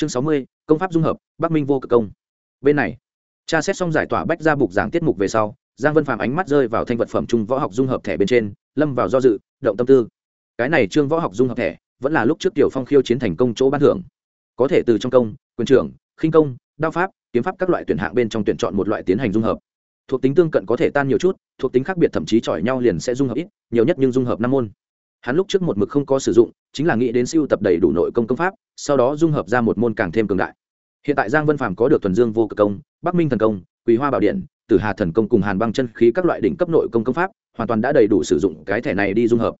chương sáu mươi, công pháp dung hợp, bắc minh vô cực công. Bên này, tra xét xong giải tỏa bách ra bục giảng tiết mục về sau, giang vân phàm ánh mắt rơi vào thanh vật phẩm trung võ học dung hợp thẻ bên trên, lâm vào do dự, động tâm tư. Cái này trương võ học dung hợp thẻ, vẫn là lúc trước tiểu phong khiêu chiến thành công chỗ ban thưởng. Có thể từ trong công, quyền trưởng, khinh công, đao pháp, kiếm pháp các loại tuyển hạng bên trong tuyển chọn một loại tiến hành dung hợp. Thuộc tính tương cận có thể tan nhiều chút, thuộc tính khác biệt thậm chí chọi nhau liền sẽ dung hợp ít, nhiều nhất nhưng dung hợp năm môn hắn lúc trước một mực không có sử dụng, chính là nghĩ đến siêu tập đầy đủ nội công công pháp, sau đó dung hợp ra một môn càng thêm cường đại. Hiện tại giang vân phàm có được thuần dương vô cực công, bắc minh thần công quý hoa bảo điện, tử hà thần công cùng hàn băng chân khí các loại đỉnh cấp nội công công pháp, hoàn toàn đã đầy đủ sử dụng, cái thẻ này đi dung hợp.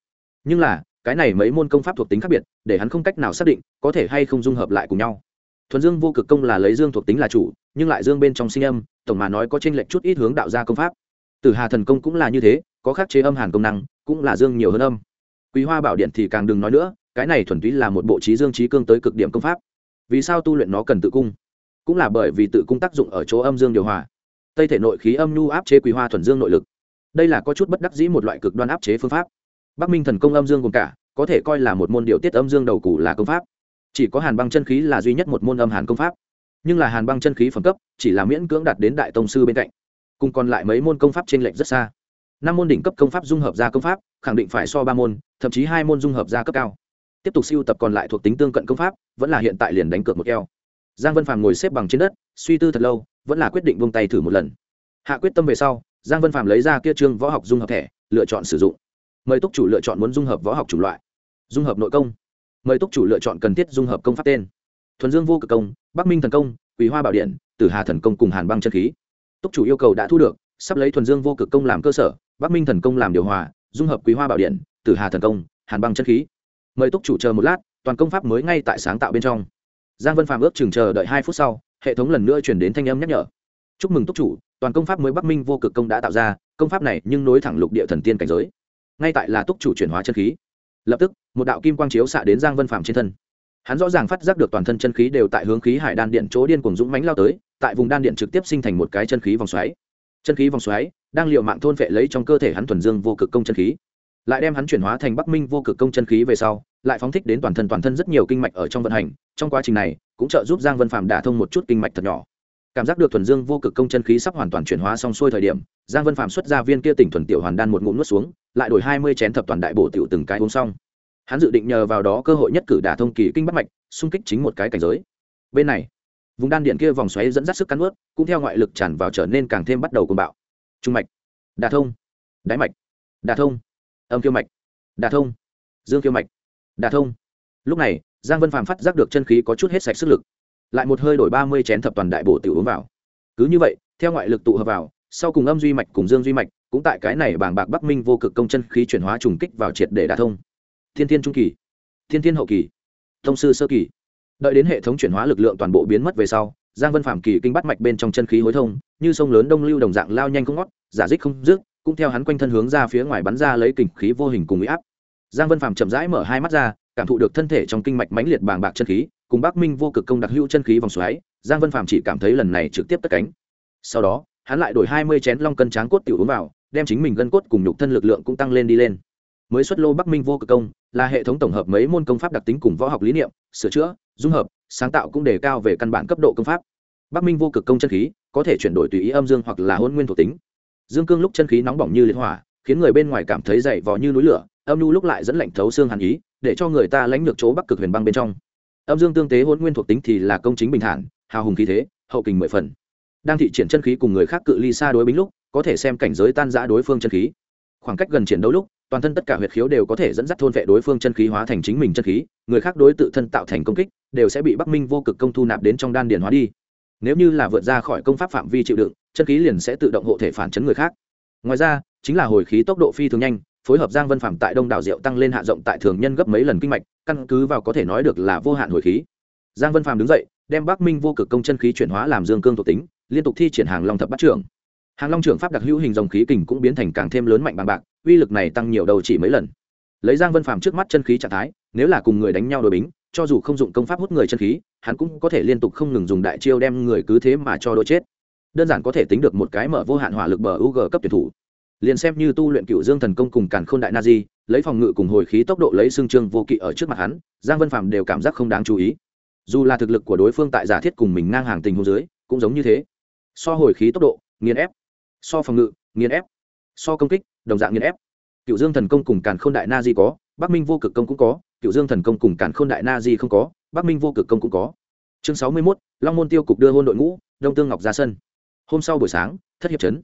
Nhưng là, cái này mấy môn công pháp thuộc tính khác biệt, để hắn không cách nào xác định có thể hay không dung hợp lại cùng nhau. Thuần dương vô cực công là lấy dương thuộc tính là chủ, nhưng lại dương bên trong sinh âm, tổng mà nói có tranh lệch chút ít hướng đạo gia công pháp. Tử hà thần công cũng là như thế, có khắc chế âm hàn công năng, cũng là dương nhiều hơn âm quý hoa bảo điện thì càng đừng nói nữa, cái này thuần túy là một bộ trí dương trí cương tới cực điểm công pháp. Vì sao tu luyện nó cần tự cung? Cũng là bởi vì tự cung tác dụng ở chỗ âm dương điều hòa. Tây thể nội khí âm nhu áp chế quý hoa thuần dương nội lực. Đây là có chút bất đắc dĩ một loại cực đoan áp chế phương pháp. Bắc minh thần công âm dương gồm cả, có thể coi là một môn điều tiết âm dương đầu củ là công pháp. Chỉ có hàn băng chân khí là duy nhất một môn âm hàn công pháp. Nhưng là hàn băng chân khí phẩm cấp, chỉ là miễn cưỡng đạt đến đại tông sư bên cạnh. Cùng còn lại mấy môn công pháp trên lệch rất xa năm môn đỉnh cấp công pháp dung hợp ra công pháp, khẳng định phải so ba môn, thậm chí hai môn dung hợp ra cấp cao. Tiếp tục siêu tập còn lại thuộc tính tương cận công pháp, vẫn là hiện tại liền đánh cược một keo. Giang vân phàm ngồi xếp bằng trên đất, suy tư thật lâu, vẫn là quyết định vung tay thử một lần. Hạ quyết tâm về sau, giang vân phàm lấy ra kia trương võ học dung hợp thẻ, lựa chọn sử dụng. Mời túc chủ lựa chọn muốn dung hợp võ học chủng loại. Dung hợp nội công. Mời túc chủ lựa chọn cần thiết dung hợp công pháp tên. Thuần dương vô cực công, bắc minh thần công quý hoa bảo điện, tử hà thần công cùng hàn băng chân khí. Túc chủ yêu cầu đã thu được sắp lấy thuần dương vô cực công làm cơ sở, bắc minh thần công làm điều hòa, dung hợp quý hoa bảo điện, tử hà thần công, hàn băng chân khí. Mời túc chủ chờ một lát, toàn công pháp mới ngay tại sáng tạo bên trong. Giang vân phạm ước chừng chờ đợi hai phút sau, hệ thống lần nữa chuyển đến thanh âm nhắc nhở. Chúc mừng túc chủ, toàn công pháp mới bắc minh vô cực công đã tạo ra, công pháp này nhưng nối thẳng lục địa thần tiên cảnh giới. Ngay tại là túc chủ chuyển hóa chân khí. Lập tức, một đạo kim quang chiếu xạ đến giang vân phạm trên thân. Hắn rõ ràng phát giác được toàn thân chân khí đều tại hướng khí hải đan điện chỗ điên cùng dũng mánh lao tới, tại vùng đan điện trực tiếp sinh thành một cái chân khí vòng xoáy chân khí vòng xoáy, đang liệu mạng thôn vệ lấy trong cơ thể hắn thuần dương vô cực công chân khí. Lại đem hắn chuyển hóa thành bắc minh vô cực công chân khí về sau, lại phóng thích đến toàn thân toàn thân rất nhiều kinh mạch ở trong vận hành. Trong quá trình này, cũng trợ giúp giang vân phạm đả thông một chút kinh mạch thật nhỏ. Cảm giác được thuần dương vô cực công chân khí sắp hoàn toàn chuyển hóa xong xuôi thời điểm, giang vân phạm xuất ra viên kia tỉnh thuần tiểu hoàn đan một ngụm nuốt xuống, lại đổi hai mươi chén thập toàn đại bổ tiểu từng cái uống xong. Hắn dự định nhờ vào đó cơ hội nhất cử đả thông kỳ kinh bắt mạch, xung kích chính một cái cảnh giới. Bên này vùng đan điện kia vòng xoáy dẫn dắt sức cắn ướt cũng theo ngoại lực tràn vào trở nên càng thêm bắt đầu cuồng bạo. Trung mạch, đà thông, đáy mạch, đà thông, âm kiêu mạch, đà thông, dương kiêu mạch, đà thông. Lúc này, giang vân phàm phát giác được chân khí có chút hết sạch sức lực, lại một hơi đổi ba mươi chén thập toàn đại bổ tiểu uống vào. Cứ như vậy, theo ngoại lực tụ hợp vào, sau cùng âm duy mạch cùng dương duy mạch, cũng tại cái này bảng bạc bắc minh vô cực công chân khí chuyển hóa trùng kích vào triệt để đà thông. Thiên thiên trung kỳ, thiên thiên hậu kỳ, thông sư sơ kỳ đợi đến hệ thống chuyển hóa lực lượng toàn bộ biến mất về sau, giang vân phạm kỳ kinh bắt mạch bên trong chân khí hối thông, như sông lớn đông lưu đồng dạng lao nhanh không ngót, giả dích không dứt, cũng theo hắn quanh thân hướng ra phía ngoài bắn ra lấy kình khí vô hình cùng huy áp. Giang vân phạm chậm rãi mở hai mắt ra, cảm thụ được thân thể trong kinh mạch mãnh liệt bàng bạc chân khí, cùng bắc minh vô cực công đặc hữu chân khí vòng xoáy, giang vân phạm chỉ cảm thấy lần này trực tiếp tất cánh. Sau đó, hắn lại đổi hai mươi chén long cân tráng cốt tiểu uống vào, đem chính mình gân cốt cùng nhục thân lực lượng cũng tăng lên đi lên mới xuất lô bắc minh vô cực công, là hệ thống tổng hợp mấy môn công pháp đặc tính cùng võ học lý niệm, sửa chữa, dung hợp, sáng tạo cũng đề cao về căn bản cấp độ công pháp. Bắc minh vô cực công chân khí có thể chuyển đổi tùy ý âm dương hoặc là hôn nguyên thuộc tính. Dương cương lúc chân khí nóng bỏng như liệt hỏa, khiến người bên ngoài cảm thấy dày vò như núi lửa, âm nhu lúc lại dẫn lạnh thấu xương hàn ý, để cho người ta lãnh được chỗ bắc cực huyền băng bên trong. Âm dương tương tế hôn nguyên thuộc tính thì là công chính bình thản, hào hùng khí thế, hậu kình mười phần. Đang thị triển chân khí cùng người khác cự ly xa đối bính lúc, có thể xem cảnh giới tan giã đối phương chân khí. Khoảng cách gần chiến đấu lúc toàn thân tất cả huyệt khiếu đều có thể dẫn dắt thôn vệ đối phương chân khí hóa thành chính mình chân khí, người khác đối tự thân tạo thành công kích, đều sẽ bị bắc minh vô cực công thu nạp đến trong đan điền hóa đi. Nếu như là vượt ra khỏi công pháp phạm vi chịu đựng, chân khí liền sẽ tự động hộ thể phản chấn người khác. Ngoài ra, chính là hồi khí tốc độ phi thường nhanh, phối hợp giang vân phạm tại đông đảo diệu tăng lên hạ rộng tại thường nhân gấp mấy lần kinh mạch, căn cứ vào có thể nói được là vô hạn hồi khí. Giang vân phạm đứng dậy, đem bắc minh vô cực công chân khí chuyển hóa làm dương cương thuộc tính, liên tục thi triển hàng long thập bắt trưởng. Hàng long trưởng pháp đặc hữu hình dòng khí kình cũng biến thành càng thêm lớn mạnh bằng bạc uy lực này tăng nhiều đầu chỉ mấy lần. Lấy giang vân phàm trước mắt chân khí trạng thái, nếu là cùng người đánh nhau đội bính, cho dù không dụng công pháp hút người chân khí, hắn cũng có thể liên tục không ngừng dùng đại chiêu đem người cứ thế mà cho đôi chết. Đơn giản có thể tính được một cái mở vô hạn hỏa lực bờ u cấp tuyển thủ. Liền xem như tu luyện cựu dương thần công cùng càn k h ô n đại na di, lấy phòng ngự cùng hồi khí tốc độ lấy xương trương vô kỵ ở trước mặt hắn, giang vân phàm đều cảm giác không đáng chú ý. Dù là thực lực của đối phương tại giả thiết cùng mình ngang hàng tình hồ dưới, cũng giống như thế. So hồi khí tốc độ, nghiền ép. So phòng ngự, nghiền ép. So công kích đồng dạng nghiền ép. Cựu dương thần công cùng càn k h ô n đại na di có, bắc minh vô cực công cũng có, cựu dương thần công cùng càn k h ô n đại na di không có, bắc minh vô cực công cũng có. Chương sáu mươi mốt, long môn tiêu cục đưa hôn đội ngũ, đông tương ngọc ra sân. Hôm sau buổi sáng, thất hiệp trấn.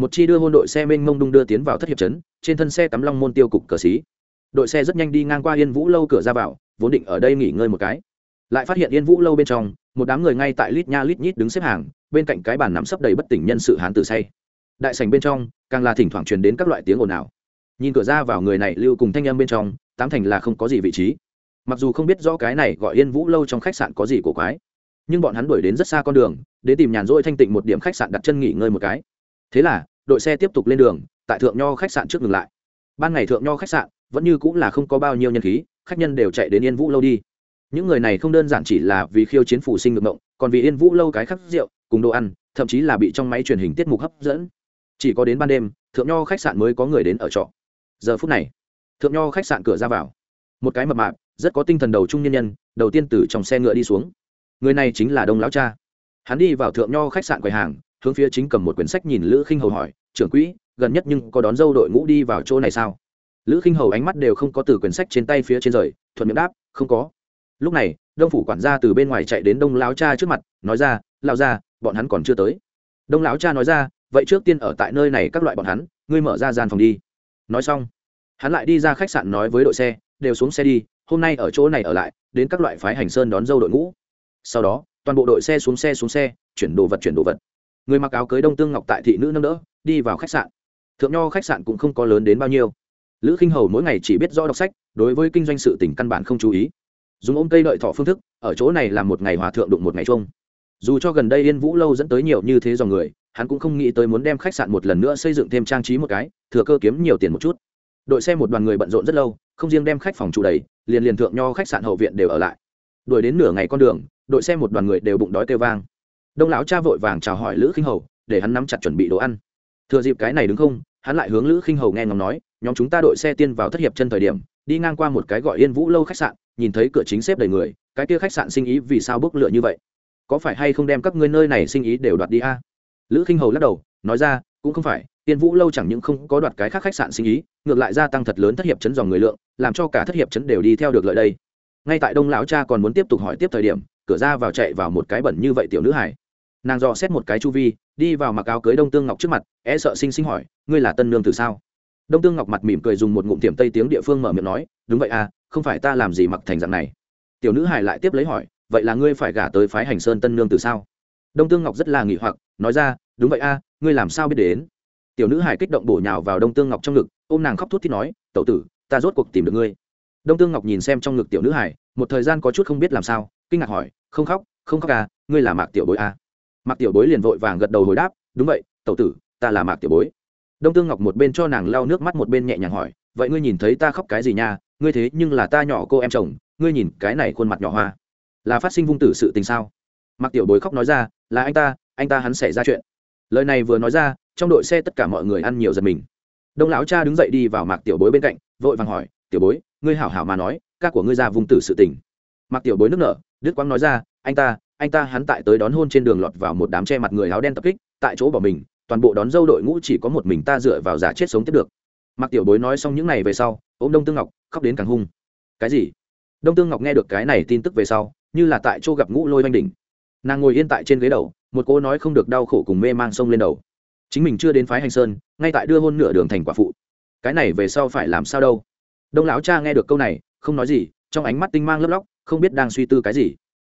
Một chi đưa hôn đội xe mênh mông đung đưa tiến vào thất hiệp trấn, trên thân xe cắm long môn tiêu cục cờ xí. Đội xe rất nhanh đi ngang qua yên vũ lâu cửa ra vào, vốn định ở đây nghỉ ngơi một cái. Lại phát hiện yên vũ lâu bên trong, một đám người ngay tại lít nha lít nhít đứng xếp hàng, bên cạnh cái bàn nắm sấp đầy bất tỉnh nhân sự hán tử say đại sảnh bên trong, càng là thỉnh thoảng truyền đến các loại tiếng ồn ào. Nhìn cửa ra vào người này lưu cùng thanh âm bên trong, tám thành là không có gì vị trí. Mặc dù không biết rõ cái này gọi yên vũ lâu trong khách sạn có gì cổ quái, nhưng bọn hắn đuổi đến rất xa con đường, đến tìm nhàn rỗi thanh tịnh một điểm khách sạn đặt chân nghỉ ngơi một cái. Thế là, đội xe tiếp tục lên đường, tại thượng nho khách sạn trước ngừng lại. Ban ngày thượng nho khách sạn vẫn như cũng là không có bao nhiêu nhân khí, khách nhân đều chạy đến yên vũ lâu đi. Những người này không đơn giản chỉ là vì khiêu chiến phủ sinh ngược mộng, còn vì yên vũ lâu cái khắc rượu, cùng đồ ăn, thậm chí là bị trong máy truyền hình tiết mục hấp dẫn chỉ có đến ban đêm, thượng nho khách sạn mới có người đến ở trọ. Giờ phút này, thượng nho khách sạn cửa ra vào. Một cái mập mạp, rất có tinh thần đầu trung nhân nhân, đầu tiên từ trong xe ngựa đi xuống. Người này chính là đông lão cha. Hắn đi vào thượng nho khách sạn quầy hàng, hướng phía chính cầm một quyển sách nhìn lữ khinh hầu hỏi, trưởng quỹ, gần nhất nhưng có đón dâu đội ngũ đi vào chỗ này sao? Lữ khinh hầu ánh mắt đều không có từ quyển sách trên tay phía trên rời, thuận miệng đáp, không có. Lúc này, đông phủ quản gia từ bên ngoài chạy đến đông lão cha trước mặt, nói ra, lão ra bọn hắn còn chưa tới. Đông lão cha nói ra vậy trước tiên ở tại nơi này các loại bọn hắn, ngươi mở ra gian phòng đi. Nói xong, hắn lại đi ra khách sạn nói với đội xe, đều xuống xe đi, hôm nay ở chỗ này ở lại, đến các loại phái hành sơn đón dâu đội ngũ. Sau đó, toàn bộ đội xe xuống xe xuống xe, chuyển đồ vật, chuyển đồ vật. Người mặc áo cưới đông tương ngọc tại thị nữ nâng đỡ, đi vào khách sạn. Thượng nho khách sạn cũng không có lớn đến bao nhiêu. Lữ khinh hầu mỗi ngày chỉ biết rõ đọc sách, đối với kinh doanh sự tỉnh căn bản không chú ý. Dùng ôm cây đợi thọ phương thức, ở chỗ này làm một ngày hòa thượng đụng một ngày chung. Dù cho gần đây yên vũ lâu dẫn tới nhiều như thế dòng người hắn cũng không nghĩ tới muốn đem khách sạn một lần nữa xây dựng thêm trang trí một cái, thừa cơ kiếm nhiều tiền một chút. Đội xe một đoàn người bận rộn rất lâu, không riêng đem khách phòng trụ đầy, liền liền thượng nho khách sạn hậu viện đều ở lại. Đuổi đến nửa ngày con đường, đội xe một đoàn người đều bụng đói kêu vang. Đông lão cha vội vàng chào hỏi lữ khinh hầu, để hắn nắm chặt chuẩn bị đồ ăn. Thừa dịp cái này đứng không, hắn lại hướng lữ khinh hầu nghe ngóng nói, nhóm chúng ta đội xe tiên vào thất hiệp chân thời điểm, đi ngang qua một cái gọi yên vũ lâu khách sạn, nhìn thấy cửa chính xếp đầy người, cái kia khách sạn sinh ý vì sao bốc lửa như vậy? Có phải hay không đem các ngươi nơi này sinh ý đều đoạt đi a? Lữ khinh hầu lắc đầu, nói ra, cũng không phải tiên vũ lâu chẳng những không có đoạt cái khác khách sạn sinh ý, ngược lại gia tăng thật lớn thất hiệp chấn dòng người lượng, làm cho cả thất hiệp chấn đều đi theo được lợi đây. Ngay tại đông lão cha còn muốn tiếp tục hỏi tiếp thời điểm, cửa ra vào chạy vào một cái bẩn như vậy tiểu nữ hải nàng dò xét một cái chu vi, đi vào mặc áo cưới đông tương ngọc trước mặt e sợ sinh sinh hỏi, ngươi là tân nương từ sao? Đông tương ngọc mặt mỉm cười dùng một ngụm tiềm tây tiếng địa phương mở miệng nói, đúng vậy à không phải ta làm gì mặc thành dạng này. Tiểu nữ hải lại tiếp lấy hỏi, vậy là ngươi phải gả tới phái hành sơn tân nương từ sao? Đông tương ngọc rất là nghỉ hoặc, nói ra, đúng vậy a, ngươi làm sao biết đến? Tiểu nữ hải kích động bổ nhào vào đông tương ngọc trong ngực, ôm nàng khóc thút thì nói, tẩu tử, ta rốt cuộc tìm được ngươi. Đông tương ngọc nhìn xem trong ngực tiểu nữ hải một thời gian có chút không biết làm sao, kinh ngạc hỏi, không khóc không khóc à ngươi là mạc tiểu bối à. mạc tiểu bối liền vội vàng gật đầu hồi đáp, đúng vậy, tẩu tử, ta là mạc tiểu bối. Đông tương ngọc một bên cho nàng lau nước mắt một bên nhẹ nhàng hỏi, vậy ngươi nhìn thấy ta khóc cái gì nha? Ngươi thế nhưng là ta nhỏ cô em chồng, ngươi nhìn cái này khuôn mặt nhỏ hoa. Là phát sinh vung tử sự tình sao? Mạc tiểu bối khóc nói ra, là anh ta anh ta hắn xảy ra chuyện. Lời này vừa nói ra, trong đội xe tất cả mọi người ăn nhiều giật mình. Đông lão cha đứng dậy đi vào mạc tiểu bối bên cạnh, vội vàng hỏi, tiểu bối, ngươi hảo hảo mà nói, ca của ngươi ra vùng tử sự tình. Mạc tiểu bối nước nở đức quang nói ra, anh ta anh ta hắn tại tới đón hôn trên đường lọt vào một đám che mặt người áo đen tập kích, tại chỗ bỏ mình, toàn bộ đón dâu đội ngũ chỉ có một mình ta dựa vào giả chết sống tiếp được. Mạc tiểu bối nói xong những này về sau, ôm đông tương ngọc, khóc đến càng hung. Cái gì? Đông tương ngọc nghe được cái này tin tức về sau, như là tại chỗ gặp ngũ lôi oanh đỉnh nàng ngồi yên tại trên ghế đầu, một cô nói không được đau khổ cùng mê mang sông lên đầu. Chính mình chưa đến phái hành sơn, ngay tại đưa hôn nửa đường thành quả phụ. Cái này về sau phải làm sao đâu? Đông lão cha nghe được câu này, không nói gì, trong ánh mắt tinh mang lấp lóc, không biết đang suy tư cái gì.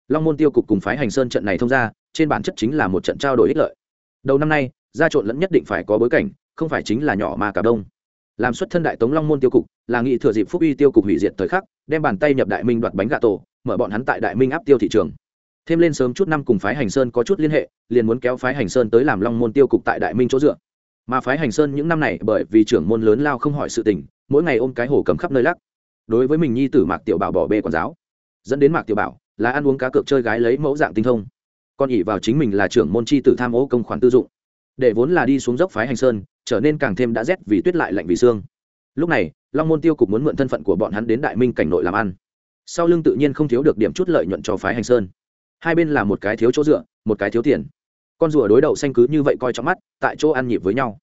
Long môn tiêu cục cùng phái hành sơn trận này thông ra, trên bản chất chính là một trận trao đổi ích lợi. Đầu năm nay, gia trộn lẫn nhất định phải có bối cảnh, không phải chính là nhỏ mà cả đông. Làm xuất thân đại tống long môn tiêu cục, là nghị thừa dịp phúc uy tiêu cục hủy diệt thời khắc, đem bàn tay nhập đại minh đoạt bánh gà tổ, mở bọn hắn tại đại minh áp tiêu thị trường thêm lên sớm chút năm cùng phái hành sơn có chút liên hệ, liền muốn kéo phái hành sơn tới làm long môn tiêu cục tại đại minh chỗ dựa. Mà phái hành sơn những năm này bởi vì trưởng môn lớn lao không hỏi sự tình, mỗi ngày ôm cái hồ cầm khắp nơi lắc. Đối với mình nhi tử mạc tiểu bảo bỏ bê quản giáo, dẫn đến mạc tiểu bảo là ăn uống cá cược chơi gái lấy mẫu dạng tinh thông. Còn ỉ vào chính mình là trưởng môn chi tử tham ô công khoản tư dụng. Để vốn là đi xuống dốc phái hành sơn, trở nên càng thêm đã rét vì tuyết lại lạnh vì xương. Lúc này, long môn tiêu cục muốn mượn thân phận của bọn hắn đến đại minh cảnh nội làm ăn. Sau lưng tự nhiên không thiếu được điểm chút lợi nhuận cho phái hành sơn hai bên là một cái thiếu chỗ dựa, một cái thiếu tiền. Con rùa đối đầu xanh cứ như vậy coi trong mắt, tại chỗ ăn nhịp với nhau.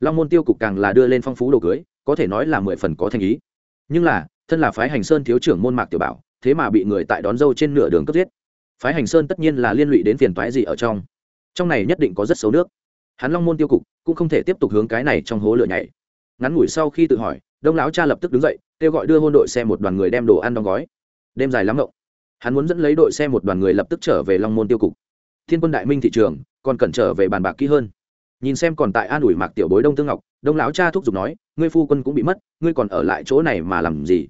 Long môn tiêu cục càng là đưa lên phong phú đồ cưới, có thể nói là mười phần có thành ý. Nhưng là, thân là phái hành sơn thiếu trưởng môn mạc tiểu bảo, thế mà bị người tại đón dâu trên nửa đường cướp giết. Phái hành sơn tất nhiên là liên lụy đến phiền toái gì ở trong. Trong này nhất định có rất xấu nước. Hắn long môn tiêu cục cũng không thể tiếp tục hướng cái này trong hố lửa nhảy. Ngắn ngủi sau khi tự hỏi, đông lão cha lập tức đứng dậy, kêu gọi đưa hôn đội xe một đoàn người đem đồ ăn đóng gói. Đêm dài lắm ngộng hắn muốn dẫn lấy đội xe một đoàn người lập tức trở về long môn tiêu cục. Thiên quân đại minh thị trường, còn cần trở về bàn bạc kỹ hơn. Nhìn xem còn tại an ủi mạc tiểu bối đông tương ngọc, đông lão cha thúc giục nói, ngươi phu quân cũng bị mất, ngươi còn ở lại chỗ này mà làm gì?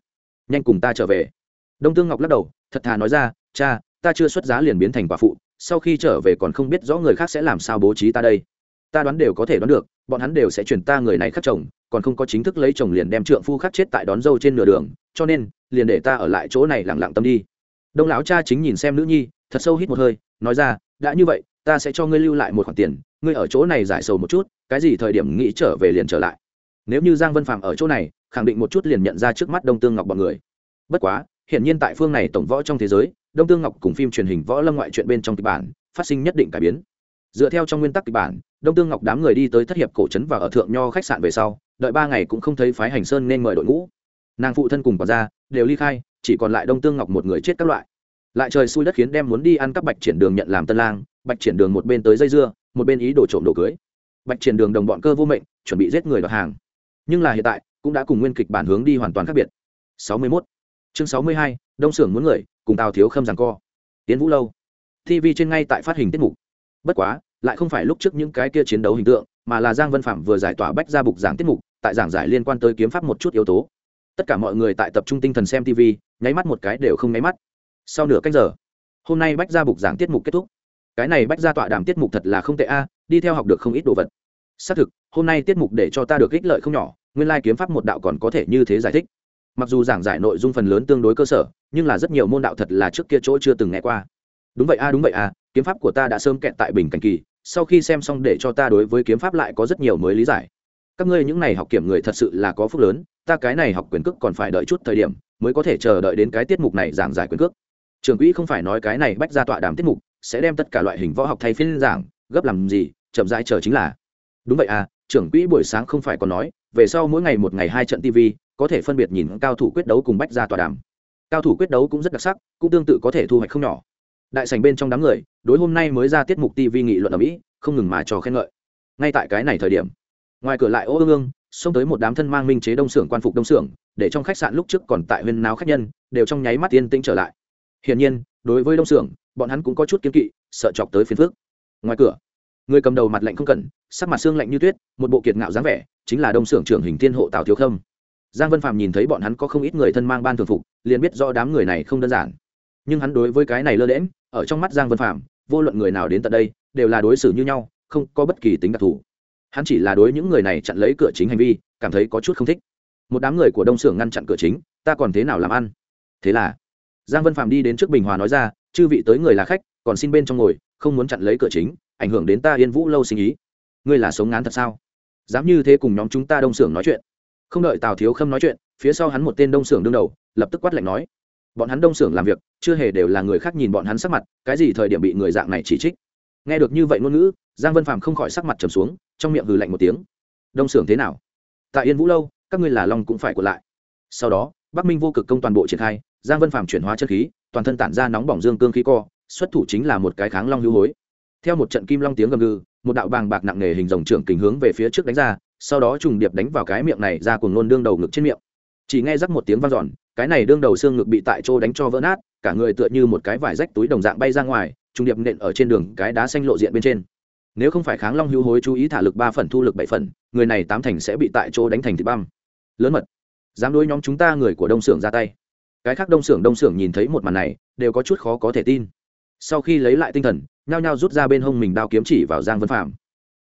Nhanh cùng ta trở về. Đông tương ngọc lắc đầu, thật thà nói ra, cha, ta chưa xuất giá liền biến thành quả phụ, sau khi trở về còn không biết rõ người khác sẽ làm sao bố trí ta đây. Ta đoán đều có thể đoán được, bọn hắn đều sẽ chuyển ta người này khắc chồng, còn không có chính thức lấy chồng liền đem trượng phu khắc chết tại đón dâu trên nửa đường, cho nên, liền để ta ở lại chỗ này lặng lặng tâm đi đông lão cha chính nhìn xem nữ nhi, thật sâu hít một hơi, nói ra, đã như vậy, ta sẽ cho ngươi lưu lại một khoản tiền, ngươi ở chỗ này giải sầu một chút, cái gì thời điểm nghĩ trở về liền trở lại. Nếu như giang vân phạm ở chỗ này, khẳng định một chút liền nhận ra trước mắt đông tương ngọc bọn người. Bất quá hiện nhiên tại phương này tổng võ trong thế giới, đông tương ngọc cùng phim truyền hình võ lâm ngoại truyện bên trong kịch bản, phát sinh nhất định cải biến. Dựa theo trong nguyên tắc kịch bản, đông tương ngọc đám người đi tới thất hiệp cổ trấn và ở thượng nho khách sạn về sau, đợi ba ngày cũng không thấy phái hành sơn nên mời đội ngũ. Nàng phụ thân cùng quản gia đều ly khai chỉ còn lại đông tương ngọc một người chết các loại. Lại trời xui đất khiến đem muốn đi ăn các bạch triển đường nhận làm tân lang bạch triển đường một bên tới dây dưa một bên ý đồ trộm đồ cưới. Bạch triển đường đồng bọn cơ vô mệnh chuẩn bị giết người đoạt hàng. Nhưng là hiện tại cũng đã cùng nguyên kịch bản hướng đi hoàn toàn khác biệt. 61. chương 62, đông xưởng muốn người cùng tào thiếu khâm giằng co. Tiến vũ lâu. Tv trên ngay tại phát hình tiết mục. Bất quá lại không phải lúc trước những cái kia chiến đấu hình tượng mà là giang văn phạm vừa giải tỏa bách ra bục giảng tiết mục tại giảng giải liên quan tới kiếm pháp một chút yếu tố. Tất cả mọi người tại tập trung tinh thần xem tv nháy mắt một cái đều không nháy mắt. Sau nửa cách giờ, hôm nay bách ra bục giảng tiết mục kết thúc. Cái này bách ra tọa đàm tiết mục thật là không tệ a, đi theo học được không ít đồ vật. Xác thực, hôm nay tiết mục để cho ta được ích lợi không nhỏ, nguyên lai kiếm pháp một đạo còn có thể như thế giải thích. Mặc dù giảng giải nội dung phần lớn tương đối cơ sở, nhưng là rất nhiều môn đạo thật là trước kia chỗ chưa từng nghe qua. Đúng vậy a, đúng vậy a, kiếm pháp của ta đã sớm kẹt tại bình cảnh kỳ, sau khi xem xong để cho ta đối với kiếm pháp lại có rất nhiều mới lý giải. Các ngươi những này học kiểm người thật sự là có phúc lớn ta cái này học quyền cước còn phải đợi chút thời điểm, mới có thể chờ đợi đến cái tiết mục này giảng giải quyền cước. Trường quỹ không phải nói cái này bách ra tọa đàm tiết mục, sẽ đem tất cả loại hình võ học thay phiên giảng, gấp làm gì, chậm rãi chờ chính là. Đúng vậy à trưởng quỹ buổi sáng không phải còn nói, về sau mỗi ngày một ngày hai trận tv có thể phân biệt nhìn cao thủ quyết đấu cùng bách ra tọa đàm. Cao thủ quyết đấu cũng rất đặc sắc, cũng tương tự có thể thu hoạch không nhỏ. Đại sành bên trong đám người, đối hôm nay mới ra tiết mục tv nghị luận ở mỹ, không ngừng mà trò khen ngợi. Ngay tại cái này thời điểm, ngoài cửa lại ô ương ương xông tới một đám thân mang minh chế đông xưởng quan phục đông xưởng để trong khách sạn lúc trước còn tại huyên náo khách nhân đều trong nháy mắt yên tĩnh trở lại. Hiển nhiên đối với đông xưởng bọn hắn cũng có chút kiêng kỵ sợ chọc tới phiền phước ngoài cửa người cầm đầu mặt lạnh không cần, sắc mặt xương lạnh như tuyết một bộ kiệt ngạo dáng vẻ chính là đông xưởng trưởng hình thiên hộ tào thiếu khâm. Giang vân phạm nhìn thấy bọn hắn có không ít người thân mang ban thường phục liền biết do đám người này không đơn giản. Nhưng hắn đối với cái này lơ lễm ở trong mắt giang vân phạm vô luận người nào đến tận đây đều là đối xử như nhau không có bất kỳ tính đặc thù hắn chỉ là đối những người này chặn lấy cửa chính hành vi, cảm thấy có chút không thích. Một đám người của đông xưởng ngăn chặn cửa chính, ta còn thế nào làm ăn? Thế là, giang vân phạm đi đến trước bình hòa nói ra, chư vị tới người là khách, còn xin bên trong ngồi, không muốn chặn lấy cửa chính, ảnh hưởng đến ta yên vũ lâu sinh ý. Ngươi là sống ngán thật sao? Dám như thế cùng nhóm chúng ta đông xưởng nói chuyện. Không đợi tào thiếu khâm nói chuyện, phía sau hắn một tên đông xưởng đương đầu, lập tức quát lạnh nói, bọn hắn đông xưởng làm việc, chưa hề đều là người khác nhìn bọn hắn sắc mặt, cái gì thời điểm bị người dạng này chỉ trích? Nghe được như vậy ngôn ngữ, giang vân phàm không khỏi sắc mặt trầm xuống, trong miệng hừ lạnh một tiếng. Đông xưởng thế nào? Tại yên vũ lâu, các ngươi là long cũng phải của lại. Sau đó, bắc minh vô cực công toàn bộ triển khai, giang vân phàm chuyển hóa chất khí, toàn thân tản ra nóng bỏng dương cương khí co, xuất thủ chính là một cái kháng long hữu hối. Theo một trận kim long tiếng gầm gừ, một đạo bàng bạc nặng nề hình rồng trưởng kình hướng về phía trước đánh ra, sau đó trùng điệp đánh vào cái miệng này ra cùng nôn đương đầu ngực trên miệng. Chỉ nghe rắc một tiếng vang dọn, cái này đương đầu xương ngực bị tại chỗ đánh cho vỡ nát, cả người tựa như một cái vải rách túi đồng dạng bay ra ngoài trùng điệp nện ở trên đường cái đá xanh lộ diện bên trên. Nếu không phải kháng long hữu hối chú ý thả lực ba phần, thu lực bảy phần, người này tám thành sẽ bị tại chỗ đánh thành thịt băm. Lớn mật. Dám đối nhóm chúng ta người của đông xưởng ra tay. Cái khác đông xưởng đông xưởng nhìn thấy một màn này, đều có chút khó có thể tin. Sau khi lấy lại tinh thần, nhao nhao rút ra bên hông mình đao kiếm chỉ vào giang vân phạm.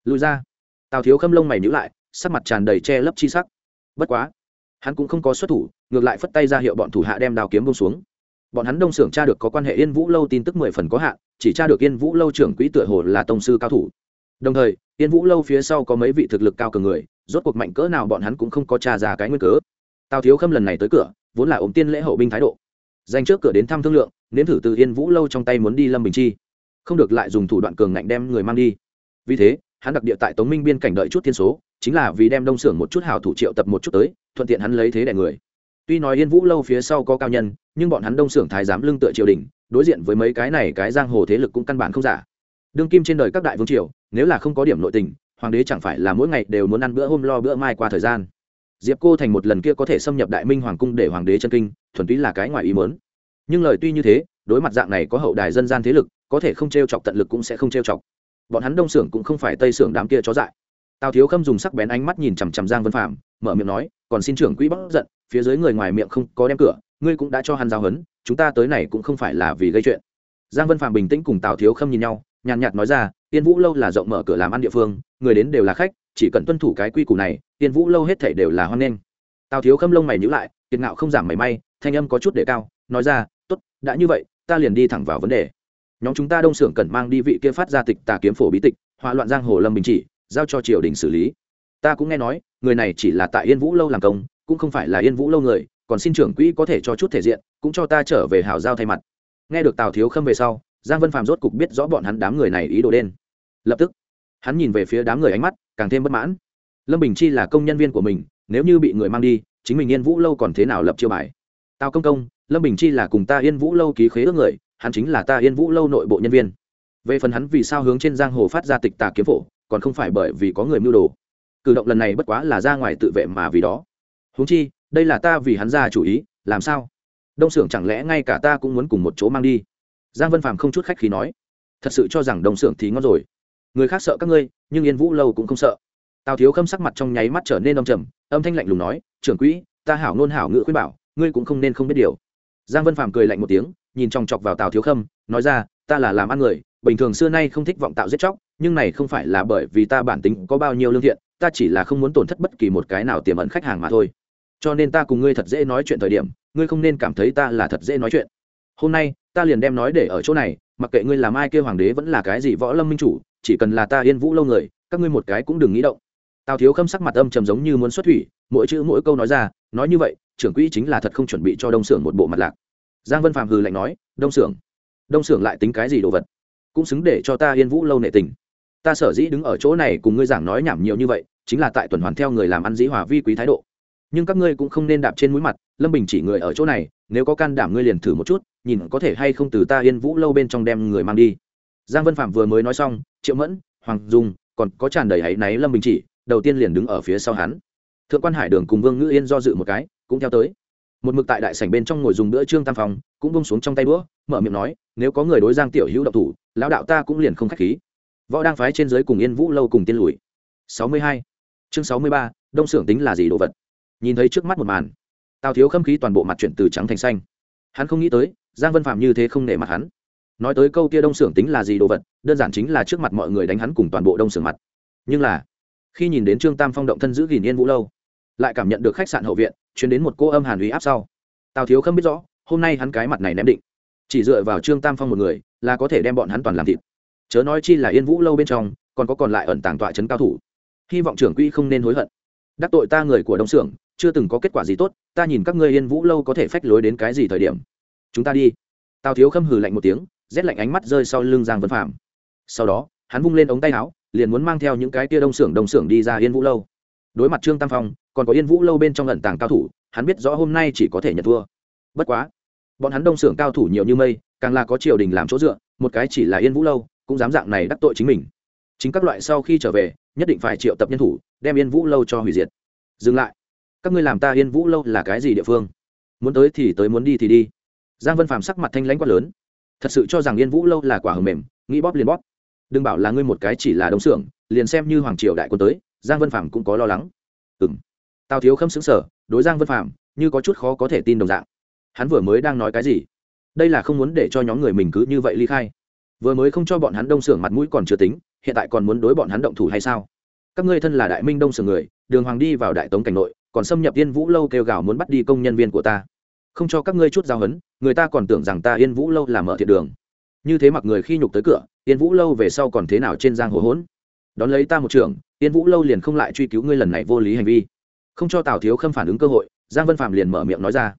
Lùi ra. Tào thiếu khâm lông mày nhữ lại, sắc mặt tràn đầy che lấp chi sắc. Bất quá, hắn cũng không có xuất thủ, ngược lại phất tay ra hiệu bọn thủ hạ đem đao kiếm bông xuống. Bọn hắn đông xưởng tra được có quan hệ yên vũ lâu tin tức mười phần có hạn chỉ tra được yên vũ lâu trưởng quỹ tựa hồ là tông sư cao thủ. Đồng thời, yên vũ lâu phía sau có mấy vị thực lực cao cường người, rốt cuộc mạnh cỡ nào bọn hắn cũng không có tra ra cái nguyên cớ. Tào thiếu khâm lần này tới cửa, vốn là ống tiên lễ hậu binh thái độ. Dành trước cửa đến thăm thương lượng, nếm thử từ yên vũ lâu trong tay muốn đi lâm bình chi. Không được lại dùng thủ đoạn cường ngạnh đem người mang đi. Vì thế, hắn đặc địa tại tống minh biên cảnh đợi chút thiên số, chính là vì đem đông xưởng một chút hảo thủ triệu tập một chút tới, thuận tiện hắn lấy thế đẻ người tuy nói yên vũ lâu phía sau có cao nhân, nhưng bọn hắn đông xưởng thái giám lưng tựa triều đình, đối diện với mấy cái này cái giang hồ thế lực cũng căn bản không giả. Đương kim trên đời các đại vương triều, nếu là không có điểm nội tình, hoàng đế chẳng phải là mỗi ngày đều muốn ăn bữa hôm lo bữa mai qua thời gian. Diệp cô thành một lần kia có thể xâm nhập đại minh hoàng cung để hoàng đế chân kinh, thuần túy là cái ngoài ý mớn nhưng lời tuy như thế, đối mặt dạng này có hậu đài dân gian thế lực, có thể không t r e o chọc tận lực cũng sẽ không t r e o chọc. Bọn hắn đông xưởng cũng không phải tây xưởng đám kia chó dại. Tào thiếu khâm dùng sắc bén ánh mắt nhìn chằm chằm giang vân phạm mở miệng nói, còn xin trưởng quỹ bất giận phía dưới người ngoài miệng không có đem cửa, ngươi cũng đã cho hắn giao hấn chúng ta tới này cũng không phải là vì gây chuyện. Giang vân phạm bình tĩnh cùng tào thiếu khâm nhìn nhau, nhàn nhạt nói ra tiên vũ lâu là rộng mở cửa làm ăn địa phương, người đến đều là khách, chỉ cần tuân thủ cái quy củ này tiên vũ lâu hết thể đều là hoan nghênh. Tào thiếu khâm lông mày nhữ lại tiền ngạo không giảm mảy may, thanh âm có chút để cao, nói ra t ố t đã như vậy, ta liền đi thẳng vào vấn đề. Nhóm chúng ta đông xưởng cần mang đi vị kia phát ra tịch tà kiếm phổ bí tịch hòa loạn giang hồ lâm bình chỉ, giao cho triều đình xử lý. Ta cũng nghe nói, người này chỉ là tại yên vũ lâu làm công cũng không phải là yên vũ lâu người, còn xin trưởng quỹ có thể cho chút thể diện, cũng cho ta trở về hảo giao thay mặt. Nghe được tào thiếu khâm về sau, giang vân phàm rốt cục biết rõ bọn hắn đám người này ý đồ đen. Lập tức, hắn nhìn về phía đám người ánh mắt càng thêm bất mãn. Lâm bình chi là công nhân viên của mình, nếu như bị người mang đi, chính mình yên vũ lâu còn thế nào lập chiêu bài? Tào công công, lâm bình chi là cùng ta yên vũ lâu ký khế ước người, hắn chính là ta yên vũ lâu nội bộ nhân viên. Về phần hắn vì sao hướng trên giang hồ phát ra tịch tà kiếm phổ, còn không phải bởi vì có người mưu đồ. Cử động lần này bất quá là ra ngoài tự vệ mà vì đó huống chi, đây là ta vì hắn ra chủ ý, làm sao? Đông xưởng chẳng lẽ ngay cả ta cũng muốn cùng một chỗ mang đi? Giang vân phàm không chút khách khí nói. Thật sự cho rằng đông xưởng thì ngon rồi. Người khác sợ các ngươi, nhưng yên vũ lâu cũng không sợ. Tào thiếu khâm sắc mặt trong nháy mắt trở nên đông trầm, âm thanh lạnh lùng nói, trưởng quỹ, ta hảo nôn hảo ngữ khuyên bảo, ngươi cũng không nên không biết điều. Giang vân phàm cười lạnh một tiếng, nhìn chòng chọc vào tào thiếu khâm, nói ra, ta là làm ăn người, bình thường xưa nay không thích vọng tạo giết chóc, nhưng này không phải là bởi vì ta bản tính có bao nhiêu lương thiện, ta chỉ là không muốn tổn thất bất kỳ một cái nào tiềm ẩn khách hàng mà thôi cho nên ta cùng ngươi thật dễ nói chuyện thời điểm, ngươi không nên cảm thấy ta là thật dễ nói chuyện. Hôm nay, ta liền đem nói để ở chỗ này, mặc kệ ngươi làm ai kêu hoàng đế vẫn là cái gì võ lâm minh chủ, chỉ cần là ta yên vũ lâu người, các ngươi một cái cũng đừng nghĩ động. Tào thiếu khâm sắc mặt âm trầm giống như muốn xuất thủy, mỗi chữ mỗi câu nói ra, nói như vậy, trưởng quỹ chính là thật không chuẩn bị cho đông xưởng một bộ mặt lạc. Giang vân phạm hừ lạnh nói, đông xưởng đông xưởng lại tính cái gì đồ vật? Cũng xứng để cho ta yên vũ lâu nệ tình. Ta sở dĩ đứng ở chỗ này cùng ngươi giảng nói nhảm nhiều như vậy, chính là tại tuần hoàn theo người làm ăn dĩ hòa vi quý thái độ nhưng các ngươi cũng không nên đạp trên mũi mặt, lâm bình chỉ người ở chỗ này, nếu có can đảm ngươi liền thử một chút, nhìn có thể hay không từ ta yên vũ lâu bên trong đem người mang đi. Giang vân phạm vừa mới nói xong, triệu mẫn, hoàng dung, còn có tràn đầy áy náy lâm bình chỉ, đầu tiên liền đứng ở phía sau hắn. Thượng quan hải đường cùng vương ngữ yên do dự một cái, cũng theo tới. Một mực tại đại sảnh bên trong ngồi dùng bữa trương tam phòng, cũng bông xuống trong tay đũa, mở miệng nói, nếu có người đối giang tiểu hữu độc thủ, lão đạo ta cũng liền không khách khí. Võ đang phái trên giới cùng yên vũ lâu cùng tiên lùi. Sáu mươi hai. Chương sáu mươi ba, đông xưởng tính là gì đồ vật? Nhìn thấy trước mắt một màn, tào thiếu khâm khí toàn bộ mặt chuyển từ trắng thành xanh. Hắn không nghĩ tới, giang vân phạm như thế không nể mặt hắn. Nói tới câu kia đông xưởng tính là gì đồ vật, đơn giản chính là trước mặt mọi người đánh hắn cùng toàn bộ đông xưởng mặt. Nhưng là, khi nhìn đến trương tam phong động thân giữ gìn yên vũ lâu, lại cảm nhận được khách sạn hậu viện chuyển đến một cô âm hàn uy áp sau. Tào thiếu khâm biết rõ, hôm nay hắn cái mặt này ném định. Chỉ dựa vào trương tam phong một người, là có thể đem bọn hắn toàn làm thịt. Chớ nói chi là yên vũ lâu bên trong, còn có còn lại ẩn tàng tọa trấn cao thủ. Hy vọng trưởng quỹ không nên hối hận đắc tội ta người của đông xưởng chưa từng có kết quả gì tốt, ta nhìn các ngươi yên vũ lâu có thể phách lối đến cái gì thời điểm. Chúng ta đi. Tào thiếu khâm hừ lạnh một tiếng, rét lạnh ánh mắt rơi sau lưng giang vân phạm. Sau đó, hắn vung lên ống tay áo, liền muốn mang theo những cái tia đông xưởng đông xưởng đi ra yên vũ lâu. Đối mặt trương tam phong, còn có yên vũ lâu bên trong lận tàng cao thủ, hắn biết rõ hôm nay chỉ có thể nhận thua. Bất quá, bọn hắn đông xưởng cao thủ nhiều như mây, càng là có triều đình làm chỗ dựa, một cái chỉ là yên vũ lâu, cũng dám dạng này đắc tội chính mình. Chính các loại sau khi trở về nhất định phải triệu tập nhân thủ, đem yên vũ lâu cho hủy diệt. Dừng lại. Các ngươi làm ta yên vũ lâu là cái gì địa phương? Muốn tới thì tới, muốn đi thì đi. Giang vân phàm sắc mặt thanh lãnh quát lớn. Thật sự cho rằng yên vũ lâu là quả hầm mềm, nghĩ bóp liền bóp. Đừng bảo là ngươi một cái chỉ là đống xưởng, liền xem như hoàng triều đại quân tới, giang vân phàm cũng có lo lắng. Ừ m tào thiếu khâm xứng sở đối giang vân phàm như có chút khó có thể tin đồng dạng. Hắn vừa mới đang nói cái gì? Đây là không muốn để cho nhóm người mình cứ như vậy ly khai. Vừa mới không cho bọn hắn đông xưởng mặt mũi còn chưa tính hiện tại còn muốn đối bọn hắn động thủ hay sao? Các ngươi thân là đại minh đông xưởng người đường hoàng đi vào đại tống cảnh nội còn xâm nhập yên vũ lâu kêu gào muốn bắt đi công nhân viên của ta. Không cho các ngươi chút giao hấn người ta còn tưởng rằng ta yên vũ lâu là mở thiện đường. Như thế mặc người khi nhục tới cửa yên vũ lâu về sau còn thế nào trên giang hồ hỗn? Đón lấy ta một trưởng, yên vũ lâu liền không lại truy cứu ngươi lần này vô lý hành vi. Không cho tào thiếu khâm phản ứng cơ hội giang vân phạm liền mở miệng nói ra.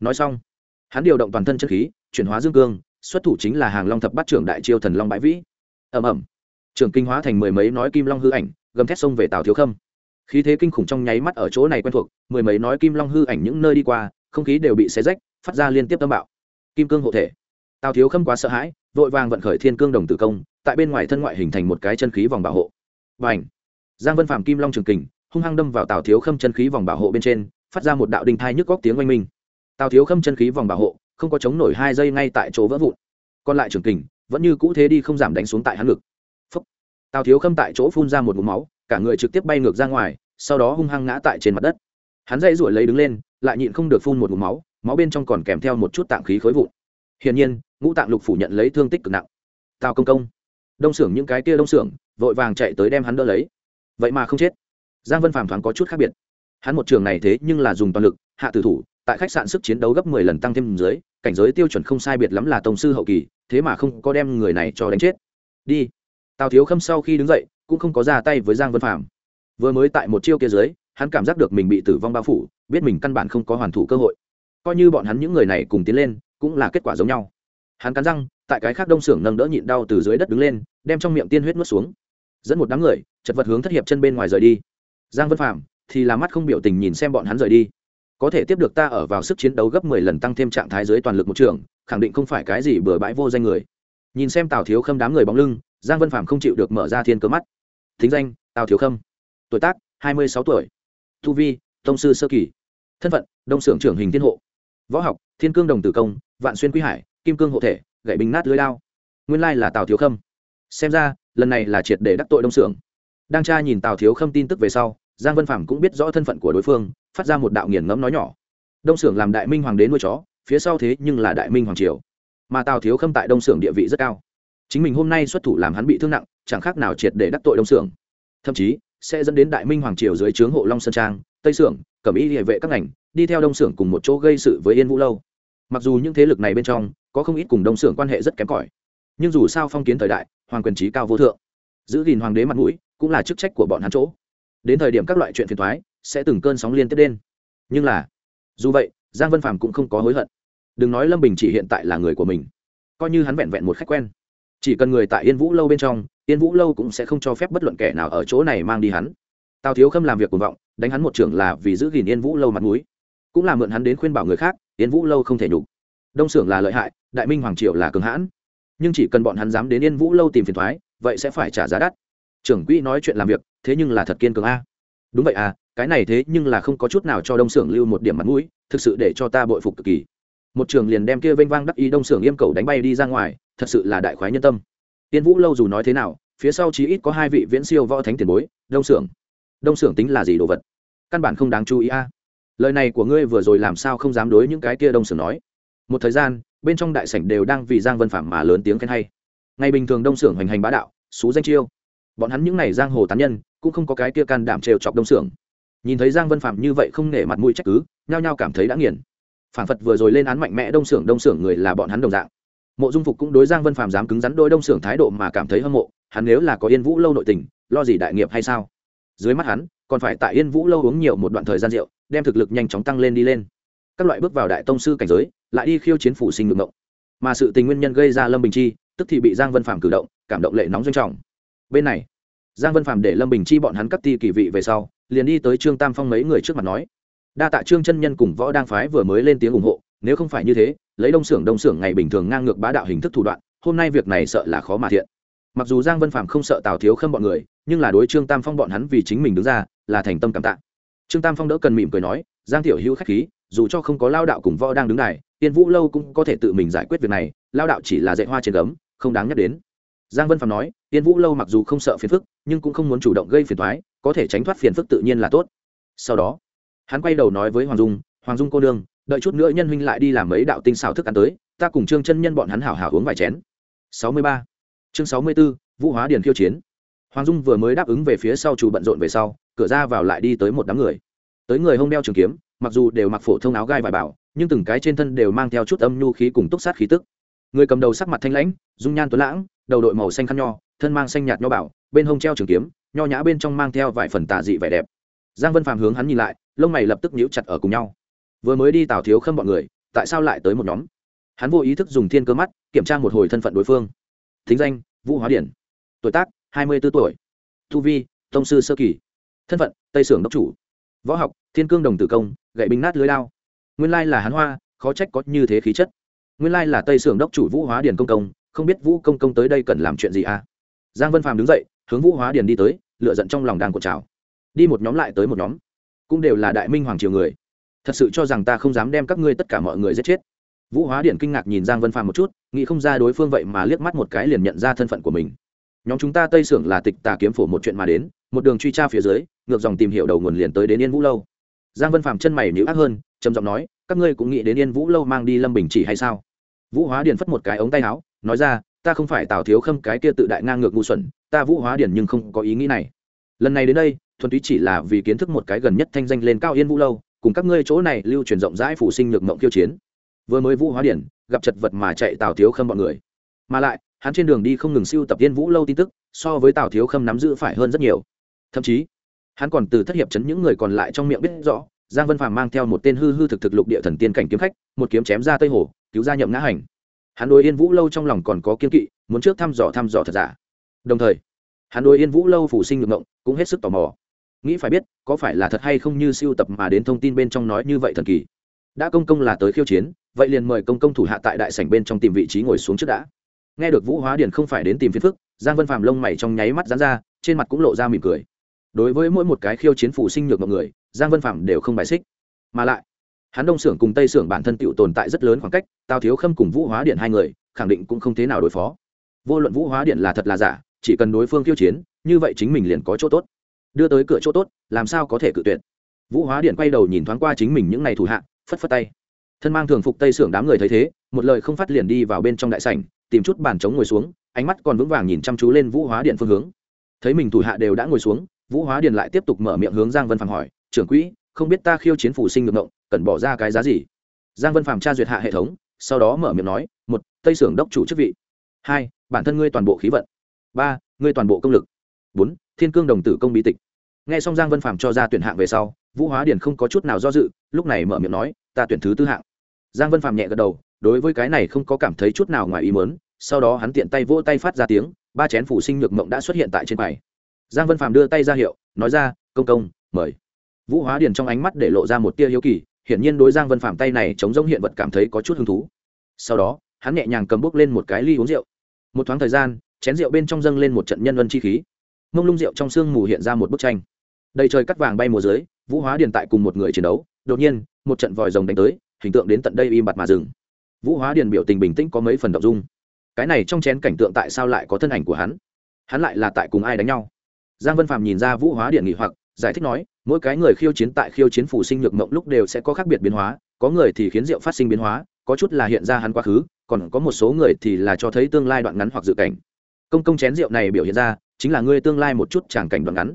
Nói xong hắn điều động toàn thân chân khí chuyển hóa dương cương xuất thủ chính là hàng long thập bát trưởng đại chiêu thần long bãi vĩ. Ẩm ẩm trường kinh hóa thành mười mấy nói kim long hư ảnh, gầm thét xông về tào thiếu khâm. Khí thế kinh khủng trong nháy mắt ở chỗ này quen thuộc, mười mấy nói kim long hư ảnh những nơi đi qua, không khí đều bị xé rách, phát ra liên tiếp tâm bạo. Kim cương hộ thể. Tào thiếu khâm quá sợ hãi, vội vàng vận khởi thiên cương đồng tử công, tại bên ngoài thân ngoại hình thành một cái chân khí vòng bảo hộ. Và ảnh giang vân phạm kim long trường kình, hung hăng đâm vào tào thiếu khâm chân khí vòng bảo hộ bên trên, phát ra một đạo đinh thai nhức góc tiếng oanh minh. Tào thiếu khâm chân khí vòng bảo hộ, không có chống nổi hai giây ngay tại chỗ vỡ vụn. Còn lại trường kình, vẫn như cũ thế đi không giảm đánh xuống tại hắn ngực tào thiếu khâm tại chỗ phun ra một mụ máu, cả người trực tiếp bay ngược ra ngoài, sau đó hung hăng ngã tại trên mặt đất. Hắn dây ruổi lấy đứng lên, lại nhịn không được phun một mụ máu máu bên trong còn kèm theo một chút tạng khí khối vụn. Hiển nhiên, ngũ tạng lục phủ nhận lấy thương tích cực nặng. Tào công công, đông xưởng những cái kia đông xưởng, vội vàng chạy tới đem hắn đỡ lấy. Vậy mà không chết. Giang vân phàm thoáng có chút khác biệt. Hắn một trường này thế nhưng là dùng toàn lực, hạ tử thủ, tại khách sạn sức chiến đấu gấp mười lần tăng thêm dưới, cảnh giới tiêu chuẩn không sai biệt lắm là tổng sư hậu kỳ, thế mà không có đem người này cho đánh chết. Đi tào thiếu khâm sau khi đứng dậy, cũng không có ra tay với giang vân phàm. Vừa mới tại một chiêu kia dưới, hắn cảm giác được mình bị tử vong bao phủ, biết mình căn bản không có hoàn thủ cơ hội. Coi như bọn hắn những người này cùng tiến lên, cũng là kết quả giống nhau. Hắn cắn răng, tại cái khác đông xưởng nâng đỡ nhịn đau từ dưới đất đứng lên, đem trong miệng tiên huyết nuốt xuống. Dẫn một đám người, chật vật hướng thất hiệp chân bên ngoài rời đi. Giang vân phạm thì là mắt không biểu tình nhìn xem bọn hắn rời đi. Có thể tiếp được ta ở vào sức chiến đấu gấp mười lần tăng thêm trạng thái dưới toàn lực một trường, khẳng định không phải cái gì bừa bãi vô danh người. Nhìn xem tào thiếu khâm đám người bóng lưng giang vân phạm không chịu được mở ra thiên cơ mắt. Thính danh, tào thiếu khâm. Tuổi tác, hai mươi sáu tuổi. Tu vi, tông sư sơ kỳ. Thân phận, đông xưởng trưởng hình thiên hộ. Võ học, thiên cương đồng tử công, vạn xuyên quý hải, kim cương hộ thể, gậy bình nát lưới lao nguyên lai là tào thiếu khâm. Xem ra, lần này là triệt để đắc tội đông xưởng đang tra nhìn tào thiếu khâm tin tức về sau, giang vân phạm cũng biết rõ thân phận của đối phương, phát ra một đạo nghiền ngẫm nói nhỏ. Đông xưởng làm đại minh hoàng đế nuôi chó, phía sau thế nhưng là đại minh hoàng triều. Mà tào thiếu khâm tại đông xưởng địa vị rất cao chính mình hôm nay xuất thủ làm hắn bị thương nặng, chẳng khác nào triệt để đắc tội đông xưởng thậm chí, sẽ dẫn đến đại minh hoàng triều dưới trướng hộ long sơn trang, tây xưởng cẩm ý địa vệ các ngành, đi theo đông xưởng cùng một chỗ gây sự với yên vũ lâu. Mặc dù những thế lực này bên trong, có không ít cùng đông xưởng quan hệ rất kém cỏi, nhưng dù sao phong kiến thời đại, hoàng quyền trí cao vô thượng, giữ gìn hoàng đế mặt mũi, cũng là chức trách của bọn hắn chỗ. Đến thời điểm các loại chuyện phiền thoái sẽ từng cơn sóng liên tiếp đến. Nhưng là, dù vậy, giang vân phàm cũng không có hối hận. Đừng nói lâm bình chỉ hiện tại là người của mình, coi như hắn vẹn vẹn một khách quen chỉ cần người tại yên vũ lâu bên trong, yên vũ lâu cũng sẽ không cho phép bất luận kẻ nào ở chỗ này mang đi hắn. Tào thiếu khâm làm việc cuồng vọng, đánh hắn một trưởng là vì giữ gìn yên vũ lâu mặt mũi. Cũng là mượn hắn đến khuyên bảo người khác, yên vũ lâu không thể nhục. Đông xưởng là lợi hại, đại minh hoàng triều là cường hãn. Nhưng chỉ cần bọn hắn dám đến yên vũ lâu tìm phiền thoái, vậy sẽ phải trả giá đắt. Trưởng quỹ nói chuyện làm việc, thế nhưng là thật kiên cường a. Đúng vậy à cái này thế nhưng là không có chút nào cho đông xưởng lưu một điểm mặt mũi, thực sự để cho ta bội phục cực kỳ. Một trường liền đem kia vênh vang đắc ý đông xưởng yêm cầu đánh bay đi ra ngoài thật sự là đại khoái nhân tâm. Tiên vũ lâu dù nói thế nào, phía sau chí ít có hai vị viễn siêu võ thánh tiền bối, đông xưởng đông xưởng tính là gì đồ vật? Căn bản không đáng chú ý a. Lời này của ngươi vừa rồi làm sao không dám đối những cái kia đông xưởng nói? Một thời gian, bên trong đại sảnh đều đang vì giang vân phạm mà lớn tiếng khen hay. Ngày bình thường đông xưởng hoành hành bá đạo, xú danh chiêu. Bọn hắn những n à y giang hồ tán nhân, cũng không có cái kia can đảm trêu chọc đông xưởng nhìn thấy giang vân phạm như vậy không nể mặt mũi trách cứ, nhao nhao cảm thấy đã nghiền. Phản phật vừa rồi lên án mạnh mẽ đông xưởng đông xưởng người là bọn hắn đồng dạng mộ dung phục cũng đối giang vân phạm dám cứng rắn đôi đông xưởng thái độ mà cảm thấy hâm mộ, hắn nếu là có yên vũ lâu nội tình, lo gì đại nghiệp hay sao? Dưới mắt hắn, còn phải tại yên vũ lâu uống nhiều một đoạn thời gian rượu, đem thực lực nhanh chóng tăng lên đi lên. Các loại bước vào đại tông sư cảnh giới, lại đi khiêu chiến phủ sinh ngược ngộng. Mà sự tình nguyên nhân gây ra lâm bình chi, tức thì bị giang vân phạm cử động, cảm động lệ nóng doanh trọng. Bên này, giang vân phạm để lâm bình chi bọn hắn cắt ti kỳ vị về sau, liền đi tới trương tam phong mấy người trước mặt nói, đa tạ trương chân nhân cùng võ đang phái vừa mới lên tiếng ủng hộ nếu không phải như thế, lấy đông xưởng đông xưởng ngày bình thường ngang ngược bá đạo hình thức thủ đoạn, hôm nay việc này sợ là khó mà thiện. Mặc dù giang vân phạm không sợ tào thiếu khâm bọn người, nhưng là đối trương tam phong bọn hắn vì chính mình đứng ra, là thành tâm cảm tạ. Trương tam phong đỡ cần mỉm cười nói, giang tiểu hữu khách khí, dù cho không có lao đạo cùng võ đang đứng đài, tiên vũ lâu cũng có thể tự mình giải quyết việc này, lao đạo chỉ là dạy hoa trên gấm, không đáng nhắc đến. Giang vân phạm nói, tiên vũ lâu mặc dù không sợ phiền phức, nhưng cũng không muốn chủ động gây phiền thoái có thể tránh thoát phiền phức tự nhiên là tốt. Sau đó, hắn quay đầu nói với hoàng dung hoàng dung cô đương đợi chút nữa nhân huynh lại đi làm mấy đạo tinh xào thức ăn tới ta cùng trương chân nhân bọn hắn hảo hảo uống vài chén. Sáu mươi ba. Chương sáu mươi 64, vũ hóa điền khiêu chiến. Hoàng dung vừa mới đáp ứng về phía sau chủ bận rộn về sau cửa ra vào lại đi tới một đám người. Tới người hông đeo trường kiếm mặc dù đều mặc phổ thông áo gai vải bảo nhưng từng cái trên thân đều mang theo chút âm nhu khí cùng túc sát khí tức. Người cầm đầu sắc mặt thanh lãnh dung nhan tuấn lãng đầu đội màu xanh khăn nho thân mang xanh nhạt nho bảo bên hông treo trường kiếm nho nhã bên trong mang theo vài phần tà dị vẻ đẹp. Giang vân phàm hướng hắn nhìn lại lông mày lập tức nhíu chặt ở cùng nhau vừa mới đi tào thiếu khâm bọn người, tại sao lại tới một nhóm? Hắn vô ý thức dùng thiên cơ mắt, kiểm tra một hồi thân phận đối phương. Thính danh, vũ hóa điển. Tuổi tác, hai mươi b ố tuổi. Thu vi, tông sư sơ kỳ. Thân phận, tây sưởng đốc chủ. Võ học, thiên cương đồng tử công, gậy bình nát lưới lao nguyên lai là hắn hoa, khó trách có như thế khí chất. Nguyên lai là tây sưởng đốc chủ vũ hóa điển công công, không biết vũ công công tới đây cần làm chuyện gì à? Giang vân phàm đứng dậy, hướng vũ hóa điển đi tới lựa giận trong lòng đang cột trào. Đi một nhóm lại tới một nhóm. Cũng đều là đại minh hoàng triều người thật sự cho rằng ta không dám đem các ngươi tất cả mọi người giết chết. Vũ hóa điện kinh ngạc nhìn giang vân phàm một chút, nghĩ không ra đối phương vậy mà liếc mắt một cái liền nhận ra thân phận của mình. Nhóm chúng ta tây sưởng là tịch tà kiếm phổ một chuyện mà đến, một đường truy tra phía dưới, ngược dòng tìm hiểu đầu nguồn liền tới đến yên vũ lâu. Giang vân phàm chân mày nhữ ác hơn, trầm giọng nói, các ngươi cũng nghĩ đến yên vũ lâu mang đi lâm bình chỉ hay sao? Vũ hóa điền phất một cái ống tay áo, nói ra, ta không phải tào thiếu khâm cái kia tự đại ngang ngược ngu xuẩn, ta vũ hóa điền nhưng không có ý nghĩ này. Lần này đến đây, thuần túy chỉ là vì kiến thức một cái gần nhất thanh danh lên cao yên vũ lâu cùng các ngươi chỗ này lưu truyền rộng rãi phủ sinh nhược mộng kiêu chiến. Vừa mới vũ hóa điển, gặp chật vật mà chạy tào thiếu khâm bọn người. Mà lại, hắn trên đường đi không ngừng siêu tập tiên vũ lâu tin tức, so với tào thiếu khâm nắm giữ phải hơn rất nhiều. Thậm chí, hắn còn từ thất hiệp chấn những người còn lại trong miệng biết rõ, giang vân phàm mang theo một tên hư hư thực thực lục địa thần tiên cảnh kiếm khách, một kiếm chém ra tây hồ, cứu ra nhậm ngã hành. Hắn đối yên vũ lâu trong lòng còn có kiên kỵ, muốn trước thăm dò thăm dò thật giả. Đồng thời, hắn đối yên vũ lâu phủ sinh ngược ngộng cũng hết sức tò mò nghĩ phải biết, có phải là thật hay không như siêu tập mà đến thông tin bên trong nói như vậy thần kỳ. Đã công công là tới khiêu chiến, vậy liền mời công công thủ hạ tại đại sảnh bên trong tìm vị trí ngồi xuống trước đã. Nghe được vũ hóa điền không phải đến tìm phiền phức, giang vân phàm lông mày trong nháy mắt dán ra, trên mặt cũng lộ ra mỉm cười. Đối với mỗi một cái khiêu chiến phụ sinh nhược mọi người, giang vân phàm đều không bài xích. Mà lại, hắn đông xưởng cùng tây xưởng bản thân tựu tồn tại rất lớn khoảng cách, tào thiếu khâm cùng vũ hóa điện hai người, khẳng định cũng không thế nào đối phó. Vô luận vũ hóa điện là thật là giả, chỉ cần đối phương khiêu chiến, như vậy chính mình liền có chỗ tốt đưa tới cửa chỗ tốt, làm sao có thể cự tuyệt? Vũ hóa điện quay đầu nhìn thoáng qua chính mình những ngày thủ hạ, phất phất tay. Thân mang thường phục tây xưởng đám người thấy thế, một lời không phát liền đi vào bên trong đại sảnh, tìm chút bàn trống ngồi xuống, ánh mắt còn vững vàng nhìn chăm chú lên vũ hóa điện phương hướng. Thấy mình thủ hạ đều đã ngồi xuống, vũ hóa điện lại tiếp tục mở miệng hướng giang vân phàm hỏi, trưởng quỹ, không biết ta khiêu chiến phủ sinh ngược ngộng, cần bỏ ra cái giá gì? Giang vân phàm tra duyệt hạ hệ thống, sau đó mở miệng nói, một, tây xưởng đốc chủ chức vị. Hai, bản thân ngươi toàn bộ khí vận. Ba, ngươi toàn bộ công lực. Bốn thiên cương đồng tử công bí tịch. Nghe xong giang vân phàm cho ra tuyển hạng về sau, vũ hóa điền không có chút nào do dự, lúc này mở miệng nói, ta tuyển thứ tư hạng. Giang vân phàm nhẹ gật đầu, đối với cái này không có cảm thấy chút nào ngoài ý mớn sau đó hắn tiện tay vỗ tay phát ra tiếng, ba chén phủ sinh nhược mộng đã xuất hiện tại trên bài. Giang vân phàm đưa tay ra hiệu, nói ra, công công, mời. Vũ hóa điền trong ánh mắt để lộ ra một tia hiếu kỳ, hiển nhiên đối giang vân phàm tay này chống giống hiện vật cảm thấy có chút hứng thú. Sau đó, hắn nhẹ nhàng cầm bốc lên một cái ly uống rượu. Một thoáng thời gian, chén rượu bên trong dâng lên một trận nhân vân chi khí mông lung rượu trong sương mù hiện ra một bức tranh. Đầy trời cắt vàng bay mùa dưới, vũ hóa điền tại cùng một người chiến đấu, đột nhiên, một trận vòi rồng đánh tới, hình tượng đến tận đây im bặt mà dừng. Vũ hóa điền biểu tình bình tĩnh có mấy phần động dung. Cái này trong chén cảnh tượng tại sao lại có thân ảnh của hắn? Hắn lại là tại cùng ai đánh nhau? Giang vân phàm nhìn ra vũ hóa điện nghỉ hoặc, giải thích nói, mỗi cái người khiêu chiến tại khiêu chiến phủ sinh nhược mộng lúc đều sẽ có khác biệt biến hóa, có người thì khiến rượu phát sinh biến hóa, có chút là hiện ra hắn quá khứ, còn có một số người thì là cho thấy tương lai đoạn ngắn hoặc dự cảnh. Công công chén rượu này biểu hiện ra chính là ngươi tương lai một chút tràng cảnh đoạn ngắn.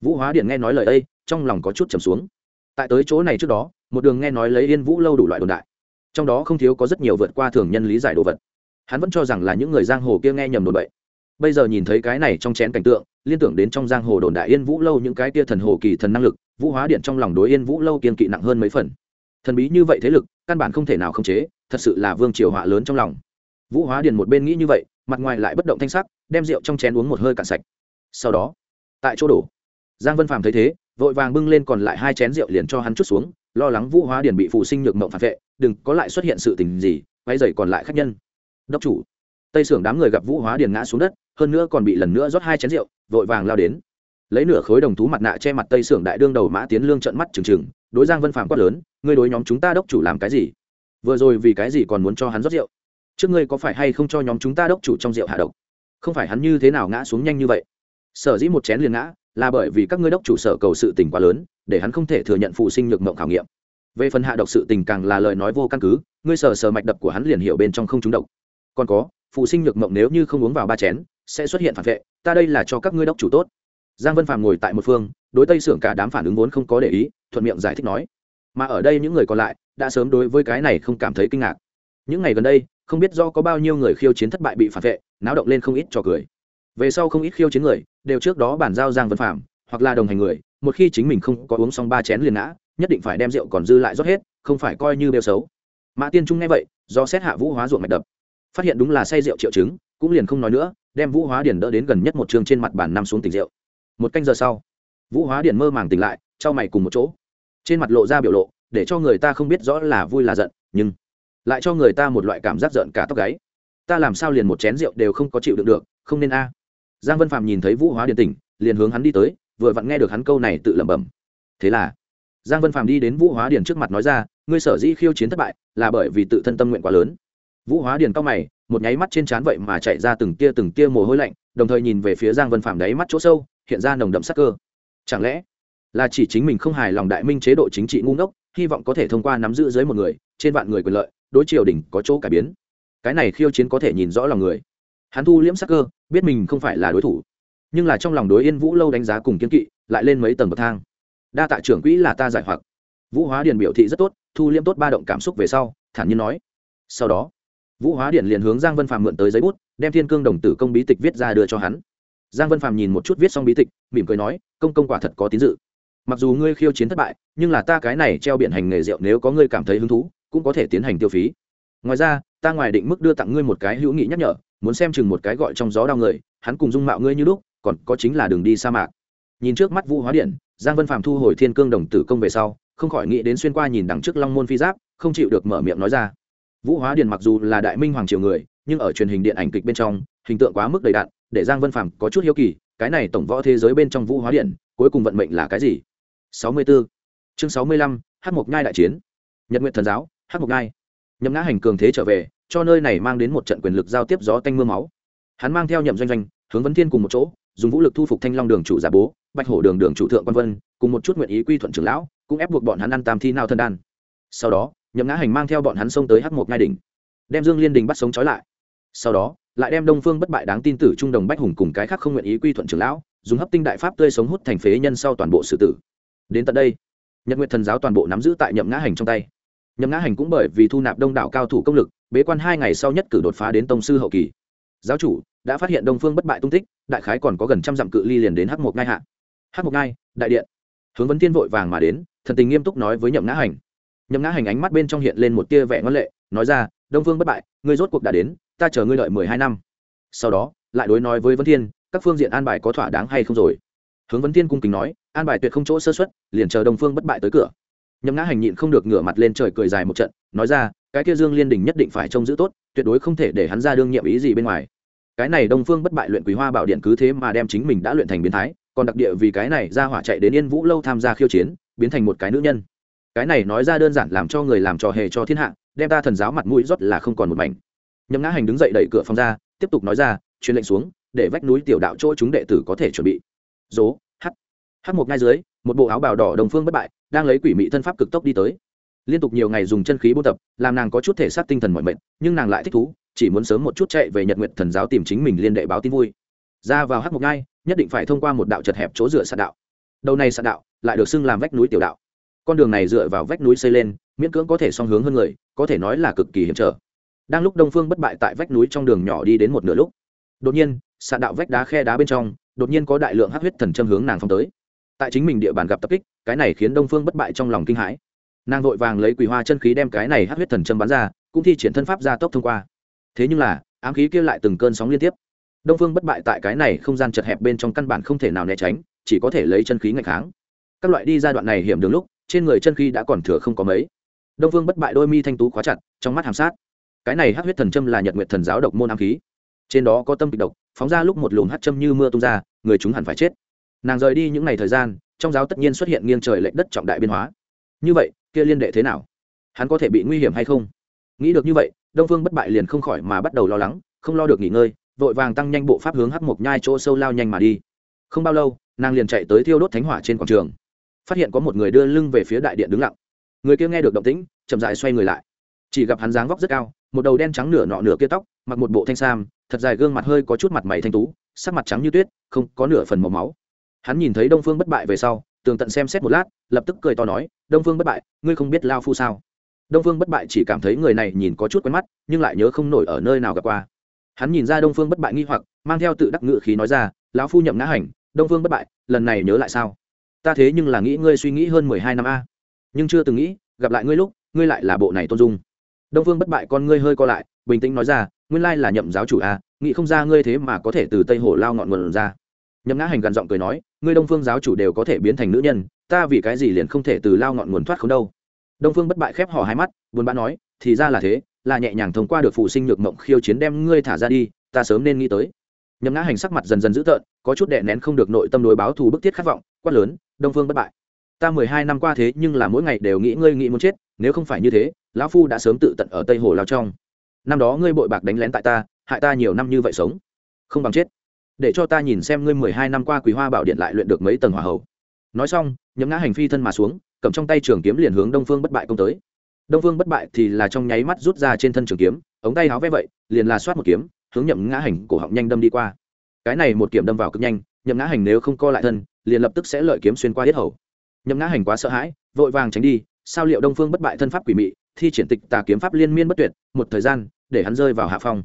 Vũ hóa điện nghe nói lời ấy, trong lòng có chút trầm xuống. Tại tới chỗ này trước đó một đường nghe nói lấy yên vũ lâu đủ loại đồn đại. Trong đó không thiếu có rất nhiều vượt qua thường nhân lý giải đồ vật. Hắn vẫn cho rằng là những người giang hồ kia nghe nhầm đồn bậy. Bây giờ nhìn thấy cái này trong chén cảnh tượng liên tưởng đến trong giang hồ đồn đại yên vũ lâu những cái kia thần hồ kỳ thần năng lực vũ hóa điện trong lòng đối yên vũ lâu kiên kỵ nặng hơn mấy phần. Thần bí như vậy thế lực căn bản không thể nào khống chế thật sự là vương triều họa lớn trong lòng. Vũ hóa điện một bên nghĩ như vậy mặt ngoài lại bất động thanh sắc, đem rượu trong chén uống một hơi cạn sạch. Sau đó, tại chỗ đổ. Giang vân phàm thấy thế, vội vàng bưng lên còn lại hai chén rượu liền cho hắn chút xuống, lo lắng vũ hóa điền bị phụ sinh nhược mộng phản vệ, đừng có lại xuất hiện sự tình gì quay dày còn lại khách nhân. Đốc chủ, tây sưởng đám người gặp vũ hóa điền ngã xuống đất, hơn nữa còn bị lần nữa rót hai chén rượu, vội vàng lao đến. Lấy nửa khối đồng thú mặt nạ che mặt tây sưởng đại đương đầu mã tiến lương trận mắt trừng trừng, đối giang vân phạm quát lớn, ngươi đối nhóm chúng ta đốc chủ làm cái gì? Vừa rồi vì cái gì còn muốn cho hắn rót rượu? Trước ngươi có phải hay không cho nhóm chúng ta đốc chủ trong rượu hạ độc? Không phải hắn như thế nào ngã xuống nhanh như vậy? Sở dĩ một chén liền ngã, là bởi vì các ngươi đốc chủ sở cầu sự tình quá lớn, để hắn không thể thừa nhận phụ sinh nhược mộng khảo nghiệm. Về phần hạ độc sự tình càng là lời nói vô căn cứ, ngươi sở sở mạch đập của hắn liền hiểu bên trong không trúng độc. Còn có, phụ sinh nhược mộng nếu như không uống vào ba chén, sẽ xuất hiện phản vệ, ta đây là cho các ngươi đốc chủ tốt. Giang vân phàm ngồi tại một phương, đối tây xưởng cả đám phản ứng vốn không có để ý, thuận miệng giải thích nói. Mà ở đây những người còn lại, đã sớm đối với cái này không cảm thấy kinh ngạc. Những ngày gần đây không biết do có bao nhiêu người khiêu chiến thất bại bị phản vệ, náo động lên không ít cho cười. Về sau không ít khiêu chiến người, đều trước đó bàn giao giang vân phạm, hoặc là đồng hành người, một khi chính mình không có uống xong ba chén liền ngã, nhất định phải đem rượu còn dư lại rót hết, không phải coi như bêu xấu. Mã tiên trung nghe vậy, do xét hạ vũ hóa ruộng mạch đập. Phát hiện đúng là say rượu triệu chứng, cũng liền không nói nữa, đem vũ hóa điển đỡ đến gần nhất một trường trên mặt bàn nằm xuống tỉnh rượu. Một canh giờ sau, vũ hóa điển mơ màng tỉnh lại, trao mày cùng một chỗ. Trên mặt lộ ra biểu lộ, để cho người ta không biết rõ là vui là giận, nhưng lại cho người ta một loại cảm giác giận cả tóc gáy. Ta làm sao liền một chén rượu đều không có chịu đựng được, không nên a. Giang vân phạm nhìn thấy vũ hóa Điền tỉnh, liền hướng hắn đi tới, vừa vặn nghe được hắn câu này tự lẩm bẩm. Thế là, giang vân phạm đi đến vũ hóa Điền trước mặt nói ra, ngươi sở dĩ khiêu chiến thất bại, là bởi vì tự thân tâm nguyện quá lớn. Vũ hóa Điền cao mày, một nháy mắt trên trán vậy mà chạy ra từng tia từng tia mồ hôi lạnh, đồng thời nhìn về phía giang vân phạm đáy mắt chỗ sâu, hiện ra nồng đậm sắc cơ. Chẳng lẽ là chỉ chính mình không hài lòng đại minh chế độ chính trị ngu ngốc, hy vọng có thể thông qua nắm giữ dưới một người, trên vạn người quyền lợi đối triều đình có chỗ cải biến. Cái này khiêu chiến có thể nhìn rõ lòng người. Hắn thu liễm sắc cơ, biết mình không phải là đối thủ, nhưng là trong lòng đối yên vũ lâu đánh giá cùng kiên kỵ, lại lên mấy tầng bậc thang. Đa tạ trưởng quỹ là ta giải hoặc. Vũ hóa điền biểu thị rất tốt, thu liễm tốt ba động cảm xúc về sau, thản nhiên nói. Sau đó, vũ hóa điền liền hướng giang vân phàm mượn tới giấy bút, đem thiên cương đồng tử công bí tịch viết ra đưa cho hắn. Giang vân phàm nhìn một chút viết xong bí tịch, mỉm cười nói, công công quả thật có tín dự. Mặc dù ngươi khiêu chiến thất bại, nhưng là ta cái này treo biển hành nghề rượu nếu có ngươi cảm thấy hứng thú cũng có thể tiến hành tiêu phí. Ngoài ra ta ngoài định mức đưa tặng ngươi một cái hữu nghị nhắc nhở muốn xem chừng một cái gọi trong gió đau người hắn cùng dung mạo ngươi như lúc còn có chính là đường đi sa mạc. Nhìn trước mắt vũ hóa điện giang vân Phàm thu hồi thiên cương đồng tử công về sau không khỏi nghĩ đến xuyên qua nhìn đằng trước long môn phi giáp không chịu được mở miệng nói ra. Vũ hóa điện mặc dù là đại minh hoàng triều người nhưng ở truyền hình điện ảnh kịch bên trong hình tượng quá mức đầy đạn để giang vân Phàm có chút hiếu kỳ cái này tổng võ thế giới bên trong vũ hóa điện cuối cùng vận mệnh là cái gì? 64. chương 65, hát mộc nhai đại chiến. Nhật nguyện thần giáo. Hắc mộc ngai nhậm ngã hành cường thế trở về, cho nơi này mang đến một trận quyền lực giao tiếp gió tanh mưa máu. Hắn mang theo nhậm doanh doanh, hướng vấn thiên cùng một chỗ, dùng vũ lực thu phục thanh long đường chủ giả bố, bạch hổ đường đường chủ thượng quan vân, cùng một chút nguyện ý quy thuận trưởng lão, cũng ép buộc bọn hắn ăn tam thi nao thân đan. Sau đó, nhậm ngã hành mang theo bọn hắn xông tới hắc Mục ngai đỉnh, đem dương liên đình bắt sống trói lại. Sau đó, lại đem đông phương bất bại đáng tin tử trung đồng bách hùng cùng cái khác không nguyện ý quy thuận trưởng lão, dùng hấp tinh đại pháp tươi sống hút thành phế nhân sau toàn bộ sự tử. Đến tận đây, nhật nguyện thần giáo toàn bộ nắm giữ tại nhậm ngã hành trong tay nhậm ngã hành cũng bởi vì thu nạp đông đảo cao thủ công lực, bế quan hai ngày sau nhất cử đột phá đến tông sư hậu kỳ. Giáo chủ đã phát hiện đông phương bất bại tung tích, đại khái còn có gần trăm dặm cự ly liền đến h một ngai hạ. H một ngai, đại điện. Hướng vấn tiên vội vàng mà đến, thần tình nghiêm túc nói với nhậm ngã hành. Nhậm ngã hành ánh mắt bên trong hiện lên một tia vẻ ngân lệ, nói ra, đông phương bất bại, ngươi rốt cuộc đã đến, ta chờ ngươi đợi mười hai năm. Sau đó, lại đối nói với vấn thiên, các phương diện an bài có thỏa đáng hay không rồi? Hướng vấn thiên cung kính nói, an bài tuyệt không chỗ sơ xuất liền chờ đông phương bất bại tới cửa nhậm ngã hành nhịn không được ngửa mặt lên trời cười dài một trận, nói ra, cái kia dương liên đình nhất định phải trông giữ tốt, tuyệt đối không thể để hắn ra đương nhiệm ý gì bên ngoài. Cái này đông phương bất bại luyện quý hoa bảo điện cứ thế mà đem chính mình đã luyện thành biến thái, còn đặc địa vì cái này ra hỏa chạy đến yên vũ lâu tham gia khiêu chiến, biến thành một cái nữ nhân. Cái này nói ra đơn giản làm cho người làm trò hề cho thiên hạ, đem ta thần giáo mặt mũi rót là không còn một mảnh. Nhậm ngã hành đứng dậy đẩy cửa phòng ra, tiếp tục nói ra, truyền lệnh xuống, để vách núi tiểu đạo chỗ chúng đệ tử có thể chuẩn bị. Dố hắt hắt một ngay dưới, một bộ áo bào đỏ đồng phương bất bại đang lấy quỷ mị thân pháp cực tốc đi tới. Liên tục nhiều ngày dùng chân khí buôn tập, làm nàng có chút thể xác tinh thần mọi mệnh nhưng nàng lại thích thú, chỉ muốn sớm một chút chạy về nhật nguyện thần giáo tìm chính mình liên đệ báo tin vui. Ra vào hắc một ngai nhất định phải thông qua một đạo chật hẹp chỗ dựa sạt đạo. Đầu này sạt đạo lại được xưng làm vách núi tiểu đạo. Con đường này dựa vào vách núi xây lên, miễn cưỡng có thể song hướng hơn người, có thể nói là cực kỳ hiểm trở. Đang lúc đông phương bất bại tại vách núi trong đường nhỏ đi đến một nửa lúc, đột nhiên sạt đạo vách đá khe đá bên trong, đột nhiên có đại lượng hắc huyết thần châm hướng nàng phong tới tại chính mình địa bàn gặp tập kích, cái này khiến đông phương bất bại trong lòng kinh hãi. Nàng vội vàng lấy quỳ hoa chân khí đem cái này hát huyết thần châm bắn ra, cũng thi triển thân pháp ra tốc thông qua. Thế nhưng là, ám khí kia lại từng cơn sóng liên tiếp. Đông phương bất bại tại cái này không gian chật hẹp bên trong căn bản không thể nào né tránh, chỉ có thể lấy chân khí ngày kháng. Các loại đi giai đoạn này hiểm đường lúc, trên người chân khí đã còn thừa không có mấy. Đông phương bất bại đôi mi thanh tú khóa chặt, trong mắt hàm sát. Cái này hát huyết thần châm là nhật nguyệt thần giáo độc môn ám khí. Trên đó có tâm kịch độc, phóng ra lúc một luồng hát châm như mưa tung ra, người chúng hẳn phải chết nàng rời đi những ngày thời gian, trong giáo tất nhiên xuất hiện nghiêng trời lệch đất trọng đại biên hóa. Như vậy, kia liên đệ thế nào? Hắn có thể bị nguy hiểm hay không? Nghĩ được như vậy, đông phương bất bại liền không khỏi mà bắt đầu lo lắng, không lo được nghỉ ngơi, vội vàng tăng nhanh bộ pháp hướng hắc mộc nhai chỗ sâu lao nhanh mà đi. Không bao lâu, nàng liền chạy tới thiêu đốt thánh hỏa trên quảng trường. Phát hiện có một người đưa lưng về phía đại điện đứng lặng. Người kia nghe được động tĩnh, chậm dại xoay người lại. Chỉ gặp hắn dáng vóc rất cao, một đầu đen trắng nửa nọ nửa kia tóc, mặc một bộ thanh sam, thật dài gương mặt hơi có chút mặt mày thanh tú, sắc mặt trắng như tuyết, không có nửa phần màu máu hắn nhìn thấy đông phương bất bại về sau, tường tận xem xét một lát, lập tức cười to nói, đông phương bất bại, ngươi không biết lao phu sao? Đông phương bất bại chỉ cảm thấy người này nhìn có chút quen mắt, nhưng lại nhớ không nổi ở nơi nào gặp qua. Hắn nhìn ra đông phương bất bại nghi hoặc, mang theo tự đắc ngự khí nói ra, lão phu nhậm ngã hành, đông phương bất bại, lần này nhớ lại sao? Ta thế nhưng là nghĩ ngươi suy nghĩ hơn mười hai năm a, nhưng chưa từng nghĩ, gặp lại ngươi lúc, ngươi lại là bộ này tôn dung. Đông phương bất bại con ngươi hơi co lại, bình tĩnh nói ra, nguyên lai là nhậm giáo chủ à nghĩ không ra ngươi thế mà có thể từ tây hồ lao ngọn nguồn ra nhấm ngã hành gần giọng cười nói, ngươi đông phương giáo chủ đều có thể biến thành nữ nhân, ta vì cái gì liền không thể từ lao ngọn nguồn thoát không đâu? Đông phương bất bại khép hò hai mắt, buồn bã nói, thì ra là thế, là nhẹ nhàng thông qua được phụ sinh nhược mộng khiêu chiến đem ngươi thả ra đi, ta sớm nên nghĩ tới. Nhấm ngã hành sắc mặt dần dần dữ tợn, có chút đệ nén không được nội tâm đối báo thù bức thiết khát vọng, quát lớn, đông phương bất bại, ta mười hai năm qua thế nhưng là mỗi ngày đều nghĩ ngươi nghĩ muốn chết, nếu không phải như thế, lão phu đã sớm tự tận ở tây hồ lao trong. Năm đó ngươi bội bạc đánh lén tại ta, hại ta nhiều năm như vậy sống, không bằng chết để cho ta nhìn xem ngươi mười hai năm qua quý hoa bảo điện lại luyện được mấy tầng hỏa hậu nói xong, nhấm ngã hành phi thân mà xuống, cầm trong tay trường kiếm liền hướng đông phương bất bại công tới. Đông phương bất bại thì là trong nháy mắt rút ra trên thân trường kiếm, ống tay áo vẽ vậy, liền là soát một kiếm, hướng nhậm ngã hành cổ họng nhanh đâm đi qua. Cái này một kiếm đâm vào cực nhanh, nhậm ngã hành nếu không co lại thân, liền lập tức sẽ lợi kiếm xuyên qua hết hầu. Nhậm ngã hành quá sợ hãi, vội vàng tránh đi, sao liệu đông phương bất bại thân pháp quỷ mị, thi triển tịch tà kiếm pháp liên miên bất tuyệt, một thời gian, để hắn rơi vào hạ phong.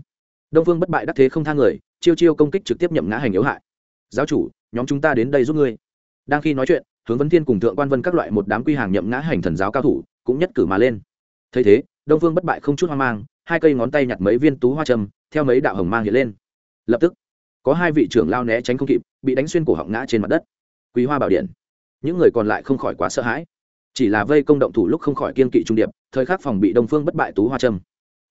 Đông phương bất bại đắc thế không thang người chiêu chiêu công kích trực tiếp nhậm ngã hành yếu hại. Giáo chủ, nhóm chúng ta đến đây giúp ngươi. Đang khi nói chuyện, hướng vấn thiên cùng thượng quan vân các loại một đám quy hàng nhậm ngã hành thần giáo cao thủ cũng nhất cử mà lên. Thấy thế, đông phương bất bại không chút hoang mang, hai cây ngón tay nhặt mấy viên tú hoa trầm theo mấy đạo hồng mang hiện lên. Lập tức, có hai vị trưởng lao né tránh không kịp, bị đánh xuyên cổ họng ngã trên mặt đất. Quý hoa bảo điện, những người còn lại không khỏi quá sợ hãi. Chỉ là vây công động thủ lúc không khỏi kiên kỵ trung điệp, thời khắc phòng bị đông phương bất bại tú hoa trâm.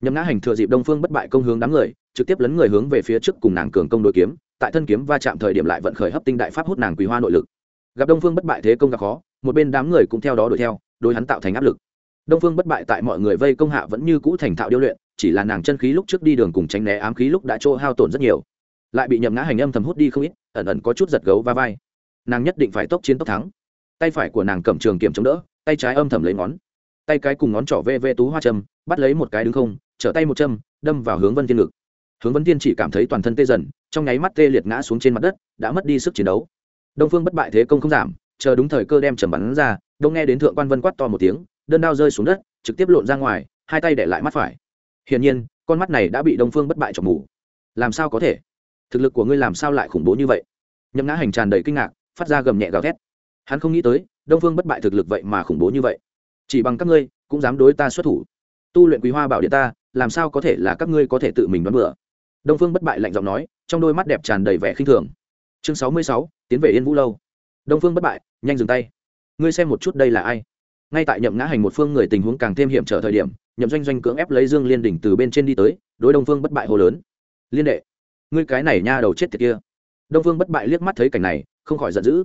Nhấm ngã hành thừa dịp đông phương bất bại công hướng đám người trực tiếp lấn người hướng về phía trước cùng nàng cường công đối kiếm, tại thân kiếm va chạm thời điểm lại vận khởi hấp tinh đại pháp hút nàng quý hoa nội lực. Gặp đông phương bất bại thế công gặp khó, một bên đám người cũng theo đó đuổi theo, đối hắn tạo thành áp lực. Đông phương bất bại tại mọi người vây công hạ vẫn như cũ thành thạo điêu luyện, chỉ là nàng chân khí lúc trước đi đường cùng tránh né ám khí lúc đã chỗ hao tổn rất nhiều. Lại bị nhầm ngã hành âm thầm hút đi không ít, ẩn ẩn có chút giật gấu va vai. Nàng nhất định phải tốc chiến tốc thắng. Tay phải của nàng cầm trường kiểm chống đỡ, tay trái âm thầm lấy ngón. Tay cái cùng ngón trỏ vê vê tú hoa châm, bắt lấy một cái đứng không, trở tay một châm, đâm vào hướng vân thiên ngực hướng vấn thiên chỉ cảm thấy toàn thân tê dần, trong nháy mắt tê liệt ngã xuống trên mặt đất, đã mất đi sức chiến đấu. Đông phương bất bại thế công không giảm, chờ đúng thời cơ đem trầm bắn ra, đông nghe đến thượng quan vân quát to một tiếng, đơn đao rơi xuống đất, trực tiếp lộn ra ngoài, hai tay để lại mắt phải. Hiển nhiên, con mắt này đã bị đông phương bất bại chọc mù. Làm sao có thể? Thực lực của ngươi làm sao lại khủng bố như vậy? Nhậm ngã hành tràn đầy kinh ngạc, phát ra gầm nhẹ gào thét. Hắn không nghĩ tới, đông phương bất bại thực lực vậy mà khủng bố như vậy. Chỉ bằng các ngươi, cũng dám đối ta xuất thủ. Tu luyện quý hoa bảo điện ta, làm sao có thể là các ngươi có thể tự mình đoán bừa? Đông phương bất bại lạnh giọng nói, trong đôi mắt đẹp tràn đầy vẻ khinh thường. Chương sáu mươi sáu, tiến về yên vũ lâu. Đông phương bất bại, nhanh dừng tay. Ngươi xem một chút đây là ai? Ngay tại nhậm ngã hành một phương người tình huống càng thêm hiểm trở thời điểm, nhậm doanh doanh cưỡng ép lấy dương liên đỉnh từ bên trên đi tới, đối đông phương bất bại hồ lớn. Liên đệ, ngươi cái này nha đầu chết tiệt kia. Đông phương bất bại liếc mắt thấy cảnh này, không khỏi giận dữ.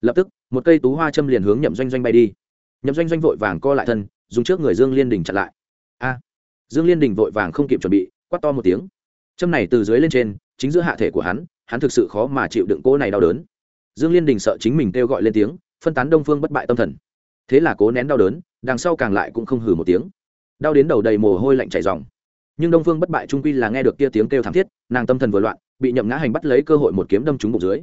Lập tức, một cây tú hoa châm liền hướng nhậm doanh doanh bay đi. Nhậm doanh doanh vội vàng co lại thân, dùng trước người dương liên đình chặn lại. A! Dương liên đình vội vàng không kịp chuẩn bị, quát to một tiếng châm này từ dưới lên trên, chính giữa hạ thể của hắn hắn thực sự khó mà chịu đựng cỗ này đau đớn. Dương liên đình sợ chính mình kêu gọi lên tiếng, phân tán đông phương bất bại tâm thần. Thế là cố nén đau đớn, đằng sau càng lại cũng không hử một tiếng. Đau đến đầu đầy mồ hôi lạnh chảy dòng nhưng đông phương bất bại trung quy là nghe được kia tiếng kêu thảm thiết, nàng tâm thần vừa loạn, bị nhậm ngã hành bắt lấy cơ hội một kiếm đâm trúng bụng dưới.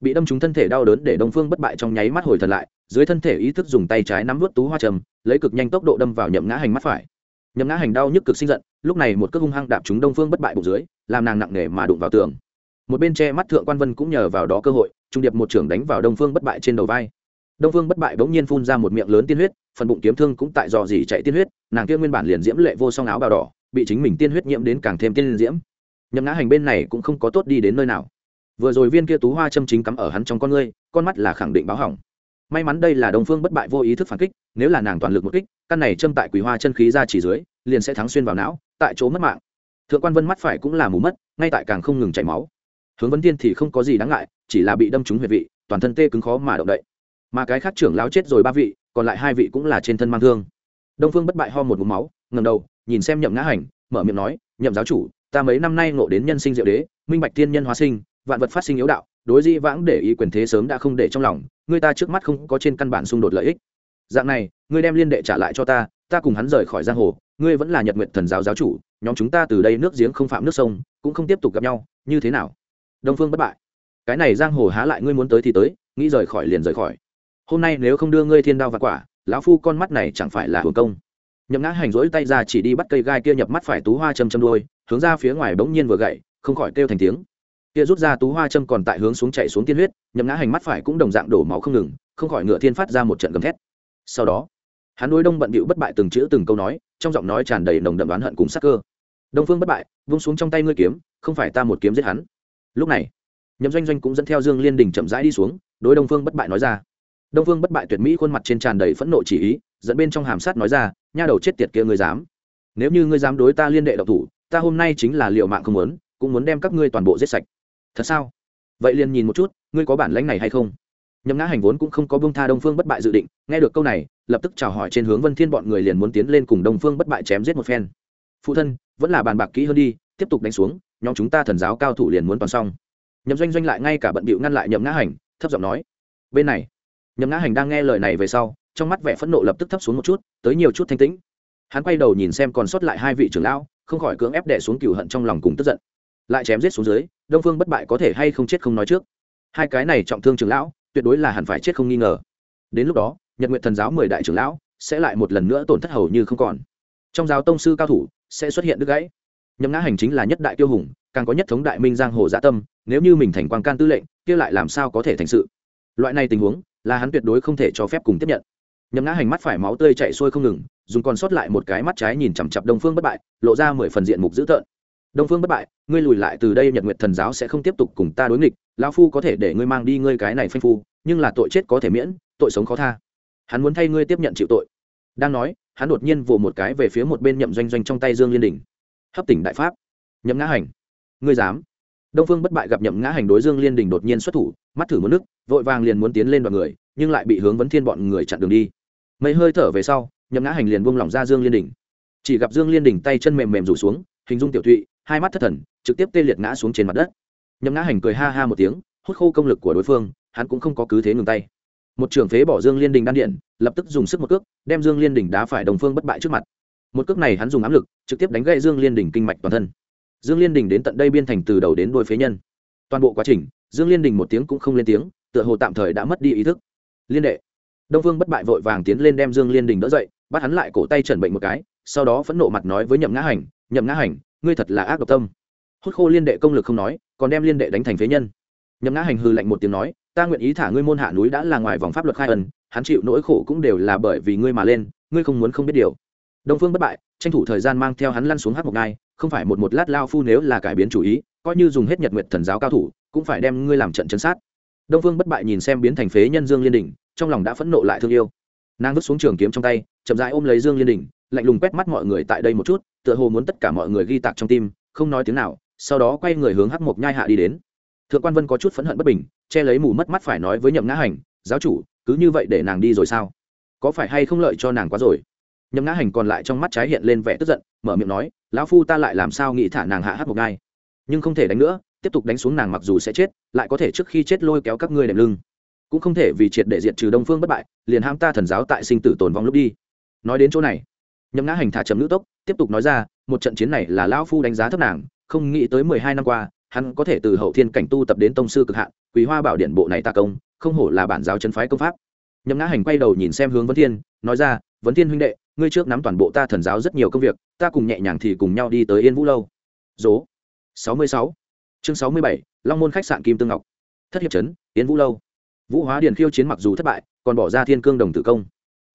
Bị đâm trúng thân thể đau đớn để đông phương bất bại trong nháy mắt hồi thần lại, dưới thân thể ý thức dùng tay trái nắm vớt tú hoa trầm, lấy cực nhanh tốc độ đâm vào nhậm ngã hành mắt phải. Nhậm ngã hành đau nhức cực sinh giận lúc này một cước hung hăng đạp chúng đông phương bất bại bụng dưới, làm nàng nặng nề mà đụng vào tường. Một bên che mắt thượng quan vân cũng nhờ vào đó cơ hội, trung điệp một trưởng đánh vào đông phương bất bại trên đầu vai. Đông phương bất bại bỗng nhiên phun ra một miệng lớn tiên huyết, phần bụng kiếm thương cũng tại dò dỉ chạy tiên huyết, nàng kia nguyên bản liền diễm lệ vô song áo bào đỏ, bị chính mình tiên huyết nhiễm đến càng thêm tiên diễm. Nhậm ngã hành bên này cũng không có tốt đi đến nơi nào. Vừa rồi viên kia tú hoa châm chính cắm ở hắn trong con ngươi, con mắt là khẳng định báo hỏng. May mắn đây là đồng phương bất bại vô ý thức phản kích, nếu là nàng toàn lực một kích, căn này châm tại quỷ hoa chân khí ra chỉ dưới liền sẽ thắng xuyên vào não, tại chỗ mất mạng. Thượng quan vân mắt phải cũng là mù mất, ngay tại càng không ngừng chảy máu. Hướng vấn tiên thì không có gì đáng ngại, chỉ là bị đâm trúng huyệt vị, toàn thân tê cứng khó mà động đậy. Mà cái khác trưởng lao chết rồi ba vị, còn lại hai vị cũng là trên thân mang thương. Đông phương bất bại ho một mũ máu ngầm đầu, nhìn xem nhậm ngã hành, mở miệng nói, nhậm giáo chủ, ta mấy năm nay ngộ đến nhân sinh diệu đế, minh bạch tiên nhân hóa sinh, vạn vật phát sinh yếu đạo, đối di vãng để ý quyền thế sớm đã không để trong lòng người ta trước mắt không có trên căn bản xung đột lợi ích. Dạng này, ngươi đem liên đệ trả lại cho ta ta cùng hắn rời khỏi giang hồ ngươi vẫn là nhật nguyện thần giáo giáo chủ, nhóm chúng ta từ đây nước giếng không phạm nước sông, cũng không tiếp tục gặp nhau, như thế nào? Đông phương bất bại. Cái này giang hồ há lại ngươi muốn tới thì tới, nghĩ rời khỏi liền rời khỏi. Hôm nay nếu không đưa ngươi thiên đao và quả, lão phu con mắt này chẳng phải là hưởng công. Nhậm ngã hành rỗi tay ra chỉ đi bắt cây gai kia nhập mắt phải tú hoa châm châm đôi hướng ra phía ngoài bỗng nhiên vừa gậy, không khỏi kêu thành tiếng. Kia rút ra tú hoa châm còn tại hướng xuống chạy xuống tiên huyết, nhậm ngã hành mắt phải cũng đồng dạng đổ máu không ngừng, không khỏi ngựa thiên phát ra một trận gầm thét. Sau đó hắn đối đông bận bịu bất bại từng chữ từng câu nói, trong giọng nói tràn đầy nồng đậm oán hận cùng sắc cơ. Đông phương bất bại, vung xuống trong tay ngươi kiếm, không phải ta một kiếm giết hắn. Lúc này, nhậm doanh doanh cũng dẫn theo dương liên đình chậm rãi đi xuống, đối đông phương bất bại nói ra. Đông phương bất bại tuyệt mỹ khuôn mặt trên tràn đầy phẫn nộ chỉ ý, dẫn bên trong hàm sát nói ra, nha đầu chết tiệt kia ngươi dám. Nếu như ngươi dám đối ta liên đệ độc thủ, ta hôm nay chính là liệu mạng không muốn, cũng muốn đem các ngươi toàn bộ giết sạch. Thật sao? Vậy liền nhìn một chút, ngươi có bản lãnh này hay không? Nhậm ngã hành vốn cũng không có bông tha đông phương bất bại dự định, nghe được câu này lập tức chào hỏi trên hướng vân thiên bọn người liền muốn tiến lên cùng đông phương bất bại chém giết một phen. Phụ thân, vẫn là bàn bạc kỹ hơn đi, tiếp tục đánh xuống, nhóm chúng ta thần giáo cao thủ liền muốn toàn xong. Nhậm doanh doanh lại ngay cả bận bịu ngăn lại nhậm ngã hành, thấp giọng nói, bên này. Nhậm ngã hành đang nghe lời này về sau, trong mắt vẻ phẫn nộ lập tức thấp xuống một chút, tới nhiều chút thanh tĩnh. Hắn quay đầu nhìn xem còn sót lại hai vị trưởng lão, không khỏi cưỡng ép đẻ xuống cừu hận trong lòng cùng tức giận. Lại chém giết xuống dưới, đông phương bất bại có thể hay không chết không nói trước. Hai cái này trọng thương trưởng lão, tuyệt đối là hẳn phải chết không nghi ngờ. Đến lúc đó nhật nguyện thần giáo mười đại trưởng lão sẽ lại một lần nữa tổn thất hầu như không còn. Trong giáo tông sư cao thủ sẽ xuất hiện đứt gãy. Nhấm ngã hành chính là nhất đại tiêu hùng, càng có nhất thống đại minh giang hồ dạ tâm, nếu như mình thành quan can tư lệnh, kia lại làm sao có thể thành sự? Loại này tình huống là hắn tuyệt đối không thể cho phép cùng tiếp nhận. Nhấm ngã hành mắt phải máu tươi chạy xuôi không ngừng, dùng còn sót lại một cái mắt trái nhìn chằm chặp đông phương bất bại, lộ ra mười phần diện mục dữ tợn. Đông phương bất bại, ngươi lùi lại từ đây, nhật nguyện thần giáo sẽ không tiếp tục cùng ta đối nghịch, lão phu có thể để ngươi mang đi ngươi cái này phanh phu, nhưng là tội chết có thể miễn, tội sống khó tha hắn muốn thay ngươi tiếp nhận chịu tội. Đang nói, hắn đột nhiên vồ một cái về phía một bên nhậm doanh doanh trong tay dương liên đình. Hấp tỉnh đại pháp. Nhậm ngã hành. Ngươi dám. Đông phương bất bại gặp nhậm ngã hành đối dương liên đình đột nhiên xuất thủ, mắt thử một nước, vội vàng liền muốn tiến lên đoạn người, nhưng lại bị hướng vấn thiên bọn người chặn đường đi. Mấy hơi thở về sau, nhậm ngã hành liền buông lỏng ra dương liên đình. Chỉ gặp dương liên đình tay chân mềm mềm rủ xuống, hình dung tiểu thụy, hai mắt thất thần, trực tiếp tê liệt ngã xuống trên mặt đất. Nhậm ngã hành cười ha ha một tiếng, hút khô công lực của đối phương, hắn cũng không có cứ thế ngừng tay một trưởng phế bỏ dương liên đình đan điện, lập tức dùng sức một cước, đem dương liên đình đá phải đồng phương bất bại trước mặt. Một cước này hắn dùng áp lực, trực tiếp đánh gậy dương liên đình kinh mạch toàn thân. Dương liên đình đến tận đây biên thành từ đầu đến đôi phế nhân. Toàn bộ quá trình, dương liên đình một tiếng cũng không lên tiếng, tựa hồ tạm thời đã mất đi ý thức. Liên đệ. Đông phương bất bại vội vàng tiến lên đem dương liên đình đỡ dậy, bắt hắn lại cổ tay trần bệnh một cái, sau đó phẫn nộ mặt nói với nhậm ngã hành, nhậm ngã hành, ngươi thật là ác độc tâm. Hút khô liên đệ công lực không nói, còn đem liên đệ đánh thành phế nhân. Nhậm ngã hành hư lạnh một tiếng nói ta nguyện ý thả ngươi môn hạ núi đã là ngoài vòng pháp luật khai ẩn hắn chịu nỗi khổ cũng đều là bởi vì ngươi mà lên, ngươi không muốn không biết điều. Đông phương bất bại, tranh thủ thời gian mang theo hắn lăn xuống hát một ngai, không phải một một lát lao phu nếu là cải biến chủ ý, coi như dùng hết nhật nguyệt thần giáo cao thủ, cũng phải đem ngươi làm trận chân sát. Đông phương bất bại nhìn xem biến thành phế nhân dương liên đình trong lòng đã phẫn nộ lại thương yêu. Nàng vứt xuống trường kiếm trong tay, chậm rãi ôm lấy dương liên đình lạnh lùng quét mắt mọi người tại đây một chút, tựa hồ muốn tất cả mọi người ghi tạc trong tim, không nói tiếng nào, sau đó quay người hướng hắc mộc nhai hạ đi đến. Thượng quan vân có chút phẫn hận bất bình che lấy mù mất mắt phải nói với nhậm ngã hành, giáo chủ, cứ như vậy để nàng đi rồi sao? Có phải hay không lợi cho nàng quá rồi? Nhậm ngã hành còn lại trong mắt trái hiện lên vẻ tức giận, mở miệng nói, lão phu ta lại làm sao nghĩ thả nàng hạ hát một ngày? nhưng không thể đánh nữa, tiếp tục đánh xuống nàng mặc dù sẽ chết, lại có thể trước khi chết lôi kéo các ngươi đệm lưng. Cũng không thể vì triệt để diệt trừ đông phương bất bại, liền ham ta thần giáo tại sinh tử tồn vong lúc đi. Nói đến chỗ này, nhậm ngã hành thả chấm nữ tốc, tiếp tục nói ra, một trận chiến này là lão phu đánh giá thấp nàng, không nghĩ tới mười hai năm qua hắn có thể từ hậu thiên cảnh tu tập đến tông sư cực hạn quý hoa bảo điện bộ này ta công, không hổ là bản giáo chân phái công pháp. Nhấm ngã hành quay đầu nhìn xem hướng vấn thiên, nói ra, vấn thiên huynh đệ, ngươi trước nắm toàn bộ ta thần giáo rất nhiều công việc, ta cùng nhẹ nhàng thì cùng nhau đi tới yên vũ lâu. Dố sáu mươi sáu. Chương sáu mươi bảy, long môn khách sạn kim tương ngọc. Thất hiệp trấn, yên vũ lâu. Vũ hóa điền khiêu chiến mặc dù thất bại, còn bỏ ra thiên cương đồng tử công.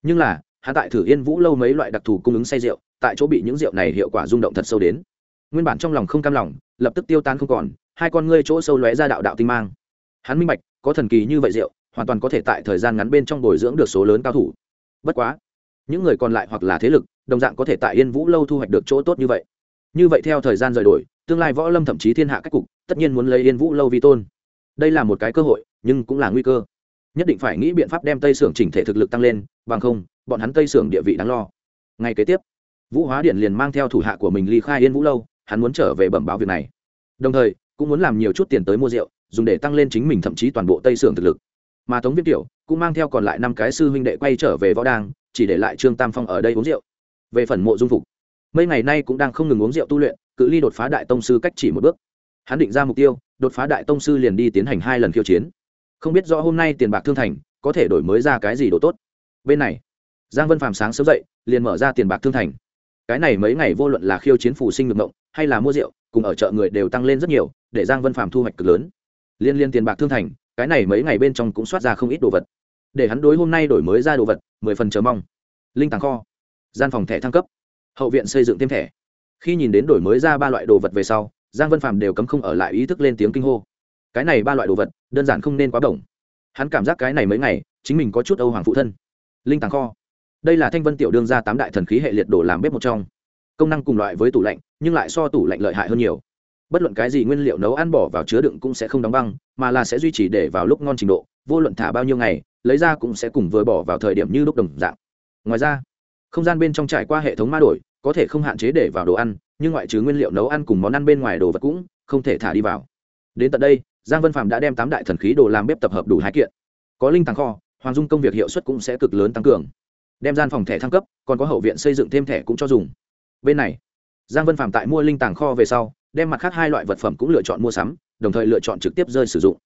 Nhưng là hạ tại thử yên vũ lâu mấy loại đặc thù cung ứng say rượu, tại chỗ bị những rượu này hiệu quả rung động thật sâu đến nguyên bản trong lòng không cam lòng, lập tức tiêu tan không còn, hai con ngươi chỗ sâu lóe ra đạo đạo tinh mang. Hắn minh bạch, có thần kỳ như vậy rượu, hoàn toàn có thể tại thời gian ngắn bên trong bồi dưỡng được số lớn cao thủ. Bất quá, những người còn lại hoặc là thế lực, đồng dạng có thể tại yên vũ lâu thu hoạch được chỗ tốt như vậy. Như vậy theo thời gian rời đổi, tương lai võ lâm thậm chí thiên hạ cách cục, tất nhiên muốn lấy yên vũ lâu vi tôn. Đây là một cái cơ hội, nhưng cũng là nguy cơ. Nhất định phải nghĩ biện pháp đem tây sưởng chỉnh thể thực lực tăng lên, bằng không, bọn hắn tây sưởng địa vị đáng lo. Ngay kế tiếp, vũ hóa điện liền mang theo thủ hạ của mình ly khai yên vũ lâu hắn muốn trở về bẩm báo việc này. Đồng thời, cũng muốn làm nhiều chút tiền tới mua rượu, dùng để tăng lên chính mình thậm chí toàn bộ tây sưởng thực lực. Mà tống viết tiểu cũng mang theo còn lại năm cái sư huynh đệ quay trở về võ đang chỉ để lại trương tam phong ở đây uống rượu. Về phần mộ dung phục, mấy ngày nay cũng đang không ngừng uống rượu tu luyện, cự ly đột phá đại tông sư cách chỉ một bước. Hắn định ra mục tiêu, đột phá đại tông sư liền đi tiến hành hai lần khiêu chiến. Không biết rõ hôm nay tiền bạc thương thành, có thể đổi mới ra cái gì đồ tốt. Bên này, giang vân phàm sáng sớm dậy, liền mở ra tiền bạc thương thành cái này mấy ngày vô luận là khiêu chiến phù sinh ngược ngộng hay là mua rượu, cùng ở chợ người đều tăng lên rất nhiều, để giang vân phàm thu hoạch cực lớn. Liên liên tiền bạc thương thành, cái này mấy ngày bên trong cũng soát ra không ít đồ vật. Để hắn đối hôm nay đổi mới ra đồ vật, mười phần chờ mong. Linh tàng kho, gian phòng thẻ thăng cấp, hậu viện xây dựng thêm thẻ. Khi nhìn đến đổi mới ra ba loại đồ vật về sau, giang vân phạm đều cấm không ở lại ý thức lên tiếng kinh hô. Cái này ba loại đồ vật, đơn giản không nên quá bổng. Hắn cảm giác cái này mấy ngày, chính mình có chút âu hoàng phụ thân. Linh tàng kho đây là thanh vân tiểu đương ra tám đại thần khí hệ liệt đồ làm bếp một trong. Công năng cùng loại với tủ lạnh, nhưng lại so tủ lạnh lợi hại hơn nhiều. Bất luận cái gì nguyên liệu nấu ăn bỏ vào chứa đựng cũng sẽ không đóng băng, mà là sẽ duy trì để vào lúc ngon trình độ, vô luận thả bao nhiêu ngày, lấy ra cũng sẽ cùng vừa bỏ vào thời điểm như lúc đồng dạng. Ngoài ra, không gian bên trong trải qua hệ thống ma đổi, có thể không hạn chế để vào đồ ăn, nhưng ngoại trừ nguyên liệu nấu ăn cùng món ăn bên ngoài đồ vật cũng không thể thả đi vào. Đến tận đây, giang vân phạm đã đem tám đại thần khí đồ làm bếp tập hợp đủ hai kiện. Có linh tàng kho, hoàng dung công việc hiệu suất cũng sẽ cực lớn tăng cường đem gian phòng thẻ thăng cấp, còn có hậu viện xây dựng thêm thẻ cũng cho dùng. Bên này, giang vân phạm tại mua linh tàng kho về sau, đem mặt khác hai loại vật phẩm cũng lựa chọn mua sắm, đồng thời lựa chọn trực tiếp rơi sử dụng.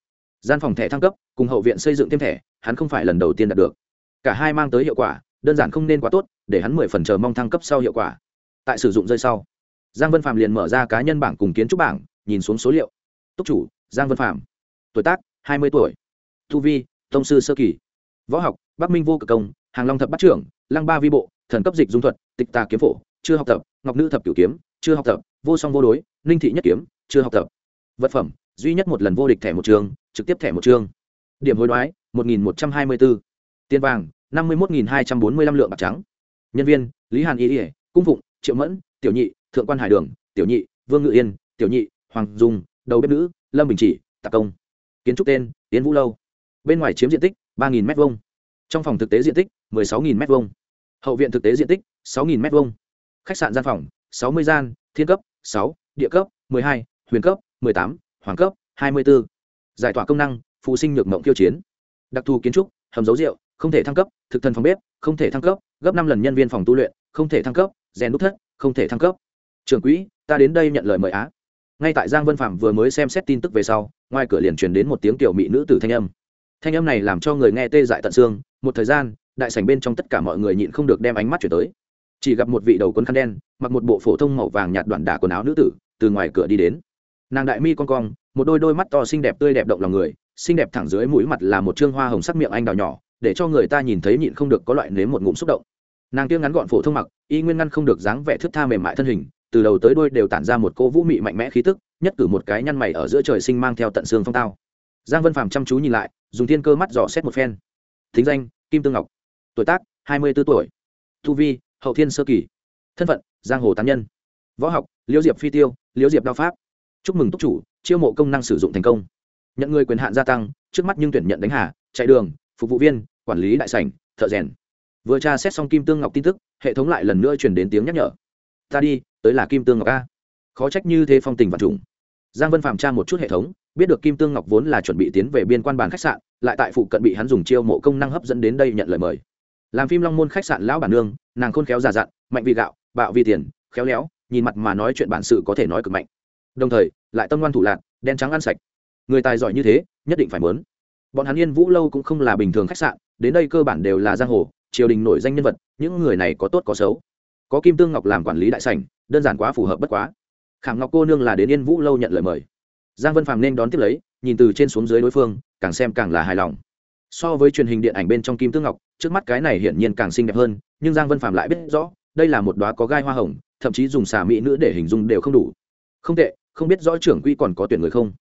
Gian phòng thẻ thăng cấp, cùng hậu viện xây dựng thêm thẻ, hắn không phải lần đầu tiên đạt được. Cả hai mang tới hiệu quả, đơn giản không nên quá tốt, để hắn mười phần chờ mong thăng cấp sau hiệu quả. Tại sử dụng rơi sau, giang vân phạm liền mở ra cá nhân bảng cùng kiến trúc bảng, nhìn xuống số liệu. Túc chủ, giang vân phạm tuổi tác, hai mươi tuổi. Tu vi, tông sư sơ kỳ. Võ học, bắc minh vô cực công hàng long thập bắt trưởng lăng ba vi bộ thần cấp dịch dung thuật tịch tà kiếm phổ chưa học tập ngọc nữ thập cửu kiếm chưa học tập vô song vô đối ninh thị nhất kiếm chưa học tập. Vật phẩm duy nhất một lần vô địch thẻ một trường trực tiếp thẻ một trường, điểm hối đoái một nghìn một trăm hai mươi bốn tiền vàng năm mươi một nghìn hai trăm bốn mươi lăm lượng bạc trắng. Nhân viên lý hàn y ỉa cung phụng triệu mẫn tiểu nhị thượng quan hải đường tiểu nhị vương ngự yên tiểu nhị hoàng dung đầu bếp nữ lâm bình chỉ tạc công. Kiến trúc tên tiến vũ lâu. Bên ngoài chiếm diện tích ba m hai trong phòng thực tế diện tích một mươi sáu m hai hậu viện thực tế diện tích sáu m hai khách sạn gian phòng sáu mươi gian thiên cấp 6, địa cấp m ộ ư ơ i hai huyền cấp m ộ ư ơ i tám hoàng cấp hai mươi b ố giải tỏa công năng phụ sinh nhược mộng tiêu chiến. Đặc thù kiến trúc hầm dấu rượu không thể thăng cấp thực thần phòng bếp không thể thăng cấp gấp năm lần nhân viên phòng tu luyện không thể thăng cấp rèn đúc thất không thể thăng cấp. Trưởng quỹ ta đến đây nhận lời mời á. Ngay tại giang vân phạm vừa mới xem xét tin tức về sau ngoài cửa liền truyền đến một tiếng tiểu mỹ nữ tử thanh âm. Thanh âm này làm cho người nghe tê dại tận xương một thời gian đại sảnh bên trong tất cả mọi người nhịn không được đem ánh mắt chuyển tới. Chỉ gặp một vị đầu quân khăn đen, mặc một bộ phổ thông màu vàng nhạt đoạn đả quần áo nữ tử, từ ngoài cửa đi đến. Nàng đại mi con cong, một đôi đôi mắt to xinh đẹp tươi đẹp động lòng người, xinh đẹp thẳng dưới mũi mặt là một trương hoa hồng sắc miệng anh đào nhỏ, để cho người ta nhìn thấy nhịn không được có loại nếm một ngụm xúc động. Nàng kia ngắn gọn phổ thông mặc, y nguyên ngăn không được dáng vẻ thước tha mềm mại thân hình, từ đầu tới đôi đều tản ra một cô vũ mị mạnh mẽ khí tức, nhất cử một cái nhăn mày ở giữa trời sinh mang theo tận xương phong tao. Giang vân phàm chăm chú nhìn lại, dùng thiên cơ mắt dò xét một phen. Thính danh, kim tương ngọc tuổi tác, hai mươi b ố tuổi. Thu vi, hậu thiên sơ kỳ. Thân phận, giang hồ tán nhân. Võ học, liễu diệp phi tiêu, liễu diệp đao pháp. Chúc mừng túc chủ, chiêu mộ công năng sử dụng thành công. Nhận người quyền hạn gia tăng, trước mắt nhưng tuyển nhận đánh hà, chạy đường, phục vụ viên, quản lý đại sảnh, thợ rèn. Vừa tra xét xong kim tương ngọc tin tức, hệ thống lại lần nữa chuyển đến tiếng nhắc nhở. Ta đi, tới là kim tương ngọc a. Khó trách như thế phong tình và trùng. Giang vân phạm tra một chút hệ thống, biết được kim tương ngọc vốn là chuẩn bị tiến về biên quan bàn khách sạn, lại tại phụ cận bị hắn dùng chiêu mộ công năng hấp dẫn đến đây nhận lời mời làm phim long môn khách sạn lão bản nương, nàng khôn khéo già dặn, mạnh vì gạo, bạo vì tiền, khéo léo, nhìn mặt mà nói chuyện bản sự có thể nói cực mạnh. Đồng thời, lại tâm ngoan thủ lạc, đen trắng ăn sạch. Người tài giỏi như thế, nhất định phải mớn. Bọn hắn yên vũ lâu cũng không là bình thường khách sạn, đến đây cơ bản đều là giang hồ, triều đình nổi danh nhân vật, những người này có tốt có xấu. Có kim tương ngọc làm quản lý đại sảnh, đơn giản quá phù hợp bất quá. Khảm ngọc cô nương là đến yên vũ lâu nhận lời mời. Giang vân phàm nên đón tiếp lấy, nhìn từ trên xuống dưới đối phương, càng xem càng là hài lòng so với truyền hình điện ảnh bên trong kim tương ngọc, trước mắt cái này hiển nhiên càng xinh đẹp hơn, nhưng giang vân Phạm lại biết rõ, đây là một đoá có gai hoa hồng, thậm chí dùng xà mỹ nữ để hình dung đều không đủ. Không tệ, không biết rõ trưởng quỹ còn có tuyển người không?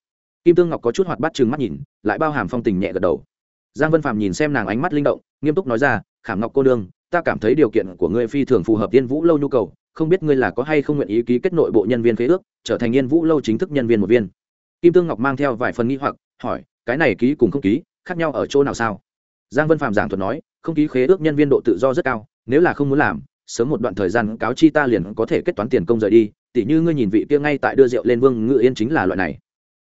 Kim tương ngọc có chút hoạt bát chừng mắt nhìn, lại bao hàm phong tình nhẹ gật đầu. Giang vân Phạm nhìn xem nàng ánh mắt linh động, nghiêm túc nói ra, khảm ngọc cô nương, ta cảm thấy điều kiện của ngươi phi thường phù hợp yên vũ lâu nhu cầu, không biết ngươi là có hay không nguyện ý ký kết nội bộ nhân viên phế ước, trở thành yên vũ lâu chính thức nhân viên một viên. Kim tương ngọc mang theo vài phần nghi hoặc, hỏi, cái này ký cùng không ký khác nhau ở chỗ nào sao? Giang vân phạm giảng thuật nói, không ký khế ước nhân viên độ tự do rất cao, nếu là không muốn làm, sớm một đoạn thời gian cáo chi ta liền có thể kết toán tiền công rời đi, tỉ như ngươi nhìn vị kia ngay tại đưa rượu lên vương ngự yên chính là loại này.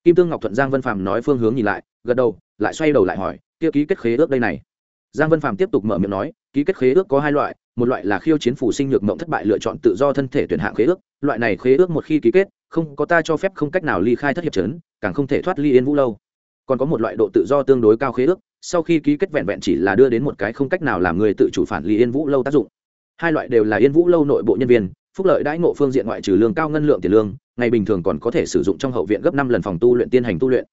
Kim tương ngọc thuận giang vân phạm nói phương hướng nhìn lại, gật đầu, lại xoay đầu lại hỏi, kia ký kết khế ước đây này. Giang vân phạm tiếp tục mở miệng nói, ký kết khế ước có hai loại, một loại là khiêu chiến phủ sinh nhược mộng thất bại lựa chọn tự do thân thể tuyển hạng khế ước, loại này khế ước một khi ký kết, không có ta cho phép không cách nào ly khai thất hiệp trấn càng không thể thoát ly yên vũ lâu còn có một loại độ tự do tương đối cao khế ước, sau khi ký kết vẹn vẹn chỉ là đưa đến một cái không cách nào làm người tự chủ phản lý yên vũ lâu tác dụng. Hai loại đều là yên vũ lâu nội bộ nhân viên, phúc lợi đãi ngộ phương diện ngoại trừ lương cao ngân lượng tiền lương, ngày bình thường còn có thể sử dụng trong hậu viện gấp năm lần phòng tu luyện tiên hành tu luyện.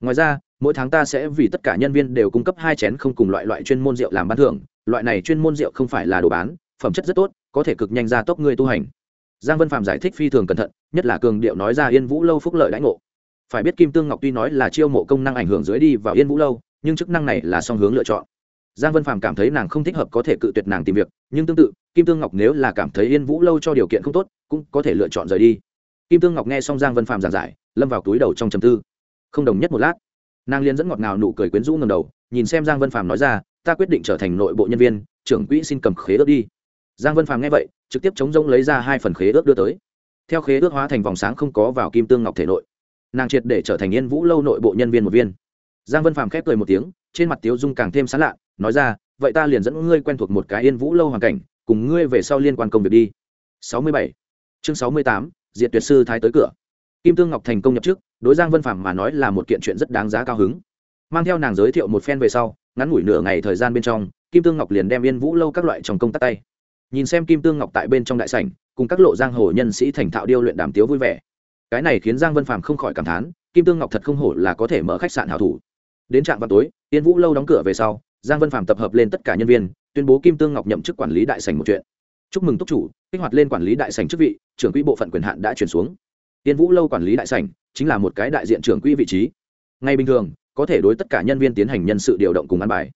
Ngoài ra, mỗi tháng ta sẽ vì tất cả nhân viên đều cung cấp hai chén không cùng loại loại chuyên môn rượu làm bán thưởng, loại này chuyên môn rượu không phải là đồ bán, phẩm chất rất tốt, có thể cực nhanh ra tốc ngươi tu hành. Giang vân phạm giải thích phi thường cẩn thận, nhất là cường điệu nói ra yên vũ lâu phúc lợi đãi ngộ phải biết kim tương ngọc tuy nói là chiêu mộ công năng ảnh hưởng dưới đi vào yên vũ lâu, nhưng chức năng này là song hướng lựa chọn. Giang vân phàm cảm thấy nàng không thích hợp có thể cự tuyệt nàng tìm việc, nhưng tương tự, kim tương ngọc nếu là cảm thấy yên vũ lâu cho điều kiện không tốt, cũng có thể lựa chọn rời đi. Kim tương ngọc nghe xong giang vân phàm giảng giải, lâm vào túi đầu trong trầm tư. Không đồng nhất một lát, nàng liên dẫn ngọt ngào nụ cười quyến rũ ngầm đầu, nhìn xem giang vân phàm nói ra, ta quyết định trở thành nội bộ nhân viên, trưởng quỹ xin cầm khế ước đi. Giang vân phàm nghe vậy, trực tiếp chống rông lấy ra hai phần khế ước đưa tới. Theo khế ước hóa thành vòng sáng không có vào kim tương ngọc thể nội nàng triệt để trở thành yên vũ lâu nội bộ nhân viên một viên. Giang vân phàm khép cười một tiếng, trên mặt tiếu dung càng thêm sán lạ, nói ra, vậy ta liền dẫn ngươi quen thuộc một cái yên vũ lâu hoàn cảnh, cùng ngươi về sau liên quan công việc đi. Sáu mươi bảy. Chương sáu mươi tám, diệt tuyệt sư thái tới cửa. Kim tương ngọc thành công nhập chức, đối giang vân phàm mà nói là một kiện chuyện rất đáng giá cao hứng. Mang theo nàng giới thiệu một phen về sau, ngắn ngủi nửa ngày thời gian bên trong, kim tương ngọc liền đem yên vũ lâu các loại trong công tác tay. Nhìn xem kim tương ngọc tại bên trong đại sảnh, cùng các lộ giang hồ nhân sĩ thành thạo điêu luyện đàm tiếu vui vẻ cái này khiến giang vân phạm không khỏi cảm thán, kim tương ngọc thật không hổ là có thể mở khách sạn hảo thủ. Đến trạm vào tối tiên vũ lâu đóng cửa về sau, giang vân phạm tập hợp lên tất cả nhân viên, tuyên bố kim tương ngọc nhậm chức quản lý đại sảnh một chuyện. Chúc mừng túc chủ, kích hoạt lên quản lý đại sảnh chức vị, trưởng quỹ bộ phận quyền hạn đã chuyển xuống. Tiên vũ lâu quản lý đại sảnh chính là một cái đại diện trưởng quỹ vị trí. Ngay bình thường, có thể đối tất cả nhân viên tiến hành nhân sự điều động cùng ăn bài.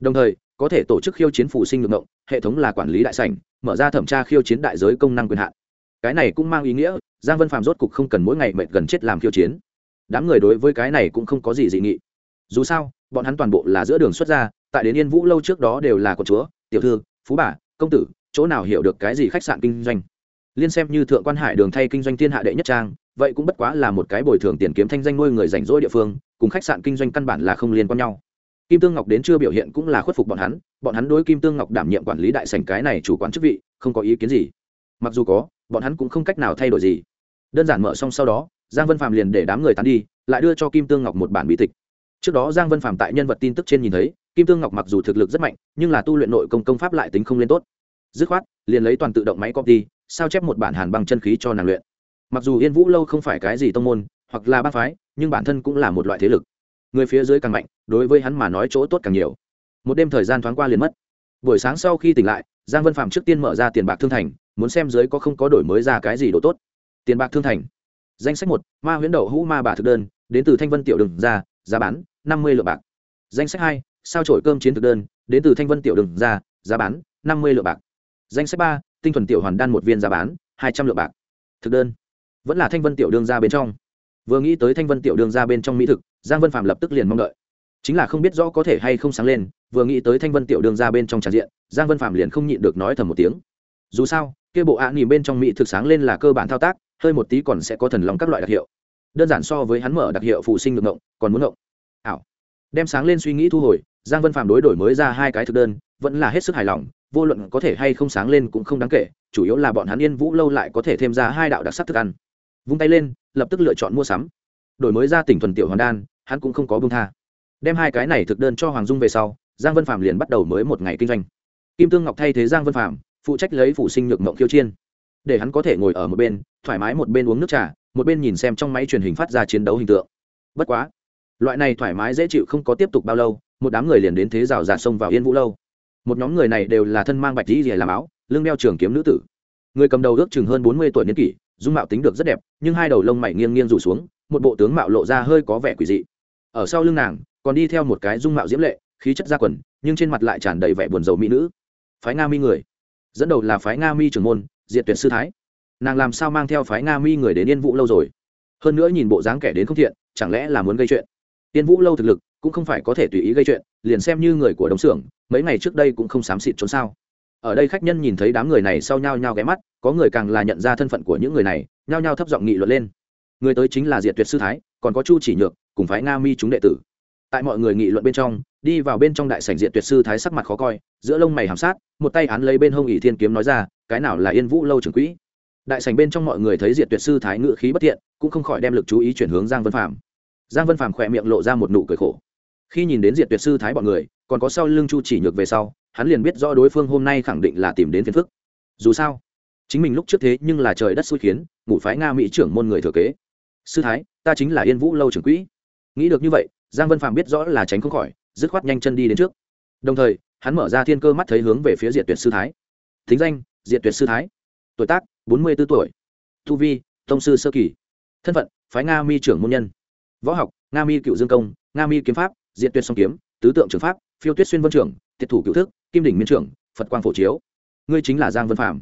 Đồng thời, có thể tổ chức khiêu chiến phụ sinh ngược động hệ thống là quản lý đại sảnh, mở ra thẩm tra khiêu chiến đại giới công năng quyền hạn. Cái này cũng mang ý nghĩa giang vân phạm rốt cục không cần mỗi ngày mệt gần chết làm khiêu chiến. Đám người đối với cái này cũng không có gì dị nghị. Dù sao, bọn hắn toàn bộ là giữa đường xuất ra, tại đến yên vũ lâu trước đó đều là con chúa, tiểu thư, phú bà, công tử, chỗ nào hiểu được cái gì khách sạn kinh doanh. Liên xem như thượng quan hải đường thay kinh doanh thiên hạ đệ nhất trang, vậy cũng bất quá là một cái bồi thường tiền kiếm thanh danh nuôi người rảnh rỗi địa phương, cùng khách sạn kinh doanh căn bản là không liên quan nhau. Kim tương ngọc đến chưa biểu hiện cũng là khuất phục bọn hắn bọn hắn đối kim tương ngọc đảm nhiệm quản lý đại sành cái này chủ quản chức vị, không có ý kiến gì. Mặc dù có, bọn hắn cũng không cách nào thay đổi gì đơn giản mở xong sau đó, giang vân phạm liền để đám người tán đi, lại đưa cho kim tương ngọc một bản bí tịch. Trước đó giang vân phạm tại nhân vật tin tức trên nhìn thấy, kim tương ngọc mặc dù thực lực rất mạnh, nhưng là tu luyện nội công công pháp lại tính không lên tốt. Dứt khoát, liền lấy toàn tự động máy copy, sao chép một bản hàn bằng chân khí cho nàng luyện. Mặc dù yên vũ lâu không phải cái gì tông môn, hoặc là bác phái, nhưng bản thân cũng là một loại thế lực. Người phía dưới càng mạnh, đối với hắn mà nói chỗ tốt càng nhiều. Một đêm thời gian thoáng qua liền mất. Buổi sáng sau khi tỉnh lại, giang vân phạm trước tiên mở ra tiền bạc thương thành, muốn xem dưới có không có đổi mới ra cái gì đồ tốt tiền bạc thương thành. Danh sách một, ma huyễn đậu hũ ma bà thực đơn, đến từ thanh vân tiểu đường ra, giá bán năm mươi lượng bạc. Danh sách hai, sao trổi cơm chiến thực đơn, đến từ thanh vân tiểu đường ra, giá bán năm mươi lượng bạc. Danh sách ba, tinh thuần tiểu hoàn đan một viên giá bán hai trăm lượng bạc. Thực đơn. Vẫn là thanh vân tiểu đương ra bên trong. Vừa nghĩ tới thanh vân tiểu đương ra bên trong mỹ thực, giang vân phạm lập tức liền mong đợi. Chính là không biết rõ có thể hay không sáng lên, vừa nghĩ tới thanh vân tiểu đương ra bên trong tràn diện, giang vân phạm liền không nhịn được nói thầm một tiếng. Dù sao, kia bộ ạ à bên trong mỹ thực sáng lên là cơ bản thao tác hơi một tí còn sẽ có thần lòng các loại đặc hiệu. Đơn giản so với hắn mở đặc hiệu phụ sinh được ngộng, còn muốn ngộng. Ảo. Đem sáng lên suy nghĩ thu hồi, giang vân phạm đối đổi mới ra hai cái thực đơn, vẫn là hết sức hài lòng, vô luận có thể hay không sáng lên cũng không đáng kể, chủ yếu là bọn hắn yên vũ lâu lại có thể thêm ra hai đạo đặc sắc thức ăn. Vung tay lên, lập tức lựa chọn mua sắm. Đổi mới ra tỉnh thuần tiểu hoàn đan, hắn cũng không có bưng tha. Đem hai cái này thực đơn cho hoàng dung về sau, giang vân phạm liền bắt đầu mới một ngày kinh doanh. Kim tương ngọc thay thế giang vân phạm phụ trách lấy phủ sinh nhược mộng khiêu chiên để hắn có thể ngồi ở một bên, thoải mái một bên uống nước trà, một bên nhìn xem trong máy truyền hình phát ra chiến đấu hình tượng. Bất quá, loại này thoải mái dễ chịu không có tiếp tục bao lâu, một đám người liền đến thế rào rạt sông vào yên vũ lâu. Một nhóm người này đều là thân mang bạch dĩ dìa làm áo, lưng đeo trường kiếm nữ tử. Người cầm đầu ước chừng hơn bốn mươi tuổi niên kỷ, dung mạo tính được rất đẹp, nhưng hai đầu lông mày nghiêng nghiêng rủ xuống, một bộ tướng mạo lộ ra hơi có vẻ quỷ dị. Ở sau lưng nàng, còn đi theo một cái dung mạo diễm lệ, khí chất ra quần, nhưng trên mặt lại tràn đầy vẻ buồn rầu mỹ nữ. Phái nga mi người. Dẫn đầu là phái nga mi trưởng môn Diệt tuyệt sư thái. Nàng làm sao mang theo phái nga mi người đến yên vũ lâu rồi? Hơn nữa nhìn bộ dáng kẻ đến không thiện, chẳng lẽ là muốn gây chuyện? Yên vũ lâu thực lực cũng không phải có thể tùy ý gây chuyện, liền xem như người của đống xưởng, mấy ngày trước đây cũng không xám xịt trốn sao. Ở đây khách nhân nhìn thấy đám người này sau nhao nhao ghé mắt, có người càng là nhận ra thân phận của những người này, nhao nhao thấp giọng nghị luận lên. Người tới chính là diệt tuyệt sư thái, còn có chu chỉ nhược, cùng phái nga mi chúng đệ tử. Tại mọi người nghị luận bên trong đi vào bên trong đại sảnh diện tuyệt sư thái sắc mặt khó coi, giữa lông mày hàm sát, một tay án lấy bên hông ỷ thiên kiếm nói ra, cái nào là yên vũ lâu trưởng quỹ? Đại sảnh bên trong mọi người thấy diện tuyệt sư thái ngự khí bất thiện, cũng không khỏi đem lực chú ý chuyển hướng giang vân phạm giang vân phạm khỏe miệng lộ ra một nụ cười khổ. Khi nhìn đến diện tuyệt sư thái bọn người, còn có sau lưng chu chỉ nhược về sau, hắn liền biết rõ đối phương hôm nay khẳng định là tìm đến phiền phức. Dù sao, chính mình lúc trước thế nhưng là trời đất xui khiến, ngủ phái nga mỹ trưởng môn người thừa kế. Sư thái, ta chính là yên vũ lâu trưởng quỹ. Nghĩ được như vậy, giang vân phạm biết rõ là tránh không khỏi dứt khoát nhanh chân đi đến trước. Đồng thời, hắn mở ra thiên cơ mắt thấy hướng về phía diệt tuyệt sư thái. Thính danh, Diệt tuyệt sư thái. Tuổi tác, bốn mươi b ố tuổi. Thu vi, tông sư sơ kỳ. Thân phận, phái nga mi trưởng môn nhân. Võ học, nga mi cựu dương công, nga mi kiếm pháp diện tuyệt song kiếm, tứ tượng trường pháp, phiêu tuyết xuyên vân trưởng, tiệt thủ cựu thức, kim đỉnh miên trưởng, phật quang phổ chiếu. Ngươi chính là giang vân phạm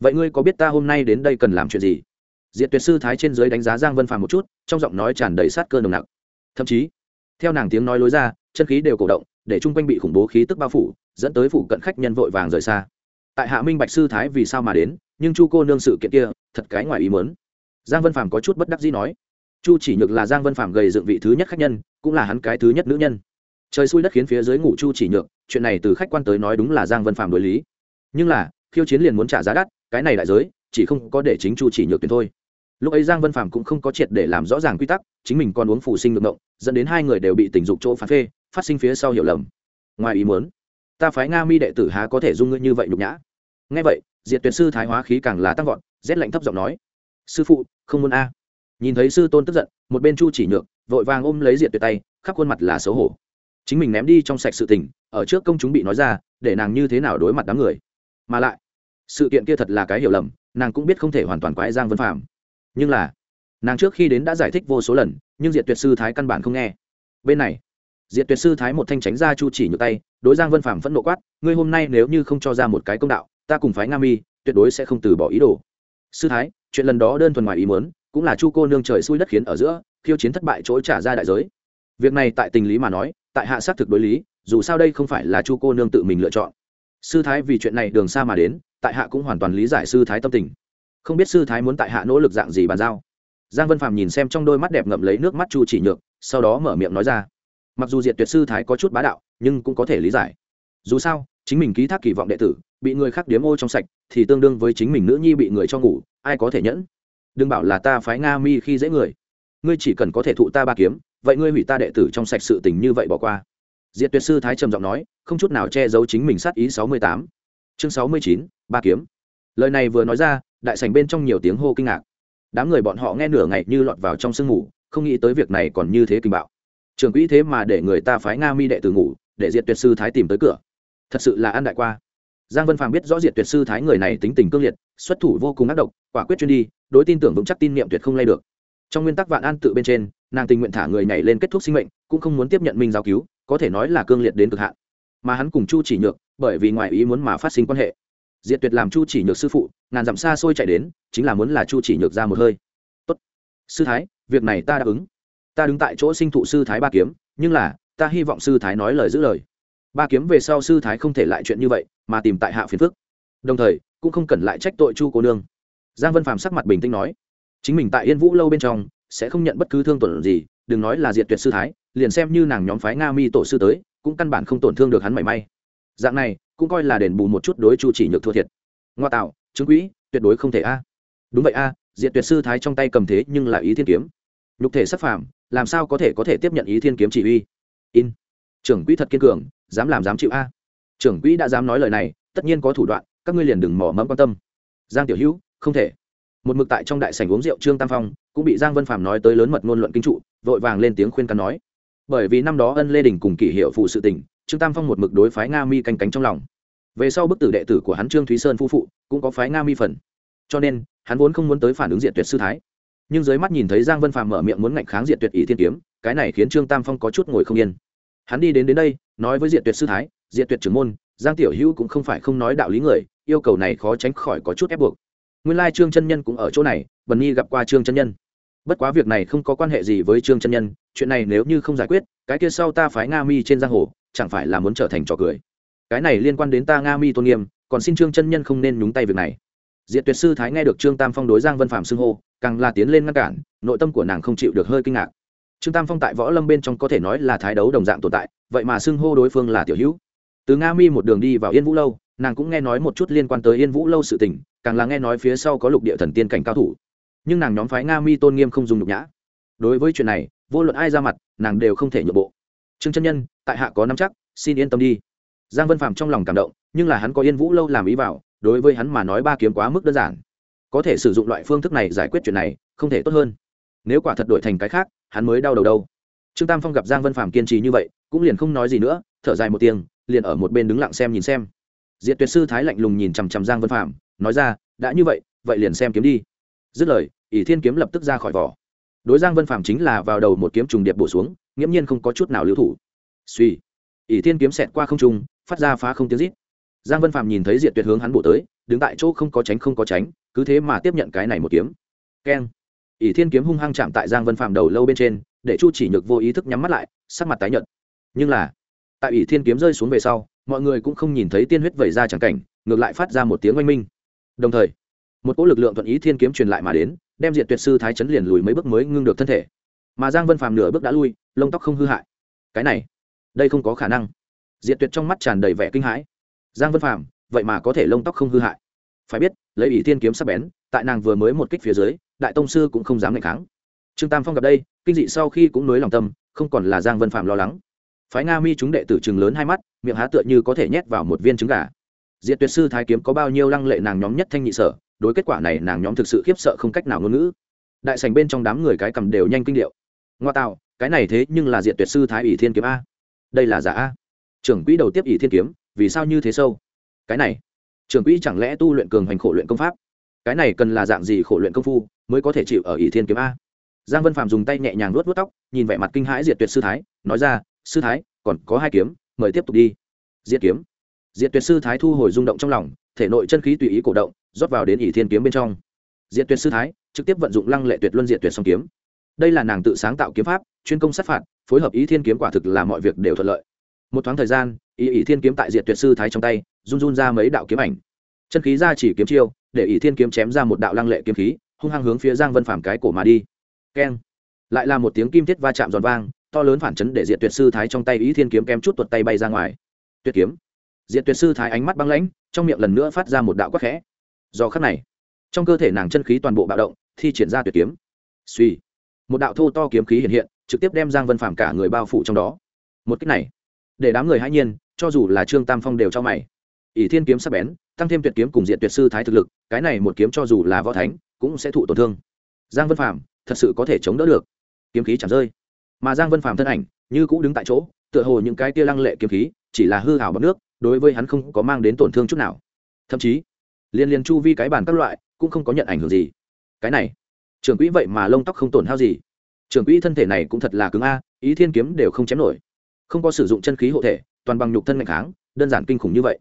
vậy ngươi có biết ta hôm nay đến đây cần làm chuyện gì? Diện tuyệt sư thái trên dưới đánh giá giang vân Phạm một chút, trong giọng nói tràn đầy sát cơ nồng nặc. Thậm chí, theo nàng tiếng nói lối ra chân khí đều cổ động, để chung quanh bị khủng bố khí tức bao phủ, dẫn tới phủ cận khách nhân vội vàng rời xa. Tại hạ minh bạch sư thái vì sao mà đến, nhưng chu cô nương sự kiện kia, thật cái ngoài ý mớn giang vân phàm có chút bất đắc dĩ nói, chu chỉ nhược là giang vân phàm gầy dựng vị thứ nhất khách nhân, cũng là hắn cái thứ nhất nữ nhân. Trời xui đất khiến phía dưới ngủ chu chỉ nhược, chuyện này từ khách quan tới nói đúng là giang vân phàm đối lý. Nhưng là, khiêu chiến liền muốn trả giá đắt, cái này đại giới, chỉ không có để chính chu chỉ nhược tiền thôi. Lúc ấy giang vân phàm cũng không có triệt để làm rõ ràng quy tắc, chính mình còn uống phủ sinh ngược động dẫn đến hai người đều bị tình dục chỗ phản phê phát sinh phía sau hiểu lầm. Ngoài ý muốn, ta phái nga mi đệ tử há có thể dung ngươi như vậy nhục nhã? Ngay vậy, diệt tuyệt sư thái hóa khí càng là tăng vọt, rét lạnh thấp giọng nói, sư phụ, không muốn a. Nhìn thấy sư tôn tức giận, một bên chu chỉ nhược vội vàng ôm lấy diệt tuyệt tay, khắp khuôn mặt là xấu hổ. Chính mình ném đi trong sạch sự tình, ở trước công chúng bị nói ra, để nàng như thế nào đối mặt đám người? Mà lại, sự kiện kia thật là cái hiểu lầm, nàng cũng biết không thể hoàn toàn quái giang vân phạm nhưng là, nàng trước khi đến đã giải thích vô số lần, nhưng diệt tuyệt sư thái căn bản không nghe. Bên này diệt tuyệt sư thái một thanh tránh ra chu chỉ nhược tay, đối giang vân phạm phẫn nộ quát, ngươi hôm nay nếu như không cho ra một cái công đạo, ta cùng phái nga mi tuyệt đối sẽ không từ bỏ ý đồ. Sư thái, chuyện lần đó đơn thuần ngoài ý muốn, cũng là chu cô nương trời xui đất khiến ở giữa, khiêu chiến thất bại chỗ trả ra đại giới. Việc này tại tình lý mà nói, tại hạ xác thực đối lý, dù sao đây không phải là chu cô nương tự mình lựa chọn. Sư thái vì chuyện này đường xa mà đến, tại hạ cũng hoàn toàn lý giải sư thái tâm tình. Không biết sư thái muốn tại hạ nỗ lực dạng gì bàn giao. Giang vân phàm nhìn xem trong đôi mắt đẹp ngậm lấy nước mắt chu chỉ nhược, sau đó mở miệng nói ra mặc dù diệt tuyệt sư thái có chút bá đạo, nhưng cũng có thể lý giải. Dù sao, chính mình ký thác kỳ vọng đệ tử, bị người khác điếm ô trong sạch, thì tương đương với chính mình nữ nhi bị người cho ngủ, ai có thể nhẫn? Đừng bảo là ta phái nga mi khi dễ người. Ngươi chỉ cần có thể thụ ta ba kiếm, vậy ngươi hủy ta đệ tử trong sạch sự tình như vậy bỏ qua. Diệt tuyệt sư thái trầm giọng nói, không chút nào che giấu chính mình sát ý sáu mươi tám. Chương sáu mươi chín, ba kiếm. Lời này vừa nói ra, đại sảnh bên trong nhiều tiếng hô kinh ngạc. Đám người bọn họ nghe nửa ngày như lọt vào trong sương ngủ không nghĩ tới việc này còn như thế kinh bạo trường quỹ thế mà để người ta phái nga mi đệ tử ngủ, để diệt tuyệt sư thái tìm tới cửa. Thật sự là ăn đại qua. Giang vân phàm biết rõ diệt tuyệt sư thái người này tính tình cương liệt, xuất thủ vô cùng ác độc, quả quyết chuyên đi, đối tin tưởng vững chắc tin niệm tuyệt không lay được. Trong nguyên tắc vạn an tự bên trên, nàng tình nguyện thả người nhảy lên kết thúc sinh mệnh, cũng không muốn tiếp nhận minh giáo cứu, có thể nói là cương liệt đến cực hạn. Mà hắn cùng chu chỉ nhược, bởi vì ngoài ý muốn mà phát sinh quan hệ. Diệt tuyệt làm chu chỉ nhược sư phụ, ngàn dặm xa xôi chạy đến, chính là muốn là chu chỉ nhược ra một hơi. Tốt, sư thái, việc này ta đáp ứng ta đứng tại chỗ sinh thụ sư thái ba kiếm nhưng là ta hy vọng sư thái nói lời giữ lời. Ba kiếm về sau sư thái không thể lại chuyện như vậy mà tìm tại hạ phiền phức. Đồng thời cũng không cần lại trách tội chu cô nương. Giang vân phàm sắc mặt bình tĩnh nói. Chính mình tại yên vũ lâu bên trong sẽ không nhận bất cứ thương tổn gì đừng nói là diệt tuyệt sư thái liền xem như nàng nhóm phái nga mi tổ sư tới cũng căn bản không tổn thương được hắn mảy may. Dạng này cũng coi là đền bù một chút đối chu chỉ nhược thua thiệt. Ngoa tạo chứng quỹ tuyệt đối không thể a. Đúng vậy a à, tuyệt sư thái trong tay cầm thế nhưng là ý thiên kiếm. Nhục thể sắc phạm làm sao có thể có thể tiếp nhận ý thiên kiếm chỉ uy? In. Trưởng quỹ thật kiên cường, dám làm dám chịu a. Trưởng quỹ đã dám nói lời này, tất nhiên có thủ đoạn, các ngươi liền đừng mỏ mẫm quan tâm. Giang tiểu hữu, không thể. Một mực tại trong đại sảnh uống rượu trương tam phong, cũng bị giang vân phàm nói tới lớn mật ngôn luận kinh trụ, vội vàng lên tiếng khuyên can nói. Bởi vì năm đó ân lê đình cùng kỷ hiệu phụ sự tình, trương tam phong một mực đối phái nga mi canh cánh trong lòng. Về sau bức tử đệ tử của hắn trương thúy sơn phu phụ, cũng có phái nga mi phần. Cho nên, hắn vốn không muốn tới phản ứng diện tuyệt sư thái nhưng dưới mắt nhìn thấy giang vân phàm mở miệng muốn ngạnh kháng diện tuyệt ý thiên kiếm, cái này khiến trương tam phong có chút ngồi không yên. Hắn đi đến đến đây, nói với diện tuyệt sư thái diện tuyệt trưởng môn, giang tiểu hữu cũng không phải không nói đạo lý người, yêu cầu này khó tránh khỏi có chút ép buộc. Nguyên lai trương chân nhân cũng ở chỗ này, bần nhi gặp qua trương chân nhân. Bất quá việc này không có quan hệ gì với trương chân nhân, chuyện này nếu như không giải quyết, cái kia sau ta phái nga mi trên giang hồ, chẳng phải là muốn trở thành trò cười. Cái này liên quan đến ta nga mi tôn nghiêm, còn xin trương chân nhân không nên nhúng tay việc này. Diện tuyệt sư thái nghe được trương tam phong đối giang vân phạm xưng hô càng là tiến lên ngăn cản, nội tâm của nàng không chịu được hơi kinh ngạc. Trương tam phong tại võ lâm bên trong có thể nói là thái đấu đồng dạng tồn tại, vậy mà xưng hô đối phương là tiểu hữu. Từ nga mi một đường đi vào yên vũ lâu, nàng cũng nghe nói một chút liên quan tới yên vũ lâu sự tình, càng là nghe nói phía sau có lục địa thần tiên cảnh cao thủ. Nhưng nàng nhóm phái nga mi tôn nghiêm không dùng nhục nhã. Đối với chuyện này, vô luận ai ra mặt, nàng đều không thể nhượng bộ. Trương chân nhân, tại hạ có năm chắc, xin yên tâm đi. Giang vân phạm trong lòng cảm động, nhưng là hắn có yên vũ lâu làm ý vào, đối với hắn mà nói ba kiếm quá mức đơn giản có thể sử dụng loại phương thức này giải quyết chuyện này, không thể tốt hơn. Nếu quả thật đổi thành cái khác, hắn mới đau đầu đâu. Trương tam phong gặp giang vân phạm kiên trì như vậy, cũng liền không nói gì nữa, thở dài một tiếng, liền ở một bên đứng lặng xem nhìn xem. Diệt tuyệt sư thái lạnh lùng nhìn chằm chằm giang vân phạm nói ra, đã như vậy vậy liền xem kiếm đi. Dứt lời, ỷ thiên kiếm lập tức ra khỏi vỏ. Đối giang vân phạm chính là vào đầu một kiếm trùng điệp bổ xuống, nghiễm nhiên không có chút nào lưu thủ. Suy, ỷ thiên kiếm xẹt qua không trung, phát ra phá không tiếng rít. Giang vân phạm nhìn thấy diệt tuyệt hướng hắn bổ tới đứng tại chỗ không có tránh không có tránh, cứ thế mà tiếp nhận cái này một kiếm. Keng. ỷ thiên kiếm hung hăng chạm tại giang vân phạm đầu lâu bên trên, để chu chỉ nhược vô ý thức nhắm mắt lại, sắc mặt tái nhợt. Nhưng là, tại ỷ thiên kiếm rơi xuống về sau, mọi người cũng không nhìn thấy tiên huyết vẩy ra chẳng cảnh, ngược lại phát ra một tiếng oanh minh. Đồng thời, một cỗ lực lượng thuận ý thiên kiếm truyền lại mà đến, đem diện tuyệt sư thái chấn liền lùi mấy bước mới ngưng được thân thể. Mà giang vân phàm nửa bước đã lui, lông tóc không hư hại. Cái này, đây không có khả năng. Diện tuyệt trong mắt tràn đầy vẻ kinh hãi. Giang vân phàm vậy mà có thể lông tóc không hư hại. Phải biết, lấy ỷ thiên kiếm sắp bén, tại nàng vừa mới một kích phía dưới, đại tông sư cũng không dám ngày kháng. Trương tam phong gặp đây, kinh dị sau khi cũng nối lòng tâm, không còn là giang vân phạm lo lắng. Phái nga mi chúng đệ tử chừng lớn hai mắt, miệng há tựa như có thể nhét vào một viên trứng gà. Diệt tuyệt sư thái kiếm có bao nhiêu lăng lệ nàng nhóm nhất thanh nhị sở, đối kết quả này nàng nhóm thực sự khiếp sợ không cách nào ngôn ngữ. Đại sành bên trong đám người cái cầm đều nhanh kinh điệu. Ngoa tạo, cái này thế nhưng là diệt tuyệt sư thái ỷ thiên kiếm a. Đây là giả a. Trưởng quỹ đầu tiếp ỷ thiên kiếm, vì sao như thế sâu? Cái này. Trưởng quỹ chẳng lẽ tu luyện cường hành khổ luyện công pháp? Cái này cần là dạng gì khổ luyện công phu mới có thể chịu ở ỷ thiên kiếm a? Giang vân phạm dùng tay nhẹ nhàng luốt vớt tóc, nhìn vẻ mặt kinh hãi diệt tuyệt sư thái, nói ra, sư thái, còn có hai kiếm, mời tiếp tục đi. Diệt kiếm. Diệt tuyệt sư thái thu hồi rung động trong lòng, thể nội chân khí tùy ý cổ động, rót vào đến ỷ thiên kiếm bên trong. Diệt tuyệt sư thái trực tiếp vận dụng lăng lệ tuyệt luân diệt tuyệt song kiếm. Đây là nàng tự sáng tạo kiếm pháp, chuyên công sát phạt, phối hợp ý thiên kiếm quả thực là mọi việc đều thuận lợi. Một thoáng thời gian ý ý thiên kiếm tại diệt tuyệt sư thái trong tay, run run ra mấy đạo kiếm ảnh. Chân khí ra chỉ kiếm chiêu, để ý thiên kiếm chém ra một đạo lăng lệ kiếm khí, hung hăng hướng phía giang vân phàm cái cổ mà đi. Keng. Lại là một tiếng kim thiết va chạm giòn vang, to lớn phản chấn để diệt tuyệt sư thái trong tay ý thiên kiếm kém chút tuột tay bay ra ngoài. Tuyệt kiếm. Diệt tuyệt sư thái ánh mắt băng lãnh, trong miệng lần nữa phát ra một đạo quắc khẽ. Do khắc này, trong cơ thể nàng chân khí toàn bộ bạo động, thi triển ra tuyệt kiếm. Suy một đạo thô to kiếm khí hiện hiện, trực tiếp đem giang vân phàm cả người bao phủ trong đó. Một cách này để đám người hãy nhiên, cho dù là trương tam phong đều cho mày. Ỷ thiên kiếm sắp bén, tăng thêm tuyệt kiếm cùng diện tuyệt sư thái thực lực, cái này một kiếm cho dù là võ thánh, cũng sẽ thụ tổn thương. Giang vân phàm thật sự có thể chống đỡ được. Kiếm khí chẳng rơi. Mà giang vân phàm thân ảnh, như cũ đứng tại chỗ, tựa hồ những cái tia lăng lệ kiếm khí, chỉ là hư hảo bằng nước, đối với hắn không có mang đến tổn thương chút nào. Thậm chí, liên liên chu vi cái bản các loại, cũng không có nhận ảnh hưởng gì. Cái này, trưởng quỹ vậy mà lông tóc không tổn hao gì. Trưởng quỹ thân thể này cũng thật là cứng a ý thiên kiếm đều không chém nổi không có sử dụng chân khí hộ thể, toàn bằng nhục thân mạnh kháng, đơn giản kinh khủng như vậy.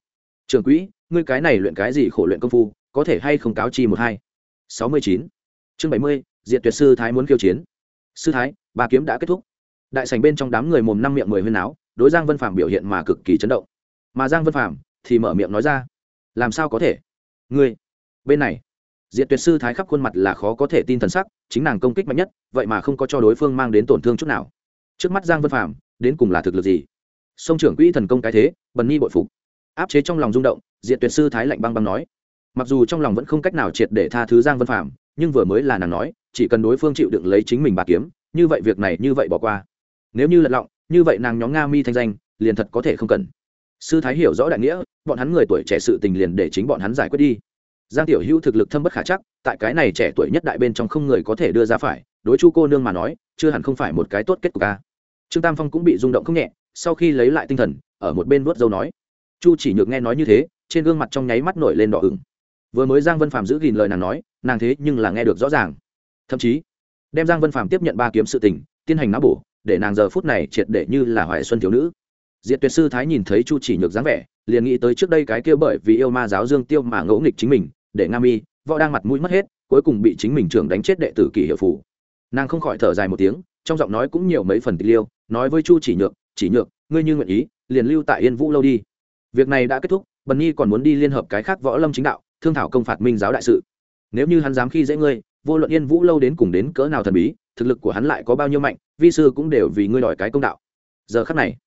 Trưởng quỹ, ngươi cái này luyện cái gì khổ luyện công phu, có thể hay không cáo chi một hai? Sáu mươi chín. Chương bảy mươi diện tuyệt sư thái muốn khiêu chiến. Sư thái, ba kiếm đã kết thúc. Đại sành bên trong đám người mồm năm miệng mười huyên áo đối giang vân phạm biểu hiện mà cực kỳ chấn động. Mà giang vân phạm thì mở miệng nói ra, làm sao có thể? Ngươi, bên này. Diện tuyệt sư thái khắp khuôn mặt là khó có thể tin thần sắc, chính nàng công kích mạnh nhất, vậy mà không có cho đối phương mang đến tổn thương chút nào. Trước mắt giang vân phạm đến cùng là thực lực gì? Sông trưởng quỹ thần công cái thế, bần ni bội phục. Áp chế trong lòng rung động, diện tuyệt sư thái lạnh băng băng nói. Mặc dù trong lòng vẫn không cách nào triệt để tha thứ giang vân phạm, nhưng vừa mới là nàng nói, chỉ cần đối phương chịu đựng lấy chính mình bà kiếm, như vậy việc này như vậy bỏ qua. Nếu như lật lọng, như vậy nàng nhóm nga mi thanh danh, liền thật có thể không cần. Sư thái hiểu rõ đại nghĩa, bọn hắn người tuổi trẻ sự tình liền để chính bọn hắn giải quyết đi. Giang tiểu hữu thực lực thâm bất khả chắc, tại cái này trẻ tuổi nhất đại bên trong không người có thể đưa ra phải, đối chu cô nương mà nói, chưa hẳn không phải một cái tốt kết của ca à trương tam phong cũng bị rung động không nhẹ, sau khi lấy lại tinh thần, ở một bên vuốt dâu nói, chu chỉ nhược nghe nói như thế, trên gương mặt trong nháy mắt nổi lên đỏ ửng. Vừa mới giang vân phạm giữ gìn lời nàng nói, nàng thế nhưng là nghe được rõ ràng. Thậm chí, đem giang vân phạm tiếp nhận ba kiếm sự tình, tiến hành não bổ, để nàng giờ phút này triệt để như là hoài xuân thiếu nữ. Diệt tuyệt sư thái nhìn thấy chu chỉ nhược dáng vẻ, liền nghĩ tới trước đây cái kia bởi vì yêu ma giáo dương tiêu mà ngẫu nghịch chính mình, để nga mi, võ đang mặt mũi mất hết, cuối cùng bị chính mình trưởng đánh chết đệ tử kỷ hiệu phủ nàng không khỏi thở dài một tiếng, trong giọng nói cũng nhiều mấy phần tình liêu nói với chu chỉ nhược chỉ nhược, ngươi như nguyện ý, liền lưu tại yên vũ lâu đi. Việc này đã kết thúc, bần nhi còn muốn đi liên hợp cái khác võ lâm chính đạo, thương thảo công phạt minh giáo đại sự. Nếu như hắn dám khi dễ ngươi, vô luận yên vũ lâu đến cùng đến cỡ nào thần bí, thực lực của hắn lại có bao nhiêu mạnh, vi sư cũng đều vì ngươi đòi cái công đạo. Giờ khắc này,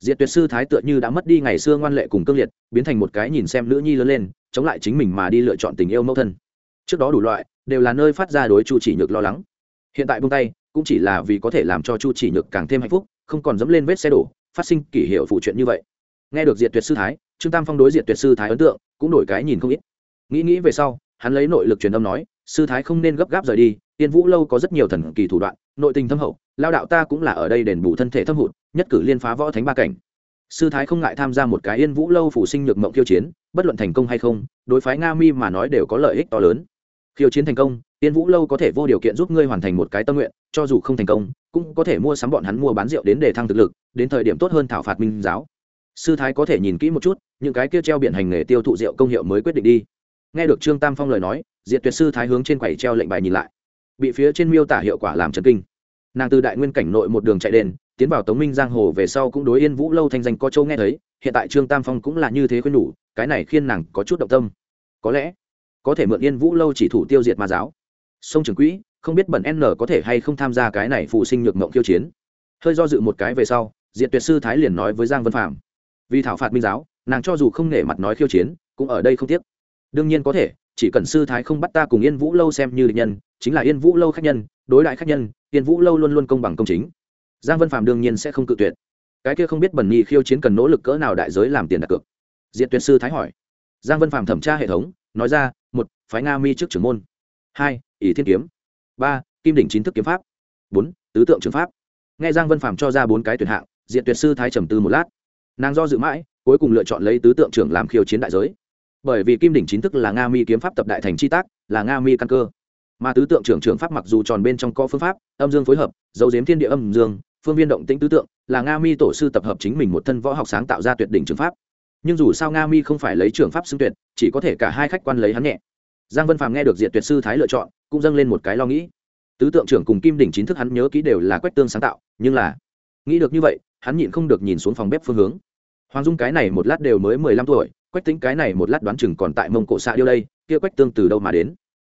diệt tuyệt sư thái tựa như đã mất đi ngày xưa ngoan lệ cùng cương liệt, biến thành một cái nhìn xem nữ nhi lớn lên, chống lại chính mình mà đi lựa chọn tình yêu mẫu thân. Trước đó đủ loại, đều là nơi phát ra đối chu chỉ nhược lo lắng. Hiện tại buông tay, cũng chỉ là vì có thể làm cho chu chỉ nhược càng thêm hạnh phúc không còn dẫm lên vết xe đổ, phát sinh kỷ hiệu phụ chuyện như vậy. Nghe được diệt tuyệt sư thái, trương tam phong đối diệt tuyệt sư thái ấn tượng cũng đổi cái nhìn không ít. Nghĩ nghĩ về sau, hắn lấy nội lực truyền âm nói, sư thái không nên gấp gáp rời đi, tiên vũ lâu có rất nhiều thần kỳ thủ đoạn, nội tình thâm hậu lao đạo ta cũng là ở đây đền bù thân thể thâm hụt, nhất cử liên phá võ thánh ba cảnh. Sư thái không ngại tham gia một cái yên vũ lâu phủ sinh nhược mộng tiêu chiến, bất luận thành công hay không, đối phái nga mi mà nói đều có lợi ích to lớn khiêu chiến thành công yên vũ lâu có thể vô điều kiện giúp ngươi hoàn thành một cái tâm nguyện, cho dù không thành công, cũng có thể mua sắm bọn hắn mua bán rượu đến để thăng thực lực, đến thời điểm tốt hơn thảo phạt minh giáo. Sư thái có thể nhìn kỹ một chút, những cái kia treo biển hành nghề tiêu thụ rượu công hiệu mới quyết định đi. Nghe được trương tam phong lời nói diện tuyệt sư thái hướng trên quầy treo lệnh bài nhìn lại. Bị phía trên miêu tả hiệu quả làm trần kinh. Nàng từ đại nguyên cảnh nội một đường chạy đền, tiến vào tống minh giang hồ về sau cũng đối yên vũ lâu thanh danh có châu nghe thấy, hiện tại trương tam phong cũng là như thế khuyên nhủ, cái này khiến nàng có chút động tâm. Có lẽ có thể mượn yên vũ lâu chỉ thủ tiêu diệt ma giáo. Sông trường quỹ, không biết bẩn n có thể hay không tham gia cái này phụ sinh nhược mộng khiêu chiến. Hơi do dự một cái về sau diện tuyệt sư thái liền nói với giang vân phạm, vì thảo phạt minh giáo, nàng cho dù không nể mặt nói khiêu chiến, cũng ở đây không tiếc. Đương nhiên có thể, chỉ cần sư thái không bắt ta cùng yên vũ lâu xem như định nhân, chính là yên vũ lâu khách nhân, đối lại khách nhân, yên vũ lâu luôn luôn công bằng công chính. Giang vân phạm đương nhiên sẽ không cự tuyệt. Cái kia không biết bẩn nhi khiêu chiến cần nỗ lực cỡ nào đại giới làm tiền đặt cược. Diện tuyệt sư thái hỏi. Giang vân phạm thẩm tra hệ thống, nói ra một, phái nga mi trước trưởng môn. Hai, ỷ thiên kiếm. Ba, kim đỉnh chín thức kiếm pháp. Bốn, tứ tượng trường pháp. Nghe giang vân phạm cho ra bốn cái tuyển hạng, diện tuyệt sư thái trầm tư một lát. Nàng do dự mãi, cuối cùng lựa chọn lấy tứ tượng trưởng làm khiêu chiến đại giới. Bởi vì kim đỉnh chính thức là nga mi kiếm pháp tập đại thành chi tác, là nga mi căn cơ. Mà tứ tượng trưởng trưởng pháp mặc dù tròn bên trong có phương pháp, âm dương phối hợp, dấu giếm thiên địa âm dương, phương viên động tĩnh tứ tượng, là nga mi tổ sư tập hợp chính mình một thân võ học sáng tạo ra tuyệt đỉnh trường pháp nhưng dù sao nga mi không phải lấy trưởng pháp xưng tuyệt, chỉ có thể cả hai khách quan lấy hắn nhẹ. Giang vân phàm nghe được diện tuyệt sư thái lựa chọn, cũng dâng lên một cái lo nghĩ. Tứ tượng trưởng cùng kim đỉnh chính thức hắn nhớ kỹ đều là quách tương sáng tạo, nhưng là nghĩ được như vậy, hắn nhịn không được nhìn xuống phòng bếp phương hướng. Hoàng dung cái này một lát đều mới mười lăm tuổi, quách tính cái này một lát đoán chừng còn tại mông cổ xạ điêu đây, kia quách tương từ đâu mà đến?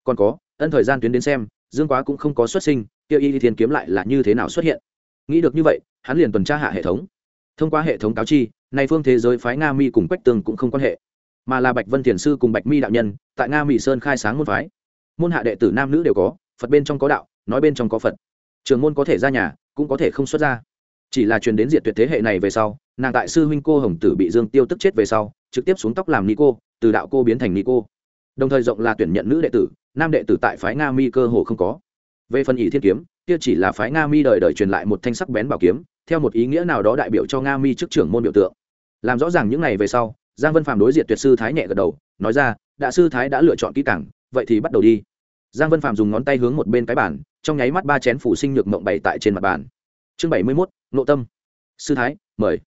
Còn có, ân thời gian tuyến đến xem, dương quá cũng không có xuất sinh, kia y thiên kiếm lại là như thế nào xuất hiện? Nghĩ được như vậy, hắn liền tuần tra hạ hệ thống thông qua hệ thống cáo chi, nay phương thế giới phái nga mi cùng quách tương cũng không quan hệ, mà là bạch vân thiền sư cùng bạch mi đạo nhân, tại nga, mỹ sơn khai sáng môn phái. Môn hạ đệ tử nam nữ đều có, phật bên trong có đạo, nói bên trong có phật. Trường môn có thể ra nhà, cũng có thể không xuất ra. Chỉ là truyền đến diệt tuyệt thế hệ này về sau, nàng tại sư huynh cô hồng tử bị dương tiêu tức chết về sau, trực tiếp xuống tóc làm ni cô, từ đạo cô biến thành ni cô. Đồng thời rộng là tuyển nhận nữ đệ tử, nam đệ tử tại phái nga mi cơ hồ không có. Về phần ỷ thiên kiếm, kia chỉ là phái nga mi đời đời truyền lại một thanh sắc bén bảo kiếm theo một ý nghĩa nào đó đại biểu cho nga mi trước trưởng môn biểu tượng. Làm rõ ràng những này về sau, giang vân phạm đối diện tuyệt sư thái nhẹ gật đầu, nói ra, đã sư thái đã lựa chọn kỹ cảng vậy thì bắt đầu đi. Giang vân phạm dùng ngón tay hướng một bên cái bàn, trong nháy mắt ba chén phủ sinh nhược mộng bày tại trên mặt bàn. Chương bảy mươi mốt nộ tâm. Sư thái, mời.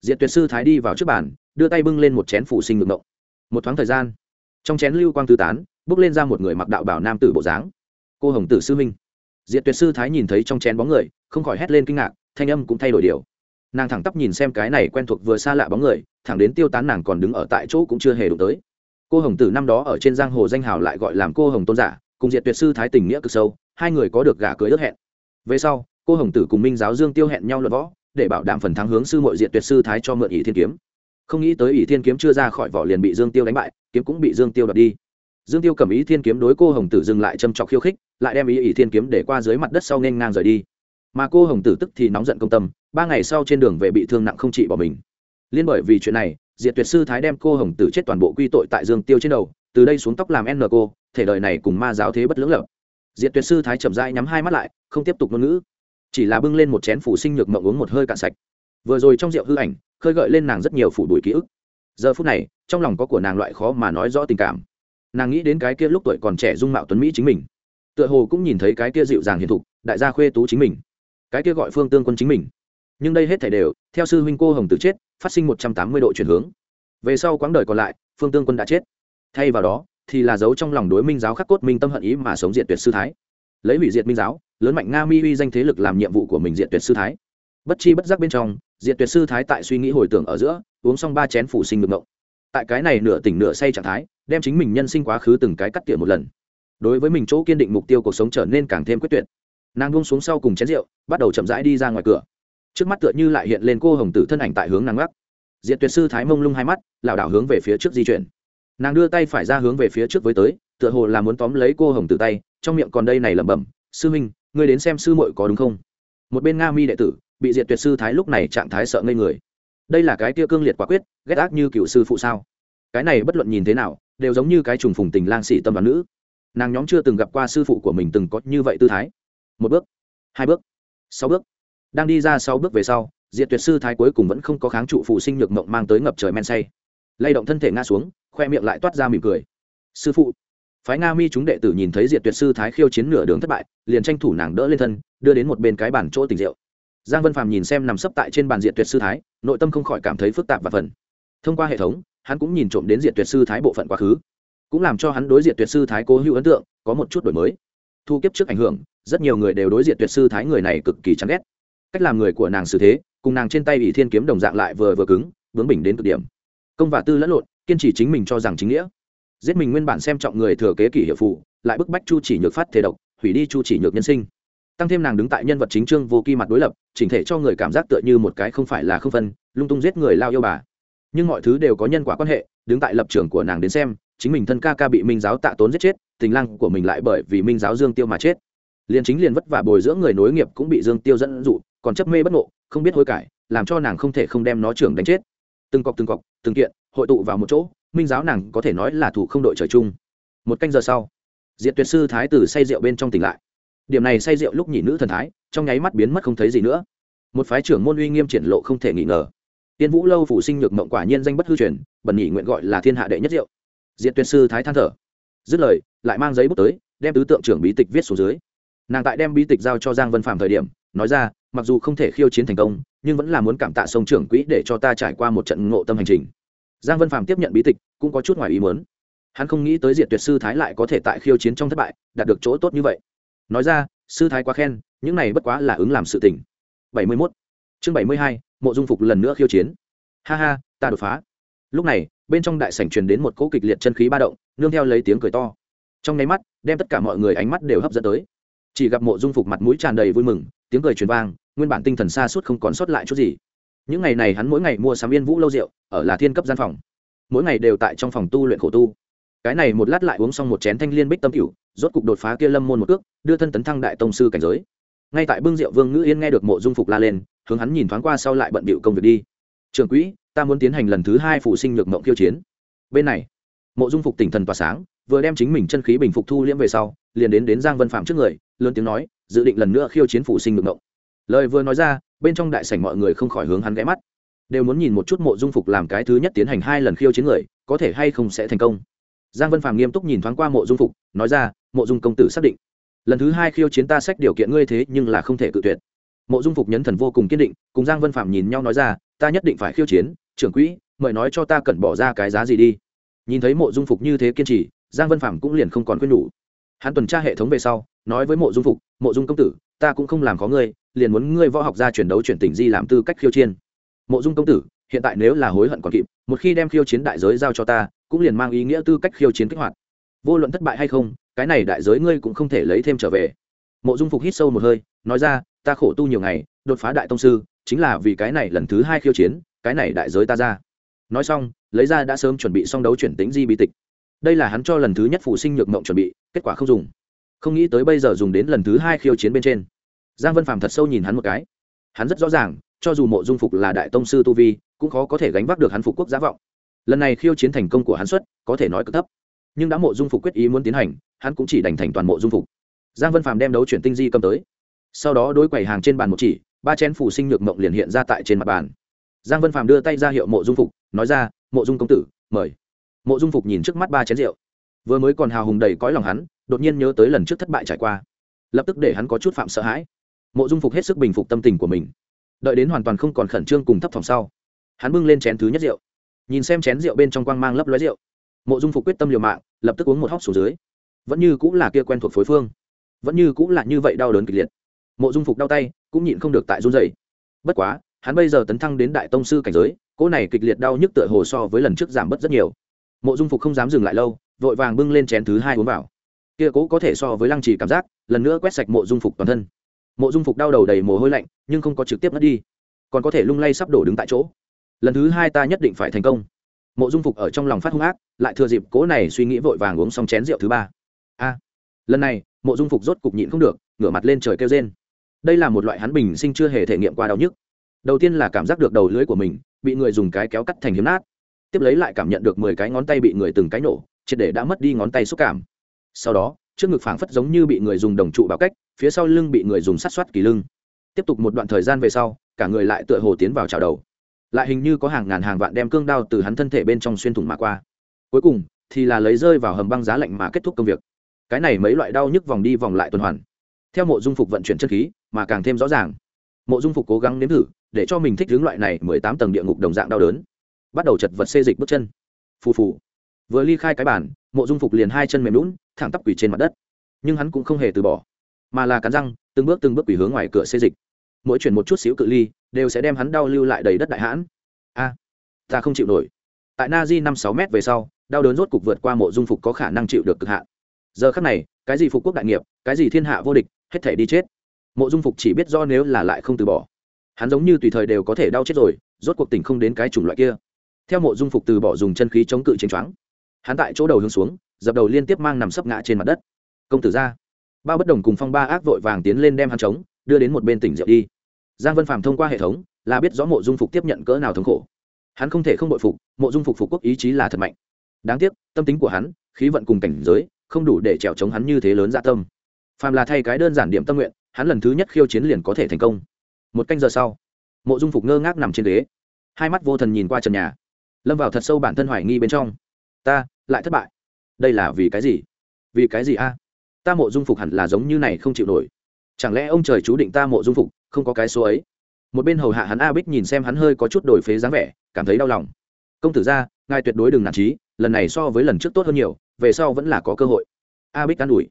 Diện tuyệt sư thái đi vào trước bàn, đưa tay bưng lên một chén phủ sinh nhược mộng. Một thoáng thời gian, trong chén lưu quang tư tán, bước lên ra một người mặc đạo bảo nam tử bộ dáng. Cô hồng tử sư minh diện tuyệt sư thái nhìn thấy trong chén bóng người, không khỏi hét lên kinh ngạc thanh âm cũng thay đổi điều. Nàng thẳng tắp nhìn xem cái này quen thuộc vừa xa lạ bóng người, thẳng đến tiêu tán nàng còn đứng ở tại chỗ cũng chưa hề đụng tới. Cô hồng tử năm đó ở trên giang hồ danh hào lại gọi làm cô hồng tôn giả, cùng diệt tuyệt sư thái tình nghĩa cực sâu, hai người có được gả cưới ước hẹn. Về sau, cô hồng tử cùng minh giáo dương tiêu hẹn nhau luận võ, để bảo đảm phần thắng hướng sư mội diệt tuyệt sư thái cho mượn ỷ thiên kiếm. Không nghĩ tới ỷ thiên kiếm chưa ra khỏi vỏ liền bị dương tiêu đánh bại, kiếm cũng bị dương tiêu đập đi. Dương tiêu cầm ý thiên kiếm đối cô hồng tử dừng lại châm trọc khiêu khích, lại đem ý ỷ thiên kiếm để qua dưới mặt đất sau nên ngang rời đi mà cô hồng tử tức thì nóng giận công tâm, ba ngày sau trên đường về bị thương nặng không trị bỏ mình. Liên bởi vì chuyện này, diệt tuyệt sư thái đem cô hồng tử chết toàn bộ quy tội tại dương tiêu trên đầu, từ đây xuống tóc làm n cô, thể đời này cùng ma giáo thế bất lưỡng lập. Diệt tuyệt sư thái chậm rãi nhắm hai mắt lại, không tiếp tục ngôn ngữ. Chỉ là bưng lên một chén phủ sinh nhược mộng uống một hơi cạn sạch. Vừa rồi trong rượu hư ảnh, khơi gợi lên nàng rất nhiều phủ đuổi ký ức. Giờ phút này, trong lòng có của nàng loại khó mà nói rõ tình cảm. Nàng nghĩ đến cái kia lúc tuổi còn trẻ dung mạo tuấn mỹ chính mình. Tựa hồ cũng nhìn thấy cái kia dịu dàng hiền thục, đại gia khuê tú chính mình cái kia gọi phương tương quân chính mình. Nhưng đây hết thảy đều, theo sư huynh cô hồng tử chết, phát sinh một trăm tám mươi độ chuyển hướng. Về sau quãng đời còn lại, phương tương quân đã chết. Thay vào đó, thì là dấu trong lòng đối minh giáo khắc cốt minh tâm hận ý mà sống diện tuyệt sư thái. Lấy hủy diệt minh giáo, lớn mạnh nga mi uy danh thế lực làm nhiệm vụ của mình diện tuyệt sư thái. Bất chi bất giác bên trong diện tuyệt sư thái tại suy nghĩ hồi tưởng ở giữa, uống xong ba chén phủ sinh ngực ngộng tại cái này nửa tỉnh nửa say trạng thái, đem chính mình nhân sinh quá khứ từng cái cắt tỉa một lần. Đối với mình chỗ kiên định mục tiêu cuộc sống trở nên càng thêm quyết tuyệt nàng buông xuống sau cùng chén rượu bắt đầu chậm rãi đi ra ngoài cửa. Trước mắt tựa như lại hiện lên cô hồng tử thân ảnh tại hướng nàng gác diện tuyệt sư thái mông lung hai mắt lảo đảo hướng về phía trước di chuyển. Nàng đưa tay phải ra hướng về phía trước với tới tựa hồ là muốn tóm lấy cô hồng tử tay trong miệng còn đây này lẩm bẩm sư minh, ngươi đến xem sư muội có đúng không? Một bên nga mi đệ tử bị diệt tuyệt sư thái lúc này trạng thái sợ ngây người. Đây là cái tia cương liệt quả quyết ghét ác như cựu sư phụ sao? Cái này bất luận nhìn thế nào đều giống như cái trùng phùng tình lang sĩ tâm đoàn nữ. Nàng nhóm chưa từng gặp qua sư phụ của mình từng có như vậy tư thái một bước, hai bước, sáu bước. Đang đi ra sáu bước về sau, diệt tuyệt sư thái cuối cùng vẫn không có kháng trụ phụ sinh nhược mộng mang tới ngập trời men say. Lay động thân thể ngã xuống, khoe miệng lại toát ra mỉm cười. Sư phụ, phái nga mi chúng đệ tử nhìn thấy diệt tuyệt sư thái khiêu chiến nửa đường thất bại, liền tranh thủ nàng đỡ lên thân, đưa đến một bên cái bàn chỗ tình rượu. Giang vân phàm nhìn xem nằm sấp tại trên bàn diệt tuyệt sư thái, nội tâm không khỏi cảm thấy phức tạp và phần. Thông qua hệ thống, hắn cũng nhìn trộm đến diệt tuyệt sư thái bộ phận quá khứ, cũng làm cho hắn đối diện tuyệt sư thái cố hữu ấn tượng, có một chút đổi mới thu kiếp trước ảnh hưởng, rất nhiều người đều đối diện tuyệt sư thái người này cực kỳ chán ghét. Cách làm người của nàng xử thế, cùng nàng trên tay bị thiên kiếm đồng dạng lại vừa vừa cứng, vướng bình đến cực điểm. Công và tư lẫn lộn, kiên trì chính mình cho rằng chính nghĩa. Giết mình nguyên bản xem trọng người thừa kế kỷ hiệu phụ, lại bức bách chu chỉ nhược phát thể độc, hủy đi chu chỉ nhược nhân sinh. Tăng thêm nàng đứng tại nhân vật chính trương vô kỳ mặt đối lập, chỉnh thể cho người cảm giác tựa như một cái không phải là không phân, lung tung giết người lao yêu bà. Nhưng mọi thứ đều có nhân quả quan hệ, đứng tại lập trường của nàng đến xem chính mình thân ca ca bị minh giáo tạ tốn giết chết, tình lăng của mình lại bởi vì minh giáo dương tiêu mà chết. Liền chính liền vất vả bồi dưỡng người nối nghiệp cũng bị dương tiêu dẫn dụ, còn chấp mê bất ngộ, không biết hối cải, làm cho nàng không thể không đem nó trưởng đánh chết. Từng cọc từng cọc, từng kiện, hội tụ vào một chỗ, minh giáo nàng có thể nói là thủ không đội trời chung. Một canh giờ sau diện tuyệt sư thái tử say rượu bên trong tỉnh lại. Điểm này say rượu lúc nhị nữ thần thái, trong nháy mắt biến mất không thấy gì nữa. Một phái trưởng môn uy nghiêm triển lộ không thể nghi ngờ. Tiên vũ lâu phủ sinh nhược mộng quả nhiên danh bất hư truyền bẩn nhị nguyện gọi là thiên hạ đệ nhất rượu diện tuyệt sư thái than thở. Dứt lời, lại mang giấy bút tới, đem tứ tượng trưởng bí tịch viết xuống dưới. Nàng tại đem bí tịch giao cho giang vân phạm thời điểm, nói ra, mặc dù không thể khiêu chiến thành công, nhưng vẫn là muốn cảm tạ sông trưởng quỹ để cho ta trải qua một trận ngộ tâm hành trình. Giang vân phạm tiếp nhận bí tịch, cũng có chút ngoài ý muốn. Hắn không nghĩ tới diện tuyệt sư thái lại có thể tại khiêu chiến trong thất bại, đạt được chỗ tốt như vậy. Nói ra, sư thái quá khen, những này bất quá là ứng làm sự tình. bảy mươi mốt. Chương bảy mươi hai, mộ dung phục lần nữa khiêu chiến. Ha ha, ta đột phá. Lúc này bên trong đại sảnh truyền đến một cỗ kịch liệt chân khí ba động, nương theo lấy tiếng cười to. Trong nháy mắt, đem tất cả mọi người ánh mắt đều hấp dẫn tới. Chỉ gặp mộ dung phục mặt mũi tràn đầy vui mừng, tiếng cười truyền vang, nguyên bản tinh thần xa suốt không còn sót lại chút gì. Những ngày này hắn mỗi ngày mua sắm yên vũ lâu rượu, ở là thiên cấp gian phòng. Mỗi ngày đều tại trong phòng tu luyện khổ tu. Cái này một lát lại uống xong một chén thanh liên bích tâm cửu, rốt cục đột phá kia lâm môn một cước, đưa thân tấn thăng đại tông sư cảnh giới. Ngay tại bưng rượu vương ngữ yên nghe được mộ dung phục la lên, hướng hắn nhìn thoáng qua sau lại bận bịu công việc đi. Trưởng quỹ, ta muốn tiến hành lần thứ hai phụ sinh nhược mộng kiêu chiến. Bên này, mộ dung phục tỉnh thần tỏa sáng, vừa đem chính mình chân khí bình phục thu liễm về sau, liền đến đến giang vân phạm trước người, lớn tiếng nói, dự định lần nữa khiêu chiến phụ sinh nhược mộng. Lời vừa nói ra, bên trong đại sảnh mọi người không khỏi hướng hắn ghé mắt. Đều muốn nhìn một chút mộ dung phục làm cái thứ nhất tiến hành hai lần khiêu chiến người, có thể hay không sẽ thành công. Giang vân phạm nghiêm túc nhìn thoáng qua mộ dung phục, nói ra, mộ dung công tử xác định, lần thứ hai khiêu chiến ta sách điều kiện ngươi thế nhưng là không thể cự tuyệt. Mộ dung phục nhấn thần vô cùng kiên định, cùng giang vân phạm nhìn nhau nói ra ta nhất định phải khiêu chiến, trưởng quỹ, mời nói cho ta cần bỏ ra cái giá gì đi. Nhìn thấy mộ dung phục như thế kiên trì, giang vân phạm cũng liền không còn khuyên nhủ. Hắn tuần tra hệ thống về sau, nói với mộ dung phục, mộ dung công tử, ta cũng không làm khó ngươi, liền muốn ngươi võ học ra chuyển đấu chuyển tỉnh di làm tư cách khiêu chiến. Mộ dung công tử, hiện tại nếu là hối hận còn kịp, một khi đem khiêu chiến đại giới giao cho ta, cũng liền mang ý nghĩa tư cách khiêu chiến kích hoạt. Vô luận thất bại hay không, cái này đại giới ngươi cũng không thể lấy thêm trở về. Mộ dung phục hít sâu một hơi, nói ra, ta khổ tu nhiều ngày, đột phá đại tông sư chính là vì cái này lần thứ hai khiêu chiến, cái này đại giới ta ra. Nói xong, lấy ra đã sớm chuẩn bị xong đấu chuyển tính di bi tịch. Đây là hắn cho lần thứ nhất phụ sinh nhược mộng chuẩn bị, kết quả không dùng. Không nghĩ tới bây giờ dùng đến lần thứ hai khiêu chiến bên trên. Giang vân phàm thật sâu nhìn hắn một cái. Hắn rất rõ ràng, cho dù mộ dung phục là đại tông sư tu vi, cũng khó có thể gánh vác được hắn phục quốc giá vọng. Lần này khiêu chiến thành công của hắn xuất, có thể nói cực thấp. Nhưng đã mộ dung phục quyết ý muốn tiến hành, hắn cũng chỉ đành thành toàn mộ dung phục. Giang vân phàm đem đấu chuyển tinh di cầm tới. Sau đó đối quầy hàng trên bàn một chỉ ba chén phủ sinh nhược mộng liền hiện ra tại trên mặt bàn. Giang vân phàm đưa tay ra hiệu mộ dung phục, nói ra, mộ dung công tử, mời. Mộ dung phục nhìn trước mắt ba chén rượu. Vừa mới còn hào hùng đầy cõi lòng hắn, đột nhiên nhớ tới lần trước thất bại trải qua. Lập tức để hắn có chút phạm sợ hãi. Mộ dung phục hết sức bình phục tâm tình của mình. Đợi đến hoàn toàn không còn khẩn trương cùng thấp phòng sau, hắn bưng lên chén thứ nhất rượu. Nhìn xem chén rượu bên trong quang mang lấp lóe rượu, mộ dung phục quyết tâm liều mạng, lập tức uống một hóc xuống dưới. Vẫn như cũng là kia quen thuộc phối phương. Vẫn như cũng là như vậy đau đớn kịch liệt. Mộ dung phục đau tay cũng nhịn không được tại run dày bất quá, hắn bây giờ tấn thăng đến đại tông sư cảnh giới, cỗ này kịch liệt đau nhức tựa hồ so với lần trước giảm bớt rất nhiều. Mộ dung phục không dám dừng lại lâu, vội vàng bưng lên chén thứ hai uống vào. Kia cố có thể so với lăng trì cảm giác, lần nữa quét sạch mộ dung phục toàn thân. Mộ dung phục đau đầu đầy mồ hôi lạnh, nhưng không có trực tiếp mất đi, còn có thể lung lay sắp đổ đứng tại chỗ. Lần thứ hai ta nhất định phải thành công. Mộ dung phục ở trong lòng phát hung ác, lại thừa dịp cố này suy nghĩ vội vàng uống xong chén rượu thứ ba. A, lần này, mộ dung phục rốt cục nhịn không được, ngửa mặt lên trời kêu rên đây là một loại hắn bình sinh chưa hề thể nghiệm qua đau nhức. Đầu tiên là cảm giác được đầu lưới của mình bị người dùng cái kéo cắt thành hiếm nát. Tiếp lấy lại cảm nhận được mười cái ngón tay bị người từng cái nổ, triệt để đã mất đi ngón tay xúc cảm. Sau đó, trước ngực phảng phất giống như bị người dùng đồng trụ bảo cách, phía sau lưng bị người dùng sát soát kỳ lưng. Tiếp tục một đoạn thời gian về sau, cả người lại tựa hồ tiến vào trào đầu. Lại hình như có hàng ngàn hàng vạn đem cương đao từ hắn thân thể bên trong xuyên thủng mà qua. Cuối cùng, thì là lấy rơi vào hầm băng giá lạnh mà kết thúc công việc. Cái này mấy loại đau nhức vòng đi vòng lại tuần hoàn. Theo mộ dung phục vận chuyển chân khí mà càng thêm rõ ràng. Mộ dung phục cố gắng nếm thử, để cho mình thích hướng loại này mười tám tầng địa ngục đồng dạng đau đớn. Bắt đầu chật vật xê dịch bước chân. Phù phù. Vừa ly khai cái bản mộ dung phục liền hai chân mềm lún, thẳng tắp quỷ trên mặt đất. Nhưng hắn cũng không hề từ bỏ, mà là cắn răng, từng bước từng bước quỷ hướng ngoài cửa xê dịch. Mỗi chuyển một chút xíu cự ly, đều sẽ đem hắn đau lưu lại đầy đất đại hãn. A, ta không chịu nổi. Tại na di năm sáu m về sau, đau đớn rốt cục vượt qua mộ dung phục có khả năng chịu được cực hạn. Giờ khắc này, cái gì phục quốc đại nghiệp, cái gì thiên hạ vô địch, hết thể đi chết mộ dung phục chỉ biết do nếu là lại không từ bỏ. Hắn giống như tùy thời đều có thể đau chết rồi, rốt cuộc tỉnh không đến cái chủng loại kia. Theo mộ dung phục từ bỏ dùng chân khí chống cự chiến choáng, hắn tại chỗ đầu hướng xuống, dập đầu liên tiếp mang nằm sấp ngã trên mặt đất. Công tử ra. Bao bất đồng cùng phong ba ác vội vàng tiến lên đem hắn chống, đưa đến một bên tỉnh rượu đi. Giang vân phàm thông qua hệ thống, là biết rõ mộ dung phục tiếp nhận cỡ nào thống khổ. Hắn không thể không bội phục, mộ dung phục phục quốc ý chí là thật mạnh. Đáng tiếc, tâm tính của hắn, khí vận cùng cảnh giới, không đủ để trèo chống hắn như thế lớn dạ tâm. Phàm là thay cái đơn giản điểm tâm nguyện hắn lần thứ nhất khiêu chiến liền có thể thành công. Một canh giờ sau, mộ dung phục ngơ ngác nằm trên ghế. Hai mắt vô thần nhìn qua trần nhà. Lâm vào thật sâu bản thân hoài nghi bên trong. Ta, lại thất bại? Đây là vì cái gì? Vì cái gì a? Ta mộ dung phục hẳn là giống như này không chịu nổi. Chẳng lẽ ông trời chú định ta mộ dung phục, không có cái số ấy? Một bên hầu hạ hắn a bích nhìn xem hắn hơi có chút đổi phế dáng vẻ, cảm thấy đau lòng. Công tử ra ngài tuyệt đối đừng nản trí, lần này so với lần trước tốt hơn nhiều, về sau vẫn là có cơ hội. A bích an ủi.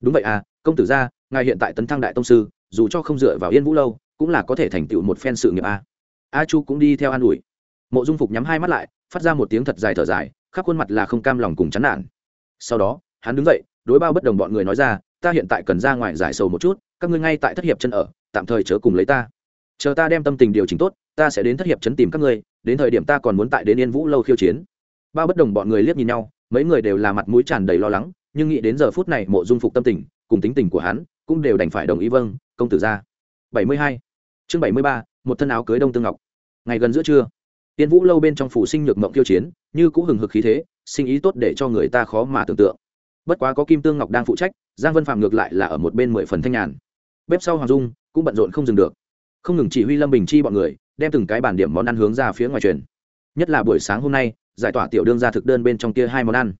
Đúng vậy à công tử ra ngài hiện tại tấn thăng đại tông sư, dù cho không dựa vào yên vũ lâu, cũng là có thể thành tựu một phen sự nghiệp a. A chu cũng đi theo an ủi. Mộ dung phục nhắm hai mắt lại, phát ra một tiếng thật dài thở dài, khắp khuôn mặt là không cam lòng cùng chán nản. Sau đó, hắn đứng dậy, đối bao bất đồng bọn người nói ra, ta hiện tại cần ra ngoài giải sầu một chút, các ngươi ngay tại thất hiệp chân ở, tạm thời chớ cùng lấy ta. Chờ ta đem tâm tình điều chỉnh tốt, ta sẽ đến thất hiệp chấn tìm các ngươi, đến thời điểm ta còn muốn tại đến yên vũ lâu khiêu chiến. Bao bất đồng bọn người liếc nhìn nhau, mấy người đều là mặt mũi tràn đầy lo lắng, nhưng nghĩ đến giờ phút này mộ dung phục tâm tình, cùng tính tình của hắn cũng đều đành phải đồng ý vâng công tử ra. Bảy mươi hai. Chương bảy mươi ba, một thân áo cưới đông tương ngọc. Ngày gần giữa trưa, tiên vũ lâu bên trong phủ sinh nhược mộng kiêu chiến, như cũng hừng hực khí thế, sinh ý tốt để cho người ta khó mà tưởng tượng. Bất quá có kim tương ngọc đang phụ trách, giang vân phạm ngược lại là ở một bên mười phần thanh nhàn. Bếp sau hoàng dung cũng bận rộn không dừng được. Không ngừng chỉ huy lâm bình chi bọn người, đem từng cái bản điểm món ăn hướng ra phía ngoài truyền. Nhất là buổi sáng hôm nay, giải tỏa tiểu đương ra thực đơn bên trong kia hai món ăn.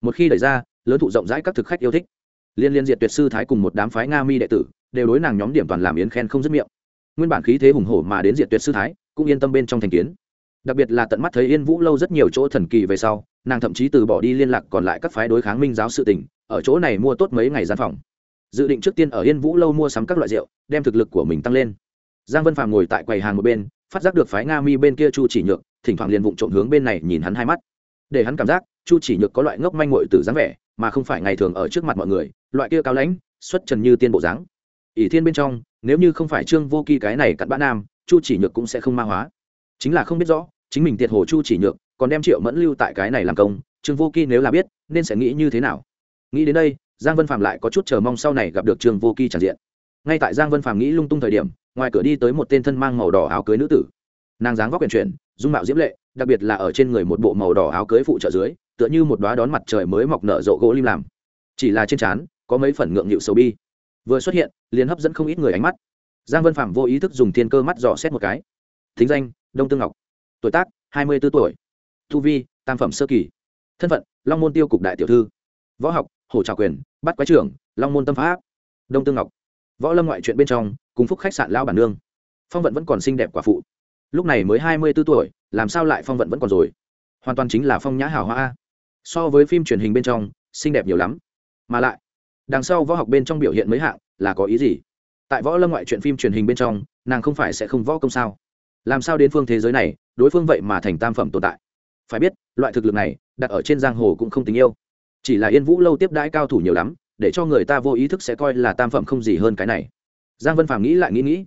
Một khi đẩy ra, lớn thụ rộng rãi các thực khách yêu thích liên liên diệt tuyệt sư thái cùng một đám phái nga mi đệ tử, đều đối nàng nhóm điểm toàn làm yến khen không dứt miệng. Nguyên bản khí thế hùng hổ mà đến diệt tuyệt sư thái, cũng yên tâm bên trong thành kiến. Đặc biệt là tận mắt thấy yên vũ lâu rất nhiều chỗ thần kỳ về sau, nàng thậm chí từ bỏ đi liên lạc còn lại các phái đối kháng minh giáo sự tỉnh ở chỗ này mua tốt mấy ngày gian phòng. Dự định trước tiên ở yên vũ lâu mua sắm các loại rượu, đem thực lực của mình tăng lên. Giang vân phàm ngồi tại quầy hàng một bên, phát giác được phái nga mi bên kia chu chỉ nhược, thỉnh thoảng liền vụng trộm hướng bên này nhìn hắn hai mắt. Để hắn cảm giác, chu chỉ nhược có loại ngốc manh mội từ dáng vẻ, mà không phải ngày thường ở trước mặt mọi người loại kia cao lãnh, xuất trần như tiên bộ dáng. Ỷ thiên bên trong, nếu như không phải trương vô kỳ cái này cặn bã nam, chu chỉ nhược cũng sẽ không ma hóa. Chính là không biết rõ, chính mình tiệt hồ chu chỉ nhược, còn đem triệu mẫn lưu tại cái này làm công, trương vô kỳ nếu là biết, nên sẽ nghĩ như thế nào? Nghĩ đến đây, giang vân phạm lại có chút chờ mong sau này gặp được trương vô kỳ tràn diện. Ngay tại giang vân phạm nghĩ lung tung thời điểm, ngoài cửa đi tới một tên thân mang màu đỏ áo cưới nữ tử. Nàng dáng vóc quyền chuyển, dung mạo diễm lệ, đặc biệt là ở trên người một bộ màu đỏ áo cưới phụ trợ dưới, tựa như một đoá đón mặt trời mới mọc nở rộ gỗ lim làm. Chỉ là trên trán có mấy phần ngượng nghịu sầu bi. Vừa xuất hiện, liền hấp dẫn không ít người ánh mắt. Giang vân phạm vô ý thức dùng thiên cơ mắt dò xét một cái. Thính danh, đông tương ngọc. Tuổi tác, hai mươi b ố tuổi. Thu vi, tam phẩm sơ kỳ. Thân phận, long môn tiêu cục đại tiểu thư. Võ học, hổ trào quyền, bắt quái trưởng, long môn tâm pháp. Đông tương ngọc. Võ lâm ngoại chuyện bên trong, cùng phúc khách sạn lao bản nương. Phong vận vẫn còn xinh đẹp quả phụ. Lúc này mới hai mươi b ố tuổi, làm sao lại phong vận vẫn còn rồi? Hoàn toàn chính là phong nhã hào hoa. So với phim truyền hình bên trong, xinh đẹp nhiều lắm. Mà lại đằng sau võ học bên trong biểu hiện mấy hạng là có ý gì? Tại võ lâm ngoại truyện phim truyền hình bên trong, nàng không phải sẽ không võ công sao? Làm sao đến phương thế giới này, đối phương vậy mà thành tam phẩm tồn tại? Phải biết, loại thực lực này, đặt ở trên giang hồ cũng không tình yêu. Chỉ là yên vũ lâu tiếp đãi cao thủ nhiều lắm, để cho người ta vô ý thức sẽ coi là tam phẩm không gì hơn cái này. Giang vân phàm nghĩ lại nghĩ nghĩ.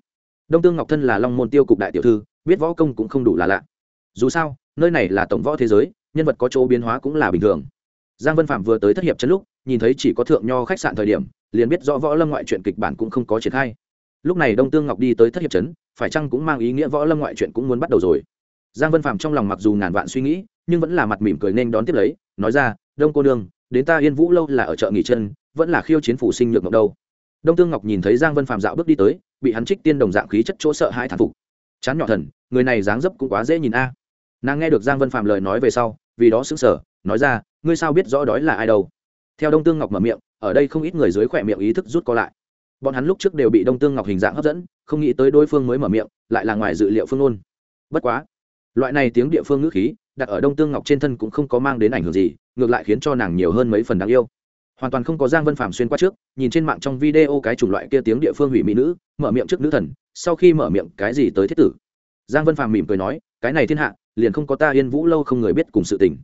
Đông tương ngọc thân là long môn tiêu cục đại tiểu thư, biết võ công cũng không đủ là lạ. Dù sao, nơi này là tổng võ thế giới, nhân vật có chỗ biến hóa cũng là bình thường. Giang vân phạm vừa tới thất hiệp chân lúc nhìn thấy chỉ có thượng nho khách sạn thời điểm, liền biết rõ võ lâm ngoại truyện kịch bản cũng không có triển khai. Lúc này đông tương ngọc đi tới thất hiệp trấn, phải chăng cũng mang ý nghĩa võ lâm ngoại truyện cũng muốn bắt đầu rồi? Giang vân phạm trong lòng mặc dù ngàn vạn suy nghĩ, nhưng vẫn là mặt mỉm cười nên đón tiếp lấy, nói ra, đông cô nương, đến ta yên vũ lâu là ở chợ nghỉ chân, vẫn là khiêu chiến phủ sinh nhược ngọc đâu. Đông tương ngọc nhìn thấy giang vân phạm dạo bước đi tới, bị hắn trích tiên đồng dạng khí chất chỗ sợ hai thản phục. Chán nhỏ thần, người này dáng dấp cũng quá dễ nhìn a. Nàng nghe được giang vân phạm lời nói về sau, vì đó xứng sở nói ra, ngươi sao biết rõ đói là ai đâu? Theo đông tương ngọc mở miệng, ở đây không ít người dưới khỏe miệng ý thức rút co lại. Bọn hắn lúc trước đều bị đông tương ngọc hình dạng hấp dẫn, không nghĩ tới đối phương mới mở miệng, lại là ngoài dự liệu phương ôn bất quá, loại này tiếng địa phương ngữ khí, đặt ở đông tương ngọc trên thân cũng không có mang đến ảnh hưởng gì, ngược lại khiến cho nàng nhiều hơn mấy phần đáng yêu. Hoàn toàn không có giang vân Phàm xuyên qua trước, nhìn trên mạng trong video cái chủng loại kia tiếng địa phương hủy mỹ nữ, mở miệng trước nữ thần, sau khi mở miệng cái gì tới thiết tử. Giang vân Phàm mỉm cười nói, cái này thiên hạ, liền không có ta yên vũ lâu không người biết cùng sự tình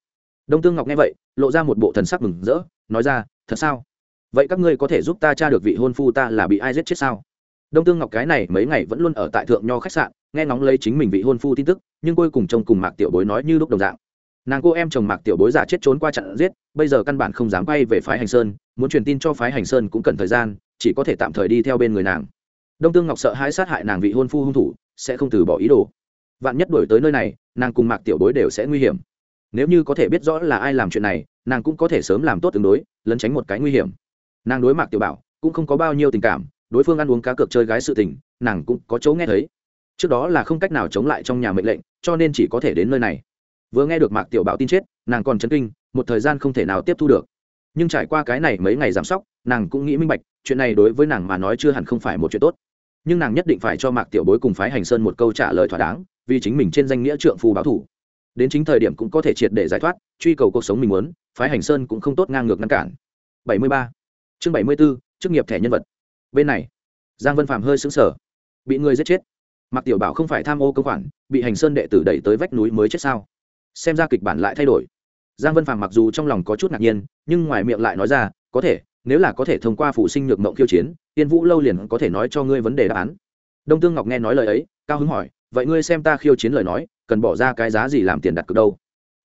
đông tương ngọc nghe vậy lộ ra một bộ thần sắc mừng rỡ nói ra thật sao vậy các ngươi có thể giúp ta tra được vị hôn phu ta là bị ai giết chết sao đông tương ngọc cái này mấy ngày vẫn luôn ở tại thượng nho khách sạn nghe ngóng lấy chính mình vị hôn phu tin tức nhưng cuối cùng chồng cùng mạc tiểu bối nói như lúc đồng dạng nàng cô em chồng mạc tiểu bối giả chết trốn qua trận giết bây giờ căn bản không dám quay về phái hành sơn muốn truyền tin cho phái hành sơn cũng cần thời gian chỉ có thể tạm thời đi theo bên người nàng đông tương ngọc sợ hãi sát hại nàng vị hôn phu hung thủ sẽ không từ bỏ ý đồ vạn nhất đổi tới nơi này nàng cùng mạc tiểu bối đều sẽ nguy hiểm nếu như có thể biết rõ là ai làm chuyện này, nàng cũng có thể sớm làm tốt tương đối, lấn tránh một cái nguy hiểm. Nàng đối mặt tiểu bảo, cũng không có bao nhiêu tình cảm, đối phương ăn uống cá cược chơi gái sự tình, nàng cũng có chỗ nghe thấy. Trước đó là không cách nào chống lại trong nhà mệnh lệnh, cho nên chỉ có thể đến nơi này. Vừa nghe được mạc tiểu bảo tin chết, nàng còn chấn kinh, một thời gian không thể nào tiếp thu được. Nhưng trải qua cái này mấy ngày giảm sóc, nàng cũng nghĩ minh bạch, chuyện này đối với nàng mà nói chưa hẳn không phải một chuyện tốt. Nhưng nàng nhất định phải cho mạc tiểu bối cùng phái hành sơn một câu trả lời thỏa đáng, vì chính mình trên danh nghĩa trượng phu báo thủ đến chính thời điểm cũng có thể triệt để giải thoát truy cầu cuộc sống mình muốn phái hành sơn cũng không tốt ngang ngược ngăn cản. 73. chương 74, chức nghiệp thẻ nhân vật. Bên này giang vân phạm hơi sững sờ, bị người giết chết. Mặc tiểu bảo không phải tham ô công khoản bị hành sơn đệ tử đẩy tới vách núi mới chết sao? Xem ra kịch bản lại thay đổi. Giang vân phạm mặc dù trong lòng có chút ngạc nhiên nhưng ngoài miệng lại nói ra có thể nếu là có thể thông qua phụ sinh nhược mộng khiêu chiến tiên vũ lâu liền có thể nói cho ngươi vấn đề đáp án. Đông tương ngọc nghe nói lời ấy cao hứng hỏi vậy ngươi xem ta khiêu chiến lời nói, cần bỏ ra cái giá gì làm tiền đặt cược đâu?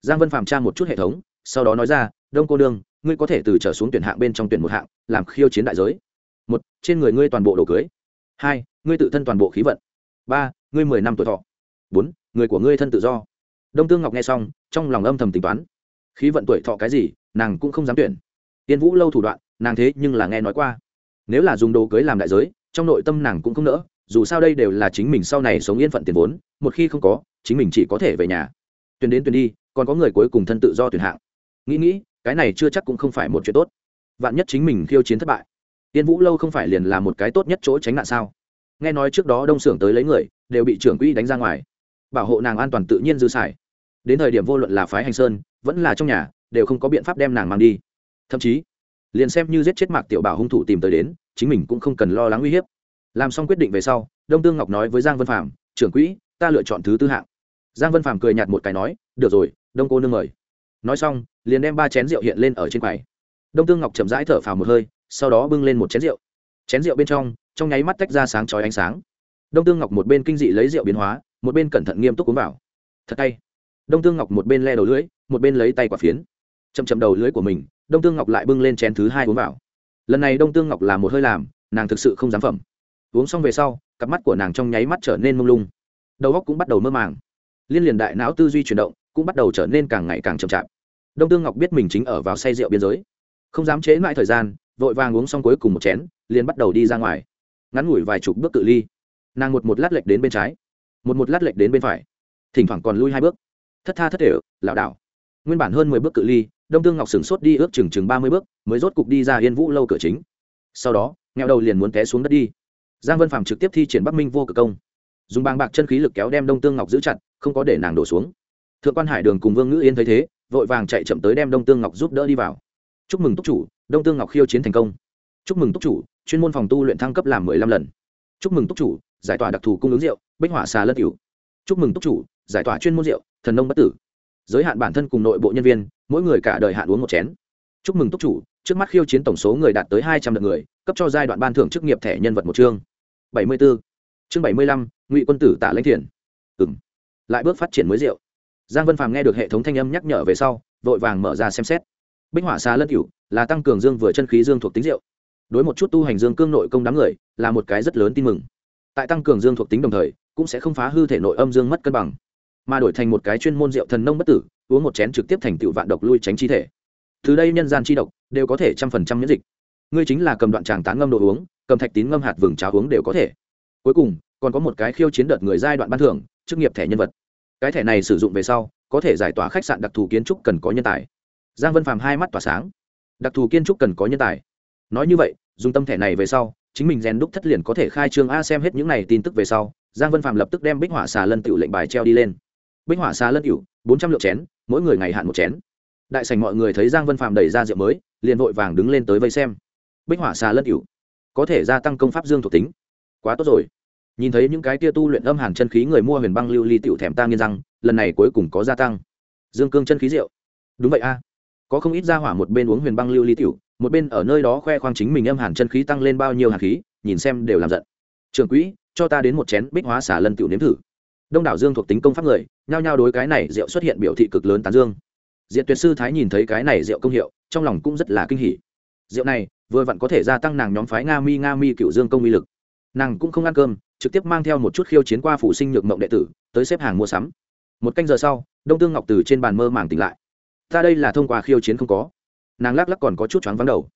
Giang vân phàm tra một chút hệ thống, sau đó nói ra, đông cô đương ngươi có thể từ trở xuống tuyển hạng bên trong tuyển một hạng, làm khiêu chiến đại giới. Một, trên người ngươi toàn bộ đồ cưới. Hai, ngươi tự thân toàn bộ khí vận. Ba, ngươi mười năm tuổi thọ. Bốn, người của ngươi thân tự do. Đông tương ngọc nghe xong, trong lòng âm thầm tính toán. Khí vận tuổi thọ cái gì, nàng cũng không dám tuyển. Tiên vũ lâu thủ đoạn, nàng thế nhưng là nghe nói qua. Nếu là dùng đồ cưới làm đại giới, trong nội tâm nàng cũng không nỡ dù sao đây đều là chính mình sau này sống yên phận tiền vốn, một khi không có, chính mình chỉ có thể về nhà. Tuyển đến tuyển đi, còn có người cuối cùng thân tự do tuyển hạng. Nghĩ nghĩ, cái này chưa chắc cũng không phải một chuyện tốt. Vạn nhất chính mình khiêu chiến thất bại. Tiên vũ lâu không phải liền là một cái tốt nhất chỗ tránh nạn sao? Nghe nói trước đó đông xưởng tới lấy người, đều bị trưởng quỹ đánh ra ngoài. Bảo hộ nàng an toàn tự nhiên dư xài. Đến thời điểm vô luận là phái hành sơn, vẫn là trong nhà, đều không có biện pháp đem nàng mang đi. Thậm chí, liền xem như giết chết mạc tiểu bảo hung thủ tìm tới đến, chính mình cũng không cần lo lắng uy hiếp làm xong quyết định về sau, đông tương ngọc nói với giang vân phạm trưởng quỹ, ta lựa chọn thứ tư hạng. Giang vân phạm cười nhạt một cái nói, được rồi, đông cô nương mời. Nói xong, liền đem ba chén rượu hiện lên ở trên quầy. Đông tương ngọc chậm rãi thở phào một hơi, sau đó bưng lên một chén rượu. Chén rượu bên trong trong nháy mắt tách ra sáng chói ánh sáng. Đông tương ngọc một bên kinh dị lấy rượu biến hóa, một bên cẩn thận nghiêm túc uống vào. Thật tay đông tương ngọc một bên le đầu lưới một bên lấy tay quả phiến. Chậm chậm đầu lưới của mình, đông tương ngọc lại bưng lên chén thứ hai uống vào. Lần này đông tương ngọc làm một hơi làm, nàng thực sự không dám phẩm uống xong về sau, cặp mắt của nàng trong nháy mắt trở nên mông lung. Đầu óc cũng bắt đầu mơ màng. Liên liền đại não tư duy chuyển động cũng bắt đầu trở nên càng ngày càng chậm chạp. Đông tương ngọc biết mình chính ở vào say rượu biên giới. Không dám chế mãi thời gian, vội vàng uống xong cuối cùng một chén, liền bắt đầu đi ra ngoài. Ngắn ngủi vài chục bước cự ly. Nàng một một lát lệch đến bên trái, một một lát lệch đến bên phải. Thỉnh thoảng còn lui hai bước. Thất tha thất thể, lảo đảo. Nguyên bản hơn mười bước cự ly, đông tương ngọc sửng sốt đi ước chừng chừng ba mươi bước, mới rốt cục đi ra yên vũ lâu cửa chính. Sau đó nghèo đầu liền muốn té xuống đất đi giang vân phạm trực tiếp thi triển bắc minh vô cực công. Dùng bàng bạc chân khí lực kéo đem đông tương ngọc giữ chặt, không có để nàng đổ xuống. Thượng quan hải đường cùng vương ngữ yên thấy thế, vội vàng chạy chậm tới đem đông tương ngọc giúp đỡ đi vào. Chúc mừng túc chủ, đông tương ngọc khiêu chiến thành công. Chúc mừng túc chủ, chuyên môn phòng tu luyện thăng cấp làm mười lăm lần. Chúc mừng túc chủ, giải tỏa đặc thù cung ứng rượu, bích hỏa xà lân cửu. Chúc mừng túc chủ, giải tỏa chuyên môn rượu, thần nông bất tử. Giới hạn bản thân cùng nội bộ nhân viên, mỗi người cả đời hạn uống một chén. Chúc mừng túc chủ, trước mắt khiêu chiến tổng số người đạt tới hai trăm lượt người, cấp cho giai đoạn ban thưởng chức nghiệp thẻ nhân vật một chương bảy mươi b ố chương bảy mươi lăm, ngụy quân tử tạ lãnh thiền Ừm. lại bước phát triển mới rượu. Giang vân phàm nghe được hệ thống thanh âm nhắc nhở về sau, vội vàng mở ra xem xét. Bích hỏa xà lân cửu là tăng cường dương vừa chân khí dương thuộc tính rượu. Đối một chút tu hành dương cương nội công đám người, là một cái rất lớn tin mừng. Tại tăng cường dương thuộc tính đồng thời, cũng sẽ không phá hư thể nội âm dương mất cân bằng, mà đổi thành một cái chuyên môn rượu thần nông bất tử, uống một chén trực tiếp thành tựu vạn độc lui tránh chi thể. Từ đây nhân gian chi độc đều có thể trăm phần trăm miễn dịch ngươi chính là cầm đoạn tràng tán ngâm đồ uống, cầm thạch tín ngâm hạt vừng cháo uống đều có thể. Cuối cùng, còn có một cái khiêu chiến đợt người giai đoạn ban thưởng, chức nghiệp thẻ nhân vật. Cái thẻ này sử dụng về sau, có thể giải tỏa khách sạn đặc thù kiến trúc cần có nhân tài. Giang vân phàm hai mắt tỏa sáng. Đặc thù kiến trúc cần có nhân tài. Nói như vậy, dùng tâm thẻ này về sau, chính mình rèn đúc thất liền có thể khai trương a xem hết những này tin tức về sau, giang vân phạm lập tức đem bích hỏa xà lân tiểu lệnh bài treo đi lên. Bích hỏa xà lân tiểu bốn trăm lượng chén, mỗi người ngày hạn một chén. Đại sảnh mọi người thấy giang vân phạm đẩy ra rượu mới, liền vội vàng đứng lên tới vây xem bích hỏa xà lân tiểu có thể gia tăng công pháp dương thuộc tính. Quá tốt rồi. Nhìn thấy những cái tia tu luyện âm hàn chân khí người mua huyền băng lưu ly tiểu thèm ta nghiên răng, lần này cuối cùng có gia tăng. Dương cương chân khí rượu. Đúng vậy a. Có không ít gia hỏa một bên uống huyền băng lưu ly tiểu, một bên ở nơi đó khoe khoang chính mình âm hàn chân khí tăng lên bao nhiêu hàn khí, nhìn xem đều làm giận. Trường quỹ, cho ta đến một chén bích hóa xả lân tiểu nếm thử. Đông đảo dương thuộc tính công pháp người, nhao nhao đối cái này rượu xuất hiện biểu thị cực lớn tán dương. Diện tuyệt sư thái nhìn thấy cái này rượu công hiệu, trong lòng cũng rất là kinh hỉ. Rượu này vừa vặn có thể gia tăng nàng nhóm phái nga mi nga mi cựu dương công uy lực. Nàng cũng không ăn cơm, trực tiếp mang theo một chút khiêu chiến qua phụ sinh nhược mộng đệ tử, tới xếp hàng mua sắm. Một canh giờ sau, đông tương ngọc từ trên bàn mơ màng tỉnh lại. Ta đây là thông qua khiêu chiến không có. Nàng lắc lắc còn có chút choáng vắng đầu.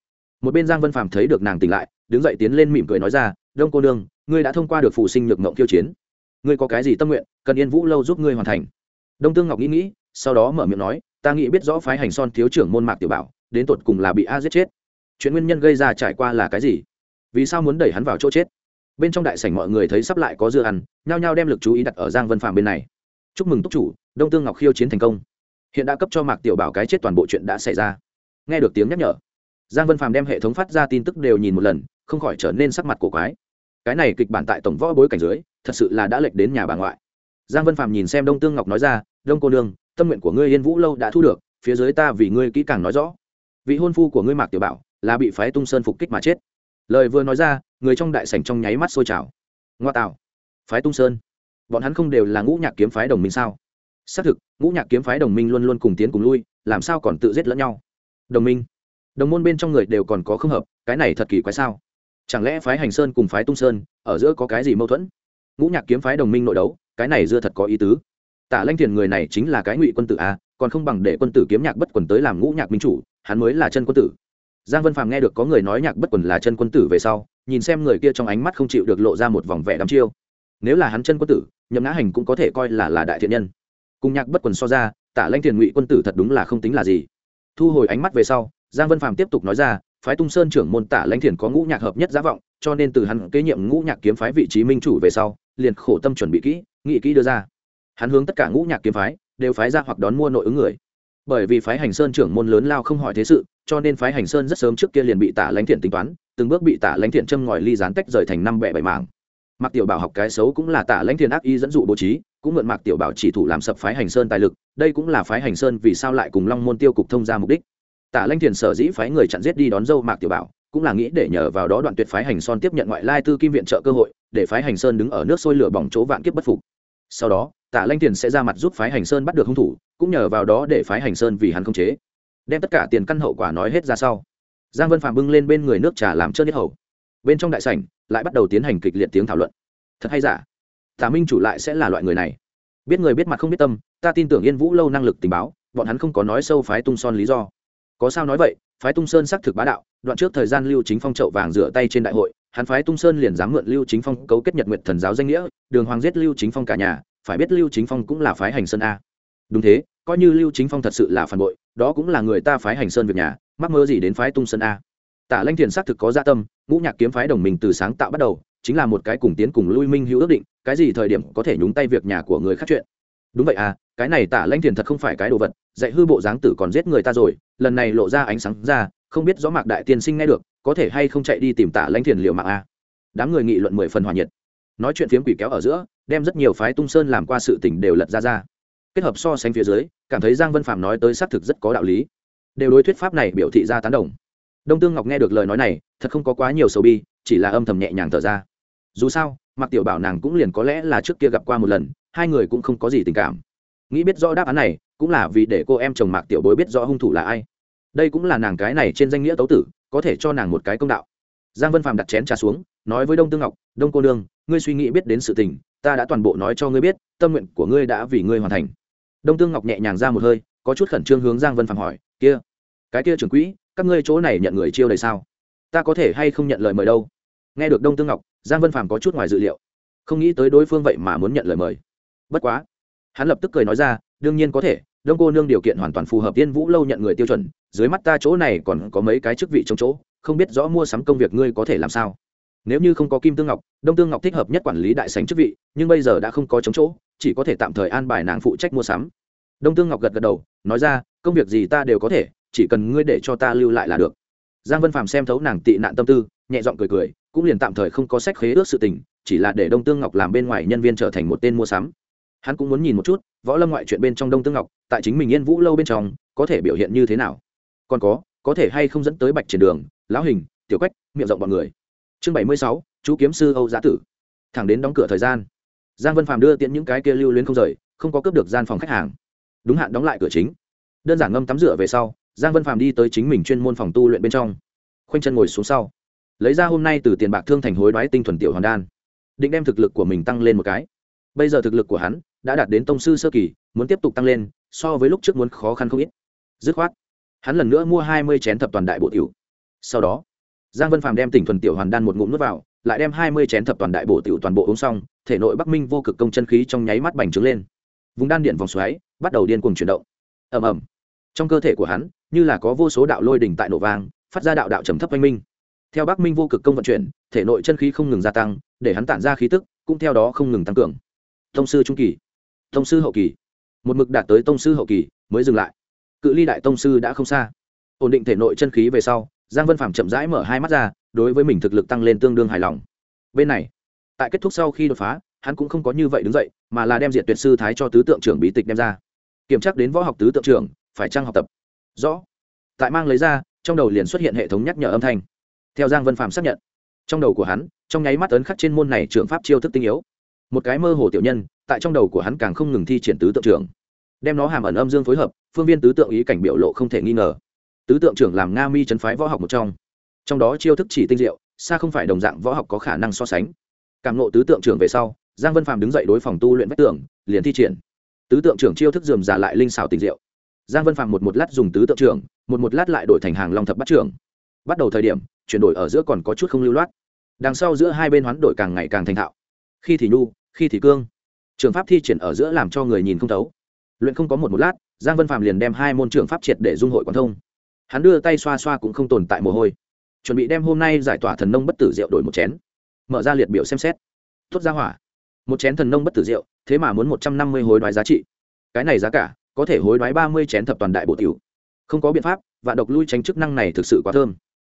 Một bên giang vân phàm thấy được nàng tỉnh lại, đứng dậy tiến lên mỉm cười nói ra, đông cô đương ngươi đã thông qua được phụ sinh nhược mộng khiêu chiến. Ngươi có cái gì tâm nguyện, cần yên vũ lâu giúp ngươi hoàn thành. Đông tương ngọc nghĩ nghĩ, sau đó mở miệng nói, ta nghĩ biết rõ phái hành son thiếu trưởng môn mạc tiểu bảo, đến tột cùng là bị a giết chết chuyện nguyên nhân gây ra trải qua là cái gì? Vì sao muốn đẩy hắn vào chỗ chết? Bên trong đại sảnh mọi người thấy sắp lại có dưa ăn, nhao nhao đem lực chú ý đặt ở giang vân Phạm bên này. Chúc mừng túc chủ, đông tương ngọc khiêu chiến thành công. Hiện đã cấp cho mạc tiểu bảo cái chết toàn bộ chuyện đã xảy ra. Nghe được tiếng nhắc nhở, giang vân Phạm đem hệ thống phát ra tin tức đều nhìn một lần, không khỏi trở nên sắc mặt cổ quái. Cái này kịch bản tại tổng võ bối cảnh dưới, thật sự là đã lệch đến nhà bà ngoại. Giang vân Phạm nhìn xem đông tương ngọc nói ra, đông cô nương, tâm nguyện của ngươi yên vũ lâu đã thu được, phía dưới ta vì ngươi kỹ càng nói rõ. Vị hôn phu của ngươi mạc tiểu bảo là bị phái tung sơn phục kích mà chết. Lời vừa nói ra, người trong đại sảnh trong nháy mắt sôi trào. Ngoa tạo. Phái tung sơn. Bọn hắn không đều là ngũ nhạc kiếm phái đồng minh sao? Xác thực, ngũ nhạc kiếm phái đồng minh luôn luôn cùng tiến cùng lui, làm sao còn tự giết lẫn nhau? Đồng minh. Đồng môn bên trong người đều còn có không hợp, cái này thật kỳ quái sao? Chẳng lẽ phái hành sơn cùng phái tung sơn, ở giữa có cái gì mâu thuẫn? Ngũ nhạc kiếm phái đồng minh nội đấu, cái này dưa thật có ý tứ. Tả lanh thiền người này chính là cái ngụy quân tử a, còn không bằng để quân tử kiếm nhạc bất quần tới làm ngũ nhạc minh chủ, hắn mới là chân quân tử giang vân phàm nghe được có người nói nhạc bất quần là chân quân tử về sau, nhìn xem người kia trong ánh mắt không chịu được lộ ra một vòng vẻ đắm chiêu. Nếu là hắn chân quân tử, nhậm ngã hành cũng có thể coi là là đại thiện nhân. Cùng nhạc bất quần so ra, tả lanh thiền ngụy quân tử thật đúng là không tính là gì. Thu hồi ánh mắt về sau, giang vân phàm tiếp tục nói ra, phái tung sơn trưởng môn tả lanh thiền có ngũ nhạc hợp nhất giá vọng, cho nên từ hắn kế nhiệm ngũ nhạc kiếm phái vị trí minh chủ về sau, liền khổ tâm chuẩn bị kỹ, nghị kỹ đưa ra. Hắn hướng tất cả ngũ nhạc kiếm phái, đều phái ra hoặc đón mua nội ứng người bởi vì phái hành sơn trưởng môn lớn lao không hỏi thế sự, cho nên phái hành sơn rất sớm trước kia liền bị tả lãnh thiện tính toán, từng bước bị tả lãnh thiện châm ngòi ly gián tách rời thành năm bẻ bảy mảng. Mạc tiểu bảo học cái xấu cũng là tả lãnh thiện ác y dẫn dụ bố trí, cũng mượn mạc tiểu bảo chỉ thủ làm sập phái hành sơn tài lực, đây cũng là phái hành sơn vì sao lại cùng long môn tiêu cục thông ra mục đích. Tả lãnh thiền sở dĩ phái người chặn giết đi đón dâu mạc tiểu bảo, cũng là nghĩ để nhờ vào đó đoạn tuyệt phái hành son tiếp nhận ngoại lai tư kim viện trợ cơ hội, để phái hành sơn đứng ở nước sôi lửa bỏng chỗ vạn kiếp bất phục. Sau đó Tạ lanh Tiền sẽ ra mặt giúp phái hành sơn bắt được hung thủ, cũng nhờ vào đó để phái hành sơn vì hắn không chế, đem tất cả tiền căn hậu quả nói hết ra sau. Giang vân phạm bưng lên bên người nước trà làm trơn nhất hầu. Bên trong đại sảnh, lại bắt đầu tiến hành kịch liệt tiếng thảo luận. Thật hay giả? Tả minh chủ lại sẽ là loại người này. Biết người biết mặt không biết tâm, ta tin tưởng yên vũ lâu năng lực tình báo, bọn hắn không có nói sâu phái tung son lý do. Có sao nói vậy, phái tung sơn xác thực bá đạo, đoạn trước thời gian lưu chính phong chậu vàng rửa tay trên đại hội, hắn phái tung sơn liền dám mượn lưu chính phong cấu kết nhật nguyện thần giáo danh nghĩa, đường hoàng giết lưu chính phong cả nhà phải biết lưu chính phong cũng là phái hành sơn a. Đúng thế, coi như lưu chính phong thật sự là phản bội, đó cũng là người ta phái hành sơn việc nhà, mắc mơ gì đến phái tung sơn a. Tả lanh thiền xác thực có gia dạ tâm, ngũ nhạc kiếm phái đồng mình từ sáng tạo bắt đầu, chính là một cái cùng tiến cùng lui minh hữu ước định, cái gì thời điểm có thể nhúng tay việc nhà của người khác chuyện. Đúng vậy à cái này tả lanh thiền thật không phải cái đồ vật, dạy hư bộ dáng tử còn giết người ta rồi, lần này lộ ra ánh sáng ra, không biết rõ mạc đại tiên sinh nghe được, có thể hay không chạy đi tìm tả lanh thiền liệu mạng a. Đám người nghị luận mười phần hòa nhiệt. Nói chuyện phiếm quỷ kéo ở giữa đem rất nhiều phái tung sơn làm qua sự tình đều lật ra ra. Kết hợp so sánh phía dưới, cảm thấy giang vân phạm nói tới xác thực rất có đạo lý. Đều đối thuyết pháp này biểu thị ra tán đồng. Đông tương ngọc nghe được lời nói này, thật không có quá nhiều sầu bi, chỉ là âm thầm nhẹ nhàng thở ra. Dù sao mặc tiểu bảo nàng cũng liền có lẽ là trước kia gặp qua một lần, hai người cũng không có gì tình cảm. Nghĩ biết rõ đáp án này, cũng là vì để cô em chồng mạc tiểu bối biết rõ hung thủ là ai. Đây cũng là nàng cái này trên danh nghĩa tấu tử, có thể cho nàng một cái công đạo. Giang vân Phạm đặt chén trà xuống, nói với đông tương ngọc, đông cô đương ngươi suy nghĩ biết đến sự tình ta đã toàn bộ nói cho ngươi biết, tâm nguyện của ngươi đã vì ngươi hoàn thành. Đông tương ngọc nhẹ nhàng ra một hơi, có chút khẩn trương hướng giang vân phàm hỏi, kia, cái kia trưởng quỹ, các ngươi chỗ này nhận người chiêu đầy sao? Ta có thể hay không nhận lời mời đâu? Nghe được đông tương ngọc, giang vân phàm có chút ngoài dự liệu. Không nghĩ tới đối phương vậy mà muốn nhận lời mời. Bất quá, hắn lập tức cười nói ra, đương nhiên có thể, đông cô nương điều kiện hoàn toàn phù hợp tiên vũ lâu nhận người tiêu chuẩn, dưới mắt ta chỗ này còn có mấy cái chức vị trong chỗ, không biết rõ mua sắm công việc ngươi có thể làm sao? Nếu như không có kim tương ngọc, đông tương ngọc thích hợp nhất quản lý đại sành chức vị, nhưng bây giờ đã không có chống chỗ, chỉ có thể tạm thời an bài nàng phụ trách mua sắm. Đông tương ngọc gật gật đầu, nói ra, công việc gì ta đều có thể, chỉ cần ngươi để cho ta lưu lại là được. Giang vân phàm xem thấu nàng tị nạn tâm tư, nhẹ giọng cười cười, cũng liền tạm thời không có sách khế ước sự tình, chỉ là để đông tương ngọc làm bên ngoài nhân viên trở thành một tên mua sắm. Hắn cũng muốn nhìn một chút, võ lâm ngoại chuyện bên trong đông tương ngọc, tại chính mình yên vũ lâu bên trong, có thể biểu hiện như thế nào? Còn có có thể hay không dẫn tới bạch triển đường, lão hình, tiểu cách miệng rộng bọn người chương bảy mươi sáu, chú kiếm sư âu giá tử. Thẳng đến đóng cửa thời gian, giang vân phàm đưa tiễn những cái kia lưu luyến không rời, không có cướp được gian phòng khách hàng. Đúng hạn đóng lại cửa chính. Đơn giản ngâm tắm rửa về sau, giang vân phàm đi tới chính mình chuyên môn phòng tu luyện bên trong. Khoanh chân ngồi xuống sau, lấy ra hôm nay từ tiền bạc thương thành hối đoái tinh thuần tiểu hoàn đan, định đem thực lực của mình tăng lên một cái. Bây giờ thực lực của hắn đã đạt đến tông sư sơ kỳ, muốn tiếp tục tăng lên, so với lúc trước muốn khó khăn không ít. Dứt khoát, hắn lần nữa mua hai mươi chén thập toàn đại bộ tiểu. Sau đó giang vân phàm đem tỉnh thuần tiểu hoàn đan một ngụm nước vào, lại đem hai mươi chén thập toàn đại bổ tiểu toàn bộ uống xong, thể nội bắc minh vô cực công chân khí trong nháy mắt bành trướng lên. Vùng đan điện vòng xoáy bắt đầu điên cuồng chuyển động. Ầm ầm. Trong cơ thể của hắn, như là có vô số đạo lôi đỉnh tại nổ vang, phát ra đạo đạo trầm thấp oanh minh. Theo bắc minh vô cực công vận chuyển, thể nội chân khí không ngừng gia tăng, để hắn tản ra khí tức, cũng theo đó không ngừng tăng cường. Tông sư trung kỳ. Tông sư hậu kỳ. Một mực đạt tới tông sư hậu kỳ, mới dừng lại. Cự ly đại tông sư đã không xa. Ổn định thể nội chân khí về sau giang vân phạm chậm rãi mở hai mắt ra, đối với mình thực lực tăng lên tương đương hài lòng. Bên này, tại kết thúc sau khi đột phá, hắn cũng không có như vậy đứng dậy, mà là đem diện tuyệt sư thái cho tứ tượng trưởng bí tịch đem ra. Kiểm tra đến võ học tứ tượng trưởng, phải trang học tập? Rõ. Tại mang lấy ra, trong đầu liền xuất hiện hệ thống nhắc nhở âm thanh. Theo giang vân phạm xác nhận, trong đầu của hắn, trong nháy mắt ấn khắc trên môn này trưởng pháp chiêu thức tinh yếu. Một cái mơ hồ tiểu nhân, tại trong đầu của hắn càng không ngừng thi triển tứ tượng trưởng. Đem nó hàm ẩn âm dương phối hợp, phương viên tứ tượng ý cảnh biểu lộ không thể nghi ngờ tứ tượng trưởng làm nga mi trấn phái võ học một trong. Trong đó chiêu thức chỉ tinh diệu, xa không phải đồng dạng võ học có khả năng so sánh. Cảm nộ tứ tượng trưởng về sau, giang vân phàm đứng dậy đối phòng tu luyện vách tường, liền thi triển. Tứ tượng trưởng chiêu thức dườm giả lại linh xào tình diệu. Giang vân phàm một một lát dùng tứ tượng trưởng, một một lát lại đổi thành hàng long thập bắt trưởng. Bắt đầu thời điểm, chuyển đổi ở giữa còn có chút không lưu loát. Đằng sau giữa hai bên hoán đổi càng ngày càng thành thạo. Khi thì nhu, khi thì cương. Trường pháp thi triển ở giữa làm cho người nhìn không thấu. Luyện không có một một lát, giang vân Phàm liền đem hai môn trường pháp triệt để dung hội quán thông hắn đưa tay xoa xoa cũng không tồn tại mồ hôi. Chuẩn bị đem hôm nay giải tỏa thần nông bất tử rượu đổi một chén. Mở ra liệt biểu xem xét. Tốt ra hỏa. Một chén thần nông bất tử rượu, thế mà muốn một trăm năm mươi hối đoái giá trị. Cái này giá cả, có thể hối đoái ba mươi chén thập toàn đại bộ tiểu. Không có biện pháp và độc lui tránh chức năng này thực sự quá thơm.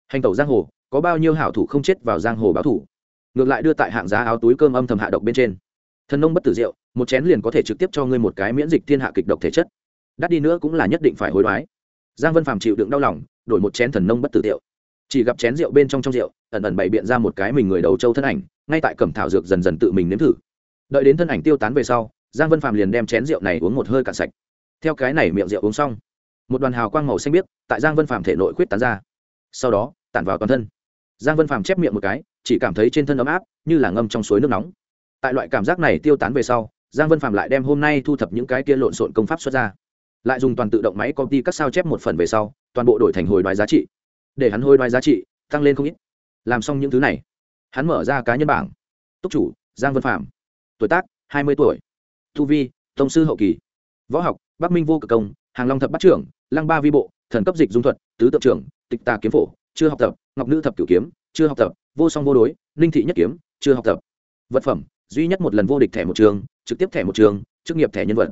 Hành tẩu giang hồ, có bao nhiêu hảo thủ không chết vào giang hồ báo thủ. Ngược lại đưa tại hạng giá áo túi cơm âm thầm hạ độc bên trên. Thần nông bất tử rượu, một chén liền có thể trực tiếp cho ngươi một cái miễn dịch thiên hạ kịch độc thể chất. Đắt đi nữa cũng là nhất định phải hối đoái giang vân phàm chịu đựng đau lòng, đổi một chén thần nông bất tử rượu. Chỉ gặp chén rượu bên trong trong rượu, ẩn ẩn bày biện ra một cái mình người đầu châu thân ảnh, ngay tại cẩm thảo dược dần dần tự mình nếm thử. Đợi đến thân ảnh tiêu tán về sau, giang vân phàm liền đem chén rượu này uống một hơi cạn sạch. Theo cái này miệng rượu uống xong, một đoàn hào quang màu xanh biếc tại giang vân phàm thể nội khuyết tán ra. Sau đó, tản vào toàn thân. Giang vân phàm chép miệng một cái, chỉ cảm thấy trên thân ấm áp, như là ngâm trong suối nước nóng. Tại loại cảm giác này tiêu tán về sau, giang vân phạm lại đem hôm nay thu thập những cái kia lộn xộn công pháp xuất ra lại dùng toàn tự động máy công ty các sao chép một phần về sau, toàn bộ đổi thành hồi đoái giá trị. Để hắn hồi đoái giá trị, tăng lên không ít. Làm xong những thứ này, hắn mở ra cá nhân bảng. Túc chủ, giang vân phạm. Tuổi tác, hai mươi tuổi. Tu vi, tông sư hậu kỳ. Võ học, bắc minh vô cực công, hàng long thập bắt trưởng, lăng ba vi bộ, thần cấp dịch dung thuật, tứ tượng trưởng, tịch tà kiếm phổ, chưa học tập, ngọc nữ thập cửu kiếm, chưa học tập, vô song vô đối, ninh thị nhất kiếm, chưa học tập. Vật phẩm, duy nhất một lần vô địch thẻ một trường, trực tiếp thẻ một trường, chức nghiệp thẻ nhân vật.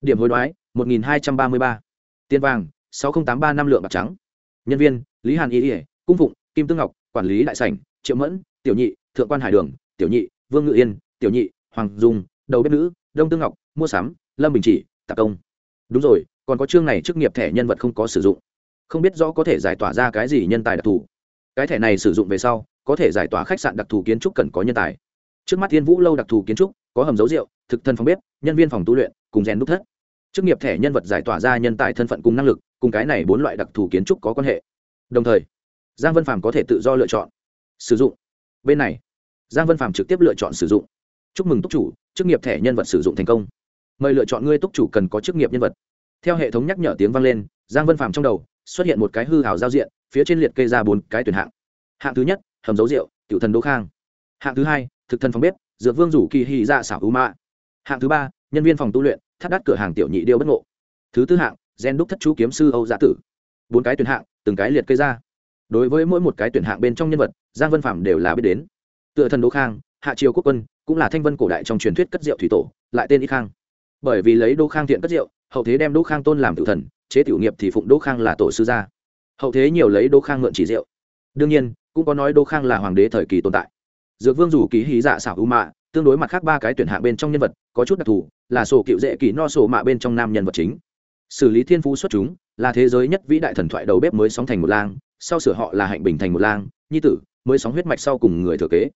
Điểm hối đoái một nghìn hai trăm ba mươi ba. Tiền vàng, sáu nghìn tám ba năm lượng bạc trắng. Nhân viên, lý hàn y ỉa cung phụng, kim tương ngọc, quản lý đại sảnh, triệu mẫn, tiểu nhị, thượng quan hải đường, tiểu nhị, vương ngự yên, tiểu nhị, hoàng dung, đầu bếp nữ, đông tương ngọc, mua sắm, lâm bình chỉ tạc công. Đúng rồi, còn có chương này chức nghiệp thẻ nhân vật không có sử dụng. Không biết rõ có thể giải tỏa ra cái gì nhân tài đặc thù. Cái thẻ này sử dụng về sau, có thể giải tỏa khách sạn đặc thù kiến trúc cần có nhân tài. Trước mắt thiên vũ lâu đặc thù kiến trúc, có hầm dấu rượu, thực thân phòng bếp, nhân viên phòng tu luyện, cùng rèn đúc thất chức nghiệp thẻ nhân vật giải tỏa ra nhân tài thân phận cùng năng lực, cùng cái này bốn loại đặc thù kiến trúc có quan hệ. Đồng thời, giang vân phàm có thể tự do lựa chọn, sử dụng. Bên này, giang vân phàm trực tiếp lựa chọn sử dụng. Chúc mừng túc chủ, chức nghiệp thẻ nhân vật sử dụng thành công. Mời lựa chọn ngươi túc chủ cần có chức nghiệp nhân vật. Theo hệ thống nhắc nhở tiếng vang lên, giang vân phàm trong đầu xuất hiện một cái hư hào giao diện, phía trên liệt kê ra bốn cái tuyển hạng. Hạng thứ nhất, hầm dấu rượu tiểu thần đỗ khang. Hạng thứ hai, thực thần phong bếp, dược vương rủ kỳ hy dạ xảo ưu mạ hạng thứ ba nhân viên phòng tu luyện, thắt đắt cửa hàng tiểu nhị điêu bất ngộ. Thứ tư hạng, gen đúc thất chú kiếm sư âu giã tử. Bốn cái tuyển hạng, từng cái liệt kê ra. Đối với mỗi một cái tuyển hạng bên trong nhân vật, giang vân phạm đều là biết đến. Tựa thần đỗ khang, hạ triều quốc quân, cũng là thanh vân cổ đại trong truyền thuyết cất rượu thủy tổ, lại tên y khang. Bởi vì lấy đỗ khang thiện cất rượu, hậu thế đem đỗ khang tôn làm tự thần, chế tiểu nghiệp thì phụng đỗ khang là tổ sư gia. Hậu thế nhiều lấy đỗ khang mượn chỉ rượu. Đương nhiên, cũng có nói đỗ khang là hoàng đế thời kỳ tồn tại. Dược vương rủ ký hí dạ xảo ưu mạ tương đối mặt khác ba cái tuyển hạng bên trong nhân vật, có chút đặc thù, là sổ cựu dễ kỳ no sổ mạ bên trong nam nhân vật chính. Xử lý thiên phú xuất chúng, là thế giới nhất vĩ đại thần thoại đầu bếp mới sóng thành một lang, sau sửa họ là hạnh bình thành một lang, nhi tử, mới sóng huyết mạch sau cùng người thừa kế.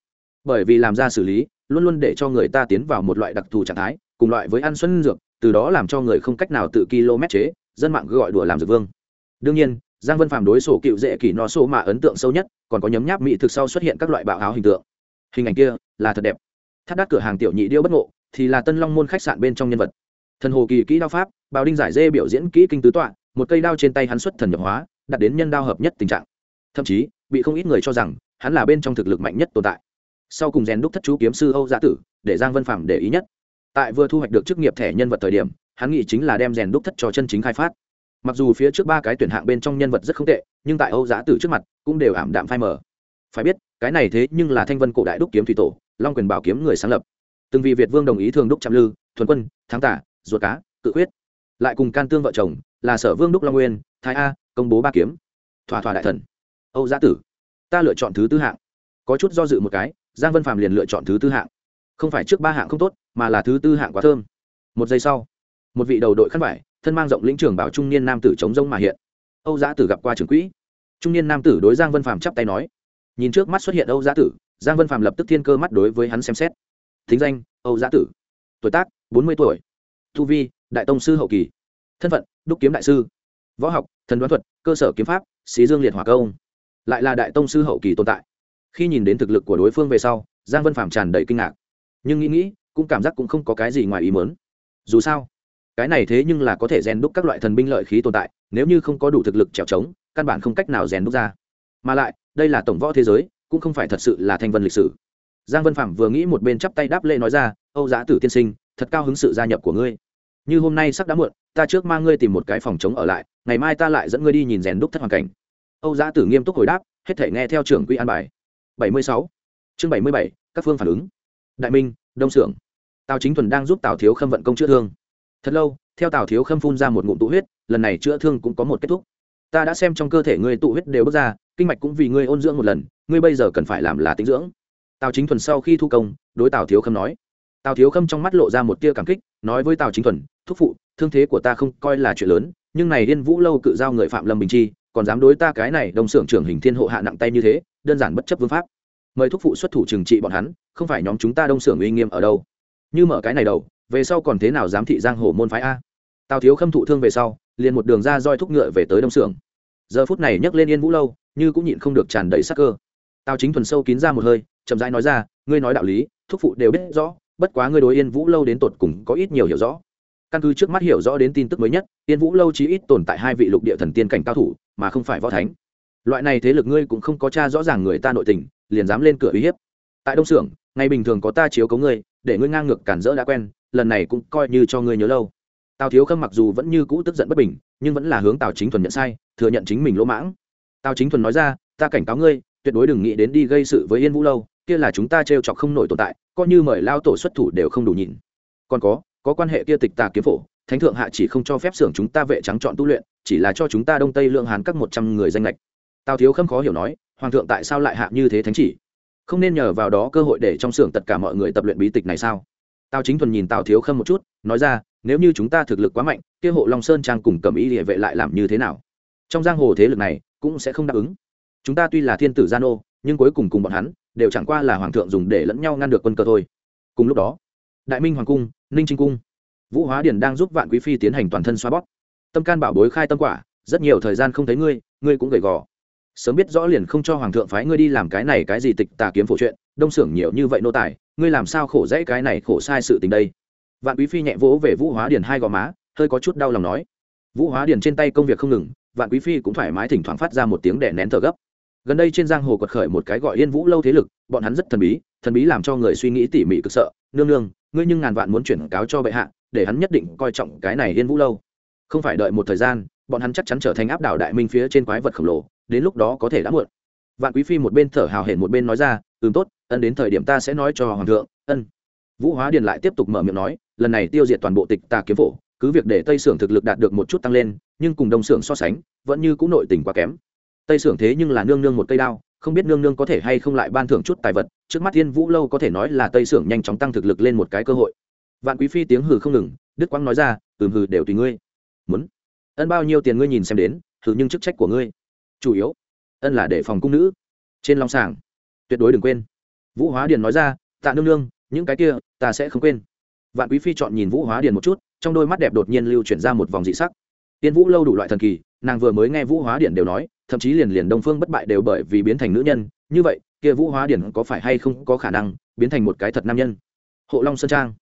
Bởi vì làm ra xử lý, luôn luôn để cho người ta tiến vào một loại đặc thù trạng thái, cùng loại với ăn xuân dược, từ đó làm cho người không cách nào tự km chế, dân mạng gọi đùa làm dược vương. Đương nhiên, giang vân phàm đối sổ cựu dễ kỳ no sổ mạ ấn tượng sâu nhất, còn có nhấm nháp mỹ thực sau xuất hiện các loại bạo áo hình tượng. Hình ảnh kia là thật đẹp thắt đắt cửa hàng tiểu nhị điêu bất ngộ, thì là tân long môn khách sạn bên trong nhân vật. Thần hồ kỳ kỹ đao pháp, bào đinh giải dê biểu diễn kỹ kinh tứ tọa, một cây đao trên tay hắn xuất thần nhập hóa đặt đến nhân đao hợp nhất tình trạng. Thậm chí, bị không ít người cho rằng, hắn là bên trong thực lực mạnh nhất tồn tại. Sau cùng rèn đúc thất chú kiếm sư âu giã tử, để giang vân phạm để ý nhất. Tại vừa thu hoạch được chức nghiệp thẻ nhân vật thời điểm, hắn nghĩ chính là đem rèn đúc thất cho chân chính khai phát. Mặc dù phía trước ba cái tuyển hạng bên trong nhân vật rất không tệ, nhưng tại âu giã tử trước mặt, cũng đều ảm đạm phai mờ. Phải biết, cái này thế nhưng là thanh vân cổ đại đúc kiếm thủy tổ long quyền bảo kiếm người sáng lập. Từng vì việt vương đồng ý thường đúc trạm lư, thuần quân, thắng tả, ruột cá, cự quyết lại cùng can tương vợ chồng, là sở vương đúc long nguyên, thái a, công bố ba kiếm. Thỏa thỏa đại thần. Âu gia tử, ta lựa chọn thứ tư hạng. Có chút do dự một cái, giang vân phạm liền lựa chọn thứ tư hạng. Không phải trước ba hạng không tốt, mà là thứ tư hạng quá thơm. Một giây sau, một vị đầu đội khăn vải, thân mang rộng lĩnh trường bảo trung niên nam tử chống rông mà hiện. Âu giã tử gặp qua trưởng quỹ. Trung niên nam tử đối giang vân phạm chắp tay nói, nhìn trước mắt xuất hiện âu giã tử giang vân phạm lập tức thiên cơ mắt đối với hắn xem xét. Thính danh, âu giã tử. Tuổi tác, bốn mươi tuổi. Thu vi, đại tông sư hậu kỳ. Thân phận, đúc kiếm đại sư. Võ học, thần đoán thuật, cơ sở kiếm pháp, xí dương liệt hỏa công. Lại là đại tông sư hậu kỳ tồn tại. Khi nhìn đến thực lực của đối phương về sau, giang vân phạm tràn đầy kinh ngạc. Nhưng nghĩ nghĩ, cũng cảm giác cũng không có cái gì ngoài ý mớn dù sao, cái này thế nhưng là có thể rèn đúc các loại thần binh lợi khí tồn tại, nếu như không có đủ thực lực trèo trống, căn bản không cách nào rèn đúc ra. Mà lại, đây là tổng võ thế giới cũng không phải thật sự là thanh vân lịch sử. Giang vân phạm vừa nghĩ một bên chắp tay đáp lễ nói ra, âu giã tử tiên sinh, thật cao hứng sự gia nhập của ngươi. Như hôm nay sắp đã muộn, ta trước mang ngươi tìm một cái phòng chống ở lại, ngày mai ta lại dẫn ngươi đi nhìn rèn đúc thất hoàn cảnh. Âu giã tử nghiêm túc hồi đáp, hết thể nghe theo trưởng quy an bài. Bảy mươi sáu. Chương bảy mươi bảy, các phương phản ứng. Đại minh, đông xưởng tào chính thuần đang giúp tào thiếu khâm vận công chữa thương. Thật lâu, theo tào thiếu khâm phun ra một ngụm tụ huyết, lần này chữa thương cũng có một kết thúc ta đã xem trong cơ thể ngươi tụ huyết đều bước ra, kinh mạch cũng vì ngươi ôn dưỡng một lần, ngươi bây giờ cần phải làm là tính dưỡng. Tào chính thuần sau khi thu công, đối tào thiếu khâm nói. Tào thiếu khâm trong mắt lộ ra một tia cảm kích, nói với tào chính thuần, thúc phụ, thương thế của ta không coi là chuyện lớn, nhưng này điên vũ lâu cự giao người phạm lâm bình chi, còn dám đối ta cái này đồng xưởng trưởng hình thiên hộ hạ nặng tay như thế, đơn giản bất chấp vương pháp. Mời thúc phụ xuất thủ trừng trị bọn hắn, không phải nhóm chúng ta đông xưởng uy nghiêm ở đâu. Như mở cái này đầu, về sau còn thế nào dám thị giang hồ môn phái a? Tào thiếu khâm thụ thương về sau liền một đường ra roi thúc ngựa về tới đông xưởng. Giờ phút này nhấc lên yên vũ lâu, như cũng nhịn không được tràn đầy sắc cơ. Tào chính thuần sâu kín ra một hơi, chậm rãi nói ra, ngươi nói đạo lý, thúc phụ đều biết rõ, bất quá ngươi đối yên vũ lâu đến tột cùng có ít nhiều hiểu rõ. Căn cứ trước mắt hiểu rõ đến tin tức mới nhất, yên vũ lâu chí ít tồn tại hai vị lục địa thần tiên cảnh cao thủ, mà không phải võ thánh. Loại này thế lực ngươi cũng không có cha rõ ràng người ta nội tình, liền dám lên cửa uy hiếp. Tại đông xưởng, ngày bình thường có ta chiếu cấu ngươi, để ngươi ngang ngược cản rỡ đã quen, lần này cũng coi như cho ngươi nhớ lâu tào thiếu khâm mặc dù vẫn như cũ tức giận bất bình, nhưng vẫn là hướng tào chính thuần nhận sai, thừa nhận chính mình lỗ mãng. Tào chính thuần nói ra, ta cảnh cáo ngươi, tuyệt đối đừng nghĩ đến đi gây sự với yên vũ lâu, kia là chúng ta t chọc không nổi tồn tại, coi như mời lao tổ xuất thủ đều không đủ nhìn còn có có quan hệ kia tịch tà kiếm phổ, thánh thượng hạ chỉ không cho phép xưởng chúng ta vệ trắng chọn tu luyện, chỉ là cho chúng ta đông tây lượng hàn các một trăm người danh lệch. Tào thiếu khâm khó hiểu nói, hoàng thượng tại sao lại hạ như thế thánh chỉ? Không nên nhờ vào đó cơ hội để trong xưởng tất cả mọi người tập luyện bí tịch này sao? Tào chính thuần nhìn tào thiếu khâm một chút, nói ra nếu như chúng ta thực lực quá mạnh, kia hộ long sơn trang cùng cầm ý địa vệ lại làm như thế nào? Trong giang hồ thế lực này, cũng sẽ không đáp ứng. Chúng ta tuy là thiên tử gia nô nhưng cuối cùng cùng bọn hắn, đều chẳng qua là hoàng thượng dùng để lẫn nhau ngăn được quân cơ thôi. Cùng lúc đó, đại minh hoàng cung, ninh trinh cung, vũ hóa điển đang giúp vạn quý phi tiến hành toàn thân xoa bóp. Tâm can bảo bối khai tâm quả, rất nhiều thời gian không thấy ngươi ngươi cũng gầy gò. Sớm biết rõ liền không cho hoàng thượng phái ngươi đi làm cái này cái gì tịch tà kiếm phổ chuyện, đông xưởng nhiều như vậy nô tài, ngươi làm sao khổ dễ cái này khổ sai sự tình đây? Vạn quý phi nhẹ vỗ về vũ hóa điền hai gò má, hơi có chút đau lòng nói. Vũ hóa điền trên tay công việc không ngừng, vạn quý phi cũng thoải mái thỉnh thoảng phát ra một tiếng đẻ nén thở gấp. Gần đây trên giang hồ quật khởi một cái gọi yên vũ lâu thế lực, bọn hắn rất thần bí thần bí làm cho người suy nghĩ tỉ mỉ cực sợ. Nương nương, ngươi nhưng ngàn vạn muốn chuyển cáo cho bệ hạ, để hắn nhất định coi trọng cái này yên vũ lâu. Không phải đợi một thời gian, bọn hắn chắc chắn trở thành áp đảo đại minh phía trên quái vật khổng lồ, đến lúc đó có thể đã muộn. Vạn quý phi một bên thở hào hển một bên nói ra, ừm tốt, ân đến thời điểm ta sẽ nói cho hoàng thượng, ân vũ hóa điền lại tiếp tục mở miệng nói, lần này tiêu diệt toàn bộ tịch tà kiếm phổ, cứ việc để tây sưởng thực lực đạt được một chút tăng lên, nhưng cùng đông sưởng so sánh, vẫn như cũng nội tình quá kém. Tây sưởng thế nhưng là nương nương một cây đao, không biết nương nương có thể hay không lại ban thưởng chút tài vật, trước mắt thiên vũ lâu có thể nói là tây sưởng nhanh chóng tăng thực lực lên một cái cơ hội. Vạn quý phi tiếng hừ không ngừng, đức quang nói ra, ừm hừ, đều tùy ngươi. Muốn? Ân bao nhiêu tiền ngươi nhìn xem đến thử nhưng chức trách của ngươi. Chủ yếu, ân là để phòng cung nữ. Trên long sàng. Tuyệt đối đừng quên. Vũ hóa điền nói ra, tạ nương nương những cái kia, ta sẽ không quên. Vạn quý phi chọn nhìn vũ hóa điền một chút, trong đôi mắt đẹp đột nhiên lưu chuyển ra một vòng dị sắc. Tiên vũ lâu đủ loại thần kỳ, nàng vừa mới nghe vũ hóa điển đều nói, thậm chí liền liền đông phương bất bại đều bởi vì biến thành nữ nhân. Như vậy, kia vũ hóa điển có phải hay không có khả năng biến thành một cái thật nam nhân? Hộ long sơn trang.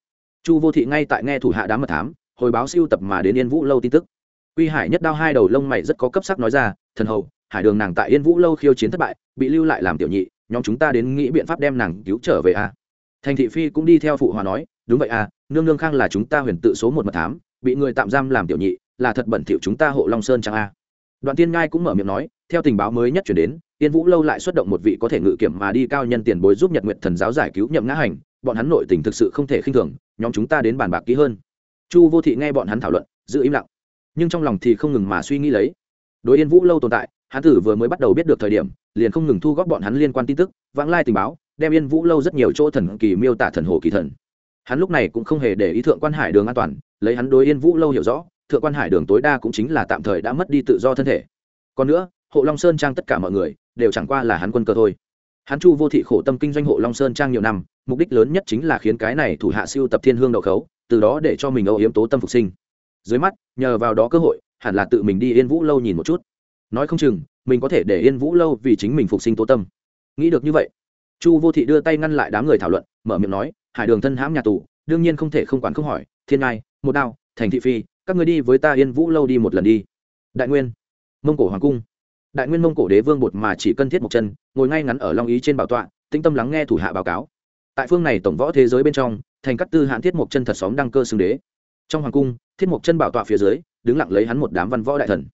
Chu vô thị ngay tại nghe thủ hạ đám mật thám, hồi báo siêu tập mà đến yên vũ lâu tin tức. Quy hải nhất đao hai đầu lông mày rất có cấp sắc nói ra, thần hầu, hải đường nàng tại yên vũ lâu khiêu chiến thất bại, bị lưu lại làm tiểu nhị, nhóm chúng ta đến nghĩ biện pháp đem nàng cứu trở về a. à thành thị phi cũng đi theo phụ hòa nói, đúng vậy à nương nương khang là chúng ta huyền tự số một mật thám, bị người tạm giam làm tiểu nhị, là thật bẩn thỉu chúng ta hộ long sơn chẳng a? Đoạn tiên ngai cũng mở miệng nói, theo tình báo mới nhất chuyển đến, yên vũ lâu lại xuất động một vị có thể ngự kiểm mà đi cao nhân tiền bối giúp nhật nguyện thần giáo giải cứu nhậm ngã hành, bọn hắn nội tình thực sự không thể khinh thường, nhóm chúng ta đến bàn bạc kỹ hơn. Chu vô thị nghe bọn hắn thảo luận, giữ im lặng, nhưng trong lòng thì không ngừng mà suy nghĩ lấy. Đối yên vũ lâu tồn tại, hắn tử vừa mới bắt đầu biết được thời điểm, liền không ngừng thu góp bọn hắn liên quan tin tức, vãng lai tình báo đem yên vũ lâu rất nhiều chỗ thần kỳ miêu tả thần hồ kỳ thần. Hắn lúc này cũng không hề để ý thượng quan hải đường an toàn, lấy hắn đối yên vũ lâu hiểu rõ, thượng quan hải đường tối đa cũng chính là tạm thời đã mất đi tự do thân thể. Còn nữa, hộ long sơn trang tất cả mọi người đều chẳng qua là hắn quân cơ thôi. Hắn chu vô thị khổ tâm kinh doanh hộ long sơn trang nhiều năm, mục đích lớn nhất chính là khiến cái này thủ hạ siêu tập thiên hương đậu khấu, từ đó để cho mình âu yếm tố tâm phục sinh. Dưới mắt, nhờ vào đó cơ hội, hẳn là tự mình đi yên vũ lâu nhìn một chút. Nói không chừng, mình có thể để yên vũ lâu vì chính mình phục sinh tố tâm. Nghĩ được như vậy chu vô thị đưa tay ngăn lại đám người thảo luận, mở miệng nói, hải đường thân hãm nhà tù, đương nhiên không thể không quản không hỏi, thiên ngai, một đao, thành thị phi, các người đi với ta yên vũ lâu đi một lần đi. Đại nguyên, mông cổ hoàng cung. Đại nguyên mông cổ đế vương bột mà chỉ cân thiết một chân, ngồi ngay ngắn ở long ý trên bảo tọa, tĩnh tâm lắng nghe thủ hạ báo cáo. Tại phương này tổng võ thế giới bên trong, thành các tư hãn thiết một chân thật xóm đăng cơ xưng đế. Trong hoàng cung, thiết một chân bảo tọa phía dưới, đứng lặng lấy hắn một đám văn võ đại thần.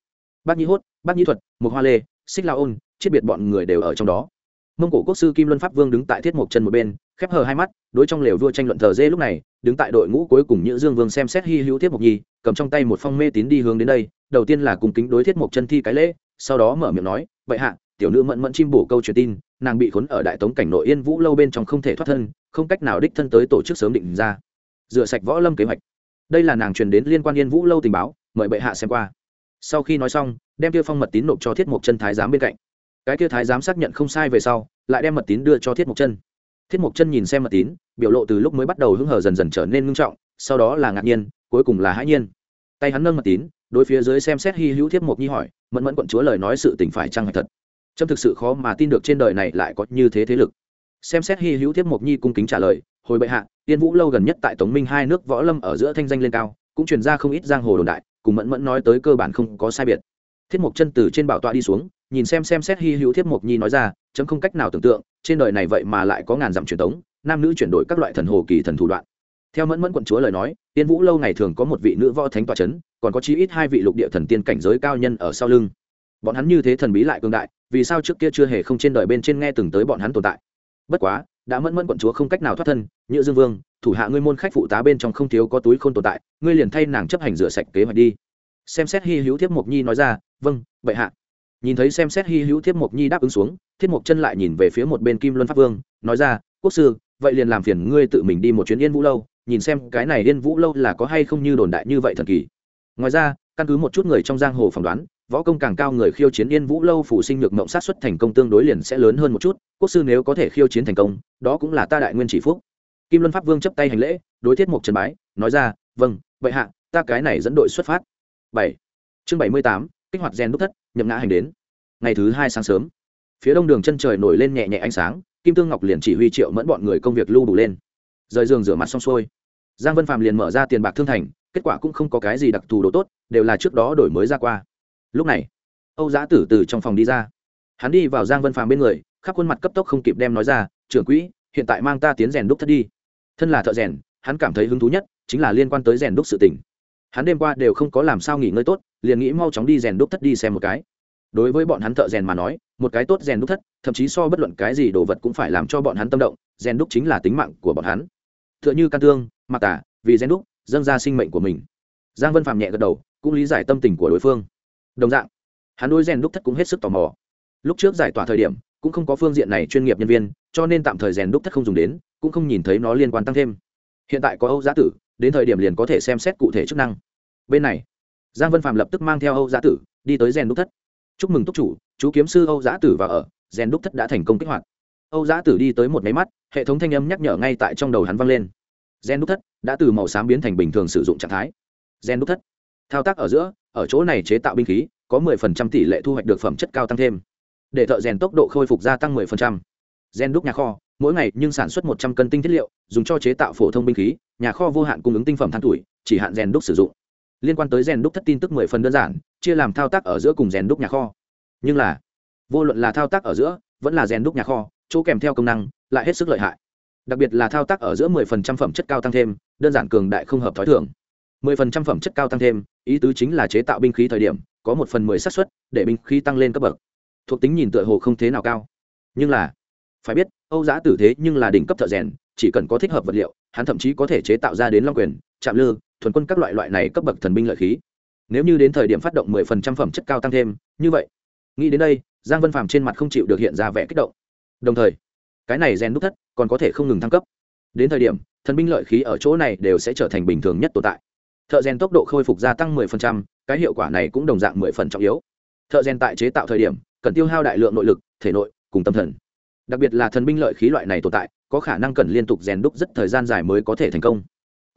Bác nhĩ hốt bác nhĩ thuật mục hoa lê, xích la ôn chiết biệt bọn người đều ở trong đó mông cổ quốc sư kim luân pháp vương đứng tại thiết mộc chân một bên, khép hờ hai mắt, đối trong lều vua tranh luận thờ dê lúc này, đứng tại đội ngũ cuối cùng nhữ dương vương xem xét hy hữu thiết mộc nhi, cầm trong tay một phong mê tín đi hướng đến đây, đầu tiên là cùng kính đối thiết mộc chân thi cái lễ, sau đó mở miệng nói vậy hạ, tiểu nữ mẫn mẫn chim bổ câu truyền tin, nàng bị khốn ở đại tống cảnh nội yên vũ lâu bên trong không thể thoát thân, không cách nào đích thân tới tổ chức sớm định ra. Rửa sạch võ lâm kế hoạch. Đây là nàng truyền đến liên quan yên vũ lâu tình báo, mời bệ hạ xem qua. Sau khi nói xong, đem tiêu phong mật tín nộp cho thiết mộc chân thái giám bên cạnh cái kia thái giám xác nhận không sai về sau, lại đem mật tín đưa cho thiết mộc chân. Thiết mộc chân nhìn xem mật tín, biểu lộ từ lúc mới bắt đầu hưng hờ dần dần trở nên ngưng trọng, sau đó là ngạc nhiên, cuối cùng là hãi nhiên. Tay hắn nâng mật tín, đối phía dưới xem xét hy hữu thiết mộc nhi hỏi, mẫn mẫn quận chúa lời nói sự tình phải chăng thật? Trâm thực sự khó mà tin được trên đời này lại có như thế thế lực. Xem xét hy hữu thiết mộc nhi cung kính trả lời, hồi bệ hạ tiên vũ lâu gần nhất tại tống minh hai nước võ lâm ở giữa thanh danh lên cao, cũng truyền ra không ít giang hồ đồn đại, cùng mẫn mẫn nói tới cơ bản không có sai biệt. Thiết mộc chân từ trên bảo tọa đi xuống nhìn xem xem xét hy hữu thiết mộc nhi nói ra, chấm không cách nào tưởng tượng, trên đời này vậy mà lại có ngàn dặm truyền tống, nam nữ chuyển đổi các loại thần hồ kỳ thần thủ đoạn. Theo mẫn mẫn quận chúa lời nói, tiên vũ lâu ngày thường có một vị nữ võ thánh tòa c h ấ n còn có chí ít hai vị lục địa thần tiên cảnh giới cao nhân ở sau lưng. Bọn hắn như thế thần bí lại cương đại, vì sao trước kia chưa hề không trên đời bên trên nghe từng tới bọn hắn tồn tại? Bất quá, đã mẫn mẫn quận chúa không cách nào thoát thân như dương vương, thủ hạ ngươi môn khách phụ tá bên trong không thiếu có túi không tồn tại, ngươi liền thay nàng chấp hành rửa sạch kế hoạch đi. Xem xét hy hữu thiếp mộc nhi nói ra vâng bệ hạ nhìn thấy xem xét hy hữu thiếp mộc nhi đáp ứng xuống, thiết mộc chân lại nhìn về phía một bên kim luân pháp vương, nói ra, quốc sư, vậy liền làm phiền ngươi tự mình đi một chuyến yên vũ lâu, nhìn xem cái này yên vũ lâu là có hay không như đồn đại như vậy thần kỳ. Ngoài ra, căn cứ một chút người trong giang hồ phỏng đoán, võ công càng cao người khiêu chiến yên vũ lâu phủ sinh được mộng sát xuất thành công tương đối liền sẽ lớn hơn một chút, quốc sư nếu có thể khiêu chiến thành công, đó cũng là ta đại nguyên chỉ phúc. Kim luân pháp vương chấp tay hành lễ, đối thiết mộc trần bái, nói ra vâng vậy hạ, ta cái này dẫn đội xuất phát. Bảy, chương bảy mươi tám kích hoạt gen đúc thất, nhậm ngã hành đến. Ngày thứ hai sáng sớm, phía đông đường chân trời nổi lên nhẹ nhẹ ánh sáng, kim tương ngọc liền chỉ huy triệu mẫn bọn người công việc lưu đủ lên. Rời giường rửa mặt xong xuôi, giang vân phạm liền mở ra tiền bạc thương thành, kết quả cũng không có cái gì đặc thù đồ tốt, đều là trước đó đổi mới ra qua. Lúc này, âu giã tử từ trong phòng đi ra. Hắn đi vào giang vân phàm bên người, khắp khuôn mặt cấp tốc không kịp đem nói ra, trưởng quỹ, hiện tại mang ta tiến rèn đúc thất đi. Thân là thợ rèn, hắn cảm thấy hứng thú nhất chính là liên quan tới rèn đúc sự tình. Hắn đêm qua đều không có làm sao nghỉ ngơi tốt liền nghĩ mau chóng đi rèn đúc thất đi xem một cái. Đối với bọn hắn thợ rèn mà nói, một cái tốt rèn đúc thất, thậm chí so bất luận cái gì đồ vật cũng phải làm cho bọn hắn tâm động, rèn đúc chính là tính mạng của bọn hắn. T h ư ợ n h ư can tương mặc tả, vì rèn đúc, dâng ra sinh mệnh của mình. Giang vân phạm nhẹ gật đầu, cũng lý giải tâm tình của đối phương. Đồng dạng, hắn đôi rèn đúc thất cũng hết sức tò mò. Lúc trước giải tỏa thời điểm, cũng không có phương diện này chuyên nghiệp nhân viên, cho nên tạm thời rèn đúc thất không dùng đến, cũng không nhìn thấy nó liên quan tăng thêm. Hiện tại có âu giá tử, đến thời điểm liền có thể xem xét cụ thể chức năng. Bên này giang vân phạm lập tức mang theo âu giá tử, đi tới rèn đúc thất. Chúc mừng túc chủ, chú kiếm sư âu giã tử và ở rèn đúc thất đã thành công kích hoạt. Âu giã tử đi tới một máy mắt, hệ thống thanh âm nhắc nhở ngay tại trong đầu hắn vang lên. Gen đúc thất đã từ màu xám biến thành bình thường sử dụng trạng thái. Gen đúc thất, thao tác ở giữa, ở chỗ này chế tạo binh khí, có 10% tỷ lệ thu hoạch được phẩm chất cao tăng thêm. Để thợ rèn tốc độ khôi phục gia tăng 10%. gen đúc nhà kho, mỗi ngày nhưng sản xuất 100 cân tinh thiết liệu, dùng cho chế tạo phổ thông binh khí, nhà kho vô hạn cung ứng tinh phẩm than tuổi, chỉ hạn rèn đúc sử dụng liên quan tới rèn đúc thất tin tức mười phần đơn giản, chia làm thao tác ở giữa cùng rèn đúc nhà kho. Nhưng là, vô luận là thao tác ở giữa, vẫn là rèn đúc nhà kho, chỗ kèm theo công năng lại hết sức lợi hại. Đặc biệt là thao tác ở giữa mười phần trăm phẩm chất cao tăng thêm, đơn giản cường đại không hợp t h ó i thường. mười phần trăm phẩm chất cao tăng thêm, ý tứ chính là chế tạo binh khí thời điểm, có một phần mười xác suất để binh khí tăng lên cấp bậc. Thuộc tính nhìn tựa hồ không thế nào cao. Nhưng là, phải biết, âu giã tử thế nhưng là đỉnh cấp thợ rèn, chỉ cần có thích hợp vật liệu, hắn thậm chí có thể chế tạo ra đến long quyền, chạm lư thuần quân các loại loại này cấp bậc thần binh lợi khí. Nếu như đến thời điểm phát động mười phần trăm phẩm chất cao tăng thêm, như vậy, nghĩ đến đây, giang vân phàm trên mặt không chịu được hiện ra vẻ kích động. Đồng thời, cái này rèn đúc thất còn có thể không ngừng thăng cấp. Đến thời điểm, thần binh lợi khí ở chỗ này đều sẽ trở thành bình thường nhất tồn tại. Thợ rèn tốc độ khôi phục gia tăng mười phần trăm, cái hiệu quả này cũng đồng dạng mười phần trọng yếu. Thợ rèn tại chế tạo thời điểm, cần tiêu hao đại lượng nội lực, thể nội cùng tâm thần. Đặc biệt là thần binh lợi khí loại này tồn tại, có khả năng cần liên tục rèn đúc rất thời gian dài mới có thể thành công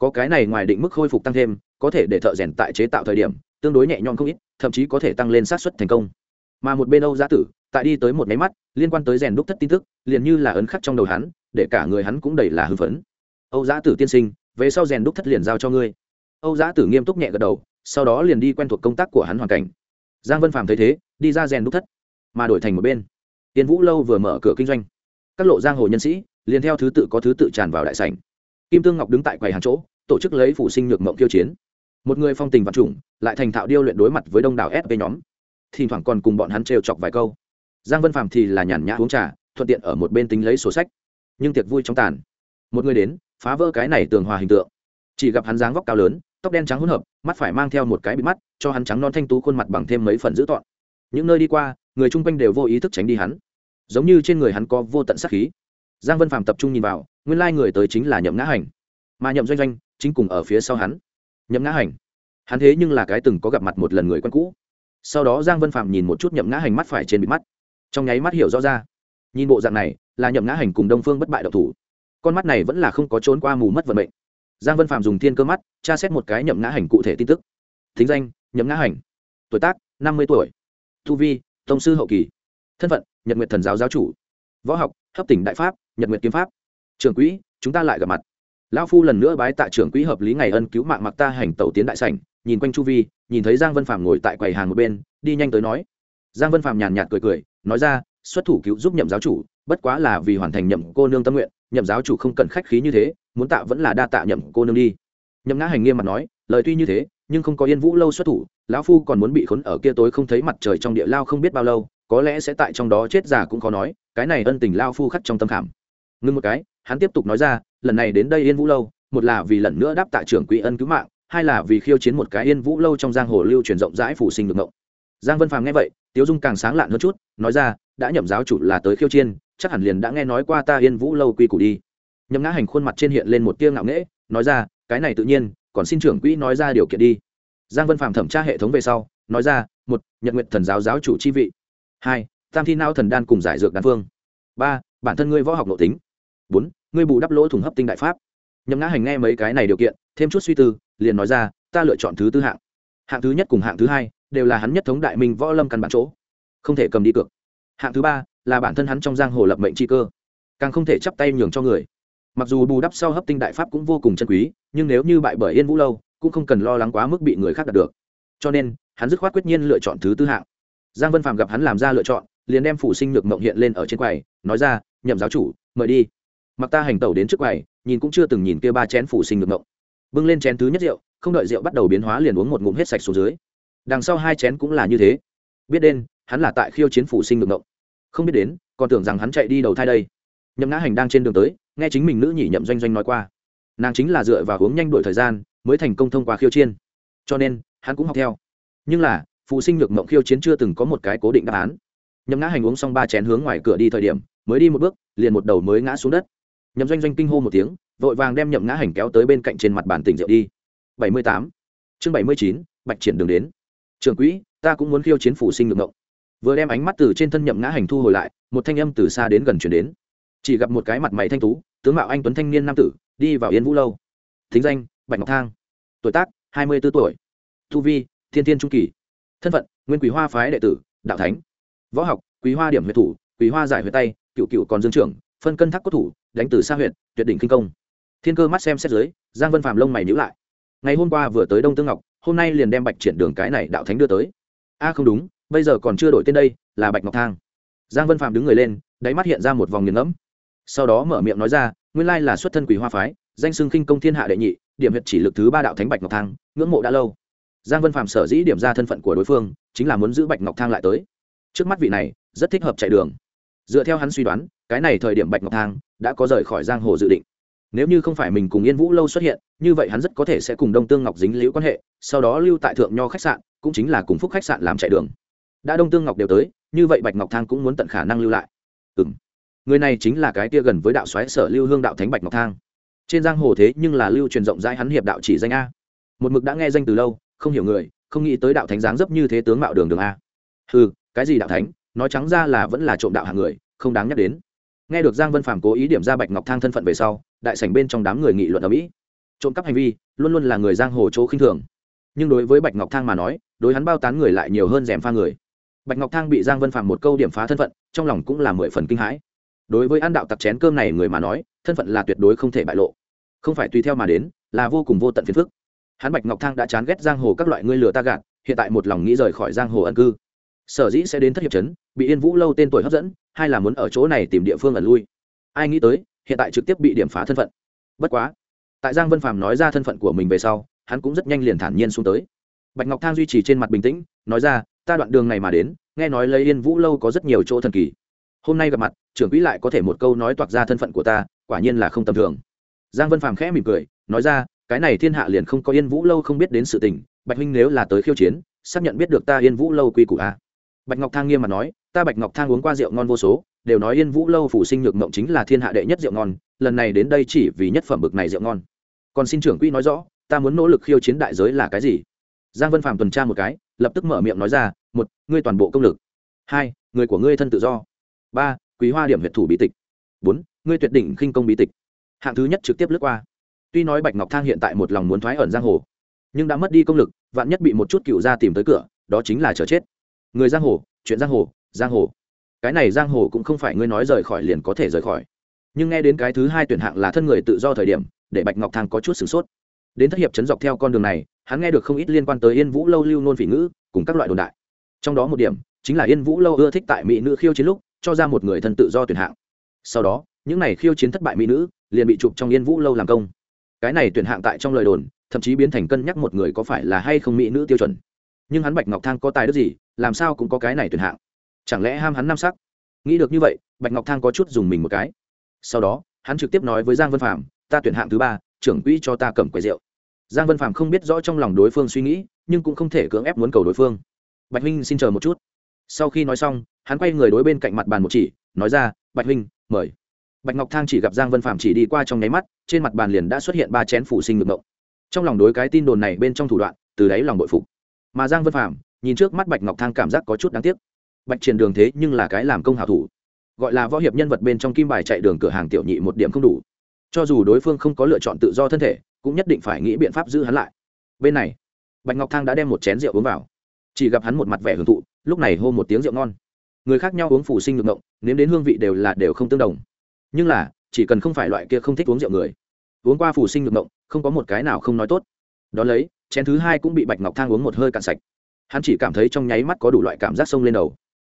có cái này ngoài định mức khôi phục tăng thêm, có thể để thợ rèn tại chế tạo thời điểm, tương đối nhẹ nhõm không ít, thậm chí có thể tăng lên sát xuất thành công. Mà một bên âu giá tử, tại đi tới một máy mắt, liên quan tới rèn đúc thất tin tức, liền như là ấn khắc trong đầu hắn, để cả người hắn cũng đầy là hưng phấn. Âu giá tử tiên sinh, về sau rèn đúc thất liền giao cho ngươi. Âu giá tử nghiêm túc nhẹ gật đầu, sau đó liền đi quen thuộc công tác của hắn hoàn cảnh. Giang vân phàm thấy thế, đi ra rèn đúc thất, mà đổi thành một bên. Tiên vũ lâu vừa mở cửa kinh doanh. Các lộ giang hồ nhân sĩ, liền theo thứ tự có thứ tự tràn vào đại sảnh. Kim tương ngọc đứng tại quầy hàng chỗ tổ chức lấy phụ sinh nhược mộng tiêu chiến. Một người phong tình vật chủng lại thành thạo điêu luyện đối mặt với đông đảo sv nhóm. Thỉnh thoảng còn cùng bọn hắn trêu chọc vài câu. Giang vân phàm thì là nhàn nhã uống trà, thuận tiện ở một bên tính lấy sổ sách. Nhưng tiệc vui trong tàn. Một người đến, phá vỡ cái này tường hòa hình tượng. Chỉ gặp hắn dáng vóc cao lớn, tóc đen trắng hỗn hợp, mắt phải mang theo một cái bịt mắt, cho hắn trắng non thanh tú khuôn mặt bằng thêm mấy phần dữ tọn những nơi đi qua, người chung quanh đều vô ý thức tránh đi hắn. Giống như trên người hắn có vô tận sát khí. Giang vân phàm tập trung nhìn vào, nguyên lai người tới chính là nhậm ngã hành. Mà nhậm doanh doanh chính cùng ở phía sau hắn. Nhậm ngã hành. Hắn thế nhưng là cái từng có gặp mặt một lần người quen cũ. Sau đó giang vân phạm nhìn một chút nhậm ngã hành mắt phải trên bị mắt. Trong nháy mắt hiểu rõ ra. Nhìn bộ dạng này, là nhậm ngã hành cùng đông phương bất bại độc thủ. Con mắt này vẫn là không có trốn qua mù mất vận mệnh. Giang vân phạm dùng thiên cơ mắt, tra xét một cái nhậm ngã hành cụ thể tin tức. Thính danh, nhậm ngã hành. Tuổi tác, năm mươi tuổi. Thu vi, tông sư hậu kỳ. Thân phận, nhật nguyện thần giáo giáo chủ. Võ học, hấp tỉnh đại pháp, nhật nguyện kiếm pháp. Trường quỹ, chúng ta lại gặp mặt lão phu lần nữa bái tạ trưởng quỹ hợp lý ngày ân cứu mạng mặc ta hành tẩu tiến đại sảnh, nhìn quanh chu vi, nhìn thấy giang vân phạm ngồi tại quầy hàng một bên, đi nhanh tới nói. Giang vân phạm nhàn nhạt cười cười, nói ra, xuất thủ cứu giúp nhậm giáo chủ, bất quá là vì hoàn thành nhậm cô nương tâm nguyện, nhậm giáo chủ không cần khách khí như thế, muốn tạ vẫn là đa tạ nhậm cô nương đi. Nhậm ngã hành nghiêm mặt nói, lời tuy như thế, nhưng không có yên vũ lâu xuất thủ, lão phu còn muốn bị khốn ở kia tối không thấy mặt trời trong địa lao không biết bao lâu, có lẽ sẽ tại trong đó chết già cũng khó nói, cái này ân tình lao phu khắc trong tâm khảm. Ngưng một cái, hắn tiếp tục nói ra lần này đến đây yên vũ lâu, một là vì lần nữa đáp tạ trưởng quỹ ân cứu mạng, hai là vì khiêu chiến một cái yên vũ lâu trong giang hồ lưu truyền rộng rãi phủ sinh được ngộng. Giang vân phàm nghe vậy, tiếu dung càng sáng lạn hơn chút, nói ra, đã nhậm giáo chủ là tới khiêu chiến, chắc hẳn liền đã nghe nói qua ta yên vũ lâu quy củ đi. Nhậm ngã hành khuôn mặt trên hiện lên một tia ngạo nghễ, nói ra, cái này tự nhiên, còn xin trưởng quỹ nói ra điều kiện đi. Giang vân phàm thẩm tra hệ thống về sau, nói ra, một, nhật nguyện thần giáo giáo chủ chi vị. Hai, tam thi nao thần đan cùng giải dược đan phương. Ba, bản thân ngươi võ học nội tính bốn, ngươi bù đắp lỗ thủng hấp tinh đại pháp. Nhậm ngã hành nghe mấy cái này điều kiện, thêm chút suy tư, liền nói ra, ta lựa chọn thứ tư hạng. Hạng thứ nhất cùng hạng thứ hai đều là hắn nhất thống đại minh võ lâm căn bản chỗ. Không thể cầm đi cược. Hạng thứ ba là bản thân hắn trong giang hồ lập mệnh chi cơ. Càng không thể chắp tay nhường cho người. Mặc dù bù đắp sau hấp tinh đại pháp cũng vô cùng chân quý, nhưng nếu như bại bởi yên vũ lâu, cũng không cần lo lắng quá mức bị người khác đạt được. Cho nên, hắn dứt khoát quyết nhiên lựa chọn thứ tư hạng. Giang vân phàm gặp hắn làm ra lựa chọn, liền đem phủ sinh nhược mộng hiện lên ở trên quầy, nói ra, nhậm giáo chủ, mời đi mặc ta hành tẩu đến trước quầy, nhìn cũng chưa từng nhìn kia ba chén phủ sinh được ngộng. Bưng lên chén thứ nhất rượu, không đợi rượu bắt đầu biến hóa liền uống một ngụm hết sạch xuống dưới. Đằng sau hai chén cũng là như thế. Biết đến, hắn là tại khiêu chiến phủ sinh được ngộng. Không biết đến, còn tưởng rằng hắn chạy đi đầu thai đây. Nhậm ngã hành đang trên đường tới, nghe chính mình nữ nhị nhậm doanh doanh nói qua. Nàng chính là dựa vào hướng nhanh đổi thời gian, mới thành công thông qua khiêu chiến. Cho nên, hắn cũng học theo. Nhưng là phụ sinh nhược mộng khiêu chiến chưa từng có một cái cố định đáp án. Nhậm ngã hành uống xong ba chén hướng ngoài cửa đi thời điểm, mới đi một bước, liền một đầu mới ngã xuống đất nhậm doanh doanh kinh hô một tiếng, vội vàng đem nhậm ngã hành kéo tới bên cạnh trên mặt bàn tỉnh rượu đi. Bảy mươi tám. Chương bảy mươi chín, bạch triển đường đến. Trường quỹ, ta cũng muốn khiêu chiến phủ sinh ngược ngộng. Vừa đem ánh mắt từ trên thân nhậm ngã hành thu hồi lại, một thanh âm từ xa đến gần chuyển đến. Chỉ gặp một cái mặt mày thanh tú, tướng mạo anh tuấn thanh niên nam tử, đi vào yên vũ lâu. Thính danh, bạch ngọc thang. Tuổi tác, hai mươi b ố tuổi. Thu vi, thiên thiên trung kỳ. Thân phận, nguyên quý hoa phái đệ tử, đạo thánh. Võ học quý hoa điểm huyệt thủ quý hoa giải huyệt tay, cựu cựu còn dương trưởng phân cân thác cốt thủ, đánh từ xa huyện tuyệt đỉnh kinh công. Thiên cơ mắt xem xét dưới, giang vân phạm lông mày nhữ lại. Ngày hôm qua vừa tới đông tương ngọc, hôm nay liền đem bạch triển đường cái này đạo thánh đưa tới. A, không đúng, bây giờ còn chưa đổi tên đây, là bạch ngọc thang. Giang vân phạm đứng người lên, đáy mắt hiện ra một vòng nghiền ngẫm. Sau đó mở miệng nói ra, nguyên lai là xuất thân quỷ hoa phái, danh xưng khinh công thiên hạ đệ nhị, điểm huyệt chỉ lực thứ ba đạo thánh bạch ngọc thang, ngưỡng mộ đã lâu. Giang vân phạm sở dĩ điểm ra thân phận của đối phương, chính là muốn giữ bạch ngọc thang lại tới. Trước mắt vị này, rất thích hợp chạy đường dựa theo hắn suy đoán, cái này thời điểm bạch ngọc thang đã có rời khỏi giang hồ dự định. Nếu như không phải mình cùng yên vũ lâu xuất hiện, như vậy hắn rất có thể sẽ cùng đông tương ngọc dính liễu quan hệ, sau đó lưu tại thượng nho khách sạn, cũng chính là cùng phúc khách sạn làm chạy đường. Đã đông tương ngọc đều tới, như vậy bạch ngọc thang cũng muốn tận khả năng lưu lại. Ừ m người này chính là cái tia gần với đạo xoáy sở lưu hương đạo thánh bạch ngọc thang. Trên giang hồ thế nhưng là lưu truyền rộng rãi hắn hiệp đạo chỉ danh a. Một mực đã nghe danh từ lâu, không hiểu người, không nghĩ tới đạo thánh dáng dấp như thế tướng mạo đường đường a. Ừ cái gì đạo thánh? Nói trắng ra là vẫn là trộm đạo hàng người, không đáng nhắc đến. Nghe được giang vân phàm cố ý điểm ra bạch ngọc thang thân phận về sau, đại sảnh bên trong đám người nghị luận ở mỹ. Trộm cắp hành vi, luôn luôn là người giang hồ chỗ khinh thường. Nhưng đối với bạch ngọc thang mà nói, đối hắn bao tán người lại nhiều hơn rèm pha người. Bạch ngọc thang bị giang vân phàm một câu điểm phá thân phận, trong lòng cũng là mười phần kinh hãi. Đối với ăn đạo tặc chén cơm này người mà nói, thân phận là tuyệt đối không thể bại lộ. Không phải tùy theo mà đến, là vô cùng vô tận phiền phức. Hắn bạch ngọc thang đã chán ghét giang hồ các loại ngươi lừa ta gạt, hiện tại một lòng nghĩ rời khỏi giang hồ ẩn cư sở dĩ sẽ đến thất hiệp trấn, bị yên vũ lâu tên tuổi hấp dẫn hay là muốn ở chỗ này tìm địa phương ẩn lui. Ai nghĩ tới, hiện tại trực tiếp bị điểm phá thân phận. Bất quá, tại giang vân phàm nói ra thân phận của mình về sau, hắn cũng rất nhanh liền thản nhiên xuống tới. Bạch ngọc thang duy trì trên mặt bình tĩnh, nói ra, ta đoạn đường này mà đến, nghe nói lấy yên vũ lâu có rất nhiều chỗ thần kỳ. Hôm nay gặp mặt, trưởng quỹ lại có thể một câu nói toạc ra thân phận của ta, quả nhiên là không tầm thường. Giang vân phàm khẽ mỉm cười, nói ra, cái này thiên hạ liền không có yên vũ lâu không biết đến sự tình, bạch huynh nếu là tới khiêu chiến, xác nhận biết được ta yên vũ lâu quy củ a bạch ngọc thang nghiêm mà nói, ta bạch ngọc thang uống qua rượu ngon vô số, đều nói yên vũ lâu phủ sinh nhược mộng chính là thiên hạ đệ nhất rượu ngon, lần này đến đây chỉ vì nhất phẩm bực này rượu ngon. Còn xin trưởng quỹ nói rõ, ta muốn nỗ lực khiêu chiến đại giới là cái gì? Giang vân phàm tuần tra một cái, lập tức mở miệng nói ra, một, ngươi toàn bộ công lực. Hai, người của ngươi thân tự do. Ba, quý hoa điểm huyệt thủ bí tịch. Bốn, ngươi tuyệt đỉnh khinh công bí tịch. Hạng thứ nhất trực tiếp lướt qua. Tuy nói bạch ngọc thang hiện tại một lòng muốn thoái ẩn giang hồ, nhưng đã mất đi công lực, vạn nhất bị một chút cựu gia tìm tới cửa, đó chính là chờ chết người giang hồ, chuyện giang hồ giang hồ. Cái này giang hồ cũng không phải ngươi nói rời khỏi liền có thể rời khỏi. Nhưng nghe đến cái thứ hai tuyển hạng là thân người tự do thời điểm, để bạch ngọc thang có chút sửng sốt. Đến thất hiệp chấn dọc theo con đường này, hắn nghe được không ít liên quan tới yên vũ lâu lưu nôn phỉ ngữ, cùng các loại đồn đại. Trong đó một điểm, chính là yên vũ lâu ưa thích tại mỹ nữ khiêu chiến lúc, cho ra một người thân tự do tuyển hạng. Sau đó, những này khiêu chiến thất bại mỹ nữ, liền bị chụp trong yên vũ lâu làm công. Cái này tuyển hạng tại trong lời đồn, thậm chí biến thành cân nhắc một người có phải là hay không mỹ nữ tiêu chuẩn nhưng hắn bạch ngọc thang có tài đức gì, làm sao cũng có cái này tuyển hạng. Chẳng lẽ ham hắn nam sắc? Nghĩ được như vậy, bạch ngọc thang có chút dùng mình một cái. Sau đó, hắn trực tiếp nói với giang vân phạm ta tuyển hạng thứ ba, trưởng quỹ cho ta cầm quầy rượu. Giang vân phạm không biết rõ trong lòng đối phương suy nghĩ, nhưng cũng không thể cưỡng ép muốn cầu đối phương. Bạch huynh xin chờ một chút. Sau khi nói xong, hắn quay người đối bên cạnh mặt bàn một chỉ, nói ra, bạch huynh, mời. Bạch ngọc thang chỉ gặp giang vân phạm chỉ đi qua trong nháy mắt, trên mặt bàn liền đã xuất hiện ba chén phủ sinh ngược ngộng. Trong lòng đối cái tin đồn này bên trong thủ đoạn, từ đáy lòng bội phục mà giang vân phạm nhìn trước mắt bạch ngọc thang cảm giác có chút đáng tiếc bạch triển đường thế nhưng là cái làm công hảo thủ gọi là võ hiệp nhân vật bên trong kim bài chạy đường cửa hàng tiểu nhị một điểm không đủ cho dù đối phương không có lựa chọn tự do thân thể cũng nhất định phải nghĩ biện pháp giữ hắn lại bên này bạch ngọc thang đã đem một chén rượu uống vào chỉ gặp hắn một mặt vẻ hưởng thụ lúc này hô một tiếng rượu ngon người khác nhau uống phủ sinh ngược ngộng nếm đến hương vị đều là đều không tương đồng nhưng là chỉ cần không phải loại kia không thích uống rượu người uống qua phủ sinh ngược ngộng không có một cái nào không nói tốt đón lấy chén thứ hai cũng bị bạch ngọc thang uống một hơi cạn sạch. Hắn chỉ cảm thấy trong nháy mắt có đủ loại cảm giác sông lên đầu.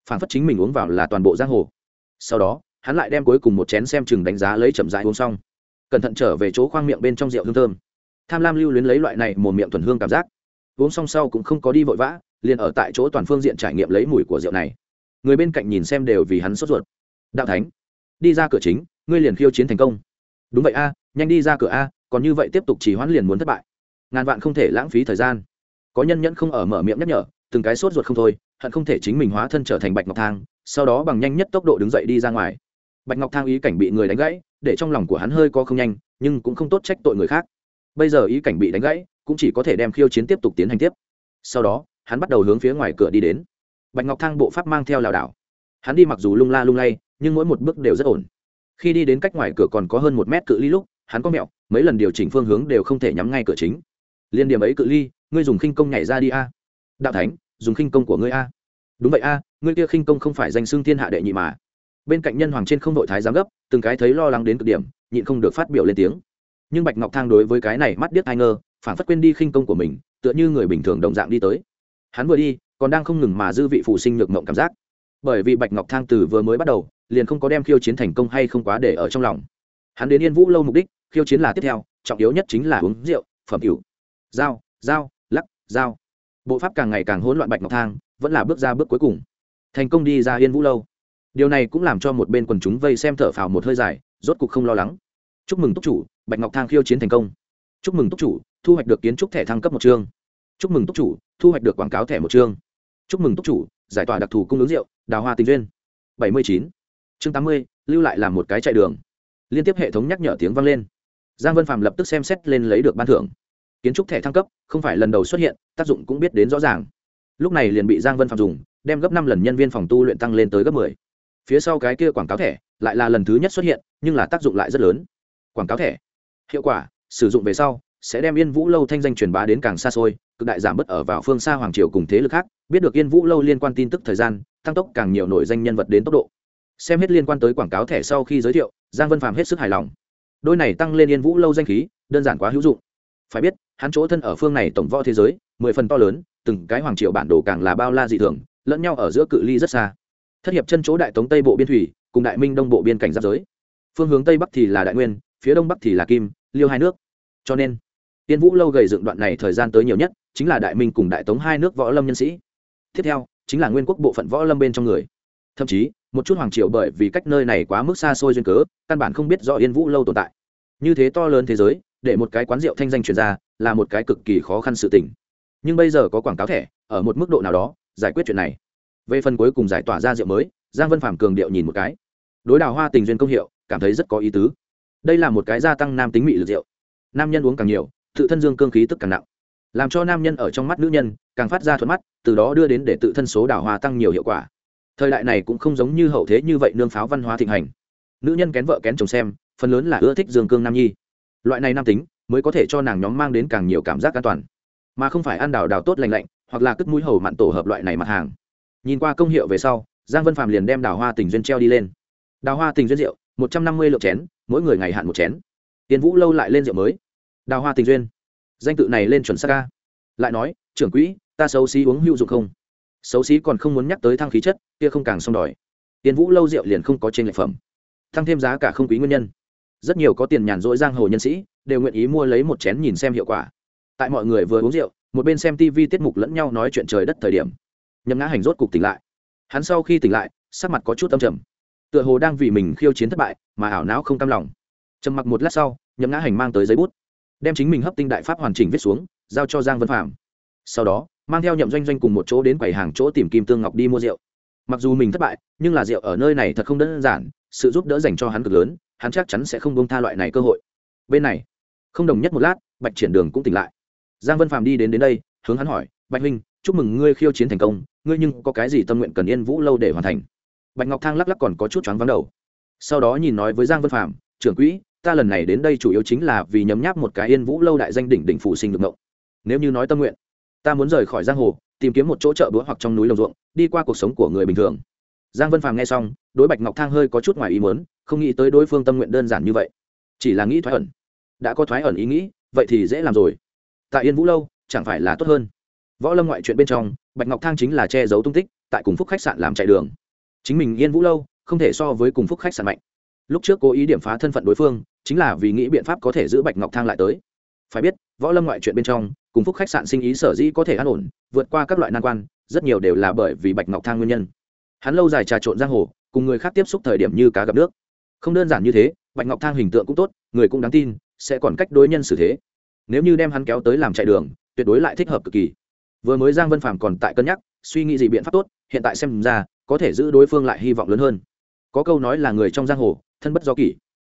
Phản phất chính mình uống vào là toàn bộ giang hồ. Sau đó, hắn lại đem cuối cùng một chén xem chừng đánh giá lấy chậm rãi uống xong. Cẩn thận trở về chỗ khoang miệng bên trong rượu hương thơm. Tham lam lưu luyến lấy loại này một miệng thuần hương cảm giác. Uống xong sau cũng không có đi vội vã, liền ở tại chỗ toàn phương diện trải nghiệm lấy mùi của rượu này. Người bên cạnh nhìn xem đều vì hắn sốt ruột. Đạo thánh, đi ra cửa chính, ngươi liền khiêu chiến thành công. Đúng vậy a, nhanh đi ra cửa a, còn như vậy tiếp tục chỉ hoãn liền muốn thất bại ngàn vạn không thể lãng phí thời gian. Có nhân nhẫn không ở mở miệng nhắc nhở, từng cái sốt ruột không thôi, hận không thể chính mình hóa thân trở thành bạch ngọc thang, sau đó bằng nhanh nhất tốc độ đứng dậy đi ra ngoài. Bạch ngọc thang ý cảnh bị người đánh gãy, để trong lòng của hắn hơi có không nhanh, nhưng cũng không tốt trách tội người khác. Bây giờ ý cảnh bị đánh gãy, cũng chỉ có thể đem khiêu chiến tiếp tục tiến hành tiếp. Sau đó, hắn bắt đầu hướng phía ngoài cửa đi đến. Bạch ngọc thang bộ pháp mang theo lảo đảo. Hắn đi mặc dù lung la lung lay, nhưng mỗi một bước đều rất ổn. Khi đi đến cách ngoài cửa còn có hơn một mét cự ly lúc, hắn có mẹo, mấy lần điều chỉnh phương hướng đều không thể nhắm ngay cửa chính liên điểm ấy cự ly, ngươi dùng khinh công nhảy ra đi a. Đạo thánh, dùng khinh công của ngươi a. Đúng vậy a, ngươi kia khinh công không phải danh xương thiên hạ đệ nhị mà. Bên cạnh nhân hoàng trên không đội thái giám gấp, từng cái thấy lo lắng đến cực điểm, nhịn không được phát biểu lên tiếng. Nhưng bạch ngọc thang đối với cái này mắt điếc hai ngơ phản phất quên đi khinh công của mình, tựa như người bình thường đồng dạng đi tới. Hắn vừa đi, còn đang không ngừng mà dư vị phụ sinh nhược mộng cảm giác. Bởi vì bạch ngọc thang từ vừa mới bắt đầu, liền không có đem khiêu chiến thành công hay không quá để ở trong lòng. Hắn đến yên vũ lâu mục đích, khiêu chiến là tiếp theo, trọng yếu nhất chính là uống rượu, phẩm cửu dao dao lắc dao bộ pháp càng ngày càng hỗn loạn bạch ngọc thang, vẫn là bước ra bước cuối cùng. Thành công đi ra yên vũ lâu. Điều này cũng làm cho một bên quần chúng vây xem thở phào một hơi dài, rốt cục không lo lắng. Chúc mừng túc chủ, bạch ngọc thang khiêu chiến thành công. Chúc mừng túc chủ, thu hoạch được kiến trúc thẻ thăng cấp một chương. Chúc mừng túc chủ, thu hoạch được quảng cáo thẻ một chương. Chúc mừng túc chủ, giải tỏa đặc thù cung ứng rượu, đào hoa tình duyên. Bảy mươi chín. Chương tám mươi, lưu lại làm một cái chạy đường. Liên tiếp hệ thống nhắc nhở tiếng vang lên. Giang vân phạm lập tức xem xét lên lấy được ban thưởng kiến trúc thẻ thăng cấp, không phải lần đầu xuất hiện, tác dụng cũng biết đến rõ ràng. Lúc này liền bị giang vân phạm dùng, đem gấp năm lần nhân viên phòng tu luyện tăng lên tới gấp mười. Phía sau cái kia quảng cáo thẻ, lại là lần thứ nhất xuất hiện, nhưng là tác dụng lại rất lớn. Quảng cáo thẻ. Hiệu quả, sử dụng về sau, sẽ đem yên vũ lâu thanh danh truyền bá đến càng xa xôi, cực đại giảm bớt ở vào phương xa hoàng triều cùng thế lực khác, biết được yên vũ lâu liên quan tin tức thời gian, tăng tốc càng nhiều nội danh nhân vật đến tốc độ. Xem hết liên quan tới quảng cáo thẻ sau khi giới thiệu, giang vân phạm hết sức hài lòng. Đôi này tăng lên yên vũ lâu danh khí, đơn giản quá hữu dụng. Phải biết hắn chỗ thân ở phương này tổng võ thế giới, mười phần to lớn, từng cái hoàng triều bản đồ càng là bao la dị thường, lẫn nhau ở giữa cự ly rất xa. Thất hiệp chân chỗ đại tống tây bộ biên thủy, cùng đại minh đông bộ biên cảnh giáp giới. Phương hướng tây bắc thì là đại nguyên, phía đông bắc thì là kim, liêu hai nước. Cho nên, tiên vũ lâu gầy dựng đoạn này thời gian tới nhiều nhất, chính là đại minh cùng đại tống hai nước võ lâm nhân sĩ. Tiếp theo, chính là nguyên quốc bộ phận võ lâm bên trong người. Thậm chí, một chút hoàng triều bởi vì cách nơi này quá mức xa xôi duyên cớ, căn bản không biết rõ yên vũ lâu tồn tại. Như thế to lớn thế giới, để một cái quán rượu thanh danh truyền ra là một cái cực kỳ khó khăn sự tình. Nhưng bây giờ có quảng cáo thẻ, ở một mức độ nào đó, giải quyết chuyện này. Về phần cuối cùng giải tỏa ra rượu mới, giang vân phạm cường điệu nhìn một cái. Đối đào hoa tình duyên công hiệu, cảm thấy rất có ý tứ. Đây là một cái gia tăng nam tính mị lực rượu. Nam nhân uống càng nhiều, tự thân dương cương khí tức càng nặng. Làm cho nam nhân ở trong mắt nữ nhân, càng phát ra thuận mắt, từ đó đưa đến để tự thân số đào hoa tăng nhiều hiệu quả. Thời đại này cũng không giống như hậu thế như vậy nương pháo văn hóa thịnh hành. Nữ nhân kén vợ kén chồng xem, phần lớn là ưa thích dương cương nam nhi. Loại này nam tính mới có thể cho nàng nhóm mang đến càng nhiều cảm giác an toàn. Mà không phải ăn đào đào tốt lành lạnh, hoặc là cất mũi hầu mặn tổ hợp loại này mặt hàng. Nhìn qua công hiệu về sau, giang vân phạm liền đem đào hoa tình duyên treo đi lên. Đào hoa tình duyên rượu, một trăm năm mươi lượng chén, mỗi người ngày hạn một chén. Tiền vũ lâu lại lên rượu mới. Đào hoa tình duyên. Danh tự này lên chuẩn saka. ca lại nói, trưởng quỹ, ta xấu xí uống hữu dụng không? Xấu xí còn không muốn nhắc tới thăng khí chất, kia không càng xong đòi. Tiền vũ lâu rượu liền không có trên lệ phẩm. Tăng thêm giá cả không quý nguyên nhân rất nhiều có tiền nhàn rỗi giang hồ nhân sĩ đều nguyện ý mua lấy một chén nhìn xem hiệu quả. Tại mọi người vừa uống rượu, một bên xem tv tiết mục lẫn nhau nói chuyện trời đất thời điểm, nhậm ngã hành rốt cục tỉnh lại. Hắn sau khi tỉnh lại, sắc mặt có chút âm trầm. Tựa hồ đang vì mình khiêu chiến thất bại mà ảo não không cam lòng. Trầm mặc một lát sau, nhậm ngã hành mang tới giấy bút, đem chính mình hấp tinh đại pháp hoàn chỉnh viết xuống, giao cho giang vân phạm. Sau đó, mang theo nhậm doanh doanh cùng một chỗ đến quầy hàng chỗ tìm kim tương ngọc đi mua rượu. Mặc dù mình thất bại, nhưng là rượu ở nơi này thật không đơn giản, sự giúp đỡ dành cho hắn cực lớn hắn chắc chắn sẽ không bông tha loại này cơ hội. Bên này, không đồng nhất một lát, bạch triển đường cũng tỉnh lại. Giang vân phạm đi đến đến đây, hướng hắn hỏi, bạch huynh, chúc mừng ngươi khiêu chiến thành công, ngươi nhưng có cái gì tâm nguyện cần yên vũ lâu để hoàn thành? Bạch ngọc thang lắc lắc còn có chút choáng vắng đầu. Sau đó nhìn nói với giang vân phạm trưởng quỹ, ta lần này đến đây chủ yếu chính là vì nhấm nháp một cái yên vũ lâu đại danh đỉnh đỉnh phủ sinh được ngộng nếu như nói tâm nguyện, ta muốn rời khỏi giang hồ, tìm kiếm một chỗ chợ búa hoặc trong núi đồng ruộng, đi qua cuộc sống của người bình thường. Giang vân phàm nghe xong, đối bạch ngọc thang hơi có chút ngoài ý mớn không nghĩ tới đối phương tâm nguyện đơn giản như vậy. Chỉ là nghĩ thoái ẩn. Đã có thoái ẩn ý nghĩ, vậy thì dễ làm rồi. Tại yên vũ lâu, chẳng phải là tốt hơn. Võ lâm ngoại chuyện bên trong, bạch ngọc thang chính là che giấu tung tích, tại cùng phúc khách sạn làm chạy đường. Chính mình yên vũ lâu, không thể so với cùng phúc khách sạn mạnh. Lúc trước cố ý điểm phá thân phận đối phương, chính là vì nghĩ biện pháp có thể giữ bạch ngọc thang lại tới. Phải biết, võ lâm ngoại chuyện bên trong, cùng phúc khách sạn sinh ý sở dĩ có thể an ổn, vượt qua các loại nan quan, rất nhiều đều là bởi vì bạch ngọc thang nguyên nhân. Hắn lâu dài trà trộn giang hồ, cùng người khác tiếp xúc thời điểm như cá gặp nước không đơn giản như thế, bạch ngọc thang hình tượng cũng tốt, người cũng đáng tin, sẽ còn cách đối nhân xử thế. Nếu như đem hắn kéo tới làm chạy đường, tuyệt đối lại thích hợp cực kỳ. Vừa mới giang vân phàm còn tại cân nhắc, suy nghĩ gì biện pháp tốt, hiện tại xem ra, có thể giữ đối phương lại hy vọng lớn hơn. Có câu nói là người trong giang hồ, thân bất do kỷ.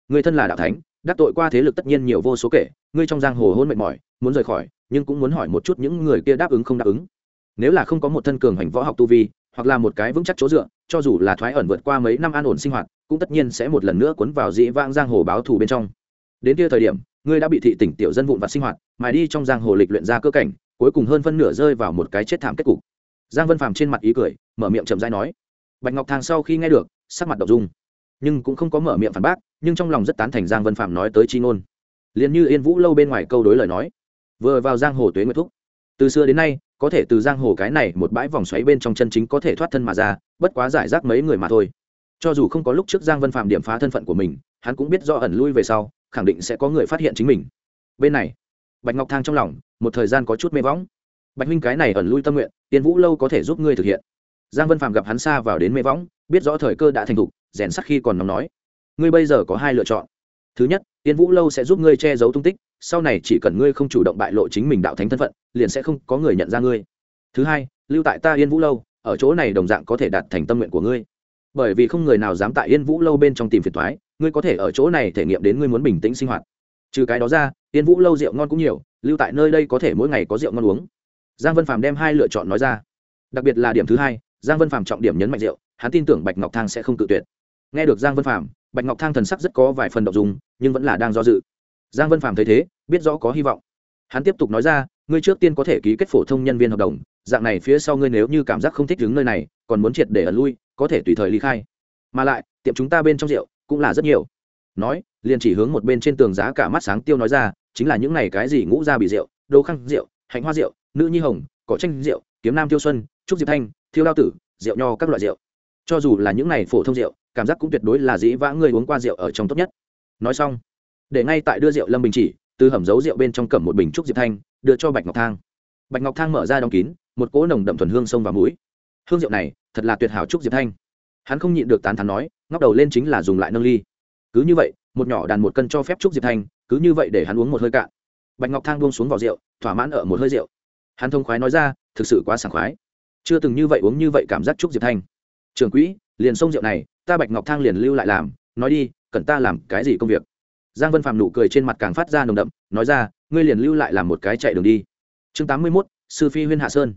Người thân là đạo thánh, đắc tội qua thế lực tất nhiên nhiều vô số kể ngươi trong giang hồ hôn mệt mỏi, muốn rời khỏi, nhưng cũng muốn hỏi một chút những người kia đáp ứng không đáp ứng. Nếu là không có một thân cường hành võ học tu vi hoặc là một cái vững chắc chỗ dựa, cho dù là thoái ẩn vượt qua mấy năm an ổn sinh hoạt, cũng tất nhiên sẽ một lần nữa cuốn vào dĩ vãng giang hồ báo thù bên trong. Đến kia thời điểm, ngươi đã bị thị tỉnh tiểu dân vụn vặt sinh hoạt mà đi trong giang hồ lịch luyện ra cơ cảnh, cuối cùng hơn phân nửa rơi vào một cái chết thảm kết cục. Giang vân phàm trên mặt ý cười, mở miệng chậm rãi nói, bạch ngọc thang sau khi nghe được, sắc mặt đ ộ n g dung, nhưng cũng không có mở miệng phản bác, nhưng trong lòng rất tán thành giang vân phàm nói tới chi ngôn. Liền như yên vũ lâu bên ngoài câu đối lời nói, vừa vào giang hồ tuế nguyệt thúc. Từ xưa đến nay có thể từ giang hồ cái này một bãi vòng xoáy bên trong chân chính có thể thoát thân mà ra, bất quá giải rác mấy người mà thôi. Cho dù không có lúc trước giang vân phạm điểm phá thân phận của mình, hắn cũng biết do ẩn lui về sau, khẳng định sẽ có người phát hiện chính mình. Bên này, bạch ngọc thang trong lòng, một thời gian có chút mê võng. Bạch huynh cái này ẩn lui tâm nguyện, tiên vũ lâu có thể giúp ngươi thực hiện. Giang vân phạm gặp hắn xa vào đến mê võng, biết rõ thời cơ đã thành thục, rèn sắc khi còn nóng nói. Ngươi bây giờ có hai lựa chọn. Thứ nhất, tiên vũ lâu sẽ giúp ngươi che giấu tung tích sau này chỉ cần ngươi không chủ động bại lộ chính mình đạo thánh thân phận, liền sẽ không có người nhận ra ngươi. Thứ hai, lưu tại ta yên vũ lâu, ở chỗ này đồng dạng có thể đạt thành tâm nguyện của ngươi. Bởi vì không người nào dám tại yên vũ lâu bên trong tìm phiền thoái ngươi có thể ở chỗ này thể nghiệm đến ngươi muốn bình tĩnh sinh hoạt. Trừ cái đó ra, yên vũ lâu rượu ngon cũng nhiều, lưu tại nơi đây có thể mỗi ngày có rượu ngon uống. Giang vân phàm đem hai lựa chọn nói ra. Đặc biệt là điểm thứ hai, giang vân phàm trọng điểm nhấn mạnh rượu, hắn tin tưởng bạch ngọc thang sẽ không tự tuyệt. Nghe được giang vân phàm, bạch ngọc thang thần sắc rất có vài phần độc dùng nhưng vẫn là đang do dự giang vân phàm thấy thế, biết rõ có hy vọng. Hắn tiếp tục nói ra, ngươi trước tiên có thể ký kết phổ thông nhân viên hợp đồng, dạng này phía sau ngươi nếu như cảm giác không thích đứng nơi này, còn muốn triệt để ẩn lui, có thể tùy thời ly khai. Mà lại, tiệm chúng ta bên trong rượu cũng là rất nhiều. Nói, liền chỉ hướng một bên trên tường giá cả mắt sáng tiêu nói ra, chính là những này cái gì ngũ ra bị rượu đồ khăn rượu, hạnh hoa rượu, nữ nhi hồng, cỏ tranh rượu, kiếm nam tiêu xuân, trúc diệp thanh, thiêu đao tử, rượu nho các loại rượu. Cho dù là những này phổ thông rượu, cảm giác cũng tuyệt đối là dĩ vã người uống qua rượu ở trong tốt nhất. Nói xong để ngay tại đưa rượu lâm bình chỉ, từ hầm giấu rượu bên trong cầm một bình trúc diệp thanh, đưa cho bạch ngọc thang. Bạch ngọc thang mở ra đóng kín, một cỗ nồng đậm thuần hương sông vào mũi. Hương rượu này thật là tuyệt hảo trúc diệp thanh. Hắn không nhịn được tán thán nói, ngóc đầu lên chính là dùng lại nâng ly. Cứ như vậy, một nhỏ đàn một cân cho phép trúc diệp thanh, cứ như vậy để hắn uống một hơi cạn. Bạch ngọc thang buông xuống vào rượu, thỏa mãn ở một hơi rượu. Hắn thông khoái nói ra, thực sự quá sảng khoái. Chưa từng như vậy uống như vậy cảm giác trúc diệp thanh. Trường quỹ, liền sông rượu này, ta bạch ngọc thang liền lưu lại làm, nói đi, cần ta làm cái gì công việc? Giang vân phạm nụ cười trên mặt càng phát ra nồng đậm, nói ra, ngươi liền lưu lại làm một cái chạy đường đi. Chương tám mươi mốt, sư phi huyên hạ sơn.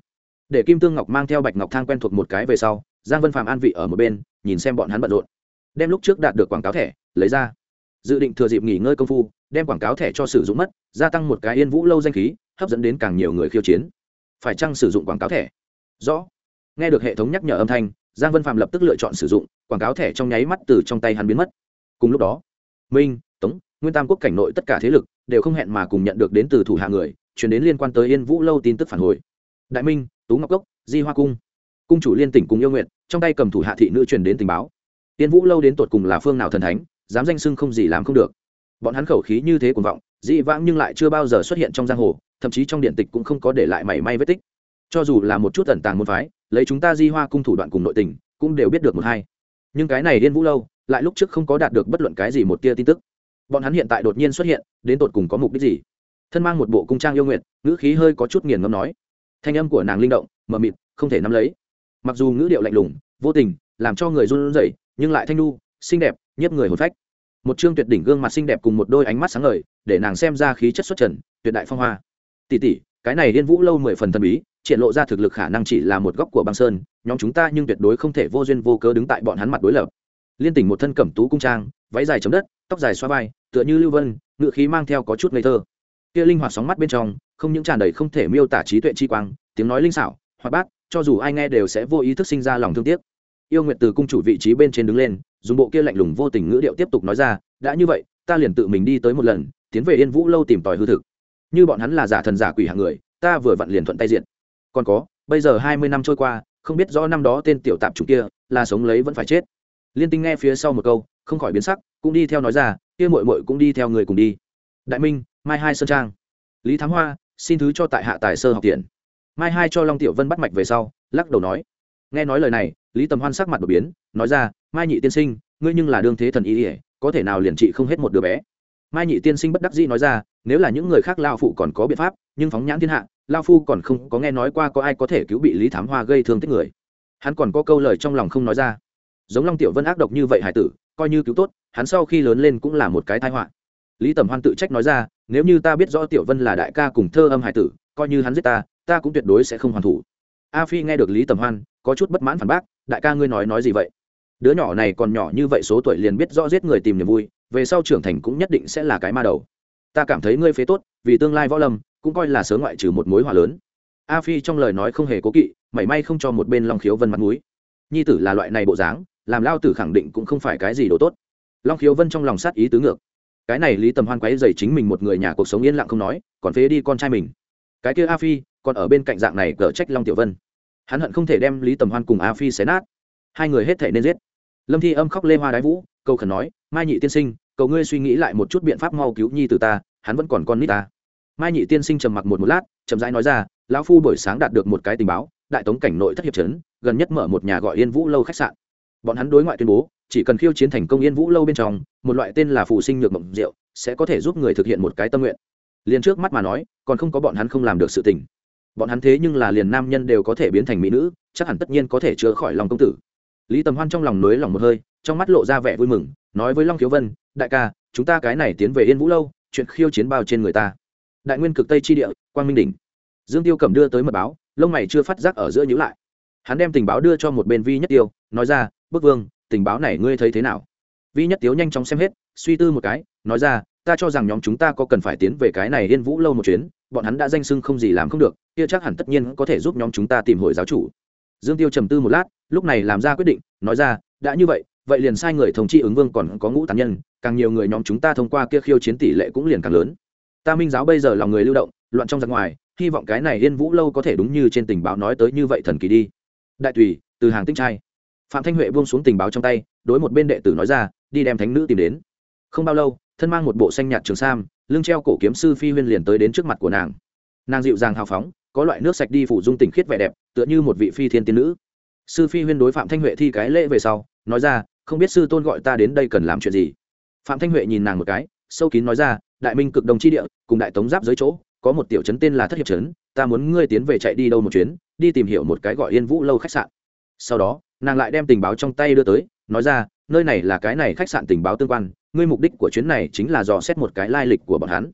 Để kim tương ngọc mang theo bạch ngọc thang quen thuộc một cái về sau, giang vân phạm an vị ở một bên, nhìn xem bọn hắn bận rộn. Đem lúc trước đạt được quảng cáo thẻ, lấy ra. Dự định thừa dịp nghỉ ngơi công phu, đem quảng cáo thẻ cho sử dụng mất, gia tăng một cái yên vũ lâu danh khí, hấp dẫn đến càng nhiều người khiêu chiến. Phải chăng sử dụng quảng cáo thẻ? Rõ. Nghe được hệ thống nhắc nhở âm thanh, giang vân phạm lập tức lựa chọn sử dụng, quảng cáo thẻ trong nháy mắt từ trong tay hắn biến mất. Cùng lúc đó, minh tống, nguyên tam quốc cảnh nội tất cả thế lực đều không hẹn mà cùng nhận được đến từ thủ hạ người, chuyển đến liên quan tới yên vũ lâu tin tức phản hồi. Đại minh, tú ngọc cốc, di hoa cung. Cung chủ liên tỉnh cùng yêu nguyện, trong tay cầm thủ hạ thị nữ truyền đến tình báo. Yên vũ lâu đến tột cùng là phương nào thần thánh, dám danh sưng không gì làm không được. Bọn hắn khẩu khí như thế cuồng vọng dị vãng nhưng lại chưa bao giờ xuất hiện trong giang hồ, thậm chí trong điện tịch cũng không có để lại mảy may vết tích. Cho dù là một chút tẩn tàng môn phái, lấy chúng ta di hoa cung thủ đoạn cùng nội tình, cũng đều biết được một hai. Nhưng cái này điên vũ lâu, lại lúc trước không có đạt được bất luận cái gì một tia tin tức bọn hắn hiện tại đột nhiên xuất hiện, đến tột cùng có mục đích gì? Thân mang một bộ cung trang yêu nguyện ngữ khí hơi có chút nghiền ngâm nói. Thanh âm của nàng linh động, mờ mịt, không thể nắm lấy. Mặc dù ngữ điệu lạnh lùng, vô tình, làm cho người run rẩy, nhưng lại thanh nu xinh đẹp, nhiếp người hồn phách. Một chương tuyệt đỉnh gương mặt xinh đẹp cùng một đôi ánh mắt sáng ngời, để nàng xem ra khí chất xuất trần, tuyệt đại phong hoa. Tỷ tỷ, cái này liên vũ lâu mười phần thần bí, triển lộ ra thực lực khả năng chỉ là một góc của băng sơn, nhóm chúng ta nhưng tuyệt đối không thể vô duyên vô cớ đứng tại bọn hắn mặt đối lập liên tỉnh một thân cẩm tú cung trang, váy dài chấm đất, tóc dài xoa vai, tựa như lưu vân, ngựa khí mang theo có chút ngây thơ. Kia linh hoạt sóng mắt bên trong, không những tràn đầy không thể miêu tả trí tuệ chi quang, tiếng nói linh xảo, hoạt bát, cho dù ai nghe đều sẽ vô ý thức sinh ra lòng thương tiếc. Yêu nguyệt từ cung chủ vị trí bên trên đứng lên, dùng bộ kia lạnh lùng vô tình ngữ điệu tiếp tục nói ra, đã như vậy, ta liền tự mình đi tới một lần, tiến về yên vũ lâu tìm tòi hư thực. Như bọn hắn là giả thần giả quỷ hạng người, ta vừa vặn liền thuận tay diện. Còn có, bây giờ hai mươi năm trôi qua, không biết rõ năm đó tên tiểu tạp chủ kia là sống lấy vẫn phải chết liên tinh nghe phía sau một câu, không khỏi biến sắc, cũng đi theo nói ra, kia mội mội cũng đi theo người cùng đi. Đại minh, mai hai sơn trang. Lý thám hoa, xin thứ cho tại hạ tài sơ học tiền mai hai cho long tiểu vân bắt mạch về sau, lắc đầu nói. Nghe nói lời này, lý tầm hoan sắc mặt đột biến, nói ra, mai nhị tiên sinh, ngươi nhưng là đương thế thần y ỉa có thể nào liền trị không hết một đứa bé? Mai nhị tiên sinh bất đắc dĩ nói ra, nếu là những người khác lao phụ còn có biện pháp, nhưng phóng nhãn thiên hạ, lao phu còn không có nghe nói qua có ai có thể cứu bị lý thám hoa gây thương tích người. Hắn còn có câu lời trong lòng không nói ra giống long tiểu vân ác độc như vậy hải tử, coi như cứu tốt, hắn sau khi lớn lên cũng là một cái tai họa. Lý tầm hoan tự trách nói ra, nếu như ta biết rõ tiểu vân là đại ca cùng thơ âm hải tử, coi như hắn giết ta ta cũng tuyệt đối sẽ không hoàn thủ. A phi nghe được lý tầm hoan, có chút bất mãn phản bác, đại ca ngươi nói nói gì vậy? Đứa nhỏ này còn nhỏ như vậy số tuổi liền biết rõ giết người tìm niềm vui, về sau trưởng thành cũng nhất định sẽ là cái ma đầu. Ta cảm thấy ngươi phế tốt, vì tương lai võ lâm, cũng coi là sớ ngoại trừ một mối hòa lớn. A phi trong lời nói không hề cố kỵ, mảy may không cho một bên long khiếu vân mặt mũi. Nhi tử là loại này bộ dáng làm lao tử khẳng định cũng không phải cái gì đồ tốt. Long khiếu vân trong lòng sát ý tứ ngược. Cái này lý tầm hoan quấy dày chính mình một người nhà cuộc sống yên lặng không nói, còn phế đi con trai mình. Cái kia a phi, còn ở bên cạnh dạng này cở trách long tiểu vân. Hắn hận không thể đem lý tầm hoan cùng a phi xé nát. Hai người hết thể nên giết. Lâm thi âm khóc lê hoa đái vũ câu khẩn nói, mai nhị tiên sinh, cầu ngươi suy nghĩ lại một chút biện pháp mau cứu nhi từ ta, hắn vẫn còn con nít ta. Mai nhị tiên sinh trầm mặc một một lát, chậm rãi nói ra, lão phu buổi sáng đạt được một cái tình báo, đại tống cảnh nội thất hiệp trấn, gần nhất mở một nhà gọi yên vũ lâu khách sạn bọn hắn đối ngoại tuyên bố, chỉ cần khiêu chiến thành công yên vũ lâu bên trong, một loại tên là phù sinh nhược mộng rượu sẽ có thể giúp người thực hiện một cái tâm nguyện. Liền trước mắt mà nói, còn không có bọn hắn không làm được sự tình. Bọn hắn thế nhưng là liền nam nhân đều có thể biến thành mỹ nữ, chắc hẳn tất nhiên có thể chữa khỏi lòng công tử. Lý tầm hoan trong lòng nới lòng một hơi, trong mắt lộ ra vẻ vui mừng, nói với long khiếu vân, đại ca, chúng ta cái này tiến về yên vũ lâu, chuyện khiêu chiến bao trên người ta. Đại nguyên cực tây tri địa, quang minh đỉnh. Dương tiêu cầm đưa tới mật báo, lông mày chưa phát giác ở giữa nhữ lại. Hắn đem tình báo đưa cho một bên vi nhất tiêu, nói ra bức vương, tình báo này ngươi thấy thế nào? Vi nhất Tiếu nhanh chóng xem hết, suy tư một cái, nói ra, ta cho rằng nhóm chúng ta có cần phải tiến về cái này yên vũ lâu một chuyến, bọn hắn đã danh sưng không gì làm không được, kia chắc hẳn tất nhiên có thể giúp nhóm chúng ta tìm hồi giáo chủ. Dương tiêu trầm tư một lát, lúc này làm ra quyết định, nói ra, đã như vậy vậy liền sai người thông chi ứng vương còn có ngũ tàn nhân, càng nhiều người nhóm chúng ta thông qua kia khiêu chiến tỷ lệ cũng liền càng lớn. Ta minh giáo bây giờ lòng người lưu động, loạn trong ra ngoài, hy vọng cái này yên vũ lâu có thể đúng như trên tình báo nói tới như vậy thần kỳ đi. Đại tùy, từ hàng tinh trai phạm thanh huệ buông xuống tình báo trong tay, đối một bên đệ tử nói ra, đi đem thánh nữ tìm đến. Không bao lâu, thân mang một bộ xanh nhạt trường sam, lưng treo cổ kiếm sư phi huyên liền tới đến trước mặt của nàng. Nàng dịu dàng hào phóng, có loại nước sạch đi phủ dung tình khiết vẻ đẹp, tựa như một vị phi thiên tiên nữ. Sư phi huyên đối phạm thanh huệ thi cái lễ về sau, nói ra, không biết sư tôn gọi ta đến đây cần làm chuyện gì? Phạm thanh huệ nhìn nàng một cái, sâu kín nói ra, đại minh cực đồng chi địa, cùng đại tống giáp dưới chỗ, có một tiểu trấn tên là thất hiệp trấn, ta muốn ngươi tiến về chạy đi đâu một chuyến, đi tìm hiểu một cái gọi yên vũ lâu khách sạn sau đó, nàng lại đem tình báo trong tay đưa tới, nói ra, nơi này là cái này khách sạn tình báo tương quan, ngươi mục đích của chuyến này chính là dò xét một cái lai lịch của bọn hắn.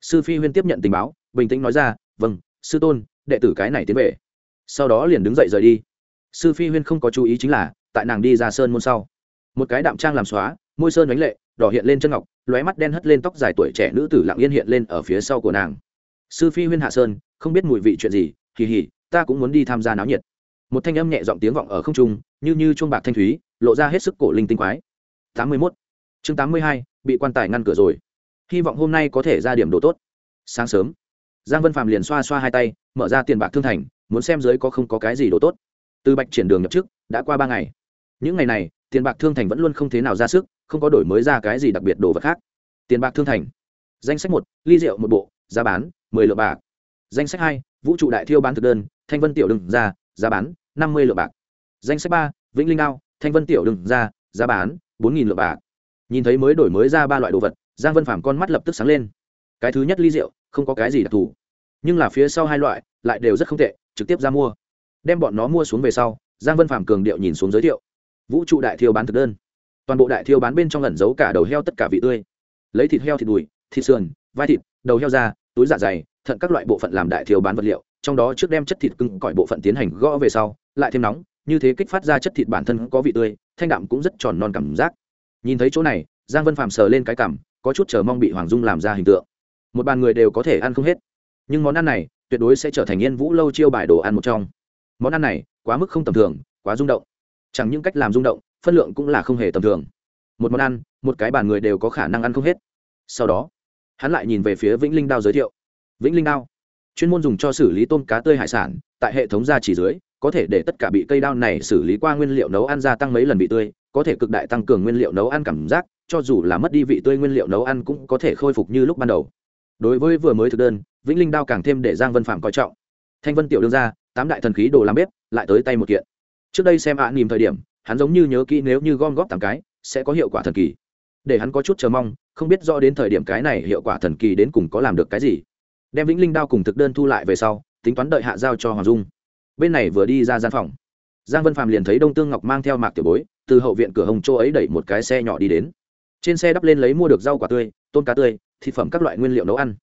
Sư phi huyên tiếp nhận tình báo, bình tĩnh nói ra vâng sư tôn, đệ tử cái này tiến về. Sau đó liền đứng dậy rời đi. Sư phi huyên không có chú ý chính là, tại nàng đi ra sơn môn sau, một cái đạm trang làm xóa, môi sơn đánh lệ, đỏ hiện lên chân ngọc, lóe mắt đen hất lên tóc dài tuổi trẻ nữ tử lặng yên hiện lên ở phía sau của nàng. Sư phi huyên hạ sơn, không biết mùi vị chuyện gì, kỳ hỉ, ta cũng muốn đi tham gia náo nhiệt một thanh âm nhẹ giọng tiếng vọng ở không trung như như chuông bạc thanh thúy lộ ra hết sức cổ linh tinh quái. Tám mươi mốt. Chương tám mươi hai bị quan tài ngăn cửa rồi. Hy vọng hôm nay có thể ra điểm đồ tốt. Sáng sớm giang vân phạm liền xoa xoa hai tay mở ra tiền bạc thương thành muốn xem dưới có không có cái gì đồ tốt. Từ bạch triển đường nhập trước, đã qua ba ngày. Những ngày này tiền bạc thương thành vẫn luôn không thế nào ra sức không có đổi mới ra cái gì đặc biệt đồ vật khác. Tiền bạc thương thành. Danh sách một ly rượu một bộ giá bán mười lượng bạc. Danh sách hai vũ trụ đại thiêu bán thực đơn thanh vân tiểu đừng ra giá bán, năm mươi lượng bạc. Danh sách ba, vĩnh linh đao thanh vân tiểu đừng ra, giá bán, bốn nghìn lượng bạc. Nhìn thấy mới đổi mới ra ba loại đồ vật, giang vân phàm con mắt lập tức sáng lên. Cái thứ nhất ly rượu, không có cái gì đặc thù. Nhưng là phía sau hai loại, lại đều rất không tệ, trực tiếp ra mua. Đem bọn nó mua xuống về sau, giang vân phàm cường điệu nhìn xuống giới thiệu. Vũ trụ đại thiêu bán thực đơn. Toàn bộ đại thiêu bán bên trong lẩn giấu cả đầu heo tất cả vị tươi. Lấy thịt heo thịt đùi, thịt sườn, vai thịt, đầu heo da, túi dạ dày thận các loại bộ phận làm đại thiếu bán vật liệu, trong đó trước đem chất thịt cưng cõi bộ phận tiến hành gõ về sau, lại thêm nóng, như thế kích phát ra chất thịt bản thân có vị tươi, thanh đạm cũng rất tròn non cảm giác. Nhìn thấy chỗ này, giang vân phàm sờ lên cái cảm, có chút chờ mong bị hoàng dung làm ra hình tượng. Một bàn người đều có thể ăn không hết. Nhưng món ăn này tuyệt đối sẽ trở thành yên vũ lâu chiêu bài đồ ăn một trong. Món ăn này quá mức không tầm thường, quá rung động. Chẳng những cách làm rung động, phân lượng cũng là không hề tầm thường. Một món ăn, một cái bàn người đều có khả năng ăn không hết. Sau đó, hắn lại nhìn về phía vĩnh linh đao giới thiệu vĩnh linh đao. Chuyên môn dùng cho xử lý tôm cá tươi hải sản tại hệ thống gia chỉ dưới có thể để tất cả bị cây đao này xử lý qua nguyên liệu nấu ăn gia tăng mấy lần vị tươi có thể cực đại tăng cường nguyên liệu nấu ăn cảm giác cho dù là mất đi vị tươi nguyên liệu nấu ăn cũng có thể khôi phục như lúc ban đầu. Đối với vừa mới thực đơn vĩnh linh đao càng thêm để giang vân phạm coi trọng. Thanh vân tiểu đương ra tám đại thần khí đồ làm bếp lại tới tay một kiện. Trước đây xem ạ à, nìm thời điểm hắn giống như nhớ kỹ nếu như gom góp tám cái sẽ có hiệu quả thần kỳ. Để hắn có chút chờ mong không biết rõ đến thời điểm cái này hiệu quả thần kỳ đến cùng có làm được cái gì đem vĩnh linh đao cùng thực đơn thu lại về sau, tính toán đợi hạ giao cho hoàng dung. Bên này vừa đi ra gian phòng, giang vân phàm liền thấy đông tương ngọc mang theo mạc tiểu bối, từ hậu viện cửa hồng châu ấy đẩy một cái xe nhỏ đi đến. Trên xe đắp lên lấy mua được rau quả tươi, tôm cá tươi, thịt phẩm các loại nguyên liệu nấu ăn.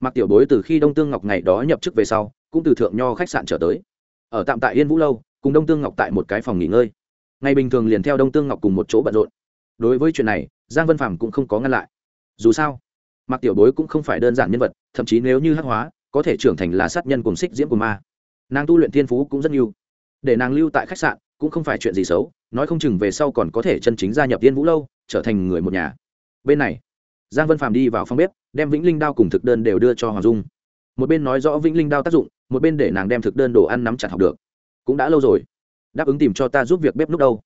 Mạc tiểu bối từ khi đông tương ngọc ngày đó nhập chức về sau, cũng từ thượng nho khách sạn trở tới. Ở tạm tại yên vũ lâu, cùng đông tương ngọc tại một cái phòng nghỉ ngơi. Ngày bình thường liền theo đông tương ngọc cùng một chỗ bận rộn. Đối với chuyện này, giang vân phàm cũng không có ngăn lại. Dù sao mạc tiểu bối cũng không phải đơn giản nhân vật, thậm chí nếu như hắc hóa, có thể trưởng thành là sát nhân cùng xích diễm của ma. Nàng tu luyện thiên phú cũng rất nhiều. Để nàng lưu tại khách sạn, cũng không phải chuyện gì xấu, nói không chừng về sau còn có thể chân chính gia nhập tiên vũ lâu, trở thành người một nhà. Bên này, giang vân phàm đi vào phòng bếp, đem vĩnh linh đao cùng thực đơn đều đưa cho hoàng dung. Một bên nói rõ vĩnh linh đao tác dụng, một bên để nàng đem thực đơn đồ ăn nắm chặt học được. Cũng đã lâu rồi, đáp ứng tìm cho ta giúp việc bếp lúc đâu.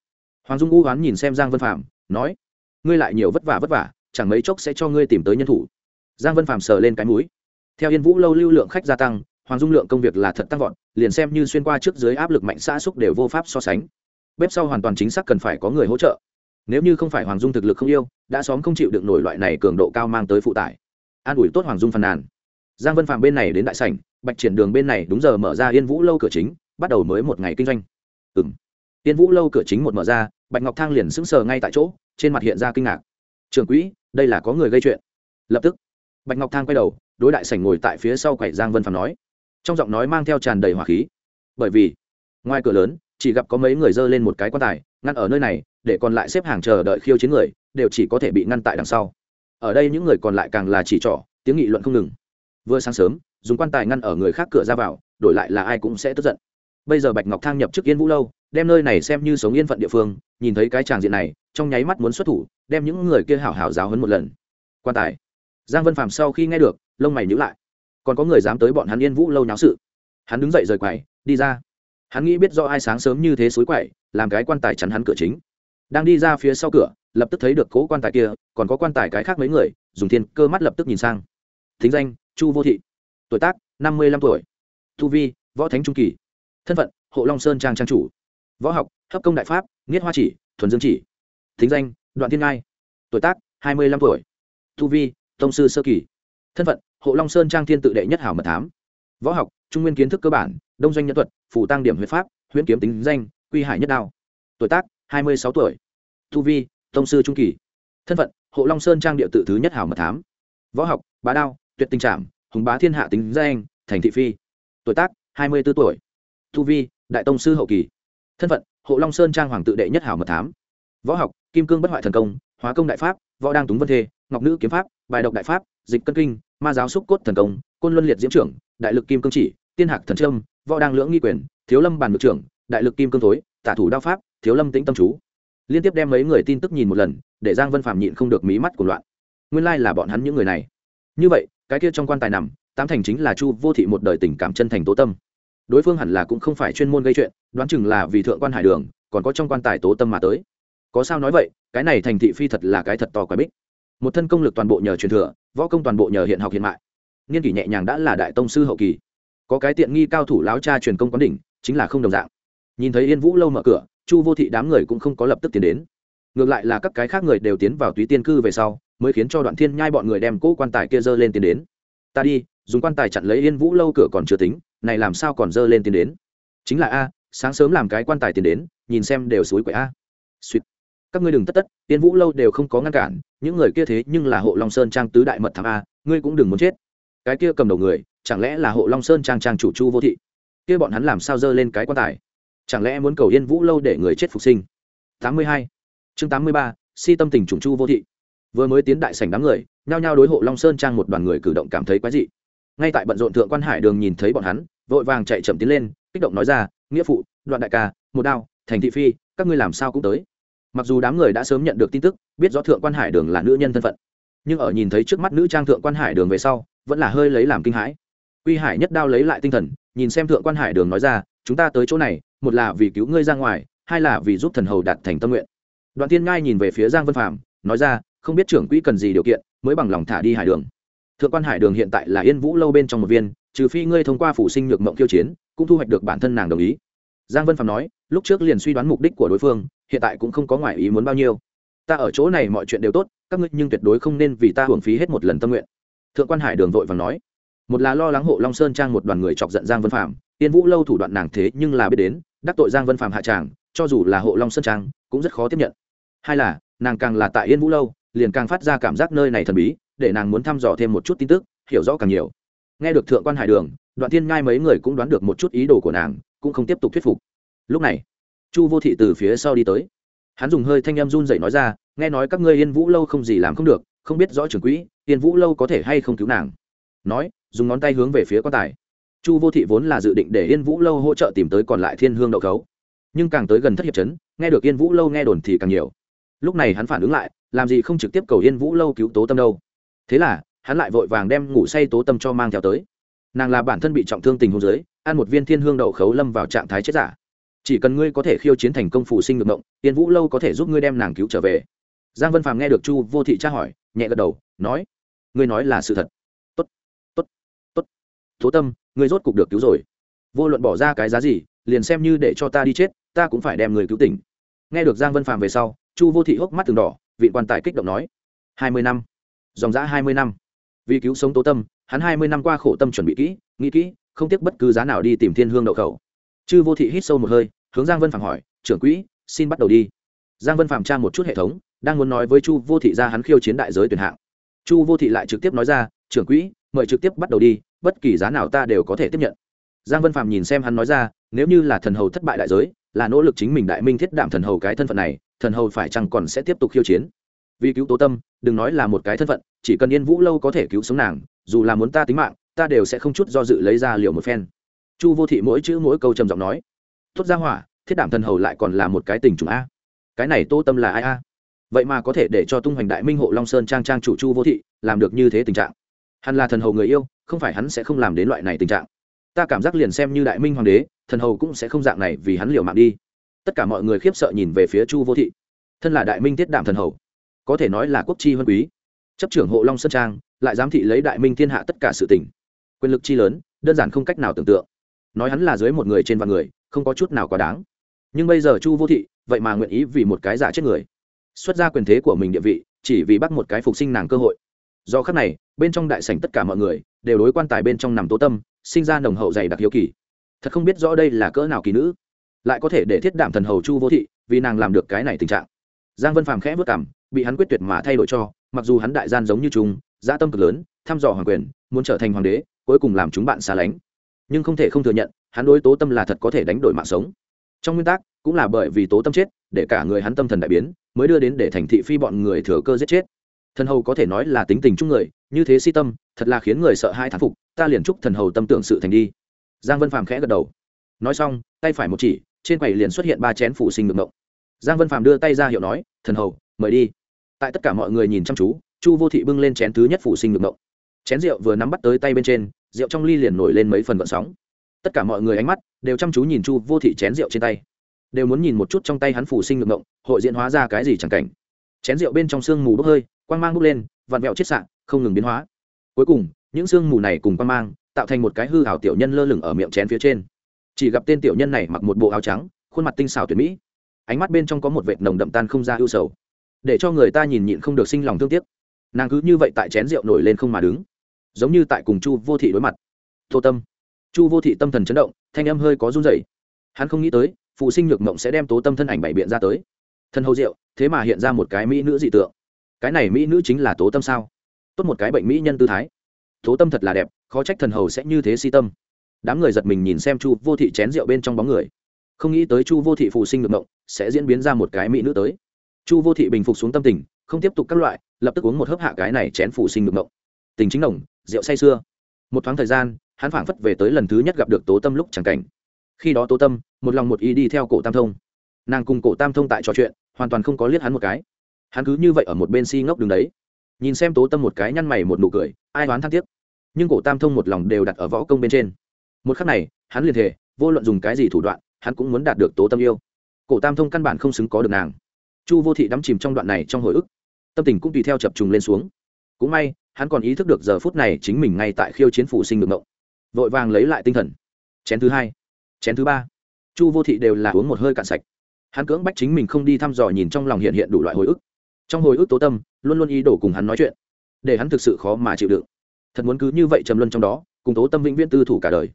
Hoàng dung u hoán nhìn xem giang vân phàm, nói, ngươi lại nhiều vất vả vất vả chẳng mấy chốc sẽ cho ngươi tìm tới nhân thủ. Giang vân phàm sờ lên cái mũi. Theo yên vũ lâu lưu lượng khách gia tăng, hoàng dung lượng công việc là thật tăng vọt, liền xem như xuyên qua trước dưới áp lực mạnh xã xúc đều vô pháp so sánh. Bếp sau hoàn toàn chính xác cần phải có người hỗ trợ. Nếu như không phải hoàng dung thực lực không yêu, đã xóm không chịu được nổi loại này cường độ cao mang tới phụ tải. An ủi tốt hoàng dung phàn nàn. Giang vân phạm bên này đến đại sảnh, bạch triển đường bên này đúng giờ mở ra yên vũ lâu cửa chính, bắt đầu mới một ngày kinh doanh. Ừ m yên vũ lâu cửa chính một mở ra, bạch ngọc thang liền sững sờ ngay tại chỗ, trên mặt hiện ra kinh ngạc. Trường quỹ đây là có người gây chuyện. Lập tức, bạch ngọc thang quay đầu, đối đại sảnh ngồi tại phía sau quầy giang vân phàm nói. Trong giọng nói mang theo tràn đầy hỏa khí. Bởi vì, ngoài cửa lớn, chỉ gặp có mấy người dơ lên một cái quan tài, ngăn ở nơi này, để còn lại xếp hàng chờ đợi khiêu chiến người, đều chỉ có thể bị ngăn tại đằng sau. Ở đây những người còn lại càng là chỉ trỏ, tiếng nghị luận không ngừng. Vừa sáng sớm, dùng quan tài ngăn ở người khác cửa ra vào, đổi lại là ai cũng sẽ tức giận. Bây giờ bạch ngọc thang nhập trước yên vũ lâu, đem nơi này xem như sống yên phận địa phương, nhìn thấy cái tràng diện này trong nháy mắt muốn xuất thủ, đem những người kia hảo hảo giáo hấn một lần. Quan tài. Giang vân phàm sau khi nghe được, lông mày nhữ lại. Còn có người dám tới bọn hắn yên vũ lâu nháo sự. Hắn đứng dậy rời quầy, đi ra. Hắn nghĩ biết do ai sáng sớm như thế xối quậy, làm cái quan tài chắn hắn cửa chính. Đang đi ra phía sau cửa, lập tức thấy được cố quan tài kia, còn có quan tài cái khác mấy người, dùng thiên cơ mắt lập tức nhìn sang. Thính danh, chu vô thị. Tuổi tác, năm mươi lăm tuổi. Thu vi, võ thánh trung kỳ. Thân phận, hộ long sơn trang trang chủ. Võ học, hấp công đại pháp nghiết hoa chỉ, thuần dương chỉ thính danh, đoạn thiên ngai. Tuổi tác, hai mươi lăm tuổi. Thu vi, tông sư sơ kỳ. Thân phận, hộ long sơn trang thiên tự đệ nhất hảo mật thám. Võ học, trung nguyên kiến thức cơ bản, đông doanh nhân thuật phủ tăng điểm huyết pháp, huyễn kiếm tính danh, quy hải nhất đao. Tuổi tác, hai mươi sáu tuổi. Thu vi, tông sư trung kỳ. Thân phận, hộ long sơn trang địa tự thứ nhất hảo mật thám. Võ học, bá đao, tuyệt tình trảm, hùng bá thiên hạ tính danh, thành thị phi. Tuổi tác, hai mươi b ố tuổi. Thu vi, đại tông sư hậu kỳ. Thân phận, hộ long sơn trang hoàng tự đệ nhất hảo mật thám võ học, kim cương bất hoại thần công, hóa công đại pháp, võ đang túng vân thê, ngọc nữ kiếm pháp, bài độc đại pháp, dịch cân kinh, ma giáo xúc cốt thần công, côn luân liệt diễm trưởng, đại lực kim cương chỉ, tiên hạc thần trâm, võ đang lưỡng nghi quyền, thiếu lâm bàn ngự trưởng, đại lực kim cương thối, tả thủ đao pháp, thiếu lâm tĩnh tâm chú. Liên tiếp đem mấy người tin tức nhìn một lần, để giang vân phạm nhịn không được mí mắt của loạn. Nguyên lai là bọn hắn những người này. Như vậy, cái kia trong quan tài nằm, tám thành chính là chu vô thị một đời tình cảm chân thành tố tâm. Đối phương hẳn là cũng không phải chuyên môn gây chuyện, đoán chừng là vì thượng quan hải đường, còn có trong quan tài tố tâm mà tới có sao nói vậy, cái này thành thị phi thật là cái thật to quái bích. Một thân công lực toàn bộ nhờ truyền thừa, võ công toàn bộ nhờ hiện học hiện mại. Nghiên kỷ nhẹ nhàng đã là đại tông sư hậu kỳ. Có cái tiện nghi cao thủ láo cha truyền công quán đỉnh, chính là không đồng dạng. Nhìn thấy yên vũ lâu mở cửa, chu vô thị đám người cũng không có lập tức tiến đến. Ngược lại là các cái khác người đều tiến vào túy tiên cư về sau, mới khiến cho đoạn thiên nhai bọn người đem cỗ quan tài kia dơ lên tiến đến. Ta đi, dùng quan tài chặn lấy yên vũ lâu cửa còn chưa tính, này làm sao còn dơ lên tiến đến? Chính là a, sáng sớm làm cái quan tài tiến đến, nhìn xem đều suối quậy a. Suýt các ngươi đừng tất tất, tiên vũ lâu đều không có ngăn cản, những người kia thế nhưng là hộ long sơn trang tứ đại mật thám a, ngươi cũng đừng muốn chết. Cái kia cầm đầu người, chẳng lẽ là hộ long sơn trang trang chủ chu vô thị? Kia bọn hắn làm sao dơ lên cái quan tài? Chẳng lẽ muốn cầu yên vũ lâu để người chết phục sinh? Tám mươi hai. Chương tám mươi ba, si tâm tình trùng chu vô thị. Vừa mới tiến đại sảnh đám người, nhao nhao đối hộ long sơn trang một đoàn người cử động cảm thấy quái dị. Ngay tại bận rộn thượng quan hải đường nhìn thấy bọn hắn, vội vàng chạy chậm tiến lên, kích động nói ra, nghĩa phụ, đoạn đại ca, một đao, thành thị phi, các ngươi làm sao cũng tới mặc dù đám người đã sớm nhận được tin tức, biết rõ thượng quan hải đường là nữ nhân thân phận, nhưng ở nhìn thấy trước mắt nữ trang thượng quan hải đường về sau, vẫn là hơi lấy làm kinh hãi. Quy hải nhất đao lấy lại tinh thần, nhìn xem thượng quan hải đường nói ra, chúng ta tới chỗ này, một là vì cứu ngươi ra ngoài, hai là vì giúp thần hầu đạt thành tâm nguyện. Đoạn tiên ngai nhìn về phía giang vân phạm nói ra, không biết trưởng quỹ cần gì điều kiện, mới bằng lòng thả đi hải đường. Thượng quan hải đường hiện tại là yên vũ lâu bên trong một viên, trừ phi ngươi thông qua phủ sinh nhược mộng kiêu chiến, cũng thu hoạch được bản thân nàng đồng ý. Giang vân phạm nói, lúc trước liền suy đoán mục đích của đối phương hiện tại cũng không có ngoại ý muốn bao nhiêu. Ta ở chỗ này mọi chuyện đều tốt, các ngươi nhưng tuyệt đối không nên vì ta hưởng phí hết một lần tâm nguyện. Thượng quan hải đường vội vàng nói. Một là lo lắng hộ long sơn trang một đoàn người chọc giận giang vân phạm tiên vũ lâu thủ đoạn nàng thế nhưng là biết đến, đắc tội giang vân phạm hạ tràng, cho dù là hộ long sơn trang, cũng rất khó tiếp nhận. Hai là, nàng càng là tại yên vũ lâu, liền càng phát ra cảm giác nơi này thần bí, để nàng muốn thăm dò thêm một chút tin tức, hiểu rõ càng nhiều. Nghe được thượng quan hải đường, đoạn tiên ngai mấy người cũng đoán được một chút ý đồ của nàng, cũng không tiếp tục thuyết phục. Lúc này chu vô thị từ phía sau đi tới. Hắn dùng hơi thanh em run dậy nói ra, nghe nói các ngươi yên vũ lâu không gì làm không được, không biết rõ trưởng quỹ, yên vũ lâu có thể hay không cứu nàng? Nói, dùng ngón tay hướng về phía quan tài. Chu vô thị vốn là dự định để yên vũ lâu hỗ trợ tìm tới còn lại thiên hương đậu khấu. Nhưng càng tới gần thất hiệp trấn, nghe được yên vũ lâu nghe đồn thì càng nhiều. Lúc này hắn phản ứng lại, làm gì không trực tiếp cầu yên vũ lâu cứu tố tâm đâu. Thế là, hắn lại vội vàng đem ngủ say tố tâm cho mang theo tới. Nàng là bản thân bị trọng thương tình hôn giới ăn một viên thiên hương đậu khấu lâm vào trạng thái chết giả chỉ cần ngươi có thể khiêu chiến thành công phụ sinh được động tiên vũ lâu có thể giúp ngươi đem nàng cứu trở về. Giang vân phàm nghe được chu vô thị tra hỏi, nhẹ gật đầu, nói, ngươi nói là sự thật. Tốt tốt tốt. Tố tâm, ngươi rốt cục được cứu rồi. Vô luận bỏ ra cái giá gì, liền xem như để cho ta đi chết, ta cũng phải đem người cứu tỉnh. Nghe được giang vân phàm về sau, chu vô thị hốc mắt từng đỏ, vị quan tài kích động nói, hai mươi năm, dòng giã hai mươi năm. Vì cứu sống tố tâm, hắn hai mươi năm qua khổ tâm chuẩn bị kỹ, nghĩ kỹ, không tiếc bất cứ giá nào đi tìm thiên hương đậu khẩu chư vô thị hít sâu một hơi, hướng giang vân phạm hỏi, trưởng quỹ, xin bắt đầu đi. Giang vân phạm tra một chút hệ thống, đang muốn nói với chu vô thị ra hắn khiêu chiến đại giới tuyển hạng. Chu vô thị lại trực tiếp nói ra, trưởng quỹ, mời trực tiếp bắt đầu đi, bất kỳ giá nào ta đều có thể tiếp nhận. Giang vân phạm nhìn xem hắn nói ra, nếu như là thần hầu thất bại đại giới, là nỗ lực chính mình đại minh thiết đạm thần hầu cái thân phận này, thần hầu phải chăng còn sẽ tiếp tục khiêu chiến? Vì cứu tố tâm, đừng nói là một cái thân phận, chỉ cần yên vũ lâu có thể cứu sống nàng, dù là muốn ta tính mạng, ta đều sẽ không chút do dự lấy ra liều một phen chu vô thị mỗi chữ mỗi câu trầm giọng nói. Tốt ra hỏa, thiết đảm thần hầu lại còn là một cái tình trùng a. Cái này tô tâm là ai a? Vậy mà có thể để cho tung hoành đại minh hộ long sơn trang trang chủ chu vô thị làm được như thế tình trạng. Hắn là thần hầu người yêu, không phải hắn sẽ không làm đến loại này tình trạng. Ta cảm giác liền xem như đại minh hoàng đế, thần hầu cũng sẽ không dạng này vì hắn liều mạng đi. Tất cả mọi người khiếp sợ nhìn về phía chu vô thị. Thân là đại minh tiết đảm thần hầu, có thể nói là quốc chi huân quý. Chấp trưởng hộ long sơn trang, lại giám thị lấy đại minh thiên hạ tất cả sự tỉnh quyền lực chi lớn, đơn giản không cách nào tưởng tượng nói hắn là dưới một người trên vạn người, không có chút nào quá đáng. Nhưng bây giờ chu vô thị, vậy mà nguyện ý vì một cái giả chết người. Xuất ra quyền thế của mình địa vị, chỉ vì bắt một cái phục sinh nàng cơ hội. Do khắc này, bên trong đại sảnh tất cả mọi người, đều đối quan tài bên trong nằm tố tâm, sinh ra nồng hậu dày đặc hiếu kỳ. Thật không biết rõ đây là cỡ nào kỳ nữ. Lại có thể để thiết đảm thần hầu chu vô thị, vì nàng làm được cái này tình trạng. Giang vân phàm khẽ vất cảm bị hắn quyết tuyệt mà thay đổi cho, mặc dù hắn đại gian giống như chúng gia tâm cực lớn, thăm dò hoàng quyền, muốn trở thành hoàng đế, cuối cùng làm chúng bạn xa lánh nhưng không thể không thừa nhận, hắn đối tố tâm là thật có thể đánh đổi mạng sống. Trong nguyên tắc, cũng là bởi vì tố tâm chết, để cả người hắn tâm thần đại biến, mới đưa đến để thành thị phi bọn người thừa cơ giết chết. Thần hầu có thể nói là tính tình chung người, như thế si tâm, thật là khiến người sợ hai thán phục, ta liền chúc thần hầu tâm tưởng sự thành đi. Giang vân phàm khẽ gật đầu. Nói xong, tay phải một chỉ, trên quầy liền xuất hiện ba chén phụ sinh ngực ngộng. Giang vân phàm đưa tay ra hiệu nói, thần hầu, mời đi. Tại tất cả mọi người nhìn chăm chú, chu vô thị bưng lên chén thứ nhất phụ sinh ngực ngộng. Chén rượu vừa nắm bắt tới tay bên trên rượu trong ly liền nổi lên mấy phần gợn sóng. Tất cả mọi người ánh mắt đều chăm chú nhìn chu vô thị chén rượu trên tay. Đều muốn nhìn một chút trong tay hắn phủ sinh ngược ngộng, hội diễn hóa ra cái gì chẳng cảnh. Chén rượu bên trong sương mù bốc hơi, quang mang bốc lên, vặn vẹo chết sạn không ngừng biến hóa. Cuối cùng, những sương mù này cùng quang mang tạo thành một cái hư hảo tiểu nhân lơ lửng ở miệng chén phía trên. Chỉ gặp tên tiểu nhân này mặc một bộ áo trắng, khuôn mặt tinh xảo tuyệt mỹ. Ánh mắt bên trong có một vệt nồng đậm tan không ra ưu sầu. Để cho người ta nhìn nhịn không được sinh lòng thương tiếc. Nàng cứ như vậy tại chén rượu nổi lên không mà đứng giống như tại cùng chu vô thị đối mặt. Thô tâm. Chu vô thị tâm thần chấn động, thanh âm hơi có run rẩy. Hắn không nghĩ tới, phụ sinh nhược mộng sẽ đem tố tâm thân ảnh bảy biện ra tới. Thân hầu rượu thế mà hiện ra một cái mỹ nữ dị tượng. Cái này mỹ nữ chính là tố tâm sao? Tốt một cái bệnh mỹ nhân tư thái. Tố tâm thật là đẹp, khó trách thần hầu sẽ như thế si tâm. Đám người giật mình nhìn xem chu vô thị chén rượu bên trong bóng người. Không nghĩ tới chu vô thị phụ sinh nhược mộng sẽ diễn biến ra một cái mỹ nữ tới. Chu vô thị bình phục xuống tâm tình, không tiếp tục các loại, lập tức uống một hớp hạ cái này chén phụ sinh nhược mộng. Tình chính đồng rượu say sưa. Một thoáng thời gian, hắn phảng phất về tới lần thứ nhất gặp được tố tâm lúc chẳng cảnh. Khi đó tố tâm, một lòng một ý đi theo cổ tam thông. Nàng cùng cổ tam thông tại trò chuyện, hoàn toàn không có liếc hắn một cái. Hắn cứ như vậy ở một bên si ngốc đứng đấy. Nhìn xem tố tâm một cái nhăn mày một nụ cười, ai đoán thăng tiếc. Nhưng cổ tam thông một lòng đều đặt ở võ công bên trên. Một khắc này, hắn liền thể vô luận dùng cái gì thủ đoạn, hắn cũng muốn đạt được tố tâm yêu. Cổ tam thông căn bản không xứng có được nàng. Chu vô thị đắm chìm trong đoạn này trong hồi ức. Tâm tình cũng tùy theo chập trùng lên xuống cũng may, hắn còn ý thức được giờ phút này chính mình ngay tại khiêu chiến phủ sinh được ngộng. Vội vàng lấy lại tinh thần. Chén thứ hai, chén thứ ba. Chu vô thị đều là uống một hơi cạn sạch. Hắn cưỡng bách chính mình không đi thăm dò nhìn trong lòng hiện hiện đủ loại hồi ức. Trong hồi ức tố tâm, luôn luôn ý đồ cùng hắn nói chuyện, để hắn thực sự khó mà chịu đựng. Thật muốn cứ như vậy trầm luân trong đó, cùng tố tâm vĩnh viễn tư thủ cả đời.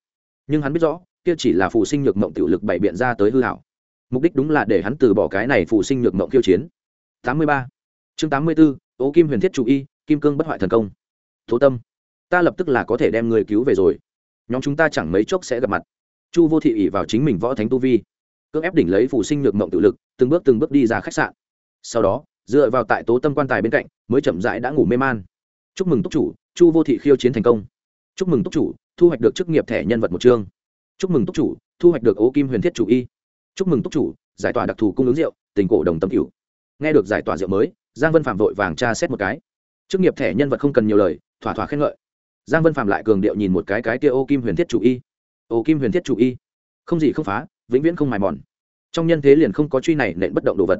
Nhưng hắn biết rõ, kia chỉ là phù sinh nhược mộng tiểu lực bày biện ra tới hư hảo. Mục đích đúng là để hắn từ bỏ cái này phù sinh nhược mộng khiêu chiến. Tám mươi ba. Chương tám mươi b ố ố kim huyền thiết chủ y kim cương bất hoại thần công. Tố tâm, ta lập tức là có thể đem người cứu về rồi. Nhóm chúng ta chẳng mấy chốc sẽ gặp mặt. Chu vô thị ỉ vào chính mình võ thánh tu vi, cưỡng ép đỉnh lấy phù sinh nhược mộng tự lực, từng bước từng bước đi ra khách sạn. Sau đó, dựa vào tại tố tâm quan tài bên cạnh, mới chậm rãi đã ngủ mê man. Chúc mừng túc chủ, chu vô thị khiêu chiến thành công. Chúc mừng túc chủ, thu hoạch được chức nghiệp thẻ nhân vật một chương. Chúc mừng túc chủ, thu hoạch được ố kim huyền thiết chủ y. Chúc mừng túc chủ, giải tỏa đặc thù cung ứng rượu, tình cổ đồng tâm cửu nghe được giải tỏa rượu mới, giang vân phạm vội vàng tra xét một cái chức nghiệp thẻ nhân vật không cần nhiều lời, thỏa thỏa khen ngợi. Giang vân phạm lại cường điệu nhìn một cái cái kia ô kim huyền thiết chủ y. Ô kim huyền thiết chủ y. Không gì không phá, vĩnh viễn không mài mòn. Trong nhân thế liền không có truy này nện bất động đồ vật.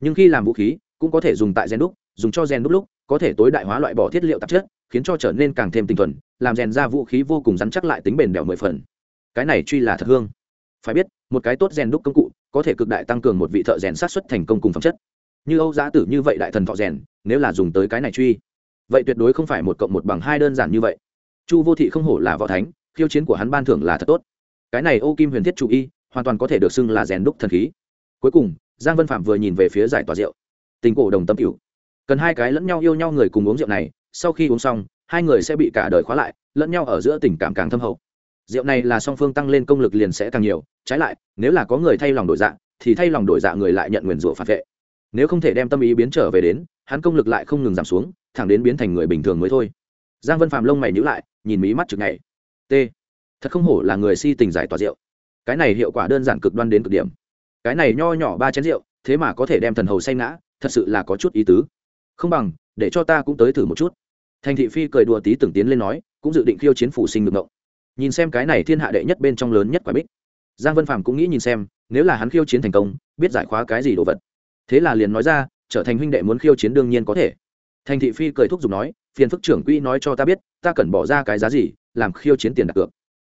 Nhưng khi làm vũ khí, cũng có thể dùng tại gen đúc, dùng cho gen đúc lúc, có thể tối đại hóa loại bỏ thiết liệu tạp chất, khiến cho trở nên càng thêm tinh thuần, làm rèn ra vũ khí vô cùng rắn chắc lại tính bền đèo mười phần. Cái này truy là thật hương. Phải biết, một cái tốt rèn đúc công cụ, có thể cực đại tăng cường một vị thợ rèn sát xuất thành công cùng phẩm chất. Như âu giã tử như vậy đại thần thọ rèn, nếu là dùng tới cái này truy vậy tuyệt đối không phải một cộng một bằng hai đơn giản như vậy. Chu vô thị không hổ là võ thánh, khiêu chiến của hắn ban thưởng là thật tốt. Cái này ô kim huyền thiết chủ y, hoàn toàn có thể được xưng là rèn đúc thần khí. Cuối cùng, giang vân phạm vừa nhìn về phía giải tỏa rượu. Tình cổ đồng tâm cửu cần hai cái lẫn nhau yêu nhau người cùng uống rượu này, sau khi uống xong, hai người sẽ bị cả đời khóa lại, lẫn nhau ở giữa tình cảm càng thâm hậu. Rượu này là song phương tăng lên công lực liền sẽ càng nhiều, trái lại, nếu là có người thay lòng đổi dạ thì thay lòng đổi dạ người lại nhận nguyền rủa phản vệ. Nếu không thể đem tâm ý biến trở về đến hắn công lực lại không ngừng giảm xuống, thẳng đến biến thành người bình thường mới thôi. Giang vân phàm lông mày nhữ lại, nhìn mí mắt chực ngày t. Thật không hổ là người si tình giải tỏa rượu. Cái này hiệu quả đơn giản cực đoan đến cực điểm. Cái này nho nhỏ ba chén rượu, thế mà có thể đem thần hầu say ngã, thật sự là có chút ý tứ. Không bằng, để cho ta cũng tới thử một chút. Thành thị phi cười đùa tí từng tiến lên nói, cũng dự định khiêu chiến phủ sinh được ngộng. Nhìn xem cái này thiên hạ đệ nhất bên trong lớn nhất quả bích. Giang vân phàm cũng nghĩ nhìn xem, nếu là hắn khiêu chiến thành công, biết giải khóa cái gì đồ vật. Thế là liền nói ra trở thành huynh đệ muốn khiêu chiến đương nhiên có thể. Thành thị phi cười thúc giục nói, phiền phức trưởng quỹ nói cho ta biết, ta cần bỏ ra cái giá gì, làm khiêu chiến tiền đặt cược.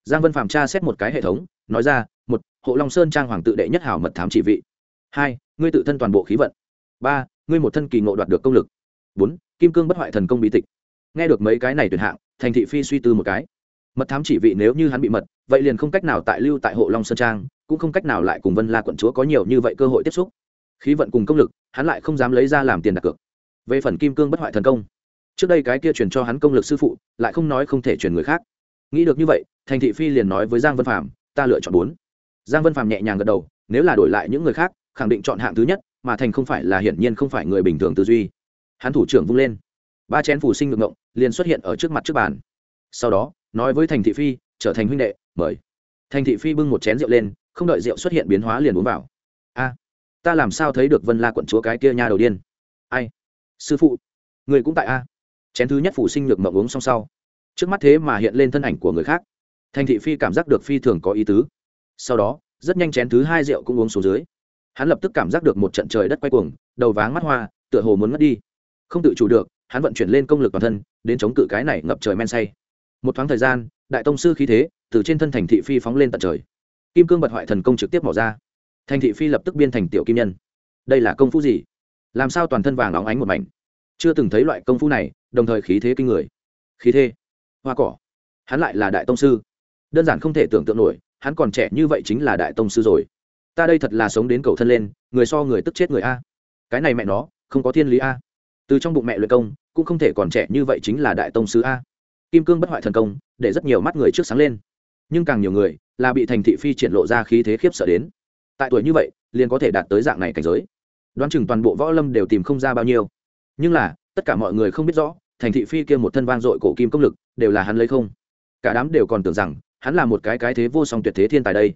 Giang vân phàm tra xét một cái hệ thống, nói ra, một, hộ long sơn trang hoàng tự đệ nhất hảo mật thám chỉ vị. Hai, ngươi tự thân toàn bộ khí vận. Ba, ngươi một thân kỳ ngộ đoạt được công lực. Bốn, kim cương bất hoại thần công bí tịch. Nghe được mấy cái này tuyệt hạng, thành thị phi suy tư một cái. Mật thám chỉ vị nếu như hắn bị mật, vậy liền không cách nào tại lưu tại hộ long sơn trang, cũng không cách nào lại cùng vân la quận chúa có nhiều như vậy cơ hội tiếp xúc khí vận cùng công lực, hắn lại không dám lấy ra làm tiền đặt cược. Về phần kim cương bất hoại thần công, trước đây cái kia truyền cho hắn công lực sư phụ, lại không nói không thể truyền người khác. Nghĩ được như vậy, thành thị phi liền nói với giang vân phạm ta lựa chọn bốn. Giang vân phạm nhẹ nhàng gật đầu, nếu là đổi lại những người khác, khẳng định chọn hạng thứ nhất, mà thành không phải là hiển nhiên không phải người bình thường tư duy. Hắn thủ trưởng vung lên. Ba chén phù sinh ngược ngộng liền xuất hiện ở trước mặt trước bàn. Sau đó, nói với thành thị phi, trở thành huynh đệ, mời. Thành thị phi bưng một chén rượu lên, không đợi rượu xuất hiện biến hóa liền uống vào ta làm sao thấy được vân la quận chúa cái kia nha đầu điên? Ai? Sư phụ. Người cũng tại a. Chén thứ nhất phủ sinh nhược mộng uống xong sau. Trước mắt thế mà hiện lên thân ảnh của người khác. Thành thị phi cảm giác được phi thường có ý tứ. Sau đó, rất nhanh chén thứ hai rượu cũng uống xuống dưới. Hắn lập tức cảm giác được một trận trời đất quay cuồng, đầu váng mắt hoa, tựa hồ muốn mất đi. Không tự chủ được, hắn vận chuyển lên công lực toàn thân, đến chống cự cái này ngập trời men say. Một thoáng thời gian, đại tông sư khí thế từ trên thân thành thị phi phóng lên tận trời. Kim cương bật hoại thần công trực tiếp bỏ ra thành thị phi lập tức biên thành tiểu kim nhân. Đây là công phu gì? Làm sao toàn thân vàng óng ánh một mảnh? Chưa từng thấy loại công phu này, đồng thời khí thế kinh người. Khí thế? Hoa cỏ. Hắn lại là đại tông sư. Đơn giản không thể tưởng tượng nổi, hắn còn trẻ như vậy chính là đại tông sư rồi. Ta đây thật là sống đến cầu thân lên, người so người tức chết người a. Cái này mẹ nó, không có thiên lý a. Từ trong bụng mẹ luyện công, cũng không thể còn trẻ như vậy chính là đại tông sư a. Kim cương bất hoại thần công, để rất nhiều mắt người trước sáng lên. Nhưng càng nhiều người, là bị thành thị phi triển lộ ra khí thế khiếp sợ đến tại tuổi như vậy, liền có thể đạt tới dạng này cảnh giới. Đoán chừng toàn bộ võ lâm đều tìm không ra bao nhiêu. Nhưng là, tất cả mọi người không biết rõ, thành thị phi kia một thân vang dội cổ kim công lực, đều là hắn lấy không. Cả đám đều còn tưởng rằng, hắn là một cái cái thế vô song tuyệt thế thiên tài đây.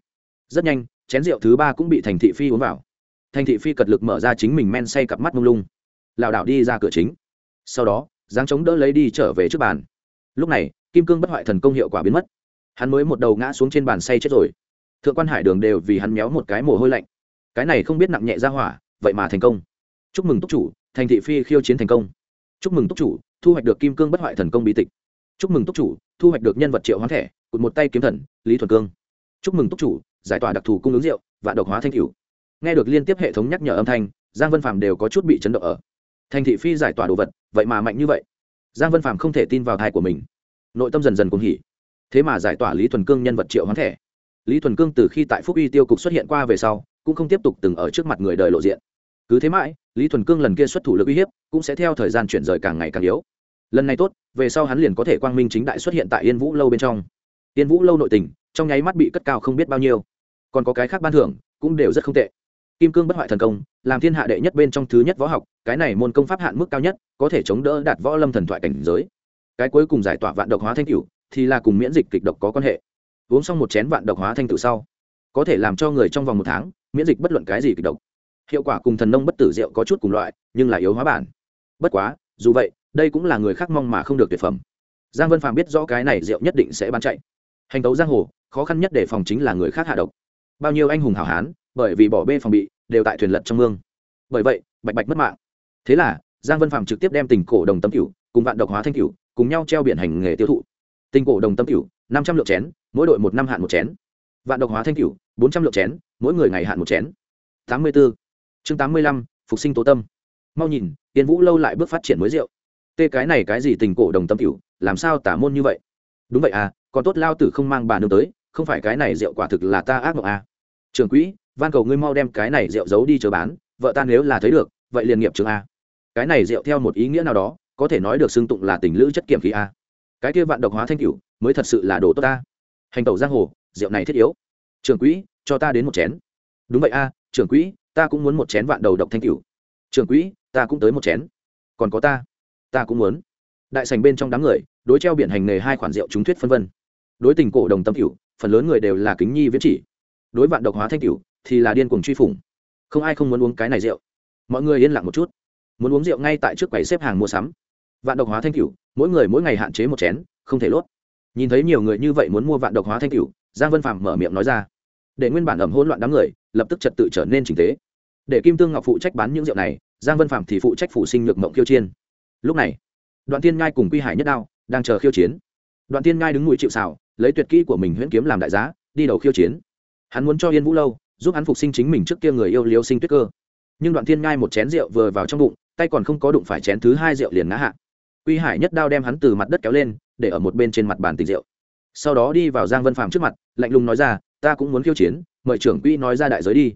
Rất nhanh, chén rượu thứ ba cũng bị thành thị phi uống vào. Thành thị phi cật lực mở ra chính mình men say cặp mắt mông lung. Lảo đảo đi ra cửa chính. Sau đó giáng chống đỡ lấy đi trở về trước bàn. Lúc này, kim cương bất hoại thần công hiệu quả biến mất. Hắn mới một đầu ngã xuống trên bàn say chết rồi thượng quan hải đường đều vì hắn méo một cái mồ hôi lạnh. Cái này không biết nặng nhẹ ra hỏa, vậy mà thành công. Chúc mừng túc chủ, thành thị phi khiêu chiến thành công. Chúc mừng túc chủ, thu hoạch được kim cương bất hoại thần công bí tịch. Chúc mừng túc chủ, thu hoạch được nhân vật triệu hoán thẻ, cụt một tay kiếm thần, lý thuần cương. Chúc mừng túc chủ, giải tỏa đặc thù cung ứng rượu và độc hóa thanh cửu. Nghe được liên tiếp hệ thống nhắc nhở âm thanh, giang vân phàm đều có chút bị chấn động ở. Thành thị phi giải tỏa đồ vật, vậy mà mạnh như vậy. Giang vân phàm không thể tin vào thai của mình. Nội tâm dần dần cuồng hỉ. Thế mà giải tỏa lý thuần cương nhân vật triệu hoán thẻ lý thuần cương từ khi tại phúc uy tiêu cục xuất hiện qua về sau, cũng không tiếp tục từng ở trước mặt người đời lộ diện. Cứ thế mãi, lý thuần cương lần kia xuất thủ lực uy hiếp cũng sẽ theo thời gian chuyển rời càng ngày càng yếu. Lần này tốt, về sau hắn liền có thể quang minh chính đại xuất hiện tại yên vũ lâu bên trong. Yên vũ lâu nội tình, trong nháy mắt bị cất cao không biết bao nhiêu. Còn có cái khác ban thưởng, cũng đều rất không tệ. Kim cương bất hoại thần công, làm thiên hạ đệ nhất bên trong thứ nhất võ học, cái này môn công pháp hạn mức cao nhất, có thể chống đỡ đạt võ lâm thần thoại cảnh giới. Cái cuối cùng giải tỏa vạn độc hóa thanh cửu, thì là cùng miễn dịch kịch độc có quan hệ uống xong một chén vạn độc hóa thanh tử sau, có thể làm cho người trong vòng một tháng miễn dịch bất luận cái gì kịch độc. Hiệu quả cùng thần nông bất tử rượu có chút cùng loại, nhưng là yếu hóa bản. Bất quá, dù vậy, đây cũng là người khác mong mà không được tuyệt phẩm. Giang vân phạm biết rõ cái này rượu nhất định sẽ bán chạy. Hành tấu giang hồ, khó khăn nhất để phòng chính là người khác hạ độc. Bao nhiêu anh hùng hảo hán, bởi vì bỏ bê phòng bị, đều tại thuyền lật trong mương. Bởi vậy, bạch bạch mất mạng. Thế là, giang vân phạm trực tiếp đem tình cổ đồng tâm cửu cùng vạn độc hóa thanh cửu cùng nhau treo biển hành nghề tiêu thụ. Tình cổ đồng tâm cửu năm trăm lượng chén, mỗi đội một năm hạn một chén. Vạn độc hóa thanh cửu, bốn trăm lượng chén, mỗi người ngày hạn một chén. Tám mươi b ố chương tám mươi lăm, phục sinh tố tâm. Mau nhìn tiên vũ lâu lại bước phát triển mới rượu. Tê cái này cái gì tình cổ đồng tâm cửu, làm sao tả môn như vậy? Đúng vậy à còn tốt lao tử không mang bà nương tới, không phải cái này rượu quả thực là ta ác mộng à. trường quỹ, van cầu ngươi mau đem cái này rượu giấu đi chờ bán, vợ ta nếu là thấy được, vậy liền nghiệp trường a à. cái này rượu theo một ý nghĩa nào đó, có thể nói được xưng tụng là tình lữ chất kiểm khí a cái kia vạn độc hóa thanh cửu mới thật sự là đồ tốt ta. Hành tẩu giang hồ, rượu này thiết yếu. Trường quỹ, cho ta đến một chén. Đúng vậy a trường quỹ, ta cũng muốn một chén vạn đầu độc thanh cửu. Trường quỹ, ta cũng tới một chén. Còn có ta ta cũng muốn. Đại sành bên trong đám người, đối treo biển hành nghề hai khoản rượu trúng thuyết phân vân. Đối tình cổ đồng tâm cửu, phần lớn người đều là kính nhi viễn chỉ. Đối vạn độc hóa thanh cửu, thì là điên cuồng truy phủng. Không ai không muốn uống cái này rượu. Mọi người yên lặng một chút. Muốn uống rượu ngay tại trước quầy xếp hàng mua sắm. Vạn độc hóa thanh cửu, mỗi người mỗi ngày hạn chế một chén, không thể lốt nhìn thấy nhiều người như vậy muốn mua vạn độc hóa thanh cửu, giang vân phạm mở miệng nói ra. Để nguyên bản ẩm hỗn loạn đám người, lập tức trật tự trở nên trình tế. Để kim tương ngọc phụ trách bán những rượu này, giang vân phạm thì phụ trách phụ sinh nhược mộng khiêu chiên lúc này, đoạn tiên ngai cùng quy hải nhất đao đang chờ khiêu chiến. Đoạn tiên ngai đứng mũi chịu xào lấy tuyệt kỹ của mình huyễn kiếm làm đại giá, đi đầu khiêu chiến. Hắn muốn cho yên vũ lâu giúp hắn phục sinh chính mình trước kia người yêu liêu sinh tuyết cơ. Nhưng đoạn thiên ngai một chén rượu vừa vào trong bụng, tay còn không có đụng phải chén thứ hai rượu liền ngã hạ. Quy hải nhất đao đem hắn từ mặt đất kéo lên để ở một bên trên mặt bàn tình rượu. Sau đó đi vào giang vân phàm trước mặt, lạnh lùng nói ra, ta cũng muốn khiêu chiến, mời trưởng quỹ nói ra đại giới đi.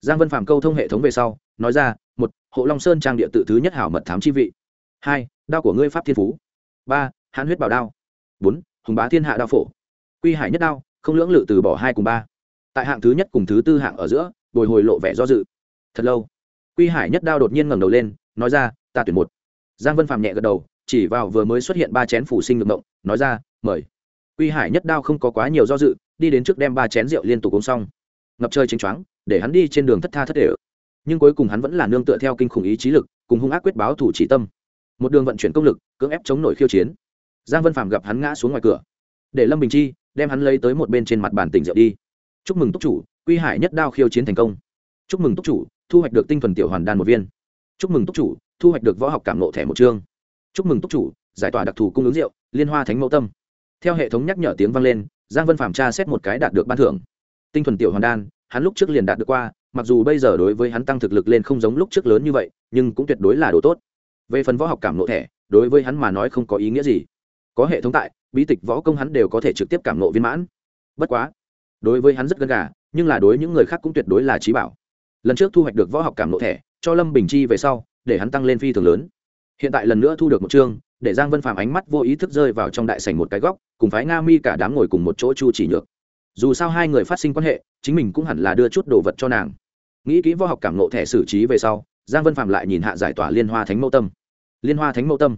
Giang vân phàm câu thông hệ thống về sau, nói ra, một, hộ long sơn trang địa tự thứ nhất hảo mật thám chi vị. Hai, đao của ngươi pháp thiên phú. Ba, hãn huyết bảo đao. Bốn, hùng bá thiên hạ đao phổ. Quy hải nhất đao, không lưỡng lự từ bỏ hai cùng ba. Tại hạng thứ nhất cùng thứ tư hạng ở giữa, bồi hồi lộ vẻ do dự. Thật lâu, quy hải nhất đao đột nhiên ngẩng đầu lên, nói ra, ta tuyển một. Giang vân phạm nhẹ gật đầu chỉ vào vừa mới xuất hiện ba chén phủ sinh ngược động nói ra, mời. Quy hải nhất đao không có quá nhiều do dự, đi đến trước đem ba chén rượu liên tục uống xong. Ngập chơi chính choáng, để hắn đi trên đường thất tha thất để nhưng cuối cùng hắn vẫn là nương tựa theo kinh khủng ý chí lực, cùng hung ác quyết báo thủ chỉ tâm. Một đường vận chuyển công lực, cưỡng ép chống nổi khiêu chiến. Giang vân phạm gặp hắn ngã xuống ngoài cửa. Để lâm bình chi đem hắn lấy tới một bên trên mặt bàn tỉnh rượu đi. Chúc mừng túc chủ, quy hải nhất đao khiêu chiến thành công. Chúc mừng túc chủ, thu hoạch được tinh thuần tiểu hoàn đan một viên. Chúc mừng túc chủ, thu hoạch được võ học cảm ngộ thẻ một chương chúc mừng túc chủ, giải tỏa đặc thù cung ứng rượu, liên hoa thánh mẫu tâm. Theo hệ thống nhắc nhở tiếng vang lên, giang vân phạm tra xét một cái đạt được ban thưởng. Tinh thuần tiểu hoàn đan, hắn lúc trước liền đạt được qua, mặc dù bây giờ đối với hắn tăng thực lực lên không giống lúc trước lớn như vậy, nhưng cũng tuyệt đối là đồ tốt. Về phần võ học cảm nộ thẻ, đối với hắn mà nói không có ý nghĩa gì. Có hệ thống tại, bí tịch võ công hắn đều có thể trực tiếp cảm nộ viên mãn. Bất quá, đối với hắn rất gần gà, nhưng là đối những người khác cũng tuyệt đối là trí bảo. Lần trước thu hoạch được võ học cảm nộ thẻ, cho lâm bình chi về sau, để hắn tăng lên phi thường lớn hiện tại lần nữa thu được một chương, để giang vân phàm ánh mắt vô ý thức rơi vào trong đại sảnh một cái góc, cùng phái nga mi cả đám ngồi cùng một chỗ chu chỉ nhược. Dù sao hai người phát sinh quan hệ, chính mình cũng hẳn là đưa chút đồ vật cho nàng. Nghĩ kỹ võ học cảm nộ thẻ xử trí về sau, giang vân Phạm lại nhìn hạ giải tỏa liên hoa thánh mẫu tâm. Liên hoa thánh mẫu tâm.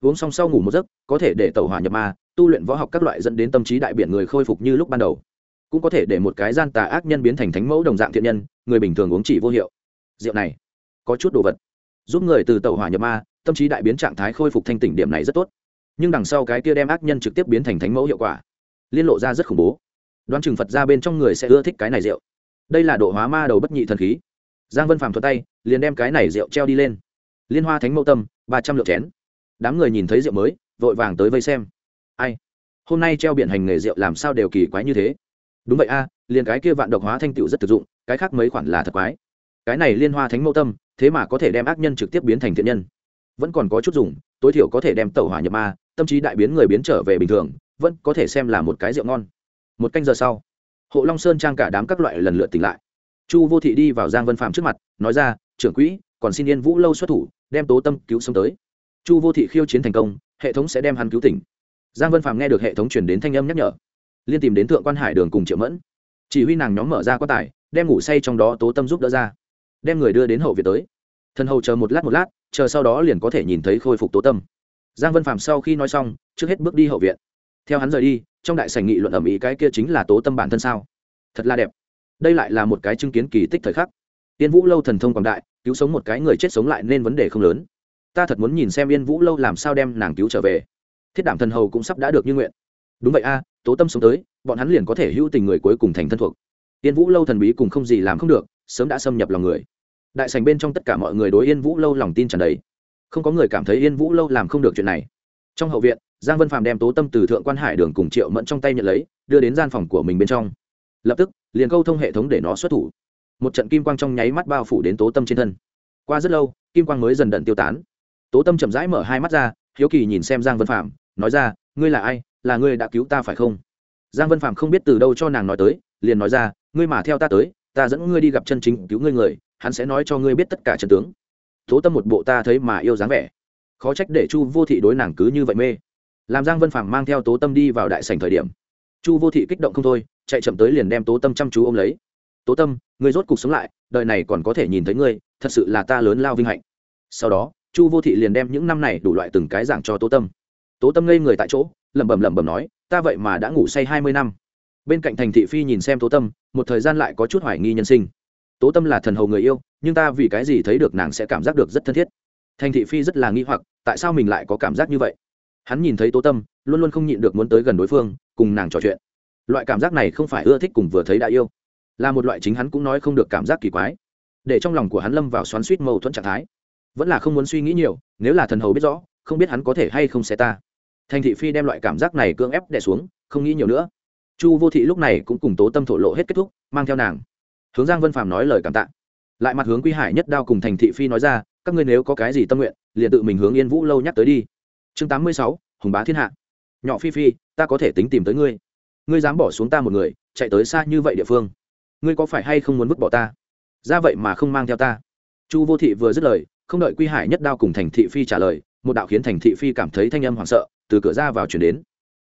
Uống xong sau ngủ một giấc, có thể để tẩu hỏa nhập ma, tu luyện võ học các loại dẫn đến tâm trí đại biển người khôi phục như lúc ban đầu. Cũng có thể để một cái gian tà ác nhân biến thành thánh mẫu đồng dạng thiện nhân, người bình thường uống chỉ vô hiệu. Rượu này, có chút đồ vật. Giúp người từ tàu hỏa nhập ma tâm trí đại biến trạng thái khôi phục thanh tỉnh điểm này rất tốt. Nhưng đằng sau cái kia đem ác nhân trực tiếp biến thành thánh mẫu hiệu quả, liên lộ ra rất khủng bố. Đoán chừng phật ra bên trong người sẽ ưa thích cái này rượu. Đây là độ hóa ma đầu bất nhị thần khí. Giang vân phàm thuật tay, liền đem cái này rượu treo đi lên. Liên hoa thánh mẫu tâm, ba trăm lượng chén. Đám người nhìn thấy rượu mới, vội vàng tới vây xem. Ai? Hôm nay treo biển hành nghề rượu làm sao đều kỳ quái như thế? Đúng vậy a, liền cái kia vạn độc hóa thanh tựu rất thực dụng, cái khác mấy khoản là thật quái. Cái này liên hoa thánh mẫu tâm, thế mà có thể đem ác nhân trực tiếp biến thành thiện nhân vẫn còn có chút dùng tối thiểu có thể đem tẩu hỏa nhập ma tâm trí đại biến người biến trở về bình thường vẫn có thể xem là một cái rượu ngon. Một canh giờ sau hộ long sơn trang cả đám các loại lần lượt tỉnh lại. Chu vô thị đi vào giang vân phạm trước mặt nói ra trưởng quỹ còn xin yên vũ lâu xuất thủ đem tố tâm cứu sống tới. Chu vô thị khiêu chiến thành công hệ thống sẽ đem hắn cứu tỉnh. Giang vân phạm nghe được hệ thống truyền đến thanh âm nhắc nhở liên tìm đến thượng quan hải đường cùng triệu mẫn. Chỉ huy nàng nhóm mở ra quá tải, đem ngủ say trong đó tố tâm giúp đỡ ra đem người đưa đến hậu viện tới. Thần hầu chờ một lát một lát chờ sau đó liền có thể nhìn thấy khôi phục tố tâm. Giang vân phạm sau khi nói xong, trước hết bước đi hậu viện. Theo hắn rời đi, trong đại sảnh nghị luận ẩm ý cái kia chính là tố tâm bản thân sao? Thật là đẹp. Đây lại là một cái chứng kiến kỳ tích thời khắc. Yên vũ lâu thần thông quảng đại, cứu sống một cái người chết sống lại nên vấn đề không lớn. Ta thật muốn nhìn xem yên vũ lâu làm sao đem nàng cứu trở về. Thiết đảm thần hầu cũng sắp đã được như nguyện. Đúng vậy a, tố tâm sống tới, bọn hắn liền có thể hữu tình người cuối cùng thành thân thuộc. Yên vũ lâu thần bí cùng không gì làm không được, sớm đã xâm nhập lòng người đại sành bên trong tất cả mọi người đối yên vũ lâu lòng tin tràn đầy. Không có người cảm thấy yên vũ lâu làm không được chuyện này. Trong hậu viện, giang vân phạm đem tố tâm từ thượng quan hải đường cùng triệu mẫn trong tay nhận lấy, đưa đến gian phòng của mình bên trong. Lập tức, liền câu thông hệ thống để nó xuất thủ. Một trận kim quang trong nháy mắt bao phủ đến tố tâm trên thân. Qua rất lâu, kim quang mới dần đận tiêu tán. Tố tâm chậm rãi mở hai mắt ra, hiếu kỳ nhìn xem giang vân phạm nói ra, ngươi là ai? Là ngươi đã cứu ta phải không? Giang vân phạm không biết từ đâu cho nàng nói tới, liền nói ra, ngươi mà theo ta tới, ta dẫn ngươi đi gặp chân chính cứu ngươi người hắn sẽ nói cho ngươi biết tất cả trận tướng. Tố tâm một bộ ta thấy mà yêu dáng vẻ. Khó trách để chu vô thị đối nàng cứ như vậy mê. Làm giang vân phàm mang theo tố tâm đi vào đại sành thời điểm, chu vô thị kích động không thôi, chạy chậm tới liền đem tố tâm chăm chú ô m lấy. Tố tâm người rốt cuộc sống lại, đời này còn có thể nhìn thấy ngươi, thật sự là ta lớn lao vinh hạnh. Sau đó, chu vô thị liền đem những năm này đủ loại từng cái giảng cho tố tâm. Tố tâm ngây người tại chỗ, lẩm bẩm lẩm bẩm nói, ta vậy mà đã ngủ say hai mươi năm. Bên cạnh thành thị phi nhìn xem tố tâm, một thời gian lại có chút hoài nghi nhân sinh tố tâm là thần hầu người yêu, nhưng ta vì cái gì thấy được nàng sẽ cảm giác được rất thân thiết. Thành thị phi rất là nghi hoặc, tại sao mình lại có cảm giác như vậy? Hắn nhìn thấy tố tâm, luôn luôn không nhịn được muốn tới gần đối phương, cùng nàng trò chuyện. Loại cảm giác này không phải ưa thích cùng vừa thấy đã yêu. Là một loại chính hắn cũng nói không được cảm giác kỳ quái. Để trong lòng của hắn lâm vào xoắn suýt mâu thuẫn trạng thái. Vẫn là không muốn suy nghĩ nhiều, nếu là thần hầu biết rõ, không biết hắn có thể hay không sẽ ta. Thành thị phi đem loại cảm giác này cưỡng ép đẻ xuống, không nghĩ nhiều nữa. Chu vô thị lúc này cũng cùng tố tâm thổ lộ hết kết thúc, mang theo nàng hướng giang vân phàm nói lời cảm tạ. Lại mặt hướng quy hải nhất đao cùng thành thị phi nói ra, các ngươi nếu có cái gì tâm nguyện, liền tự mình hướng yên vũ lâu nhắc tới đi. Chương tám mươi sáu, hùng bá thiên hạ. Nhỏ phi phi, ta có thể tính tìm tới ngươi. Ngươi dám bỏ xuống ta một người, chạy tới xa như vậy địa phương. Ngươi có phải hay không muốn vứt bỏ ta? Ra vậy mà không mang theo ta. Chu vô thị vừa dứt lời, không đợi quy hải nhất đao cùng thành thị phi trả lời, một đạo khiến thành thị phi cảm thấy thanh âm hoảng sợ, từ cửa ra vào chuyển đến.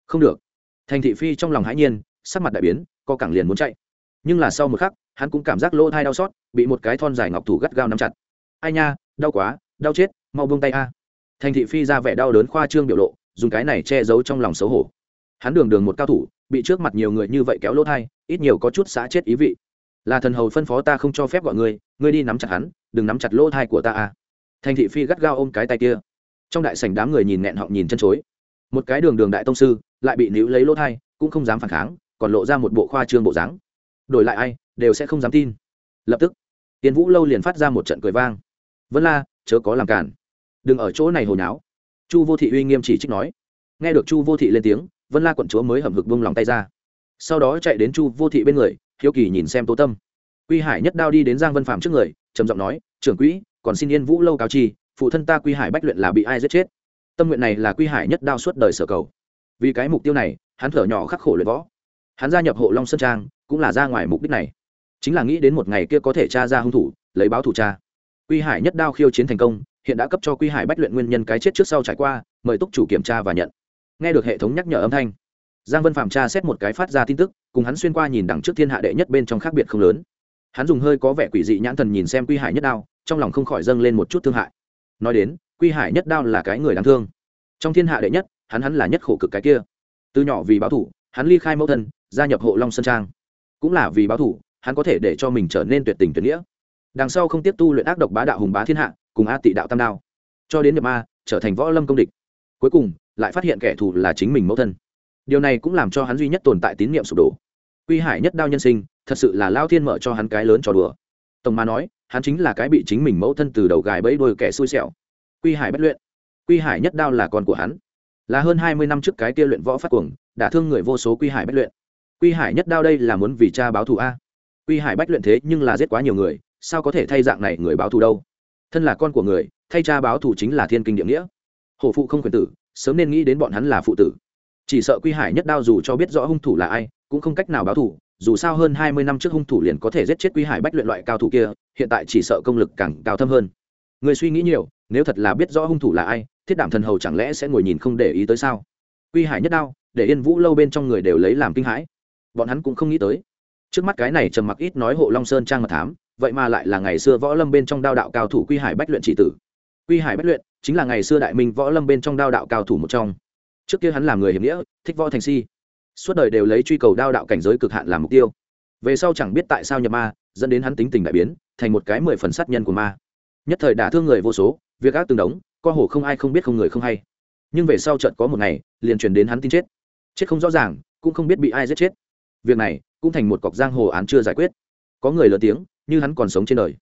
Không được. Thành thị phi trong lòng hãi nhiên, sắc mặt đại biến, co cẳng liền muốn chạy. Nhưng là sau một khắc hắn cũng cảm giác lỗ thai đau xót, bị một cái thon dài ngọc thủ gắt gao nắm chặt. Ai nha, đau quá, đau chết, mau buông tay a. Thành thị phi ra vẻ đau đớn khoa trương biểu lộ, dùng cái này che giấu trong lòng xấu hổ. Hắn đường đường một cao thủ, bị trước mặt nhiều người như vậy kéo lỗ thai, ít nhiều có chút xã chết ý vị. Là thần hầu phân phó ta không cho phép gọi ngươi ngươi đi nắm chặt hắn, đừng nắm chặt lỗ thai của ta a. Thành thị phi gắt gao ôm cái tay kia. Trong đại sảnh đám người nhìn nghẹn họng nhìn chân chối. Một cái đường đường đại tông sư, lại bị níu lấy lỗ thai, cũng không dám phản kháng, còn lộ ra một bộ khoa trương bộ dáng. Đổi lại ai đều sẽ không dám tin. Lập tức, tiên vũ lâu liền phát ra một trận cười vang. Vân la, chớ có làm cản đừng ở chỗ này hồi náo chu vô thị uy nghiêm chỉ trích nói. Nghe được chu vô thị lên tiếng, vân la quận chúa mới hầm hực bông lòng tay ra. Sau đó chạy đến chu vô thị bên người, hiếu kỳ nhìn xem tố tâm. Quy hải nhất đao đi đến giang vân phạm trước người, trầm giọng nói, trưởng quỹ, còn xin yên vũ lâu cáo chi, phụ thân ta quy hải bách luyện là bị ai giết chết? Tâm nguyện này là quy hải nhất đao suốt đời sở cầu. Vì cái mục tiêu này, hắn thở nhỏ khắc khổ luyện võ. Hắn gia nhập hộ long sơn trang, cũng là ra ngoài mục đích này chính là nghĩ đến một ngày kia có thể tra ra hung thủ, lấy báo thủ cha quy hải nhất đao khiêu chiến thành công, hiện đã cấp cho quy hải bách luyện nguyên nhân cái chết trước sau trải qua, mời túc chủ kiểm tra và nhận. Nghe được hệ thống nhắc nhở âm thanh, giang vân phạm tra xét một cái phát ra tin tức, cùng hắn xuyên qua nhìn đằng trước thiên hạ đệ nhất bên trong khác biệt không lớn. Hắn dùng hơi có vẻ quỷ dị nhãn thần nhìn xem quy hải nhất đao, trong lòng không khỏi dâng lên một chút thương hại. Nói đến, quy hải nhất đao là cái người đáng thương. Trong thiên hạ đệ nhất, hắn hắn là nhất khổ cực cái kia. Từ nhỏ vì báo thủ, hắn ly khai mẫu thân, gia nhập hộ long sơn trang. Cũng là vì báo thủ hắn có thể để cho mình trở nên tuyệt tình tuyệt nghĩa. Đằng sau không tiếp tu luyện ác độc bá đạo hùng bá thiên hạ, cùng a tị đạo tam đao. Cho đến nhập ma, trở thành võ lâm công địch. Cuối cùng, lại phát hiện kẻ thù là chính mình mẫu thân. Điều này cũng làm cho hắn duy nhất tồn tại tín nhiệm sụp đổ. Quy hải nhất đao nhân sinh, thật sự là lao thiên mở cho hắn cái lớn trò đùa. Tổng mà nói, hắn chính là cái bị chính mình mẫu thân từ đầu gài bẫy đôi kẻ xui xẻo. Quy hải bất luyện. Quy hải nhất đao là con của hắn. Là hơn hai mươi năm trước cái kia luyện võ phát cuồng, đả thương người vô số quy hải bất luyện. Quy hải nhất đao đây là muốn vì cha báo thù a quy hải bách luyện thế nhưng là giết quá nhiều người, sao có thể thay dạng này người báo thù đâu? Thân là con của người, thay cha báo thù chính là thiên kinh địa nghĩa. Hổ phụ không quyền tử, sớm nên nghĩ đến bọn hắn là phụ tử. Chỉ sợ quy hải nhất đao dù cho biết rõ hung thủ là ai, cũng không cách nào báo thù, dù sao hơn hai mươi năm trước hung thủ liền có thể giết chết quy hải bách luyện loại cao thủ kia, hiện tại chỉ sợ công lực càng cao thâm hơn. Người suy nghĩ nhiều, nếu thật là biết rõ hung thủ là ai, thiết đảm thần hầu chẳng lẽ sẽ ngồi nhìn không để ý tới sao? Quy hải nhất đao, để yên vũ lâu bên trong người đều lấy làm kinh hãi. Bọn hắn cũng không nghĩ tới trước mắt cái này trầm mặc ít nói hộ long sơn trang mật thám, vậy mà lại là ngày xưa võ lâm bên trong đao đạo cao thủ quy hải bách luyện chỉ tử. Quy hải bách luyện chính là ngày xưa đại minh võ lâm bên trong đao đạo cao thủ một trong. Trước kia hắn làm người hiểm nghĩa, thích võ thành si. Suốt đời đều lấy truy cầu đao đạo cảnh giới cực hạn làm mục tiêu. Về sau chẳng biết tại sao nhập ma, dẫn đến hắn tính tình đại biến, thành một cái mười phần sát nhân của ma. Nhất thời đả thương người vô số, việc ác tương đống co hồ không ai không biết không người không hay. Nhưng về sau trận có một ngày, liền truyền đến hắn tin chết. Chết không rõ ràng, cũng không biết bị ai giết chết. Việc này cũng thành một cọc giang hồ án chưa giải quyết. Có người lớn tiếng, như hắn còn sống trên đời.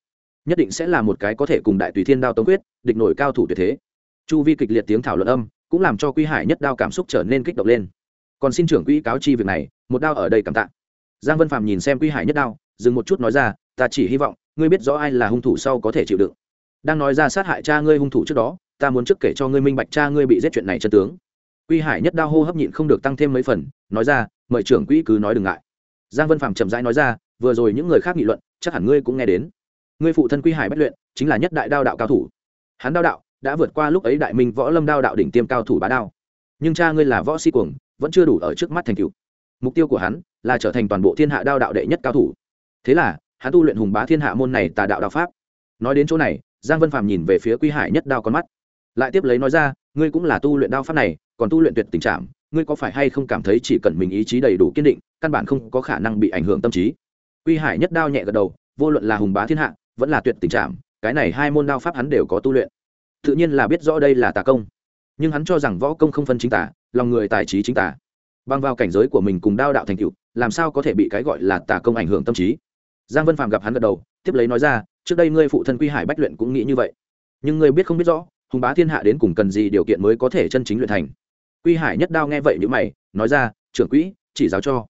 Nhất định sẽ là một cái có thể cùng đại tùy thiên đao tống quyết, địch nổi cao thủ tuyệt thế. Chu vi kịch liệt tiếng thảo luận âm, cũng làm cho quy hải nhất đao cảm xúc trở nên kích động lên. Còn xin trưởng quỹ cáo chi việc này, một đao ở đây cảm tạ. Giang vân phạm nhìn xem quy hải nhất đao, dừng một chút nói ra, ta chỉ hy vọng, ngươi biết rõ ai là hung thủ sau có thể chịu đựng. Đang nói ra sát hại cha ngươi hung thủ trước đó, ta muốn trước kể cho ngươi minh bạch cha ngươi bị giết chuyện này chân tướng. Quy hải nhất đao hô hấp nhịn không được tăng thêm mấy phần, nói ra, mời trưởng quỹ cứ nói đừng ngại giang vân phạm chậm rãi nói ra, vừa rồi những người khác nghị luận, chắc hẳn ngươi cũng nghe đến. Ngươi phụ thân quy hải bất luyện, chính là nhất đại đao đạo cao thủ. Hắn đao đạo đã vượt qua lúc ấy đại minh võ lâm đao đạo đỉnh tiêm cao thủ bá đao. Nhưng cha ngươi là võ sĩ cuồng, vẫn chưa đủ ở trước mắt thành cựu mục tiêu của hắn là trở thành toàn bộ thiên hạ đao đạo đệ nhất cao thủ. Thế là, hắn tu luyện hùng bá thiên hạ môn này tà đạo đạo pháp. Nói đến chỗ này, giang vân Phạm nhìn về phía quy hải nhất đao con mắt. Lại tiếp lấy nói ra, ngươi cũng là tu luyện đao pháp này, còn tu luyện tuyệt tình trạng ngươi có phải hay không cảm thấy chỉ cần mình ý chí đầy đủ kiên định, căn bản không có khả năng bị ảnh hưởng tâm trí? Quy hải nhất đao nhẹ gật đầu, vô luận là hùng bá thiên hạ, vẫn là tuyệt tình trạng cái này hai môn đao pháp hắn đều có tu luyện. Tự nhiên là biết rõ đây là tà công. Nhưng hắn cho rằng võ công không phân chính tả, lòng người tài trí chính tả. Băng vào cảnh giới của mình cùng đao đạo thành cựu làm sao có thể bị cái gọi là tà công ảnh hưởng tâm trí? Giang vân phạm gặp hắn gật đầu, tiếp lấy nói ra, trước đây ngươi phụ thân quy hải bách luyện cũng nghĩ như vậy. Nhưng ngươi biết không biết rõ, hùng bá thiên hạ đến cùng cần gì điều kiện mới có thể chân chính luyện thành? Quy hải nhất đao nghe vậy như mày, nói ra, trưởng quỹ, chỉ giáo cho.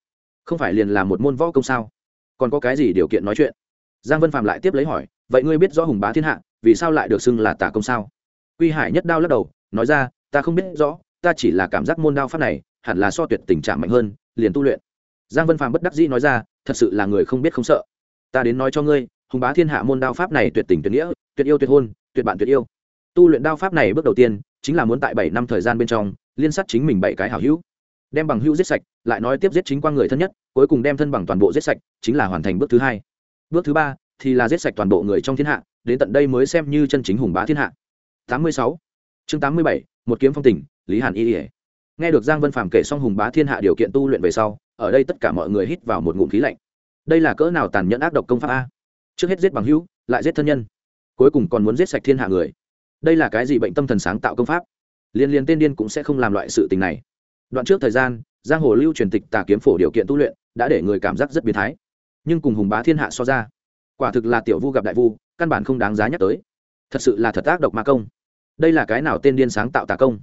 Không phải liền là một môn võ công sao? Còn có cái gì điều kiện nói chuyện? Giang vân phạm lại tiếp lấy hỏi, vậy ngươi biết rõ hùng bá thiên hạ, vì sao lại được xưng là tà công sao? Quy hải nhất đao lắc đầu, nói ra, ta không biết rõ, ta chỉ là cảm giác môn đao pháp này hẳn là so tuyệt tình trạng mạnh hơn, liền tu luyện. Giang vân phạm bất đắc dĩ nói ra, thật sự là người không biết không sợ. Ta đến nói cho ngươi, hùng bá thiên hạ môn đao pháp này tuyệt tình tuyệt nghĩa, tuyệt yêu tuyệt hôn, tuyệt bạn tuyệt yêu. Tu luyện đao pháp này bước đầu tiên chính là muốn tại bảy năm thời gian bên trong liên sát chính mình bảy cái hảo hữu. Đem bằng hữu giết sạch, lại nói tiếp giết chính qua người thân nhất, cuối cùng đem thân bằng toàn bộ giết sạch, chính là hoàn thành bước thứ hai. Bước thứ ba thì là giết sạch toàn bộ người trong thiên hạ, đến tận đây mới xem như chân chính hùng bá thiên hạ. Tám mươi sáu. Chương tám mươi bảy, một kiếm phong tỉnh lý hàn y ỉa nghe được giang vân phàm kể xong hùng bá thiên hạ điều kiện tu luyện về sau, ở đây tất cả mọi người hít vào một ngụm khí lạnh. Đây là cỡ nào tàn nhẫn ác độc công pháp a? Trước hết giết bằng hữu, lại giết thân nhân, cuối cùng còn muốn giết sạch thiên hạ người. Đây là cái gì bệnh tâm thần sáng tạo công pháp? Liên liên tên điên cũng sẽ không làm loại sự tình này. Đoạn trước thời gian, giang hồ lưu truyền tịch tà kiếm phổ điều kiện tu luyện đã để người cảm giác rất biến thái. Nhưng cùng hùng bá thiên hạ so ra, quả thực là tiểu vu gặp đại vu, căn bản không đáng giá nhắc tới. Thật sự là thật ác độc ma công. Đây là cái nào tên điên sáng tạo tà công?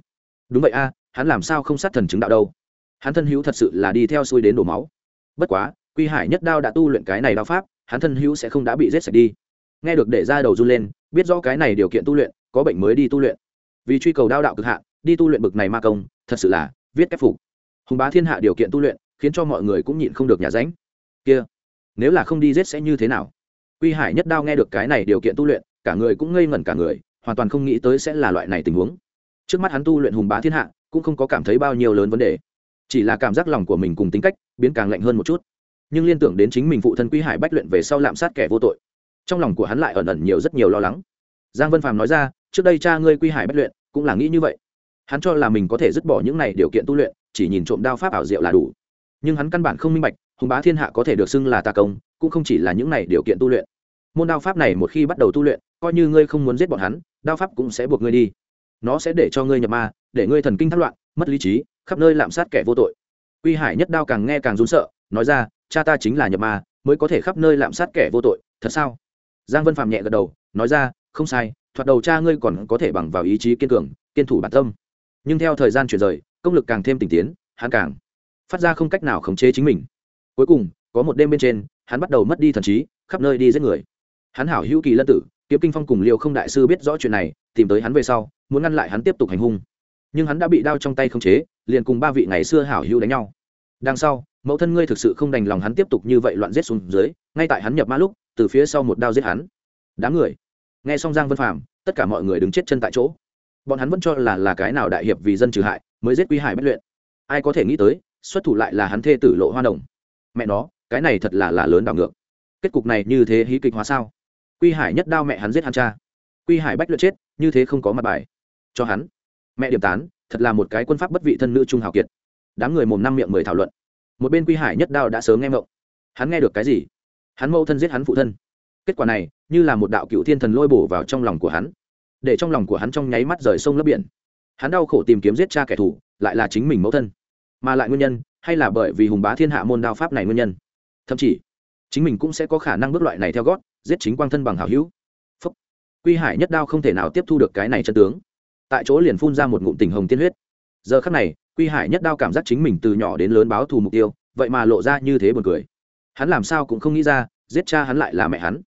Đúng vậy a, hắn làm sao không sát thần chứng đạo đâu? Hắn thân hữu thật sự là đi theo xuôi đến đổ máu. Bất quá, quy hải nhất đao đã tu luyện cái này đao pháp, hắn thân hữu sẽ không đã bị giết sạch đi. Nghe được để ra đầu run lên, biết rõ cái này điều kiện tu luyện, có bệnh mới đi tu luyện vì truy cầu đao đạo cực hạn đi tu luyện bực này ma công, thật sự là viết ép phục. Hùng bá thiên hạ điều kiện tu luyện, khiến cho mọi người cũng nhịn không được nhà ránh. Kia, nếu là không đi giết sẽ như thế nào? Quy hải nhất đao nghe được cái này điều kiện tu luyện, cả người cũng ngây ngẩn cả người, hoàn toàn không nghĩ tới sẽ là loại này tình huống. Trước mắt hắn tu luyện hùng bá thiên hạ, cũng không có cảm thấy bao nhiêu lớn vấn đề. Chỉ là cảm giác lòng của mình cùng tính cách, biến càng lạnh hơn một chút. Nhưng liên tưởng đến chính mình phụ thân quy hải bách luyện về sau lạm sát kẻ vô tội, trong lòng của hắn lại ẩn ẩn nhiều rất nhiều lo lắng. Giang vân phàm nói ra trước đây cha ngươi quy hải bất luyện, cũng là nghĩ như vậy. Hắn cho là mình có thể dứt bỏ những này điều kiện tu luyện, chỉ nhìn trộm đao pháp ảo diệu là đủ. Nhưng hắn căn bản không minh bạch, hùng bá thiên hạ có thể được xưng là tà công, cũng không chỉ là những này điều kiện tu luyện. Môn đao pháp này một khi bắt đầu tu luyện, coi như ngươi không muốn giết bọn hắn, đao pháp cũng sẽ buộc ngươi đi. Nó sẽ để cho ngươi nhập ma, để ngươi thần kinh thất loạn, mất lý trí, khắp nơi lạm sát kẻ vô tội. Quy hải nhất đao càng nghe càng run sợ, nói ra, cha ta chính là nhập ma, mới có thể khắp nơi lạm sát kẻ vô tội, thật sao? Giang vân phạm nhẹ gật đầu, nói ra, không sai thoạt đầu cha ngươi còn có thể bằng vào ý chí kiên cường, kiên thủ bản tâm. Nhưng theo thời gian chuyển rời, công lực càng thêm tỉnh tiến, hắn càng phát ra không cách nào khống chế chính mình. Cuối cùng, có một đêm bên trên, hắn bắt đầu mất đi thần trí, khắp nơi đi giết người. Hắn hảo hữu kỳ lân tử, kiếm kinh phong cùng liều không đại sư biết rõ chuyện này, tìm tới hắn về sau, muốn ngăn lại hắn tiếp tục hành hung. Nhưng hắn đã bị đao trong tay khống chế, liền cùng ba vị ngày xưa hảo hữu đánh nhau. Đằng sau, mẫu thân ngươi thực sự không đành lòng hắn tiếp tục như vậy loạn giết xuống dưới, ngay tại hắn nhập ma lúc, từ phía sau một đao giết hắn. Đám người nghe xong giang vân phàm, tất cả mọi người đứng chết chân tại chỗ. Bọn hắn vẫn cho là là cái nào đại hiệp vì dân trừ hại, mới giết quy hải bất luyện. Ai có thể nghĩ tới, xuất thủ lại là hắn thê tử lộ hoa đồng. Mẹ nó, cái này thật là là lớn đảo ngược. Kết cục này như thế hí kịch hóa sao? Quy hải nhất đao mẹ hắn giết hắn cha. Quy hải bách luyện chết, như thế không có mặt bài. Cho hắn. Mẹ điểm tán, thật là một cái quân pháp bất vị thân nữ trung hào kiệt. Đám người mồm năm miệng mười thảo luận. Một bên quy hải nhất đao đã sớm nghe mộng hắn nghe được cái gì? Hắn mâu thân giết hắn phụ thân kết quả này, như là một đạo cựu thiên thần lôi bổ vào trong lòng của hắn. Để trong lòng của hắn trong nháy mắt rời sông lấp biển. Hắn đau khổ tìm kiếm giết cha kẻ thù, lại là chính mình mẫu thân. Mà lại nguyên nhân, hay là bởi vì hùng bá thiên hạ môn đao pháp này nguyên nhân. Thậm chí, chính mình cũng sẽ có khả năng bước loại này theo gót, giết chính quang thân bằng hảo hữu. Phúc. quy hải nhất đao không thể nào tiếp thu được cái này chân tướng. Tại chỗ liền phun ra một ngụm tình hồng tiên huyết. Giờ khắc này, quy hải nhất đao cảm giác chính mình từ nhỏ đến lớn báo thù mục tiêu, vậy mà lộ ra như thế buồn cười. Hắn làm sao cũng không nghĩ ra, giết cha hắn lại là mẹ hắn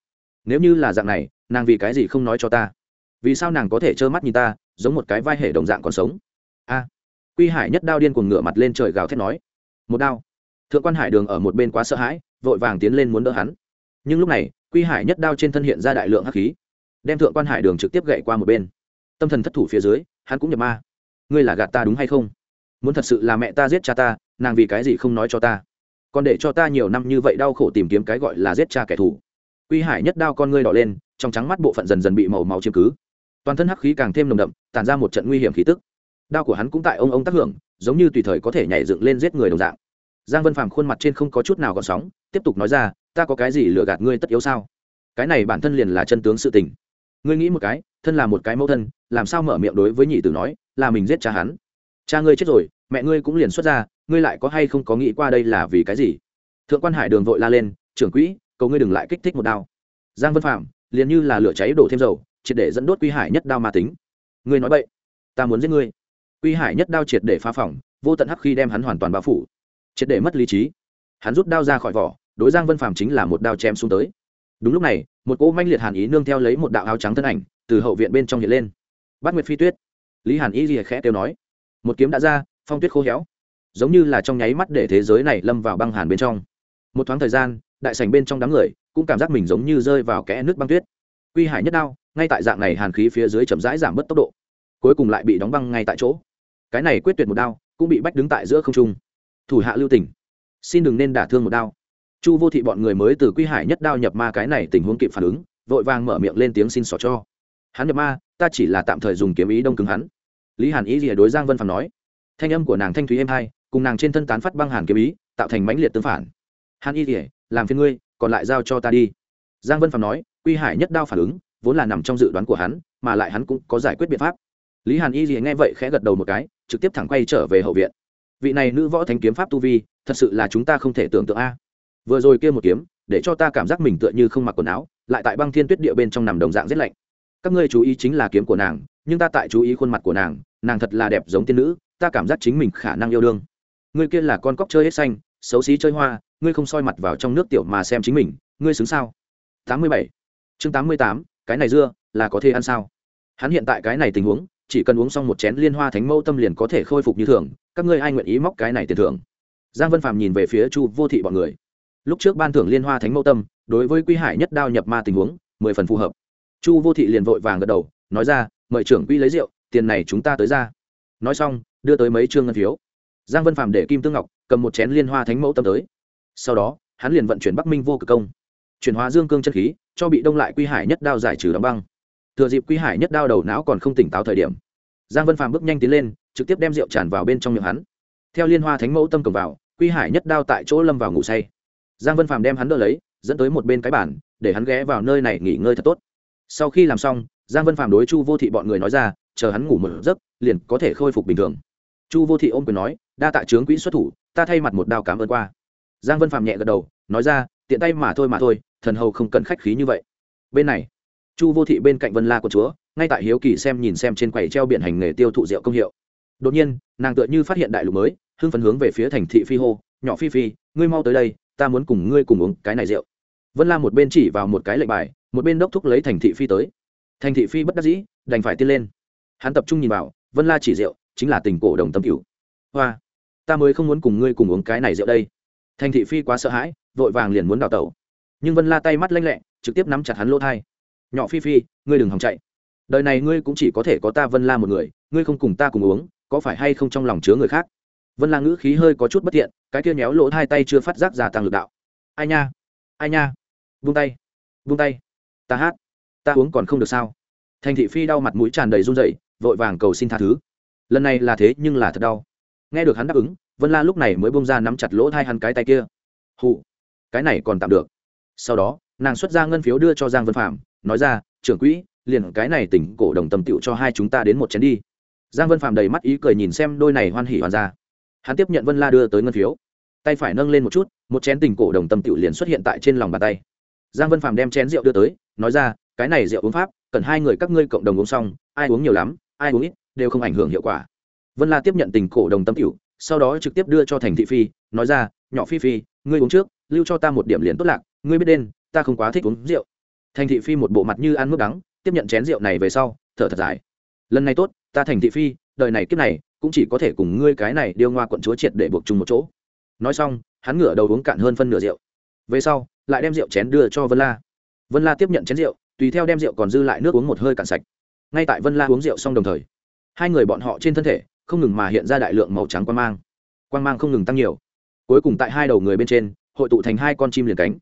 nếu như là dạng này, nàng vì cái gì không nói cho ta? Vì sao nàng có thể trơ mắt nhìn ta, giống một cái vai hệ đồng dạng còn sống? A. Quy hải nhất đao điên cuồng ngửa mặt lên trời gào thét nói. Một đao. Thượng quan hải đường ở một bên quá sợ hãi, vội vàng tiến lên muốn đỡ hắn. Nhưng lúc này, quy hải nhất đao trên thân hiện ra đại lượng hắc khí, đem thượng quan hải đường trực tiếp gậy qua một bên. Tâm thần thất thủ phía dưới, hắn cũng nhập ma. Ngươi là gạt ta đúng hay không? Muốn thật sự là mẹ ta giết cha ta, nàng vì cái gì không nói cho ta? Còn để cho ta nhiều năm như vậy đau khổ tìm kiếm cái gọi là giết cha kẻ thù quy hải nhất đao con ngươi đỏ lên, trong trắng mắt bộ phận dần dần bị màu máu chiếm cứ. Toàn thân hắc khí càng thêm nồng đậm tàn ra một trận nguy hiểm khí tức. Đao của hắn cũng tại ông ông tác hưởng, giống như tùy thời có thể nhảy dựng lên giết người đồng dạng. Giang vân phàm khuôn mặt trên không có chút nào gọn sóng, tiếp tục nói ra, ta có cái gì lừa gạt ngươi tất yếu sao? Cái này bản thân liền là chân tướng sự tình. Ngươi nghĩ một cái, thân là một cái mẫu thân, làm sao mở miệng đối với nhị tử nói, là mình giết cha hắn? Cha ngươi chết rồi, mẹ ngươi cũng liền xuất ra, ngươi lại có hay không có nghĩ qua đây là vì cái gì? Thượng quan hải đường vội la lên, trưởng quỹ cầu ngươi đừng lại kích thích một đao. Giang vân phạm liền như là lửa cháy đổ thêm dầu, triệt để dẫn đốt quy hải nhất đao ma tính. Ngươi nói vậy ta muốn giết ngươi. Quy hải nhất đao triệt để phá phỏng vô tận hắc khi đem hắn hoàn toàn bao phủ, triệt để mất lý trí. Hắn rút đao ra khỏi vỏ, đối giang vân phạm chính là một đao chém xuống tới. Đúng lúc này, một cỗ manh liệt hàn ý nương theo lấy một đạo áo trắng thân ảnh, từ hậu viện bên trong hiện lên. Bát nguyệt phi tuyết. Lý hàn ý rìa khẽ kêu nói. Một kiếm đã ra, phong tuyết khô héo, giống như là trong nháy mắt để thế giới này lâm vào băng hàn bên trong. Một thoáng thời gian đại sảnh bên trong đám người cũng cảm giác mình giống như rơi vào kẽ nước băng tuyết. Quy hải nhất đao, ngay tại dạng này hàn khí phía dưới chậm rãi giảm bớt tốc độ, cuối cùng lại bị đóng băng ngay tại chỗ. Cái này quyết tuyệt một đao cũng bị bách đứng tại giữa không trung. Thủ hạ lưu tỉnh xin đừng nên đả thương một đao. Chu vô thị bọn người mới từ quy hải nhất đao nhập ma cái này tình huống kịp phản ứng, vội vàng mở miệng lên tiếng xin xỏ cho. Hắn nhập ma, ta chỉ là tạm thời dùng kiếm ý đông cứng hắn. Lý hàn ý rìa đối giang vân phàm nói, thanh âm của nàng thanh thúy êm hai, cùng nàng trên thân tán phát băng hàn kiếm ý, tạo thành mãnh liệt tương phản. Hàn y rìa làm phiền ngươi, còn lại giao cho ta đi. Giang vân phàm nói, quy hải nhất đao phản ứng, vốn là nằm trong dự đoán của hắn, mà lại hắn cũng có giải quyết biện pháp. Lý hàn y rìa nghe vậy khẽ gật đầu một cái, trực tiếp thẳng quay trở về hậu viện. Vị này nữ võ thánh kiếm pháp tu vi, thật sự là chúng ta không thể tưởng tượng a. Vừa rồi kia một kiếm, để cho ta cảm giác mình tựa như không mặc quần áo, lại tại băng thiên tuyết địa bên trong nằm đồng dạng rét lạnh. Các ngươi chú ý chính là kiếm của nàng, nhưng ta tại chú ý khuôn mặt của nàng nàng thật là đẹp giống tiên nữ, ta cảm giác chính mình khả năng yêu đương. Ngươi kia là con cóc chơi hết xanh, xấu xí chơi hoa ngươi không soi mặt vào trong nước tiểu mà xem chính mình, ngươi xứng sao? Tám mươi bảy. Chương tám mươi tám, cái này dưa, là có thể ăn sao? Hắn hiện tại cái này tình huống, chỉ cần uống xong một chén liên hoa thánh mẫu tâm liền có thể khôi phục như thường, các ngươi ai nguyện ý móc cái này tiền thưởng? Giang vân phạm nhìn về phía chu vô thị bọn người. Lúc trước ban thưởng liên hoa thánh mẫu tâm, đối với quy hải nhất đao nhập ma tình huống, mười phần phù hợp. Chu vô thị liền vội vàng gật đầu, nói ra, mời trưởng quy lấy rượu, tiền này chúng ta tới ra. Nói xong, đưa tới mấy trương ngân phiếu. Giang vân phạm để kim tương ngọc, cầm một chén liên hoa thánh mẫu tâm tới sau đó, hắn liền vận chuyển bắc minh vô cực công, chuyển hóa dương cương chân khí, cho bị đông lại quy hải nhất đao giải trừ đóng băng. Thừa dịp quy hải nhất đao đầu não còn không tỉnh táo thời điểm, giang vân Phàm bước nhanh tiến lên, trực tiếp đem rượu tràn vào bên trong miệng hắn. Theo liên hoa thánh mẫu tâm cầm vào, quy hải nhất đao tại chỗ lâm vào ngủ say. Giang vân Phàm đem hắn đỡ lấy, dẫn tới một bên cái bản để hắn ghé vào nơi này nghỉ ngơi thật tốt. Sau khi làm xong, giang vân Phàm đối chu vô thị bọn người nói ra, chờ hắn ngủ một giấc, liền có thể khôi phục bình thường. Chu vô thị ôm quyền nói, đa tạ trướng quỹ xuất thủ, ta thay mặt một đao cảm ơn qua giang vân phạm nhẹ gật đầu, nói ra, tiện tay mà thôi mà thôi, thần hầu không cần khách khí như vậy. Bên này, chu vô thị bên cạnh vân la của chúa, ngay tại hiếu kỳ xem nhìn xem trên quầy treo biển hành nghề tiêu thụ rượu công hiệu. Đột nhiên, nàng tựa như phát hiện đại lục mới, hưng phấn hướng về phía thành thị phi hô, nhỏ phi phi, ngươi mau tới đây, ta muốn cùng ngươi cùng uống cái này rượu. Vân la một bên chỉ vào một cái lệnh bài, một bên đốc thúc lấy thành thị phi tới. Thành thị phi bất đắc dĩ, đành phải tiên lên. Hắn tập trung nhìn vào, vân la chỉ rượu, chính là tình cổ đồng tâm cửu. Hoa, ta mới không muốn cùng ngươi cùng uống cái này rượu đây thành thị phi quá sợ hãi, vội vàng liền muốn đào tẩu. Nhưng vân la tay mắt lanh lẹ, trực tiếp nắm chặt hắn lỗ thai. Nhỏ phi phi, ngươi đừng hòng chạy. Đời này ngươi cũng chỉ có thể có ta vân la một người, ngươi không cùng ta cùng uống, có phải hay không trong lòng chứa người khác? Vân la ngữ khí hơi có chút bất thiện cái kia méo lỗ hai tay chưa phát giác gia tăng lực đạo. Ai nha ai nha, vung tay vung tay, ta hát, ta uống còn không được sao? Thành thị phi đau mặt mũi tràn đầy run rẩy, vội vàng cầu xin tha thứ. Lần này là thế nhưng là thật đau nghe được hắn đáp ứng, vân la lúc này mới bông ra nắm chặt lỗ thai hắn cái tay kia. Hụ cái này còn tạm được. Sau đó, nàng xuất ra ngân phiếu đưa cho giang vân phạm, nói ra, trưởng quỹ, liền cái này tỉnh cổ đồng tâm tiệu cho hai chúng ta đến một chén đi. Giang vân phạm đầy mắt ý cười nhìn xem đôi này hoan hỉ hoàn ra. Hắn tiếp nhận vân la đưa tới ngân phiếu. Tay phải nâng lên một chút, một chén tình cổ đồng tâm tiệu liền xuất hiện tại trên lòng bàn tay. Giang vân phạm đem chén rượu đưa tới, nói ra, cái này rượu uống pháp, cần hai người các ngươi cộng đồng uống xong, ai uống nhiều lắm, ai uống ít, đều không ảnh hưởng hiệu quả vân la tiếp nhận tình cổ đồng tâm tiểu, sau đó trực tiếp đưa cho thành thị phi, nói ra, nhỏ phi phi, ngươi uống trước, lưu cho ta một điểm liền tốt lạc, ngươi biết đen, ta không quá thích uống rượu. Thành thị phi một bộ mặt như ăn mướp đắng, tiếp nhận chén rượu này về sau, thở thật dài. Lần này tốt, ta thành thị phi, đời này kiếp này, cũng chỉ có thể cùng ngươi cái này điêu ngoa quận chúa triệt để buộc chung một chỗ. Nói xong, hắn ngửa đầu uống cạn hơn phân nửa rượu. Về sau, lại đem rượu chén đưa cho vân la. Vân la tiếp nhận chén rượu, tùy theo đem rượu còn dư lại nước uống một hơi cạn sạch. Ngay tại vân la uống rượu xong đồng thời, hai người bọn họ trên thân thể không ngừng mà hiện ra đại lượng màu trắng quang mang. Quang mang không ngừng tăng nhiều. Cuối cùng tại hai đầu người bên trên, hội tụ thành hai con chim liền cánh.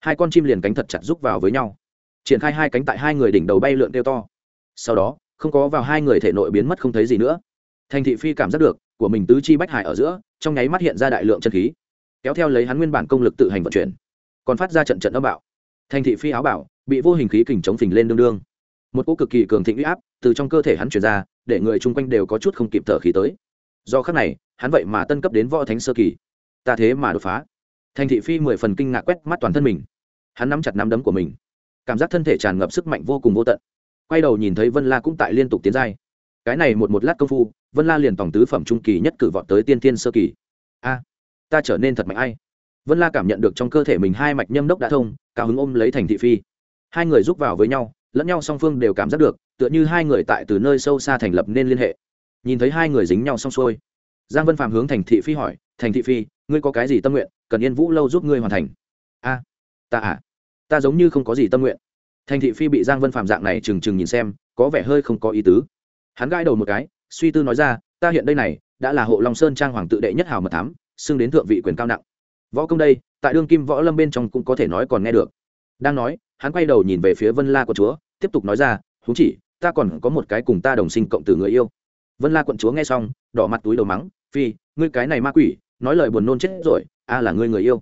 Hai con chim liền cánh thật chặt rúc vào với nhau. Triển khai hai cánh tại hai người đỉnh đầu bay lượn kêu to. Sau đó, không có vào hai người thể nội biến mất không thấy gì nữa. Thành thị phi cảm giác được, của mình tứ chi bách hải ở giữa, trong nháy mắt hiện ra đại lượng chân khí. Kéo theo lấy hắn nguyên bản công lực tự hành vận chuyển, còn phát ra trận trận âm bạo. Thành thị phi áo bảo, bị vô hình khí kình chống phình lên đương đương. Một cỗ cực kỳ cường thịnh uy áp từ trong cơ thể hắn chuyển ra để người chung quanh đều có chút không kịp thở khí tới. Do khắc này, hắn vậy mà tân cấp đến võ thánh sơ kỳ. Ta thế mà đột phá. Thành thị phi mười phần kinh ngạc quét mắt toàn thân mình. Hắn nắm chặt nắm đấm của mình. Cảm giác thân thể tràn ngập sức mạnh vô cùng vô tận. Quay đầu nhìn thấy vân la cũng tại liên tục tiến giai. Cái này một một lát công phu, vân la liền tổng tứ phẩm trung kỳ nhất cử vọt tới tiên tiên sơ kỳ. A, ta trở nên thật mạnh ai? Vân la cảm nhận được trong cơ thể mình hai mạch nhâm đốc đã thông, cao hứng ôm lấy thành thị phi. Hai người giúp vào với nhau lẫn nhau song phương đều cảm giác được, tựa như hai người tại từ nơi sâu xa thành lập nên liên hệ. Nhìn thấy hai người dính nhau xong xuôi, giang vân phạm hướng thành thị phi hỏi, thành thị phi, ngươi có cái gì tâm nguyện? Cần yên vũ lâu giúp ngươi hoàn thành. A, ta à ta giống như không có gì tâm nguyện. Thành thị phi bị giang vân phạm dạng này trừng trừng nhìn xem, có vẻ hơi không có ý tứ. Hắn gãi đầu một cái, suy tư nói ra, ta hiện đây này, đã là hộ long sơn trang hoàng tự đệ nhất hào mật thám, xưng đến thượng vị quyền cao nặng. Võ công đây, tại đương kim võ lâm bên trong cũng có thể nói còn nghe được. Đang nói hắn quay đầu nhìn về phía vân la của chúa, tiếp tục nói ra húng chỉ, ta còn có một cái cùng ta đồng sinh cộng tử người yêu. Vân la quận chúa nghe xong, đỏ mặt túi đầu mắng, phi, ngươi cái này ma quỷ, nói lời buồn nôn chết rồi, a là ngươi người yêu.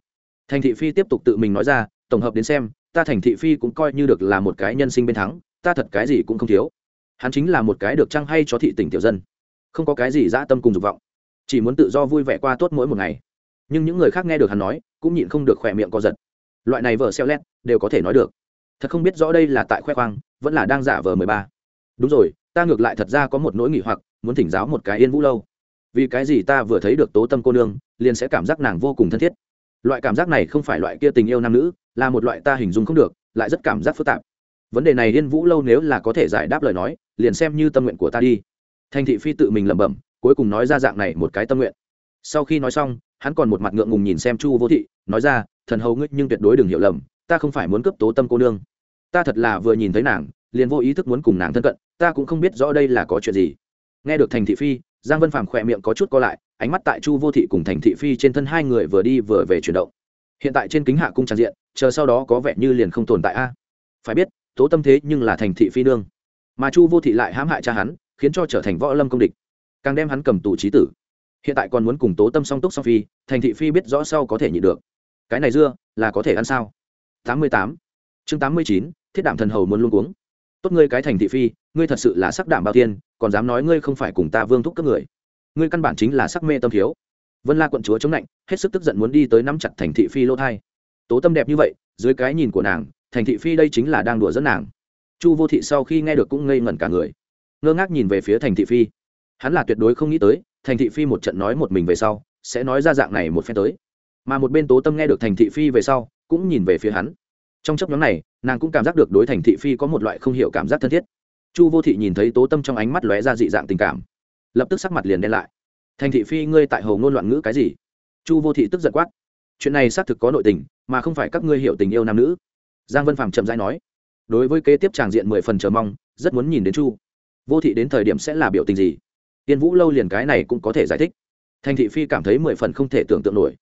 Thành thị phi tiếp tục tự mình nói ra, tổng hợp đến xem, ta thành thị phi cũng coi như được là một cái nhân sinh bên thắng, ta thật cái gì cũng không thiếu. Hắn chính là một cái được trăng hay cho thị tỉnh tiểu dân. Không có cái gì dã tâm cùng dục vọng, chỉ muốn tự do vui vẻ qua tốt mỗi một ngày. Nhưng những người khác nghe được hắn nói, cũng nhịn không được khỏe miệng co giật. Loại này vợ xeo lét, đều có thể nói được thật không biết rõ đây là tại khoe khoang, vẫn là đang giả vờ mười ba. Đúng rồi, ta ngược lại thật ra có một nỗi nghỉ hoặc, muốn thỉnh giáo một cái yên vũ lâu. Vì cái gì ta vừa thấy được tố tâm cô nương, liền sẽ cảm giác nàng vô cùng thân thiết. Loại cảm giác này không phải loại kia tình yêu nam nữ, là một loại ta hình dung không được, lại rất cảm giác phức tạp. Vấn đề này yên vũ lâu nếu là có thể giải đáp lời nói, liền xem như tâm nguyện của ta đi. Thành thị phi tự mình lẩm bẩm, cuối cùng nói ra dạng này một cái tâm nguyện. Sau khi nói xong, hắn còn một mặt ngượng ngùng nhìn xem chu vô thị, nói ra, thần hầu ngươi nhưng tuyệt đối đừng hiểu lầm ta không phải muốn cướp tố tâm cô nương. Ta thật là vừa nhìn thấy nàng, liền vô ý thức muốn cùng nàng thân cận, ta cũng không biết rõ đây là có chuyện gì. Nghe được thành thị phi, giang vân phàm khỏe miệng có chút co lại, ánh mắt tại chu vô thị cùng thành thị phi trên thân hai người vừa đi vừa về chuyển động. Hiện tại trên kính hạ cung tràn diện, chờ sau đó có vẻ như liền không tồn tại a. Phải biết, tố tâm thế nhưng là thành thị phi nương. Mà chu vô thị lại hãm hại cha hắn, khiến cho trở thành võ lâm công địch. Càng đem hắn cầm tù trí tử. Hiện tại còn muốn cùng tố tâm song túc song phi, thành thị phi biết rõ sau có thể nhịn được. Cái này dưa, là có thể ăn sao? Tám mươi tám. Chương tám mươi chín, thiết đảm thần hầu muốn luôn cuống. Tốt ngươi cái thành thị phi, ngươi thật sự là sắc đảm bao tiên còn dám nói ngươi không phải cùng ta vương thúc các người. Ngươi căn bản chính là sắc mê tâm thiếu. Vân la quận chúa chống lạnh, hết sức tức giận muốn đi tới nắm chặt thành thị phi lỗ thai. Tố tâm đẹp như vậy, dưới cái nhìn của nàng, thành thị phi đây chính là đang đùa dẫn nàng. Chu vô thị sau khi nghe được cũng ngây ngẩn cả người. Ngơ ngác nhìn về phía thành thị phi. Hắn là tuyệt đối không nghĩ tới, thành thị phi một trận nói một mình về sau, sẽ nói ra dạng này một phen tới mà một bên tố tâm nghe được thành thị phi về sau, cũng nhìn về phía hắn. Trong chấp nhóm này, nàng cũng cảm giác được đối thành thị phi có một loại không hiểu cảm giác thân thiết. Chu vô thị nhìn thấy tố tâm trong ánh mắt lóe ra dị dạng tình cảm. Lập tức sắc mặt liền đen lại. Thành thị phi, ngươi tại hồ ngôn loạn ngữ cái gì? Chu vô thị tức giận quát. Chuyện này xác thực có nội tình, mà không phải các ngươi hiểu tình yêu nam nữ. Giang vân phàm chậm rãi nói. Đối với kế tiếp tràng diện mười phần chờ mong, rất muốn nhìn đến chu vô thị đến thời điểm sẽ là biểu tình gì. Tiên vũ lâu liền cái này cũng có thể giải thích. Thành thị phi cảm thấy mười phần không thể tưởng tượng nổi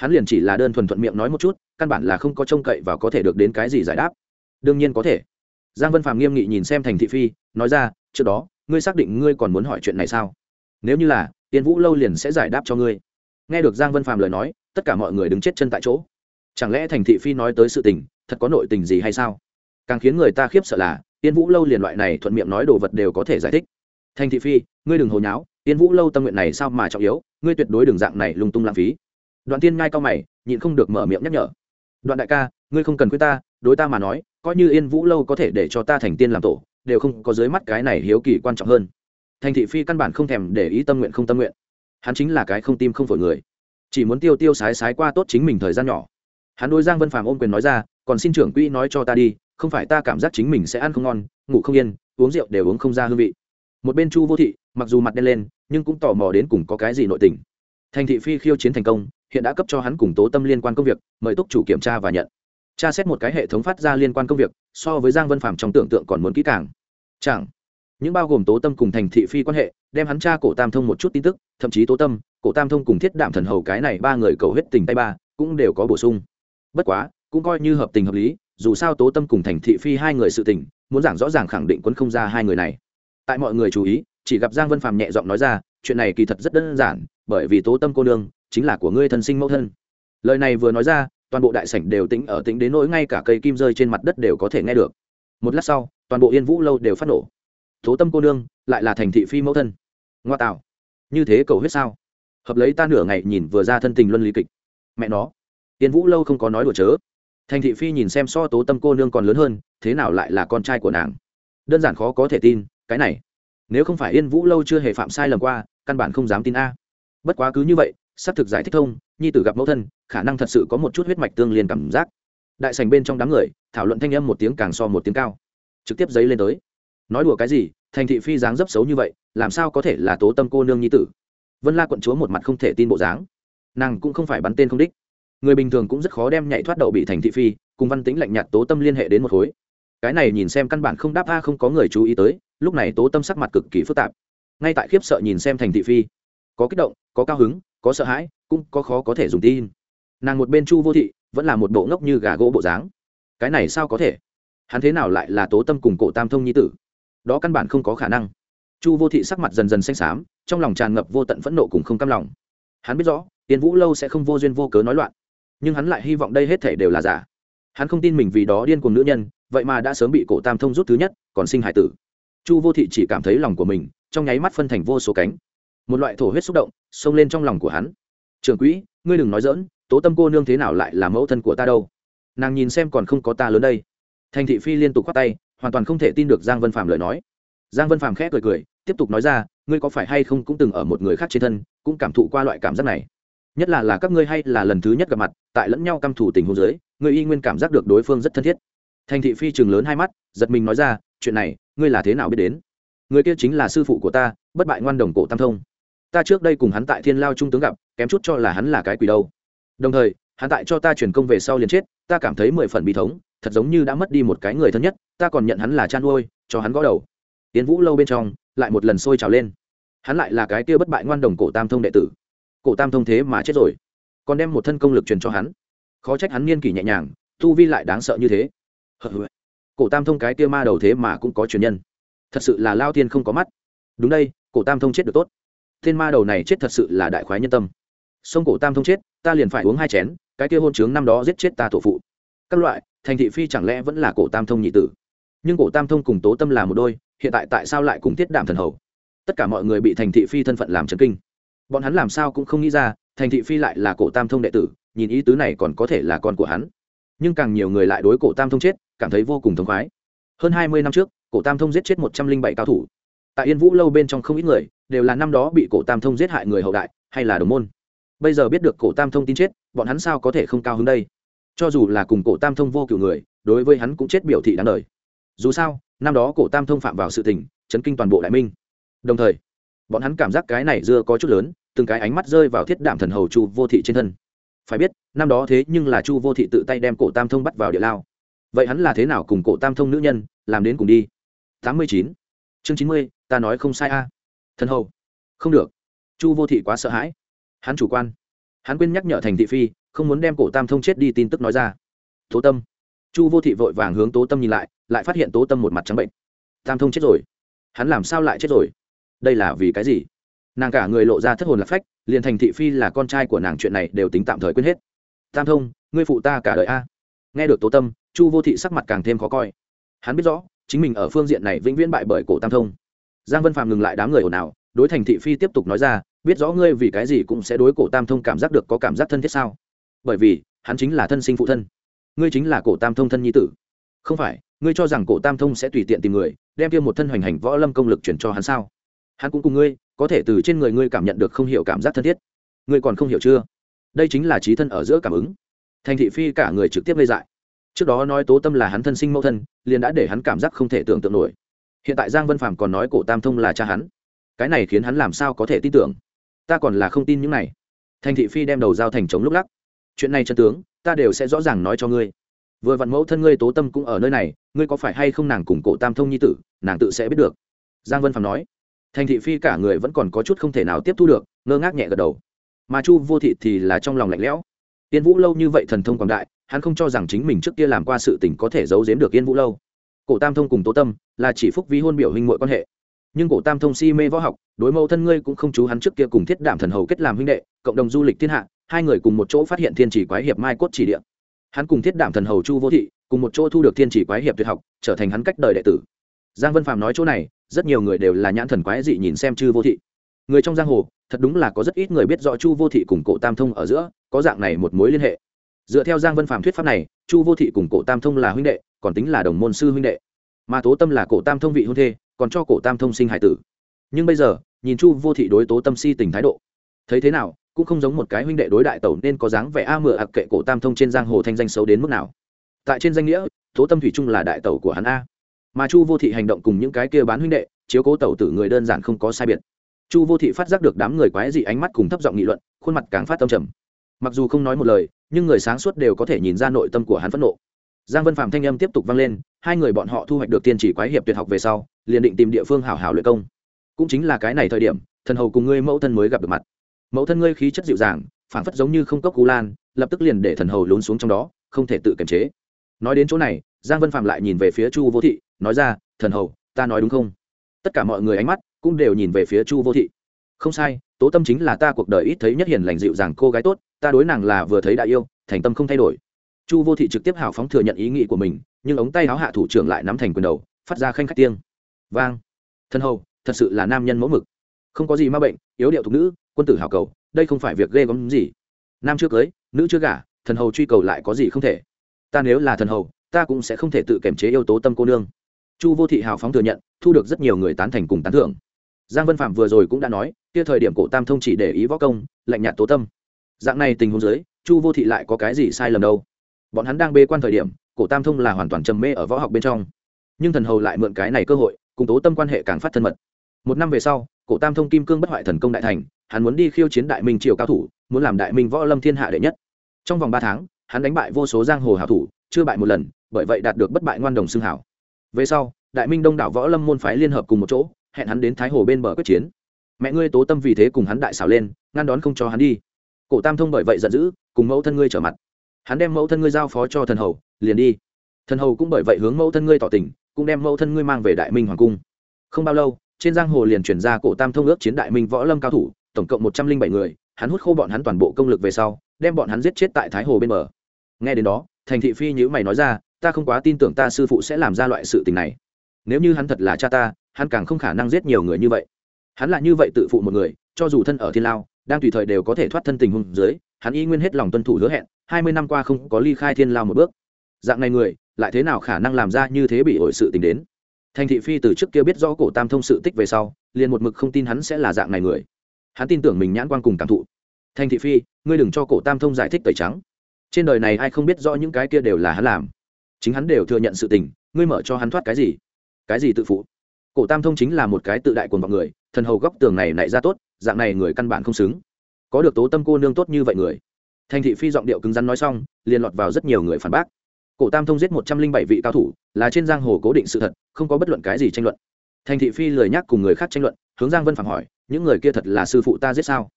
hắn liền chỉ là đơn thuần thuận miệng nói một chút, căn bản là không có trông cậy và có thể được đến cái gì giải đáp. Đương nhiên có thể. Giang vân phạm nghiêm nghị nhìn xem thành thị phi, nói ra, trước đó, ngươi xác định ngươi còn muốn hỏi chuyện này sao? Nếu như là, tiên vũ lâu liền sẽ giải đáp cho ngươi. Nghe được giang vân phạm lời nói, tất cả mọi người đứng chết chân tại chỗ. Chẳng lẽ thành thị phi nói tới sự tình, thật có nội tình gì hay sao? Càng khiến người ta khiếp sợ là, tiên vũ lâu liền loại này thuận miệng nói đồ vật đều có thể giải thích. Thành thị phi, ngươi đừng hồi nháo, tiên vũ lâu tâm nguyện này sao mà trọng yếu, ngươi tuyệt đối đường dạng này lung tung lãng phí đoạn tiên ngai cao mày, nhịn không được mở miệng nhắc nhở. Đoạn đại ca, ngươi không cần khuyên ta, đối ta mà nói, coi như yên vũ lâu có thể để cho ta thành tiên làm tổ, đều không có dưới mắt cái này hiếu kỳ quan trọng hơn. Thành thị phi căn bản không thèm để ý tâm nguyện không tâm nguyện. Hắn chính là cái không tim không phổi người. Chỉ muốn tiêu tiêu sái sái qua tốt chính mình thời gian nhỏ. Hắn đôi giang vân phàm ôm quyền nói ra, còn xin trưởng quỹ nói cho ta đi, không phải ta cảm giác chính mình sẽ ăn không ngon, ngủ không yên, uống rượu đều uống không ra hương vị. Một bên chu vô thị, mặc dù mặt đen lên, nhưng cũng tò mò đến cùng có cái gì nội tình. Thành thị phi khiêu chiến thành công hiện đã cấp cho hắn cùng tố tâm liên quan công việc, mời túc chủ kiểm tra và nhận. Tra xét một cái hệ thống phát ra liên quan công việc, so với giang vân phạm trong tưởng tượng còn muốn kỹ càng. Chẳng, những bao gồm tố tâm cùng thành thị phi quan hệ, đem hắn tra cổ tam thông một chút tin tức, thậm chí tố tâm, cổ tam thông cùng thiết đạm thần hầu cái này ba người cầu hết tình tay ba, cũng đều có bổ sung. Bất quá, cũng coi như hợp tình hợp lý, dù sao tố tâm cùng thành thị phi hai người sự tình, muốn giảng rõ ràng khẳng định quân không ra hai người này. Tại mọi người chú ý, chỉ gặp giang vân phạm nhẹ giọng nói ra, chuyện này kỳ thật rất đơn giản, bởi vì tố tâm cô nương chính là của ngươi thân sinh mẫu thân. Lời này vừa nói ra, toàn bộ đại sảnh đều tĩnh ở tĩnh đến nỗi ngay cả cây kim rơi trên mặt đất đều có thể nghe được. Một lát sau, toàn bộ yên vũ lâu đều phát nổ. Tố tâm cô nương, lại là thành thị phi mẫu thân. Ngoa tạo. Như thế cầu huyết sao? Hợp lấy ta nửa ngày nhìn vừa ra thân tình luân lý kịch. Mẹ nó. Yên vũ lâu không có nói đùa chớ. Thành thị phi nhìn xem so tố tâm cô nương còn lớn hơn, thế nào lại là con trai của nàng? Đơn giản khó có thể tin, cái này. Nếu không phải yên vũ lâu chưa hề phạm sai lầm qua, căn bản không dám tin a. Bất quá cứ như vậy xác thực giải thích thông, nhi tử gặp mẫu thân, khả năng thật sự có một chút huyết mạch tương liên cảm giác. Đại sành bên trong đám người, thảo luận thanh âm một tiếng càng so một tiếng cao. Trực tiếp giấy lên tới. Nói đùa cái gì, thành thị phi dáng dấp xấu như vậy, làm sao có thể là tố tâm cô nương nhi tử? Vân la quận chúa một mặt không thể tin bộ dáng. Nàng cũng không phải bắn tên không đích. Người bình thường cũng rất khó đem nhảy thoát đậu bị thành thị phi, cùng văn tính lạnh nhạt tố tâm liên hệ đến một khối. Cái này nhìn xem căn bản không đáp a không có người chú ý tới, lúc này tố tâm sắc mặt cực kỳ phức tạp. Ngay tại khiếp sợ nhìn xem thành thị phi. Có kích động, có cao hứng có sợ hãi, cũng có khó có thể dùng tin. Nàng một bên chu vô thị, vẫn là một bộ ngốc như gà gỗ bộ dáng. Cái này sao có thể? Hắn thế nào lại là tố tâm cùng cổ tam thông nhi tử? Đó căn bản không có khả năng. Chu vô thị sắc mặt dần dần xanh xám, trong lòng tràn ngập vô tận phẫn nộ cùng không cam lòng. Hắn biết rõ tiến vũ lâu sẽ không vô duyên vô cớ nói loạn. Nhưng hắn lại hy vọng đây hết thể đều là giả. Hắn không tin mình vì đó điên cuồng nữ nhân, vậy mà đã sớm bị cổ tam thông rút thứ nhất, còn sinh hải tử. Chu vô thị chỉ cảm thấy lòng của mình, trong nháy mắt phân thành vô số cánh một loại thổ huyết xúc động, xông lên trong lòng của hắn. Trưởng quỹ, ngươi đừng nói dỡn tố tâm cô nương thế nào lại là mẫu thân của ta đâu? Nàng nhìn xem còn không có ta lớn đây. Thành thị phi liên tục khoác tay, hoàn toàn không thể tin được giang vân phạm lời nói. Giang vân phạm khẽ cười cười, tiếp tục nói ra, ngươi có phải hay không cũng từng ở một người khác trên thân, cũng cảm thụ qua loại cảm giác này? Nhất là là các ngươi hay là lần thứ nhất gặp mặt, tại lẫn nhau căm thủ tình hôn giới ngươi y nguyên cảm giác được đối phương rất thân thiết. Thành thị phi chừng lớn hai mắt, giật mình nói ra, chuyện này, ngươi là thế nào biết đến? Người kia chính là sư phụ của ta, bất bại ngoan đồng cổ tam thông ta trước đây cùng hắn tại thiên lao trung tướng gặp, kém chút cho là hắn là cái quỷ đâu. Đồng thời, hắn tại cho ta truyền công về sau liền chết, ta cảm thấy mười phần bi thống, thật giống như đã mất đi một cái người thân nhất, ta còn nhận hắn là chan nuôi, cho hắn gõ đầu. Tiến vũ lâu bên trong, lại một lần sôi trào lên. Hắn lại là cái kia bất bại ngoan đồng cổ tam thông đệ tử. Cổ tam thông thế mà chết rồi. Còn đem một thân công lực truyền cho hắn. Khó trách hắn niên kỷ nhẹ nhàng, tu vi lại đáng sợ như thế. Cổ tam thông cái kia ma đầu thế mà cũng có truyền nhân. Thật sự là lao tiên không có mắt. Đúng đây, cổ tam thông chết được tốt tên ma đầu này chết thật sự là đại khoái nhân tâm. Sông cổ tam thông chết, ta liền phải uống hai chén, cái kia hôn chướng năm đó giết chết ta tổ phụ. Các loại, thành thị phi chẳng lẽ vẫn là cổ tam thông nhị tử? Nhưng cổ tam thông cùng tố tâm là một đôi, hiện tại tại sao lại cùng tiết đạm thần hầu? Tất cả mọi người bị thành thị phi thân phận làm trấn kinh. Bọn hắn làm sao cũng không nghĩ ra, thành thị phi lại là cổ tam thông đệ tử, nhìn ý tứ này còn có thể là con của hắn. Nhưng càng nhiều người lại đối cổ tam thông chết, cảm thấy vô cùng thống khoái. Hơn hai mươi năm trước, cổ tam thông giết chết một trăm linh bảy cao thủ tại yên vũ lâu bên trong không ít người, đều là năm đó bị cổ tam thông giết hại người hậu đại, hay là đồng môn. Bây giờ biết được cổ tam thông tin chết, bọn hắn sao có thể không cao hứng đây? Cho dù là cùng cổ tam thông vô cựu người, đối với hắn cũng chết biểu thị đáng đời. Dù sao, năm đó cổ tam thông phạm vào sự tình, chấn kinh toàn bộ đại minh. Đồng thời, bọn hắn cảm giác cái này dưa có chút lớn, từng cái ánh mắt rơi vào thiết đảm thần hầu chu vô thị trên thân. Phải biết, năm đó thế nhưng là chu vô thị tự tay đem cổ tam thông bắt vào địa lao. Vậy hắn là thế nào cùng cổ tam thông nữ nhân, làm đến cùng đi? Tám mươi chín. Chương chín mươi ta nói không sai a. Thần hầu. Không được. Chu vô thị quá sợ hãi. Hắn chủ quan. Hắn quên nhắc nhở thành thị phi, không muốn đem cổ tam thông chết đi tin tức nói ra. Tố tâm. Chu vô thị vội vàng hướng tố tâm nhìn lại lại phát hiện tố tâm một mặt trắng bệnh. Tam thông chết rồi. Hắn làm sao lại chết rồi? Đây là vì cái gì? Nàng cả người lộ ra thất hồn lạc phách, liền thành thị phi là con trai của nàng chuyện này đều tính tạm thời quên hết. Tam thông, ngươi phụ ta cả đời a. Nghe được tố tâm, chu vô thị sắc mặt càng thêm khó coi. Hắn biết rõ, chính mình ở phương diện này vĩnh viễn bại bởi cổ tam thông giang vân phạm ngừng lại đám người ồn ào, đối thành thị phi tiếp tục nói ra, biết rõ ngươi vì cái gì cũng sẽ đối cổ tam thông cảm giác được có cảm giác thân thiết sao? Bởi vì, hắn chính là thân sinh phụ thân. Ngươi chính là cổ tam thông thân nhi tử. Không phải, ngươi cho rằng cổ tam thông sẽ tùy tiện tìm người, đem tiêm một thân hoành hành võ lâm công lực chuyển cho hắn sao? Hắn cũng cùng ngươi, có thể từ trên người ngươi cảm nhận được không hiểu cảm giác thân thiết. Ngươi còn không hiểu chưa? Đây chính là trí thân ở giữa cảm ứng. Thành thị phi cả người trực tiếp gây dại. Trước đó nói tố tâm là hắn thân sinh mẫu thân, liền đã để hắn cảm giác không thể tưởng tượng nổi hiện tại giang vân phạm còn nói cổ tam thông là cha hắn. Cái này khiến hắn làm sao có thể tin tưởng? Ta còn là không tin những này. Thành thị phi đem đầu giao thành chống lúc lắc. Chuyện này chân tướng, ta đều sẽ rõ ràng nói cho ngươi. Vừa vặn mẫu thân ngươi tố tâm cũng ở nơi này, ngươi có phải hay không nàng cùng cổ tam thông nhi tử, nàng tự sẽ biết được. Giang vân phạm nói. Thành thị phi cả người vẫn còn có chút không thể nào tiếp thu được, ngơ ngác nhẹ gật đầu. Mà chu vô thị thì là trong lòng lạnh lẽo. Yên vũ lâu như vậy thần thông quảng đại, hắn không cho rằng chính mình trước kia làm qua sự tình có thể giấu giếm được yên vũ lâu cổ tam thông cùng tố tâm là chỉ phúc vi hôn biểu hình mọi quan hệ. Nhưng cổ tam thông si mê võ học, đối mẫu thân ngươi cũng không chú hắn trước kia cùng thiết đảm thần hầu kết làm huynh đệ, cộng đồng du lịch thiên hạ, hai người cùng một chỗ phát hiện thiên chỉ quái hiệp mai cốt chỉ địa. Hắn cùng thiết đảm thần hầu chu vô thị, cùng một chỗ thu được thiên chỉ quái hiệp tuyệt học, trở thành hắn cách đời đệ tử. Giang vân phạm nói chỗ này, rất nhiều người đều là nhãn thần quái dị nhìn xem chư vô thị. Người trong giang hồ, thật đúng là có rất ít người biết rõ chu vô thị cùng cổ tam thông ở giữa, có dạng này một mối liên hệ. Dựa theo giang vân phạm thuyết pháp này chu vô thị cùng cổ tam thông là huynh đệ, còn tính là đồng môn sư huynh đệ. Mà tố tâm là cổ tam thông vị hôn thê, còn cho cổ tam thông sinh hải tử. Nhưng bây giờ, nhìn chu vô thị đối tố tâm si tình thái độ, thấy thế nào, cũng không giống một cái huynh đệ đối đại tẩu nên có dáng vẻ a mờ ạc kệ cổ tam thông trên giang hồ thanh danh xấu đến mức nào. Tại trên danh nghĩa, tố tâm thủy trung là đại tẩu của hắn a. Mà chu vô thị hành động cùng những cái kia bán huynh đệ, chiếu cố tẩu tử người đơn giản không có sai biệt. Chu vô thị phát giác được đám người quái dị ánh mắt cùng thấp giọng nghị luận, khuôn mặt càng phát tâm trầm mặc dù không nói một lời, nhưng người sáng suốt đều có thể nhìn ra nội tâm của hắn phẫn nộ. Giang vân phạm thanh âm tiếp tục vang lên, hai người bọn họ thu hoạch được tiên chỉ quái hiệp tuyệt học về sau, liền định tìm địa phương hảo hảo luyện công. Cũng chính là cái này thời điểm, thần hầu cùng ngươi mẫu thân mới gặp được mặt. Mẫu thân ngươi khí chất dịu dàng, phảng phất giống như không cốc cú lan, lập tức liền để thần hầu lún xuống trong đó, không thể tự kiềm chế. Nói đến chỗ này, giang vân phạm lại nhìn về phía chu vô thị, nói ra, thần hầu, ta nói đúng không? Tất cả mọi người ánh mắt cũng đều nhìn về phía chu vô thị. Không sai, tố tâm chính là ta cuộc đời ít thấy nhất hiền lành dịu dàng cô gái tốt ta đối nàng là vừa thấy đã yêu, thành tâm không thay đổi. Chu vô thị trực tiếp hào phóng thừa nhận ý nghĩ của mình, nhưng ống tay áo hạ thủ trưởng lại nắm thành quyền đầu, phát ra khanh khách tiêng vang. Thân hầu, thật sự là nam nhân mẫu mực. Không có gì ma bệnh, yếu điệu thục nữ, quân tử hào cầu, đây không phải việc ghê gớm gì. Nam chưa cưới, nữ chưa gả, thần hầu truy cầu lại có gì không thể. Ta nếu là thần hầu, ta cũng sẽ không thể tự kiềm chế yếu tố tâm cô nương. Chu vô thị hào phóng thừa nhận, thu được rất nhiều người tán thành cùng tán thưởng. Giang vân phạm vừa rồi cũng đã nói, kia thời điểm cổ tam thông chỉ để ý võ công, lạnh nhạt tố tâm dạng này tình huống dưới, chu vô thị lại có cái gì sai lầm đâu? Bọn hắn đang bê quan thời điểm, cổ tam thông là hoàn toàn trầm mê ở võ học bên trong. Nhưng thần hầu lại mượn cái này cơ hội, cùng tố tâm quan hệ càng phát thân mật. Một năm về sau, cổ tam thông kim cương bất hoại thần công đại thành, hắn muốn đi khiêu chiến đại minh triều cao thủ, muốn làm đại minh võ lâm thiên hạ đệ nhất. Trong vòng ba tháng, hắn đánh bại vô số giang hồ hảo thủ, chưa bại một lần, bởi vậy đạt được bất bại ngoan đồng xưng hảo. Về sau, đại minh đông đảo võ lâm môn phái liên hợp cùng một chỗ, hẹn hắn đến thái hồ bên bờ quyết chiến. Mẹ ngươi tố tâm vì thế cùng hắn đại xảo lên, ngăn đón không cho hắn đi cổ tam thông bởi vậy giận dữ, cùng mẫu thân ngươi trở mặt. Hắn đem mẫu thân ngươi giao phó cho thần hầu, liền đi. Thần hầu cũng bởi vậy hướng mẫu thân ngươi tỏ tình, cũng đem mẫu thân ngươi mang về đại minh hoàng cung. Không bao lâu, trên giang hồ liền chuyển ra cổ tam thông ước chiến đại minh võ lâm cao thủ, tổng cộng một trăm linh bảy người, hắn hút khô bọn hắn toàn bộ công lực về sau, đem bọn hắn giết chết tại thái hồ bên bờ. Nghe đến đó, thành thị phi nhữ mày nói ra, ta không quá tin tưởng ta sư phụ sẽ làm ra loại sự tình này. Nếu như hắn thật là cha ta, hắn càng không khả năng giết nhiều người như vậy. Hắn là như vậy tự phụ một người, cho dù thân ở thiên lao đang tùy thời đều có thể thoát thân tình huống dưới, hắn y nguyên hết lòng tuân thủ hứa hẹn, hai mươi năm qua không có ly khai thiên lao một bước. Dạng này người, lại thế nào khả năng làm ra như thế bị ổi sự tình đến? Thành thị phi từ trước kia biết rõ cổ tam thông sự tích về sau, liền một mực không tin hắn sẽ là dạng này người. Hắn tin tưởng mình nhãn quan cùng cảm thụ. Thành thị phi, ngươi đừng cho cổ tam thông giải thích tẩy trắng. Trên đời này ai không biết rõ những cái kia đều là hắn làm. Chính hắn đều thừa nhận sự tình, ngươi mở cho hắn thoát cái gì? Cái gì tự phụ? Cổ tam thông chính là một cái tự đại quần vào người, thần hầu góc tường này nảy ra tốt dạng này người căn bản không xứng. Có được tố tâm cô nương tốt như vậy người. Thành thị phi giọng điệu cứng rắn nói xong, liền lọt vào rất nhiều người phản bác. Cổ tam thông giết một trăm linh bảy vị cao thủ, là trên giang hồ cố định sự thật, không có bất luận cái gì tranh luận. Thành thị phi lời nhắc cùng người khác tranh luận, hướng giang vân phạm hỏi, những người kia thật là sư phụ ta giết sao?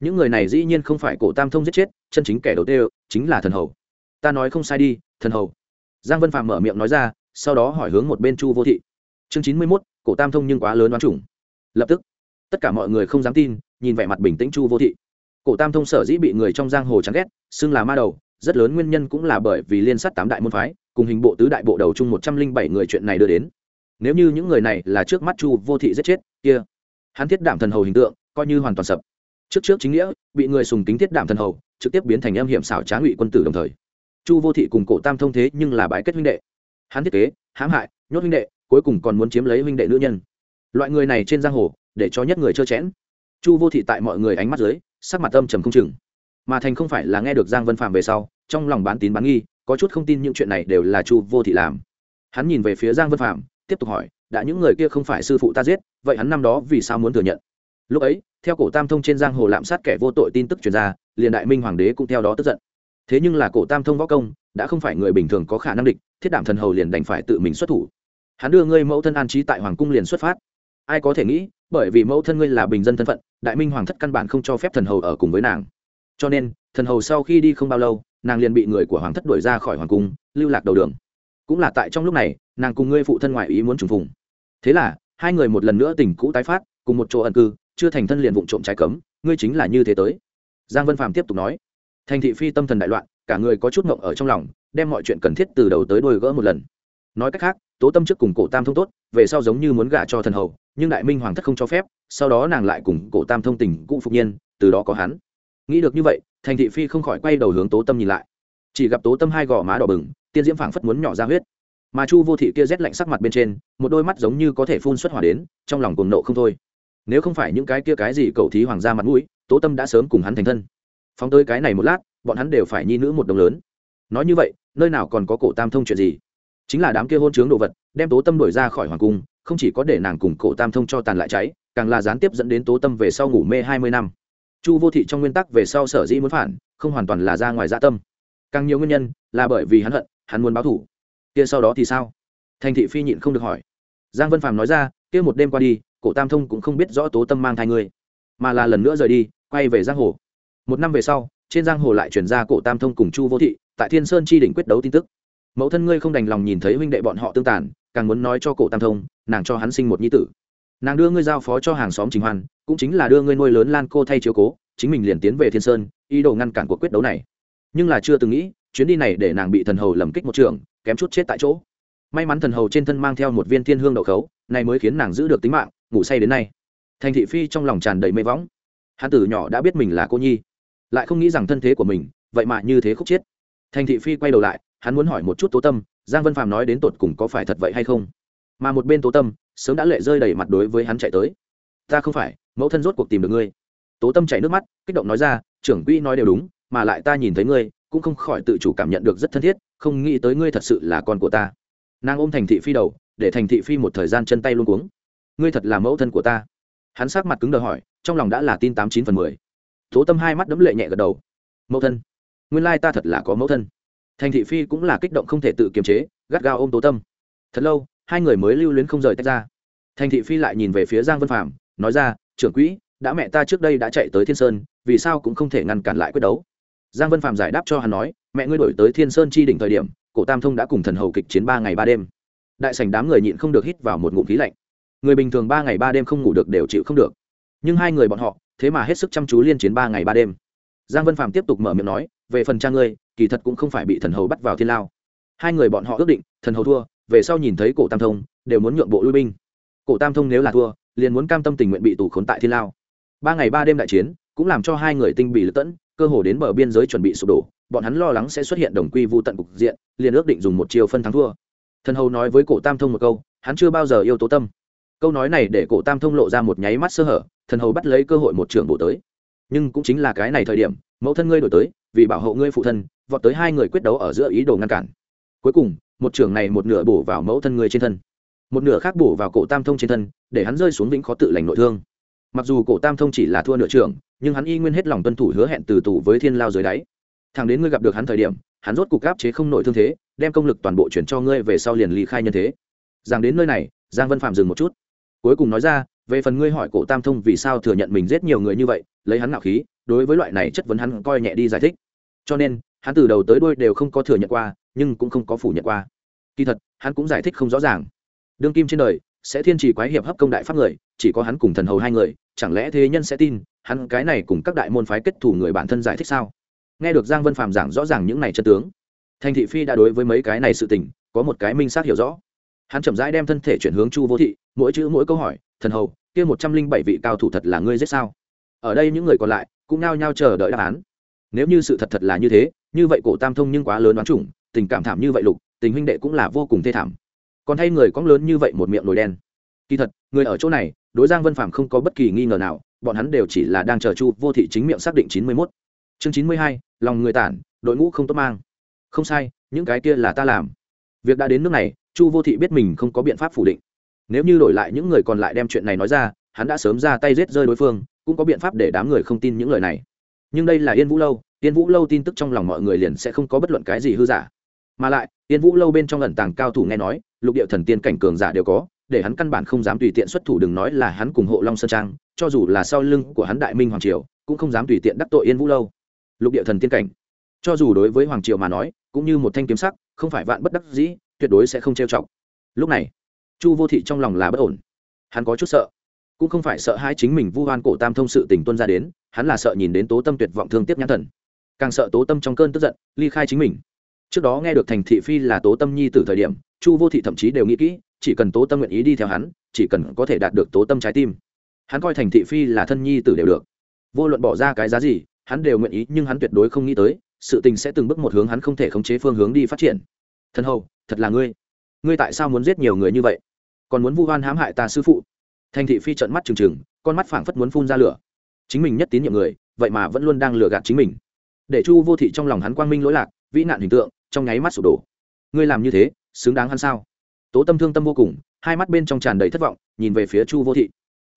Những người này dĩ nhiên không phải cổ tam thông giết chết, chân chính kẻ đầu tiên, chính là thần hầu. Ta nói không sai đi, thần hầu. Giang vân phạm mở miệng nói ra, sau đó hỏi hướng một bên chu vô thị. Chương chín mươi mốt, cổ tam thông nhưng quá lớn đoán chủng. Lập tức tất cả mọi người không dám tin, nhìn vẻ mặt bình tĩnh chu vô thị. Cổ tam thông sở dĩ bị người trong giang hồ chán ghét, xưng là ma đầu, rất lớn nguyên nhân cũng là bởi vì liên sát tám đại môn phái, cùng hình bộ tứ đại bộ đầu chung một trăm linh bảy người chuyện này đưa đến. Nếu như những người này là trước mắt chu vô thị giết chết, kia, hắn thiết đảm thần hầu hình tượng, coi như hoàn toàn sập. Trước trước chính nghĩa, bị người sùng tính thiết đảm thần hầu, trực tiếp biến thành âm hiểm xảo trá ngụy quân tử đồng thời. Chu vô thị cùng cổ tam thông thế nhưng là bãi kết huynh đệ. Hắn thiết kế, hãm hại, nhốt huynh đệ, cuối cùng còn muốn chiếm lấy huynh đệ nữ nhân. Loại người này trên giang hồ để cho nhất người trơ chẽn. Chu vô thị tại mọi người ánh mắt dưới, sắc mặt âm trầm không chừng. Mà thành không phải là nghe được giang vân phạm về sau, trong lòng bán tín bán nghi, có chút không tin những chuyện này đều là chu vô thị làm. Hắn nhìn về phía giang vân phạm tiếp tục hỏi, đã những người kia không phải sư phụ ta giết, vậy hắn năm đó vì sao muốn thừa nhận? Lúc ấy, theo cổ tam thông trên giang hồ lạm sát kẻ vô tội tin tức truyền ra, liền đại minh hoàng đế cũng theo đó tức giận. Thế nhưng là cổ tam thông võ công, đã không phải người bình thường có khả năng địch, thiết đảm thần hầu liền đành phải tự mình xuất thủ. Hắn đưa ngươi mẫu thân an trí tại hoàng cung liền xuất phát. Ai có thể nghĩ bởi vì mẫu thân ngươi là bình dân thân phận, đại minh hoàng thất căn bản không cho phép thần hầu ở cùng với nàng. Cho nên, thần hầu sau khi đi không bao lâu, nàng liền bị người của hoàng thất đuổi ra khỏi hoàng cung, lưu lạc đầu đường. Cũng là tại trong lúc này, nàng cùng ngươi phụ thân ngoại ý muốn trùng phùng. Thế là, hai người một lần nữa tình cũ tái phát, cùng một chỗ ẩn cư, chưa thành thân liền vụ trộm trái cấm, ngươi chính là như thế tới. Giang vân phạm tiếp tục nói, thành thị phi tâm thần đại loạn, cả người có chút mộng ở trong lòng, đem mọi chuyện cần thiết từ đầu tới đôi gỡ một lần. Nói cách khác tố tâm trước cùng cổ tam thông tốt, về sau giống như muốn gả cho thần hầu, nhưng đại minh hoàng thất không cho phép, sau đó nàng lại cùng cổ tam thông tình cụ phục nhiên, từ đó có hắn. Nghĩ được như vậy, thành thị phi không khỏi quay đầu hướng tố tâm nhìn lại. Chỉ gặp tố tâm hai gò má đỏ bừng, tiên diễm phảng phất muốn nhỏ ra huyết. Mà chu vô thị kia rét lạnh sắc mặt bên trên, một đôi mắt giống như có thể phun xuất hỏa đến, trong lòng cuồng nộ không thôi. Nếu không phải những cái kia cái gì cầu thí hoàng gia mặt mũi, tố tâm đã sớm cùng hắn thành thân. Phóng tới cái này một lát, bọn hắn đều phải nhi nữ một đồng lớn. Nói như vậy, nơi nào còn có cổ tam thông chuyện gì? Chính là đám kia hôn chướng đồ vật, đem tố tâm đổi ra khỏi hoàng cung, không chỉ có để nàng cùng cổ tam thông cho tàn lại cháy, càng là gián tiếp dẫn đến tố tâm về sau ngủ mê hai mươi năm. Chu vô thị trong nguyên tắc về sau sở dĩ muốn phản, không hoàn toàn là ra ngoài dạ tâm. Càng nhiều nguyên nhân là bởi vì hắn hận, hắn muốn báo thủ. Kia sau đó thì sao? Thành thị phi nhịn không được hỏi. Giang vân phàm nói ra, kia một đêm qua đi, cổ tam thông cũng không biết rõ tố tâm mang thai người, mà là lần nữa rời đi, quay về giang hồ. Một năm về sau, trên giang hồ lại chuyển ra cổ tam thông cùng chu vô thị tại thiên sơn chi đỉnh quyết đấu tin tức mẫu thân ngươi không đành lòng nhìn thấy huynh đệ bọn họ tương tàn, càng muốn nói cho cổ tam thông, nàng cho hắn sinh một nhi tử. Nàng đưa ngươi giao phó cho hàng xóm trình hoàn cũng chính là đưa ngươi nuôi lớn lan cô thay chiếu cố, chính mình liền tiến về thiên sơn, ý đồ ngăn cản cuộc quyết đấu này. Nhưng là chưa từng nghĩ, chuyến đi này để nàng bị thần hầu lầm kích một trường, kém chút chết tại chỗ. May mắn thần hầu trên thân mang theo một viên thiên hương đậu khấu, này mới khiến nàng giữ được tính mạng, ngủ say đến nay. Thành thị phi trong lòng tràn đầy mê võng. Hắn tử nhỏ đã biết mình là cô nhi, lại không nghĩ rằng thân thế của mình, vậy mà như thế khúc chết. Thành thị phi quay đầu lại hắn muốn hỏi một chút tố tâm, giang vân phàm nói đến tột cùng có phải thật vậy hay không? Mà một bên tố tâm, sớm đã lệ rơi đầy mặt đối với hắn chạy tới. Ta không phải, mẫu thân rốt cuộc tìm được ngươi. Tố tâm chảy nước mắt, kích động nói ra, trưởng quỹ nói đều đúng, mà lại ta nhìn thấy ngươi, cũng không khỏi tự chủ cảm nhận được rất thân thiết, không nghĩ tới ngươi thật sự là con của ta. Nàng ôm thành thị phi đầu, để thành thị phi một thời gian chân tay luôn cuống. Ngươi thật là mẫu thân của ta. Hắn sát mặt cứng đờ hỏi, trong lòng đã là tin tám chín phần mười. Tố tâm hai mắt đấm lệ nhẹ gật đầu. Mẫu thân, nguyên lai ta thật là có mẫu thân thành thị phi cũng là kích động không thể tự kiềm chế, gắt gao ôm tố tâm. Thật lâu, hai người mới lưu luyến không rời tách ra. Thành thị phi lại nhìn về phía giang vân phạm nói ra, trưởng quỹ, đã mẹ ta trước đây đã chạy tới thiên sơn, vì sao cũng không thể ngăn cản lại quyết đấu? Giang vân phạm giải đáp cho hắn nói, mẹ ngươi đổi tới thiên sơn chi đỉnh thời điểm, cổ tam thông đã cùng thần hầu kịch chiến ba ngày ba đêm. Đại sảnh đám người nhịn không được hít vào một ngụm khí lạnh. Người bình thường ba ngày ba đêm không ngủ được đều chịu không được. Nhưng hai người bọn họ, thế mà hết sức chăm chú liên chiến ba ngày ba đêm. Giang vân phạm tiếp tục mở miệng nói, về phần cha ngươi kỳ thật cũng không phải bị thần hầu bắt vào thiên lao. Hai người bọn họ ước định, thần hầu thua, về sau nhìn thấy cổ tam thông, đều muốn nhượng bộ lui binh. Cổ tam thông nếu là thua, liền muốn cam tâm tình nguyện bị tù khốn tại thiên lao. Ba ngày ba đêm đại chiến, cũng làm cho hai người tinh bị lật tẫn, cơ hồ đến bờ biên giới chuẩn bị sụp đổ, bọn hắn lo lắng sẽ xuất hiện đồng quy vô tận cục diện, liền ước định dùng một chiều phân thắng thua. Thần hầu nói với cổ tam thông một câu, hắn chưa bao giờ yêu tố tâm. Câu nói này để cổ tam thông lộ ra một nháy mắt sơ hở, thần hầu bắt lấy cơ hội một trường bộ tới. Nhưng cũng chính là cái này thời điểm, mẫu thân ngươi đổi tới, vì bảo hộ ngươi phụ thân vọt tới hai người quyết đấu ở giữa ý đồ ngăn cản. Cuối cùng, một trường này một nửa bổ vào mẫu thân người trên thân. Một nửa khác bổ vào cổ tam thông trên thân, để hắn rơi xuống vĩnh khó tự lành nội thương. Mặc dù cổ tam thông chỉ là thua nửa trường nhưng hắn y nguyên hết lòng tuân thủ hứa hẹn từ tù với thiên lao dưới đáy. Thằng đến ngươi gặp được hắn thời điểm, hắn rốt cục áp chế không nội thương thế, đem công lực toàn bộ chuyển cho ngươi về sau liền ly khai nhân thế. Rằng đến nơi này, giang vân phạm dừng một chút. Cuối cùng nói ra, về phần ngươi hỏi cổ tam thông vì sao thừa nhận mình giết nhiều người như vậy, lấy hắn ngạo khí, đối với loại này chất vấn hắn coi nhẹ đi giải thích. Cho nên hắn từ đầu tới đuôi đều không có thừa nhận qua, nhưng cũng không có phủ nhận qua. Kỳ thật, hắn cũng giải thích không rõ ràng. Đương kim trên đời, sẽ thiên trì quái hiệp hấp công đại pháp người, chỉ có hắn cùng thần hầu hai người, chẳng lẽ thế nhân sẽ tin, hắn cái này cùng các đại môn phái kết thủ người bản thân giải thích sao? Nghe được giang vân phàm giảng rõ ràng những này chân tướng thành thị phi đã đối với mấy cái này sự tình, có một cái minh xác hiểu rõ. Hắn chậm rãi đem thân thể chuyển hướng chu vô thị, mỗi chữ mỗi câu hỏi, thần hầu, kia một trăm linh bảy vị cao thủ thật là ngươi giết sao? Ở đây những người còn lại, cũng nao nhao chờ đợi đáp án. Nếu như sự thật thật là như thế như vậy cổ tam thông nhưng quá lớn đoán chủng, tình cảm thảm như vậy lục, tình huynh đệ cũng là vô cùng thê thảm. Còn thay người cóng lớn như vậy một miệng nồi đen. Kỳ thật, người ở chỗ này, đối giang vân phạm không có bất kỳ nghi ngờ nào, bọn hắn đều chỉ là đang chờ chu vô thị chính miệng xác định chín mươi mốt. Chương chín mươi hai, lòng người tản, đội ngũ không tốt mang. Không sai, những cái kia là ta làm. Việc đã đến nước này, chu vô thị biết mình không có biện pháp phủ định. Nếu như đổi lại những người còn lại đem chuyện này nói ra, hắn đã sớm ra tay giết rơi đối phương, cũng có biện pháp để đám người không tin những lời này. Nhưng đây là yên vũ lâu Tiên vũ lâu tin tức trong lòng mọi người liền sẽ không có bất luận cái gì hư giả. Mà lại Tiên vũ lâu bên trong ẩn tàng cao thủ nghe nói, lục địa thần tiên cảnh cường giả đều có, để hắn căn bản không dám tùy tiện xuất thủ đừng nói là hắn cùng hộ long sơn trang, cho dù là sau lưng của hắn đại minh hoàng triều, cũng không dám tùy tiện đắc tội yên vũ lâu. Lục địa thần tiên cảnh. Cho dù đối với hoàng triều mà nói, cũng như một thanh kiếm sắc, không phải vạn bất đắc dĩ, tuyệt đối sẽ không trêu chọc. Lúc này, chu vô thị trong lòng là bất ổn. Hắn có chút sợ. Cũng không phải sợ hai chính mình vu hoan cổ tam thông sự tình tuân ra đến, hắn là sợ nhìn đến tố tâm tuyệt vọng thương tiếc nhãn thần càng sợ tố tâm trong cơn tức giận, ly khai chính mình. Trước đó nghe được thành thị phi là tố tâm nhi từ thời điểm, chu vô thị thậm chí đều nghĩ kỹ, chỉ cần tố tâm nguyện ý đi theo hắn, chỉ cần có thể đạt được tố tâm trái tim. Hắn coi thành thị phi là thân nhi tử đều được. Vô luận bỏ ra cái giá gì, hắn đều nguyện ý, nhưng hắn tuyệt đối không nghĩ tới, sự tình sẽ từng bước một hướng hắn không thể khống chế phương hướng đi phát triển. Thân hầu, thật là ngươi. Ngươi tại sao muốn giết nhiều người như vậy? Còn muốn vu oan hãm hại ta sư phụ? Thành thị phi trận mắt trừng trừng, con mắt phảng phất muốn phun ra lửa. Chính mình nhất tín nhiệm người, vậy mà vẫn luôn đang lừa gạt chính mình để chu vô thị trong lòng hắn quang minh lỗi lạc, vĩ nạn hình tượng, trong nháy mắt sụp đổ. Ngươi làm như thế, xứng đáng hắn sao? Tố tâm thương tâm vô cùng, hai mắt bên trong tràn đầy thất vọng, nhìn về phía chu vô thị.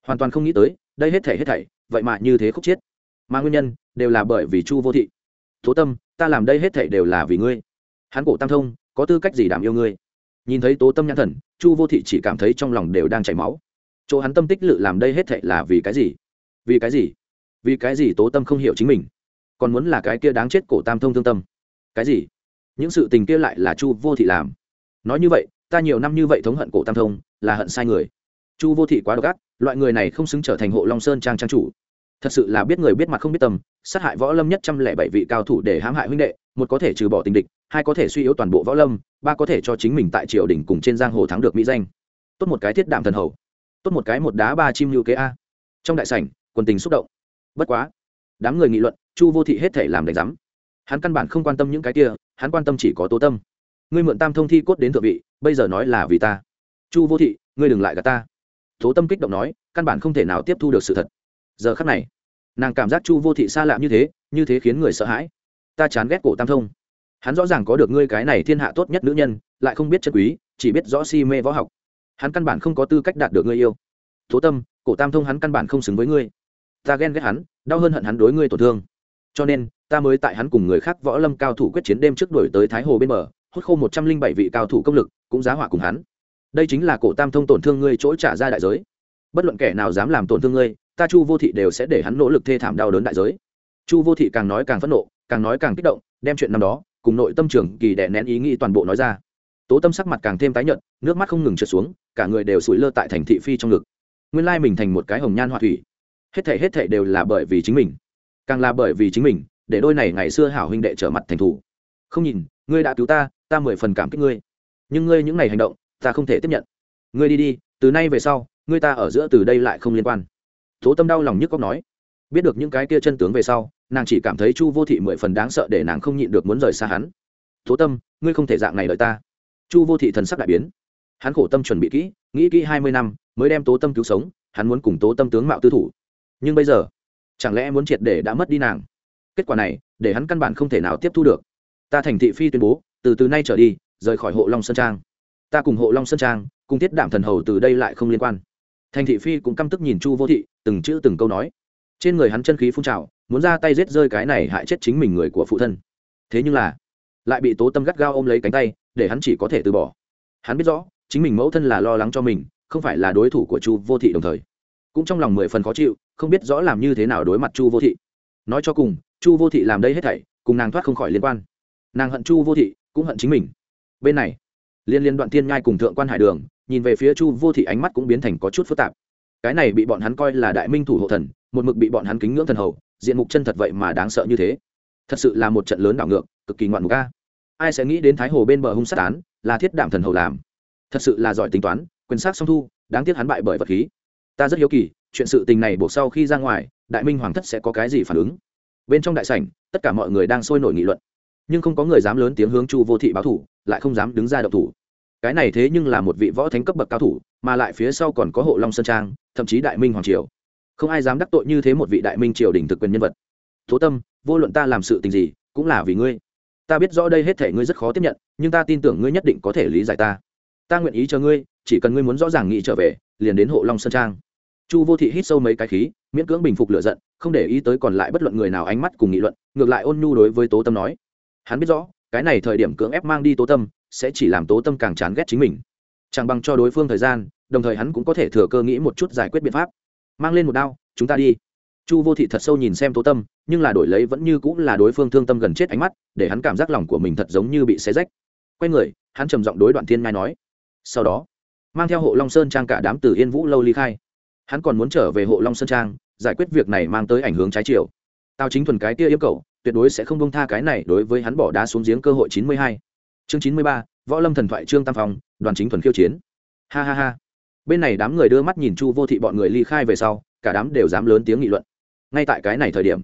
Hoàn toàn không nghĩ tới, đây hết thể hết thảy, vậy mà như thế khúc chết. mà nguyên nhân, đều là bởi vì chu vô thị. Tố tâm, ta làm đây hết thảy đều là vì ngươi. Hắn cổ tam thông, có tư cách gì đảm yêu ngươi? Nhìn thấy tố tâm nhãn thần, chu vô thị chỉ cảm thấy trong lòng đều đang chảy máu. Chỗ hắn tâm tích lự làm đây hết thảy là vì cái gì? Vì cái gì? Vì cái gì tố tâm không hiểu chính mình? Còn muốn là cái kia đáng chết cổ tam thông thương tâm. Cái gì? Những sự tình kia lại là chu vô thị làm. Nói như vậy, ta nhiều năm như vậy thống hận cổ tam thông, là hận sai người. Chu vô thị quá độc ác, loại người này không xứng trở thành hộ long sơn trang trang chủ. Thật sự là biết người biết mặt không biết tâm, sát hại võ lâm nhất trăm lẻ bảy vị cao thủ để hãm hại huynh đệ, một có thể trừ bỏ tình địch, hai có thể suy yếu toàn bộ võ lâm, ba có thể cho chính mình tại triều đình cùng trên giang hồ thắng được mỹ danh. Tốt một cái thiết đạm thần hầu. Tốt một cái một đá ba chim lưu kế a. Trong đại sảnh, quần tình xúc động. Bất quá đám người nghị luận, chu vô thị hết thể làm đánh giám. Hắn căn bản không quan tâm những cái kia, hắn quan tâm chỉ có tố tâm. Ngươi mượn tam thông thi cốt đến thượng vị, bây giờ nói là vì ta. Chu vô thị, ngươi đừng lại gạt ta. Tố tâm kích động nói, căn bản không thể nào tiếp thu được sự thật. Giờ khắc này, nàng cảm giác chu vô thị xa lạ như thế như thế khiến người sợ hãi. Ta chán ghét cổ tam thông. Hắn rõ ràng có được ngươi cái này thiên hạ tốt nhất nữ nhân, lại không biết chất quý, chỉ biết rõ si mê võ học. Hắn căn bản không có tư cách đạt được ngươi yêu. Tố tâm, cổ tam thông hắn căn bản không xứng với ngươi. Ta ghen ghét hắn đau hơn hận hắn đối ngươi tổn thương. Cho nên, ta mới tại hắn cùng người khác võ lâm cao thủ quyết chiến đêm trước đổi tới thái hồ bên bờ, hút khô một trăm linh bảy vị cao thủ công lực, cũng giá hỏa cùng hắn. Đây chính là cổ tam thông tổn thương ngươi chỗ trả ra đại giới. Bất luận kẻ nào dám làm tổn thương ngươi, ta chu vô thị đều sẽ để hắn nỗ lực thê thảm đau đớn đại giới. Chu vô thị càng nói càng phẫn nộ, càng nói càng kích động, đem chuyện năm đó, cùng nội tâm trưởng kỳ đè nén ý nghĩ toàn bộ nói ra. Tố tâm sắc mặt càng thêm tái nhợt, nước mắt không ngừng trượt xuống, cả người đều sủi lơ tại thành thị phi trong ngực. Nguyên lai mình thành một cái hồng nhan họa thủy hết thể hết thể đều là bởi vì chính mình. Càng là bởi vì chính mình, để đôi này ngày xưa hảo huynh đệ trở mặt thành thủ. Không nhìn, ngươi đã cứu ta ta mười phần cảm kích ngươi. Nhưng ngươi những ngày hành động, ta không thể tiếp nhận. Ngươi đi đi, từ nay về sau, ngươi ta ở giữa từ đây lại không liên quan. Tố tâm đau lòng nhức cóc nói. Biết được những cái kia chân tướng về sau, nàng chỉ cảm thấy chu vô thị mười phần đáng sợ để nàng không nhịn được muốn rời xa hắn. Tố tâm, ngươi không thể dạng này đợi ta. Chu vô thị thần sắc đại biến. Hắn khổ tâm chuẩn bị kỹ, nghĩ kỹ hai mươi năm, mới đem tố tâm cứu sống, hắn muốn cùng tố tâm tướng mạo tư thủ nhưng bây giờ, chẳng lẽ muốn triệt để đã mất đi nàng? Kết quả này, để hắn căn bản không thể nào tiếp thu được. Ta thành thị phi tuyên bố, từ từ nay trở đi, rời khỏi hộ long sơn trang. Ta cùng hộ long sơn trang, cùng tiết đảm thần hầu từ đây lại không liên quan. Thành thị phi cũng căm tức nhìn chu vô thị, từng chữ từng câu nói. Trên người hắn chân khí phun trào, muốn ra tay giết rơi cái này hại chết chính mình người của phụ thân. Thế nhưng là, lại bị tố tâm gắt gao ôm lấy cánh tay, để hắn chỉ có thể từ bỏ. Hắn biết rõ, chính mình mẫu thân là lo lắng cho mình, không phải là đối thủ của chu vô thị đồng thời. Cũng trong lòng mười phần khó chịu không biết rõ làm như thế nào đối mặt chu vô thị. Nói cho cùng, chu vô thị làm đây hết thảy, cùng nàng thoát không khỏi liên quan. Nàng hận chu vô thị, cũng hận chính mình. Bên này, liên liên đoạn tiên nhai cùng thượng quan hải đường, nhìn về phía chu vô thị ánh mắt cũng biến thành có chút phức tạp. Cái này bị bọn hắn coi là đại minh thủ hộ thần, một mực bị bọn hắn kính ngưỡng thần hầu, diện mục chân thật vậy mà đáng sợ như thế. Thật sự là một trận lớn đảo ngược, cực kỳ ngoạn mục ca ai sẽ nghĩ đến thái hồ bên bờ hung sát án, là thiết đảm thần hầu làm. Thật sự là giỏi tính toán, quyền sát song thu, đáng tiếc hắn bại bởi vật khí. Ta rất hiếu kỳ chuyện sự tình này buộc sau khi ra ngoài, đại minh hoàng thất sẽ có cái gì phản ứng? Bên trong đại sảnh, tất cả mọi người đang sôi nổi nghị luận. Nhưng không có người dám lớn tiếng hướng chu vô thị báo thủ, lại không dám đứng ra đậu thủ. Cái này thế nhưng là một vị võ thánh cấp bậc cao thủ, mà lại phía sau còn có hộ long sơn trang, thậm chí đại minh hoàng triều. Không ai dám đắc tội như thế một vị đại minh triều đình thực quyền nhân vật. Thố tâm, vô luận ta làm sự tình gì, cũng là vì ngươi. Ta biết rõ đây hết thể ngươi rất khó tiếp nhận, nhưng ta tin tưởng ngươi nhất định có thể lý giải ta. Ta nguyện ý cho ngươi, chỉ cần ngươi muốn rõ ràng nghĩ trở về, liền đến hộ long sơn trang chu vô thị hít sâu mấy cái khí, miễn cưỡng bình phục lựa giận, không để ý tới còn lại bất luận người nào ánh mắt cùng nghị luận, ngược lại ôn nhu đối với tố tâm nói. Hắn biết rõ, cái này thời điểm cưỡng ép mang đi tố tâm, sẽ chỉ làm tố tâm càng chán ghét chính mình. Chẳng bằng cho đối phương thời gian, đồng thời hắn cũng có thể thừa cơ nghĩ một chút giải quyết biện pháp. Mang lên một đao, chúng ta đi. Chu vô thị thật sâu nhìn xem tố tâm, nhưng là đổi lấy vẫn như cũng là đối phương thương tâm gần chết ánh mắt, để hắn cảm giác lòng của mình thật giống như bị xé rách. Quay người, hắn trầm giọng đối đoạn thiên ngai nói. Sau đó, mang theo hộ long sơn trang cả đám từ yên vũ lâu ly khai hắn còn muốn trở về hộ long sơn trang, giải quyết việc này mang tới ảnh hưởng trái chiều. Tao chính thuần cái kia yêu cầu, tuyệt đối sẽ không bông tha cái này đối với hắn bỏ đá xuống giếng cơ hội chín mươi hai. Chương chín mươi ba, võ lâm thần thoại trương tam phong, đoàn chính thuần khiêu chiến. Ha ha ha. Bên này đám người đưa mắt nhìn chu vô thị bọn người ly khai về sau, cả đám đều dám lớn tiếng nghị luận. Ngay tại cái này thời điểm,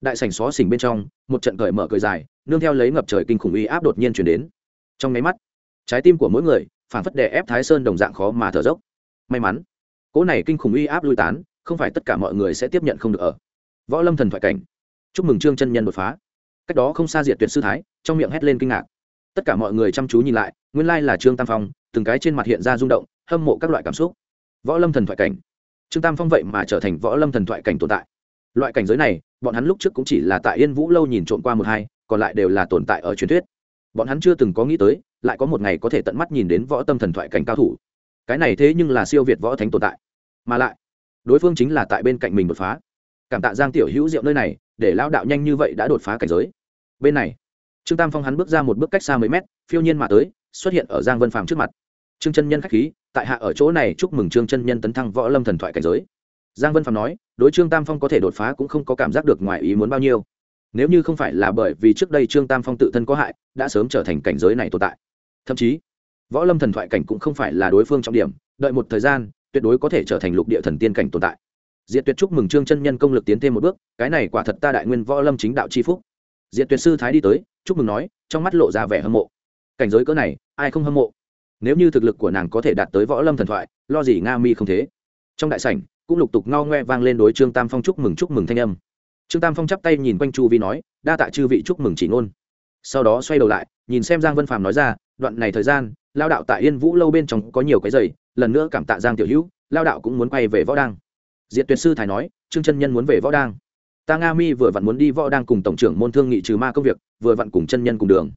đại sảnh xó xỉnh bên trong, một trận cởi mở cười dài, nương theo lấy ngập trời kinh khủng uy áp đột nhiên chuyển đến. Trong nháy mắt, trái tim của mỗi người phản phất đè ép thái sơn đồng dạng khó mà thở dốc. May mắn cỗ này kinh khủng uy áp lui tán, không phải tất cả mọi người sẽ tiếp nhận không được ở. Võ lâm thần thoại cảnh. Chúc mừng trương chân nhân đột phá. Cách đó không xa diệt tuyệt sư thái, trong miệng hét lên kinh ngạc. Tất cả mọi người chăm chú nhìn lại, nguyên lai là trương tam phong, từng cái trên mặt hiện ra rung động, hâm mộ các loại cảm xúc. Võ lâm thần thoại cảnh. Trương tam phong vậy mà trở thành võ lâm thần thoại cảnh tồn tại. Loại cảnh giới này, bọn hắn lúc trước cũng chỉ là tại yên vũ lâu nhìn trộm qua một hai, còn lại đều là tồn tại ở truyền thuyết. Bọn hắn chưa từng có nghĩ tới, lại có một ngày có thể tận mắt nhìn đến võ tâm thần thoại cảnh cao thủ cái này thế nhưng là siêu việt võ thánh tồn tại. Mà lại, đối phương chính là tại bên cạnh mình đột phá. Cảm tạ giang tiểu hữu diệu nơi này, để lao đạo nhanh như vậy đã đột phá cảnh giới. Bên này, trương tam phong hắn bước ra một bước cách xa mấy mét, phiêu nhiên mà tới, xuất hiện ở giang vân phàm trước mặt. Trương chân nhân k h á c h khí, tại hạ ở chỗ này chúc mừng trương chân nhân tấn thăng võ lâm thần thoại cảnh giới. Giang vân phàm nói, đối trương tam phong có thể đột phá cũng không có cảm giác được ngoài ý muốn bao nhiêu. Nếu như không phải là bởi vì trước đây trương tam phong tự thân có hại, đã sớm trở thành cảnh giới này tồn tại. Thậm chí võ lâm thần thoại cảnh cũng không phải là đối phương trọng điểm, đợi một thời gian, tuyệt đối có thể trở thành lục địa thần tiên cảnh tồn tại. Diệt tuyệt chúc mừng trương chân nhân công lực tiến thêm một bước, cái này quả thật ta đại nguyên võ lâm chính đạo c h i phúc. Diệt tuyệt sư thái đi tới, chúc mừng nói, trong mắt lộ ra vẻ hâm mộ. Cảnh giới cỡ này, ai không hâm mộ? Nếu như thực lực của nàng có thể đạt tới võ lâm thần thoại, lo gì nga mi không thế? Trong đại sảnh, cũng lục tục ngao ngoe vang lên đối trương tam phong chúc mừng chúc mừng thanh âm. Trương tam phong chắp tay nhìn quanh chu vi nói, đa tạ chư vị chúc mừng chỉ ngôn. Sau đó xoay đầu lại, nhìn xem giang vân phàm nói ra, đoạn này thời gian lao đạo tại yên vũ lâu bên trong có nhiều cái giày, lần nữa cảm tạ giang tiểu hữu, lao đạo cũng muốn quay về võ đăng. Diện tuyệt sư thái nói, trương chân nhân muốn về võ đăng. Ta nga mi vừa vặn muốn đi võ đăng cùng tổng trưởng môn thương nghị trừ ma công việc, vừa vặn cùng chân nhân cùng đường.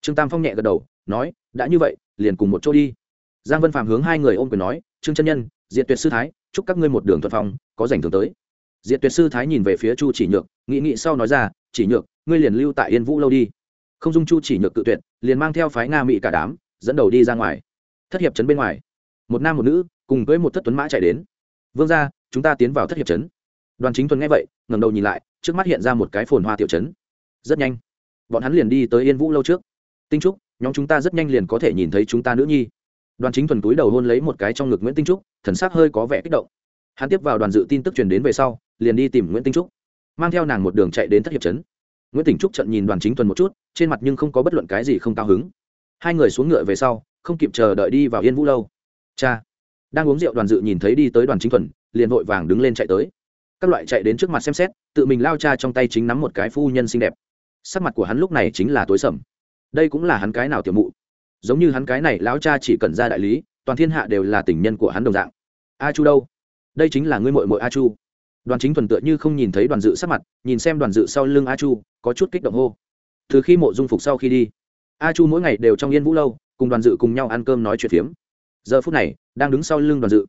Trương tam phong nhẹ gật đầu, nói, đã như vậy, liền cùng một chỗ đi. Giang vân phạm hướng hai người ôm quyền nói, trương chân nhân diện tuyệt sư thái, chúc các ngươi một đường thuận phong, có dành thường tới. Diện tuyệt sư thái nhìn về phía chu chỉ nhược, nghĩ nghĩ sau nói ra, chỉ nhược, ngươi liền lưu tại yên vũ lâu đi. Không dung chu chỉ nhược cự tuyệt, liền mang theo phái nga mị cả đám dẫn đầu đi ra ngoài. Thất hiệp trấn bên ngoài. Một nam một nữ cùng với một thất tuấn mã chạy đến. Vương ra chúng ta tiến vào thất hiệp trấn. Đoàn chính tuấn nghe vậy, ngẩng đầu nhìn lại, trước mắt hiện ra một cái phồn hoa tiểu trấn. Rất nhanh, bọn hắn liền đi tới yên vũ lâu trước. Tinh trúc, nhóm chúng ta rất nhanh liền có thể nhìn thấy chúng ta nữ nhi. Đoàn chính thuần túi đầu hôn lấy một cái trong ngực nguyễn tinh trúc, thần sắc hơi có vẻ kích động. Hắn tiếp vào đoàn dự tin tức truyền đến về sau, liền đi tìm nguyễn tinh trúc, mang theo nàng một đường chạy đến thất hiệp trấn. Nguyễn tỉnh trúc trận nhìn đoàn chính thuần một chút, trên mặt nhưng không có bất luận cái gì không cao hứng hai người xuống ngựa về sau, không kịp chờ đợi đi vào yên vũ lâu. Cha, đang uống rượu đoàn dự nhìn thấy đi tới đoàn chính thuần, liền vội vàng đứng lên chạy tới. Các loại chạy đến trước mặt xem xét, tự mình lao cha trong tay chính nắm một cái phu nhân xinh đẹp. Sắc mặt của hắn lúc này chính là tối sầm. Đây cũng là hắn cái nào tiểu mụ? Giống như hắn cái này, lão cha chỉ cần ra đại lý, toàn thiên hạ đều là tình nhân của hắn đồng dạng. A chu đâu? Đây chính là ngươi mội mội a chu. Đoàn chính thuần tựa như không nhìn thấy đoàn dự sắc mặt, nhìn xem đoàn dự sau lưng a chu, có chút kích động hô. Từ khi mộ dung phục sau khi đi a chu mỗi ngày đều trong yên vũ lâu, cùng đoàn dự cùng nhau ăn cơm nói chuyện phiếm. Giờ phút này, đang đứng sau lưng đoàn dự.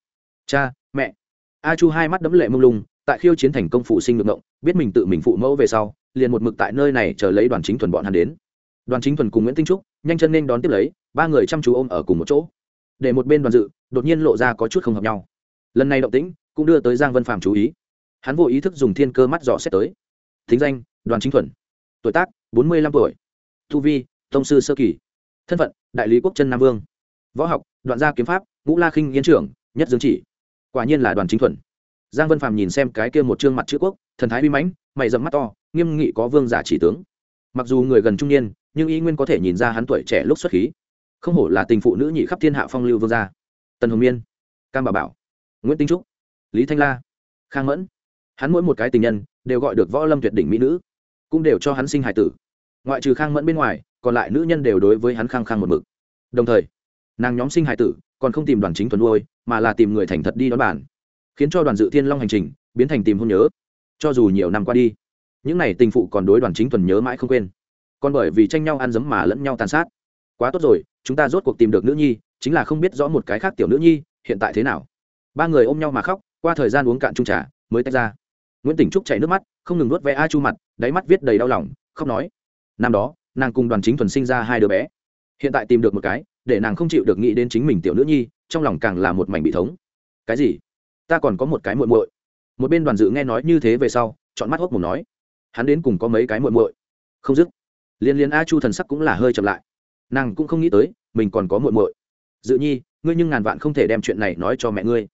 Cha, mẹ. A chu hai mắt đấm lệ mông lung, tại khiêu chiến thành công phụ sinh ngược ngộng, biết mình tự mình phụ mẫu về sau, liền một mực tại nơi này chờ lấy đoàn chính thuần bọn hắn đến. Đoàn chính thuần cùng nguyễn tinh trúc, nhanh chân nên đón tiếp lấy, ba người chăm chú ôm ở cùng một chỗ. Để một bên đoàn dự, đột nhiên lộ ra có chút không hợp nhau. Lần này động tĩnh, cũng đưa tới giang vân phàm chú ý. Hắn vô ý thức dùng thiên cơ mắt dò xét tới. Thính danh, đoàn chính thuần. Tuổi tác, bốn mươi lăm tuổi. Thu vi tông sư sơ kỳ. Thân phận, đại lý quốc chân nam vương. Võ học, đoạn gia kiếm pháp, ngũ la khinh yên trưởng, nhất dương chỉ. Quả nhiên là đoàn chính thuần. Giang vân phàm nhìn xem cái kia một trương mặt chữ quốc, thần thái uy mãnh, mày dẫm mắt to, nghiêm nghị có vương giả chỉ tướng. Mặc dù người gần trung niên, nhưng y nguyên có thể nhìn ra hắn tuổi trẻ lúc xuất khí. Không hổ là tình phụ nữ nhị khắp thiên hạ phong lưu vương gia. Tần hồng miên, cam bà bảo, nguyễn tinh trúc, lý thanh la, khang mẫn. Hắn mỗi một cái tình nhân đều gọi được võ lâm tuyệt đỉnh mỹ nữ, cũng đều cho hắn sinh hải tử. Ngoại trừ khang mẫn bên ngoài còn lại nữ nhân đều đối với hắn khang khang một mực. Đồng thời, nàng nhóm sinh hải tử còn không tìm đoàn chính thuần nuôi, mà là tìm người thành thật đi đón bản, khiến cho đoàn dự thiên long hành trình biến thành tìm hôn nhớ. Cho dù nhiều năm qua đi, những n à y tình phụ còn đối đoàn chính thuần nhớ mãi không quên. Còn bởi vì tranh nhau ăn dấm mà lẫn nhau tàn sát. Quá tốt rồi, chúng ta rốt cuộc tìm được nữ nhi, chính là không biết rõ một cái khác tiểu nữ nhi, hiện tại thế nào. Ba người ôm nhau mà khóc, qua thời gian uống cạn trung trà, mới tách ra. Nguyễn tỉnh trúc chảy nước mắt, không ngừng nuốt vẽ a chu mặt, đáy mắt viết đầy đau lòng, khóc nói, năm đó nàng cùng đoàn chính thuần sinh ra hai đứa bé. Hiện tại tìm được một cái, để nàng không chịu được nghĩ đến chính mình tiểu nữ nhi, trong lòng càng là một mảnh bị thống. Cái gì? Ta còn có một cái muội muội. Một bên đoàn dự nghe nói như thế về sau chọn mắt hốc mồm nói. Hắn đến cùng có mấy cái muội muội? Không dứt. Liên liên a chu thần sắc cũng là hơi chậm lại. Nàng cũng không nghĩ tới, mình còn có muội muội. Dự nhi, ngươi nhưng ngàn vạn không thể đem chuyện này nói cho mẹ ngươi.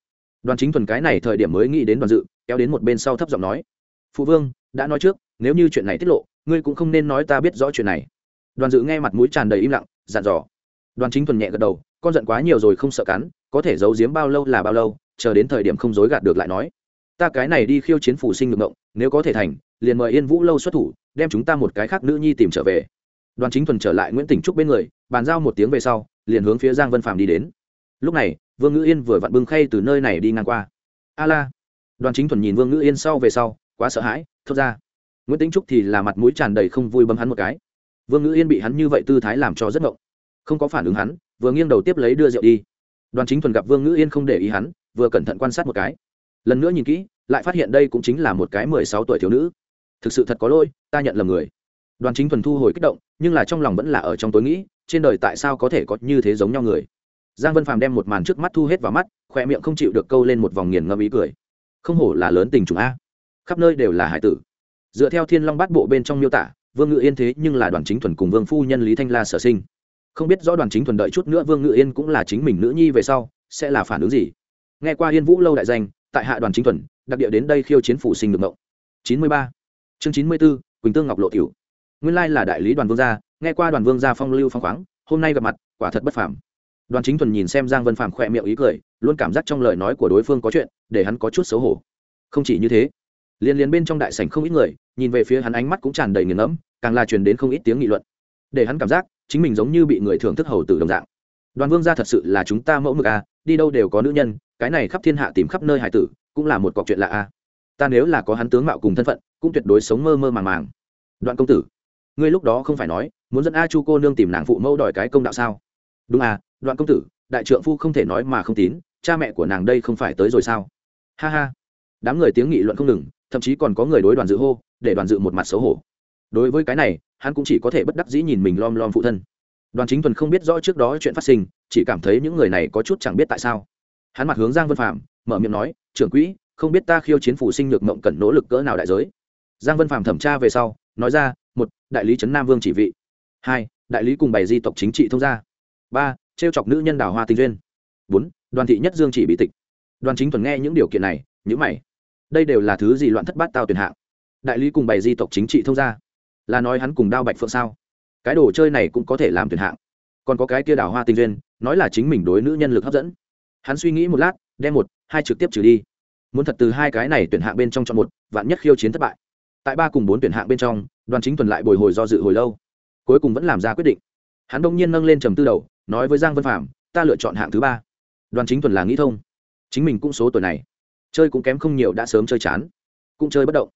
Đoàn chính thuần cái này thời điểm mới nghĩ đến đoàn dự, kéo đến một bên sau thấp giọng nói. Phụ vương, đã nói trước nếu như chuyện này tiết lộ, ngươi cũng không nên nói ta biết rõ chuyện này. Đoàn dự nghe mặt mũi tràn đầy im lặng, dặn dò. Đoàn chính thuần nhẹ gật đầu, con giận quá nhiều rồi không sợ cắn, có thể giấu giếm bao lâu là bao lâu, chờ đến thời điểm không dối gạt được lại nói. Ta cái này đi khiêu chiến phủ sinh ngược ngộng, nếu có thể thành, liền mời yên vũ lâu xuất thủ, đem chúng ta một cái khác nữ nhi tìm trở về. Đoàn chính thuần trở lại nguyễn tỉnh trúc bên người, bàn giao một tiếng về sau, liền hướng phía giang vân phạm đi đến. Lúc này, vương ngữ yên vừa vặn bưng khay từ nơi này đi ngang qua. A la! Đoàn chính thuần nhìn vương ngữ yên sau về sau, quá sợ hãi, thốt ra nguyễn Tĩnh trúc thì là mặt mũi tràn đầy không vui bấm hắn một cái. Vương ngữ yên bị hắn như vậy tư thái làm cho rất ngộng. Không có phản ứng hắn, vừa nghiêng đầu tiếp lấy đưa rượu đi. Đoàn chính thuần gặp vương ngữ yên không để ý hắn, vừa cẩn thận quan sát một cái. Lần nữa nhìn kỹ, lại phát hiện đây cũng chính là một cái mười sáu tuổi thiếu nữ. Thực sự thật có lỗi, ta nhận lầm người. Đoàn chính thuần thu hồi kích động, nhưng là trong lòng vẫn là ở trong tối nghĩ, trên đời tại sao có thể có như thế giống nhau người? Giang vân phàm đem một màn trước mắt thu hết vào mắt khoe miệng không chịu được câu lên một vòng nghiền ngâm ý cười. Không hổ là lớn tình trùng a. Khắp nơi đều là hải tử dựa theo thiên long bát bộ bên trong miêu tả, vương ngự yên thế nhưng là đoàn chính thuần cùng vương phu nhân lý thanh la sở sinh. Không biết rõ đoàn chính thuần đợi chút nữa vương ngự yên cũng là chính mình nữ nhi về sau, sẽ là phản ứng gì? Nghe qua yên vũ lâu đại danh, tại hạ đoàn chính thuần, đặc địa đến đây khiêu chiến phủ sinh được mộng chín mươi ba. Chương chín mươi b ố quỳnh tương ngọc lộ tiểu. Nguyên lai là đại lý đoàn vương gia, nghe qua đoàn vương gia phong lưu phong khoáng, hôm nay gặp mặt, quả thật bất phàm. Đoàn chính thuần nhìn xem giang vân phàm khỏe miệng ý cười, luôn cảm giác trong lời nói của đối phương có chuyện, để hắn có chút xấu hổ. Không chỉ như thế liên liên bên trong đại sảnh không ít người, nhìn về phía hắn ánh mắt cũng tràn đầy nghiền ngẫm, càng là truyền đến không ít tiếng nghị luận. Để hắn cảm giác, chính mình giống như bị người thưởng thức hầu tử đồng dạng. Đoàn vương gia thật sự là chúng ta mẫu mực à đi đâu đều có nữ nhân, cái này khắp thiên hạ tìm khắp nơi hải tử, cũng là một cọc chuyện lạ a. Ta nếu là có hắn tướng mạo cùng thân phận, cũng tuyệt đối sống mơ mơ màng màng. Đoạn công tử, ngươi lúc đó không phải nói, muốn dẫn a chu cô nương tìm nàng phụ mẫu đòi cái công đạo sao? Đúng à đoạn công tử, đại trượng phu không thể nói mà không tín, cha mẹ của nàng đây không phải tới rồi sao? Ha ha. Đám người tiếng nghị luận không ngừng thậm chí còn có người đối đoàn dự hô, để đoàn dự một mặt xấu hổ. Đối với cái này, hắn cũng chỉ có thể bất đắc dĩ nhìn mình lom lom phụ thân. Đoàn chính thuần không biết rõ trước đó chuyện phát sinh, chỉ cảm thấy những người này có chút chẳng biết tại sao. Hắn mặt hướng giang vân phạm mở miệng nói, trưởng quỹ, không biết ta khiêu chiến phủ sinh nhược mộng cần nỗ lực cỡ nào đại giới? Giang vân phạm thẩm tra về sau, nói ra, một, đại lý trấn nam vương chỉ vị. Hai, đại lý cùng bày di tộc chính trị thông gia. Ba, trêu chọc nữ nhân đào hoa tình duyên. Bốn, đoàn thị nhất dương chỉ bị tịch. Đoàn chính thuần nghe những điều kiện này nhữ mày đây đều là thứ gì loạn thất bát tao tuyển hạng? Đại lý cùng bày di tộc chính trị thông gia, là nói hắn cùng đao bạch phượng sao? Cái đồ chơi này cũng có thể làm tuyển hạng. Còn có cái kia đào hoa tinh duyên, nói là chính mình đối nữ nhân lực hấp dẫn. Hắn suy nghĩ một lát, đem một, hai trực tiếp trừ đi. Muốn thật từ hai cái này tuyển hạng bên trong chọn một, vạn nhất khiêu chiến thất bại. Tại ba cùng bốn tuyển hạng bên trong, đoàn chính tuần lại bồi hồi do dự hồi lâu. Cuối cùng vẫn làm ra quyết định. Hắn đông nhiên nâng lên trầm tư đầu, nói với giang vân phạm ta lựa chọn hạng thứ ba. Đoàn chính tuần là nghĩ thông. Chính mình cũng số tuổi này chơi cũng kém không nhiều đã sớm chơi chán, cũng chơi bất động.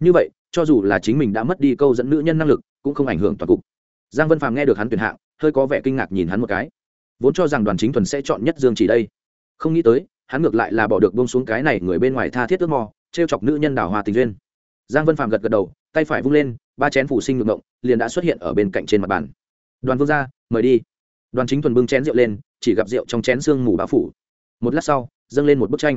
Như vậy, cho dù là chính mình đã mất đi câu dẫn nữ nhân năng lực, cũng không ảnh hưởng toàn cục. Giang vân phàm nghe được hắn tuyển hạng, hơi có vẻ kinh ngạc nhìn hắn một cái. Vốn cho rằng đoàn chính thuần sẽ chọn nhất dương chỉ đây. Không nghĩ tới, hắn ngược lại là bỏ được bông xuống cái này người bên ngoài tha thiết ước mò t r e o chọc nữ nhân đào hoa tình duyên. Giang vân phàm gật gật đầu, tay phải vung lên, ba chén phủ sinh ngược ngộng, liền đã xuất hiện ở bên cạnh trên mặt bàn. Đoàn vương ra mời đi. Đoàn chính thuần bưng chén rượu lên, chỉ gặp rượu trong chén sương mù bão phủ. Một lát sau, dâng lên một bức tranh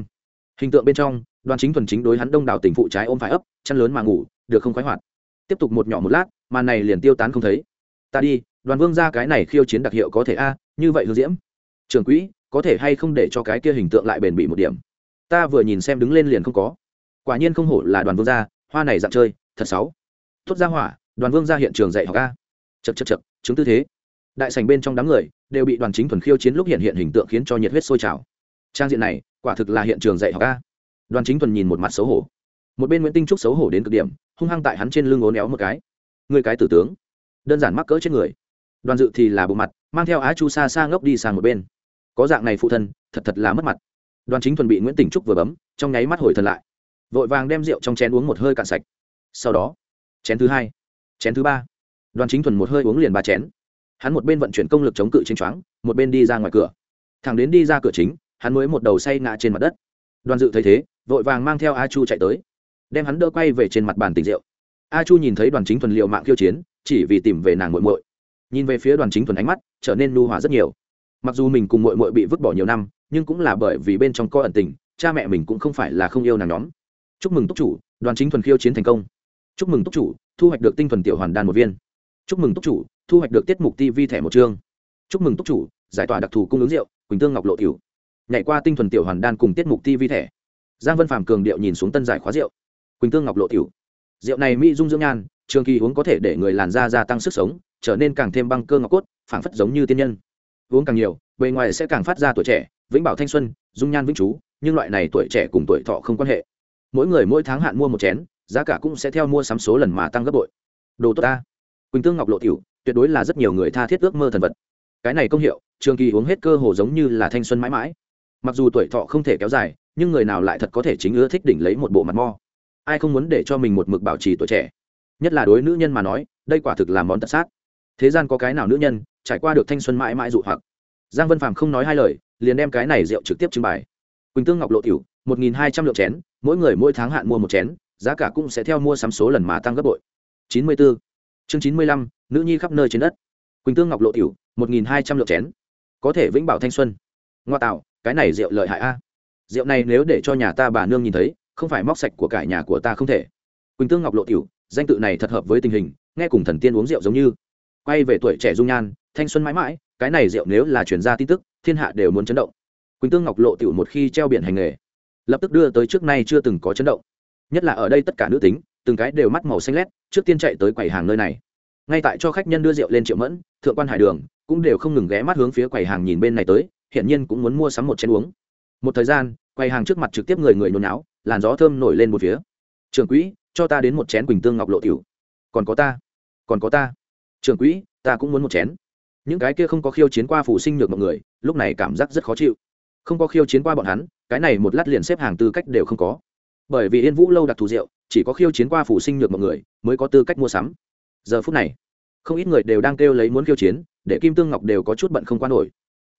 hình tượng bên trong, đoàn chính thuần chính đối hắn đông đảo tỉnh phụ trái ôm phải ấp, chăn lớn mà ngủ, được không khoái hoạt. Tiếp tục một nhỏ một lát, màn này liền tiêu tán không thấy. Ta đi, đoàn vương ra cái này khiêu chiến đặc hiệu có thể a, như vậy hương diễm. Trường quỹ, có thể hay không để cho cái kia hình tượng lại bền bỉ một điểm? Ta vừa nhìn xem đứng lên liền không có. Quả nhiên không hổ là đoàn vương gia, hoa này dặn chơi, thật xấu. Tốt ra hỏa, đoàn vương ra hiện trường dạy học a. Chật chật chật chứng tư thế. Đại sành bên trong đám người đều bị đoàn chính thuần khiêu chiến lúc hiện hiện hình tượng khiến cho nhiệt huyết sôi trào. Trang diện này quả thực là hiện trường dạy học a. Đoàn chính thuần nhìn một mặt xấu hổ. Một bên nguyễn tinh trúc xấu hổ đến cực điểm, hung hăng tại hắn trên lưng ố néo một cái. Người cái tử tướng. Đơn giản mắc cỡ trên người. Đoàn dự thì là bộ mặt, mang theo á chu xa xa ngốc đi sang một bên. Có dạng này phụ thân, thật thật là mất mặt. Đoàn chính thuần bị nguyễn tỉnh trúc vừa bấm, trong nháy mắt hồi thần lại. Vội vàng đem rượu trong chén uống một hơi cạn sạch. Sau đó, chén thứ hai, chén thứ ba, đoàn chính thuần một hơi uống liền ba chén. Hắn một bên vận chuyển công lực chống cự trên choáng, một bên đi ra ngoài cửa. Thẳng đến đi ra cửa chính hắn mới một đầu say ngã trên mặt đất. Đoàn dự thấy thế, vội vàng mang theo a chu chạy tới, đem hắn đỡ quay về trên mặt bàn tỉnh rượu. A chu nhìn thấy đoàn chính thuần liệu mạng khiêu chiến, chỉ vì tìm về nàng muội muội. Nhìn về phía đoàn chính thuần ánh mắt, trở nên nu hòa rất nhiều. Mặc dù mình cùng muội muội bị vứt bỏ nhiều năm, nhưng cũng là bởi vì bên trong có ẩn tình, cha mẹ mình cũng không phải là không yêu nàng nhóm. Chúc mừng túc chủ, đoàn chính thuần khiêu chiến thành công. Chúc mừng túc chủ, thu hoạch được tinh thuần tiểu hoàn đan một viên. Chúc mừng túc chủ, thu hoạch được tiết mục tv thẻ một chương. Chúc mừng túc chủ, giải tỏa đặc thù cung ứng rượu, quỳnh tương ngọc lộ tiểu nhảy qua tinh thuần tiểu hoàn đan cùng tiết mục tv thẻ. Giang vân phàm cường điệu nhìn xuống tân giải khóa rượu. Quỳnh tương ngọc lộ tiểu. Rượu này mỹ dung dưỡng nhan, trường kỳ uống có thể để người làn da gia tăng sức sống, trở nên càng thêm băng cơ ngọc cốt, phảng phất giống như tiên nhân. Uống càng nhiều, bề ngoài sẽ càng phát ra tuổi trẻ, vĩnh bảo thanh xuân, dung nhan vĩnh chú nhưng loại này tuổi trẻ cùng tuổi thọ không quan hệ. Mỗi người mỗi tháng hạn mua một chén, giá cả cũng sẽ theo mua sắm số lần mà tăng gấp bội. Đồ tốt ta. Quỳnh tương ngọc lộ tiểu, tuyệt đối là rất nhiều người tha thiết ước mơ thần vật. Cái này công hiệu, trường kỳ uống hết cơ hồ giống như là thanh xuân mãi mãi mặc dù tuổi thọ không thể kéo dài, nhưng người nào lại thật có thể chính ưa thích đỉnh lấy một bộ mặt mo. Ai không muốn để cho mình một mực bảo trì tuổi trẻ? Nhất là đối nữ nhân mà nói, đây quả thực là món tật sát. Thế gian có cái nào nữ nhân trải qua được thanh xuân mãi mãi dụ hoặc? Giang vân phàm không nói hai lời, liền đem cái này rượu trực tiếp trưng bày. Quỳnh tương ngọc lộ tiểu, một nghìn hai trăm lượng chén, mỗi người mỗi tháng hạn mua một chén, giá cả cũng sẽ theo mua sắm số lần mà tăng gấp bội. chín mươi bốn chương chín mươi lăm, nữ nhi khắp nơi trên đất. Quỳnh tương ngọc lộ tiểu, một nghìn hai trăm lượng chén. Có thể vĩnh bảo thanh xuân. Ngoa tạo cái này rượu lợi hại a. Rượu này nếu để cho nhà ta bà nương nhìn thấy, không phải móc sạch của cải nhà của ta không thể. Quỳnh tương ngọc lộ tiểu, danh tự này thật hợp với tình hình, nghe cùng thần tiên uống rượu giống như. Quay về tuổi trẻ dung nhan, thanh xuân mãi mãi, cái này rượu nếu là chuyển ra tin tức, thiên hạ đều muốn chấn động. Quỳnh tương ngọc lộ tiểu một khi treo biển hành nghề, lập tức đưa tới trước nay chưa từng có chấn động. Nhất là ở đây tất cả nữ tính, từng cái đều mắt màu xanh lét, trước tiên chạy tới quầy hàng nơi này. Ngay tại cho khách nhân đưa rượu lên triệu mẫn, thượng quan hải đường, cũng đều không ngừng ghé mắt hướng phía quầy hàng nhìn bên này tới hiển nhiên cũng muốn mua sắm một chén uống. Một thời gian quầy hàng trước mặt trực tiếp người người nhốn náo, làn gió thơm nổi lên một phía. Trưởng quỹ, cho ta đến một chén quỳnh tương ngọc lộ tiểu. Còn có ta, còn có ta. Trưởng quỹ, ta cũng muốn một chén. Những cái kia không có khiêu chiến qua phụ sinh nhược mọi người, lúc này cảm giác rất khó chịu. Không có khiêu chiến qua bọn hắn, cái này một lát liền xếp hàng tư cách đều không có. Bởi vì yên vũ lâu đặc thù rượu, chỉ có khiêu chiến qua phụ sinh nhược mọi người mới có tư cách mua sắm. Giờ phút này, không ít người đều đang kêu lấy muốn khiêu chiến, để kim tương ngọc đều có chút bận không quan nổi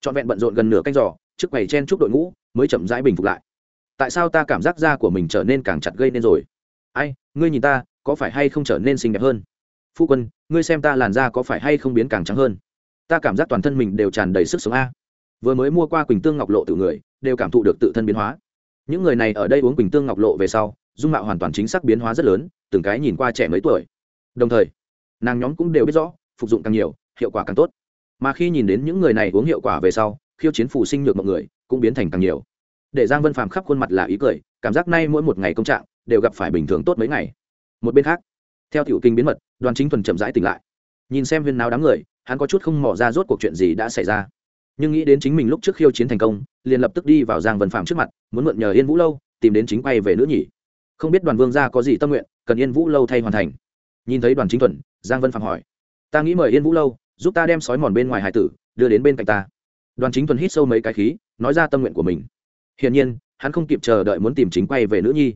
trọn vẹn bận rộn gần nửa canh giò trước quầy chen chúc đội ngũ mới chậm rãi bình phục lại. Tại sao ta cảm giác da của mình trở nên càng chặt gây nên rồi? Ai, ngươi nhìn ta, có phải hay không trở nên xinh đẹp hơn? Phu quân, ngươi xem ta làn da có phải hay không biến càng trắng hơn? Ta cảm giác toàn thân mình đều tràn đầy sức sống a. Vừa mới mua qua quỳnh tương ngọc lộ tự người, đều cảm thụ được tự thân biến hóa. Những người này ở đây uống quỳnh tương ngọc lộ về sau, dung mạo hoàn toàn chính xác biến hóa rất lớn, từng cái nhìn qua trẻ mấy tuổi. Đồng thời, nàng nhóm cũng đều biết rõ, phục dụng càng nhiều, hiệu quả càng tốt mà khi nhìn đến những người này uống hiệu quả về sau, khiêu chiến phù sinh nhược mọi người, cũng biến thành càng nhiều. Để giang vân phàm khắp khuôn mặt là ý cười, cảm giác nay mỗi một ngày công trạng, đều gặp phải bình thường tốt mấy ngày. Một bên khác, theo tiểu kinh biến mật, đoàn chính thuần chậm rãi tỉnh lại. Nhìn xem viên nào đám người, hắn có chút không mò ra rốt cuộc chuyện gì đã xảy ra. Nhưng nghĩ đến chính mình lúc trước khiêu chiến thành công, liền lập tức đi vào giang vân phạm trước mặt, muốn mượn nhờ yên vũ lâu, tìm đến chính quay về nữ nhỉ không biết đoàn vương gia có gì tâm nguyện, cần yên vũ lâu thay hoàn thành. Nhìn thấy đoàn chính thuần, giang vân phạm hỏi, ta nghĩ mời yên vũ lâu giúp ta đem sói mòn bên ngoài hải tử đưa đến bên cạnh ta. Đoàn chính thuần hít sâu mấy cái khí, nói ra tâm nguyện của mình. Hiển nhiên, hắn không kịp chờ đợi muốn tìm chính quay về nữ nhi.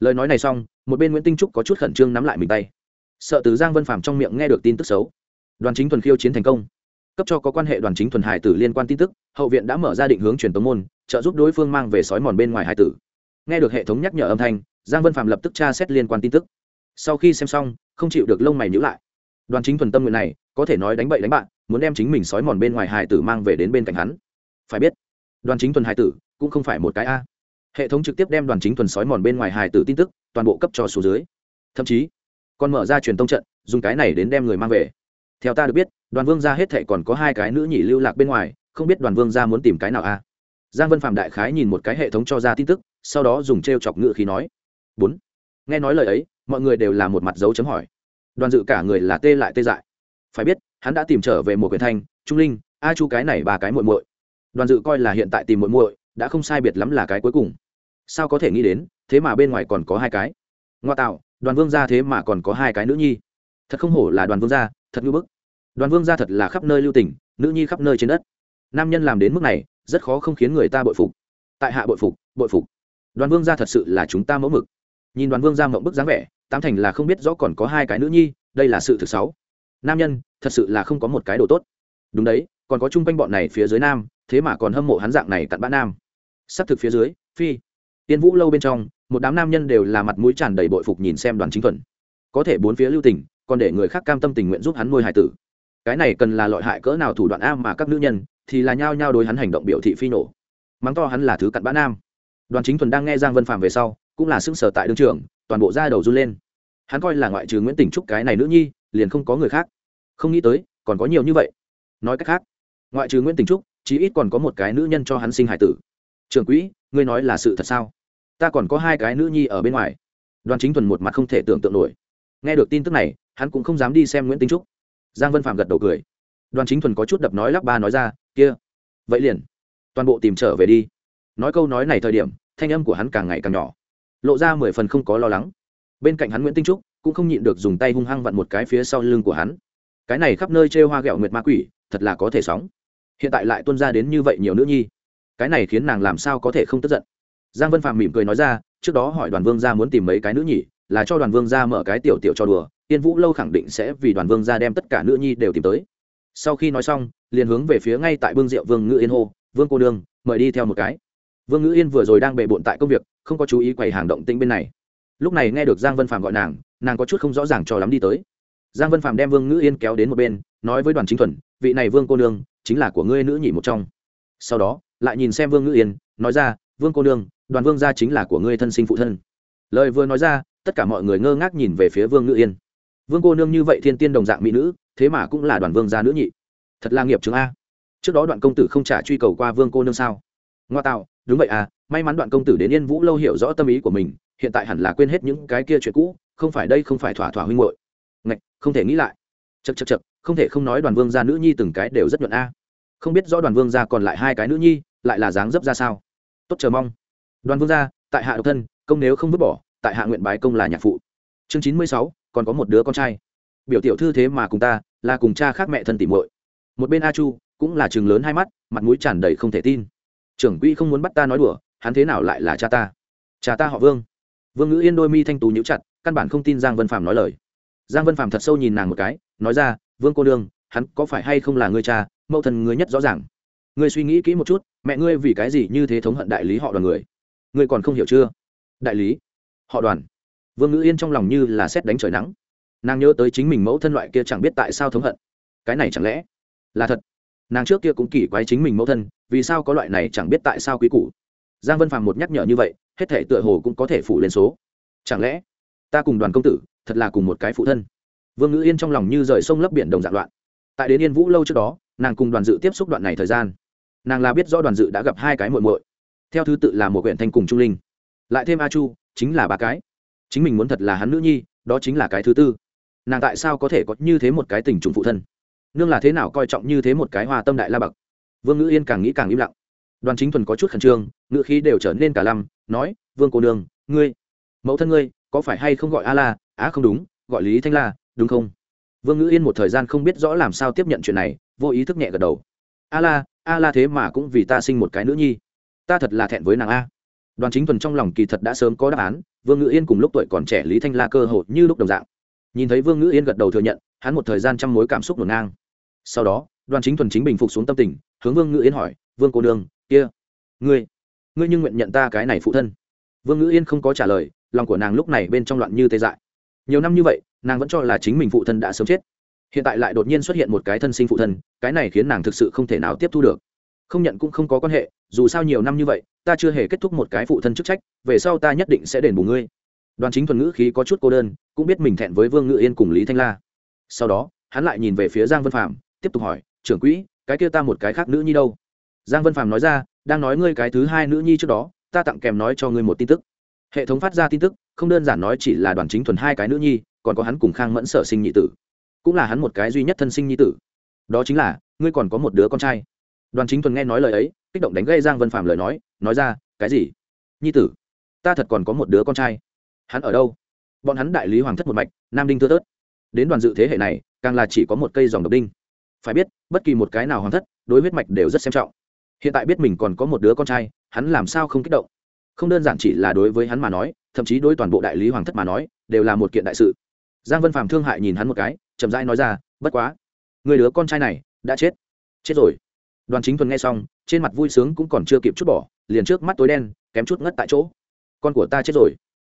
Lời nói này xong, một bên nguyễn tinh trúc có chút khẩn trương nắm lại mình tay. Sợ từ giang vân phạm trong miệng nghe được tin tức xấu. Đoàn chính thuần khiêu chiến thành công. Cấp cho có quan hệ đoàn chính thuần hải tử liên quan tin tức, hậu viện đã mở ra định hướng truyền tống môn, trợ giúp đối phương mang về sói mòn bên ngoài hải tử. Nghe được hệ thống nhắc nhở âm thanh, giang vân phạm lập tức tra xét liên quan tin tức. Sau khi xem xong, không chịu được lông mày nhữ lại. Đoàn chính thuần tâm nguyện này có thể nói đánh bậy đánh bạn, muốn đem chính mình sói mòn bên ngoài hải tử mang về đến bên cạnh hắn. Phải biết, đoàn chính thuần hải tử cũng không phải một cái a. Hệ thống trực tiếp đem đoàn chính thuần sói mòn bên ngoài hải tử tin tức toàn bộ cấp cho số dưới. Thậm chí, còn mở ra truyền tông trận, dùng cái này đến đem người mang về. Theo ta được biết, đoàn vương gia hết thệ còn có hai cái nữ nhị lưu lạc bên ngoài, không biết đoàn vương gia muốn tìm cái nào a. Giang vân phạm đại khái nhìn một cái hệ thống cho ra tin tức, sau đó dùng t r e o chọc ngự khí nói. Bốn. Nghe nói lời ấy, mọi người đều là một mặt dấu chấm hỏi. Đoàn dự cả người là tê lại tê dại phải biết, hắn đã tìm trở về một quyền thanh, trung linh, a chu cái này ba cái muội muội. Đoàn dự coi là hiện tại tìm muội muội, đã không sai biệt lắm là cái cuối cùng. Sao có thể nghĩ đến, thế mà bên ngoài còn có hai cái? Ngoa tạo, đoàn vương gia thế mà còn có hai cái nữ nhi. Thật không hổ là đoàn vương gia, thật ngưỡng bức. Đoàn vương gia thật là khắp nơi lưu tình, nữ nhi khắp nơi trên đất. Nam nhân làm đến mức này, rất khó không khiến người ta bội phục. Tại hạ bội phục bội phục. Đoàn vương gia thật sự là chúng ta mẫu mực. Nhìn đoàn vương gia mộng bức dáng vẻ, tám thành là không biết rõ còn có hai cái nữ nhi, đây là sự thực sáu nam nhân, thật sự là không có một cái đồ tốt. Đúng đấy, còn có chung quanh bọn này phía dưới nam, thế mà còn hâm mộ hắn dạng này cặn bã nam. Xác thực phía dưới, phi. Tiên vũ lâu bên trong, một đám nam nhân đều là mặt mũi tràn đầy bội phục nhìn xem đoàn chính thuần. Có thể bốn phía lưu tình, còn để người khác cam tâm tình nguyện giúp hắn nuôi hải tử. Cái này cần là loại hại cỡ nào thủ đoạn a mà các nữ nhân, thì là nhao nhao đối hắn hành động biểu thị phi nổ. Mắng to hắn là thứ cặn bã nam. Đoàn chính thuần đang nghe giang vân phạm về sau, cũng là xưng sở tại đương trường, toàn bộ ra đầu run lên. Hắn coi là ngoại trừ nguyễn tình trúc cái này nữ nhi, liền không có người khác không nghĩ tới, còn có nhiều như vậy. Nói cách khác, ngoại trừ nguyễn tình trúc, chí ít còn có một cái nữ nhân cho hắn sinh hải tử. Trường quỹ, ngươi nói là sự thật sao? Ta còn có hai cái nữ nhi ở bên ngoài. Đoàn chính thuần một mặt không thể tưởng tượng nổi. Nghe được tin tức này, hắn cũng không dám đi xem nguyễn tinh trúc. Giang vân phạm gật đầu cười. Đoàn chính thuần có chút đập nói lắp ba nói ra, kia, vậy liền, toàn bộ tìm trở về đi. Nói câu nói này thời điểm, thanh âm của hắn càng ngày càng nhỏ. Lộ ra mười phần không có lo lắng. Bên cạnh hắn nguyễn tinh trúc cũng không nhịn được dùng tay hung hăng vặn một cái phía sau lưng của hắn cái này khắp nơi trêu hoa ghẹo nguyệt ma quỷ, thật là có thể sóng. Hiện tại lại tuân ra đến như vậy nhiều nữ nhi. Cái này khiến nàng làm sao có thể không tức giận. Giang vân phạm mỉm cười nói ra, trước đó hỏi đoàn vương gia muốn tìm mấy cái nữ nhỉ, là cho đoàn vương gia mở cái tiểu tiểu cho đùa tiên vũ lâu khẳng định sẽ vì đoàn vương gia đem tất cả nữ nhi đều tìm tới. Sau khi nói xong, liền hướng về phía ngay tại bương diệu vương ngự yên hô, vương cô đương mời đi theo một cái. Vương ngự yên vừa rồi đang bề bộn tại công việc, không có chú ý quầy hàng động tĩnh bên này. Lúc này nghe được giang vân phạm gọi nàng nàng có chút không rõ ràng cho lắm đi tới giang vân phạm đem vương ngữ yên kéo đến một bên, nói với đoàn chính thuần, vị này vương cô nương chính là của ngươi nữ nhị một trong. Sau đó, lại nhìn xem vương ngữ yên, nói ra, vương cô nương, đoàn vương gia chính là của ngươi thân sinh phụ thân. Lời vừa nói ra, tất cả mọi người ngơ ngác nhìn về phía vương ngữ yên. Vương cô nương như vậy thiên tiên đồng dạng mỹ nữ, thế mà cũng là đoàn vương gia nữ nhị. Thật là nghiệp chứng a. Trước đó đoạn công tử không trả truy cầu qua vương cô nương sao? Ngoa tạo, đúng vậy à may mắn đoạn công tử đến yên vũ lâu hiểu rõ tâm ý của mình, hiện tại hẳn là quên hết những cái kia chuyện cũ, không phải đây không phải thỏa thỏa huynh hội không thể nghĩ lại. Chật chật chật không thể không nói đoàn vương gia nữ nhi từng cái đều rất nhuận a. Không biết rõ đoàn vương gia còn lại hai cái nữ nhi, lại là dáng dấp ra sao? Tốt, chờ mong. Đoàn vương gia, tại hạ độc thân, công nếu không vứt bỏ, tại hạ nguyện bái công là nhạc phụ. Chương chín mươi sáu, còn có một đứa con trai. Biểu tiểu thư thế mà cùng ta, là cùng cha khác mẹ thân tỉ muội. Một bên a chu, cũng là chừng lớn hai mắt, mặt mũi tràn đầy không thể tin. Trưởng quỹ không muốn bắt ta nói đùa, hắn thế nào lại là cha ta? Cha ta họ vương. Vương ngữ yên đôi mi thanh tú nhíu chặt, căn bản không tin giang vân phạm nói lời giang vân phạm thật sâu nhìn nàng một cái, nói ra, vương cô đương hắn có phải hay không là người cha? Mẫu thần ngươi nhất rõ ràng. Ngươi suy nghĩ kỹ một chút, mẹ ngươi vì cái gì như thế thống hận đại lý họ đoàn người? Ngươi còn không hiểu chưa? Đại lý, họ đoàn. Vương ngữ yên trong lòng như là xét đánh trời nắng. Nàng nhớ tới chính mình mẫu thân loại kia chẳng biết tại sao thống hận. Cái này chẳng lẽ là thật? Nàng trước kia cũng kỳ quái chính mình mẫu thân, vì sao có loại này chẳng biết tại sao quý củ? Giang vân phàm một nhắc nhở như vậy, hết thể tựa hồ cũng có thể phủ lên số. Chẳng lẽ ta cùng đoàn công tử thật là cùng một cái phụ thân. Vương ngữ yên trong lòng như rời sông lấp biển đồng dạng loạn. Tại đến yên vũ lâu trước đó, nàng cùng đoàn dự tiếp xúc đoạn này thời gian. Nàng là biết rõ đoàn dự đã gặp hai cái muội muội. Theo thứ tự là một huyện thanh cùng trung linh. Lại thêm a chu, chính là ba cái. Chính mình muốn thật là hắn nữ nhi, đó chính là cái thứ tư. Nàng tại sao có thể có như thế một cái tình trùng phụ thân? Nương là thế nào coi trọng như thế một cái hòa tâm đại la bậc? Vương ngữ yên càng nghĩ càng im lặng. Đoàn chính thuần có chút khẩn trương, ngữ khí đều trở nên cả lăm, nói, vương cô nương, ngươi, mẫu thân ngươi, có phải hay không gọi a la á, không đúng, gọi lý thanh la, đúng không? Vương ngữ yên một thời gian không biết rõ làm sao tiếp nhận chuyện này, vô ý thức nhẹ gật đầu. A la a la thế mà cũng vì ta sinh một cái nữ nhi. Ta thật là thẹn với nàng a. Đoàn chính thuần trong lòng kỳ thật đã sớm có đáp án, vương ngữ yên cùng lúc tuổi còn trẻ lý thanh la cơ hội như lúc đồng dạng. Nhìn thấy vương ngữ yên gật đầu thừa nhận, hắn một thời gian trăm mối cảm xúc ngổn ngang. Sau đó, đoàn chính thuần chính bình phục xuống tâm tình, hướng vương ngữ yên hỏi, vương cô Đường kia, ngươi ngươi nhưng nguyện nhận ta cái này phụ thân? Vương ngữ yên không có trả lời, lòng của nàng lúc này bên trong loạn như tê dại nhiều năm như vậy, nàng vẫn cho là chính mình phụ thân đã sớm chết. Hiện tại lại đột nhiên xuất hiện một cái thân sinh phụ thân, cái này khiến nàng thực sự không thể nào tiếp thu được. Không nhận cũng không có quan hệ, dù sao nhiều năm như vậy, ta chưa hề kết thúc một cái phụ thân chức trách, về sau ta nhất định sẽ đền bù ngươi. Đoàn chính thuần ngữ khí có chút cô đơn, cũng biết mình thẹn với vương ngự yên cùng lý thanh la. Sau đó, hắn lại nhìn về phía giang vân phạm tiếp tục hỏi, trưởng quỹ, cái kia ta một cái khác nữ nhi đâu? Giang vân phạm nói ra, đang nói ngươi cái thứ hai nữ nhi trước đó, ta tặng kèm nói cho ngươi một tin tức. Hệ thống phát ra tin tức không đơn giản nói chỉ là đoàn chính thuần hai cái nữ nhi, còn có hắn cùng khang mẫn sở sinh nhị tử. Cũng là hắn một cái duy nhất thân sinh nhi tử. Đó chính là, ngươi còn có một đứa con trai. Đoàn chính thuần nghe nói lời ấy, kích động đánh gây giang vân phạm lời nói nói ra, cái gì? Nhi tử? Ta thật còn có một đứa con trai. Hắn ở đâu? Bọn hắn đại lý hoàng thất một mạch, nam đinh thưa tớt đến đoàn dự thế hệ này, càng là chỉ có một cây dòng độc đinh. Phải biết, bất kỳ một cái nào hoàng thất, đối huyết mạch đều rất xem trọng. Hiện tại biết mình còn có một đứa con trai, hắn làm sao không kích động? Không đơn giản chỉ là đối với hắn mà nói thậm chí đối toàn bộ đại lý hoàng thất mà nói, đều là một kiện đại sự. Giang vân phàm thương hại nhìn hắn một cái, chậm rãi nói ra, bất quá, người đứa con trai này đã chết. Chết rồi. Đoàn chính thuần nghe xong, trên mặt vui sướng cũng còn chưa kịp chút bỏ, liền trước mắt tối đen, kém chút ngất tại chỗ. Con của ta chết rồi.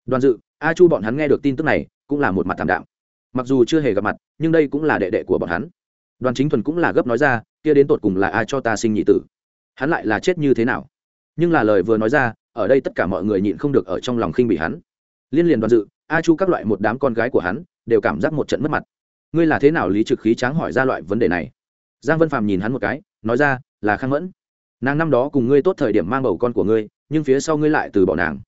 Đoàn dự, a chu bọn hắn nghe được tin tức này, cũng là một mặt thảm đạm. Mặc dù chưa hề gặp mặt, nhưng đây cũng là đệ đệ của bọn hắn. Đoàn chính thuần cũng là gấp nói ra, kia đến tột cùng là ai cho ta sinh nhị tử? Hắn lại là chết như thế nào? Nhưng là lời vừa nói ra ở đây tất cả mọi người nhịn không được ở trong lòng khinh bị hắn. Liên liền đoàn dự, a chu các loại một đám con gái của hắn, đều cảm giác một trận mất mặt. Ngươi là thế nào lý trực khí tráng hỏi ra loại vấn đề này? Giang vân phàm nhìn hắn một cái, nói ra, là khang mẫn. Nàng năm đó cùng ngươi tốt thời điểm mang bầu con của ngươi, nhưng phía sau ngươi lại từ bỏ nàng.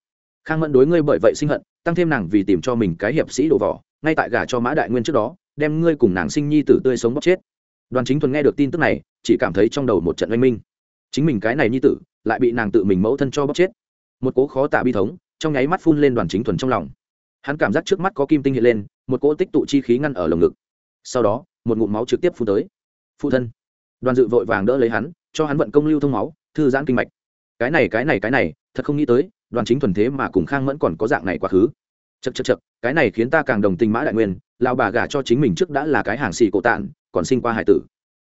Khang mẫn đối ngươi bởi vậy sinh hận, tăng thêm nàng vì tìm cho mình cái hiệp sĩ đổ vỏ, ngay tại gả cho mã đại nguyên trước đó, đem ngươi cùng nàng sinh nhi tử tươi sống bóc chết. Đoàn chính thuần nghe được tin tức này, chỉ cảm thấy trong đầu một trận oanh minh. Chính mình cái này nhi tử, lại bị nàng tự mình mẫu thân cho bóc chết một cố khó tả bi thống, trong nháy mắt phun lên đoàn chính thuần trong lòng. Hắn cảm giác trước mắt có kim tinh hiện lên, một cỗ tích tụ chi khí ngăn ở lồng ngực. Sau đó, một ngụm máu trực tiếp phun tới. Phụ thân. Đoàn dự vội vàng đỡ lấy hắn, cho hắn vận công lưu thông máu, thư giãn kinh mạch. Cái này cái này cái này, thật không nghĩ tới, đoàn chính thuần thế mà cùng khang mẫn còn có dạng này quá khứ. Chật chật chật cái này khiến ta càng đồng tình mã đại nguyên lao bà gả cho chính mình trước đã là cái hàng xì cổ tạn còn sinh qua hải tử.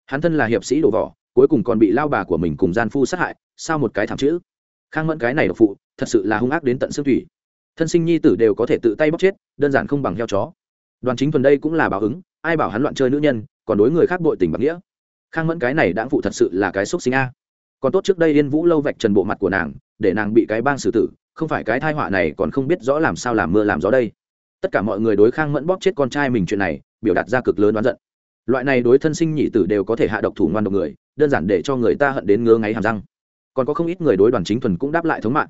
Hắn thân là hiệp sĩ đổ vỏ, cuối cùng còn bị lao bà của mình cùng gian phu sát hại, sao một cái thảm chữ? Khang mẫn cái này độc phụ, thật sự là hung ác đến tận xương thủy thân sinh nhi tử đều có thể tự tay bóc chết, đơn giản không bằng heo chó. Đoàn chính thuần đây cũng là báo ứng, ai bảo hắn loạn chơi nữ nhân, còn đối người khác bội tình bạc nghĩa. Khang mẫn cái này đã phụ thật sự là cái xúc sinh a. Còn tốt trước đây yên vũ lâu vạch trần bộ mặt của nàng, để nàng bị cái bang xử tử, không phải cái thai họa này còn không biết rõ làm sao làm mưa làm gió đây. Tất cả mọi người đối khang mẫn bóp chết con trai mình chuyện này, biểu đạt ra cực lớn đoán giận. Loại này đối thân sinh nhị tử đều có thể hạ độc thủ ngoan độc người, đơn giản để cho người ta hận đến ngứa ngáy hàm răng còn có không ít người đối đoàn chính thuần cũng đáp lại thống mạng.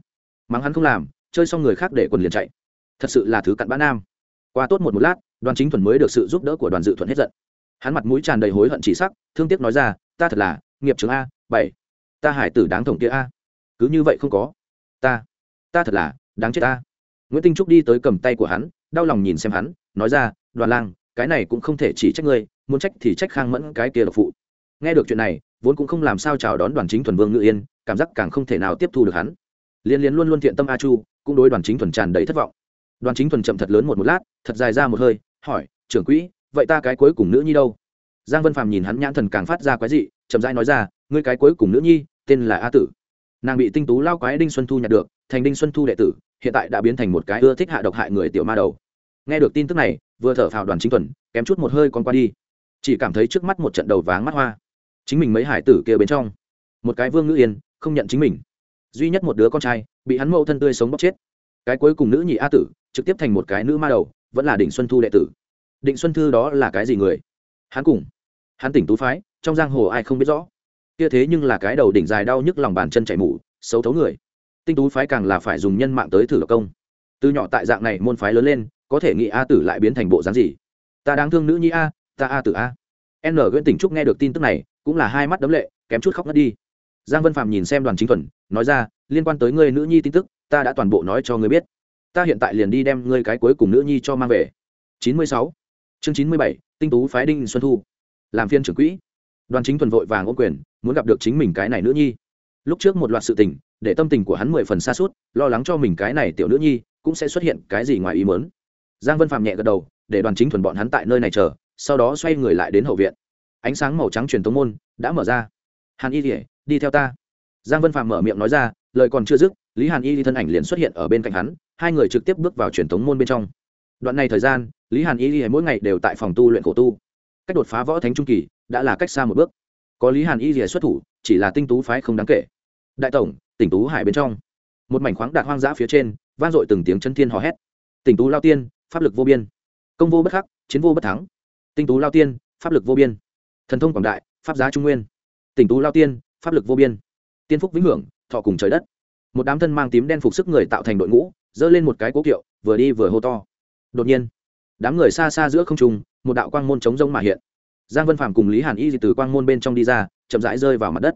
Mắng hắn không làm, chơi xong người khác để quần liền chạy. Thật sự là thứ cặn bã nam. Qua tốt một một lát, đoàn chính thuần mới được sự giúp đỡ của đoàn dự thuận hết giận. Hắn mặt mũi tràn đầy hối hận chỉ sắc, thương tiếc nói ra, ta thật là nghiệp trường a, bảy. Ta hải tử đáng thống kia a. Cứ như vậy không có. Ta ta thật là đáng chết ta nguyễn tinh trúc đi tới cầm tay của hắn, đau lòng nhìn xem hắn, nói ra, đoàn lang, cái này cũng không thể chỉ trách ngươi, muốn trách thì trách khang mẫn cái kia độc phụ. Nghe được chuyện này, vốn cũng không làm sao chào đón đoàn chính thuần vương ngự yên cảm giác càng không thể nào tiếp thu được hắn. Liên liên luôn luôn thiện tâm a chu, cũng đối đoàn chính thuần tràn đầy thất vọng. Đoàn chính thuần chậm thật lớn một một lát, thật dài ra một hơi, hỏi, trưởng quỹ, vậy ta cái cuối cùng nữ nhi đâu? Giang vân phàm nhìn hắn nhãn thần càng phát ra quái dị, chậm rãi nói ra, ngươi cái cuối cùng nữ nhi, tên là a tử. Nàng bị tinh tú lao quái đinh xuân thu nhặt được, thành đinh xuân thu đệ tử, hiện tại đã biến thành một cái ưa thích hạ độc hại người tiểu ma đầu. Nghe được tin tức này, vừa thở phào đoàn chính thuần, kém chút một hơi còn qua đi. Chỉ cảm thấy trước mắt một trận đầu váng mắt hoa. Chính mình mấy hải tử kia bên trong, một cái vương ngữ yên không nhận chính mình. Duy nhất một đứa con trai, bị hắn mẫu thân tươi sống bóc chết. Cái cuối cùng nữ nhị a tử, trực tiếp thành một cái nữ ma đầu, vẫn là đỉnh xuân thu đệ tử. Định xuân thư đó là cái gì người? Hắn cùng hắn tỉnh tú phái, trong giang hồ ai không biết rõ. Kia thế nhưng là cái đầu đỉnh dài đau nhức lòng bàn chân chảy mủ xấu thấu người. Tinh tú phái càng là phải dùng nhân mạng tới thử công. Từ nhỏ tại dạng này môn phái lớn lên, có thể nghĩ a tử lại biến thành bộ dáng gì? Ta đáng thương nữ nhi a, ta a tử a. N nguyễn tỉnh trúc nghe được tin tức này, cũng là hai mắt đấm lệ, kém chút khóc ngất đi giang vân phạm nhìn xem đoàn chính thuần, nói ra, liên quan tới ngươi nữ nhi tin tức, ta đã toàn bộ nói cho ngươi biết. Ta hiện tại liền đi đem ngươi cái cuối cùng nữ nhi cho mang về. Chín mươi sáu. Chương chín mươi bảy, tinh tú phái đinh xuân thu. Làm phiên trưởng quỹ. Đoàn chính thuần vội vàng ô quyền, muốn gặp được chính mình cái này nữ nhi. Lúc trước một loạt sự tình, để tâm tình của hắn mười phần xa suốt, lo lắng cho mình cái này tiểu nữ nhi cũng sẽ xuất hiện cái gì ngoài ý mớn giang vân phạm nhẹ gật đầu, để đoàn chính thuần bọn hắn tại nơi này chờ, sau đó xoay người lại đến hậu viện. Ánh sáng màu trắng truyền tống môn đã mở ra. Hàn y thể đi theo ta. Giang vân phạm mở miệng nói ra, lời còn chưa dứt, lý hàn y thân ảnh liền xuất hiện ở bên cạnh hắn, hai người trực tiếp bước vào truyền thống môn bên trong. Đoạn này thời gian, lý hàn y mỗi ngày đều tại phòng tu luyện khổ tu. Cách đột phá võ thánh trung kỳ đã là cách xa một bước. Có lý hàn y rìa xuất thủ, chỉ là tinh tú phái không đáng kể. Đại tổng, tỉnh tú hải bên trong. Một mảnh khoáng đạt hoang dã phía trên, vang dội từng tiếng chân thiên hò hét. Tỉnh tú lao tiên, pháp lực vô biên. Công vô bất khắc, chiến vô bất thắng. Tinh tú lao tiên, pháp lực vô biên. Thần thông quảng đại, pháp giá trung nguyên. Tỉnh tú lao tiên pháp lực vô biên. Tiên phúc vĩnh hưởng, thọ cùng trời đất. Một đám thân mang tím đen phục sức người tạo thành đội ngũ dơ lên một cái cố kiệu, vừa đi vừa hô to. Đột nhiên, đám người xa xa giữa không trung, một đạo quang môn chống rông mà hiện. Giang vân phạm cùng lý hàn y từ quang môn bên trong đi ra, chậm rãi rơi vào mặt đất.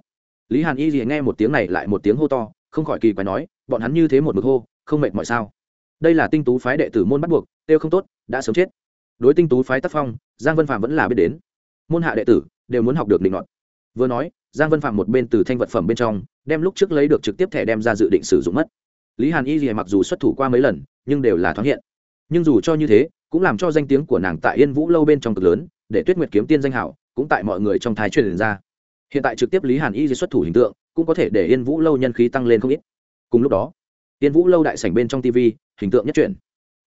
Lý hàn y nghe một tiếng này lại một tiếng hô to, không khỏi kỳ quái nói, bọn hắn như thế một mực hô, không mệt mọi sao? Đây là tinh tú phái đệ tử môn bắt buộc tiêu không tốt, đã sớm chết. Đối tinh tú phái tác phong, giang vân phạm vẫn là biết đến. Môn hạ đệ tử đều muốn học được định luận vừa nói giang vân phạm một bên từ thanh vật phẩm bên trong đem lúc trước lấy được trực tiếp thẻ đem ra dự định sử dụng mất. Lý hàn y gì mặc dù xuất thủ qua mấy lần nhưng đều là thoáng hiện. Nhưng dù cho như thế cũng làm cho danh tiếng của nàng tại yên vũ lâu bên trong cực lớn để tuyết nguyệt kiếm tiên danh hảo cũng tại mọi người trong thái truyền ra. Hiện tại trực tiếp lý hàn y di xuất thủ hình tượng cũng có thể để yên vũ lâu nhân khí tăng lên không ít. Cùng lúc đó yên vũ lâu đại sảnh bên trong tv hình tượng nhất truyền,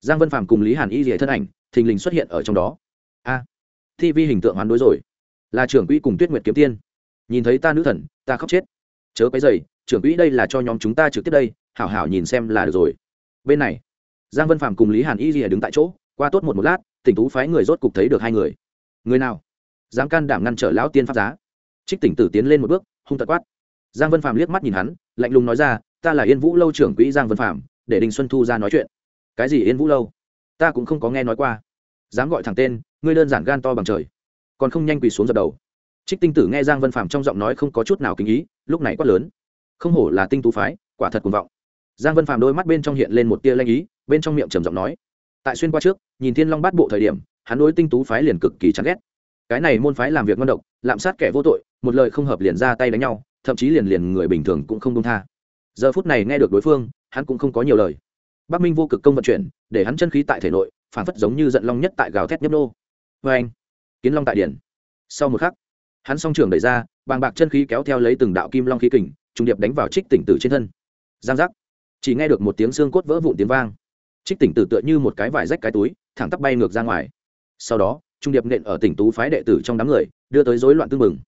giang vân phàm cùng lý hàn y di thân ảnh thình lình xuất hiện ở trong đó. A tv hình tượng hoán đối rồi. Là trưởng quỹ cùng tuyết nguyệt kiếm tiên nhìn thấy ta nữ thần, ta khóc chết. Chớ cái dày trưởng quỹ đây là cho nhóm chúng ta trực tiếp đây, hảo hảo nhìn xem là được rồi. Bên này, giang vân phàm cùng lý hàn y rìa đứng tại chỗ, qua tốt một một lát, tỉnh tú phái người rốt cục thấy được hai người. Người nào? Dám can đảm ngăn trở lão tiên pháp giá. Trích tỉnh tử tiến lên một bước, hung tật quát. Giang vân phạm liếc mắt nhìn hắn, lạnh lùng nói ra, ta là yên vũ lâu trưởng quỹ giang vân phạm để đình xuân thu ra nói chuyện. Cái gì yên vũ lâu? Ta cũng không có nghe nói qua. Dám gọi thẳng tên, ngươi đơn giản gan to bằng trời. Còn không nhanh quỳ xuống dập đầu trích tinh tử nghe giang vân phạm trong giọng nói không có chút nào kính ý, lúc này quát lớn. Không hổ là tinh tú phái, quả thật cuồng vọng. Giang vân phạm đôi mắt bên trong hiện lên một tia lanh ý, bên trong miệng trầm giọng nói. Tại xuyên qua trước, nhìn thiên long bát bộ thời điểm, hắn đối tinh tú phái liền cực kỳ chán ghét. Cái này môn phái làm việc ngon độc, lạm sát kẻ vô tội, một lời không hợp liền ra tay đánh nhau, thậm chí liền liền người bình thường cũng không đông tha. Giờ phút này nghe được đối phương, hắn cũng không có nhiều lời. Bắc minh vô cực công vận chuyển, để hắn chân khí tại thể nội, phản phất giống như giận long nhất tại gào thét nhấp nô. Vê anh. Kiến long tại điển sau một khắc hắn song trường đẩy ra, bàng bạc chân khí kéo theo lấy từng đạo kim long khí kình, trùng điệp đánh vào trích tỉnh tử trên thân. Giang giác. Chỉ nghe được một tiếng xương cốt vỡ vụn tiếng vang. Trích tỉnh tử tựa như một cái vải rách cái túi, thẳng tắp bay ngược ra ngoài. Sau đó trung điệp nện ở tỉnh tú phái đệ tử trong đám người, đưa tới rối loạn tương mừng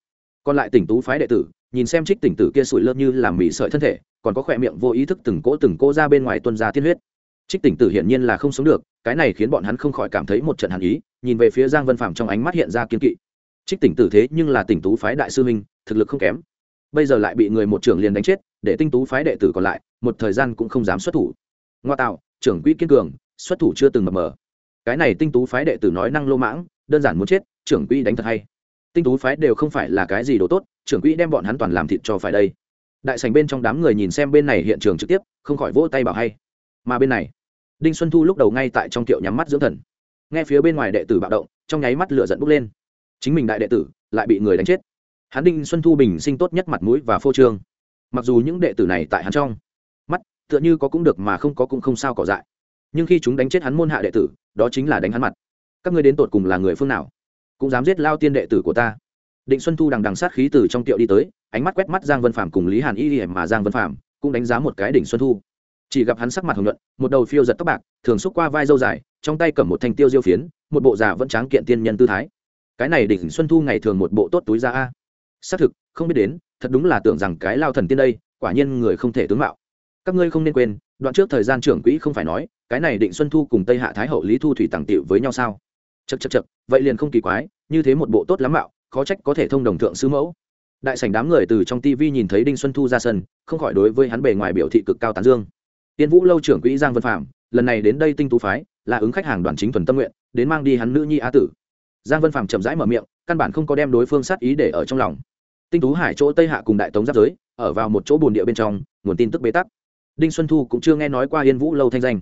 còn lại tỉnh tú phái đệ tử, nhìn xem trích tỉnh tử kia sủi lơ như làm mì sợi thân thể, còn có khỏe miệng vô ý thức từng cỗ từng cỗ ra bên ngoài tuân ra tiên huyết. Trích tỉnh tử hiển nhiên là không sống được, cái này khiến bọn hắn không khỏi cảm thấy một trận hàn ý, nhìn về phía giang vân phạm trong ánh mắt hiện ra kiên kỵ trích tỉnh tử thế nhưng là tỉnh tú phái đại sư huynh, thực lực không kém. Bây giờ lại bị người một trưởng liền đánh chết, để tinh tú phái đệ tử còn lại, một thời gian cũng không dám xuất thủ. Ngoa tạo, trưởng quỹ kiên cường, xuất thủ chưa từng mập mờ. Cái này tinh tú phái đệ tử nói năng lô mãng, đơn giản muốn chết, trưởng quỹ đánh thật hay. Tinh tú phái đều không phải là cái gì đồ tốt, trưởng quỹ đem bọn hắn toàn làm thịt cho phải đây. Đại sành bên trong đám người nhìn xem bên này hiện trường trực tiếp, không khỏi vỗ tay bảo hay. Mà bên này, đinh xuân thu lúc đầu ngay tại trong tiệu nhắm mắt dưỡng thần. Nghe phía bên ngoài đệ tử bạo động, trong nháy mắt lửa giận bốc lên chính mình đại đệ tử lại bị người đánh chết. Hắn đinh xuân thu bình sinh tốt nhất mặt mũi và phô trương. Mặc dù những đệ tử này tại hắn trong mắt, tựa như có cũng được mà không có cũng không sao cỏ dại. Nhưng khi chúng đánh chết hắn môn hạ đệ tử, đó chính là đánh hắn mặt. Các ngươi đến tột cùng là người phương nào? Cũng dám giết lao tiên đệ tử của ta. Định xuân thu đằng đằng sát khí từ trong tiệu đi tới, ánh mắt quét mắt giang vân phạm cùng lý hàn y mà giang vân phạm cũng đánh giá một cái đỉnh xuân thu. Chỉ gặp hắn sắc mặt hồng nhuận, một đầu phiêu giật tóc bạc, thường xúc qua vai dâu dài, trong tay cầm một thanh tiêu diêu phiến, một bộ già vẫn tráng kiện tiên nhân tư thái cái này đỉnh xuân thu ngày thường một bộ tốt túi ra a. Xác thực, không biết đến, thật đúng là tưởng rằng cái lao thần tiên đây, quả nhiên người không thể tướng mạo. Các ngươi không nên quên, đoạn trước thời gian trưởng quỹ không phải nói, cái này định xuân thu cùng tây hạ thái hậu lý thu thủy tàng tiệu với nhau sao? Chật chật chật vậy liền không kỳ quái, như thế một bộ tốt lắm mạo, khó trách có thể thông đồng thượng sứ mẫu. Đại sảnh đám người từ trong tv nhìn thấy đinh xuân thu ra sân, không khỏi đối với hắn bề ngoài biểu thị cực cao tán dương. Tiên vũ lâu trưởng quỹ giang vân phạm, lần này đến đây tinh tú phái, là ứng khách hàng đoàn chính thuần tâm nguyện, đến mang đi hắn nữ nhi á tử giang vân phàm chậm rãi mở miệng, căn bản không có đem đối phương sát ý để ở trong lòng. Tinh tú hải chỗ tây hạ cùng đại tống giáp giới, ở vào một chỗ bồn địa bên trong, nguồn tin tức bế tắc. Đinh xuân thu cũng chưa nghe nói qua yên vũ lâu thanh danh.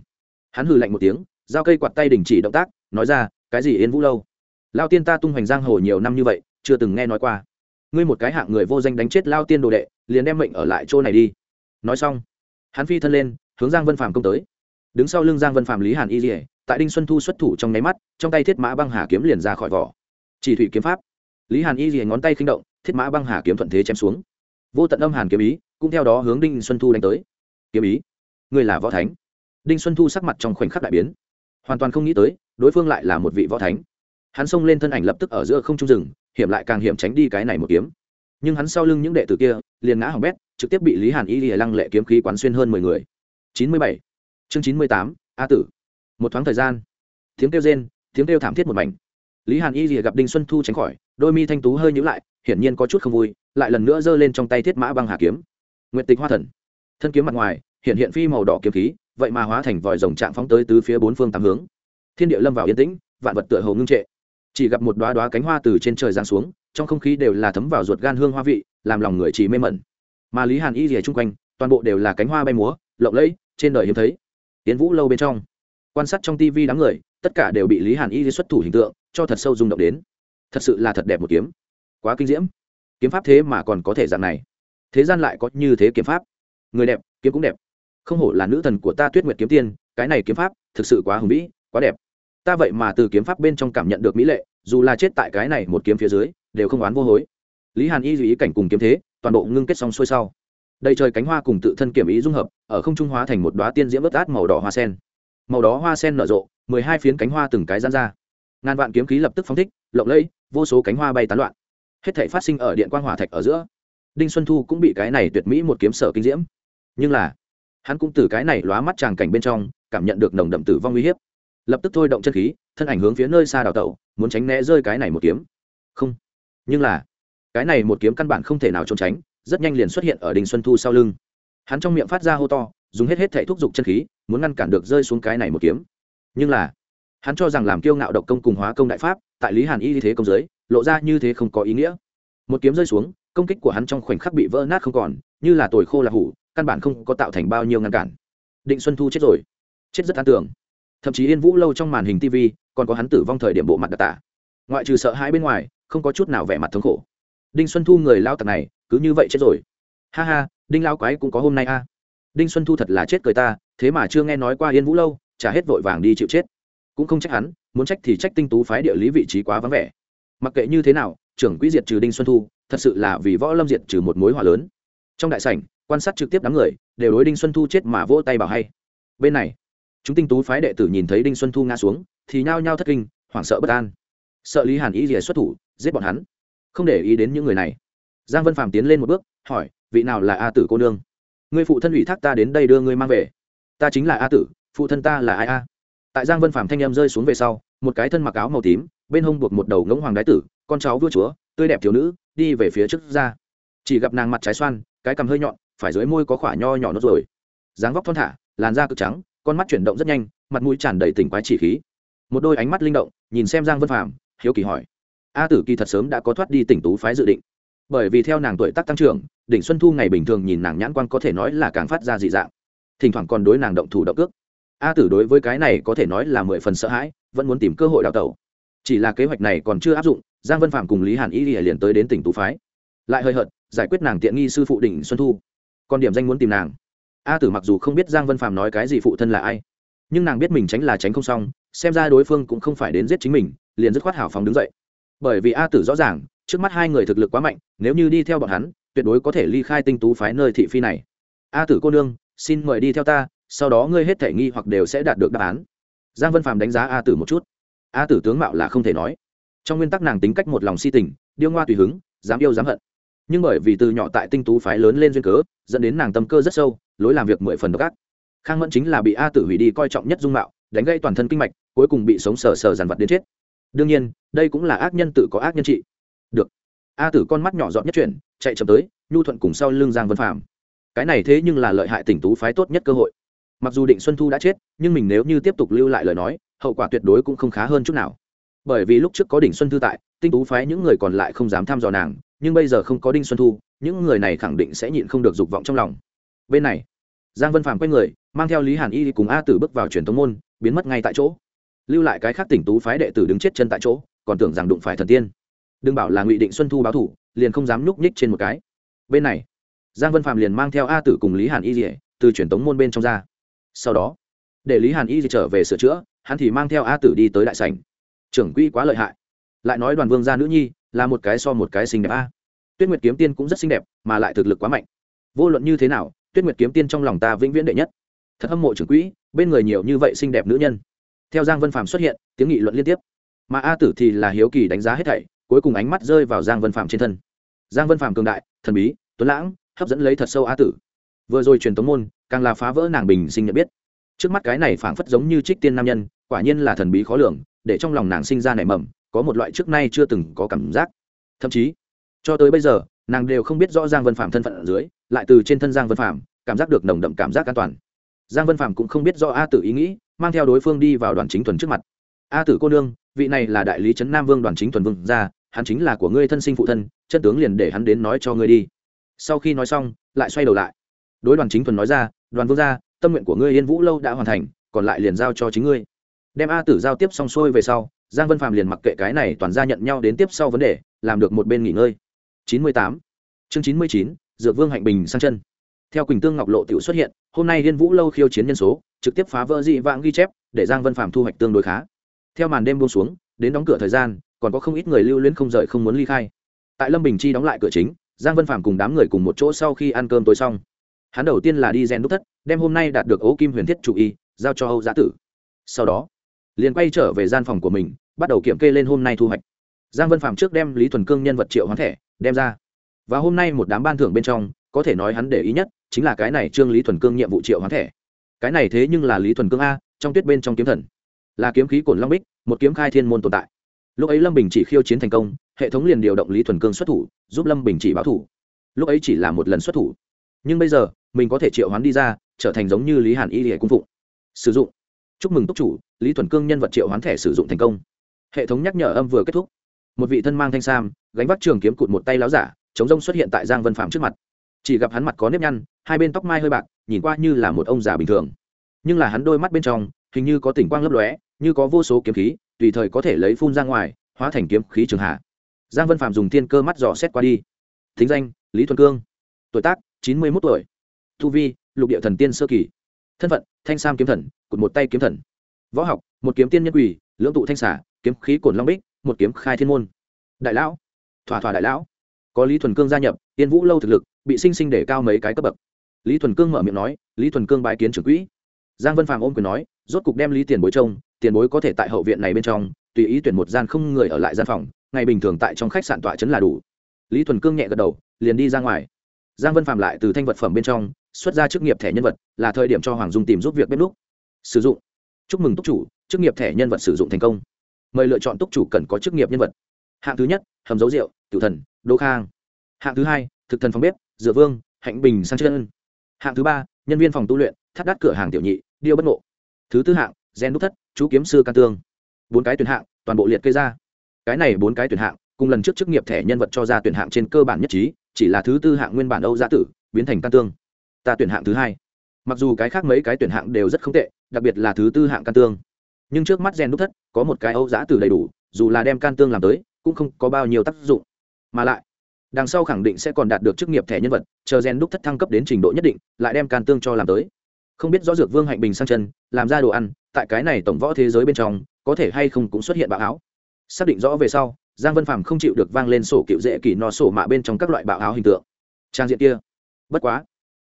Hắn hừ lạnh một tiếng, giao cây quạt tay đình chỉ động tác, nói ra, cái gì yên vũ lâu? Lao tiên ta tung hoành giang hồ nhiều năm như vậy, chưa từng nghe nói qua. Ngươi một cái hạng người vô danh đánh chết lao tiên đồ đệ, liền đem mệnh ở lại chỗ này đi. Nói xong, hắn phi thân lên, hướng giang vân phàm công tới. Đứng sau lưng giang vân phàm lý hàn y dỉa tại đinh xuân thu xuất thủ trong nháy mắt, trong tay thiết mã băng hà kiếm liền ra khỏi vỏ. Chỉ thủy kiếm pháp. Lý hàn y dì ngón tay khinh động, thiết mã băng hà kiếm thuận thế chém xuống. Vô tận âm hàn kiếm ý, cũng theo đó hướng đinh xuân thu đánh tới. Kiếm ý. Người là võ thánh. Đinh xuân thu sắc mặt trong khoảnh khắc đại biến. Hoàn toàn không nghĩ tới, đối phương lại là một vị võ thánh. Hắn xông lên thân ảnh lập tức ở giữa không trung rừng, hiểm lại càng hiểm tránh đi cái này một kiếm. Nhưng hắn sau lưng những đệ tử kia, liền ngã hỏng bét, trực tiếp bị lý hàn y lìa lăng lệ kiếm khí quán xuyên hơn mười người. Chín mươi bảy. Chương chín mươi tám, a tử một thoáng thời gian, tiếng kêu rên, tiếng kêu thảm thiết một mảnh. Lý hàn y rìa gặp đinh xuân thu tránh khỏi, đôi mi thanh tú hơi nhữ lại, hiển nhiên có chút không vui, lại lần nữa giơ lên trong tay thiết mã băng hà kiếm. Nguyện tịch hoa thần, thân kiếm mặt ngoài, hiện hiện phi màu đỏ kiếm khí, vậy mà hóa thành vòi rồng trạng phóng tới từ phía bốn phương tám hướng. Thiên địa lâm vào yên tĩnh, vạn vật tựa hồ ngưng trệ. Chỉ gặp một đoá đoá cánh hoa từ trên trời giáng xuống, trong không khí đều là thấm vào ruột gan hương hoa vị, làm lòng người chỉ mê mẩn. Mà lý hàn y rìa chung quanh, toàn bộ đều là cánh hoa bay múa, lộng lẫy, trên đời hiếm thấy. Tiến vũ lâu bên trong quan sát trong tivi đám người, tất cả đều bị lý hàn y xuất thủ hình tượng, cho thật sâu rung động đến. Thật sự là thật đẹp một kiếm. Quá kinh diễm. Kiếm pháp thế mà còn có thể dạng này. Thế gian lại có như thế kiếm pháp. Người đẹp, kiếm cũng đẹp. Không hổ là nữ thần của ta tuyết nguyệt kiếm tiên, cái này kiếm pháp thực sự quá hùng vĩ, quá đẹp. Ta vậy mà từ kiếm pháp bên trong cảm nhận được mỹ lệ, dù là chết tại cái này một kiếm phía dưới, đều không oán vô hối. Lý hàn y dù ý cảnh cùng kiếm thế, toàn bộ ngưng kết xong xuôi sau. Đầy trời cánh hoa cùng tự thân kiểm ý dung hợp, ở không trung hóa thành một đoá tiên diễm ướt át màu đỏ hoa sen màu đó hoa sen nở rộ, mười hai phiến cánh hoa từng cái gian ra. Ngàn vạn kiếm khí lập tức phóng thích, lộng lẫy, vô số cánh hoa bay tán loạn. Hết thể phát sinh ở điện quan hỏa thạch ở giữa. Đinh xuân thu cũng bị cái này tuyệt mỹ một kiếm sở kinh diễm. Nhưng là, hắn cũng từ cái này lóa mắt tràng cảnh bên trong, cảm nhận được nồng đậm tử vong uy hiếp. Lập tức thôi động chân khí, thân ảnh hướng phía nơi xa đào tẩu, muốn tránh né rơi cái này một kiếm. Không. Nhưng là, cái này một kiếm căn bản không thể nào trốn tránh, rất nhanh liền xuất hiện ở đinh xuân thu sau lưng. Hắn trong miệng phát ra hô to dùng hết hết thể thúc giục chân khí, muốn ngăn cản được rơi xuống cái này một kiếm. Nhưng là, hắn cho rằng làm kiêu ngạo độc công cùng hóa công đại pháp, tại lý hàn y thế công giới, lộ ra như thế không có ý nghĩa. Một kiếm rơi xuống, công kích của hắn trong khoảnh khắc bị vỡ nát không còn, như là tồi khô là hủ, căn bản không có tạo thành bao nhiêu ngăn cản. Định xuân thu chết rồi. Chết rất an tưởng. Thậm chí yên vũ lâu trong màn hình tv còn có hắn tử vong thời điểm bộ mặt đặc tả. Ngoại trừ sợ hãi bên ngoài, không có chút nào vẻ mặt thống khổ. Đinh xuân thu người lao tặc này, cứ như vậy chết rồi. Ha ha, đinh lao quái cũng có hôm nay a đinh xuân thu thật là chết cười ta, thế mà chưa nghe nói qua yên vũ lâu trả hết vội vàng đi chịu chết. Cũng không trách hắn, muốn trách thì trách tinh tú phái địa lý vị trí quá vắng vẻ. Mặc kệ như thế nào, trưởng quỹ diệt trừ đinh xuân thu, thật sự là vì võ lâm diệt trừ một mối hỏa lớn. Trong đại sảnh, quan sát trực tiếp đám người, đều đối đinh xuân thu chết mà vỗ tay bảo hay. Bên này, chúng tinh tú phái đệ tử nhìn thấy đinh xuân thu ngã xuống, thì nhao nhao thất kinh, hoảng sợ bất an. Sợ lý hàn ý rìa xuất thủ, giết bọn hắn. Không để ý đến những người này. Giang vân phàm tiến lên một bước, hỏi, vị nào là a tử cô nương? Người phụ thân ủy thác ta đến đây đưa ngươi mang về. Ta chính là a tử phụ thân ta là ai a? Tại giang vân Phạm thanh em rơi xuống về sau một cái thân mặc áo màu tím bên hông buộc một đầu ngỗng hoàng đái tử con cháu vua chúa tươi đẹp thiếu nữ đi về phía trước ra. Chỉ gặp nàng mặt trái xoan cái cằm hơi nhọn phải dưới môi có khỏa nho nhỏ nốt rồi dáng vóc thon thả làn da cực trắng con mắt chuyển động rất nhanh mặt mũi tràn đầy tỉnh quái chỉ khí. Một đôi ánh mắt linh động nhìn xem giang vân Phạm, hiếu kỳ hỏi. A tử kỳ thật sớm đã có thoát đi tỉnh tú phái dự định bởi vì theo nàng tuổi tác tăng trưởng, đỉnh xuân thu ngày bình thường nhìn nàng nhãn quan có thể nói là càng phát ra dị dạng. Thỉnh thoảng còn đối nàng động thủ động ước a tử đối với cái này có thể nói là mười phần sợ hãi, vẫn muốn tìm cơ hội đào tẩu. Chỉ là kế hoạch này còn chưa áp dụng, giang vân phạm cùng lý hàn y liền tới đến tỉnh tú phái. Lại hơi hợt, giải quyết nàng tiện nghi sư phụ đỉnh xuân thu. Còn điểm danh muốn tìm nàng. A tử mặc dù không biết giang vân phạm nói cái gì phụ thân là ai, nhưng nàng biết mình tránh là tránh không xong, xem ra đối phương cũng không phải đến giết chính mình, liền dứt khoát hảo phóng đứng dậy. Bởi vì a tử rõ ràng trước mắt hai người thực lực quá mạnh, nếu như đi theo bọn hắn, tuyệt đối có thể ly khai tinh tú phái nơi thị phi này. A tử cô nương, xin mời đi theo ta, sau đó ngươi hết thể nghi hoặc đều sẽ đạt được đáp án. Giang vân phàm đánh giá a tử một chút. A tử tướng mạo là không thể nói. Trong nguyên tắc nàng tính cách một lòng si tình, điêu ngoa tùy hứng, dám yêu dám hận. Nhưng bởi vì từ nhỏ tại tinh tú phái lớn lên duyên cớ, dẫn đến nàng tâm cơ rất sâu, lối làm việc mười phần độc ác. Khang mẫn chính là bị a tử hủy đi coi trọng nhất dung mạo, đánh gây toàn thân kinh mạch, cuối cùng bị sống sờ sờ dàn vật đến chết. Đương nhiên, đây cũng là ác nhân tự có ác nhân trị được. A tử con mắt nhỏ dọn nhất chuyển, chạy chậm tới, nhu thuận cùng sau lưng giang vân phàm. Cái này thế nhưng là lợi hại tỉnh tú phái tốt nhất cơ hội. Mặc dù định xuân thu đã chết, nhưng mình nếu như tiếp tục lưu lại lời nói, hậu quả tuyệt đối cũng không khá hơn chút nào. Bởi vì lúc trước có đỉnh xuân thư tại, tinh tú phái những người còn lại không dám thăm dò nàng, nhưng bây giờ không có đinh xuân thu, những người này khẳng định sẽ nhịn không được dục vọng trong lòng. Bên này, giang vân phàm quay người, mang theo lý hàn y cùng a tử bước vào truyền thống môn, biến mất ngay tại chỗ. Lưu lại cái khác tỉnh tú phái đệ tử đứng chết chân tại chỗ, còn tưởng rằng đụng phải thần tiên đừng bảo là ngụy định xuân thu báo thủ liền không dám nhúc nhích trên một cái bên này giang vân phàm liền mang theo a tử cùng lý hàn y dỉa từ truyền tống môn bên trong ra sau đó để lý hàn y dỉa trở về sửa chữa hắn thì mang theo a tử đi tới đại sảnh trưởng quỹ quá lợi hại lại nói đoàn vương gia nữ nhi là một cái so một cái xinh đẹp a tuyết nguyệt kiếm tiên cũng rất xinh đẹp mà lại thực lực quá mạnh vô luận như thế nào tuyết nguyệt kiếm tiên trong lòng ta vĩnh viễn đệ nhất thật hâm mộ trưởng quỹ bên người nhiều như vậy xinh đẹp nữ nhân theo giang vân phàm xuất hiện tiếng nghị luận liên tiếp mà a tử thì là hiếu kỳ đánh giá hết thảy cuối cùng ánh mắt rơi vào giang vân Phạm trên thân. Giang vân Phạm cường đại, thần bí, tuấn lãng, hấp dẫn lấy thật sâu a tử. Vừa rồi truyền tống môn, càng là phá vỡ nàng bình sinh nhận biết. Trước mắt cái này phảng phất giống như trích tiên nam nhân, quả nhiên là thần bí khó lường, để trong lòng nàng sinh ra nảy mầm, có một loại trước nay chưa từng có cảm giác. Thậm chí, cho tới bây giờ, nàng đều không biết rõ giang vân phạm thân phận ở dưới, lại từ trên thân giang vân phạm cảm giác được nồng đậm cảm giác an toàn. Giang vân phạm cũng không biết rõ a tử ý nghĩ, mang theo đối phương đi vào đoàn chính thuần trước mặt. A tử cô nương vị này là đại lý trấn nam vương đoàn chính thuần vương ra hắn chính là của ngươi thân sinh phụ thân, chân tướng liền để hắn đến nói cho ngươi đi. Sau khi nói xong, lại xoay đầu lại. Đối đoàn chính thuần nói ra, đoàn vương gia, tâm nguyện của ngươi yên vũ lâu đã hoàn thành, còn lại liền giao cho chính ngươi. Đem a tử giao tiếp xong xuôi về sau, giang vân phạm liền mặc kệ cái này toàn ra nhận nhau đến tiếp sau vấn đề, làm được một bên nghỉ ngơi. Chín mươi tám. Chương chín mươi chín, dược vương hạnh bình sang chân. Theo quỳnh tương ngọc lộ tiểu xuất hiện, hôm nay liên vũ lâu khiêu chiến nhân số, trực tiếp phá vỡ dị vãng ghi chép, để giang vân phạm thu hoạch tương đối khá theo màn đêm buông xuống, đến đóng cửa thời gian, còn có không ít người lưu luyến không rời không muốn ly khai. Tại lâm bình chi đóng lại cửa chính, giang vân phạm cùng đám người cùng một chỗ sau khi ăn cơm tối xong. Hắn đầu tiên là đi rèn đúc thất, đem hôm nay đạt được ấu kim huyền thiết chủ y, giao cho âu giã tử. Sau đó, liền quay trở về gian phòng của mình, bắt đầu kiểm kê lên hôm nay thu hoạch. Giang vân phạm trước đem lý thuần cương nhân vật triệu hoán thẻ, đem ra. Và hôm nay một đám ban thưởng bên trong, có thể nói hắn để ý nhất, chính là cái này trương lý thuần cương nhiệm vụ triệu hoán thẻ. Cái này thế nhưng là lý thuần cương a, trong tuyết bên trong kiếm thần là kiếm khí cổn long bích, một kiếm khai thiên môn tồn tại. Lúc ấy lâm bình chỉ khiêu chiến thành công, hệ thống liền điều động lý thuần cương xuất thủ, giúp lâm bình chỉ báo thủ. Lúc ấy chỉ là một lần xuất thủ. Nhưng bây giờ, mình có thể triệu hoán đi ra, trở thành giống như lý hàn y hệ cung phụng. Sử dụng. Chúc mừng túc chủ, lý thuần cương nhân vật triệu hoán thẻ sử dụng thành công. Hệ thống nhắc nhở âm vừa kết thúc. Một vị thân mang thanh sam, gánh vác trường kiếm cụt một tay láo giả, chống rông xuất hiện tại giang vân phạm trước mặt. Chỉ gặp hắn mặt có nếp nhăn, hai bên tóc mai hơi bạc, nhìn qua như là một ông già bình thường. Nhưng là hắn đôi mắt bên trong hình như có tỉnh quang lấp lóe như có vô số kiếm khí tùy thời có thể lấy phun ra ngoài hóa thành kiếm khí trường hạ. Giang vân phạm dùng thiên cơ mắt dò xét qua đi. Thính danh lý thuần cương. Tuổi tác chín mươi một tuổi. Thu vi lục địa thần tiên sơ kỳ. Thân phận thanh sam kiếm thần cụt một tay kiếm thần. Võ học một kiếm tiên nhân quỷ, lưỡng tụ thanh xả kiếm khí cổn long bích một kiếm khai thiên môn. Đại lão. Thỏa thỏa đại lão. Có lý thuần cương gia nhập tiên vũ lâu thực lực bị sinh sinh để cao mấy cái cấp bậc. Lý thuần cương mở miệng nói lý thuần cương bái kiến trưởng quỹ. Giang vân phạm ôm quyền nói rốt cục đem lý tiền bối trông, tiền bối có thể tại hậu viện này bên trong, tùy ý tuyển một gian không người ở lại gian phòng, ngày bình thường tại trong khách sạn tọa chấn là đủ. Lý thuần cương nhẹ gật đầu, liền đi ra ngoài. Giang vân phạm lại từ thanh vật phẩm bên trong, xuất ra chức nghiệp thẻ nhân vật, là thời điểm cho hoàng dung tìm giúp việc bếp lúc sử dụng. Chúc mừng túc chủ, chức nghiệp thẻ nhân vật sử dụng thành công. Mời lựa chọn túc chủ cần có chức nghiệp nhân vật. Hạng thứ nhất, hầm dấu rượu tiểu thần đỗ khang. Hạng thứ hai, thực thần phòng bếp, dựa vương, hạnh bình sang chân. Hạng thứ ba, nhân viên phòng tu luyện, thắt đắt cửa hàng tiểu nhị, điêu bất ngộ thứ tư hạng, gen đúc thất, chú kiếm sư can tương. Bốn cái tuyển hạng, toàn bộ liệt kê ra. Cái này bốn cái tuyển hạng, cùng lần trước chức nghiệp thẻ nhân vật cho ra tuyển hạng trên cơ bản nhất trí, chỉ là thứ tư hạng nguyên bản âu gia tử, biến thành can tương. Ta tuyển hạng thứ hai. Mặc dù cái khác mấy cái tuyển hạng đều rất không tệ, đặc biệt là thứ tư hạng can tương. Nhưng trước mắt gen đúc thất, có một cái âu giã từ đầy đủ, dù là đem can tương làm tới, cũng không có bao nhiêu tác dụng. Mà lại, đằng sau khẳng định sẽ còn đạt được chức nghiệp thẻ nhân vật, chờ gen đúc thất thăng cấp đến trình độ nhất định, lại đem can tương cho làm tới không biết rõ dược vương hạnh bình sang chân, làm ra đồ ăn, tại cái này tổng võ thế giới bên trong, có thể hay không cũng xuất hiện bạo áo. Xác định rõ về sau, giang vân phàm không chịu được vang lên sổ cựu dễ kỷ no sổ mạ bên trong các loại bạo áo hình tượng. Trang diện kia, bất quá,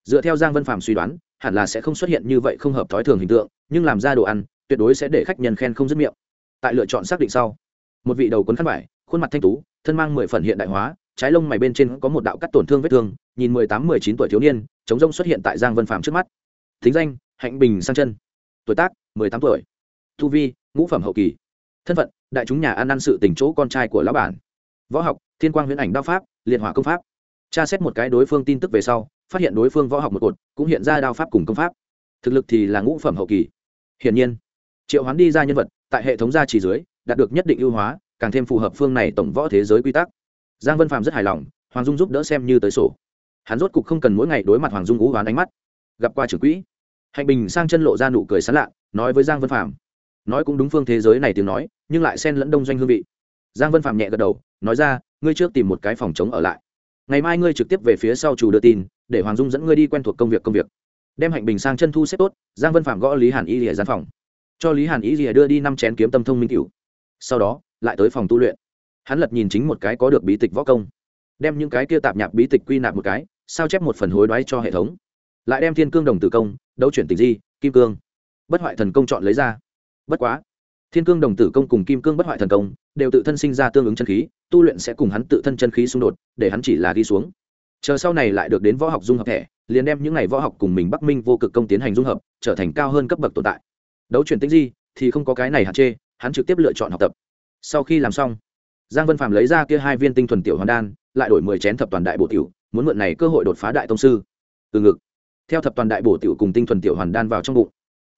dựa theo giang vân phàm suy đoán, hẳn là sẽ không xuất hiện như vậy không hợp thói thường hình tượng, nhưng làm ra đồ ăn, tuyệt đối sẽ để khách nhân khen không dứt miệng. Tại lựa chọn xác định sau, một vị đầu cuốn khăn vải, khuôn mặt thanh tú, thân mang mười phần hiện đại hóa, trái lông mày bên trên có một đạo cắt tổn thương vết thương, nhìn mười tám, mười chín tuổi thiếu niên, chống rông xuất hiện tại giang vân phàm trước mắt thính danh, hạnh bình sang chân. Tuổi tác, mười tám tuổi. Thu vi, ngũ phẩm hậu kỳ. Thân phận, đại chúng nhà ăn ăn sự tỉnh chỗ con trai của lão bản. Võ học, thiên quang huyễn ảnh đao pháp, liệt hỏa công pháp. Tra xét một cái đối phương tin tức về sau, phát hiện đối phương võ học một cột, cũng hiện ra đao pháp cùng công pháp. Thực lực thì là ngũ phẩm hậu kỳ. Hiển nhiên, triệu hoán đi ra nhân vật, tại hệ thống gia trì dưới, đạt được nhất định ưu hóa, càng thêm phù hợp phương này tổng võ thế giới quy tắc. Giang vân phạm rất hài lòng, hoàng dung giúp đỡ xem như tới sổ. Hắn rốt cục không cần mỗi ngày đối mặt hoàng dung ú hoán ánh mắt gặp qua trưởng quỹ. Hạnh bình sang chân lộ ra nụ cười sán lạ, nói với giang vân phạm nói cũng đúng phương thế giới này tiếng nói, nhưng lại xen lẫn đông doanh hương vị. Giang vân phạm nhẹ gật đầu, nói ra, ngươi trước tìm một cái phòng chống ở lại. Ngày mai ngươi trực tiếp về phía sau chủ đưa tin, để hoàng dung dẫn ngươi đi quen thuộc công việc công việc. Đem hạnh bình sang chân thu xếp tốt, giang vân phạm gõ lý hàn y lìa gian phòng. Cho lý hàn y lìa đưa đi năm chén kiếm tâm thông minh cửu sau đó, lại tới phòng tu luyện. Hắn lật nhìn chính một cái có được bí tịch võ công. Đem những cái kia tạp nhạp bí tịch quy nạp một cái, sao chép một phần hối đoái cho hệ thống lại đem thiên cương đồng tử công, đấu chuyển tình di, kim cương. Bất hoại thần công chọn lấy ra. Bất quá, thiên cương đồng tử công cùng kim cương bất hoại thần công đều tự thân sinh ra tương ứng chân khí, tu luyện sẽ cùng hắn tự thân chân khí xung đột, để hắn chỉ là ghi xuống. Chờ sau này lại được đến võ học dung hợp thẻ liền đem những ngày võ học cùng mình bắc minh vô cực công tiến hành dung hợp, trở thành cao hơn cấp bậc tồn tại. Đấu chuyển tinh di thì không có cái này hạn chê, hắn trực tiếp lựa chọn học tập. Sau khi làm xong, giang vân phạm lấy ra kia hai viên tinh thuần tiểu hoàn đan, lại đổi mười chén thập toàn đại bổ tiểu, muốn mượn này cơ hội đột phá đại tông sư. Từ ngực theo thập toàn đại bổ tiểu cùng tinh thuần tiểu hoàn đan vào trong bụng.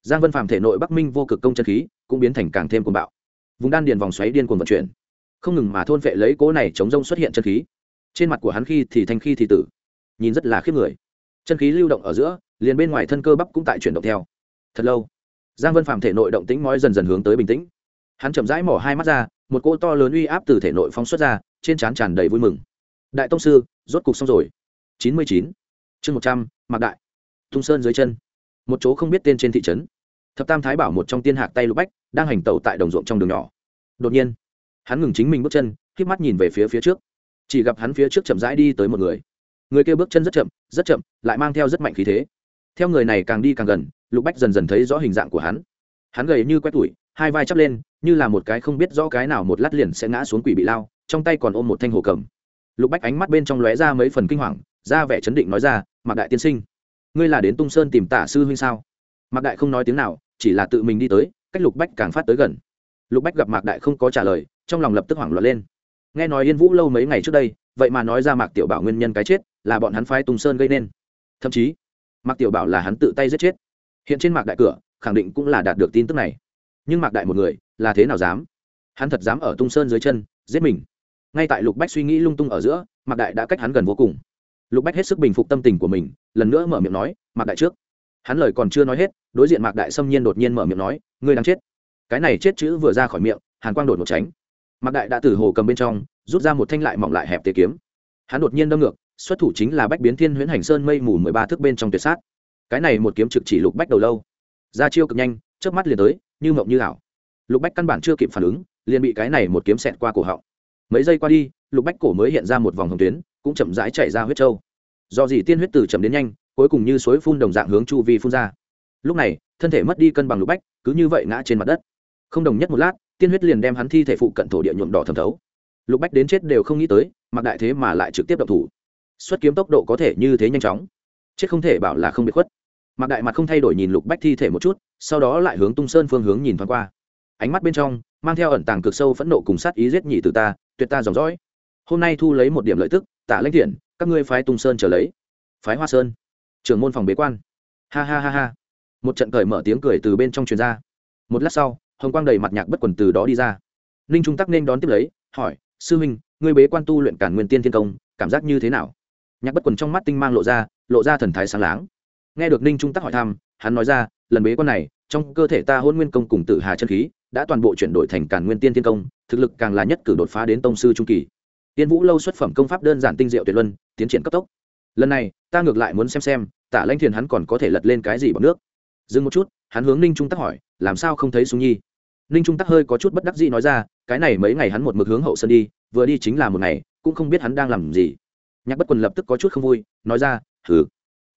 Giang vân phàm thể nội bắc minh vô cực công chân khí cũng biến thành càng thêm cuồng bạo. Vùng đan điền vòng xoáy điên cuồng vận chuyển. Không ngừng mà thôn vệ lấy cố này chống rông xuất hiện chân khí. Trên mặt của hắn khi thì thanh khi thì tử. Nhìn rất là khiếp người. Chân khí lưu động ở giữa, liền bên ngoài thân cơ bắp cũng tại chuyển động theo. Thật lâu, giang vân phàm thể nội động tĩnh mói dần dần hướng tới bình tĩnh. Hắn chậm rãi mỏ hai mắt ra, một cỗ to lớn uy áp từ thể nội phóng xuất ra, trên trán tràn đầy vui mừng. Đại tông sư, rốt cục xong rồi. Chín mươi chín. Chương một trăm mặc đại tung sơn dưới chân. Một chỗ không biết tên trên thị trấn. Thập tam thái bảo một trong tiên hạc tay lục bách, đang hành tẩu tại đồng ruộng trong đường nhỏ. Đột nhiên, hắn ngừng chính mình bước chân k mắt nhìn về phía phía trước. Chỉ gặp hắn phía trước chậm rãi đi tới một người. Người kia bước chân rất chậm rất chậm, lại mang theo rất mạnh khí thế. Theo người này càng đi càng gần, lục bách dần dần thấy rõ hình dạng của hắn. Hắn gầy như quét tủi, hai vai chắp lên, như là một cái không biết rõ cái nào một lát liền sẽ ngã xuống quỷ bị lao, trong tay còn ôm một thanh hồ cầm. Lục bách ánh mắt bên trong lóe ra mấy phần kinh hoàng, ra vẻ chấn định nói ra mặc đại tiên sinh ngươi là đến tung sơn tìm tả sư huynh sao? Mạc đại không nói tiếng nào, chỉ là tự mình đi tới, cách lục bách càng phát tới gần. Lục bách gặp mạc đại không có trả lời, trong lòng lập tức hoảng loạn lên. Nghe nói yên vũ lâu mấy ngày trước đây, vậy mà nói ra mạc tiểu bảo nguyên nhân cái chết, là bọn hắn phái tung sơn gây nên. Thậm chí, mạc tiểu bảo là hắn tự tay giết chết. Hiện trên mạc đại cửa, khẳng định cũng là đạt được tin tức này. Nhưng mạc đại một người, là thế nào dám? Hắn thật dám ở tung sơn dưới chân, giết mình. Ngay tại lục bách suy nghĩ lung tung ở giữa, mạc đại đã cách hắn gần vô cùng lục bách hết sức bình phục tâm tình của mình, lần nữa mở miệng nói, mạc đại trước. Hắn lời còn chưa nói hết, đối diện mạc đại xâm nhiên đột nhiên mở miệng nói, ngươi đang chết. Cái này chết chữ vừa ra khỏi miệng, hàn quang đột một tránh. Mạc đại đã từ hồ cầm bên trong, rút ra một thanh lại mỏng lại hẹp tề kiếm. Hắn đột nhiên đâm ngược, xuất thủ chính là bách biến thiên huyễn hành sơn mây mù mười ba thước bên trong tuyệt sát. Cái này một kiếm trực chỉ lục bách đầu lâu. Ra chiêu cực nhanh, chớp mắt liền tới, như mộng như ảo. Lục bách căn bản chưa kịp phản ứng, liền bị cái này một kiếm xẹt qua cổ họng. Mấy giây qua đi, lục bách cổ mới hiện ra một vòng hồng tuyến cũng chậm rãi chảy ra huyết trâu. Do gì tiên huyết từ chậm đến nhanh, cuối cùng như suối phun đồng dạng hướng chu vi phun ra. Lúc này, thân thể mất đi cân bằng lục bách, cứ như vậy ngã trên mặt đất. Không đồng nhất một lát, tiên huyết liền đem hắn thi thể phụ cận thổ địa nhuộm đỏ thẩm thấu. Lục bách đến chết đều không nghĩ tới, mặc đại thế mà lại trực tiếp đập thủ. Xuất kiếm tốc độ có thể như thế nhanh chóng. Chết không thể bảo là không bị khuất. Mặc đại mặt không thay đổi nhìn lục bách thi thể một chút, sau đó lại hướng tung sơn phương hướng nhìn thoáng qua. Ánh mắt bên trong, mang theo ẩn tàng cực sâu phẫn nộ cùng sát ý giết nhị từ ta, tuyệt ta dòng dõi. Hôm nay thu lấy một điểm lợi tức tạ lãnh thiện các ngươi phái tung sơn trở lấy. Phái hoa sơn. Trưởng môn phòng bế quan. Ha ha ha ha. Một trận cởi mở tiếng cười từ bên trong truyền ra. Một lát sau, hồng quang đầy mặt nhạc bất quần từ đó đi ra. Ninh trung tắc nên đón tiếp lấy, hỏi, sư huynh, ngươi bế quan tu luyện cản nguyên tiên thiên công, cảm giác như thế nào? Nhạc bất quần trong mắt tinh mang lộ ra lộ ra thần thái sáng láng. Nghe được ninh trung tắc hỏi thăm, hắn nói ra, lần bế quan này, trong cơ thể ta hôn nguyên công cùng tự hà chân khí đã toàn bộ chuyển đổi thành cản nguyên tiên thiên công, thực lực càng là nhất cử đột phá đến tông sư trung kỳ tiên vũ lâu xuất phẩm công pháp đơn giản tinh diệu tuyệt luân tiến triển cấp tốc. Lần này ta ngược lại muốn xem xem tả lanh thiền hắn còn có thể lật lên cái gì bằng nước. Dừng một chút hắn hướng ninh trung tắc hỏi làm sao không thấy súng nhi? Ninh trung tắc hơi có chút bất đắc dĩ nói ra cái này mấy ngày hắn một mực hướng hậu sân đi vừa đi chính là một ngày cũng không biết hắn đang làm gì. Nhạc bất quần lập tức có chút không vui nói ra hừ,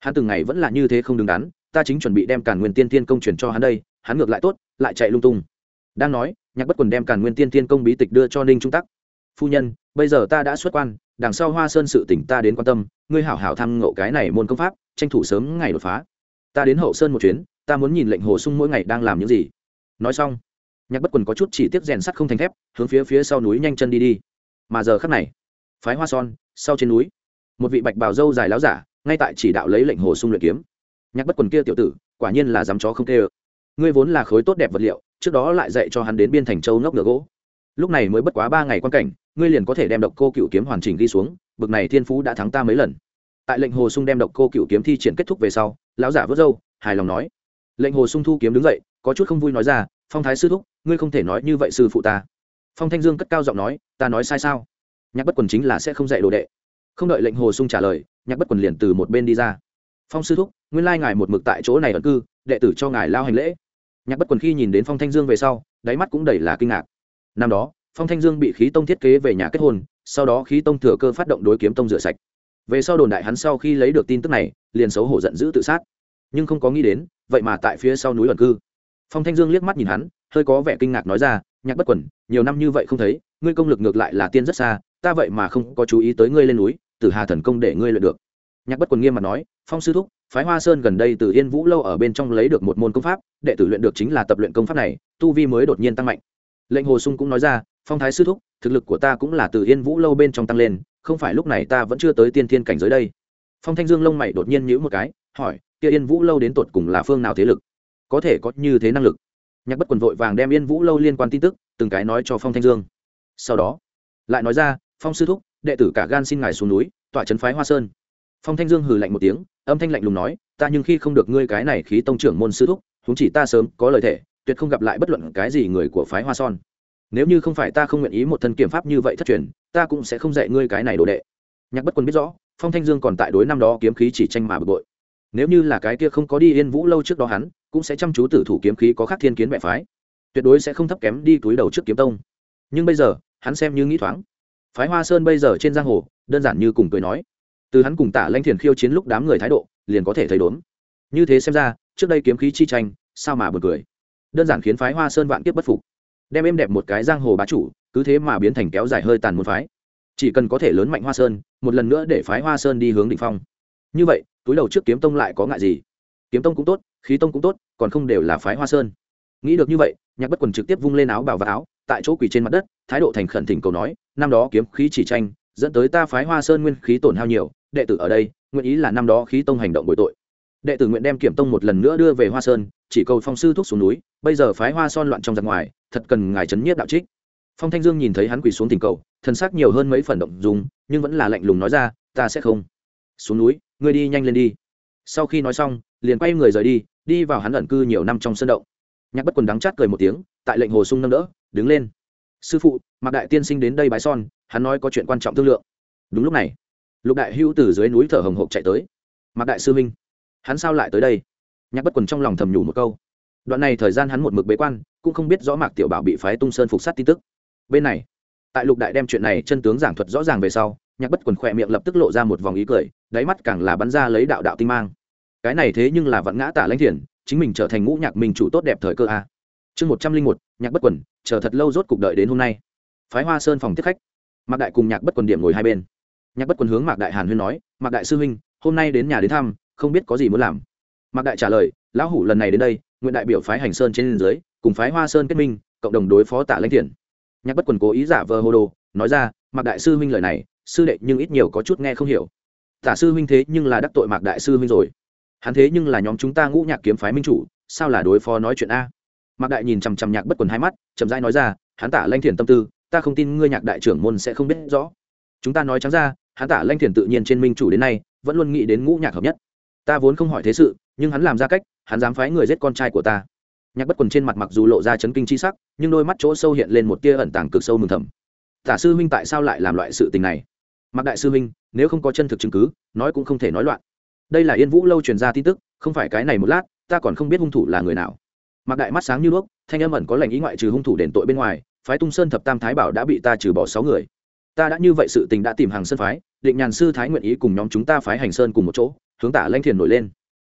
hắn từng ngày vẫn là như thế không đứng đắn ta chính chuẩn bị đem càn nguyên tiên tiên công truyền cho hắn đây hắn ngược lại tốt lại chạy lung tung. Đang nói nhạc bất quần đem càn nguyên tiên tiên công bí tịch đưa cho ninh trung tắc phu nhân, bây giờ ta đã xuất quan, đằng sau hoa sơn sự tỉnh ta đến quan tâm, ngươi hảo hảo thăm ngộ cái này môn công pháp, tranh thủ sớm ngày đột phá. Ta đến hậu sơn một chuyến, ta muốn nhìn lệnh hồ sung mỗi ngày đang làm những gì. Nói xong, nhạc bất quần có chút chỉ tiếc rèn sắt không thành thép, hướng phía phía sau núi nhanh chân đi đi. Mà giờ khắc này, phái hoa son sau trên núi, một vị bạch bào dâu dài láo giả, ngay tại chỉ đạo lấy lệnh hồ sung luyện kiếm. Nhạc bất quần kia tiểu tử, quả nhiên là dám chó không kê ơ ngươi vốn là khối tốt đẹp vật liệu, trước đó lại dạy cho hắn đến biên thành châu ngốc ngựa gỗ lúc này mới bất quá ba ngày quan cảnh, ngươi liền có thể đem độc cô cựu kiếm hoàn chỉnh ghi xuống, bực này thiên phú đã thắng ta mấy lần. Tại lệnh hồ sung đem độc cô cựu kiếm thi triển kết thúc về sau, lão giả vớt râu, hài lòng nói. Lệnh hồ sung thu kiếm đứng dậy, có chút không vui nói ra, phong thái sư thúc, ngươi không thể nói như vậy sư phụ ta. Phong thanh dương cất cao giọng nói, ta nói sai sao? Nhạc bất quần chính là sẽ không dạy đồ đệ. Không đợi lệnh hồ sung trả lời, nhạc bất quần liền từ một bên đi ra. Phong sư thúc, nguyên lai ngài một mực tại chỗ này ẩn cư, đệ tử cho ngài lao hành lễ. Nhạc bất quần khi nhìn đến phong thanh dương về sau, đáy mắt cũng đầy là kinh ngạc năm đó, phong thanh dương bị khí tông thiết kế về nhà kết hôn, sau đó khí tông thừa cơ phát động đối kiếm tông rửa sạch. Về sau đồn đại hắn sau khi lấy được tin tức này, liền xấu hổ giận dữ tự sát. Nhưng không có nghĩ đến, vậy mà tại phía sau núi ẩn cư. Phong thanh dương liếc mắt nhìn hắn, hơi có vẻ kinh ngạc nói ra, nhạc bất quẩn, nhiều năm như vậy không thấy, ngươi công lực ngược lại là tiên rất xa, ta vậy mà không có chú ý tới ngươi lên núi từ hà thần công để ngươi luyện được. Nhạc bất quần nghiêm mặt nói, phong sư thúc, phái hoa sơn gần đây từ yên vũ lâu ở bên trong lấy được một môn công pháp, đệ tử luyện được chính là tập luyện công pháp này, tu vi mới đột nhiên tăng mạnh lệnh hồ sung cũng nói ra, phong thái sư thúc, thực lực của ta cũng là từ yên vũ lâu bên trong tăng lên, không phải lúc này ta vẫn chưa tới tiên thiên cảnh giới đây. Phong thanh dương lông mày đột nhiên nhữ một cái, hỏi, kia yên vũ lâu đến tột cùng là phương nào thế lực? Có thể có như thế năng lực? Nhạc bất quần vội vàng đem yên vũ lâu liên quan tin tức, từng cái nói cho phong thanh dương. Sau đó, lại nói ra, phong sư thúc, đệ tử cả gan xin ngài xuống núi, tọa trấn phái hoa sơn. Phong thanh dương hừ lạnh một tiếng, âm thanh lạnh lùng nói, ta nhưng khi không được ngươi cái này khí tông trưởng môn sư thúc chúng chỉ ta sớm có lời thể tuyệt không gặp lại bất luận cái gì người của phái hoa son. Nếu như không phải ta không nguyện ý một thân kiểm pháp như vậy thất truyền, ta cũng sẽ không dạy ngươi cái này đồ đệ. Nhạc bất quân biết rõ, phong thanh dương còn tại đối năm đó kiếm khí chỉ tranh mà bực bội. Nếu như là cái kia không có đi yên vũ lâu trước đó hắn, cũng sẽ chăm chú tử thủ kiếm khí có khác thiên kiến mẹ phái. Tuyệt đối sẽ không thấp kém đi túi đầu trước kiếm tông. Nhưng bây giờ, hắn xem như nghĩ thoáng. Phái hoa sơn bây giờ trên giang hồ, đơn giản như cùng cười nói. Từ hắn cùng tả lanh thiền khiêu chiến lúc đám người thái độ, liền có thể thấy đốn. Như thế xem ra, trước đây kiếm khí chi tranh, sao mà bực cười đơn giản khiến phái hoa sơn vạn kiếp bất phục. Đem êm đẹp một cái giang hồ bá chủ, cứ thế mà biến thành kéo dài hơi tàn một phái. Chỉ cần có thể lớn mạnh hoa sơn, một lần nữa để phái hoa sơn đi hướng đ ỉ n h phong. Như vậy, túi đầu trước kiếm tông lại có ngại gì? Kiếm tông cũng tốt, khí tông cũng tốt, còn không đều là phái hoa sơn. Nghĩ được như vậy, nhạc bất quần trực tiếp vung lên áo bảo và áo, tại chỗ quỳ trên mặt đất, thái độ thành khẩn thỉnh cầu nói, năm đó kiếm khí chỉ tranh, dẫn tới ta phái hoa sơn nguyên khí tổn hao nhiều, đệ tử ở đây, nguyện ý là năm đó khí tông hành động bội tội đệ tử nguyện đem kiểm tông một lần nữa đưa về hoa sơn, chỉ cầu phong sư thuốc xuống núi, bây giờ phái hoa son loạn trong giặc ngoài, thật cần ngài trấn nhiếp đạo trích. Phong thanh dương nhìn thấy hắn quỳ xuống tình cầu, thân xác nhiều hơn mấy phần động dùng nhưng vẫn là lạnh lùng nói ra, ta sẽ không. Xuống núi, ngươi đi nhanh lên đi. Sau khi nói xong, liền quay người rời đi đi vào hắn ẩn cư nhiều năm trong sân động. Nhạc bất quần đắng chát cười một tiếng, tại lệnh hồ sung nâng đỡ, đứng lên. Sư phụ, mạc đại tiên sinh đến đây bái son, hắn nói có chuyện quan trọng thương lượng. Đúng lúc này, lục đại hữu từ dưới núi thở hồng hộc chạy tới. Mạc đại sư minh hắn sao lại tới đây? Nhạc bất quần trong lòng thầm nhủ một câu. Đoạn này thời gian hắn một mực bế quan, cũng không biết rõ mạc tiểu bảo bị phái tung sơn phục sát tin tức. Bên này, tại lục đại đem chuyện này chân tướng giảng thuật rõ ràng về sau, nhạc bất quần khỏe miệng lập tức lộ ra một vòng ý cười, đáy mắt càng là bắn ra lấy đạo đạo tinh mang. Cái này thế nhưng là vẫn ngã tả lãnh thiền, chính mình trở thành ngũ nhạc mình chủ tốt đẹp thời cơ a. Chương một trăm linh một, nhạc bất quần, chờ thật lâu rốt cuộc đợi đến hôm nay. Phái hoa sơn phòng tiếp khách. Mạc đại cùng nhạc bất quần điểm ngồi hai bên. Nhạc bất quần hướng mạc đại hàn huyên nói, mạc đại sư huynh, hôm nay đến nhà đến thăm không biết có gì muốn làm. Mạc đại trả lời, lão hủ lần này đến đây, nguyện đại biểu phái hành sơn trên dưới, cùng phái hoa sơn kết minh, cộng đồng đối phó tạ lãnh thiền nhạc bất quần cố ý giả vờ hồ đồ, nói ra, mạc đại sư huynh lời này, sư đệ nhưng ít nhiều có chút nghe không hiểu. Tả sư huynh thế nhưng là đắc tội mạc đại sư huynh rồi. Hắn thế nhưng là nhóm chúng ta ngũ nhạc kiếm phái minh chủ, sao là đối phó nói chuyện a? Mạc đại nhìn chằm chằm nhạc bất quần hai mắt, chậm rãi nói ra, hắn tả lanh thiền tâm tư, ta không tin ngươi nhạc đại trưởng môn sẽ không biết rõ. Chúng ta nói trắng ra, hắn tả lanh thiền tự nhiên trên minh chủ đến nay, vẫn luôn nghĩ đến ngũ nhạc hợp nhất ta vốn không hỏi thế sự, nhưng hắn làm ra cách, hắn dám phái người giết con trai của ta. Nhạc bất quần trên mặt mặc dù lộ ra chấn kinh chi sắc, nhưng đôi mắt chỗ sâu hiện lên một tia ẩn tàng cực sâu mừng thầm. Tả sư huynh tại sao lại làm loại sự tình này? Mặc đại sư huynh, nếu không có chân thực chứng cứ, nói cũng không thể nói loạn. Đây là yên vũ lâu truyền ra tin tức, không phải cái này một lát, ta còn không biết hung thủ là người nào. Mặc đại mắt sáng như đuốc, thanh âm ẩn có lệnh ý ngoại trừ hung thủ đền tội bên ngoài, phái tung sơn thập tam thái bảo đã bị ta trừ bỏ sáu người. Ta đã như vậy sự tình đã tìm hàng sơn phái, định nhàn sư thái nguyện ý cùng nhóm chúng ta phái hành sơn cùng một chỗ hướng tả lanh thiền nổi lên.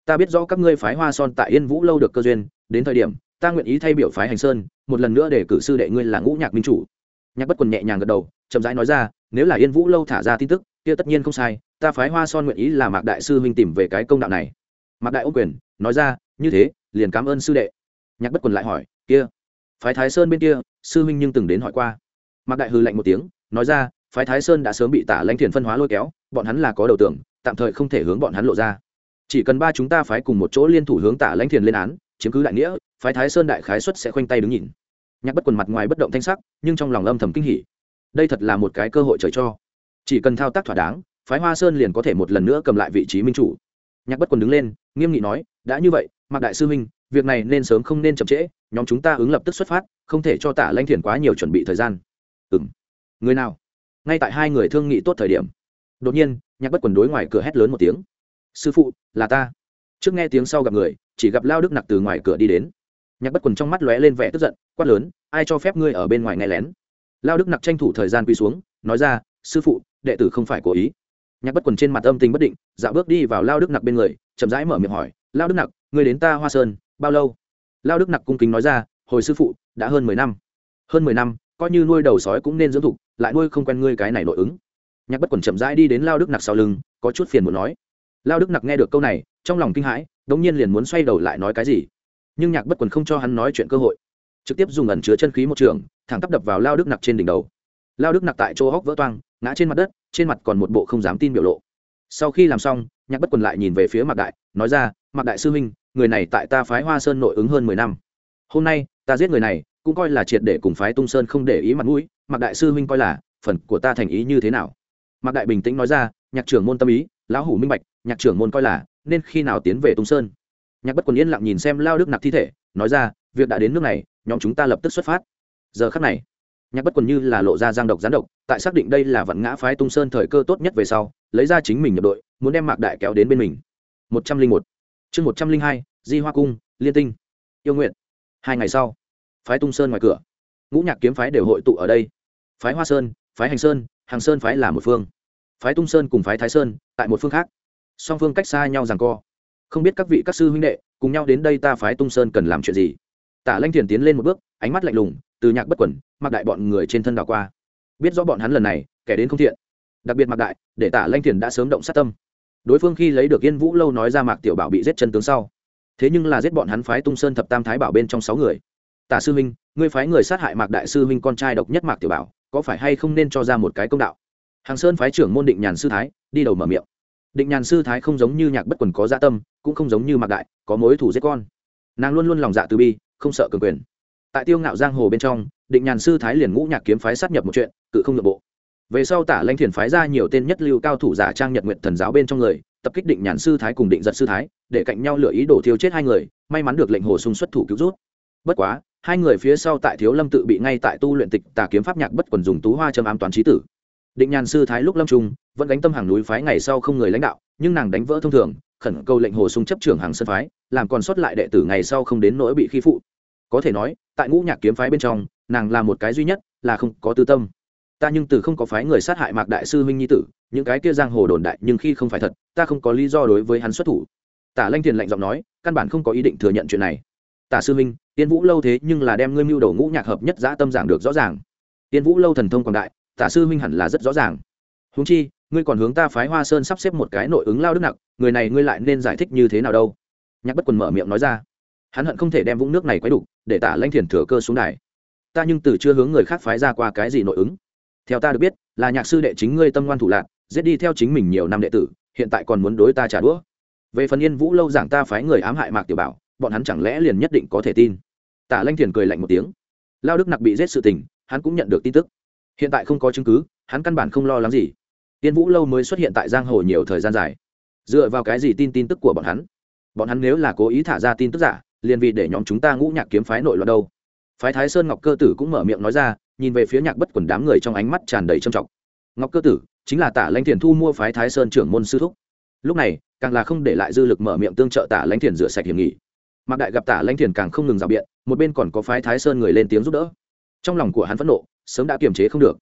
Ta biết rõ các ngươi phái hoa son tại yên vũ lâu được cơ duyên, đến thời điểm, ta nguyện ý thay biểu phái hành sơn, một lần nữa để cử sư đệ ngươi là ngũ nhạc minh chủ. Nhạc bất quần nhẹ nhàng gật đầu, chậm rãi nói ra, nếu là yên vũ lâu thả ra tin tức, kia tất nhiên không sai, ta phái hoa son nguyện ý là mạc đại sư huynh tìm về cái công đạo này. Mạc đại ô quyền, nói ra, như thế, liền cảm ơn sư đệ. Nhạc bất quần lại hỏi, kia, phái thái sơn bên kia, sư huynh nhưng từng đến hỏi qua. Mạc đại hư lạnh một tiếng, nói ra, phái thái sơn đã sớm bị tả lãnh thiền phân hóa lôi kéo, bọn hắn là có đầu tưởng tạm thời không thể hướng bọn hắn lộ ra. Chỉ cần ba chúng ta phái cùng một chỗ liên thủ hướng tả lãnh thiền lên án, chiếm cứ đại nghĩa, phái thái sơn đại khái xuất sẽ khoanh tay đứng nhìn. Nhạc bất quần mặt ngoài bất động thanh sắc, nhưng trong lòng âm thầm kinh hỉ. Đây thật là một cái cơ hội trời cho. Chỉ cần thao tác thỏa đáng, phái hoa sơn liền có thể một lần nữa cầm lại vị trí minh chủ. Nhạc bất quần đứng lên, nghiêm nghị nói, đã như vậy, mạc đại sư huynh việc này nên sớm không nên chậm trễ, nhóm chúng ta ứng lập tức xuất phát, không thể cho tả lanh thiền quá nhiều chuẩn bị thời gian. Ừ m người nào? Ngay tại hai người thương nghị tốt thời điểm. Đột nhiên nhạc bất quần đối ngoài cửa hét lớn một tiếng. Sư phụ, là ta. Trước nghe tiếng sau gặp người, chỉ gặp lao đức nặc từ ngoài cửa đi đến. Nhạc bất quần trong mắt lóe lên vẻ tức giận, quát lớn, ai cho phép ngươi ở bên ngoài nghe lén? Lao đức nặc tranh thủ thời gian quỳ xuống, nói ra, sư phụ, đệ tử không phải cố ý. Nhạc bất quần trên mặt âm tình bất định, dạo bước đi vào lao đức nặc bên người, chậm rãi mở miệng hỏi, lao đức nặc người đến ta hoa sơn, bao lâu? Lao đức nặc cung kính nói ra, hồi sư phụ, đã hơn mười năm. Hơn mười năm, coi như nuôi đầu sói cũng nên dưỡng thục, lại nuôi không quen ngươi cái này nội ứng nhạc bất quần chậm rãi đi đến lao đức nặc sau lưng, có chút phiền muốn nói. Lao đức nặc nghe được câu này, trong lòng kinh hãi đ ỗ n g nhiên liền muốn xoay đầu lại nói cái gì. Nhưng nhạc bất quần không cho hắn nói chuyện cơ hội. Trực tiếp dùng ẩn chứa chân khí một trường, thẳng tắp đập vào lao đức nặc trên đỉnh đầu. Lao đức nặc tại chỗ hóc vỡ toang, ngã trên mặt đất, trên mặt còn một bộ không dám tin biểu lộ. Sau khi làm xong, nhạc bất quần lại nhìn về phía mạc đại, nói ra, mạc đại sư huynh, người này tại ta phái hoa sơn nội ứng hơn mười năm. Hôm nay, ta giết người này, cũng coi là triệt để cùng phái tung sơn không để ý mặt mũi. Mạc đại sư huynh coi là, phần của ta thành ý như thế nào? Mạc đại bình tĩnh nói ra, nhạc trưởng môn tâm ý, lão hủ minh bạch, nhạc trưởng môn coi là, nên khi nào tiến về tung sơn? Nhạc bất quần yên lặng nhìn xem lao đức nặc thi thể, nói ra, việc đã đến nước này, nhóm chúng ta lập tức xuất phát. Giờ khắc này, nhạc bất quần như là lộ ra giang độc gián độc, tại xác định đây là vận ngã phái tung sơn thời cơ tốt nhất về sau, lấy ra chính mình nhập đội, muốn đem mạc đại kéo đến bên mình. Một trăm linh một. Chương một trăm linh hai, di hoa cung, liên tinh. Yêu nguyện hai ngày sau, phái tung sơn ngoài cửa. Ngũ nhạc kiếm phái đều hội tụ ở đây. Phái hoa sơn, phái hành sơn hàng sơn phái là một phương. Phái tung sơn cùng phái thái sơn, tại một phương khác. Song phương cách xa nhau rằng co. Không biết các vị các sư huynh đệ, cùng nhau đến đây ta phái tung sơn cần làm chuyện gì? Tả lanh thiền tiến lên một bước, ánh mắt lạnh lùng, từ nhạc bất quẩn, mặc đại bọn người trên thân đảo qua. Biết rõ bọn hắn lần này, kẻ đến không thiện. Đặc biệt mặc đại, để tả lanh thiền đã sớm động sát tâm. Đối phương khi lấy được yên vũ lâu nói ra mạc tiểu bảo bị giết chân tướng sau. Thế nhưng là giết bọn hắn phái tung sơn thập tam thái bảo bên trong sáu người. Tả sư huynh, ngươi phái người sát hại mạc đại sư huynh con trai độc nhất mạc tiểu bảo có phải hay không nên cho ra một cái công đạo? Hàng sơn phái trưởng môn định nhàn sư thái, đi đầu mở miệng. Định nhàn sư thái không giống như nhạc bất quần có dạ tâm, cũng không giống như mạc đại, có mối thủ giết con. Nàng luôn luôn lòng dạ từ bi, không sợ cường quyền. Tại tiêu ngạo giang hồ bên trong, định nhàn sư thái liền ngũ nhạc kiếm phái sát nhập một chuyện, cự không nội bộ. Về sau tả lanh thiền phái ra nhiều tên nhất lưu cao thủ giả trang nhật nguyện thần giáo bên trong người, tập kích định nhàn sư thái cùng định giật sư thái, để cạnh nhau lựa ý đổ thiêu chết hai người, may mắn được lệnh hồ sung xuất thủ cứu rút. Bất quá hai người phía sau tại thiếu lâm tự bị ngay tại tu luyện tịch tà kiếm pháp nhạc bất quần dùng tú hoa châm ám toàn trí tử. Định nhàn sư thái lúc lâm trung, vẫn đánh tâm hàng núi phái ngày sau không người lãnh đạo, nhưng nàng đánh vỡ thông thường, khẩn cầu lệnh hồ sung chấp trưởng hàng sân phái, làm còn sót lại đệ tử ngày sau không đến nỗi bị khi phụ. Có thể nói, tại ngũ nhạc kiếm phái bên trong, nàng là một cái duy nhất, là không có tư tâm. Ta nhưng từ không có phái người sát hại mạc đại sư huynh nhi tử, những cái kia giang hồ đồn đại nhưng khi không phải thật, ta không có lý do đối với hắn xuất thủ. Tả lanh thiền lạnh giọng nói, căn bản không có ý định thừa nhận chuyện này tả sư minh, tiên vũ lâu thế nhưng là đem ngươi mưu đồ ngũ nhạc hợp nhất giã tâm giảng được rõ ràng. Tiên vũ lâu thần thông quảng đại tả sư minh hẳn là rất rõ ràng. Húng chi ngươi còn hướng ta phái hoa sơn sắp xếp một cái nội ứng lao đức nặng người này ngươi lại nên giải thích như thế nào đâu? Nhạc bất quần mở miệng nói ra. Hắn hận không thể đem vũng nước này quấy đục để tả lanh thiền thừa cơ xuống đài. Ta nhưng từ chưa hướng người khác phái ra qua cái gì nội ứng. Theo ta được biết là nhạc sư đệ chính ngươi tâm ngoan thủ lạc giết đi theo chính mình nhiều năm đệ tử hiện tại còn muốn đối ta trả đũa. Về phần yên vũ lâu giảng ta phái người ám hại mạc tiểu bảo bọn hắn chẳng lẽ liền nhất định có thể tin? Tả lanh thiền cười lạnh một tiếng. Lao đức nặc bị giết sự tình, hắn cũng nhận được tin tức. Hiện tại không có chứng cứ, hắn căn bản không lo lắng gì. Tiên vũ lâu mới xuất hiện tại giang hồ nhiều thời gian dài. Dựa vào cái gì tin tin tức của bọn hắn? Bọn hắn nếu là cố ý thả ra tin tức giả, liền vì để nhóm chúng ta ngũ nhạc kiếm phái nội loạn đâu. Phái thái sơn ngọc cơ tử cũng mở miệng nói ra, nhìn về phía nhạc bất quần đám người trong ánh mắt tràn đầy trầm trọng. Ngọc cơ tử, chính là tả lãnh thiền thu mua phái thái sơn trưởng môn sư thúc. Lúc này, càng là không để lại dư lực mở miệng tương trợ tả lãnh thiền rửa sạch hiểm nghỉ mạc đại gặp tả Lanh thiền càng không ngừng rào biện, một bên còn có phái thái sơn người lên tiếng giúp đỡ. Trong lòng của hắn phẫn nộ, sớm đã kiềm chế không được.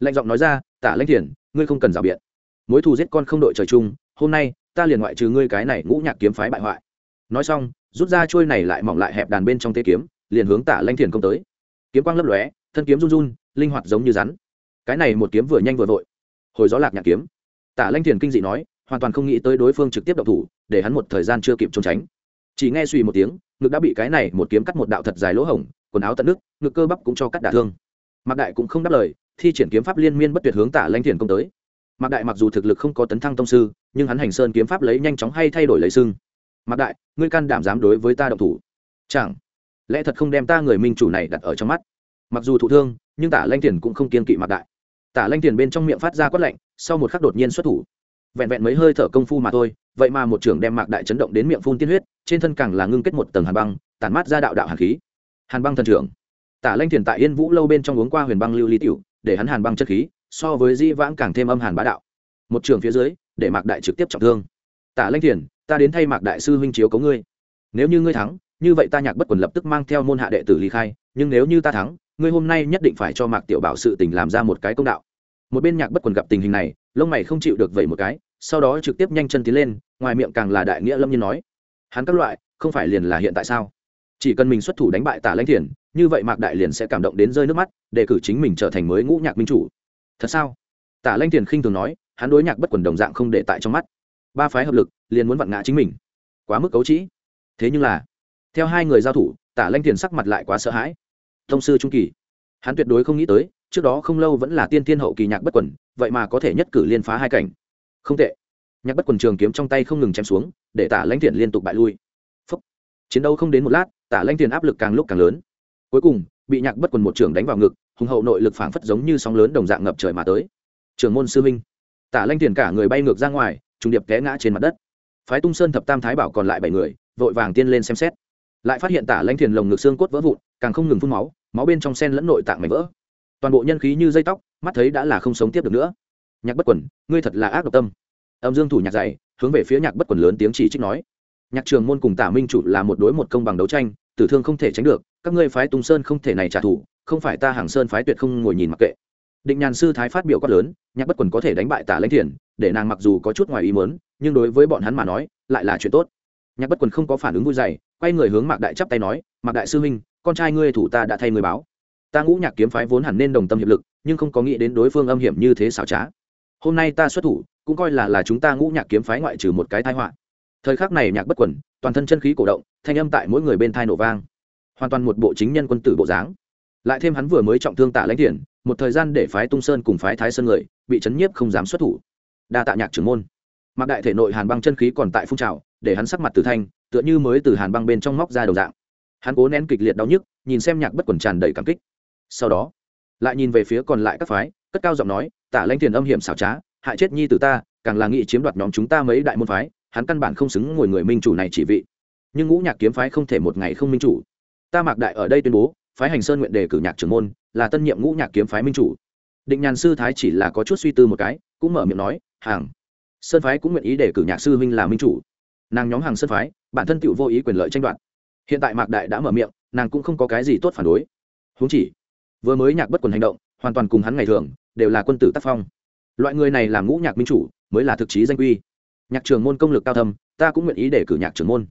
Lạnh giọng nói ra, tả Lanh thiền, ngươi không cần rào biện. Mối thù giết con không đội trời chung, hôm nay, ta liền ngoại trừ ngươi cái này ngũ nhạc kiếm phái bại hoại. Nói xong, rút ra trôi này lại mỏng lại hẹp đàn bên trong tê kiếm, liền hướng tả lanh thiền công tới. Kiếm quang lấp lóe, thân kiếm run run, linh hoạt giống như rắn. Cái này một kiếm vừa nhanh vừa vội. Hồi gió lạc nhạc kiếm. Tả lanh thiền kinh dị nói, hoàn toàn không nghĩ tới đối phương trực tiếp động thủ, để hắn một thời gian chưa kịp trốn tránh chỉ nghe suy một tiếng, ngực đã bị cái này một kiếm cắt một đạo thật dài lỗ hổng, quần áo tận nước, ngực cơ bắp cũng cho cắt đả thương. Mặc đại cũng không đáp lời, thi triển kiếm pháp liên miên bất tuyệt hướng tả lanh thiền công tới. Mạc đại mặc dù thực lực không có tấn thăng tông sư, nhưng hắn hành sơn kiếm pháp lấy nhanh chóng hay thay đổi lấy xưng. Mạc đại, ngươi can đảm dám đối với ta động thủ? Chẳng. Lẽ thật không đem ta người minh chủ này đặt ở trong mắt? Mặc dù thụ thương, nhưng tả lanh thiền cũng không kiên kỵ mạc đại. Tả lanh thiền bên trong miệng phát ra quát lạnh, sau một khắc đột nhiên xuất thủ vẹn vẹn mấy hơi thở công phu mà thôi, vậy mà một trưởng đem mạc đại chấn động đến miệng phun tiên huyết, trên thân càng là ngưng kết một tầng hàn băng, tản mát ra đạo đạo hàn khí. Hàn băng thần trưởng. Tả lanh thiền tại yên vũ lâu bên trong uống qua huyền băng lưu ly tiểu, để hắn hàn băng chất khí, so với di vãng càng thêm âm hàn bá đạo. Một trường phía dưới, để mạc đại trực tiếp trọng thương. Tả lanh thiền, ta đến thay mạc đại sư huynh chiếu cấu ngươi. Nếu như ngươi thắng, như vậy ta nhạc bất quần lập tức mang theo môn hạ đệ tử ly khai, nhưng nếu như ta thắng, ngươi hôm nay nhất định phải cho mạc tiểu bảo sự tình làm ra một cái công đạo một bên nhạc bất quần gặp tình hình này, lông mày không chịu được vậy một cái, sau đó trực tiếp nhanh chân tiến lên, ngoài miệng càng là đại nghĩa lâm nhiên nói, hắn các loại, không phải liền là hiện tại sao? Chỉ cần mình xuất thủ đánh bại tả lãnh thiền, như vậy mạc đại liền sẽ cảm động đến rơi nước mắt, để cử chính mình trở thành mới ngũ nhạc minh chủ. Thật sao? Tả lãnh thiền khinh thường nói, hắn đối nhạc bất quần đồng dạng không để tại trong mắt. Ba phái hợp lực, liền muốn vặn ngã chính mình. Quá mức cấu trĩ. Thế nhưng là, theo hai người giao thủ, tả lãnh thiền sắc mặt lại quá sợ hãi. Thông sư trung kỳ. Hắn tuyệt đối không nghĩ tới trước đó không lâu vẫn là tiên thiên hậu kỳ nhạc bất quần, vậy mà có thể nhất cử liên phá hai cảnh. Không tệ. Nhạc bất quần trường kiếm trong tay không ngừng chém xuống, để tả lãnh thiền liên tục bại lui. Phúc. chiến đấu không đến một lát, tả lãnh thiền áp lực càng lúc càng lớn. Cuối cùng, bị nhạc bất quần một trường đánh vào ngực, hùng hậu nội lực phảng phất giống như sóng lớn đồng dạng ngập trời mà tới. Trường môn sư minh tả lãnh thiền cả người bay ngược ra ngoài, trùng điệp té ngã trên mặt đất. Phái tung sơn thập tam thái bảo còn lại bảy người, vội vàng tiên lên xem xét. Lại phát hiện tả lãnh thiền lồng ngực xương cốt vỡ vụn, càng không ngừng phun máu máu bên trong sen lẫn nội tạng mảnh vỡ toàn bộ nhân khí như dây tóc, mắt thấy đã là không sống tiếp được nữa. Nhạc bất quần, ngươi thật là ác độc tâm. Âm dương thủ nhạc dạy hướng về phía nhạc bất quần lớn tiếng chỉ trích nói. Nhạc trường môn cùng tả minh chủ là một đối một công bằng đấu tranh, tử thương không thể tránh được, các ngươi phái tung sơn không thể này trả thù, không phải ta hàng sơn phái tuyệt không ngồi nhìn mặc kệ. Định nhàn sư thái phát biểu quát lớn, nhạc bất quần có thể đánh bại tả lãnh thiền, để nàng mặc dù có chút ngoài ý mớn nhưng đối với bọn hắn mà nói, lại là chuyện tốt. Nhạc bất quần không có phản ứng vui dày, quay người hướng mạc đại chắp tay nói, mạc đại sư huynh con trai ngươi thủ ta đã thay người báo ta ngũ nhạc kiếm phái vốn hẳn nên đồng tâm hiệp lực, nhưng không có nghĩ đến đối phương âm hiểm như thế xảo trá. Hôm nay ta xuất thủ, cũng coi là là chúng ta ngũ nhạc kiếm phái ngoại trừ một cái tai họa. Thời khắc này nhạc bất quẩn toàn thân chân khí cổ động, thanh âm tại mỗi người bên thai nổ vang. Hoàn toàn một bộ chính nhân quân tử bộ dáng. Lại thêm hắn vừa mới trọng thương tạ lãnh thiền một thời gian để phái tung sơn cùng phái thái sơn người, bị chấn nhiếp không dám xuất thủ. Đa tạ nhạc trưởng môn. Mặc đại thể nội hàn băng chân khí còn tại phun trào, để hắn sắc mặt từ thanh, tựa như mới từ hàn băng bên trong móc ra đầu dạng. Hắn cố nén kịch liệt đau nhức, nhìn xem nhạc bất quẩn tràn đầy cảm kích sau đó, lại nhìn về phía còn lại các phái, cất cao giọng nói, tả lanh thiền âm hiểm xảo trá, hại chết nhi từ ta, càng là nghị chiếm đoạt nhóm chúng ta mấy đại môn phái, hắn căn bản không xứng ngồi người minh chủ này chỉ vị. Nhưng ngũ nhạc kiếm phái không thể một ngày không minh chủ. Ta mạc đại ở đây tuyên bố, phái hành sơn nguyện đề cử nhạc trưởng môn, là tân nhiệm ngũ nhạc kiếm phái minh chủ. Định nhàn sư thái chỉ là có chút suy tư một cái, cũng mở miệng nói hàng sơn phái cũng nguyện ý đề cử nhạc sư huynh là minh chủ. Nàng nhóm hàng sơn phái, bản thân tự vô ý quyền lợi tranh đoạt. Hiện tại mạc đại đã mở miệng, nàng cũng không có cái gì tốt phản đối. Huống chỉ vừa mới nhạc bất quần hành động, hoàn toàn cùng hắn ngày thường, đều là quân tử tác phong. Loại người này làm ngũ nhạc minh chủ, mới là thực chí danh quy. Nhạc trường môn công lực cao thâm, ta cũng nguyện ý để cử nhạc trường môn.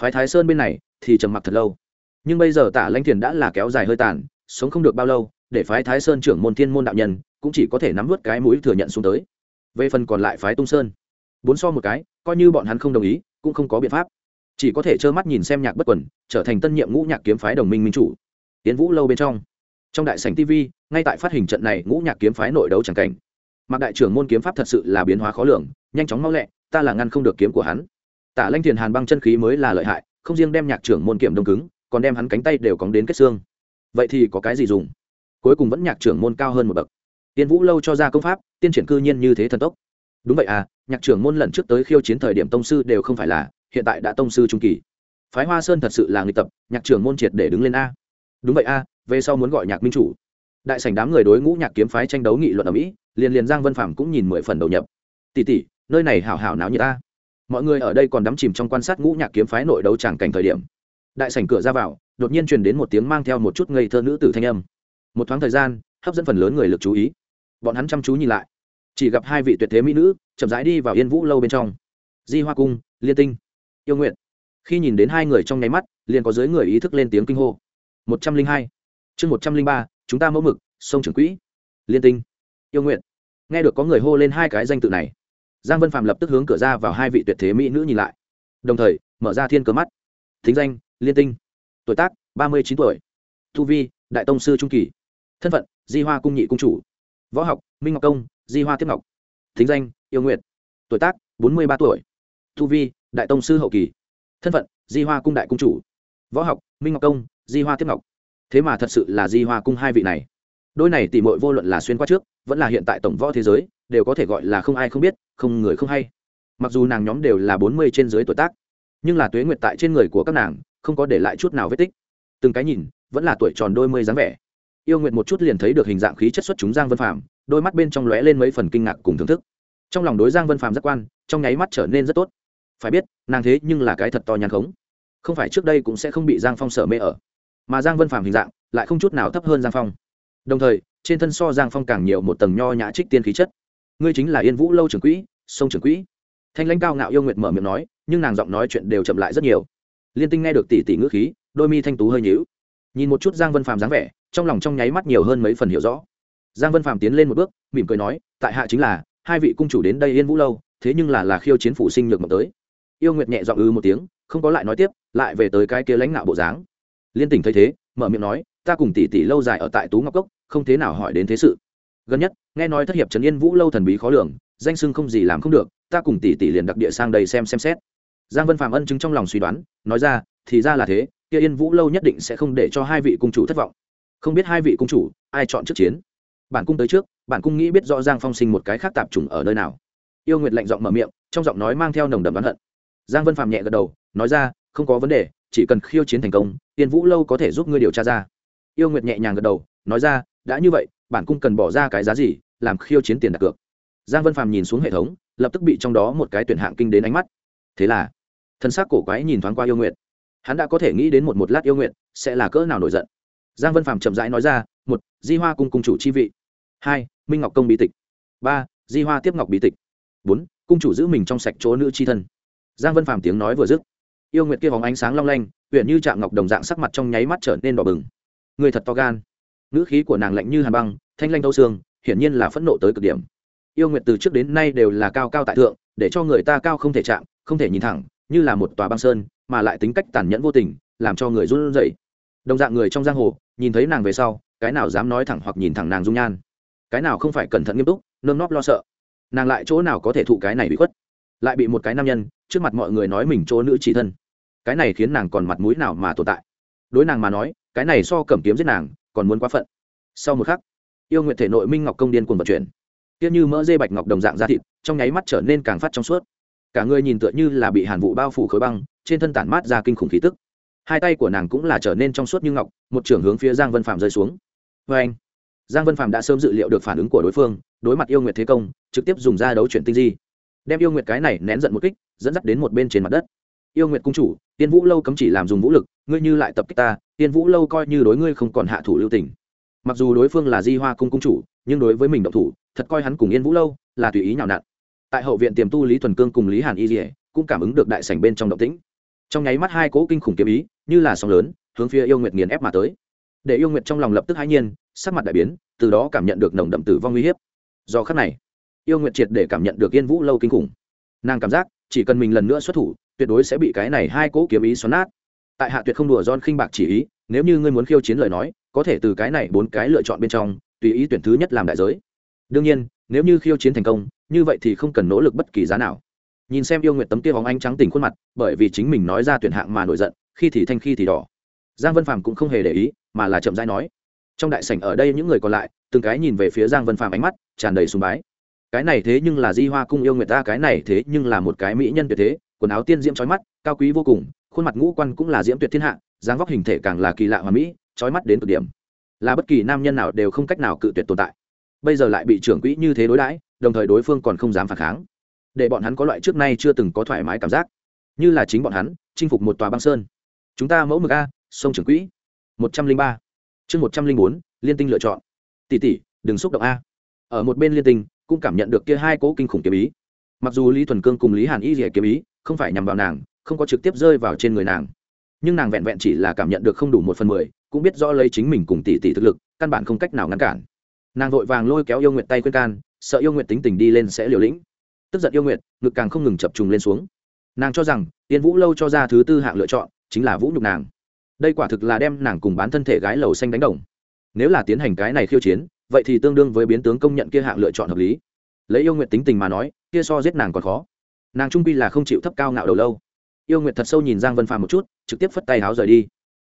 Phái thái sơn bên này, thì trầm mặc thật lâu. Nhưng bây giờ tả lanh thiền đã là kéo dài hơi tàn, sống không được bao lâu, để phái thái sơn trưởng môn thiên môn đạo nhân, cũng chỉ có thể nắm vớt cái mũi thừa nhận xuống tới. Về phần còn lại phái tung sơn, bốn so một cái, coi như bọn hắn không đồng ý, cũng không có biện pháp. Chỉ có thể trơ mắt nhìn xem nhạc bất quần, trở thành tân nhiệm ngũ nhạc kiếm phái đồng minh minh chủ. Tiến vũ lâu bên trong trong đại sảnh tv ngay tại phát hình trận này, ngũ nhạc kiếm phái nội đấu c cảnh. Mạc đại trưởng môn kiếm pháp thật sự là biến hóa khó lường, nhanh chóng mau lẹ, ta là ngăn không được kiếm của hắn. Tả lanh thiền hàn băng chân khí mới là lợi hại, không riêng đem nhạc trưởng môn kiểm đông cứng, còn đem hắn cánh tay đều cóng đến kết xương. Vậy thì có cái gì dùng? Cuối cùng vẫn nhạc trưởng môn cao hơn một bậc. Tiên vũ lâu cho ra công pháp, tiên triển cư nhiên như thế thần tốc. Đúng vậy à nhạc trưởng môn lần trước tới khiêu chiến thời điểm tông sư đều không phải là, hiện tại đã tông sư trung kỳ. Phái hoa sơn thật sự là người tập, nhạc trưởng môn triệt để đứng lên a. Đúng vậy a về sau muốn gọi nhạc minh chủ. Đại sảnh đám người đối ngũ nhạc kiếm phái tranh đấu nghị luận ở mỹ, liền liền giang vân phạm cũng nhìn mười phần đầu nhập. Tỷ tỷ, nơi này hảo hảo náo như ta. Mọi người ở đây còn đắm chìm trong quan sát ngũ nhạc kiếm phái nội đấu tràng cảnh thời điểm. Đại sảnh cửa ra vào, đột nhiên truyền đến một tiếng mang theo một chút ngây thơ nữ tử thanh âm. Một thoáng thời gian, hấp dẫn phần lớn người lực chú ý. Bọn hắn chăm chú nhìn lại. Chỉ gặp hai vị tuyệt thế mỹ nữ, chậm rãi đi vào yên vũ lâu bên trong. Di hoa cung, liên tinh, yêu nguyện khi nhìn đến hai người trong nháy mắt, liền có dưới người ý thức lên tiếng kinh hô. Một trăm linh hai chương một trăm linh ba, chúng ta mẫu mực, sông trưởng quỹ. Liên tinh, yêu nguyện. Nghe được có người hô lên hai cái danh tự này, giang vân phạm lập tức hướng cửa ra vào hai vị tuyệt thế mỹ nữ nhìn lại. Đồng thời, mở ra thiên cờ mắt. Thính danh, liên tinh. Tuổi tác, ba mươi chín tuổi. Thu vi, đại tông sư trung kỳ. Thân phận, di hoa cung nhị cung chủ. Võ học, minh ngọc công, di hoa tiếp ngọc. Thính danh, yêu nguyện. Tuổi tác, bốn mươi ba tuổi. Thu vi, đại tông sư hậu kỳ. Thân phận, di hoa cung đại cung chủ. Võ học, minh ngọc công, di hoa tiếp ngọc thế mà thật sự là di hoa cung hai vị này. Đôi này tỉ mội vô luận là xuyên qua trước vẫn là hiện tại tổng võ thế giới đều có thể gọi là không ai không biết không người không hay. Mặc dù nàng nhóm đều là bốn mươi trên dưới tuổi tác nhưng là tuế nguyệt tại trên người của các nàng không có để lại chút nào vết tích. Từng cái nhìn vẫn là tuổi tròn đôi mươi dáng vẻ. Yêu nguyệt một chút liền thấy được hình dạng khí chất xuất chúng giang vân phàm, đôi mắt bên trong lóe lên mấy phần kinh ngạc cùng thưởng thức. Trong lòng đối giang vân phàm giác quan trong nháy mắt trở nên rất tốt. Phải biết nàng thế nhưng là cái thật to nhàn khống. Không phải trước đây cũng sẽ không bị giang phong sở mê ở mà giang vân phạm hình dạng lại không chút nào thấp hơn giang phong. Đồng thời, trên thân so giang phong càng nhiều một tầng nho nhã trích tiên khí chất. Ngươi chính là yên vũ lâu trưởng quỹ, sông trưởng quỹ. Thanh lãnh cao ngạo yêu nguyệt mở miệng nói, nhưng nàng giọng nói chuyện đều chậm lại rất nhiều. Liên tinh nghe được tỷ tỷ ngữ khí, đôi mi thanh tú hơi nhíu. Nhìn một chút giang vân phàm dáng vẻ, trong lòng trong nháy mắt nhiều hơn mấy phần hiểu rõ. Giang vân phàm tiến lên một bước, mỉm cười nói, tại hạ chính là, hai vị cung chủ đến đây yên vũ lâu, thế nhưng là là khiêu chiến phủ sinh nhược mộng tới. Yêu nguyệt nhẹ giọng ư một tiếng, không có lại nói tiếp, lại về tới cái kia lãnh nạo bộ dáng liên tỉnh thấy thế, mở miệng nói, ta cùng tỷ tỷ lâu dài ở tại tú ngọc cốc, không thế nào hỏi đến thế sự. Gần nhất, nghe nói thất hiệp trấn yên vũ lâu thần bí khó lường, danh sưng không gì làm không được, ta cùng tỷ tỷ liền đặc địa sang đây xem xem xét. Giang vân phạm ân chứng trong lòng suy đoán, nói ra, thì ra là thế, kia yên vũ lâu nhất định sẽ không để cho hai vị cung chủ thất vọng. Không biết hai vị cung chủ, ai chọn trước chiến? Bản cung tới trước, bản cung nghĩ biết rõ giang phong sinh một cái khác tạp trùng ở nơi nào. Yêu nguyệt lạnh giọng mở miệng, trong giọng nói mang theo nồng đầm đoán hận. Giang vân phạm nhẹ gật đầu, nói ra, không có vấn đề, chỉ cần khiêu chiến thành công tiên vũ lâu có thể giúp ngươi điều tra ra. Yêu nguyệt nhẹ nhàng gật đầu nói ra đã như vậy bản cung cần bỏ ra cái giá gì làm khiêu chiến tiền đặt cược. Giang vân phàm nhìn xuống hệ thống lập tức bị trong đó một cái tuyển hạng kinh đến ánh mắt. Thế là thân xác cổ quái nhìn thoáng qua yêu Nguyệt, hắn đã có thể nghĩ đến một một lát yêu nguyện sẽ là cỡ nào nổi giận. Giang vân phàm chậm rãi nói ra một di hoa cung cung chủ chi vị. Hai minh ngọc công bí tịch. Ba di hoa tiếp ngọc bí tịch. Bốn cung chủ giữ mình trong sạch chỗ nữ c h i thân. Giang vân phàm tiếng nói vừa dứt yêu nguyệt kia vòng ánh sáng long lanh huyện như chạm ngọc đồng dạng sắc mặt trong nháy mắt trở nên đỏ bừng. Người thật to gan. Ngữ khí của nàng lạnh như hàn băng, thanh lanh thâu xương, hiển nhiên là phẫn nộ tới cực điểm. Yêu nguyệt từ trước đến nay đều là cao cao tại thượng, để cho người ta cao không thể chạm, không thể nhìn thẳng, như là một tòa băng sơn, mà lại tính cách tàn nhẫn vô tình, làm cho người run rẩy. Đồng dạng người trong giang hồ, nhìn thấy nàng về sau, cái nào dám nói thẳng hoặc nhìn thẳng nàng dung nhan? Cái nào không phải cẩn thận nghiêm túc, nơm nóp lo sợ. Nàng lại chỗ nào có thể thụ cái này bị khuất? Lại bị một cái nam nhân trước mặt mọi người nói mình chỗ nữ chỉ thân. Cái này khiến nàng còn mặt mũi nào mà tồn tại? Đối nàng mà nói, cái này so cẩm kiếm giết nàng còn muốn quá phận. Sau một khắc, yêu nguyện thể nội minh ngọc công điên cuồng vận chuyển. Tiếc như mỡ dê bạch ngọc đồng dạng da thịt, trong nháy mắt trở nên càng phát trong suốt. Cả người nhìn tựa như là bị hàn vụ bao phủ khối băng, trên thân tản mát ra kinh khủng khí tức. Hai tay của nàng cũng là trở nên trong suốt như ngọc, một trưởng hướng phía giang vân phạm rơi xuống. Vê anh, giang vân phạm đã sớm dự liệu được phản ứng của đối phương, đối mặt yêu nguyệt thế công, trực tiếp dùng ra đấu chuyển tinh di đem yêu nguyệt cái này nén giận một kích, dẫn dắt đến một bên trên mặt đất. Yêu nguyệt cung chủ, tiên vũ lâu cấm chỉ làm dùng vũ lực, ngươi như lại tập kích ta, tiên vũ lâu coi như đối ngươi không còn hạ thủ lưu tình. Mặc dù đối phương là di hoa cung cung chủ, nhưng đối với mình động thủ, thật coi hắn cùng yên vũ lâu là tùy ý nhào nặn. Tại hậu viện tiềm tu lý thuần cương cùng lý hàn y dỉa cũng cảm ứng được đại sảnh bên trong động tĩnh. Trong nháy mắt hai cỗ kinh khủng kiếm ý, như là sóng lớn, hướng phía yêu nguyệt nghiền ép mà tới. Để yêu nguyệt trong lòng lập tức hãi nhiên, sắc mặt đại biến, từ đó cảm nhận được nồng đậm tử vong uy hiếp. Do khắc này yêu nguyệt triệt để cảm nhận được yên vũ lâu kinh khủng. Nàng cảm giác, chỉ cần mình lần nữa xuất thủ, tuyệt đối sẽ bị cái này hai cỗ kiếm ý xoắn nát. Tại hạ tuyệt không đùa don khinh bạc chỉ ý, nếu như ngươi muốn khiêu chiến lời nói, có thể từ cái này bốn cái lựa chọn bên trong, tùy ý tuyển thứ nhất làm đại giới. Đương nhiên, nếu như khiêu chiến thành công, như vậy thì không cần nỗ lực bất kỳ giá nào. Nhìn xem yêu nguyện tấm kia bóng anh trắng tỉnh khuôn mặt, bởi vì chính mình nói ra tuyển hạng mà nổi giận, khi thì thanh khi thì đỏ. Giang vân phàm cũng không hề để ý, mà là chậm rãi nói. Trong đại sảnh ở đây những người còn lại, từng cái nhìn về phía giang vân phàm ánh mắt, tràn đầy sùng bái cái này thế nhưng là di hoa cung yêu nguyệt ta, cái này thế nhưng là một cái mỹ nhân tuyệt thế, quần áo tiên diễm trói mắt, cao quý vô cùng, khuôn mặt ngũ quan cũng là diễm tuyệt thiên hạ, dáng vóc hình thể càng là kỳ lạ hòa mỹ trói mắt đến cực điểm. Là bất kỳ nam nhân nào đều không cách nào cự tuyệt tồn tại. Bây giờ lại bị trưởng quỹ như thế đối đãi, đồng thời đối phương còn không dám phản kháng. Để bọn hắn có loại trước nay chưa từng có thoải mái cảm giác, như là chính bọn hắn, chinh phục một tòa băng sơn. Chúng ta mẫu mực a, sông trưởng quỹ. Một trăm linh ba. Chương một trăm linh bốn, liên tinh lựa chọn. Tỷ tỷ, đừng xúc động a. Ở một bên liên tinh cũng cảm nhận được kia hai cố kinh khủng kiếm ý. Mặc dù lý thuần cương cùng lý hàn y rỉa kiếm ý không phải nhằm vào nàng, không có trực tiếp rơi vào trên người nàng, nhưng nàng vẹn vẹn chỉ là cảm nhận được không đủ một phần mười, cũng biết rõ lấy chính mình cùng tỷ tỷ thực lực, căn bản không cách nào ngăn cản. Nàng vội vàng lôi kéo yêu nguyện tay khuyên can, sợ yêu nguyện tính tình đi lên sẽ liều lĩnh. Tức giận yêu nguyện ngực càng không ngừng chập trùng lên xuống. Nàng cho rằng tiên vũ lâu cho ra thứ tư hạng lựa chọn, chính là vũ nhục nàng. Đây quả thực là đem nàng cùng bán thân thể gái lầu xanh đánh đồng. Nếu là tiến hành cái này khiêu chiến vậy thì tương đương với biến tướng công nhận kia hạng lựa chọn hợp lý. Lấy yêu nguyện tính tình mà nói, kia so giết nàng còn khó. Nàng trung pi là không chịu thấp cao ngạo đầu lâu. Yêu nguyện thật sâu nhìn giang vân phàm một chút, trực tiếp phất tay háo rời đi.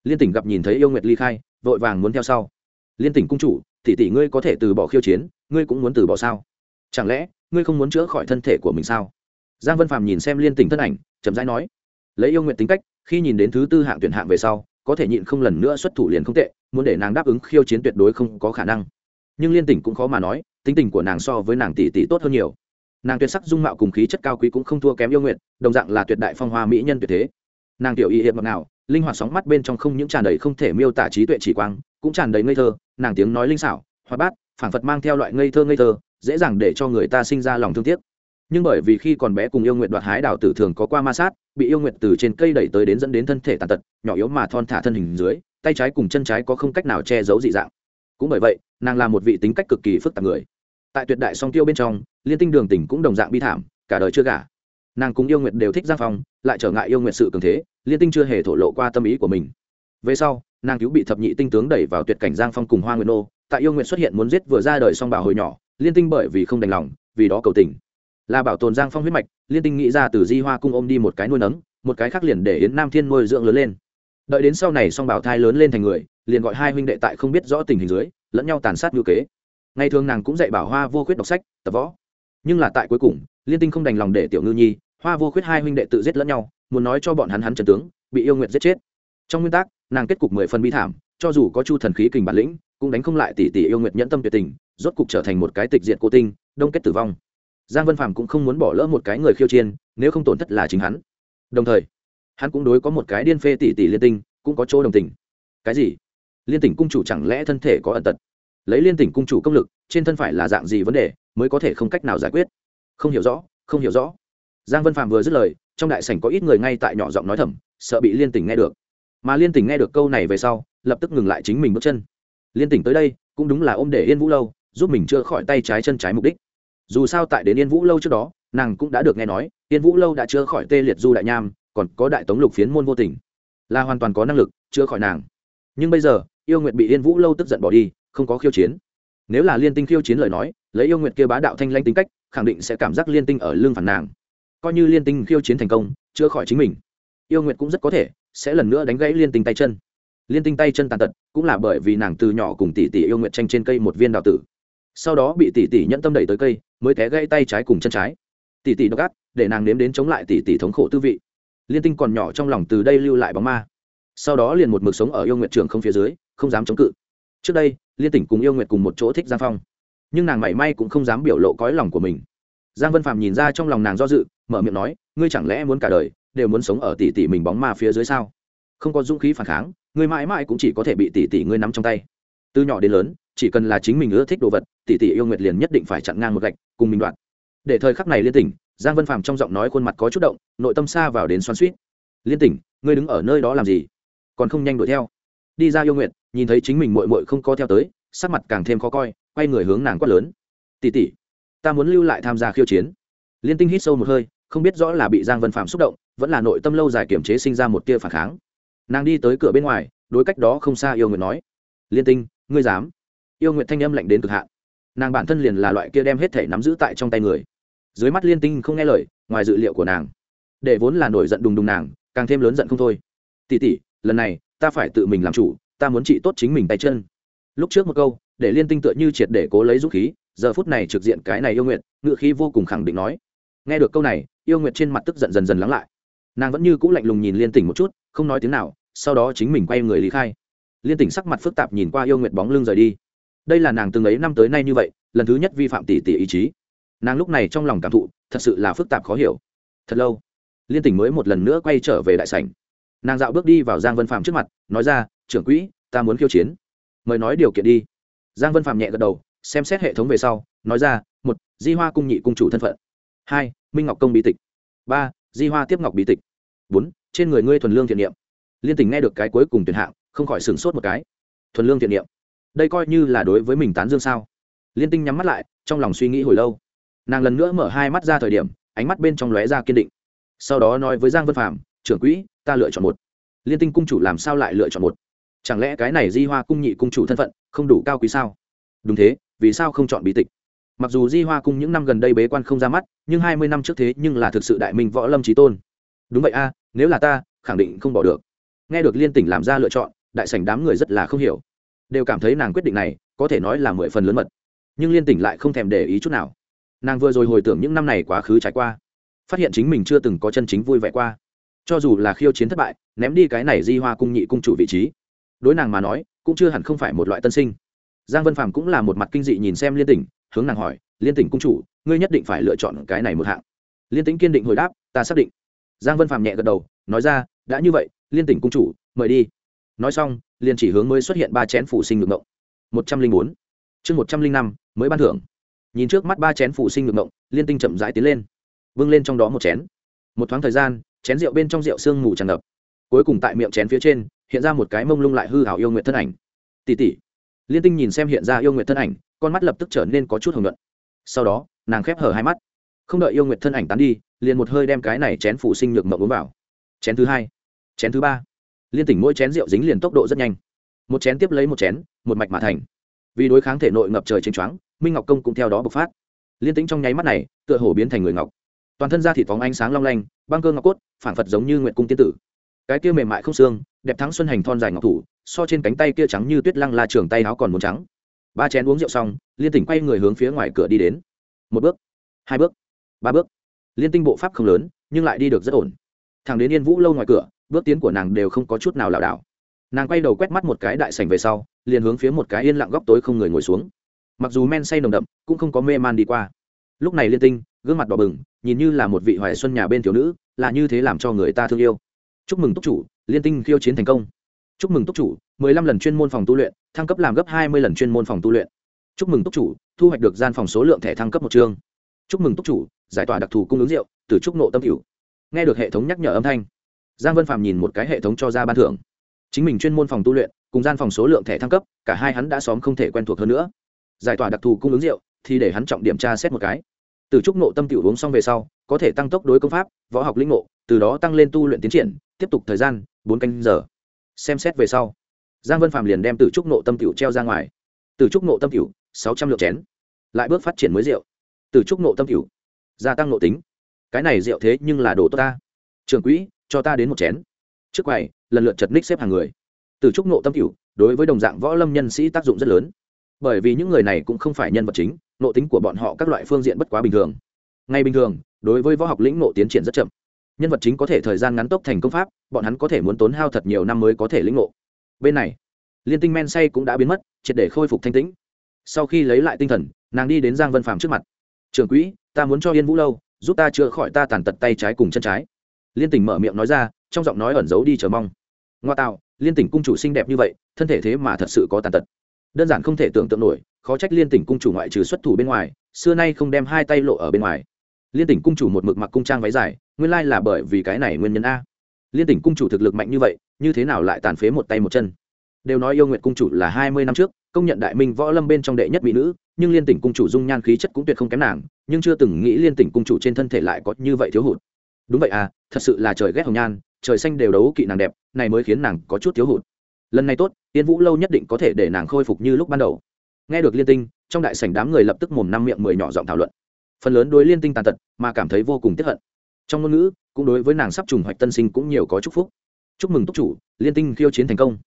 Liên tỉnh gặp nhìn thấy yêu nguyện ly khai, vội vàng muốn theo sau. Liên tỉnh cung chủ, tỷ tỷ ngươi có thể từ bỏ khiêu chiến, ngươi cũng muốn từ bỏ sao? Chẳng lẽ, ngươi không muốn chữa khỏi thân thể của mình sao? Giang vân phàm nhìn xem liên tỉnh thân ảnh, chậm rãi nói. Lấy yêu nguyện tính cách, khi nhìn đến thứ tư hạng tuyển hạng về sau, có thể nhịn không lần nữa xuất thủ liền không tệ, muốn để nàng đáp ứng khiêu chiến tuyệt đối không có khả năng nhưng liên tỉnh cũng khó mà nói, tính tình của nàng so với nàng tỷ tỷ tốt hơn nhiều. Nàng tuyệt sắc dung mạo cùng khí chất cao quý cũng không thua kém yêu nguyện, đồng dạng là tuyệt đại phong hoa mỹ nhân tuyệt thế. Nàng tiểu y hiệp ngọt nào linh hoạt sóng mắt bên trong không những tràn đầy không thể miêu tả trí tuệ chỉ quang, cũng tràn đầy ngây thơ, nàng tiếng nói linh xảo, hoạt bát, phảng phật mang theo loại ngây thơ ngây thơ, dễ dàng để cho người ta sinh ra lòng thương tiếc. Nhưng bởi vì khi còn bé cùng yêu nguyện đoạt hái đào tử thường có qua ma sát, bị yêu nguyện từ trên cây đẩy tới đến dẫn đến thân thể tàn tật, nhỏ yếu mà thon thả thân hình dưới, tay trái cùng chân trái có không cách nào che giấu dị dạng cũng bởi vậy, nàng là một vị tính cách cực kỳ phức tạp người. Tại tuyệt đại song tiêu bên trong, liên tinh đường tỉnh cũng đồng dạng bi thảm, cả đời chưa gả. Nàng cùng yêu nguyệt đều thích giang phong, lại trở ngại yêu nguyệt sự cường thế, liên tinh chưa hề thổ lộ qua tâm ý của mình. Về sau, nàng cứu bị thập nhị tinh tướng đẩy vào tuyệt cảnh giang phong cùng hoa nguyệt nô, tại yêu nguyệt xuất hiện muốn giết vừa ra đời song bảo hồi nhỏ, liên tinh bởi vì không đành lòng, vì đó cầu tình. Là bảo tồn giang phong huyết mạch, liên tinh nghĩ ra từ di hoa cung ôm đi một cái nuôi nấng, một cái khác liền để yến nam thiên nuôi dưỡng lớn lên. Đợi đến sau này song bảo thai lớn lên thành người liền gọi hai huynh đệ tại không biết rõ tình hình dưới, lẫn nhau tàn sát ngữ kế. Ngày thường nàng cũng dạy bảo hoa vô khuyết đọc sách, tập võ. Nhưng là tại cuối cùng, liên tinh không đành lòng để tiểu ngư nhi, hoa vô khuyết hai huynh đệ tự giết lẫn nhau, muốn nói cho bọn hắn hắn trần tướng, bị yêu nguyệt giết chết. Trong nguyên tắc, nàng kết cục mười phần bi thảm, cho dù có chu thần khí kình bản lĩnh, cũng đánh không lại tỷ tỷ yêu nguyệt nhẫn tâm tuyệt tình, rốt cục trở thành một cái tịch diện cô tinh, đông kết tử vong. Giang vân phàm cũng không muốn bỏ lỡ một cái người khiêu chiên nếu không tổn thất là chính hắn. Đồng thời, hắn cũng đối có một cái điên phê tỷ tỷ liên tinh, cũng có chỗ đồng tình. Cái gì? Liên tỉnh cung chủ chẳng lẽ thân thể có ẩn tật? Lấy liên tỉnh cung chủ công lực, trên thân phải là dạng gì vấn đề mới có thể không cách nào giải quyết? Không hiểu rõ, không hiểu rõ. Giang vân phạm vừa dứt lời, trong đại sảnh có ít người ngay tại nhỏ giọng nói thầm, sợ bị liên tỉnh nghe được. Mà liên tỉnh nghe được câu này về sau, lập tức ngừng lại chính mình bước chân. Liên tỉnh tới đây, cũng đúng là ôm để yên vũ lâu, giúp mình chữa khỏi tay trái chân trái mục đích. Dù sao tại đến yên vũ lâu trước đó, nàng cũng đã được nghe nói, yên vũ lâu đã chữa khỏi tê liệt du đại nham, còn có đại tống lục phiến môn vô tình. Là hoàn toàn có năng lực chữa khỏi nàng. Nhưng bây giờ yêu nguyệt bị yên vũ lâu tức giận bỏ đi, không có khiêu chiến. Nếu là liên tinh khiêu chiến lời nói, lấy yêu nguyệt kia bá đạo thanh lanh tính cách, khẳng định sẽ cảm giác liên tinh ở lưng phản nàng. Coi như liên tinh khiêu chiến thành công, chữa khỏi chính mình, yêu nguyệt cũng rất có thể sẽ lần nữa đánh gãy liên tinh tay chân. Liên tinh tay chân tàn tật cũng là bởi vì nàng từ nhỏ cùng tỷ tỷ yêu nguyệt tranh trên cây một viên đào tử. Sau đó bị tỷ tỷ nhẫn tâm đẩy tới cây, mới té gãy tay trái cùng chân trái. Tỷ tỷ độc ác, để nàng nếm đến chống lại tỷ tỷ thống khổ tư vị. Liên tinh còn nhỏ trong lòng từ đây lưu lại bóng ma. Sau đó liền một mực sống ở yêu nguyệt trường không phía dưới không dám chống cự. Trước đây, liên tỉnh cùng yêu nguyệt cùng một chỗ thích giang phong. Nhưng nàng mảy may cũng không dám biểu lộ cõi lòng của mình. Giang vân phạm nhìn ra trong lòng nàng do dự, mở miệng nói, ngươi chẳng lẽ muốn cả đời đều muốn sống ở tỷ tỷ mình bóng ma phía dưới sao? Không có dũng khí phản kháng, ngươi mãi mãi cũng chỉ có thể bị tỷ tỷ ngươi nắm trong tay. Từ nhỏ đến lớn, chỉ cần là chính mình ưa thích đồ vật, tỷ tỷ yêu nguyệt liền nhất định phải chặn ngang một gạch, cùng mình đoạn để thời khắc này liên tỉnh, giang vân phạm trong giọng nói khuôn mặt có chút động, nội tâm xa vào đến xoắn suýt liên tỉnh, ngươi đứng ở nơi đó làm gì? Còn không nhanh đuổi theo đi ra yêu nguyện nhìn thấy chính mình mội mội không có theo tới, sắc mặt càng thêm khó coi, quay người hướng nàng quát lớn. Tỉ tỉ ta muốn lưu lại tham gia khiêu chiến. Liên tinh hít sâu một hơi, không biết rõ là bị giang vân phạm xúc động, vẫn là nội tâm lâu dài kiểm chế sinh ra một tia phản kháng. Nàng đi tới cửa bên ngoài, đối cách đó không xa yêu nguyện nói, liên tinh, ngươi dám? Yêu nguyện thanh âm lạnh đến cực hạn. Nàng bản thân liền là loại kia đem hết thể nắm giữ tại trong tay người. Dưới mắt liên tinh không nghe lời, ngoài dự liệu của nàng. Để vốn là nổi giận đùng đùng nàng, càng thêm lớn giận không thôi. Tỉ tỉ lần này ta phải tự mình làm chủ, ta muốn trị tốt chính mình tay chân. Lúc trước một câu, để liên tinh tựa như triệt để cố lấy dũng khí, giờ phút này trực diện cái này yêu nguyện ngự khí vô cùng khẳng định nói. Nghe được câu này, yêu nguyện trên mặt tức giận dần dần lắng lại. Nàng vẫn như c ũ lạnh lùng nhìn liên tỉnh một chút, không nói tiếng nào, sau đó chính mình quay người lý khai. Liên tỉnh sắc mặt phức tạp nhìn qua yêu nguyện bóng lưng rời đi. Đây là nàng từng ấy năm tới nay như vậy, lần thứ nhất vi phạm tỷ tỷ ý chí. Nàng lúc này trong lòng cảm thụ, thật sự là phức tạp khó hiểu. Thật lâu, liên tỉnh mới một lần nữa quay trở về đại sảnh nàng dạo bước đi vào giang vân phạm trước mặt, nói ra, trưởng quỹ, ta muốn khiêu chiến. Mời nói điều kiện đi. Giang vân phạm nhẹ gật đầu, xem xét hệ thống về sau, nói ra, một, di hoa cung nhị cung chủ thân phận. Hai, minh ngọc công bí tịch. Ba, di hoa tiếp ngọc bí tịch. Bốn, trên người ngươi thuần lương thiện niệm. Liên tình nghe được cái cuối cùng tuyển hạng, không khỏi sửng sốt một cái. Thuần lương thiện niệm? Đây coi như là đối với mình tán dương sao? Liên tinh nhắm mắt lại, trong lòng suy nghĩ hồi lâu. Nàng lần nữa mở hai mắt ra thời điểm, ánh mắt bên trong lóe ra kiên định. Sau đó nói với giang vân phạm trưởng quỹ ta lựa chọn một. Liên tinh cung chủ làm sao lại lựa chọn một? Chẳng lẽ cái này di hoa cung nhị cung chủ thân phận không đủ cao quý sao? Đúng thế, vì sao không chọn bí tịch? Mặc dù di hoa cung những năm gần đây bế quan không ra mắt, nhưng hai mươi năm trước thế nhưng là thực sự đại minh võ lâm trí tôn. Đúng vậy a, nếu là ta, khẳng định không bỏ được. Nghe được liên tỉnh làm ra lựa chọn, đại sảnh đám người rất là không hiểu. Đều cảm thấy nàng quyết định này, có thể nói là mười phần lớn mật. Nhưng liên tỉnh lại không thèm để ý chút nào. Nàng vừa rồi hồi tưởng những năm này quá khứ trải qua, phát hiện chính mình chưa từng có chân chính vui vẻ qua cho dù là khiêu chiến thất bại, ném đi cái này di hoa cung nhị cung chủ vị trí. Đối nàng mà nói, cũng chưa hẳn không phải một loại tân sinh. Giang vân phàm cũng là một mặt kinh dị nhìn xem liên tỉnh, hướng nàng hỏi, liên tỉnh cung chủ, ngươi nhất định phải lựa chọn cái này một hạng. Liên tỉnh kiên định hồi đáp, ta xác định. Giang vân phàm nhẹ gật đầu, nói ra, đã như vậy, liên tỉnh cung chủ, mời đi. Nói xong, liền chỉ hướng mới xuất hiện ba chén phụ sinh ngược ngộng. Một trăm linh bốn. Chương một trăm linh năm, mới ban thưởng. Nhìn trước mắt ba chén phụ sinh ngược ngộng, liên tinh chậm rãi tiến lên vâng lên trong đó một chén. Một thoáng thời gian chén rượu bên trong rượu sương mù tràn ngập. Cuối cùng tại miệng chén phía trên, hiện ra một cái mông lung lại hư hảo yêu nguyện thân ảnh. Tỉ tỉ. Liên tinh nhìn xem hiện ra yêu nguyện thân ảnh, con mắt lập tức trở nên có chút hồng nhuận. Sau đó, nàng khép hở hai mắt. Không đợi yêu nguyện thân ảnh tán đi, liền một hơi đem cái này chén phụ sinh nhược mộng uống vào. Chén thứ hai, chén thứ ba. Liên tỉnh mỗi chén rượu dính liền tốc độ rất nhanh. Một chén tiếp lấy một chén, một mạch mà thành. Vì đối kháng thể nội ngập trời trên choáng, minh ngọc công cũng theo đó bộc phát. Liên tĩnh trong nháy mắt này, tựa hồ biến thành người ngọc toàn thân da thịt phóng ánh sáng long lanh, băng cơ ngọc cốt phản phật giống như nguyện cung tiên tử. Cái kia mềm mại không xương, đẹp thắng xuân hành thon dài ngọc thủ, so trên cánh tay kia trắng như tuyết lăng la trường tay áo còn muốn trắng. Ba chén uống rượu xong, liên tỉnh quay người hướng phía ngoài cửa đi đến. Một bước, hai bước, ba bước. Liên tinh bộ pháp không lớn, nhưng lại đi được rất ổn. Thằng đến yên vũ lâu ngoài cửa, bước tiến của nàng đều không có chút nào lảo đảo. Nàng quay đầu quét mắt một cái đại sảnh về sau, liền hướng phía một cái yên lặng góc tối không người ngồi xuống. Mặc dù men say nồng đậm, cũng không có mê man đi qua. Lúc này liên tinh, gương mặt đỏ bừng nhìn như là một vị hoài xuân nhà bên thiếu nữ, là như thế làm cho người ta thương yêu. Chúc mừng túc chủ, liên tinh khiêu chiến thành công. Chúc mừng túc chủ, mười lăm lần chuyên môn phòng tu luyện, thăng cấp làm gấp hai mươi lần chuyên môn phòng tu luyện. Chúc mừng túc chủ, thu hoạch được gian phòng số lượng thẻ thăng cấp một chương. Chúc mừng túc chủ, giải tỏa đặc thù cung ứng rượu, từ trúc nộ tâm cửu nghe được hệ thống nhắc nhở âm thanh, giang vân phạm nhìn một cái hệ thống cho ra ban thưởng. Chính mình chuyên môn phòng tu luyện, cùng gian phòng số lượng thẻ thăng cấp, cả hai hắn đã xóm không thể quen thuộc hơn nữa. Giải tỏa đặc thù cung ứng rượu, thì để hắn trọng điểm tra xét một cái từ trúc nộ tâm tiểu uống xong về sau, có thể tăng tốc đối công pháp, võ học linh ngộ, từ đó tăng lên tu luyện tiến triển, tiếp tục thời gian, bốn canh giờ. Xem xét về sau, giang vân phạm liền đem từ trúc nộ tâm tiểu treo ra ngoài. Từ trúc nộ tâm tiểu, sáu trăm lượng chén. Lại bước phát triển mới rượu. Từ trúc nộ tâm tiểu, gia tăng nộ tính. Cái này rượu thế nhưng là đồ tốt ta. Trường quỹ, cho ta đến một chén. Trước quầy, lần lượt chật ních xếp hàng người. Từ trúc nộ tâm cửu đối với đồng dạng võ lâm nhân sĩ tác dụng rất lớn. Bởi vì những người này cũng không phải nhân vật chính nộ tính của bọn họ các loại phương diện bất quá bình thường. Ngay bình thường, đối với võ học lĩnh nộ tiến triển rất chậm. Nhân vật chính có thể thời gian ngắn tốc thành công pháp, bọn hắn có thể muốn tốn hao thật nhiều năm mới có thể lĩnh ngộ. Bên này, liên tinh men say cũng đã biến mất, triệt để khôi phục thanh tĩnh. Sau khi lấy lại tinh thần, nàng đi đến giang vân phàm trước mặt. Trường quỹ, ta muốn cho yên vũ lâu, giúp ta chữa khỏi ta tàn tật tay trái cùng chân trái. Liên tỉnh mở miệng nói ra, trong giọng nói ẩn giấu đi chờ mong. Ngoa tạo, liên tỉnh cung chủ xinh đẹp như vậy, thân thể thế mà thật sự có tàn tật đơn giản không thể tưởng tượng nổi, khó trách liên tỉnh cung chủ ngoại trừ xuất thủ bên ngoài, xưa nay không đem hai tay lộ ở bên ngoài. Liên tỉnh cung chủ một mực mặc cung trang váy dài, nguyên lai là bởi vì cái này nguyên nhân a. Liên tỉnh cung chủ thực lực mạnh như vậy, như thế nào lại tàn phế một tay một chân? Đều nói yêu nguyện cung chủ là hai mươi năm trước, công nhận đại minh võ lâm bên trong đệ nhất mỹ nữ, nhưng liên tỉnh cung chủ dung nhan khí chất cũng tuyệt không kém nàng, nhưng chưa từng nghĩ liên tỉnh cung chủ trên thân thể lại có như vậy thiếu hụt. Đúng vậy à thật sự là trời ghét hồng nhan, trời xanh đều đấu kỵ nàng đẹp, này mới khiến nàng có chút thiếu hụt lần này tốt, tiên vũ lâu nhất định có thể để nàng khôi phục như lúc ban đầu. Nghe được liên tinh, trong đại sảnh đám người lập tức mồm năm miệng mười nhỏ giọng thảo luận. Phần lớn đối liên tinh tàn tật, mà cảm thấy vô cùng tiếp hận. Trong ngôn ngữ, cũng đối với nàng sắp trùng hoạch tân sinh cũng nhiều có chúc phúc. Chúc mừng túc chủ, liên tinh khiêu chiến thành công.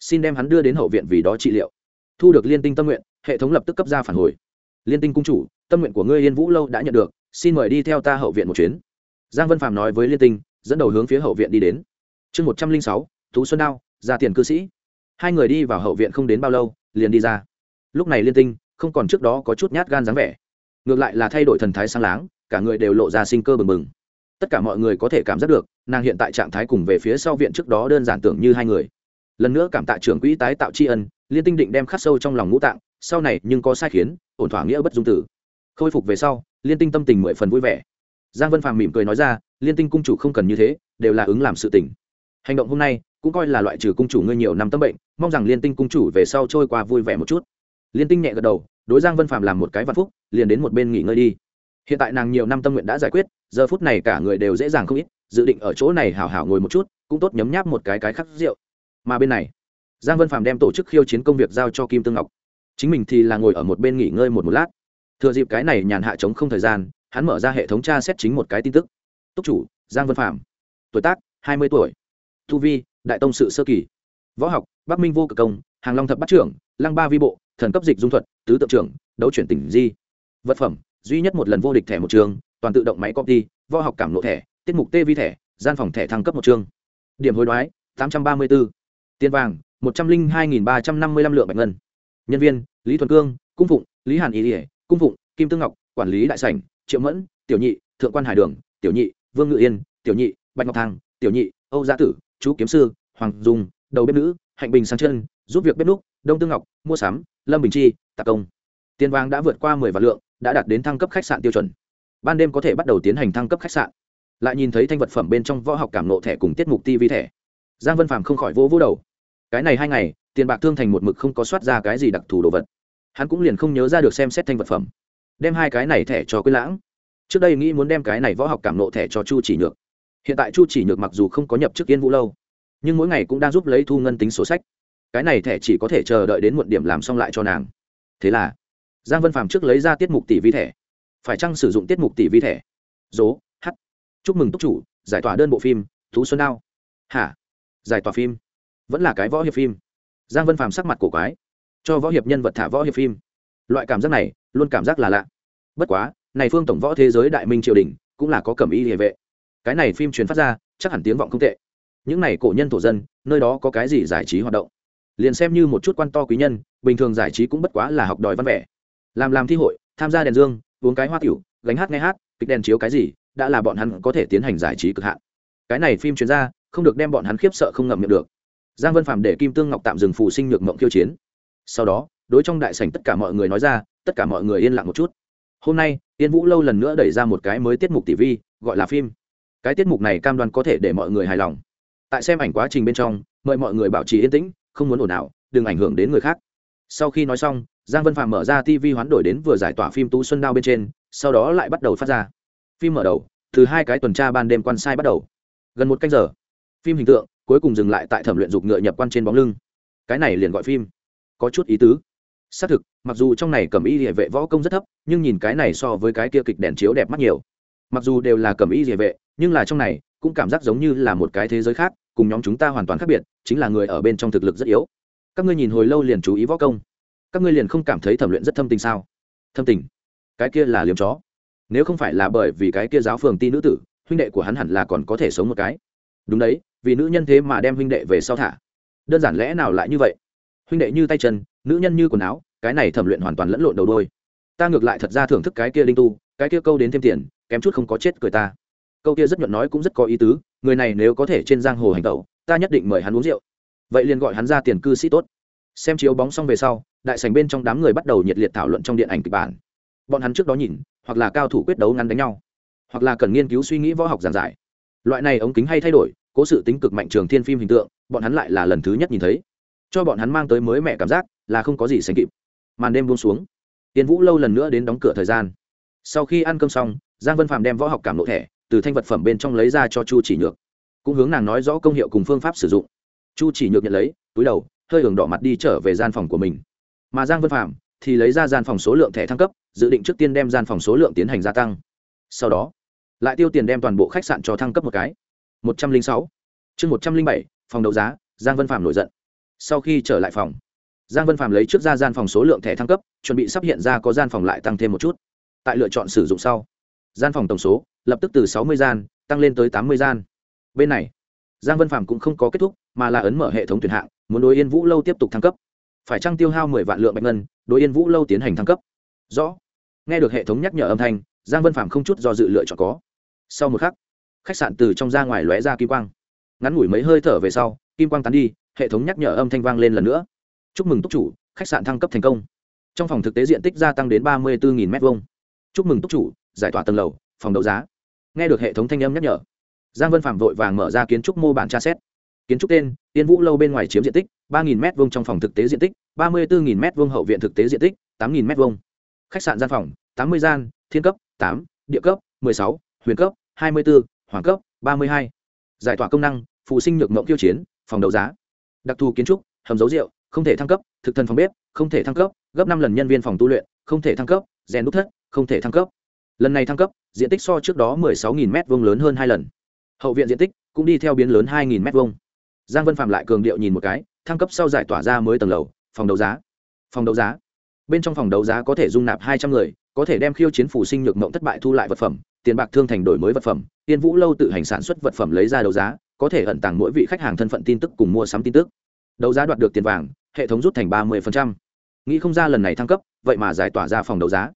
Xin đem hắn đưa đến hậu viện vì đó trị liệu. Thu được liên tinh tâm nguyện, hệ thống lập tức cấp ra phản hồi. Liên tinh cung chủ, tâm nguyện của ngươi yên vũ lâu đã nhận được, xin mời đi theo ta hậu viện một chuyến. Giang vân phạm nói với liên tinh, dẫn đầu hướng phía hậu viện đi đến. Chương một trăm linh sáu tú xuân đao, ra tiền cư sĩ hai người đi vào hậu viện không đến bao lâu, liền đi ra. Lúc này liên tinh không còn trước đó có chút nhát gan dáng vẻ, ngược lại là thay đổi thần thái sang láng, cả người đều lộ ra sinh cơ bừng bừng. Tất cả mọi người có thể cảm giác được, nàng hiện tại trạng thái cùng về phía sau viện trước đó đơn giản tưởng như hai người. Lần nữa cảm tạ trưởng quỹ tái tạo tri ân, liên tinh định đem khắc sâu trong lòng ngũ tạng, sau này nhưng có sai khiến, ổn thỏa nghĩa bất dung tử. Khôi phục về sau, liên tinh tâm tình mười phần vui vẻ. Giang vân phàm mỉm cười nói ra, liên tinh cung chủ không cần như thế, đều là ứng làm sự tỉnh hành động hôm nay cũng coi là loại trừ cung chủ ngươi nhiều năm tâm bệnh, mong rằng liên tinh cung chủ về sau trôi qua vui vẻ một chút. Liên tinh nhẹ gật đầu, đối giang vân phàm làm một cái văn phúc, liền đến một bên nghỉ ngơi đi. Hiện tại nàng nhiều năm tâm nguyện đã giải quyết, giờ phút này cả người đều dễ dàng không ít, dự định ở chỗ này hào hào ngồi một chút, cũng tốt nhấm nháp một cái cái khắc rượu. Mà bên này, giang vân phàm đem tổ chức khiêu chiến công việc giao cho kim tương ngọc. Chính mình thì là ngồi ở một bên nghỉ ngơi một một lát. Thừa dịp cái này nhàn hạ chống không thời gian, hắn mở ra hệ thống tra xét chính một cái tin tức. Túc chủ, giang vân phạm tuổi tác hai mươi tuổi. Thu vi đại tông sự sơ kỳ. Võ học, bắc minh vô cực công, hàng long thập bắt trưởng, lăng ba vi bộ, thần cấp dịch dung thuật, tứ tượng trưởng, đấu chuyển tỉnh di. Vật phẩm, duy nhất một lần vô địch thẻ một trường, toàn tự động máy copy, võ học cảm lộ thẻ, tiết mục tê vi thẻ, gian phòng thẻ thăng cấp một chương. Điểm hối đoái, tám trăm ba mươi bốn tiền vàng, một trăm linh hai ba trăm năm mươi lăm lượng bạch ngân. Nhân viên, lý thuần cương, cung phụng, lý hàn ý ỉa cung phụng, kim tương ngọc, quản lý đại sảnh, triệu mẫn, tiểu nhị, thượng quan hải đường, tiểu nhị, vương ngự yên, tiểu nhị, bạch ngọc thang tiểu nhị, âu gia tử chú kiếm sư, hoàng dung, đầu bếp nữ, hạnh bình sang chân, giúp việc bếp núc, đông tương ngọc, mua sắm, lâm bình chi tạc công. Tiền vàng đã vượt qua mười vạn lượng, đã đạt đến thăng cấp khách sạn tiêu chuẩn. Ban đêm có thể bắt đầu tiến hành thăng cấp khách sạn. Lại nhìn thấy thanh vật phẩm bên trong võ học cảm nộ thẻ cùng tiết mục tv thẻ. Giang vân phàm không khỏi vỗ vỗ đầu. Cái này hai ngày, tiền bạc thương thành một mực không có soát ra cái gì đặc thù đồ vật. Hắn cũng liền không nhớ ra được xem xét thanh vật phẩm. Đem hai cái này thẻ cho quý lãng. Trước đây nghĩ muốn đem cái này võ học cảm nộ thẻ cho chu chỉ nhược hiện tại chu chỉ nhược mặc dù không có nhập chức yên vũ lâu, nhưng mỗi ngày cũng đang giúp lấy thu ngân tính sổ sách. Cái này thẻ chỉ có thể chờ đợi đến muộn điểm làm xong lại cho nàng. Thế là, giang vân phàm trước lấy ra tiết mục tỷ vi thẻ. Phải chăng sử dụng tiết mục tỷ vi thẻ? Dố h chúc mừng túc chủ, giải tỏa đơn bộ phim, thú xuân đao. Hả? Giải tỏa phim? Vẫn là cái võ hiệp phim. Giang vân phàm sắc mặt cổ quái. Cho võ hiệp nhân vật thả võ hiệp phim. Loại cảm giác này, luôn cảm giác là lạ. Bất quá, này phương tổng võ thế giới đại minh triều đình, cũng là có cẩm y địa vệ cái này phim truyền phát ra, chắc hẳn tiếng vọng không tệ. Những này cổ nhân thổ dân, nơi đó có cái gì giải trí hoạt động? Liền xem như một chút quan to quý nhân, bình thường giải trí cũng bất quá là học đòi văn vẻ. Làm làm thi hội, tham gia đèn dương, uống cái hoa tiểu, gánh hát nghe hát, kịch đèn chiếu cái gì, đã là bọn hắn có thể tiến hành giải trí cực hạn. Cái này phim chuyên gia không được đem bọn hắn khiếp sợ không ngậm miệng được. Giang vân phạm để kim tương ngọc tạm dừng phù sinh nhược mộng khiêu chiến. Sau đó, đối trong đại sảnh tất cả mọi người nói ra, tất cả mọi người yên lặng một chút. Hôm nay, yên vũ lâu lần nữa đẩy ra một cái mới tiết mục tỷ vi, gọi là phim cái tiết mục này cam đoan có thể để mọi người hài lòng. Tại xem ảnh quá trình bên trong, mời mọi người bảo trì yên tĩnh, không muốn ồn ào, đừng ảnh hưởng đến người khác. Sau khi nói xong, giang vân phạm mở ra tv hoán đổi đến vừa giải tỏa phim tú xuân đao bên trên, sau đó lại bắt đầu phát ra. Phim mở đầu, từ hai cái tuần tra ban đêm quan sai bắt đầu. Gần một canh giờ, phim hình tượng cuối cùng dừng lại tại thẩm luyện dục ngựa nhập quan trên bóng lưng. Cái này liền gọi phim. Có chút ý tứ. Xác thực, mặc dù trong này cầm y địa vệ võ công rất thấp, nhưng nhìn cái này so với cái kia kịch đèn chiếu đẹp mắt nhiều. Mặc dù đều là cầm y địa vệ nhưng là trong này cũng cảm giác giống như là một cái thế giới khác, cùng nhóm chúng ta hoàn toàn khác biệt, chính là người ở bên trong thực lực rất yếu. Các ngươi nhìn hồi lâu liền chú ý võ công. Các ngươi liền không cảm thấy thẩm luyện rất thâm tình sao? Thâm tình? Cái kia là liếm chó. Nếu không phải là bởi vì cái kia giáo phường ti nữ tử, huynh đệ của hắn hẳn là còn có thể sống một cái. Đúng đấy, vì nữ nhân thế mà đem huynh đệ về sau thả. Đơn giản lẽ nào lại như vậy? Huynh đệ như tay chân, nữ nhân như quần áo, cái này thẩm luyện hoàn toàn lẫn lộn đầu đôi. Ta ngược lại thật ra thưởng thức cái kia linh tu, cái kia câu đến thêm tiền, kém chút không có chết cười ta câu kia rất nhuận nói cũng rất có ý tứ, người này nếu có thể trên giang hồ hành tẩu, ta nhất định mời hắn uống rượu. Vậy liền gọi hắn ra tiền cư sĩ tốt. Xem chiếu bóng xong về sau, đại sành bên trong đám người bắt đầu nhiệt liệt thảo luận trong điện ảnh kịch bản. Bọn hắn trước đó nhìn, hoặc là cao thủ quyết đấu ngắn đánh nhau, hoặc là cần nghiên cứu suy nghĩ võ học giảng giải. Loại này ống kính hay thay đổi, cố sự tính cực mạnh trường thiên phim hình tượng, bọn hắn lại là lần thứ nhất nhìn thấy. Cho bọn hắn mang tới mới mẹ cảm giác là không có gì sánh kịp. Màn đêm buông xuống. Tiến vũ lâu lần nữa đến đóng cửa thời gian. Sau khi ăn cơm xong, giang vân phạm đem võ học cảm lộ thẻ từ thanh vật phẩm bên trong lấy ra cho chu chỉ nhược, cũng hướng nàng nói rõ công hiệu cùng phương pháp sử dụng. Chu chỉ nhược nhận lấy, túi đầu, hơi hưởng đỏ mặt đi trở về gian phòng của mình. Mà giang vân phạm thì lấy ra gian phòng số lượng thẻ thăng cấp, dự định trước tiên đem gian phòng số lượng tiến hành gia tăng. Sau đó, lại tiêu tiền đem toàn bộ khách sạn cho thăng cấp một cái. Một trăm linh sáu. Chương một trăm linh bảy, phòng đấu giá, giang vân phạm nổi giận. Sau khi trở lại phòng, giang vân phạm lấy trước ra gian phòng số lượng thẻ thăng cấp, chuẩn bị sắp hiện ra có gian phòng lại tăng thêm một chút. Tại lựa chọn sử dụng sau, gian phòng tổng số lập tức từ sáu mươi gian, tăng lên tới tám mươi gian. Bên này, giang vân phạm cũng không có kết thúc, mà là ấn mở hệ thống tuyển hạng, muốn đối yên vũ lâu tiếp tục thăng cấp. Phải trăng tiêu hao mười vạn lượng bạch ngân, đối yên vũ lâu tiến hành thăng cấp? Rõ. Nghe được hệ thống nhắc nhở âm thanh, giang vân phạm không chút do dự lựa chọn có. Sau một khắc, khách sạn từ trong ra ngoài lóe ra kim quang. Ngắn ngủi mấy hơi thở về sau, kim quang tán đi, hệ thống nhắc nhở âm thanh vang lên lần nữa. Chúc mừng túc chủ, khách sạn thăng cấp thành công. Trong phòng thực tế diện tích gia tăng đến ba mươi bốn m hai chúc mừng túc chủ, giải tỏa tầng lầu, phòng đấu giá nghe được hệ thống thanh âm nhắc nhở, giang vân phạm vội vàng mở ra kiến trúc mô bản tra xét. Kiến trúc tên, tiên vũ lâu bên ngoài chiếm diện tích, ba nghìn m hai trong phòng thực tế diện tích, ba mươi bốn m hai hậu viện thực tế diện tích, tám nghìn m hai khách sạn gian phòng, tám mươi gian, thiên cấp, tám, địa cấp sáu, huyền cấp, hai mươi bốn hoàng cấp, ba mươi hai. Giải tỏa công năng, phụ sinh nhược mộng tiêu chiến, phòng đấu giá. Đặc thù kiến trúc, hầm dấu rượu, không thể thăng cấp, thực thân phòng bếp, không thể thăng cấp, gấp năm lần nhân viên phòng tu luyện, không thể thăng cấp, rèn đúc thất, không thể thăng cấp lần này thăng cấp, diện tích so trước đó 16.000 m vông lớn hơn hai lần. Hậu viện diện tích cũng đi theo biến lớn 2.000 m vông giang vân phạm lại cường điệu nhìn một cái, thăng cấp sau giải tỏa ra mới tầng lầu, phòng đấu giá. Phòng đấu giá. Bên trong phòng đấu giá có thể dung nạp hai trăm người, có thể đem khiêu chiến phủ sinh nhược mộng thất bại thu lại vật phẩm, tiền bạc thương thành đổi mới vật phẩm tiên vũ lâu tự hành sản xuất vật phẩm lấy ra đấu giá, có thể ẩn tàng mỗi vị khách hàng thân phận tin tức cùng mua sắm tin tức. Đấu giá đoạt được tiền vàng, hệ thống rút thành ba mươi nghĩ không ra lần này thăng cấp, vậy mà giải tỏa ra phòng đấu giá.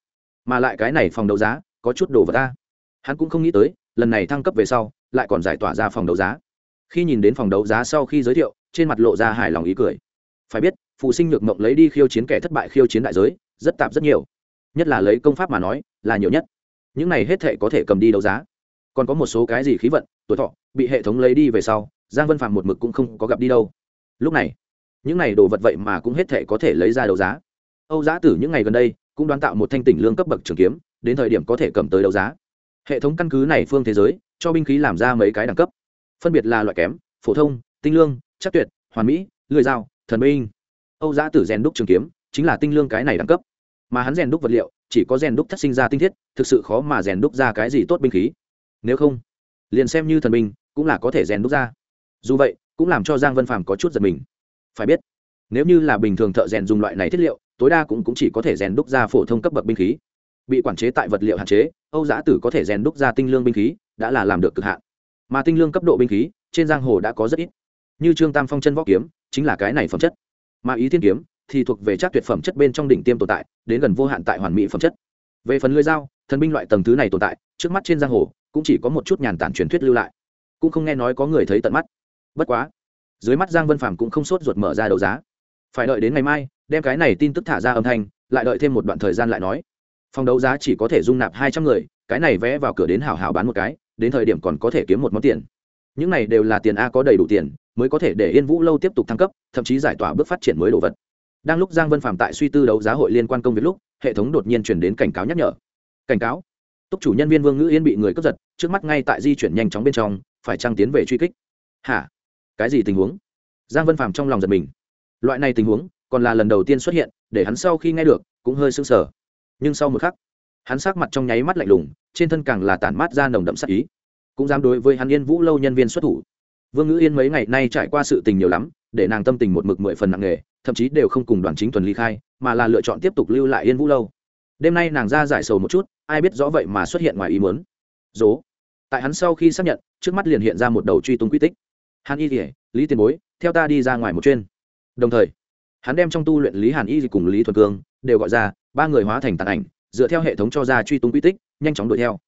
Mà lại cái này phòng đấu giá có chút đồ vật ta. Hắn cũng không nghĩ tới, lần này thăng cấp về sau, lại còn giải tỏa ra phòng đấu giá. Khi nhìn đến phòng đấu giá sau khi giới thiệu, trên mặt lộ ra hài lòng ý cười. Phải biết, phụ sinh nhược mộng lấy đi khiêu chiến kẻ thất bại khiêu chiến đại giới, rất tạp rất nhiều. Nhất là lấy công pháp mà nói, là nhiều nhất. Những này hết thệ có thể cầm đi đấu giá. Còn có một số cái gì khí vận, tuổi thọ, bị hệ thống lấy đi về sau, giang vân phạm một mực cũng không có gặp đi đâu. Lúc này, những này đồ vật vậy mà cũng hết thệ có thể lấy ra đấu giá. Âu giá tử những ngày gần đây, cũng đoán tạo một thanh tỉnh lương cấp bậc trường kiếm đến thời điểm có thể cầm tới đấu giá. Hệ thống căn cứ này phương thế giới cho binh khí làm ra mấy cái đẳng cấp. Phân biệt là loại kém phổ thông tinh lương chắc tuyệt hoàn mỹ lười dao thần binh. Âu giã tử rèn đúc trường kiếm chính là tinh lương cái này đẳng cấp. Mà hắn rèn đúc vật liệu chỉ có rèn đúc thất sinh ra tinh thiết thực sự khó mà rèn đúc ra cái gì tốt binh khí. Nếu không liền xem như thần binh cũng là có thể rèn đúc ra. Dù vậy cũng làm cho giang vân phàm có chút giật mình. Phải biết nếu như là bình thường thợ rèn dùng loại này thiết liệu tối đa cũng, cũng chỉ có thể rèn đúc ra phổ thông cấp bậc binh khí bị quản chế tại vật liệu hạn chế, âu giã tử có thể rèn đúc ra tinh lương binh khí, đã là làm được cực hạn. Mà tinh lương cấp độ binh khí, trên giang hồ đã có rất ít. Như trương tam phong chân võ kiếm, chính là cái này phẩm chất. Mà ý thiên kiếm, thì thuộc về chắc tuyệt phẩm chất bên trong đỉnh tiêm tồn tại, đến gần vô hạn tại hoàn mỹ phẩm chất. Về phần lưới dao, thần binh loại tầng thứ này tồn tại, trước mắt trên giang hồ, cũng chỉ có một chút nhàn tản truyền thuyết lưu lại. Cũng không nghe nói có người thấy tận mắt. Bất quá, dưới mắt giang vân phàm cũng không sốt ruột mở ra đấu giá. Phải đợi đến ngày mai, đem cái này tin tức thả ra âm thanh, lại đợi thêm một đoạn thời gian lại nói phòng đấu giá chỉ có thể dung nạp hai trăm người, cái này vẽ vào cửa đến hảo hảo bán một cái, đến thời điểm còn có thể kiếm một món tiền. Những này đều là tiền a có đầy đủ tiền, mới có thể để yên vũ lâu tiếp tục thăng cấp, thậm chí giải tỏa bước phát triển mới đồ vật. Đang lúc giang vân phạm tại suy tư đấu giá hội liên quan công việc lúc, hệ thống đột nhiên chuyển đến cảnh cáo nhắc nhở. Cảnh cáo. Túc chủ nhân viên vương ngữ yên bị người cướp giật, trước mắt ngay tại di chuyển nhanh chóng bên trong, phải trăng tiến về truy kích? Hả? Cái gì tình huống? Giang vân phạm trong lòng giật mình. Loại này tình huống, còn là lần đầu tiên xuất hiện, để hắn sau khi nghe được, cũng hơi sưng sờ nhưng sau một khắc, hắn sắc mặt trong nháy mắt lạnh lùng, trên thân càng là tản mát ra nồng đậm sắc ý. Cũng dám đối với hắn yên vũ lâu nhân viên xuất thủ. Vương ngữ yên mấy ngày nay trải qua sự tình nhiều lắm, để nàng tâm tình một mực mười phần nặng nề, thậm chí đều không cùng đoàn chính tuần ly khai, mà là lựa chọn tiếp tục lưu lại yên vũ lâu. Đêm nay nàng ra giải sầu một chút, ai biết rõ vậy mà xuất hiện ngoài ý muốn. Dố. Tại hắn sau khi xác nhận, trước mắt liền hiện ra một đầu truy tung quy tích. Hàn y kỉa lý tiền bối, theo ta đi ra ngoài một chuyên đồng thời, hắn đem trong tu luyện lý hàn y cùng lý thuần cương đều gọi ra ba người hóa thành tàn ảnh, dựa theo hệ thống cho ra truy tung quy tích, nhanh chóng đuổi theo.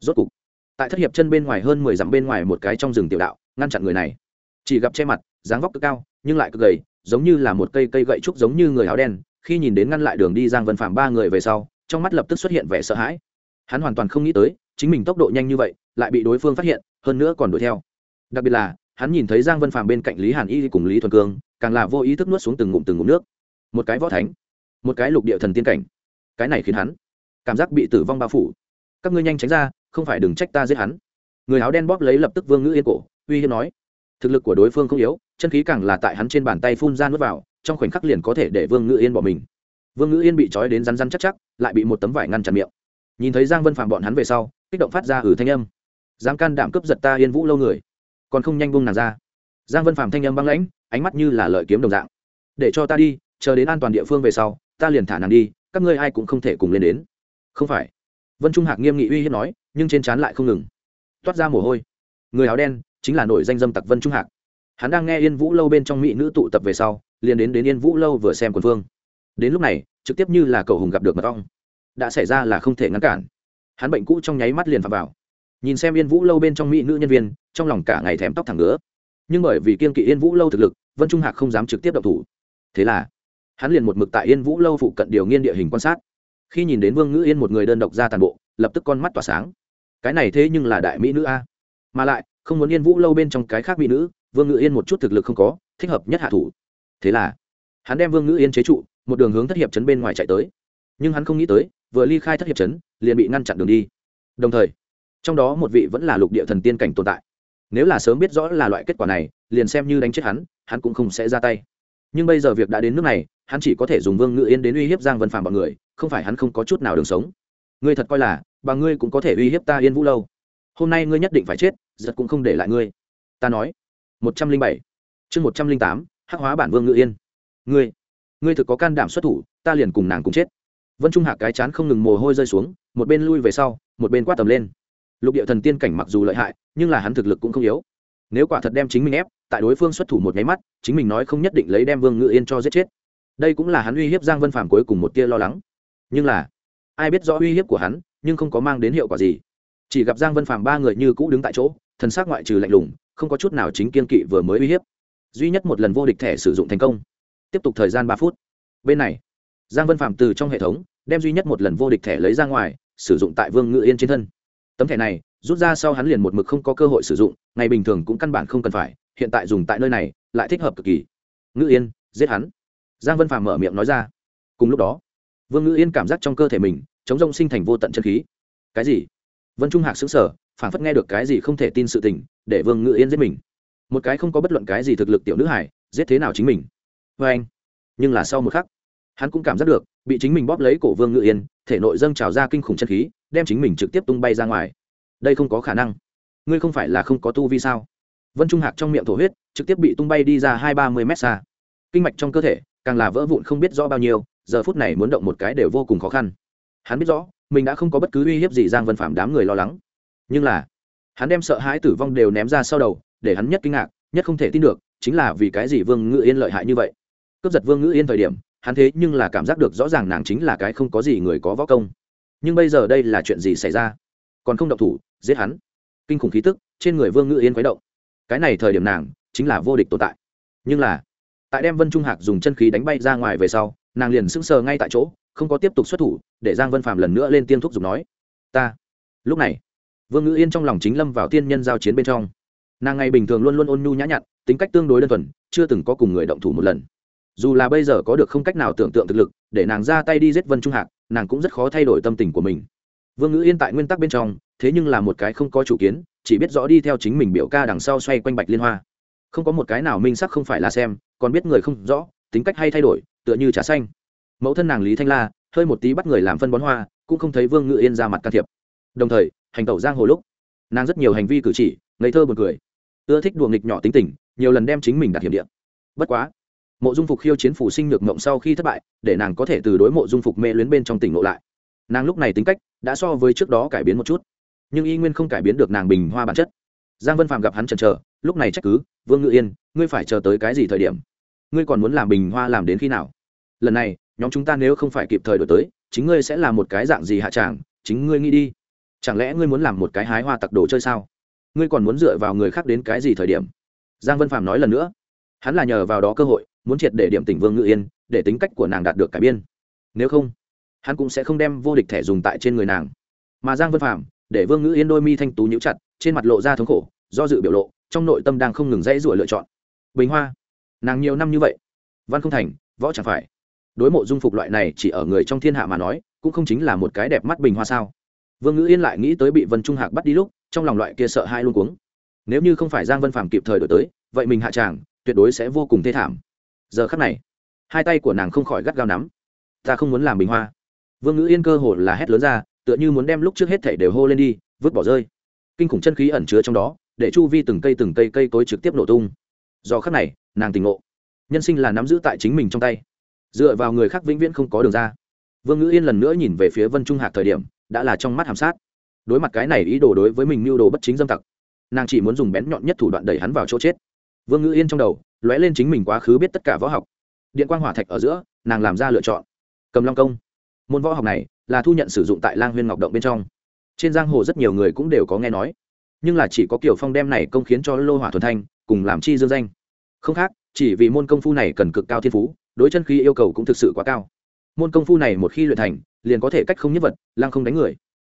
Rốt cục, tại thất hiệp chân bên ngoài hơn mười dặm bên ngoài một cái trong rừng tiểu đạo, ngăn chặn người này. Chỉ gặp che mặt, dáng vóc cực cao, nhưng lại cực gầy, giống như là một cây cây gậy trúc giống như người áo đen, khi nhìn đến ngăn lại đường đi giang vân phạm ba người về sau, trong mắt lập tức xuất hiện vẻ sợ hãi. Hắn hoàn toàn không nghĩ tới, chính mình tốc độ nhanh như vậy, lại bị đối phương phát hiện, hơn nữa còn đuổi theo. Đặc biệt là, hắn nhìn thấy giang vân phạm bên cạnh lý hàn y cùng lý thuần cương, càng là vô ý thức nuốt xuống từng ngụm từng ngụm nước. Một cái võ thánh, một cái lục địa thần tiên cảnh cái này khiến hắn cảm giác bị tử vong bao phủ. Các ngươi nhanh tránh ra, không phải đừng trách ta giết hắn. Người áo đen bóp lấy lập tức vương ngữ yên cổ, uy hiếp nói, thực lực của đối phương không yếu, chân khí càng là tại hắn trên bàn tay phun ra nước vào, trong khoảnh khắc liền có thể để vương ngữ yên bỏ mình. Vương ngữ yên bị trói đến rắn rắn chắc chắc, lại bị một tấm vải ngăn chặn miệng. Nhìn thấy giang vân phạm bọn hắn về sau, kích động phát ra ử thanh âm. Giang can đảm cướp giật ta yên vũ lâu người, còn không nhanh buông nàng ra. Giang vân phạm thanh âm băng lãnh, ánh mắt như là lợi kiếm đồng dạng. Để cho ta đi, chờ đến an toàn địa phương về sau, ta liền thả nàng đi các ngươi ai cũng không thể cùng lên đến. Không phải. Vân trung hạc nghiêm nghị uy hiếp nói, nhưng trên trán lại không ngừng. Toát ra mồ hôi. Người áo đen chính là nổi danh dâm tặc vân trung hạc. Hắn đang nghe yên vũ lâu bên trong mỹ nữ tụ tập về sau, liền đến đến yên vũ lâu vừa xem quần phương đến lúc này, trực tiếp như là cậu hùng gặp được mật ong. Đã xảy ra là không thể ngăn cản. Hắn bệnh cũ trong nháy mắt liền phạm vào. Nhìn xem yên vũ lâu bên trong mỹ nữ nhân viên, trong lòng cả ngày thèm tóc thẳng ngứa. Nhưng bởi vì kiên kỵ yên vũ lâu thực lực, vân trung hạc không dám trực tiếp đậu thủ. Thế là hắn liền một mực tại yên vũ lâu phụ cận điều nghiên địa hình quan sát. Khi nhìn đến vương ngữ yên một người đơn độc ra toàn bộ, lập tức con mắt tỏa sáng. Cái này thế nhưng là đại mỹ nữ a. Mà lại, không muốn yên vũ lâu bên trong cái khác mỹ nữ, vương ngữ yên một chút thực lực không có, thích hợp nhất hạ thủ. Thế là, hắn đem vương ngữ yên chế trụ, một đường hướng thất hiệp chấn bên ngoài chạy tới. Nhưng hắn không nghĩ tới, vừa ly khai thất hiệp chấn liền bị ngăn chặn đường đi. Đồng thời, trong đó một vị vẫn là lục địa thần tiên cảnh tồn tại. Nếu là sớm biết rõ là loại kết quả này, liền xem như đánh chết hắn hắn cũng không sẽ ra tay. Nhưng bây giờ việc đã đến nước này hắn chỉ có thể dùng vương ngự yên đến uy hiếp giang vân phàm bọn người, không phải hắn không có chút nào đường sống. Ngươi thật coi là, bà ngươi cũng có thể uy hiếp ta yên vũ lâu. Hôm nay ngươi nhất định phải chết, giật cũng không để lại ngươi. Ta nói. Một trăm linh bảy. Chương một trăm linh tám, hắc hóa bản vương ngự yên. Ngươi ngươi thực có can đảm xuất thủ, ta liền cùng nàng cùng chết. Vân trung hạ cái chán không ngừng mồ hôi rơi xuống, một bên lui về sau, một bên quát tầm lên. Lục địa thần tiên cảnh mặc dù lợi hại, nhưng là hắn thực lực cũng không yếu. Nếu quả thật đem chính mình ép, tại đối phương xuất thủ một nháy mắt, chính mình nói không nhất định lấy đem vương ngự yên cho giết chết đây cũng là hắn uy hiếp giang vân phàm cuối cùng một tia lo lắng. Nhưng là, ai biết rõ uy hiếp của hắn, nhưng không có mang đến hiệu quả gì. Chỉ gặp giang vân phàm ba người như cũ đứng tại chỗ, thần sắc ngoại trừ lạnh lùng, không có chút nào chính kiên kỵ vừa mới uy hiếp. Duy nhất một lần vô địch thẻ sử dụng thành công. Tiếp tục thời gian ba phút. Bên này, giang vân phạm từ trong hệ thống, đem duy nhất một lần vô địch thẻ lấy ra ngoài, sử dụng tại vương ngự yên trên thân. Tấm thẻ này, rút ra sau hắn liền một mực không có cơ hội sử dụng, ngày bình thường cũng căn bản không cần phải, hiện tại dùng tại nơi này, lại thích hợp cực kỳ. Ngự yên, giết hắn giang vân Phàm mở miệng nói ra. Cùng lúc đó, vương Ngữ yên cảm giác trong cơ thể mình, chống rông sinh thành vô tận chân khí. Cái gì? Vân trung hạc xứng sở phản phất nghe được cái gì không thể tin sự tình, để vương Ngữ yên giết mình. Một cái không có bất luận cái gì thực lực tiểu nữ hải giết thế nào chính mình? Vê anh, nhưng là sau một khắc, hắn cũng cảm giác được, bị chính mình bóp lấy cổ vương ngự yên, thể nội dâng trào ra kinh khủng chân khí, đem chính mình trực tiếp tung bay ra ngoài. Đây không có khả năng. Ngươi không phải là không có tu vi sao? Vân trung hạc trong miệng thổ huyết, trực tiếp bị tung bay đi ra hai ba mươi mét xa. Kinh mạch trong cơ thể càng là vỡ vụn không biết rõ bao nhiêu, giờ phút này muốn động một cái đều vô cùng khó khăn. Hắn biết rõ, mình đã không có bất cứ uy hiếp gì giang vân phạm đám người lo lắng. Nhưng là, hắn đem sợ hãi tử vong đều ném ra sau đầu, để hắn nhất kinh ngạc, nhất không thể tin được, chính là vì cái gì vương ngự yên lợi hại như vậy. Cướp giật vương ngự yên thời điểm, hắn thế nhưng là cảm giác được rõ ràng nàng chính là cái không có gì người có võ công. Nhưng bây giờ đây là chuyện gì xảy ra? Còn không động thủ, giết hắn. Kinh khủng khí tức trên người vương ngự yên quấy động. Cái này thời điểm nàng, chính là vô địch tồn tại. Nhưng là tại đem vân trung hạc dùng chân khí đánh bay ra ngoài về sau, nàng liền sững sờ ngay tại chỗ, không có tiếp tục xuất thủ, để giang vân phạm lần nữa lên tiên thúc giục nói, ta. Lúc này, vương Ngữ yên trong lòng chính lâm vào tiên nhân giao chiến bên trong. Nàng ngày bình thường luôn luôn ôn nhu nhã nhặn, tính cách tương đối đơn thuần, chưa từng có cùng người động thủ một lần. Dù là bây giờ có được không cách nào tưởng tượng thực lực, để nàng ra tay đi giết vân trung hạc, nàng cũng rất khó thay đổi tâm tình của mình. Vương ngữ yên tại nguyên tắc bên trong, thế nhưng là một cái không có chủ kiến, chỉ biết rõ đi theo chính mình biểu ca đằng sau xoay quanh bạch liên hoa không có một cái nào minh sắc không phải là xem, còn biết người không rõ, tính cách hay thay đổi, tựa như trà xanh. Mẫu thân nàng lý thanh la, hơi một tí bắt người làm phân bón hoa, cũng không thấy vương ngự yên ra mặt can thiệp. Đồng thời, hành tẩu giang hồ lúc, nàng rất nhiều hành vi cử chỉ, ngây thơ b u ồ n cười. Ưa thích đùa nghịch nhỏ tính tình, nhiều lần đem chính mình đặt hiểm điện bất quá, mộ dung phục khiêu chiến phủ sinh nhược mộng sau khi thất bại, để nàng có thể từ đối mộ dung phục mê luyến bên trong tỉnh ngộ lại. Nàng lúc này tính cách, đã so với trước đó cải biến một chút. Nhưng y nguyên không cải biến được nàng bình hoa bản chất giang vân phạm gặp hắn chần chờ, lúc này trách cứ, vương ngự yên, ngươi phải chờ tới cái gì thời điểm? Ngươi còn muốn làm bình hoa làm đến khi nào? Lần này, nhóm chúng ta nếu không phải kịp thời đổi tới, chính ngươi sẽ là một cái dạng gì hạ tràng? Chính ngươi nghĩ đi. Chẳng lẽ ngươi muốn làm một cái hái hoa tặc đồ chơi sao? Ngươi còn muốn dựa vào người khác đến cái gì thời điểm? Giang vân phạm nói lần nữa. Hắn là nhờ vào đó cơ hội, muốn triệt để điểm tỉnh vương ngự yên, để tính cách của nàng đạt được cải biên. Nếu không, hắn cũng sẽ không đem vô địch thẻ dùng tại trên người nàng. Mà giang vân phạm để vương ngự yên đôi mi thanh tú nhíu chặt trên mặt lộ ra thống khổ, do dự biểu lộ, trong nội tâm đang không ngừng dãy rủa lựa chọn. Bình hoa, nàng nhiều năm như vậy, văn không thành, võ chẳng phải. Đối mộ dung phục loại này chỉ ở người trong thiên hạ mà nói, cũng không chính là một cái đẹp mắt bình hoa sao. Vương ngữ yên lại nghĩ tới bị vân trung hạc bắt đi lúc, trong lòng loại kia sợ hai luôn cuống. Nếu như không phải giang vân phàm kịp thời đổi tới, vậy mình hạ tràng, tuyệt đối sẽ vô cùng thê thảm. Giờ khắc này, hai tay của nàng không khỏi gắt gao nắm. Ta không muốn làm bình hoa. Vương ngữ yên cơ hồ là hét lớn ra, tựa như muốn đem lúc trước hết thảy đều hô lên đi, vứt bỏ rơi kinh khủng chân khí ẩn chứa trong đó, để chu vi từng cây từng cây cây cối trực tiếp nổ tung. Do khắc này, nàng tình ngộ. Nhân sinh là nắm giữ tại chính mình trong tay. Dựa vào người khác vĩnh viễn không có đường ra. Vương ngữ yên lần nữa nhìn về phía vân trung hạc thời điểm, đã là trong mắt hàm sát. Đối mặt cái này ý đồ đối với mình mưu đồ bất chính dâm tặc, nàng chỉ muốn dùng bén nhọn nhất thủ đoạn đẩy hắn vào chỗ chết. Vương ngữ yên trong đầu, lóe lên chính mình quá khứ biết tất cả võ học. Điện quang hỏa thạch ở giữa, nàng làm ra lựa chọn. Cầm long công. Môn võ học này là thu nhận sử dụng tại lang huyên ngọc động bên trong trên giang hồ rất nhiều người cũng đều có nghe nói. Nhưng là chỉ có kiểu phong đem này công khiến cho lô hỏa thuần thanh cùng làm chi dương danh. Không khác, chỉ vì môn công phu này cần cực cao thiên phú, đối chân khí yêu cầu cũng thực sự quá cao. Môn công phu này một khi luyện thành, liền có thể cách không nhất vật lang không đánh người.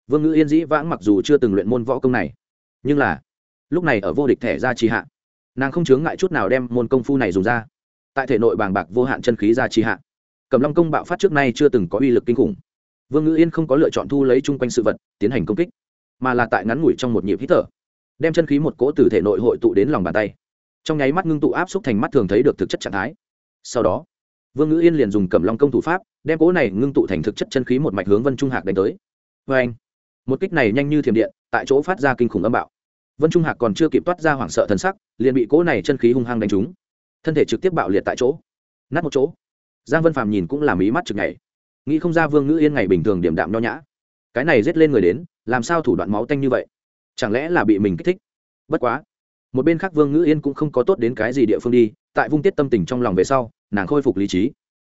Vương ngữ yên dĩ vãng mặc dù chưa từng luyện môn võ công này, nhưng là, lúc này ở vô địch thẻ ra trì hạ, nàng không chướng ngại chút nào đem môn công phu này dùng ra. Tại thể nội bàng bạc vô hạn chân khí ra trì hạ cầm long công bạo phát trước nay chưa từng có uy lực kinh khủng vương ngữ yên không có lựa chọn thu lấy chung quanh sự vật, tiến hành công kích, mà là tại ngắn ngủi trong một nhịp hít thở, đem chân khí một cỗ từ thể nội hội tụ đến lòng bàn tay. Trong nháy mắt ngưng tụ áp xúc thành mắt thường thấy được thực chất trạng thái. Sau đó, vương ngữ yên liền dùng cầm long công thủ pháp, đem cỗ này ngưng tụ thành thực chất chân khí một mạch hướng vân trung hạc đánh tới. Vê anh, một kích này nhanh như thiểm điện, tại chỗ phát ra kinh khủng âm bạo. Vân trung hạc còn chưa kịp toát ra hoảng sợ thần sắc, liền bị cỗ này chân khí hung hăng đánh trúng. Thân thể trực tiếp bạo liệt tại chỗ. Nát một chỗ. Giang vân phàm nhìn cũng làm ý mắt chực nhảy nghĩ không ra vương ngữ yên ngày bình thường điểm đạm nho nhã. Cái này rết lên người đến, làm sao thủ đoạn máu tanh như vậy? Chẳng lẽ là bị mình kích thích? Bất quá, một bên khác vương ngữ yên cũng không có tốt đến cái gì địa phương đi, tại vung tiết tâm tình trong lòng về sau, nàng khôi phục lý trí.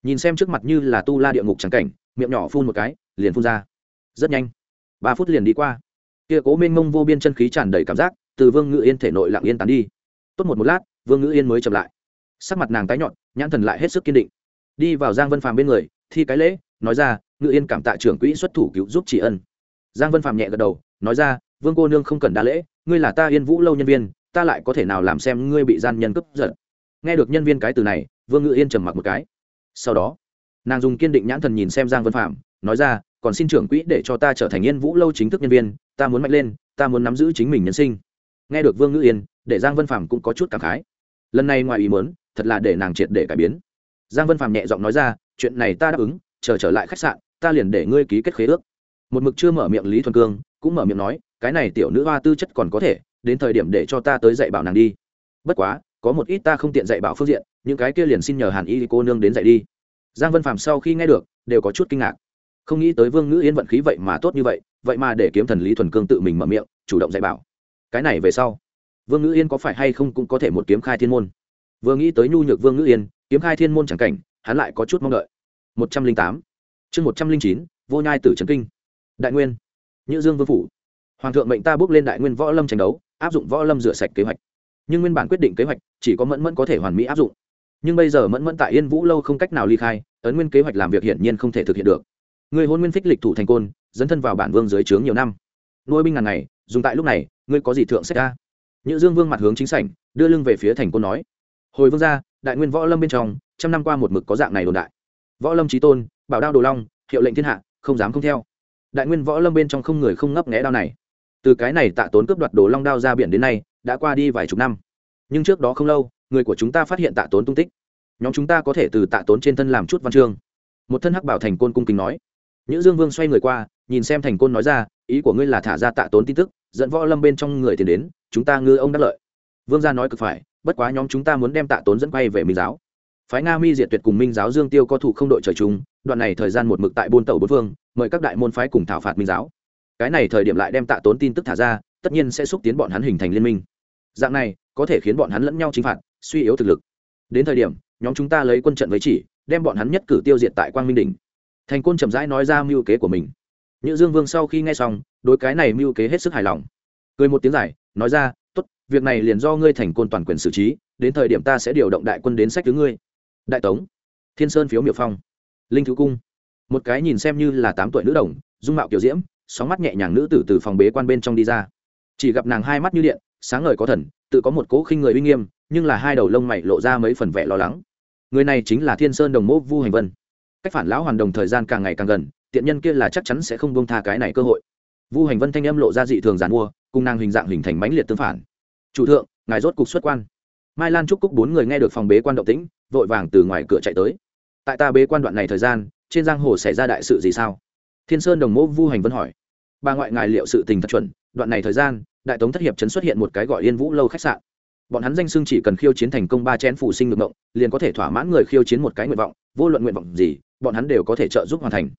Nhìn xem trước mặt như là tu la địa ngục trắng cảnh, miệng nhỏ phun một cái, liền phun ra. Rất nhanh, ba phút liền đi qua. Kia cố mênh mông vô biên chân khí tràn đầy cảm giác, từ vương ngữ yên thể nội lặng yên tán đi. Tốt một một lát, vương ngữ yên mới chậm lại. Sắc mặt nàng tái nhọn nhãn thần lại hết sức kiên định. Đi vào giang vân phàm bên người, thi cái lễ nói ra, ngự yên cảm tạ trưởng quỹ xuất thủ cứu giúp chị ân. Giang vân phạm nhẹ gật đầu, nói ra, vương cô nương không cần đa lễ, ngươi là ta yên vũ lâu nhân viên, ta lại có thể nào làm xem ngươi bị gian nhân cướp giật? Nghe được nhân viên cái từ này, vương ngự yên trầm mặc một cái. Sau đó, nàng dùng kiên định nhãn thần nhìn xem giang vân phạm, nói ra, còn xin trưởng quỹ để cho ta trở thành yên vũ lâu chính thức nhân viên, ta muốn mạnh lên, ta muốn nắm giữ chính mình nhân sinh. Nghe được vương ngữ yên, để giang vân phạm cũng có chút cảm khái. Lần này ngoài ý muốn, thật là để nàng triệt để cải biến. Giang vân phạm nhẹ giọng nói ra, chuyện này ta đáp ứng chờ trở lại khách sạn, ta liền để ngươi ký kết khế ước. Một mực chưa mở miệng lý thuần cương, cũng mở miệng nói, cái này tiểu nữ hoa tư chất còn có thể, đến thời điểm để cho ta tới dạy bảo nàng đi. Bất quá, có một ít ta không tiện dạy bảo phương diện, những cái kia liền xin nhờ hàn y cô nương đến dạy đi. Giang vân phạm sau khi nghe được, đều có chút kinh ngạc. Không nghĩ tới vương ngữ yên vận khí vậy mà tốt như vậy vậy mà để kiếm thần lý thuần cương tự mình mở miệng, chủ động dạy bảo. Cái này về sau, vương ngữ yên có phải hay không cũng có thể một kiếm khai thiên môn. Vừa nghĩ tới nhu nhược vương ngữ yên, kiếm khai thiên môn chẳng cảnh, hắn lại có chút mong đợi một trăm linh tám. Chương một trăm linh chín, vô nhai tử trấn kinh. Đại nguyên. Nhữ dương vương phủ. Hoàng thượng mệnh ta bước lên đại nguyên võ lâm tranh đấu, áp dụng võ lâm rửa sạch kế hoạch. Nhưng nguyên bản quyết định kế hoạch, chỉ có mẫn mẫn có thể hoàn mỹ áp dụng. Nhưng bây giờ mẫn mẫn tại yên vũ lâu không cách nào ly khai, ấn nguyên kế hoạch làm việc hiển nhiên không thể thực hiện được. Người hôn nguyên phích lịch thủ thành côn, dấn thân vào bản vương dưới trướng nhiều năm. Nuôi binh ngàn ngày, dùng tại lúc này, ngươi có gì thượng sách ra nhữ dương vương mặt hướng chính sảnh, đưa lưng về phía thành côn nói. Hồi vương gia, đại nguyên võ lâm bên trong, trăm năm qua một mực có dạng này đồn đại võ lâm trí tôn, bảo đao đồ long, hiệu lệnh thiên hạ, không dám không theo. Đại nguyên võ lâm bên trong không người không ngấp nghẽ đao này. Từ cái này tạ tốn cướp đoạt đồ long đao ra biển đến nay, đã qua đi vài chục năm. Nhưng trước đó không lâu, người của chúng ta phát hiện tạ tốn tung tích. Nhóm chúng ta có thể từ tạ tốn trên thân làm chút văn chương. Một thân hắc bảo thành côn cung kính nói. Nhữ dương vương xoay người qua, nhìn xem thành côn nói ra, ý của ngươi là thả ra tạ tốn tin tức, dẫn võ lâm bên trong người thì đến, chúng ta ngư ông đắc lợi. Vương gia nói cực phải, bất quá nhóm chúng ta muốn đem tạ tốn dẫn quay về minh giáo phái nga mi diệt tuyệt cùng minh giáo dương tiêu có thủ không đội trời chung, đoạn này thời gian một mực tại buôn tàu bốn phương, mời các đại môn phái cùng thảo phạt minh giáo. Cái này thời điểm lại đem tạ tốn tin tức thả ra, tất nhiên sẽ xúc tiến bọn hắn hình thành liên minh. Dạng này, có thể khiến bọn hắn lẫn nhau chính phạt, suy yếu thực lực. Đến thời điểm, nhóm chúng ta lấy quân trận với chỉ, đem bọn hắn nhất cử tiêu diệt tại quang minh đình thành côn chậm rãi nói ra mưu kế của mình. Nhữ dương vương sau khi nghe xong, đối cái này mưu kế hết sức hài lòng. Cười một tiếng giải, nói ra, tốt, việc này liền do ngươi thành côn toàn quyền xử trí, đến thời điểm ta sẽ điều động đại quân đến sách thứ ngươi đại tống, thiên sơn phiếu miệu phong, linh thứ cung. Một cái nhìn xem như là tám tuổi nữ đồng, dung mạo kiểu diễm, sóng mắt nhẹ nhàng nữ tử từ phòng bế quan bên trong đi ra. Chỉ gặp nàng hai mắt như điện, sáng ngời có thần, tự có một cố khinh người uy nghiêm, nhưng là hai đầu lông mày lộ ra mấy phần vẻ lo lắng. Người này chính là thiên sơn đồng mẫu vu hành vân. Cách phản lão hoàn đồng thời gian càng ngày càng gần, tiện nhân kia là chắc chắn sẽ không bông tha cái này cơ hội. Vu hành vân thanh âm lộ ra dị thường giàn mua, cùng nàng hình dạng hình thành mãnh liệt tương phản. Chủ thượng, ngài rốt cục xuất quan mai lan trúc cúc bốn người nghe được phòng bế quan động tĩnh, vội vàng từ ngoài cửa chạy tới. Tại ta bế quan đoạn này thời gian, trên giang hồ xảy ra đại sự gì sao? Thiên sơn đồng mẫu vu hành vân hỏi. Bà ngoại ngài liệu sự tình thật chuẩn, đoạn này thời gian, đại tống thất hiệp trấn xuất hiện một cái gọi yên vũ lâu khách sạn. Bọn hắn danh xưng chỉ cần khiêu chiến thành công ba chén phụ sinh ngược động liền có thể thỏa mãn người khiêu chiến một cái nguyện vọng, vô luận nguyện vọng gì, bọn hắn đều có thể trợ giúp hoàn thành.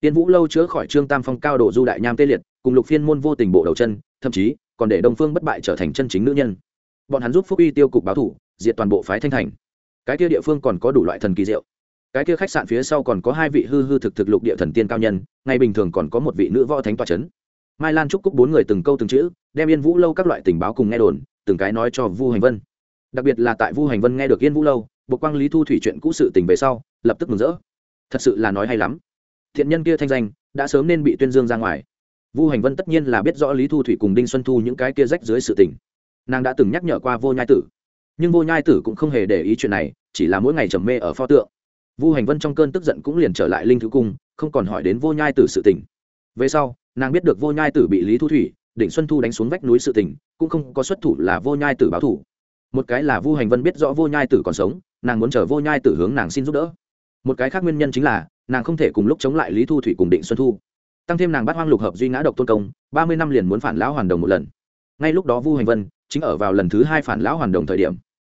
Tiên vũ lâu chữa khỏi trương tam phong, cao độ du đại nham tê liệt, cùng lục phiên môn vô tình bộ đầu chân, thậm chí còn để đông phương bất bại trở thành chân chính nữ nhân bọn hắn giúp phúc uy tiêu cục báo thủ, diệt toàn bộ phái thanh thành. Cái kia địa phương còn có đủ loại thần kỳ diệu cái kia khách sạn phía sau còn có hai vị hư hư thực thực lục địa thần tiên cao nhân, ngày bình thường còn có một vị nữ võ thánh toa c h ấ n mai lan trúc cúc bốn người từng câu từng chữ, đem yên vũ lâu các loại tình báo cùng nghe đồn, từng cái nói cho vu hành vân. Đặc biệt là tại vu hành vân nghe được yên vũ lâu, buộc quang lý thu thủy chuyện cũ sự tình về sau, lập tức mừng rỡ. Thật sự là nói hay lắm. Thiện nhân kia thanh danh, đã sớm nên bị tuyên dương ra ngoài. Vu hành vân tất nhiên là biết rõ lý thu thủy cùng đinh xuân thu những cái kia rách dưới sự tình nàng đã từng nhắc nhở qua vô nhai tử. Nhưng vô nhai tử cũng không hề để ý chuyện này, chỉ là mỗi ngày trầm mê ở pho tượng. Vu hành vân trong cơn tức giận cũng liền trở lại linh thứ cung, không còn hỏi đến vô nhai tử sự tình. Về sau, nàng biết được vô nhai tử bị lý thu thủy, đỉnh xuân thu đánh xuống vách núi sự tình, cũng không có xuất thủ là vô nhai tử báo thủ. Một cái là vu hành vân biết rõ vô nhai tử còn sống, nàng muốn chờ vô nhai tử hướng nàng xin giúp đỡ. Một cái khác nguyên nhân chính là, nàng không thể cùng lúc chống lại lý thu thủy cùng định xuân thu. Tăng thêm nàng bắt hoang lục hợp duy ngã độc tôn công, ba mươi năm liền muốn phản lão hoàn đồng một lần. Ngay lúc đó vu hành vân chính ở vào lần thứ hai phản lão hoàn đồng thời điểm.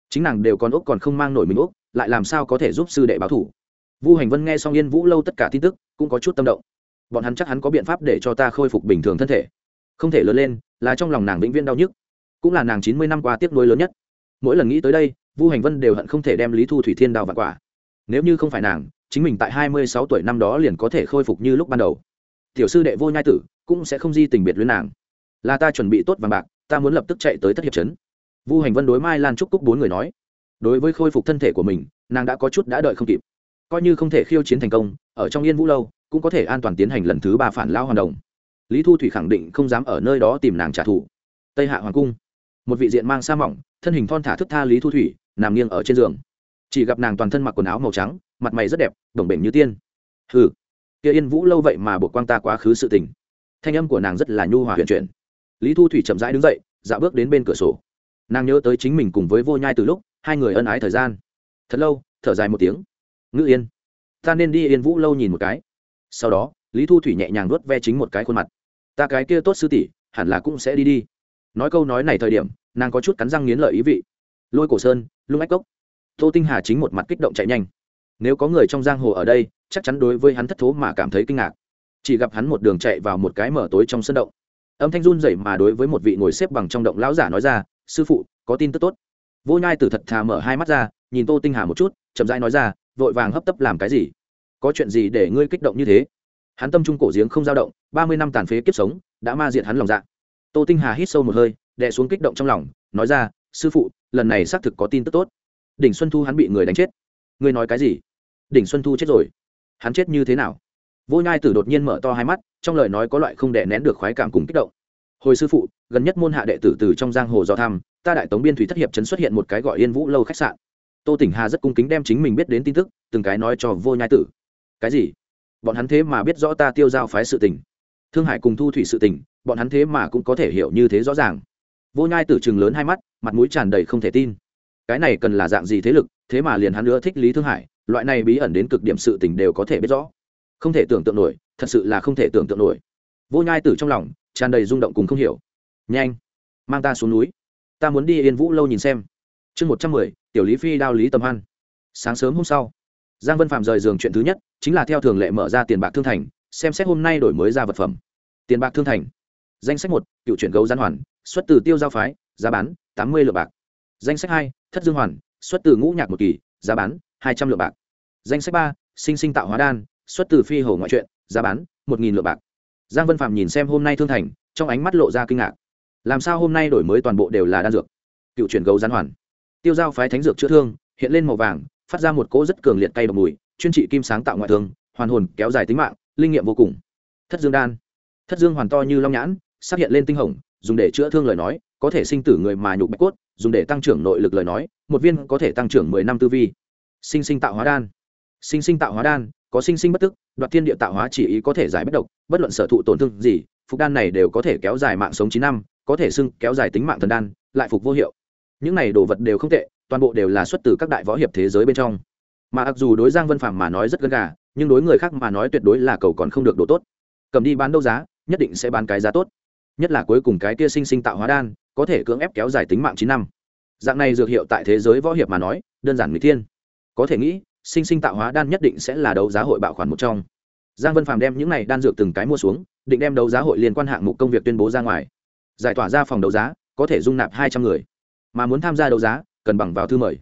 Chính nàng đều còn úc còn không mang nổi mình úc lại làm sao có thể giúp sư đệ báo thủ? Vu hành vân nghe xong yên vũ lâu tất cả tin tức, cũng có chút tâm động. Bọn hắn chắc hắn có biện pháp để cho ta khôi phục bình thường thân thể. Không thể lớn lên, là trong lòng nàng vĩnh viễn đau nhức. Cũng là nàng chín mươi năm qua tiếp nối lớn nhất. Mỗi lần nghĩ tới đây, vu hành vân đều hận không thể đem lý thu thủy thiên đào và quả. Nếu như không phải nàng, chính mình tại hai mươi sáu tuổi năm đó liền có thể khôi phục như lúc ban đầu. Tiểu sư đệ vô nhai tử, cũng sẽ không di tình biệt luyến nàng. Là ta chuẩn bị tốt vàng bạc ta muốn lập tức chạy tới thất hiệp trấn. Vu hành vân đối mai lan trúc cúc bốn người nói, đối với khôi phục thân thể của mình, nàng đã có chút đã đợi không kịp. Coi như không thể khiêu chiến thành công, ở trong yên vũ lâu, cũng có thể an toàn tiến hành lần thứ ba phản lao hoàn đồng. Lý thu thủy khẳng định không dám ở nơi đó tìm nàng trả thù. Tây hạ hoàng cung, một vị diện mang sa mỏng, thân hình thon thả thức tha lý thu thủy, nằm nghiêng ở trên giường. Chỉ gặp nàng toàn thân mặc quần áo màu trắng, mặt mày rất đẹp, đồng bệnh như tiên. Hừ, kia yên vũ lâu vậy mà buộc quang ta quá khứ sự tình. Thanh âm của nàng rất là nhu hòa huyền chuyển lý thu thủy chậm rãi đứng dậy dạ bước đến bên cửa sổ. Nàng nhớ tới chính mình cùng với vô nhai từ lúc, hai người ân ái thời gian. Thật lâu, thở dài một tiếng. Ngữ yên, ta nên đi yên vũ lâu nhìn một cái. Sau đó, lý thu thủy nhẹ nhàng nuốt ve chính một cái khuôn mặt. Ta cái kia tốt sư tỷ, hẳn là cũng sẽ đi đi. Nói câu nói này thời điểm, nàng có chút cắn răng nghiến lợi ý vị. Lôi cổ sơn, lung ách cốc. Tô tinh hà chính một mặt kích động chạy nhanh. Nếu có người trong giang hồ ở đây, chắc chắn đối với hắn thất thố mà cảm thấy kinh ngạc. Chỉ gặp hắn một đường chạy vào một cái mở tối trong sân động âm thanh run rẩy mà đối với một vị ngồi xếp bằng trong động lão giả nói ra, sư phụ, có tin tức tốt. Vô nhai tử thật thà mở hai mắt ra, nhìn tô tinh hà một chút, chậm rãi nói ra, vội vàng hấp tấp làm cái gì? Có chuyện gì để ngươi kích động như thế? Hắn tâm trung cổ giếng không dao động, ba mươi năm tàn phế kiếp sống, đã ma diện hắn lòng dạ. Tô tinh hà hít sâu một hơi, đè xuống kích động trong lòng, nói ra, sư phụ, lần này xác thực có tin tức tốt. Đỉnh xuân thu hắn bị người đánh chết. Ngươi nói cái gì? Đỉnh xuân thu chết rồi. Hắn chết như thế nào? Vô nhai tử đột nhiên mở to hai mắt, trong lời nói có loại không đè nén được khoái cảm cùng kích động. Hồi sư phụ, gần nhất môn hạ đệ tử từ trong giang hồ do tham ta đại tống biên thủy thất hiệp trấn xuất hiện một cái gọi yên vũ lâu khách sạn. Tô tỉnh hà rất cung kính đem chính mình biết đến tin tức, từng cái nói cho vô nhai tử. Cái gì? Bọn hắn thế mà biết rõ ta tiêu giao phái sự tình. Thương hại cùng thu thủy sự tình, bọn hắn thế mà cũng có thể hiểu như thế rõ ràng. Vô nhai tử chừng lớn hai mắt, mặt mũi tràn đầy không thể tin. Cái này cần là dạng gì thế lực, thế mà liền hắn nữa thích lý thương hải, loại này bí ẩn đến cực điểm sự tình đều có thể biết rõ không thể tưởng tượng nổi, thật sự là không thể tưởng tượng nổi. Vô nhai tử trong lòng tràn đầy rung động cùng không hiểu. Nhanh, mang ta xuống núi. Ta muốn đi yên vũ lâu nhìn xem. Chương một trăm mười, tiểu lý phi đao lý tâm hoan. Sáng sớm hôm sau, giang vân phạm rời giường chuyện thứ nhất, chính là theo thường lệ mở ra tiền bạc thương thành, xem xét hôm nay đổi mới ra vật phẩm. Tiền bạc thương thành. Danh sách một, cựu chuyển gấu gián hoàn, xuất từ tiêu giao phái, giá bán tám mươi lượng bạc. Danh sách hai, thất dương hoàn, xuất từ ngũ nhạc một kỳ, giá bán hai trăm lượng bạc. Danh sách ba, sinh sinh tạo hóa đan xuất từ phi hồ ngoại truyện, giá bán, một nghìn lượng bạc. Giang vân phạm nhìn xem hôm nay thương thành, trong ánh mắt lộ ra kinh ngạc. Làm sao hôm nay đổi mới toàn bộ đều là đan dược? Cựu chuyển gấu gián hoàn. Tiêu giao phái thánh dược chữa thương, hiện lên màu vàng, phát ra một cỗ rất cường liệt cay độc mùi, chuyên trị kim sáng tạo ngoại thương, hoàn hồn, kéo dài tính mạng, linh nghiệm vô cùng. Thất dương đan. Thất dương hoàn to như long nhãn xác hiện lên tinh hồng, dùng để chữa thương lời nói, có thể sinh tử người mà nhục bạch cốt, dùng để tăng trưởng nội lực lời nói, một viên có thể tăng trưởng mười năm tư vi. Sinh sinh tạo hóa đan. Sinh sinh tạo hóa đan có sinh sinh bất tức, đoạt thiên địa tạo hóa chỉ ý có thể giải bất độc, bất luận sở thụ tổn thương gì, phục đan này đều có thể kéo dài mạng sống chín năm, có thể xưng kéo dài tính mạng thần đan, lại phục vô hiệu. Những này đồ vật đều không tệ, toàn bộ đều là xuất từ các đại võ hiệp thế giới bên trong. Mà mặc dù đối giang vân phàm mà nói rất gần gà, nhưng đối người khác mà nói tuyệt đối là cầu còn không được độ tốt. Cầm đi bán đấu giá, nhất định sẽ bán cái giá tốt. Nhất là cuối cùng cái kia sinh sinh tạo hóa đan, có thể cưỡng ép kéo dài tính mạng chín năm. Dạng này dược hiệu tại thế giới võ hiệp mà nói, đơn giản người thiên. Có thể nghĩ sinh sinh tạo hóa đan nhất định sẽ là đấu giá hội bạo khoản một trong. Giang vân phàm đem những này đan dược từng cái mua xuống, định đem đấu giá hội liên quan hạng mục công việc tuyên bố ra ngoài. Giải tỏa ra phòng đấu giá, có thể dung nạp hai trăm người. Mà muốn tham gia đấu giá, cần bằng vào thư mời.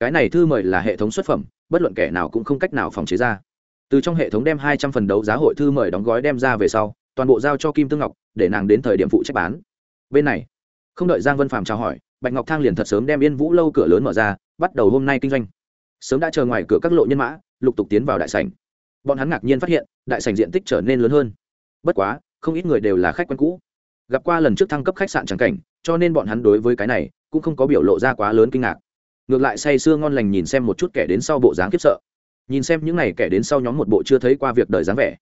Cái này thư mời là hệ thống xuất phẩm, bất luận kẻ nào cũng không cách nào phòng chế ra. Từ trong hệ thống đem hai trăm phần đấu giá hội thư mời đóng gói đem ra về sau, toàn bộ giao cho kim tương ngọc, để nàng đến thời điểm phụ trách bán. Bên này, không đợi giang vân phàm chào hỏi, bạch ngọc thang liền thật sớm đem yên vũ lâu cửa lớn mở ra, bắt đầu hôm nay kinh doanh sớm đã chờ ngoài cửa các lộ nhân mã, lục tục tiến vào đại sảnh. Bọn hắn ngạc nhiên phát hiện, đại sảnh diện tích trở nên lớn hơn. Bất quá, không ít người đều là khách quen cũ. Gặp qua lần trước thăng cấp khách sạn trắng cảnh, cho nên bọn hắn đối với cái này cũng không có biểu lộ ra quá lớn kinh ngạc. Ngược lại say sưa ngon lành nhìn xem một chút kẻ đến sau bộ dáng khiếp sợ. Nhìn xem những n à y kẻ đến sau nhóm một bộ chưa thấy qua việc đời dáng vẻ.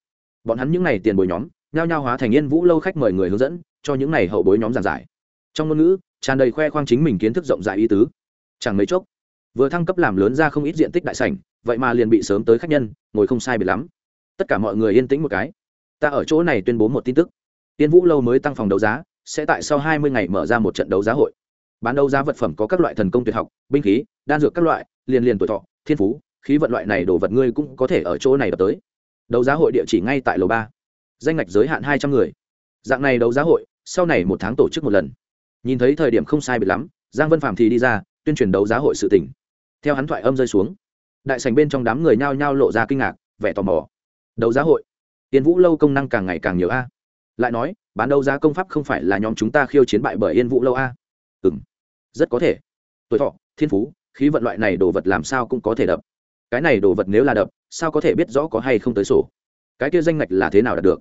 Bọn hắn những n à y tiền bồi nhóm, nhao nhao hóa thành yên vũ lâu khách mời người hướng dẫn, cho những n à y hậu bối nhóm giàn giải. Trong ngôn ngữ, tràn đầy khoe khoang chính mình kiến thức rộng rãi ý tứ. Chẳng mấy chốc vừa thăng cấp làm lớn ra không ít diện tích đại sảnh, vậy mà liền bị sớm tới khách nhân, ngồi không sai biệt lắm. Tất cả mọi người yên tĩnh một cái. Ta ở chỗ này tuyên bố một tin tức. Tiên vũ lâu mới tăng phòng đấu giá, sẽ tại sau hai mươi ngày mở ra một trận đấu giá hội. Bán đấu giá vật phẩm có các loại thần công tuyệt học, binh khí, đan dược các loại, liền liền tuổi thọ, thiên phú, khí vận loại này đồ vật ngươi cũng có thể ở chỗ này đập tới. Đấu giá hội địa chỉ ngay tại lầu ba. Danh ngạch giới hạn hai trăm người. Dạng này đấu giá hội, sau này một tháng tổ chức một lần. Nhìn thấy thời điểm không sai biệt lắm, giang vân phạm thì đi ra, tuyên truyền đấu giá hội sự tỉnh theo hắn thoại âm rơi xuống, đại sành bên trong đám người nhao nhao lộ ra kinh ngạc, vẻ tò mò. Đấu giá hội. Yên vũ lâu công năng càng ngày càng nhiều a. Lại nói, bán đấu giá công pháp không phải là nhóm chúng ta khiêu chiến bại bởi yên vũ lâu a? Ừ m rất có thể. Tuổi thọ, thiên phú, khí vận loại này đồ vật làm sao cũng có thể đập. Cái này đồ vật nếu là đập, sao có thể biết rõ có hay không tới sổ? Cái kia danh ngạch là thế nào đạt được?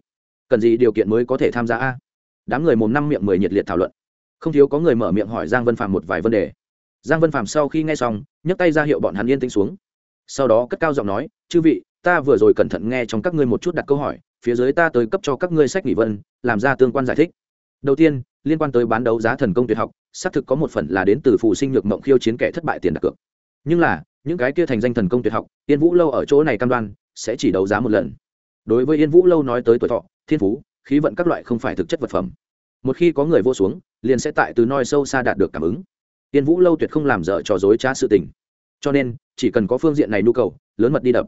Cần gì điều kiện mới có thể tham gia a? Đám người mồm năm miệng mười nhiệt liệt thảo luận. Không thiếu có người mở miệng hỏi giang vân phạm một vài vấn đề giang vân phạm sau khi nghe xong, nhấc tay ra hiệu bọn hắn yên tĩnh xuống. Sau đó cất cao giọng nói, chư vị, ta vừa rồi cẩn thận nghe trong các ngươi một chút đặt câu hỏi, phía dưới ta tới cấp cho các ngươi sách nghỉ vân, làm ra tương quan giải thích. Đầu tiên, liên quan tới bán đấu giá thần công tuyệt học, xác thực có một phần là đến từ phụ sinh nhược mộng khiêu chiến kẻ thất bại tiền đặt cược. Nhưng là, những cái kia thành danh thần công tuyệt học, yên vũ lâu ở chỗ này cam đoan, sẽ chỉ đấu giá một lần. Đối với yên vũ lâu nói tới tuổi thọ, thiên phú, khí vận các loại không phải thực chất vật phẩm. Một khi có người vô xuống, liền sẽ tại từ noi sâu xa đạt được cảm ứng. Tiên vũ lâu tuyệt không làm dở trò dối trá sự tình. Cho nên, chỉ cần có phương diện này nhu cầu, lớn mật đi đập.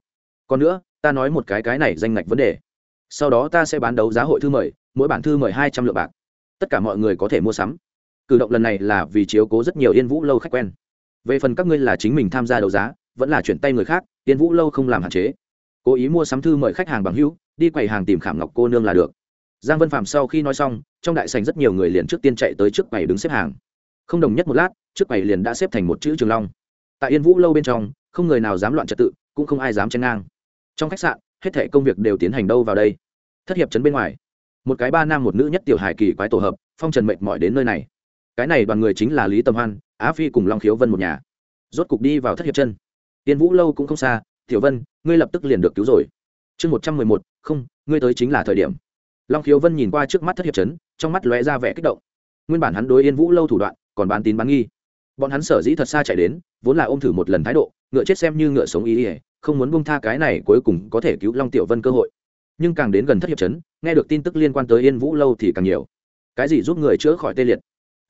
Còn nữa, ta nói một cái cái này danh ngạch vấn đề. Sau đó ta sẽ bán đấu giá hội thư mời, mỗi bản thư mời hai trăm lượng bạc. Tất cả mọi người có thể mua sắm. Cử động lần này là vì chiếu cố rất nhiều yên vũ lâu khách quen. Về phần các ngươi là chính mình tham gia đấu giá, vẫn là chuyển tay người khác, yên vũ lâu không làm hạn chế. Cố ý mua sắm thư mời khách hàng bằng hữu, đi quầy hàng tìm khảm ngọc cô nương là được. Giang vân phạm sau khi nói xong, trong đại sành rất nhiều người liền trước tiên chạy tới trước quầy đứng xếp hàng. Không đồng nhất một lát trước quầy liền đã xếp thành một chữ trường long. Tại yên vũ lâu bên trong, không người nào dám loạn trật tự, cũng không ai dám chen ngang. Trong khách sạn, hết thể công việc đều tiến hành đâu vào đây? Thất hiệp trấn bên ngoài. Một cái ba nam một nữ nhất tiểu hải kỳ quái tổ hợp, phong trần mệt mỏi đến nơi này. Cái này đoàn người chính là lý tâm hoan, á phi cùng long khiếu vân một nhà. Rốt cục đi vào thất hiệp chân. Tiên vũ lâu cũng không xa, tiểu vân, ngươi lập tức liền được cứu rồi. Chương một trăm mười một, không, ngươi tới chính là thời điểm. Long khiếu vân nhìn qua trước mắt thất hiệp trấn, trong mắt lóe ra vẻ kích động. Nguyên bản hắn đối yên vũ lâu thủ đoạn, còn bán tín bán nghi bọn hắn sở dĩ thật xa chạy đến, vốn là ôm thử một lần thái độ, ngựa chết xem như ngựa sống ý ỉa không muốn bông tha cái này cuối cùng có thể cứu long tiểu vân cơ hội. Nhưng càng đến gần thất hiệp trấn, nghe được tin tức liên quan tới yên vũ lâu thì càng nhiều. Cái gì giúp người chữa khỏi tê liệt?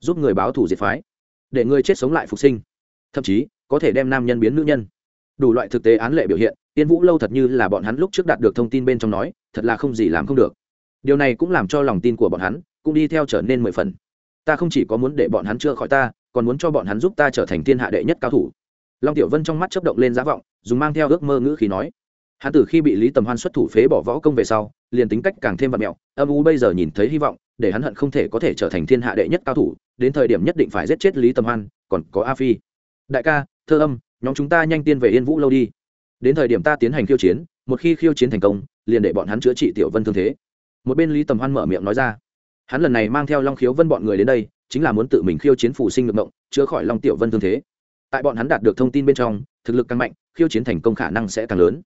Giúp người báo thủ diệt phái? Để người chết sống lại phục sinh? Thậm chí, có thể đem nam nhân biến nữ nhân? Đủ loại thực tế án lệ biểu hiện, yên vũ lâu thật như là bọn hắn lúc trước đạt được thông tin bên trong nói, thật là không gì làm không được. Điều này cũng làm cho lòng tin của bọn hắn cũng đi theo trở nên mười phần. Ta không chỉ có muốn để bọn hắn chữa khỏi ta còn muốn cho bọn hắn giúp ta trở thành thiên hạ đệ nhất cao thủ. Long tiểu vân trong mắt chấp động lên giá vọng, dùng mang theo ước mơ ngữ khí nói. Hắn từ khi bị lý tầm hoan xuất thủ phế bỏ võ công về sau, liền tính cách càng thêm vật mẹo, âm u bây giờ nhìn thấy hy vọng, để hắn hận không thể có thể trở thành thiên hạ đệ nhất cao thủ, đến thời điểm nhất định phải giết chết lý tầm hoan, còn có a phi. Đại ca, thơ âm, nhóm chúng ta nhanh tiên về yên vũ lâu đi. Đến thời điểm ta tiến hành khiêu chiến, một khi khiêu chiến thành công, liền để bọn hắn chữa trị tiểu vân thương thế. Một bên lý tầm hoan mở miệng nói ra. Hắn lần này mang theo long khiếu vân bọn người đến đây chính là muốn tự mình khiêu chiến phù sinh ngược động chữa khỏi long tiểu vân thương thế. Tại bọn hắn đạt được thông tin bên trong, thực lực càng mạnh, khiêu chiến thành công khả năng sẽ càng lớn.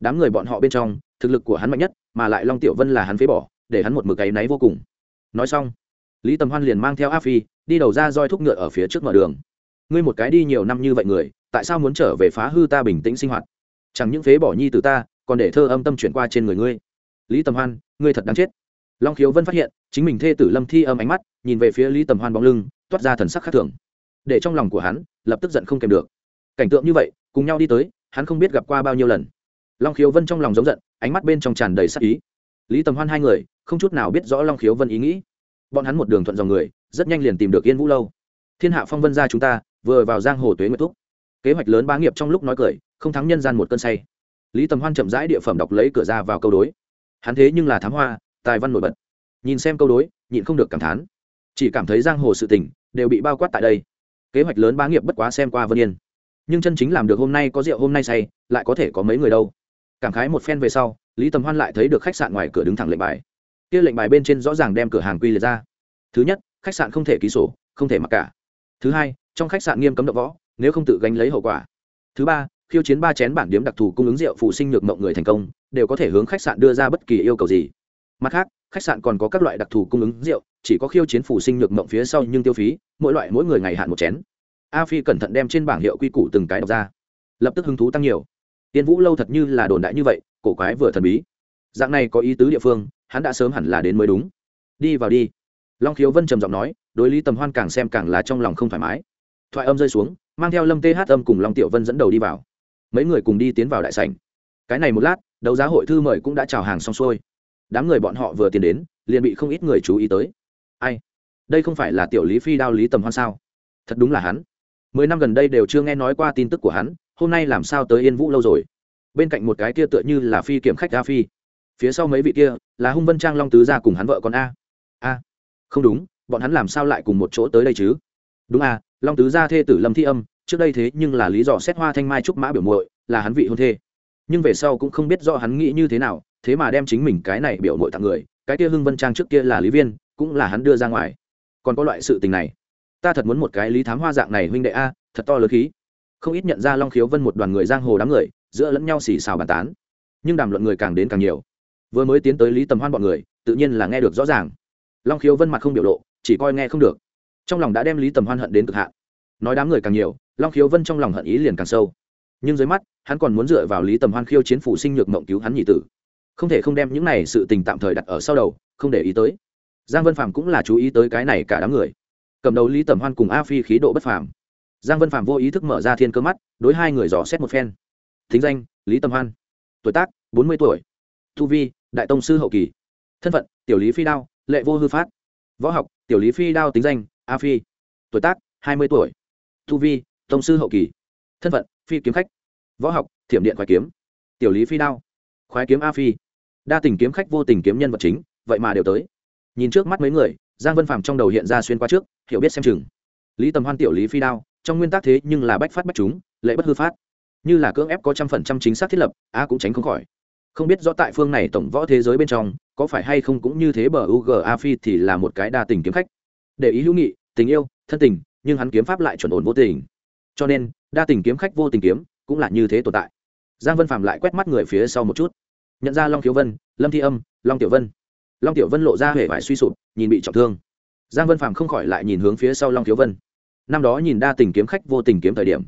Đám người bọn họ bên trong, thực lực của hắn mạnh nhất, mà lại long tiểu vân là hắn phế bỏ, để hắn một mực áy náy vô cùng. Nói xong, lý tầm hoan liền mang theo a phi, đi đầu ra roi thúc ngựa ở phía trước mở đường. Ngươi một cái đi nhiều năm như vậy người, tại sao muốn trở về phá hư ta bình tĩnh sinh hoạt? Chẳng những phế bỏ nhi từ ta, còn để thơ âm tâm chuyển qua trên người ngươi. Lý tầm hoan, ngươi thật đáng chết long khiếu vân phát hiện, chính mình thê tử lâm thi âm ánh mắt, nhìn về phía lý tầm hoan bóng lưng, toát ra thần sắc khác thường. Để trong lòng của hắn, lập tức giận không kèm được. Cảnh tượng như vậy, cùng nhau đi tới, hắn không biết gặp qua bao nhiêu lần. Long khiếu vân trong lòng giống giận, ánh mắt bên trong tràn đầy sắc ý. Lý tầm hoan hai người, không chút nào biết rõ long khiếu vân ý nghĩ. Bọn hắn một đường thuận dòng người, rất nhanh liền tìm được yên vũ lâu. Thiên hạ phong vân ra chúng ta, vừa vào giang hồ tuế nguyệt thúc. Kế hoạch lớn bá nghiệp trong lúc nói cười, không thắng nhân gian một cơn say. Lý tầm hoan chậm rãi địa phẩm đọc lấy cửa ra vào câu đối. Hắn thế nhưng là thám hoa tài văn nổi bật. Nhìn xem câu đối, nhịn không được cảm thán. Chỉ cảm thấy giang hồ sự tình đều bị bao quát tại đây. Kế hoạch lớn bá nghiệp bất quá xem qua vân yên. Nhưng chân chính làm được hôm nay có rượu hôm nay say, lại có thể có mấy người đâu. Cảm khái một phen về sau, lý tầm hoan lại thấy được khách sạn ngoài cửa đứng thẳng lệnh bài. Kia lệnh bài bên trên rõ ràng đem cửa hàng quy liệt ra. Thứ nhất, khách sạn không thể ký sổ, không thể mặc cả. Thứ hai, trong khách sạn nghiêm cấm đậu võ, nếu không tự gánh lấy hậu quả. Thứ ba, khiêu chiến ba chén bản điếm đặc thù cung ứng rượu phụ sinh nhược mộng người thành công, đều có thể hướng khách sạn đưa ra bất kỳ yêu cầu gì mặt khác, khách sạn còn có các loại đặc thù cung ứng rượu, chỉ có khiêu chiến phụ sinh nhược mộng phía sau nhưng tiêu phí, mỗi loại mỗi người ngày hạn một chén. A phi cẩn thận đem trên bảng hiệu quy củ từng cái đọc ra. Lập tức hứng thú tăng nhiều. Tiên vũ lâu thật như là đồn đại như vậy, cổ quái vừa thần bí. Dạng này có ý tứ địa phương, hắn đã sớm hẳn là đến mới đúng. Đi vào đi. Long khiếu vân trầm giọng nói, đối lý tầm hoan càng xem càng là trong lòng không thoải mái. Thoại âm rơi xuống, mang theo lâm th âm cùng long tiểu vân dẫn đầu đi vào. Mấy người cùng đi tiến vào đại sảnh. Cái này một lát, đấu giá hội thư mời cũng đã chào hàng xong xuôi đám người bọn họ vừa tiến đến, liền bị không ít người chú ý tới. Ai? Đây không phải là tiểu lý phi đao lý tầm hoan sao? Thật đúng là hắn. Mười năm gần đây đều chưa nghe nói qua tin tức của hắn, hôm nay làm sao tới yên vũ lâu rồi? Bên cạnh một cái kia tựa như là phi kiểm khách a phi. Phía sau mấy vị kia, là hung vân trang long tứ ra cùng hắn vợ con a. A. Không đúng, bọn hắn làm sao lại cùng một chỗ tới đây chứ? Đúng a long tứ gia thê tử lâm thi âm, trước đây thế nhưng là lý do xét hoa thanh mai trúc mã biểu muội, là hắn vị hôn thê. Nhưng về sau cũng không biết do hắn nghĩ như thế nào thế mà đem chính mình cái này biểu mội tặng người, cái kia hưng vân trang trước kia là lý viên, cũng là hắn đưa ra ngoài. Còn có loại sự tình này, ta thật muốn một cái lý thám hoa dạng này huynh đệ a, thật to lớn khí. Không ít nhận ra long khiếu vân một đoàn người giang hồ đám người, giữa lẫn nhau xì xào bàn tán. Nhưng đàm luận người càng đến càng nhiều. Vừa mới tiến tới lý tầm hoan bọn người, tự nhiên là nghe được rõ ràng. Long khiếu vân mặt không biểu lộ, chỉ coi nghe không được. Trong lòng đã đem lý tầm hoan hận đến cực hạn. Nói đám người càng nhiều, long khiếu vân trong lòng hận ý liền càng sâu. Nhưng dưới mắt, hắn còn muốn dựa vào lý tầm hoan khiêu chiến phủ sinh nhược mộng cứu hắn nhị tử không thể không đem những này sự tình tạm thời đặt ở sau đầu, không để ý tới. Giang vân phạm cũng là chú ý tới cái này cả đám người. Cầm đầu lý tầm hoan cùng a phi khí độ bất phàm. Giang vân phạm vô ý thức mở ra thiên cơ mắt, đối hai người dò xét một phen. Thính danh, lý tầm hoan. Tuổi tác, bốn mươi tuổi. Thu vi, đại tông sư hậu kỳ. Thân phận, tiểu lý phi đao, lệ vô hư phát. Võ học, tiểu lý phi đao tính danh, a phi. Tuổi tác, hai mươi tuổi. Thu vi, tông sư hậu kỳ. Thân phận, phi kiếm khách. Võ học, thiểm điện khoái kiếm. Tiểu lý phi đao. Khoái kiếm a phi đa tình kiếm khách vô tình kiếm nhân vật chính, vậy mà đều tới. Nhìn trước mắt mấy người, giang vân phàm trong đầu hiện ra xuyên qua trước, hiểu biết xem chừng. Lý tầm hoan tiểu lý phi đao, trong nguyên tắc thế nhưng là bách phát bách chúng, lệ bất hư phát. Như là cưỡng ép có trăm phần trăm chính xác thiết lập a cũng tránh không khỏi. Không biết rõ tại phương này tổng võ thế giới bên trong, có phải hay không cũng như thế bờ u g a phi thì là một cái đa tình kiếm khách. Để ý hữu nghị, tình yêu, thân tình, nhưng hắn kiếm pháp lại chuẩn ổn vô tình. Cho nên, đa tình kiếm khách vô tình kiếm cũng là như thế tồn tại. Giang vân phạm lại quét mắt người phía sau một chút nhận ra long khiếu vân lâm thi âm long tiểu vân long tiểu vân lộ ra hể vải suy sụp nhìn bị trọng thương giang vân phàm không khỏi lại nhìn hướng phía sau long khiếu vân năm đó nhìn đa tình kiếm khách vô tình kiếm thời điểm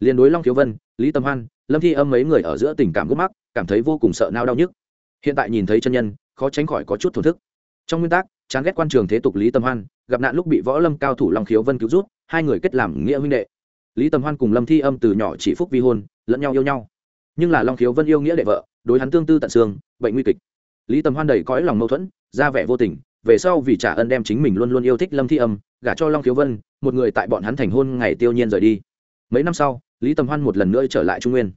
liền đối long khiếu vân lý tâm hoan lâm thi âm mấy người ở giữa tình cảm gốc mắc cảm thấy vô cùng sợ nao đau nhức hiện tại nhìn thấy chân nhân khó tránh khỏi có chút thổn thức trong nguyên tắc chán ghét quan trường thế tục lý tâm hoan gặp nạn lúc bị võ lâm cao thủ long khiếu vân cứu rút hai người kết làm nghĩa huynh đệ lý tâm hoan cùng lâm thi âm từ nhỏ chỉ phúc vi hôn lẫn nhau yêu nhau nhưng là long khiếu vân yêu nghĩa đệ vợ đối hắn tương tư tận xương, bệnh nguy kịch. Lý Tầm hoan đầy cõi lòng mâu thuẫn, ra vẻ vô tình, về sau vì trả ân đem chính mình luôn luôn yêu thích lâm thi âm, gả cho long khiếu vân, một người tại bọn hắn thành hôn ngày tiêu nhiên rời đi. Mấy năm sau, lý tầm hoan một lần nữa trở lại trung nguyên.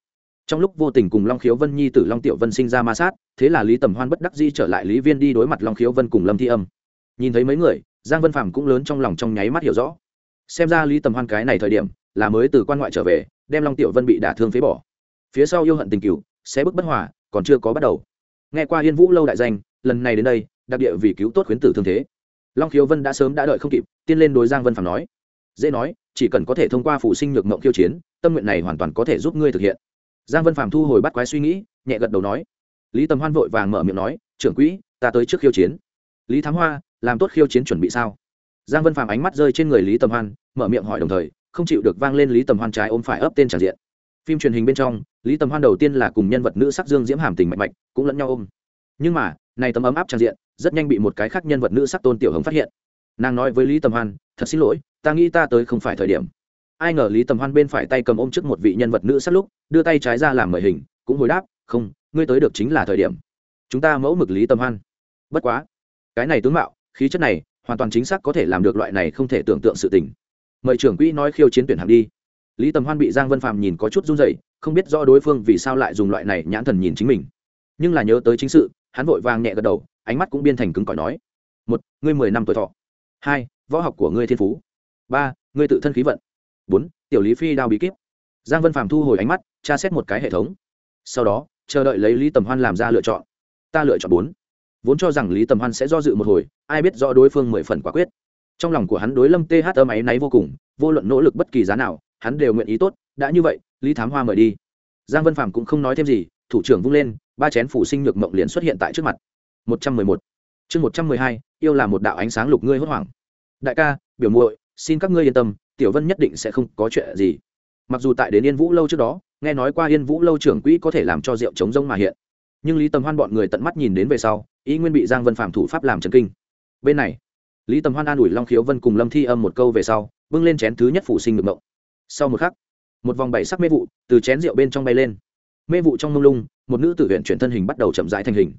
Trong lúc vô tình cùng long khiếu vân nhi tử long tiểu vân sinh ra ma sát, thế là lý tầm hoan bất đắc di trở lại lý viên đi đối mặt long khiếu vân cùng lâm thi âm. Nhìn thấy mấy người, giang vân phàm cũng lớn trong lòng trong nháy mắt hiểu rõ. Xem ra lý tầm hoan cái này thời điểm, là mới từ quan ngoại trở về, đem long tiểu vân bị đả thương phế bỏ. Phía sau yêu hận tình cựu sẽ bức bất hòa còn chưa có bắt đầu. Nghe qua yên vũ lâu đại danh, lần này đến đây, đặc địa vì cứu tốt khuyến tử thương thế. Long khiếu vân đã sớm đã đợi không kịp tiên lên đối giang vân phàm nói, dễ nói, chỉ cần có thể thông qua phụ sinh nhược mộng khiêu chiến, tâm nguyện này hoàn toàn có thể giúp ngươi thực hiện. Giang vân phàm thu hồi bắt quái suy nghĩ, nhẹ gật đầu nói, lý tầm hoan vội vàng mở miệng nói, trưởng quỹ, ta tới trước khiêu chiến. Lý thám hoa, làm tốt khiêu chiến chuẩn bị sao? Giang vân phàm ánh mắt rơi trên người lý tầm hoan, mở miệng hỏi đồng thời, không chịu được vang lên lý tầm hoan trái ôm phải ấp tên tràn diện phim truyền hình bên trong, lý tầm hoan đầu tiên là cùng nhân vật nữ sắc dương diễm hàm tình mạnh mạnh cũng lẫn nhau ôm. Nhưng mà, này tấm ấm áp tràn diện, rất nhanh bị một cái khác nhân vật nữ sắc tôn tiểu hồng phát hiện. Nàng nói với lý tầm hoan, thật xin lỗi, ta nghĩ ta tới không phải thời điểm. Ai ngờ lý tầm hoan bên phải tay cầm ôm trước một vị nhân vật nữ sắc lúc, đưa tay trái ra làm mời hình, cũng hồi đáp, không, ngươi tới được chính là thời điểm. Chúng ta mẫu mực lý tầm hoan. Bất quá, cái này tướng mạo, khí chất này, hoàn toàn chính xác có thể làm được loại này không thể tưởng tượng sự tình. Mời trưởng quỹ nói khiêu chiến tuyển hạng đi lý tầm hoan bị giang vân phạm nhìn có chút run dậy không biết rõ đối phương vì sao lại dùng loại này nhãn thần nhìn chính mình. Nhưng là nhớ tới chính sự, hắn vội vàng nhẹ gật đầu, ánh mắt cũng biên thành cứng cỏi nói, một, ngươi mười năm tuổi thọ. Hai, võ học của ngươi thiên phú. Ba, ngươi tự thân khí vận. Bốn, tiểu lý phi đao bí kíp. Giang vân phạm thu hồi ánh mắt, tra xét một cái hệ thống. Sau đó, chờ đợi lấy lý tầm hoan làm ra lựa chọn. Ta lựa chọn bốn. Vốn cho rằng lý tầm hoan sẽ do dự một hồi, ai biết rõ đối phương mười phần quả quyết. Trong lòng của hắn đối lâm th âm áy náy vô cùng, vô luận nỗ lực bất kỳ giá nào hắn đều nguyện ý tốt, đã như vậy, lý thám hoa mời đi. Giang vân phạm cũng không nói thêm gì, thủ trưởng vung lên, ba chén phủ sinh nhược mộng liền xuất hiện tại trước mặt. Một trăm mười một. Chương một trăm mười hai, yêu là một đạo ánh sáng lục ngươi hốt hoảng. Đại ca, biểu muội, xin các ngươi yên tâm, tiểu vân nhất định sẽ không có chuyện gì. Mặc dù tại đến yên vũ lâu trước đó, nghe nói qua yên vũ lâu trưởng quỹ có thể làm cho rượu chống rông mà hiện. Nhưng lý tầm hoan bọn người tận mắt nhìn đến về sau, ý nguyên bị giang vân phạm thủ pháp làm trần kinh. Bên này, lý tầm hoan an ủi long khiếu vân cùng lâm thi âm một câu về sau, bưng lên chén thứ nhất phủ sinh ngược mộng sau một khắc, một vòng bảy sắc mê vụ từ chén rượu bên trong bay lên. Mê vụ trong mông lung, một nữ tử huyện chuyển thân hình bắt đầu chậm rãi thành hình.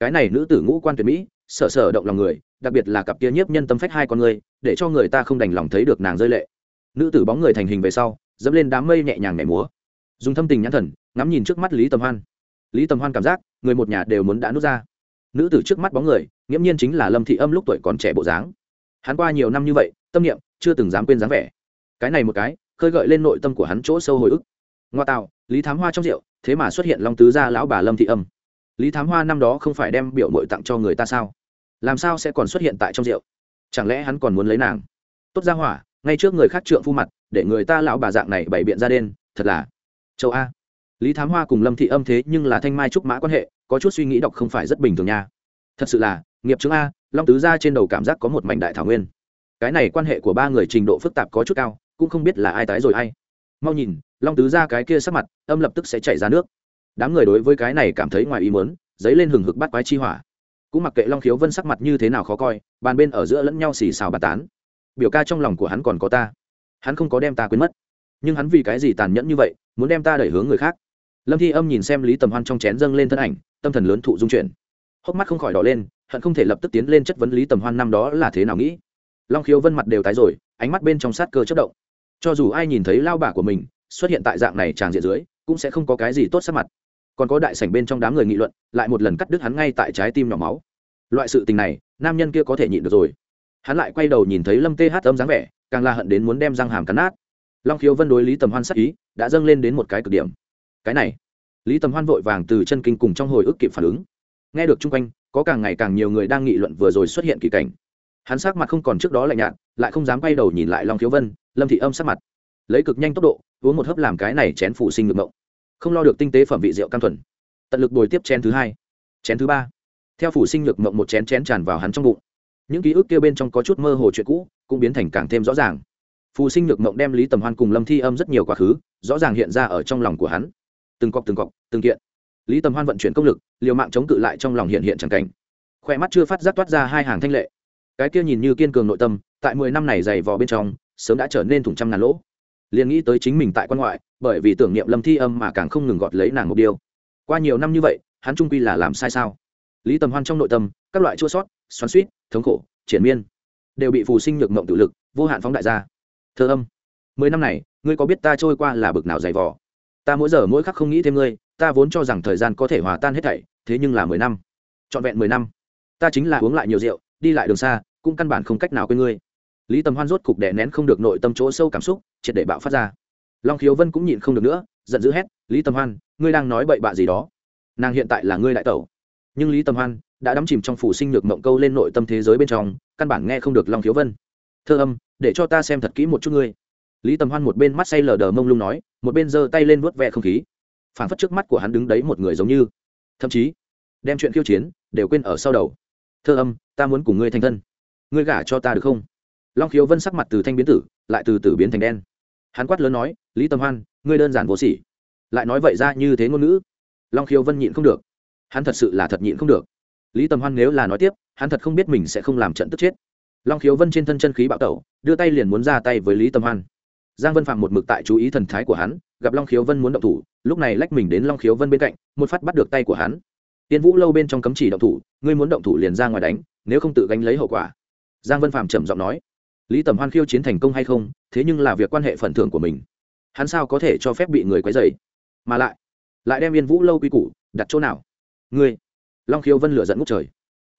Cái này nữ tử ngũ quan tuyệt mỹ sở sở động lòng người, đặc biệt là cặp kia nhiếp nhân tâm phách hai con người, để cho người ta không đành lòng thấy được nàng rơi lệ. Nữ tử bóng người thành hình về sau, dẫm lên đám mây nhẹ nhàng nhảy múa. Dùng thâm tình nhãn thần, ngắm nhìn trước mắt lý tầm hoan. Lý tầm hoan cảm giác, người một nhà đều muốn đã nút ra. Nữ tử trước mắt bóng người, nghiễm nhiên chính là lâm thị âm lúc tuổi còn trẻ bộ dáng. Hắn qua nhiều năm như vậy, tâm niệm chưa từng dám quên dáng vẻ. Cái này một cái khơi gợi lên nội tâm của hắn chỗ sâu hồi ức. Ngoa tạo, lý thám hoa trong rượu, thế mà xuất hiện long tứ gia lão bà lâm thị âm. Lý thám hoa năm đó không phải đem biểu mội tặng cho người ta sao? Làm sao sẽ còn xuất hiện tại trong rượu? Chẳng lẽ hắn còn muốn lấy nàng? Tốt ra hỏa, ngay trước người khác trượng phu mặt, để người ta lão bà dạng này bày biện ra đen, thật là. Châu a. Lý thám hoa cùng lâm thị âm thế nhưng là thanh mai trúc mã quan hệ, có chút suy nghĩ đọc không phải rất bình thường nha. Thật sự là, nghiệp chứng a, long tứ gia trên đầu cảm giác có một mảnh đại thảo nguyên. Cái này quan hệ của ba người trình độ phức tạp có chút cao cũng không biết là ai tái rồi ai. Mau nhìn, long tứ ra cái kia sắc mặt, âm lập tức sẽ chảy ra nước. Đám người đối với cái này cảm thấy ngoài ý mớn dấy lên hừng hực bắt quái chi hỏa. Cũng mặc kệ long khiếu vân sắc mặt như thế nào khó coi, bàn bên ở giữa lẫn nhau xì xào bà tán. Biểu ca trong lòng của hắn còn có ta. Hắn không có đem ta quên mất. Nhưng hắn vì cái gì tàn nhẫn như vậy, muốn đem ta đẩy hướng người khác? Lâm thi âm nhìn xem lý tầm hoan trong chén dâng lên thân ảnh, tâm thần lớn thụ dung chuyển. Hốc mắt không khỏi đỏ lên, hận không thể lập tức tiến lên chất vấn lý tầm hoan năm đó là thế nào nghĩ. Long khiếu vân mặt đều tái rồi, ánh mắt bên trong sát cơ chất động cho dù ai nhìn thấy lao bả của mình xuất hiện tại dạng này tràng diện dưới, cũng sẽ không có cái gì tốt sắc mặt. Còn có đại sảnh bên trong đám người nghị luận, lại một lần cắt đứt hắn ngay tại trái tim nhỏ máu. Loại sự tình này, nam nhân kia có thể nhịn được rồi. Hắn lại quay đầu nhìn thấy lâm TH âm dáng vẻ, càng la hận đến muốn đem răng hàm cắn nát. Long khiếu vân đối lý tầm hoan sắc ý, đã dâng lên đến một cái cực điểm. Cái này, lý tầm hoan vội vàng từ chân kinh cùng trong hồi ức kịp phản ứng. Nghe được chung quanh, có càng ngày càng nhiều người đang nghị luận vừa rồi xuất hiện kỳ cảnh hắn sắc mặt không còn trước đó lạnh nhạt, lại không dám quay đầu nhìn lại long Thiếu vân, lâm thị âm sắc mặt. Lấy cực nhanh tốc độ, uống một hớp làm cái này chén phụ sinh ngực mộng. Không lo được tinh tế phẩm vị rượu cam thuần. Tận lực bồi tiếp chén thứ hai. Chén thứ ba. Theo phủ sinh ngược mộng một chén chén tràn vào hắn trong bụng. Những ký ức kia bên trong có chút mơ hồ chuyện cũ, cũng biến thành càng thêm rõ ràng. Phù sinh ngược mộng đem lý tầm hoan cùng lâm thi âm rất nhiều quá khứ, rõ ràng hiện ra ở trong lòng của hắn. Từng cọc từng cọc, từng kiện. Lý tầm hoan vận chuyển công lực, liều mạng chống cự lại trong lòng hiện hiện c cảnh. Khoe mắt chưa phát giác toát ra hai hàng thanh lệ cái kia nhìn như kiên cường nội tâm, tại mười năm này dày vò bên trong, sớm đã trở nên thủng trăm ngàn lỗ. Liền nghĩ tới chính mình tại quan ngoại, bởi vì tưởng niệm lâm thi âm mà càng không ngừng gọt lấy nàng một điều qua nhiều năm như vậy, hắn trung quy là làm sai sao? Lý tầm hoan trong nội tâm, các loại chua sót, xoắn suýt thống khổ triển miên, đều bị phù sinh nhược mộng tự lực, vô hạn phóng đại ra. Thơ âm, mười năm này, ngươi có biết ta trôi qua là bực nào dày vò? Ta mỗi giờ mỗi khắc không nghĩ thêm ngươi, ta vốn cho rằng thời gian có thể hòa tan hết thảy, thế nhưng là mười năm. Trọn vẹn mười năm. Ta chính là uống lại nhiều rượu đi lại đường xa, cũng căn bản không cách nào quên ngươi. Lý tầm hoan rốt cục đè nén không được nội tâm chỗ sâu cảm xúc, triệt để bạo phát ra. Long khiếu vân cũng nhịn không được nữa, giận dữ hét, lý tầm hoan, ngươi đang nói bậy bạ gì đó? Nàng hiện tại là ngươi đại tẩu. Nhưng lý tầm hoan đã đắm chìm trong phủ sinh nhược mộng câu lên nội tâm thế giới bên trong, căn bản nghe không được long khiếu vân. Thơ âm, để cho ta xem thật kỹ một chút ngươi. Lý tầm hoan một bên mắt say lờ đờ mông lung nói, một bên giơ tay lên vuốt ve không khí. Phản phất trước mắt của hắn đứng đấy một người giống như. Thậm chí, đem chuyện khiêu chiến đều quên ở sau đầu thơ âm, ta muốn cùng ngươi thành thân. Ngươi gả cho ta được không? Long khiếu vân sắc mặt từ thanh biến tử, lại từ tử biến thành đen. Hắn quát lớn nói, lý Tâm hoan, ngươi đơn giản vô sỉ. Lại nói vậy ra như thế ngôn ngữ. Long khiếu vân nhịn không được. Hắn thật sự là thật nhịn không được. Lý Tâm hoan nếu là nói tiếp, hắn thật không biết mình sẽ không làm trận tức chết. Long khiếu vân trên thân chân khí bạo tẩu, đưa tay liền muốn ra tay với lý Tâm hoan. Giang vân phạm một mực tại chú ý thần thái của hắn, gặp long khiếu vân muốn động thủ, lúc này lách mình đến long khiếu vân bên cạnh, một phát bắt được tay của hắn tiên vũ lâu bên trong cấm chỉ động thủ, ngươi muốn động thủ liền ra ngoài đánh, nếu không tự gánh lấy hậu quả. Giang vân phạm trầm giọng nói. Lý tầm hoan khiêu chiến thành công hay không, thế nhưng là việc quan hệ phần thưởng của mình. Hắn sao có thể cho phép bị người quấy dày mà lại lại đem yên vũ lâu quy củ đặt chỗ nào? Ngươi, long khiếu vân lửa dẫn ngút trời.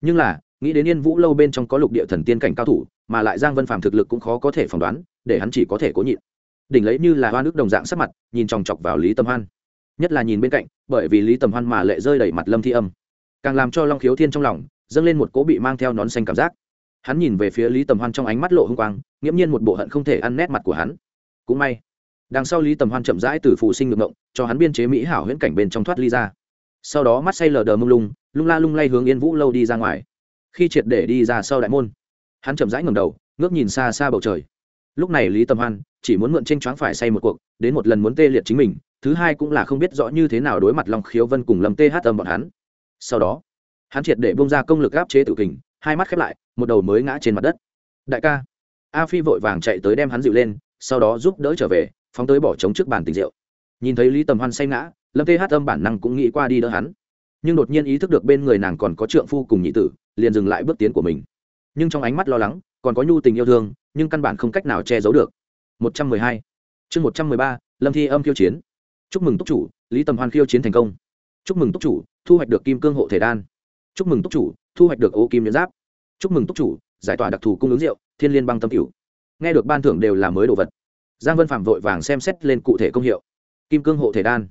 Nhưng là, nghĩ đến yên vũ lâu bên trong có lục địa thần tiên cảnh cao thủ, mà lại giang vân phàm thực lực cũng khó có thể phỏng đoán, để hắn chỉ có thể cố nhịn. Đỉnh lấy như là hoa nước đồng dạng sắc mặt, nhìn chòng chọc vào lý tâm hoan nhất là nhìn bên cạnh, bởi vì lý tầm hoan mà lệ rơi đẩy mặt lâm thi âm. Càng làm cho long khiếu thiên trong lòng, dâng lên một cỗ bị mang theo nón xanh cảm giác. Hắn nhìn về phía lý tầm hoan trong ánh mắt lộ h ư n g quang, nghiễm nhiên một bộ hận không thể ăn nét mặt của hắn. Cũng may, đằng sau lý tầm hoan chậm rãi từ phụ sinh ngược ngộng, cho hắn biên chế mỹ hảo huyễn cảnh bên trong thoát ly ra. Sau đó mắt say lờ đờ mông lung lung la lung lay hướng yên vũ lâu đi ra ngoài. Khi triệt để đi ra sau đại môn, hắn chậm rãi ngầm đầu, ngước nhìn xa xa bầu trời. Lúc này lý tầm hoan chỉ muốn mượn tranh choáng phải say một cuộc, đến một lần muốn tê liệt chính mình thứ hai cũng là không biết rõ như thế nào đối mặt long khiếu vân cùng lâm th âm bọn hắn. Sau đó, hắn triệt để bông ra công lực áp chế tự kình, hai mắt khép lại, một đầu mới ngã trên mặt đất. Đại ca, a phi vội vàng chạy tới đem hắn dịu lên, sau đó giúp đỡ trở về, phóng tới bỏ trống trước bàn tình rượu. Nhìn thấy lý tầm hoan say ngã, lâm th âm bản năng cũng nghĩ qua đi đỡ hắn. Nhưng đột nhiên ý thức được bên người nàng còn có trượng phu cùng nhị tử, liền dừng lại bước tiến của mình. Nhưng trong ánh mắt lo lắng, còn có nhu tình yêu thương, nhưng căn bản không cách nào che giấu được. Một trăm mười hai. Chương một trăm mười ba, lâm thi âm khiêu chiến chúc mừng túc chủ, lý tầm hoan khiêu chiến thành công. Chúc mừng túc chủ, thu hoạch được kim cương hộ thể đan. Chúc mừng túc chủ, thu hoạch được ô kim nhẫn giáp. Chúc mừng túc chủ, giải tỏa đặc thù cung ứng rượu, thiên liên băng tâm cửu. Nghe được ban thưởng đều là mới đồ vật. Giang vân phạm vội vàng xem xét lên cụ thể công hiệu. Kim cương hộ thể đan.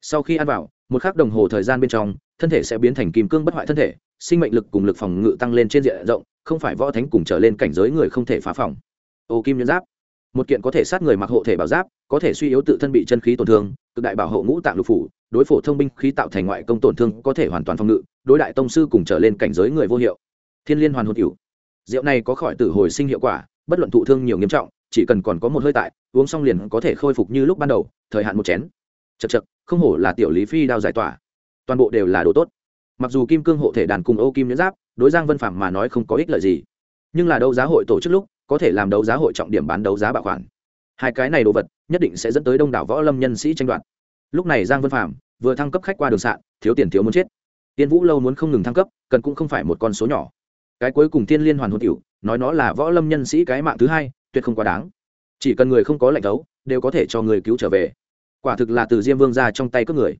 Sau khi ăn vào, một khắc đồng hồ thời gian bên trong, thân thể sẽ biến thành kim cương bất hoại thân thể, sinh mệnh lực cùng lực phòng ngự tăng lên trên diện rộng, không phải võ thánh cùng trở lên cảnh giới người không thể phá phòng. Ô kim nhẫn giáp một kiện có thể sát người mặc hộ thể bảo giáp, có thể suy yếu tự thân bị chân khí tổn thương, cực đại bảo hộ ngũ tạng lục phủ, đối phổ thông binh khí tạo thành ngoại công tổn thương có thể hoàn toàn phòng ngự, đối đại tông sư cùng trở lên cảnh giới người vô hiệu. Thiên liên hoàn hồn cửu rượu này có khỏi tử hồi sinh hiệu quả, bất luận thụ thương nhiều nghiêm trọng, chỉ cần còn có một hơi tại, uống xong liền có thể khôi phục như lúc ban đầu, thời hạn một chén. Chật chật không hổ là tiểu lý phi đao giải tỏa. Toàn bộ đều là đồ tốt. Mặc dù kim cương hộ thể đàn cùng ô kim nhẫn giáp, đối giang vân phạm mà nói không có ích lợi gì, nhưng là đâu giá hội tổ chức lúc có thể làm đấu giá hội trọng điểm bán đấu giá bảo khoản hai cái này đồ vật, nhất định sẽ dẫn tới đông đảo võ lâm nhân sĩ tranh đoạt. Lúc này giang vân phạm vừa thăng cấp khách qua đường sạn, thiếu tiền thiếu muốn chết. Tiên vũ lâu muốn không ngừng thăng cấp, cần cũng không phải một con số nhỏ. Cái cuối cùng tiên liên hoàn hồn tiểu, nói nó là võ lâm nhân sĩ cái mạng thứ hai, tuyệt không quá đáng. Chỉ cần người không có lệnh đấu, đều có thể cho người cứu trở về. Quả thực là từ diêm vương ra trong tay cướp người.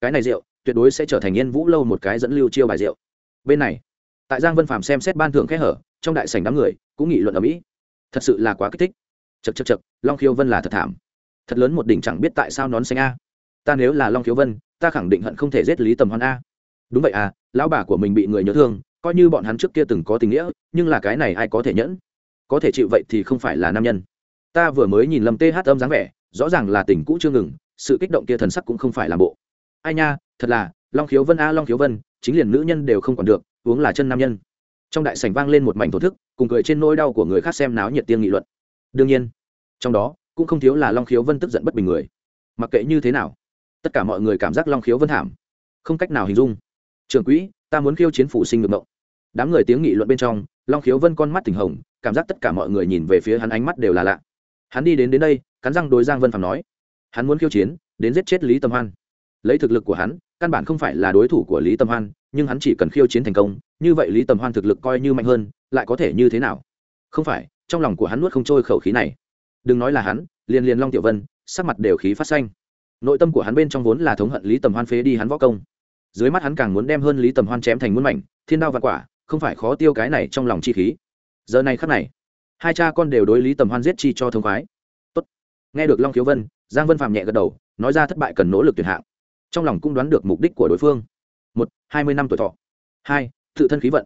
Cái này rượu, tuyệt đối sẽ trở thành yên vũ lâu một cái dẫn lưu chiêu bài rượu. Bên này, tại giang vân phạm xem xét ban thưởng khẽ hở, trong đại sảnh đám người, cũng nghị luận ở mỹ thật sự là quá kích thích. Chật chật chật long khiêu vân là thật thảm. Thật lớn một đỉnh chẳng biết tại sao nón xanh a. Ta nếu là long khiếu vân, ta khẳng định hận không thể giết lý tầm hoan a. Đúng vậy à lão bà của mình bị người nhớ thương, coi như bọn hắn trước kia từng có tình nghĩa, nhưng là cái này ai có thể nhẫn? Có thể chịu vậy thì không phải là nam nhân. Ta vừa mới nhìn lâm th âm dáng vẻ, rõ ràng là tình cũ chưa ngừng, sự kích động kia thần sắc cũng không phải là bộ. Ai nha, thật là, long khiếu vân a, long khiếu vân, chính liền nữ nhân đều không còn được, uống là chân nam nhân trong đại sảnh vang lên một mảnh thổ thức, cùng cười trên nỗi đau của người khác xem náo nhiệt tiên nghị luận. Đương nhiên, trong đó, cũng không thiếu là long khiếu vân tức giận bất bình người. Mặc kệ như thế nào, tất cả mọi người cảm giác long khiếu vân thảm. Không cách nào hình dung. Trường quỹ, ta muốn khiêu chiến phủ sinh ngược mộng. Đám người tiếng nghị luận bên trong, long khiếu vân con mắt tỉnh hồng, cảm giác tất cả mọi người nhìn về phía hắn ánh mắt đều là lạ. Hắn đi đến đến đây, cắn răng đối giang vân phạm nói, hắn muốn khiêu chiến, đến giết chết lý tâm hoan. Lấy thực lực của hắn căn bản không phải là đối thủ của lý tâm hoan, nhưng hắn chỉ cần khiêu chiến thành công, như vậy lý tầm hoan thực lực coi như mạnh hơn, lại có thể như thế nào? Không phải, trong lòng của hắn nuốt không trôi khẩu khí này. Đừng nói là hắn, liền liền long tiểu vân, sắc mặt đều khí phát xanh. Nội tâm của hắn bên trong vốn là thống hận lý tầm hoan phế đi hắn võ công. Dưới mắt hắn càng muốn đem hơn lý tầm hoan chém thành muôn mảnh, thiên đao vạn quả, không phải khó tiêu cái này trong lòng chi khí. Giờ này khắc này, hai cha con đều đối lý tầm hoan giết chi cho thông khoái. Tốt. nghe được long khiếu vân, giang vân phạm nhẹ gật đầu, nói ra thất bại cần nỗ lực tuyệt hạng trong lòng cũng đoán được mục đích của đối phương. Một, hai mươi năm tuổi thọ. Hai, tự thân khí vận.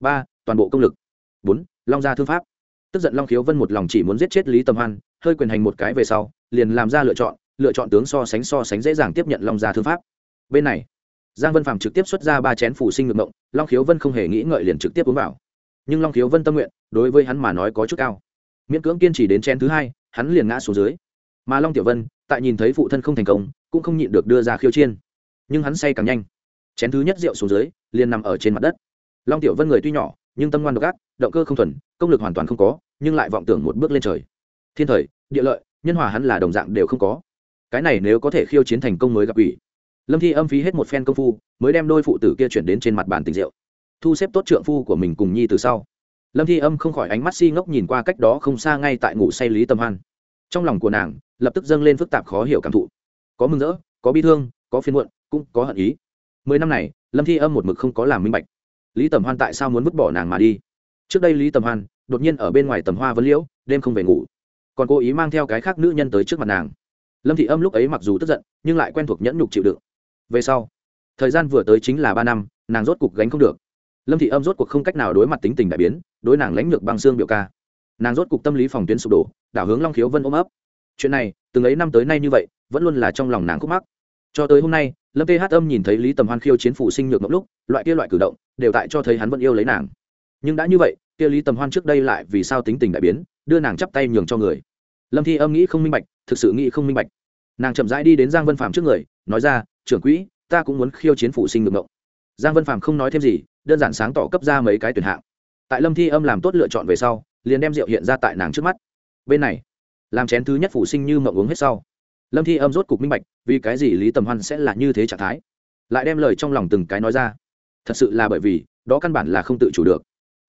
Ba, toàn bộ công lực. Bốn, long gia thương pháp. Tức giận long khiếu vân một lòng chỉ muốn giết chết lý tầm hoan, hơi quyền hành một cái về sau, liền làm ra lựa chọn lựa chọn tướng so sánh so sánh dễ dàng tiếp nhận long gia thương pháp. Bên này, giang vân phạm trực tiếp xuất ra ba chén phủ sinh ngược mộng, long khiếu vân không hề nghĩ ngợi liền trực tiếp uống vào. Nhưng long khiếu vân tâm nguyện, đối với hắn mà nói có chút cao. Miễn cưỡng kiên trì đến chén thứ hai, hắn liền ngã xuống dưới mà long tiểu vân tại nhìn thấy phụ thân không thành công cũng không nhịn được đưa ra khiêu chiên nhưng hắn say càng nhanh chén thứ nhất rượu xuống dưới liền nằm ở trên mặt đất long tiểu vân người tuy nhỏ nhưng tâm ngoan độc ác động cơ không thuần công lực hoàn toàn không có nhưng lại vọng tưởng một bước lên trời thiên thời địa lợi nhân hòa hắn là đồng dạng đều không có cái này nếu có thể khiêu chiến thành công mới gặp ủy lâm thi âm phí hết một phen công phu mới đem đôi phụ tử kia chuyển đến trên mặt bàn tình rượu thu xếp tốt trượng phu của mình cùng nhi từ sau lâm thi âm không khỏi ánh mắt si ngốc nhìn qua cách đó không xa ngay tại ngủ say lý tâm hoan trong lòng của nàng lập tức dâng lên phức tạp khó hiểu cảm thụ. Có mừng rỡ, có bi thương, có phiên muộn, cũng có hận ý. Mười năm này, lâm thi âm một mực không có làm minh bạch. Lý tầm hoan tại sao muốn vứt bỏ nàng mà đi? Trước đây lý tầm hoan đột nhiên ở bên ngoài tầm hoa vân liễu, đêm không về ngủ. Còn cố ý mang theo cái khác nữ nhân tới trước mặt nàng. Lâm thị âm lúc ấy mặc dù tức giận, nhưng lại quen thuộc nhẫn nhục chịu đựng. Về sau, thời gian vừa tới chính là ba năm, nàng rốt cuộc gánh không được. Lâm thị âm rốt cuộc không cách nào đối mặt tính tình đại biến, đối nàng lãnh lược băng xương biểu ca. Nàng rốt cuộc tâm lý phòng tuyến sụp đổ, đảo hướng long khiếu vân ôm ấp chuyện này, từng ấy năm tới nay như vậy, vẫn luôn là trong lòng nàng khúc mắc. Cho tới hôm nay, lâm th âm nhìn thấy lý tầm hoan khiêu chiến phủ sinh nhược ngẫu lúc, loại kia loại cử động, đều tại cho thấy hắn vẫn yêu lấy nàng. Nhưng đã như vậy, kia lý tầm hoan trước đây lại vì sao tính tình đại biến, đưa nàng chắp tay nhường cho người. Lâm thi âm nghĩ không minh bạch, thực sự nghĩ không minh bạch. Nàng chậm rãi đi đến giang vân phạm trước người, nói ra, trưởng quỹ, ta cũng muốn khiêu chiến phụ sinh ngược ngộng giang vân phạm không nói thêm gì, đơn giản sáng tỏ cấp ra mấy cái tuyển hạng. Tại lâm thi âm làm tốt lựa chọn về sau, liền đem rượu hiện ra tại nàng trước mắt. Bên này làm chén thứ nhất phụ sinh như mộng uống hết sau. Lâm thi âm rốt cục minh bạch, vì cái gì lý tầm hoan sẽ là như thế trạng thái? Lại đem lời trong lòng từng cái nói ra. Thật sự là bởi vì, đó căn bản là không tự chủ được.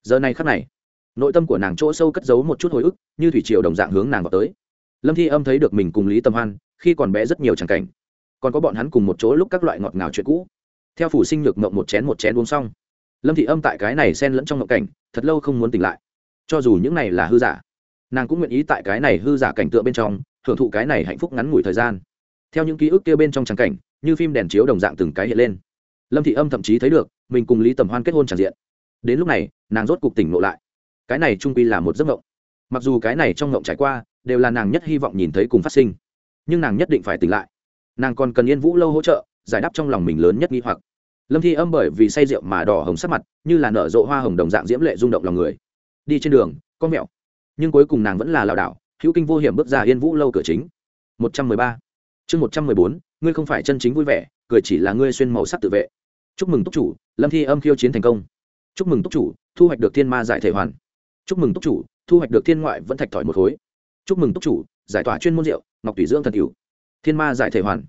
Giờ này khắc này, nội tâm của nàng chỗ sâu cất giấu một chút hồi ức, như thủy triều đồng dạng hướng nàng vào tới. Lâm thi âm thấy được mình cùng lý tầm hoan, khi còn bé rất nhiều tràng cảnh. Còn có bọn hắn cùng một chỗ lúc các loại ngọt ngào chuyện cũ. Theo phủ sinh nhược mộng một chén một chén uống xong, lâm thị âm tại cái này xen lẫn trong ngộng cảnh, thật lâu không muốn tỉnh lại. Cho dù những này là hư giả nàng cũng nguyện ý tại cái này hư giả cảnh tượng bên trong, hưởng thụ cái này hạnh phúc ngắn ngủi thời gian. Theo những ký ức kia bên trong trắng cảnh, như phim đèn chiếu đồng dạng từng cái hiện lên. Lâm thị âm thậm chí thấy được, mình cùng lý tầm hoan kết hôn tràn diện. Đến lúc này, nàng rốt cục tỉnh ngộ lại. Cái này trung quy là một giấc mộng. Mặc dù cái này trong mộng trải qua, đều là nàng nhất hy vọng nhìn thấy cùng phát sinh, nhưng nàng nhất định phải tỉnh lại. Nàng còn cần yên vũ lâu hỗ trợ, giải đáp trong lòng mình lớn nhất nghi hoặc. Lâm thi âm bởi vì say rượu mà đỏ hồng sắc mặt, như là nở rộ hoa hồng đồng dạng diễm lệ rung động lòng người. Đi trên đường, con mẹo nhưng cuối cùng nàng vẫn là lảo đảo, hữu kinh vô hiểm bước ra yên vũ lâu cửa chính. Một trăm mười ba. Chương một trăm mười bốn, ngươi không phải chân chính vui vẻ, cười chỉ là ngươi xuyên màu sắc tự vệ. Chúc mừng túc chủ, lâm thi âm khiêu chiến thành công. Chúc mừng túc chủ, thu hoạch được thiên ma giải thể hoàn. Chúc mừng túc chủ, thu hoạch được thiên ngoại vẫn thạch thỏi một khối. Chúc mừng túc chủ, giải tỏa chuyên môn rượu, ngọc thủy dưỡng thần cửu. Thiên ma giải thể hoàn.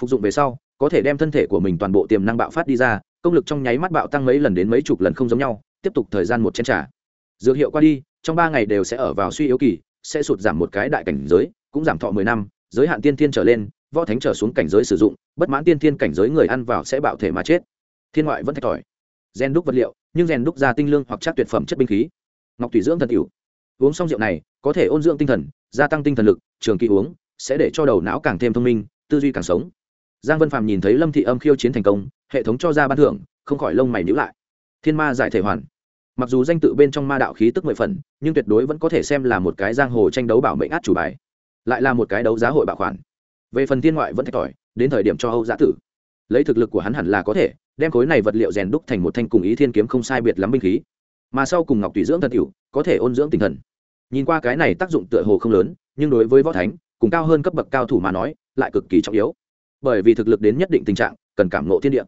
Phục dụng về sau, có thể đem thân thể của mình toàn bộ tiềm năng bạo phát đi ra, công lực trong nháy mắt bạo tăng mấy lần đến mấy chục lần không giống nhau, tiếp tục thời gian một chén trà dược hiệu qua đi, trong ba ngày đều sẽ ở vào suy yếu kỳ, sẽ sụt giảm một cái đại cảnh giới, cũng giảm thọ mười năm, giới hạn tiên thiên trở lên, võ thánh trở xuống cảnh giới sử dụng, bất mãn tiên thiên cảnh giới người ăn vào sẽ bạo thể mà chết. Thiên ngoại vẫn thạch thỏi. Gen đúc vật liệu, nhưng rèn đúc ra tinh lương hoặc chắc tuyệt phẩm chất binh khí. Ngọc thủy dưỡng thần cửu uống xong rượu này, có thể ôn dưỡng tinh thần, gia tăng tinh thần lực, trường kỳ uống, sẽ để cho đầu não càng thêm thông minh, tư duy càng sống. Giang vân Phạm nhìn thấy lâm thị âm khiêu chiến thành công, hệ thống cho ra ban thưởng, không khỏi lông mày nhữ lại. Thiên ma giải thể hoàn mặc dù danh tự bên trong ma đạo khí tức mười phần, nhưng tuyệt đối vẫn có thể xem là một cái giang hồ tranh đấu bảo mệnh át chủ bài. Lại là một cái đấu giá hội bảo khoản. Về phần thiên ngoại vẫn thạch tỏi đến thời điểm cho âu giã tử. Lấy thực lực của hắn hẳn là có thể, đem khối này vật liệu rèn đúc thành một thanh cùng ý thiên kiếm không sai biệt lắm binh khí. Mà sau cùng ngọc tùy dưỡng thần cựu có thể ôn dưỡng tinh thần. Nhìn qua cái này tác dụng tựa hồ không lớn, nhưng đối với võ thánh, cùng cao hơn cấp bậc cao thủ mà nói, lại cực kỳ trọng yếu. Bởi vì thực lực đến nhất định tình trạng, cần cảm nộ thiên địa.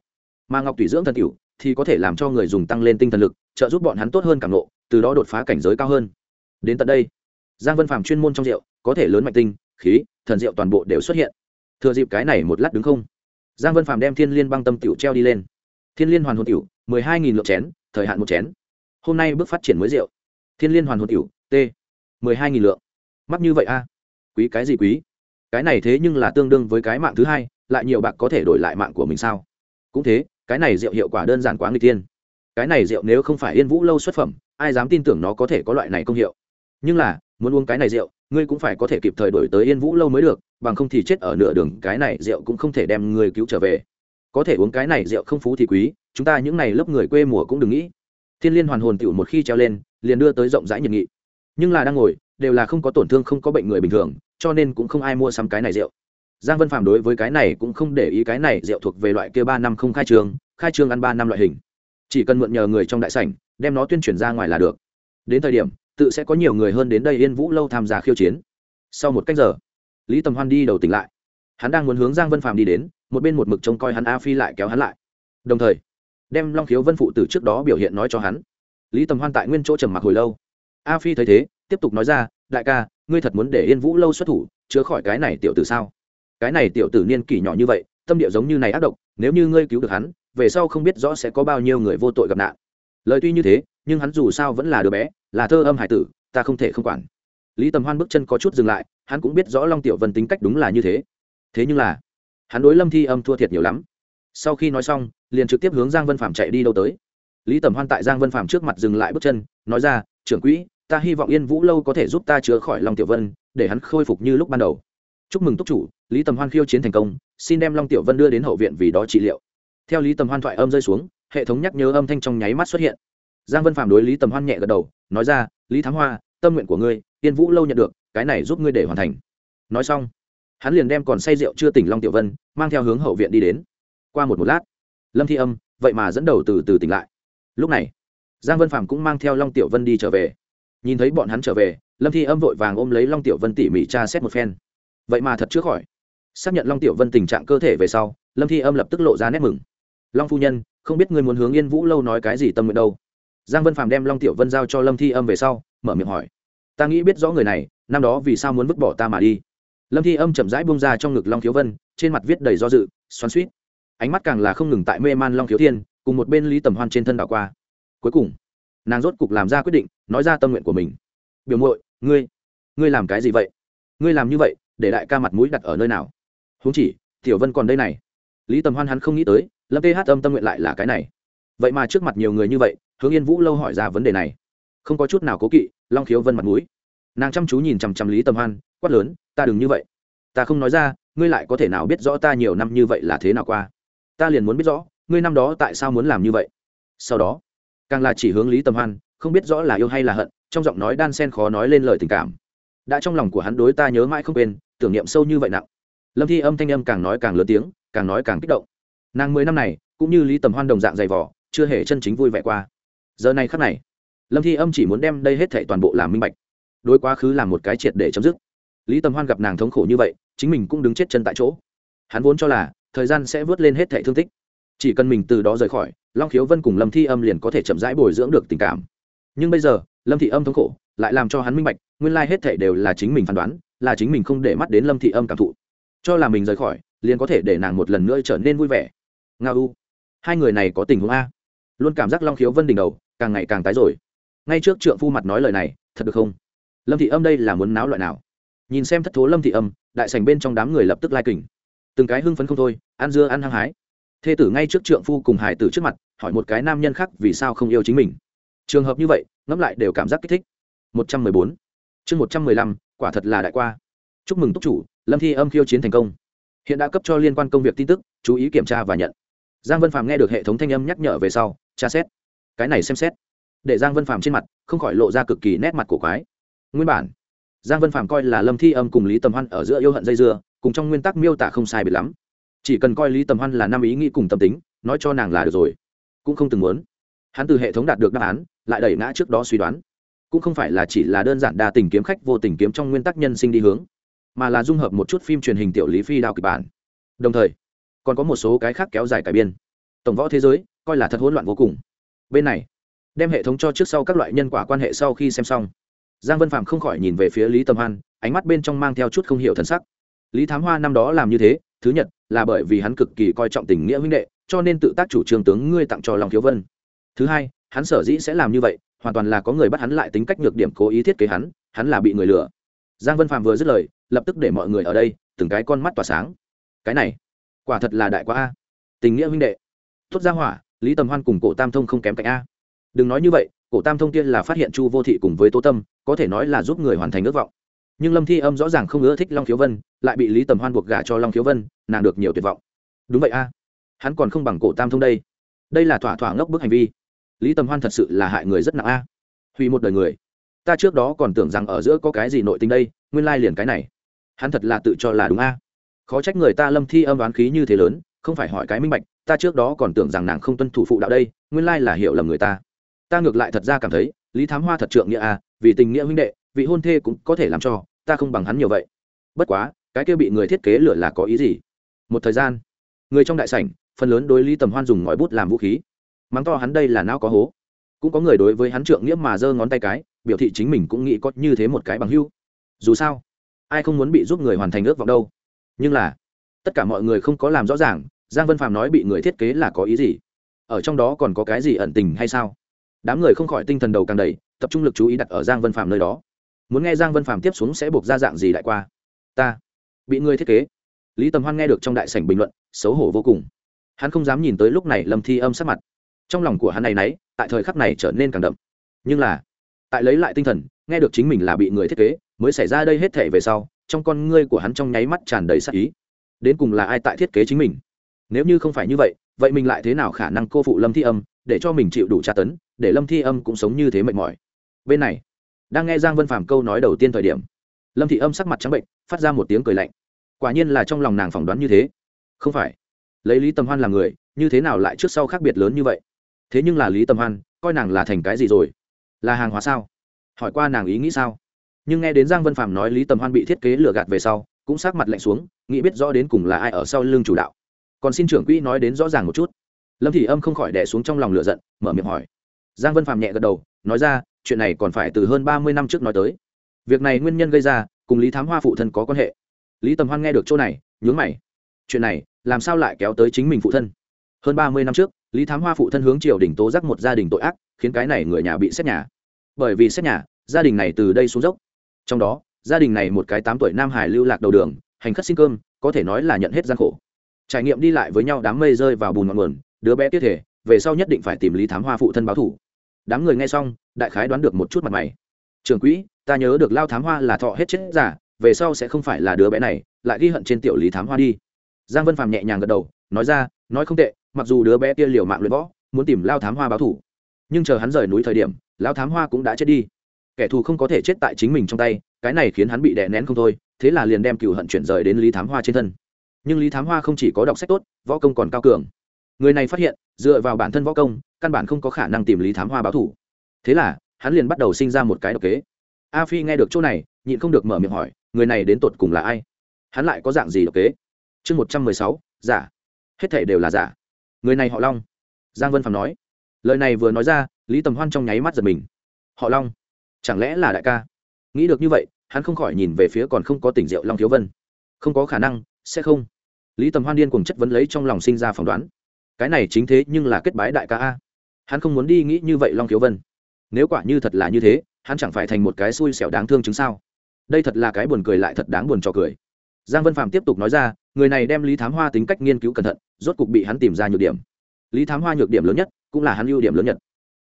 Mà ngọc tùy dưỡng thần cựu thì có thể làm cho người dùng tăng lên tinh thần lực, trợ giúp bọn hắn tốt hơn cảm nộ từ đó đột phá cảnh giới cao hơn. Đến tận đây, giang vân phàm chuyên môn trong rượu, có thể lớn mạnh tinh, khí, thần rượu toàn bộ đều xuất hiện. Thừa dịp cái này một lát đứng không, giang vân phàm đem thiên liên băng tâm tiểu treo đi lên. Thiên liên hoàn hồn tiểu, mười hai nghìn lượng chén, thời hạn một chén. Hôm nay bước phát triển mới rượu. Thiên liên hoàn hồn tiểu, t, mười hai nghìn lượng. Mắc như vậy a? Quý cái gì quý? Cái này thế nhưng là tương đương với cái mạng thứ hai, lại nhiều bạc có thể đổi lại mạng của mình sao? Cũng thế cái này rượu hiệu quả đơn giản quá người tiên. Cái này rượu nếu không phải yên vũ lâu xuất phẩm, ai dám tin tưởng nó có thể có loại này công hiệu? Nhưng là, muốn uống cái này rượu, ngươi cũng phải có thể kịp thời đổi tới yên vũ lâu mới được, bằng không thì chết ở nửa đường, cái này rượu cũng không thể đem người cứu trở về. Có thể uống cái này rượu không phú thì quý, chúng ta những n à y lớp người quê mùa cũng đừng nghĩ. Thiên liên hoàn hồn tiểu một khi treo lên, liền đưa tới rộng rãi nhiệt nghị. Nhưng là đang ngồi, đều là không có tổn thương, không có bệnh người bình thường, cho nên cũng không ai mua sắm cái này rượu giang vân phạm đối với cái này cũng không để ý cái này rượu thuộc về loại kia ba năm không khai trương, khai trương ăn ba năm loại hình. Chỉ cần mượn nhờ người trong đại sảnh đem nó tuyên truyền ra ngoài là được. Đến thời điểm tự sẽ có nhiều người hơn đến đây yên vũ lâu tham gia khiêu chiến. Sau một cách giờ lý tầm hoan đi đầu tỉnh lại. Hắn đang muốn hướng giang vân phạm đi đến một bên một mực trông coi hắn a phi lại kéo hắn lại. Đồng thời đem long khiếu vân phụ từ trước đó biểu hiện nói cho hắn. Lý tầm hoan tại nguyên chỗ trầm mặc hồi lâu. A phi thấy thế tiếp tục nói ra đại ca ngươi thật muốn để yên vũ lâu xuất thủ chứa khỏi cái này tiểu tử sao? Cái này tiểu tử niên kỷ nhỏ như vậy, tâm địa giống như này ác độc, nếu như ngươi cứu được hắn, về sau không biết rõ sẽ có bao nhiêu người vô tội gặp nạn. Lời tuy như thế, nhưng hắn dù sao vẫn là đứa bé, là thơ âm hải tử, ta không thể không quản. Lý tầm hoan bước chân có chút dừng lại, hắn cũng biết rõ long tiểu vân tính cách đúng là như thế. Thế nhưng là, hắn đối lâm thi âm thua thiệt nhiều lắm. Sau khi nói xong, liền trực tiếp hướng giang vân phạm chạy đi đâu tới. Lý tầm hoan tại giang vân phạm trước mặt dừng lại bước chân, nói ra, trưởng quỹ, ta hy vọng yên vũ lâu có thể giúp ta chữa khỏi long tiểu vân, để hắn khôi phục như lúc ban đầu chúc mừng túc chủ, lý tầm hoan khiêu chiến thành công, xin đem long tiểu vân đưa đến hậu viện vì đó trị liệu. Theo lý tầm hoan thoại âm rơi xuống, hệ thống nhắc nhớ âm thanh trong nháy mắt xuất hiện. Giang vân phạm đối lý tầm hoan nhẹ gật đầu, nói ra, lý thám hoa, tâm nguyện của ngươi, yên vũ lâu nhận được, cái này giúp ngươi để hoàn thành. Nói xong, hắn liền đem còn say rượu chưa tỉnh long tiểu vân, mang theo hướng hậu viện đi đến. Qua một một lát, lâm thi âm, vậy mà dẫn đầu từ từ tỉnh lại. Lúc này, giang vân phạm cũng mang theo long tiểu vân đi trở về. Nhìn thấy bọn hắn trở về, lâm thi âm vội vàng ôm lấy long tiểu vân tỉ mỉ tra xét một phen vậy mà thật chữa khỏi. Xác nhận long tiểu vân tình trạng cơ thể về sau, lâm thi âm lập tức lộ ra nét mừng. Long phu nhân, không biết ngươi muốn hướng yên vũ lâu nói cái gì tâm nguyện đâu. Giang vân phàm đem long tiểu vân giao cho lâm thi âm về sau, mở miệng hỏi. Ta nghĩ biết rõ người này, năm đó vì sao muốn vứt bỏ ta mà đi. Lâm thi âm chậm rãi bung ra trong ngực long thiếu vân, trên mặt viết đầy do dự, xoắn suýt ánh mắt càng là không ngừng tại mê man long thiếu thiên, cùng một bên lý tầm hoan trên thân đảo qua. Cuối cùng, nàng rốt cục làm ra quyết định, nói ra tâm nguyện của mình. Biểu muội, ngươi ngươi làm cái gì vậy? Ngươi làm như vậy để đại ca mặt mũi đặt ở nơi nào? Húng chỉ, tiểu vân còn đây này. Lý tầm hoan hắn không nghĩ tới, lâm th âm tâm nguyện lại là cái này. Vậy mà trước mặt nhiều người như vậy, hướng yên vũ lâu hỏi ra vấn đề này. Không có chút nào cố kỵ, long khiếu vân mặt mũi. Nàng chăm chú nhìn chằm chằm lý tầm hoan, quát lớn, ta đừng như vậy. Ta không nói ra, ngươi lại có thể nào biết rõ ta nhiều năm như vậy là thế nào qua? Ta liền muốn biết rõ, ngươi năm đó tại sao muốn làm như vậy? Sau đó, càng là chỉ hướng lý tầm hoan, không biết rõ là yêu hay là hận, trong giọng nói đan sen khó nói lên lời tình cảm. Đã trong lòng của hắn đối ta nhớ mãi không quên tưởng niệm sâu như vậy nặng. Lâm thi âm thanh âm càng nói càng lớn tiếng, càng nói càng kích động. Nàng mười năm này, cũng như lý tầm hoan đồng dạng dày vỏ chưa hề chân chính vui vẻ qua. Giờ này khắc này, lâm thi âm chỉ muốn đem đây hết thệ toàn bộ làm minh bạch. Đối quá khứ làm một cái triệt để chấm dứt. Lý tầm hoan gặp nàng thống khổ như vậy, chính mình cũng đứng chết chân tại chỗ. Hắn vốn cho là, thời gian sẽ vớt lên hết thệ thương tích. Chỉ cần mình từ đó rời khỏi, long khiếu vân cùng lâm thi âm liền có thể chậm rãi bồi dưỡng được tình cảm. Nhưng bây giờ, lâm thị âm thống khổ lại làm cho hắn minh bạch, nguyên lai hết thể đều là chính mình phán đoán, là chính mình không để mắt đến lâm thị âm cảm thụ. Cho là mình rời khỏi, liền có thể để nàng một lần nữa trở nên vui vẻ. Nga u, hai người này có tình huống a. Luôn cảm giác long khiếu vân đỉnh đầu, càng ngày càng tái rồi. Ngay trước trượng phu mặt nói lời này, thật được không? Lâm thị âm đây là muốn náo loại nào? Nhìn xem thất thố lâm thị âm, đại sành bên trong đám người lập tức lai kình từng cái hưng phấn không thôi, ăn dưa ăn hăng hái. Thê tử ngay trước trượng phu cùng hải tử trước mặt, hỏi một cái nam nhân khác vì sao không yêu chính mình. Trường hợp như vậy, ngẫm lại đều cảm giác kích thích một trăm mười bốn. Chương một trăm mười lăm, quả thật là đại qua. Chúc mừng túc chủ, lâm thi âm khiêu chiến thành công. Hiện đã cấp cho liên quan công việc tin tức, chú ý kiểm tra và nhận. Giang vân phạm nghe được hệ thống thanh âm nhắc nhở về sau, tra xét. Cái này xem xét. Để giang vân phạm trên mặt, không khỏi lộ ra cực kỳ nét mặt cổ quái. Nguyên bản, giang vân phạm coi là lâm thi âm cùng lý tầm hoan ở giữa yêu hận dây dưa, cùng trong nguyên tắc miêu tả không sai biệt lắm. Chỉ cần coi lý tầm hoan là năm ý nghĩ cùng tâm tính, nói cho nàng là được rồi. Cũng không từng muốn. Hắn từ hệ thống đạt được đáp án, lại đẩy ngã trước đó suy đoán cũng không phải là chỉ là đơn giản đa tình kiếm khách vô tình kiếm trong nguyên tắc nhân sinh đi hướng, mà là dung hợp một chút phim truyền hình tiểu lý phi đao kịch bản. Đồng thời, còn có một số cái khác kéo dài cải biên. Tổng võ thế giới, coi là thật hỗn loạn vô cùng. Bên này, đem hệ thống cho trước sau các loại nhân quả quan hệ sau khi xem xong. Giang vân phạm không khỏi nhìn về phía lý tâm hoan, ánh mắt bên trong mang theo chút không hiểu thần sắc. Lý thám hoa năm đó làm như thế, thứ nhất là bởi vì hắn cực kỳ coi trọng tình nghĩa huynh đệ, cho nên tự tác chủ trương tướng ngươi tặng cho lòng thiếu vân. Thứ hai, hắn sở dĩ sẽ làm như vậy hoàn toàn là có người bắt hắn lại tính cách nhược điểm cố ý thiết kế hắn hắn là bị người lừa. Giang vân phạm vừa dứt lời, lập tức để mọi người ở đây, từng cái con mắt tỏa sáng. Cái này, quả thật là đại quá a. Tình nghĩa huynh đệ. Tốt ra hỏa, lý tầm hoan cùng cổ tam thông không kém cạnh a. Đừng nói như vậy, cổ tam thông tiên là phát hiện chu vô thị cùng với tô tâm, có thể nói là giúp người hoàn thành ước vọng. Nhưng lâm thi âm rõ ràng không ưa thích long khiếu vân, lại bị lý tầm hoan buộc gả cho long khiếu vân, nàng được nhiều tuyệt vọng. Đúng vậy a. Hắn còn không bằng cổ tam thông đây. Đây là thỏa thỏa ngốc bức hành vi lý tầm hoan thật sự là hại người rất nặng a. Hủy một đời người. Ta trước đó còn tưởng rằng ở giữa có cái gì nội tình đây, nguyên lai liền cái này. Hắn thật là tự cho là đúng a. Khó trách người ta lâm thi âm đoán khí như thế lớn, không phải hỏi cái minh bạch, ta trước đó còn tưởng rằng nàng không tuân thủ phụ đạo đây, nguyên lai là hiểu lầm người ta. Ta ngược lại thật ra cảm thấy, lý thám hoa thật trượng nghĩa a, vì tình nghĩa huynh đệ, vị hôn thê cũng có thể làm cho, ta không bằng hắn nhiều vậy. Bất quá, cái kia bị người thiết kế lửa là có ý gì? Một thời gian. Người trong đại sảnh, phần lớn đối lý tầm hoan dùng ngòi bút làm vũ khí mắng to hắn đây là não có hố. Cũng có người đối với hắn trượng nghĩa mà giơ ngón tay cái, biểu thị chính mình cũng nghĩ có như thế một cái bằng hưu. Dù sao, ai không muốn bị giúp người hoàn thành ước vọng đâu. Nhưng là, tất cả mọi người không có làm rõ ràng, giang vân phàm nói bị người thiết kế là có ý gì? Ở trong đó còn có cái gì ẩn tình hay sao? Đám người không khỏi tinh thần đầu càng đầy, tập trung lực chú ý đặt ở giang vân phàm nơi đó. Muốn nghe giang vân phàm tiếp xuống sẽ buộc ra dạng gì đại qua? Ta, bị người thiết kế. Lý tầm hoan nghe được trong đại sảnh bình luận, xấu hổ vô cùng. Hắn không dám nhìn tới lúc này lâm thi âm sắc mặt trong lòng của hắn này nấy, tại thời khắc này trở nên càng đậm. Nhưng là, tại lấy lại tinh thần, nghe được chính mình là bị người thiết kế, mới xảy ra đây hết thể về sau, trong con ngươi của hắn trong nháy mắt tràn đầy sắc ý. Đến cùng là ai tại thiết kế chính mình? Nếu như không phải như vậy vậy mình lại thế nào khả năng cô phụ lâm thi âm, để cho mình chịu đủ tra tấn, để lâm thi âm cũng sống như thế mệt mỏi? Bên này, đang nghe giang vân phàm câu nói đầu tiên thời điểm, lâm thị âm sắc mặt trắng bệnh, phát ra một tiếng cười lạnh. Quả nhiên là trong lòng nàng phỏng đoán như thế. Không phải. Lấy lý tầm hoan làm người, như thế nào lại trước sau khác biệt lớn như vậy? Thế nhưng là lý tầm hoan, coi nàng là thành cái gì rồi? Là hàng hóa sao? Hỏi qua nàng ý nghĩ sao? Nhưng nghe đến giang vân phạm nói lý tầm hoan bị thiết kế lừa gạt về sau, cũng sát mặt lạnh xuống, nghĩ biết rõ đến cùng là ai ở sau lưng chủ đạo. Còn xin trưởng quỹ nói đến rõ ràng một chút. Lâm thị âm không khỏi đẻ xuống trong lòng lửa giận, mở miệng hỏi. Giang vân phạm nhẹ gật đầu, nói ra, chuyện này còn phải từ hơn ba mươi năm trước nói tới. Việc này nguyên nhân gây ra, cùng lý thám hoa phụ thân có quan hệ. Lý tầm hoan nghe được chỗ này, nhướng mày. Chuyện này, làm sao lại kéo tới chính mình phụ thân? Hơn ba mươi năm trước, lý thám hoa phụ thân hướng triều đình tố giác một gia đình tội ác, khiến cái này người nhà bị xét nhà. Bởi vì xét nhà, gia đình này từ đây xuống dốc. Trong đó, gia đình này một cái tám tuổi nam hải lưu lạc đầu đường, hành khất xin cơm, có thể nói là nhận hết gian khổ. Trải nghiệm đi lại với nhau, đám mây rơi vào bùn ngọn nguồn, đứa bé tiết thể, về sau nhất định phải tìm lý thám hoa phụ thân báo thủ. Đám người nghe xong, đại khái đoán được một chút mặt mày. Trường quỹ, ta nhớ được lao thám hoa là thọ hết chết giả, về sau sẽ không phải là đứa bé này, lại ghi hận trên tiểu lý thám hoa đi. Giang vân phàm nhẹ nhàng gật đầu, nói ra, nói không tệ mặc dù đứa bé kia liều mạng luyện võ, muốn tìm lao thám hoa báo thủ, nhưng chờ hắn rời núi thời điểm, lao thám hoa cũng đã chết đi. Kẻ thù không có thể chết tại chính mình trong tay, cái này khiến hắn bị đè nén không thôi, thế là liền đem cựu hận chuyển rời đến lý thám hoa trên thân. Nhưng lý thám hoa không chỉ có đọc sách tốt, võ công còn cao cường. Người này phát hiện, dựa vào bản thân võ công, căn bản không có khả năng tìm lý thám hoa báo thủ. Thế là, hắn liền bắt đầu sinh ra một cái độc kế. A phi nghe được chỗ này, nhịn không được mở miệng hỏi, người này đến tột cùng là ai? Hắn lại có dạng gì độc kế? Chương một trăm mười sáu, giả. Hết thể đều là giả người này họ long giang vân phạm nói lời này vừa nói ra lý tầm hoan trong nháy mắt giật mình họ long chẳng lẽ là đại ca nghĩ được như vậy hắn không khỏi nhìn về phía còn không có tỉnh rượu long thiếu vân không có khả năng sẽ không lý tầm hoan điên cùng chất vấn lấy trong lòng sinh ra phỏng đoán cái này chính thế nhưng là kết bái đại ca a hắn không muốn đi nghĩ như vậy long thiếu vân nếu quả như thật là như thế hắn chẳng phải thành một cái xui xẻo đáng thương chứng sao đây thật là cái buồn cười lại thật đáng buồn cho cười giang vân phạm tiếp tục nói ra, người này đem lý thám hoa tính cách nghiên cứu cẩn thận, rốt cục bị hắn tìm ra nhược điểm. Lý thám hoa nhược điểm lớn nhất, cũng là hắn ưu điểm lớn nhất.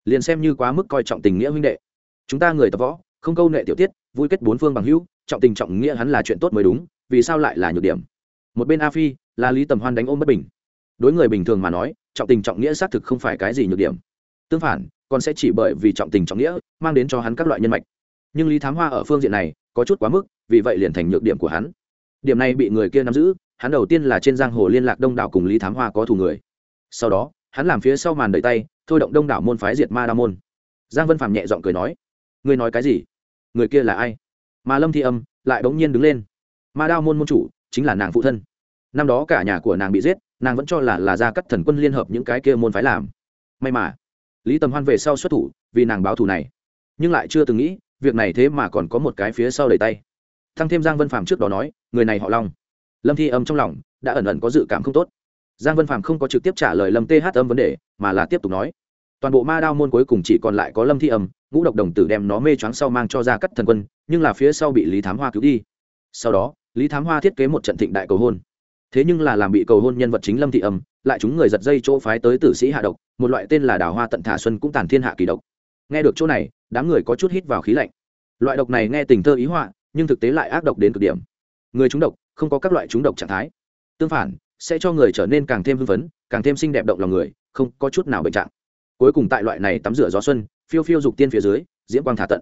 Liền xem như quá mức coi trọng tình nghĩa huynh đệ. Chúng ta người tập võ, không câu nệ tiểu tiết, vui kết bốn phương bằng hữu, trọng tình trọng nghĩa hắn là chuyện tốt mới đúng, vì sao lại là nhược điểm? Một bên a phi, là lý tầm hoan đánh ôm bất bình. Đối người bình thường mà nói, trọng tình trọng nghĩa xác thực không phải cái gì nhược điểm. Tương phản, còn sẽ chỉ bởi vì trọng tình trọng nghĩa, mang đến cho hắn các loại nhân mạch. Nhưng lý thám hoa ở phương diện này, có chút quá mức, vì vậy liền thành nhược điểm của hắn điểm này bị người kia nắm giữ, hắn đầu tiên là trên giang hồ liên lạc đông đảo cùng lý thám hoa có thù người. Sau đó, hắn làm phía sau màn đợi tay, thôi động đông đảo môn phái diệt ma đa môn. Giang vân phạm nhẹ giọng cười nói, ngươi nói cái gì? Người kia là ai? Mà lâm thi âm lại bỗng nhiên đứng lên. Ma đao môn môn chủ chính là nàng phụ thân. Năm đó cả nhà của nàng bị giết, nàng vẫn cho là là ra cắt thần quân liên hợp những cái kia môn phái làm. May mà, lý tầm hoan về sau xuất thủ vì nàng báo thù này. Nhưng lại chưa từng nghĩ, việc này thế mà còn có một cái phía sau đầy tay thăng thêm giang vân phạm trước đó nói, người này họ long. Lâm thi âm trong lòng đã ẩn ẩn có dự cảm không tốt. Giang vân phạm không có trực tiếp trả lời lâm th âm vấn đề, mà là tiếp tục nói, toàn bộ ma đao môn cuối cùng chỉ còn lại có lâm thi âm, ngũ độc đồng tử đem nó mê choáng sau mang cho ra cắt thần quân, nhưng là phía sau bị lý thám hoa cứu đi. Sau đó, lý thám hoa thiết kế một trận thịnh đại cầu hôn. Thế nhưng là làm bị cầu hôn nhân vật chính lâm thị âm, lại chúng người giật dây chỗ phái tới tử sĩ hạ độc, một loại tên là đào hoa tận thả xuân cũng tàn thiên hạ kỳ độc. Nghe được chỗ này, đám người có chút hít vào khí lạnh. Loại độc này nghe tình thơ ý họa nhưng thực tế lại ác độc đến cực điểm. Người trúng độc, không có các loại trúng độc trạng thái. Tương phản, sẽ cho người trở nên càng thêm hưng phấn, càng thêm xinh đẹp động lòng người, không có chút nào bệnh trạng. Cuối cùng tại loại này tắm rửa gió xuân, phiêu phiêu dục tiên phía dưới diễn quang thả tận.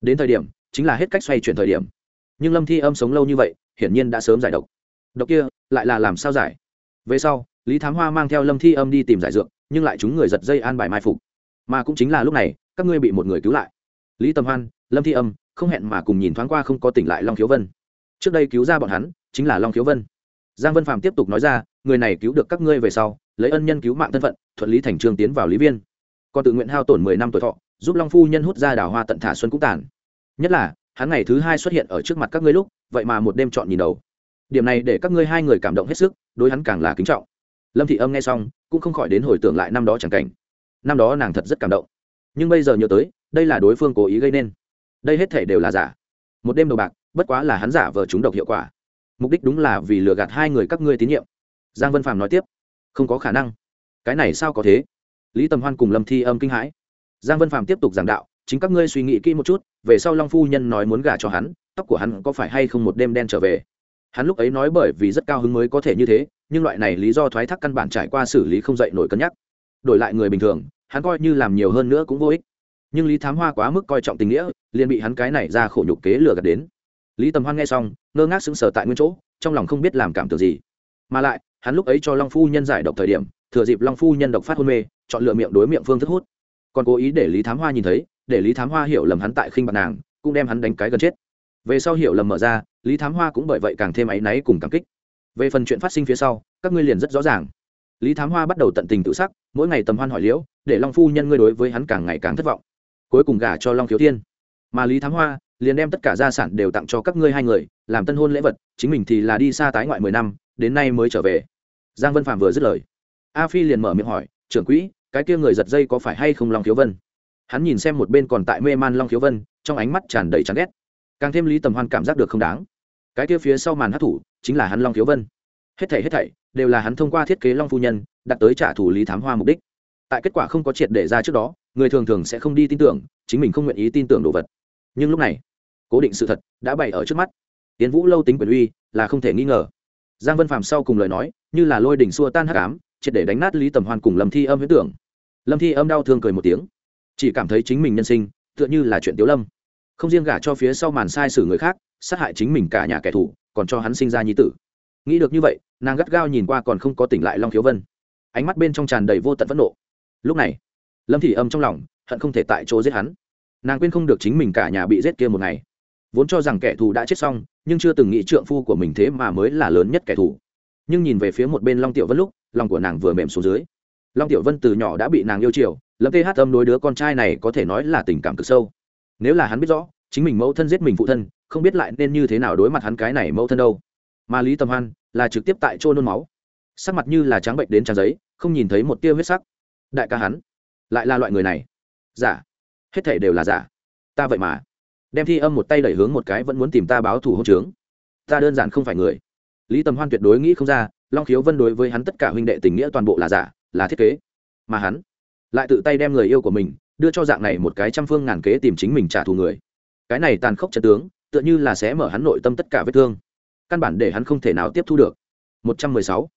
Đến thời điểm, chính là hết cách xoay chuyển thời điểm. Nhưng lâm thi âm sống lâu như vậy, hiển nhiên đã sớm giải độc. Độc kia, lại là làm sao giải? Về sau, lý thám hoa mang theo lâm thi âm đi tìm giải dược, nhưng lại chúng người giật dây an bài mai phục. Mà cũng chính là lúc này, các ngươi bị một người cứu lại. Lý tầm hoan, lâm thi âm không hẹn mà cùng nhìn thoáng qua không có tỉnh lại long khiếu vân. Trước đây cứu ra bọn hắn, chính là long khiếu vân. Giang vân phạm tiếp tục nói ra, người này cứu được các ngươi về sau, lấy ân nhân cứu mạng thân phận, thuận lý thành trường tiến vào lý viên. Còn tự nguyện hao tổn mười năm tuổi thọ, giúp long phu nhân hút ra đào hoa tận thả xuân cũng tàn. Nhất là, hắn ngày thứ hai xuất hiện ở trước mặt các ngươi lúc, vậy mà một đêm chọn nhìn đầu. Điểm này để các ngươi hai người cảm động hết sức, đối hắn càng là kính trọng. Lâm thị âm nghe xong, cũng không khỏi đến hồi tưởng lại năm đó chẳng cảnh. Năm đó nàng thật rất cảm động. Nhưng bây giờ nhớ tới, đây là đối phương cố ý gây nên đây hết thể đều là giả. Một đêm đầu bạc, bất quá là hắn giả vờ chúng độc hiệu quả. Mục đích đúng là vì lừa gạt hai người các ngươi tín nhiệm. Giang vân Phạm nói tiếp, không có khả năng. Cái này sao có thế? Lý tầm hoan cùng lâm thi âm kinh hãi. Giang vân Phạm tiếp tục giảng đạo, chính các ngươi suy nghĩ kỹ một chút, về sau long phu nhân nói muốn gả cho hắn, tóc của hắn có phải hay không một đêm đen trở về? Hắn lúc ấy nói bởi vì rất cao hứng mới có thể như thế, nhưng loại này lý do thoái thác căn bản trải qua xử lý không dậy nổi cân nhắc. Đổi lại người bình thường, hắn coi như làm nhiều hơn nữa cũng vô ích nhưng lý thám hoa quá mức coi trọng tình nghĩa liền bị hắn cái này ra khổ nhục kế lừa gạt đến lý tầm hoan nghe xong ngơ ngác sững sờ tại nguyên chỗ trong lòng không biết làm cảm tưởng gì mà lại hắn lúc ấy cho long phu nhân giải độc thời điểm thừa dịp long phu nhân độc phát hôn mê chọn lựa miệng đối miệng phương thức hút còn cố ý để lý thám hoa nhìn thấy để lý thám hoa hiểu lầm hắn tại khinh bạc nàng cũng đem hắn đánh cái gần chết về sau hiểu lầm mở ra lý thám hoa cũng bởi vậy càng thêm áy náy cùng cảm kích về phần chuyện phát sinh phía sau các ngươi liền rất rõ ràng lý thám hoa bắt đầu tận tình tự sắc mỗi ngày tầm hoan hỏi liễu để long phu nhân ngươi đối với hắn càng ngày càng thất vọng cuối cùng gả cho long khiếu thiên. Mà lý thám hoa liền đem tất cả gia sản đều tặng cho các ngươi hai người, làm tân hôn lễ vật, chính mình thì là đi xa tái ngoại mười năm, đến nay mới trở về. Giang vân phạm vừa dứt lời, a phi liền mở miệng hỏi, trưởng quỹ, cái kia người giật dây có phải hay không long khiếu vân? Hắn nhìn xem một bên còn tại mê man long khiếu vân, trong ánh mắt tràn đầy chán ghét. Càng thêm lý tầm hoan cảm giác được không đáng. Cái kia phía sau màn hát thủ chính là hắn long khiếu vân. Hết thảy hết thảy đều là hắn thông qua thiết kế long phu nhân đặt tới trả thù lý thám hoa mục đích. Tại kết quả không có triệt để ra trước đó người thường thường sẽ không đi tin tưởng, chính mình không nguyện ý tin tưởng đồ vật. Nhưng lúc này, cố định sự thật đã bày ở trước mắt. Tiến vũ lâu tính quyền uy là không thể nghi ngờ. Giang vân phạm sau cùng lời nói, như là lôi đỉnh xua tan hắc ám, triệt để đánh nát lý tầm hoan cùng lâm thi âm huyết tưởng. Lâm thi âm đau thương cười một tiếng. Chỉ cảm thấy chính mình nhân sinh, tựa như là chuyện tiếu lâm. Không riêng gả cho phía sau màn sai xử người khác, sát hại chính mình cả nhà kẻ thù, còn cho hắn sinh ra nhi tử. Nghĩ được như vậy, nàng gắt gao nhìn qua còn không có tỉnh lại long khiếu vân. Ánh mắt bên trong tràn đầy vô tận phẫn nộ. Lúc này lâm thị âm trong lòng, hận không thể tại chỗ giết hắn. Nàng quên không được chính mình cả nhà bị giết kia một ngày. Vốn cho rằng kẻ thù đã chết xong, nhưng chưa từng nghĩ trượng phu của mình thế mà mới là lớn nhất kẻ thù. Nhưng nhìn về phía một bên long tiểu vân lúc, lòng của nàng vừa mềm xuống dưới. Long tiểu vân từ nhỏ đã bị nàng yêu chiều, lâm th âm đối đứa con trai này có thể nói là tình cảm cực sâu. Nếu là hắn biết rõ, chính mình mẫu thân giết mình phụ thân, không biết lại nên như thế nào đối mặt hắn cái này mẫu thân đâu. Mà lý tầm hoan là trực tiếp tại chỗ nôn máu. Sắc mặt như là trắng bệnh đến trang giấy, không nhìn thấy một tia huyết sắc. Đại ca hắn lại là loại người này. Giả. Hết thể đều là giả. Ta vậy mà. Đem thi âm một tay đẩy hướng một cái vẫn muốn tìm ta báo thù hôn trướng. Ta đơn giản không phải người. Lý tầm hoan tuyệt đối nghĩ không ra, long khiếu vân đối với hắn tất cả huynh đệ tình nghĩa toàn bộ là giả, là thiết kế. Mà hắn lại tự tay đem người yêu của mình đưa cho dạng này một cái trăm phương ngàn kế tìm chính mình trả thù người. Cái này tàn khốc trận tướng, tựa như là sẽ mở hắn nội tâm tất cả vết thương. Căn bản để hắn không thể nào tiếp thu được. 116.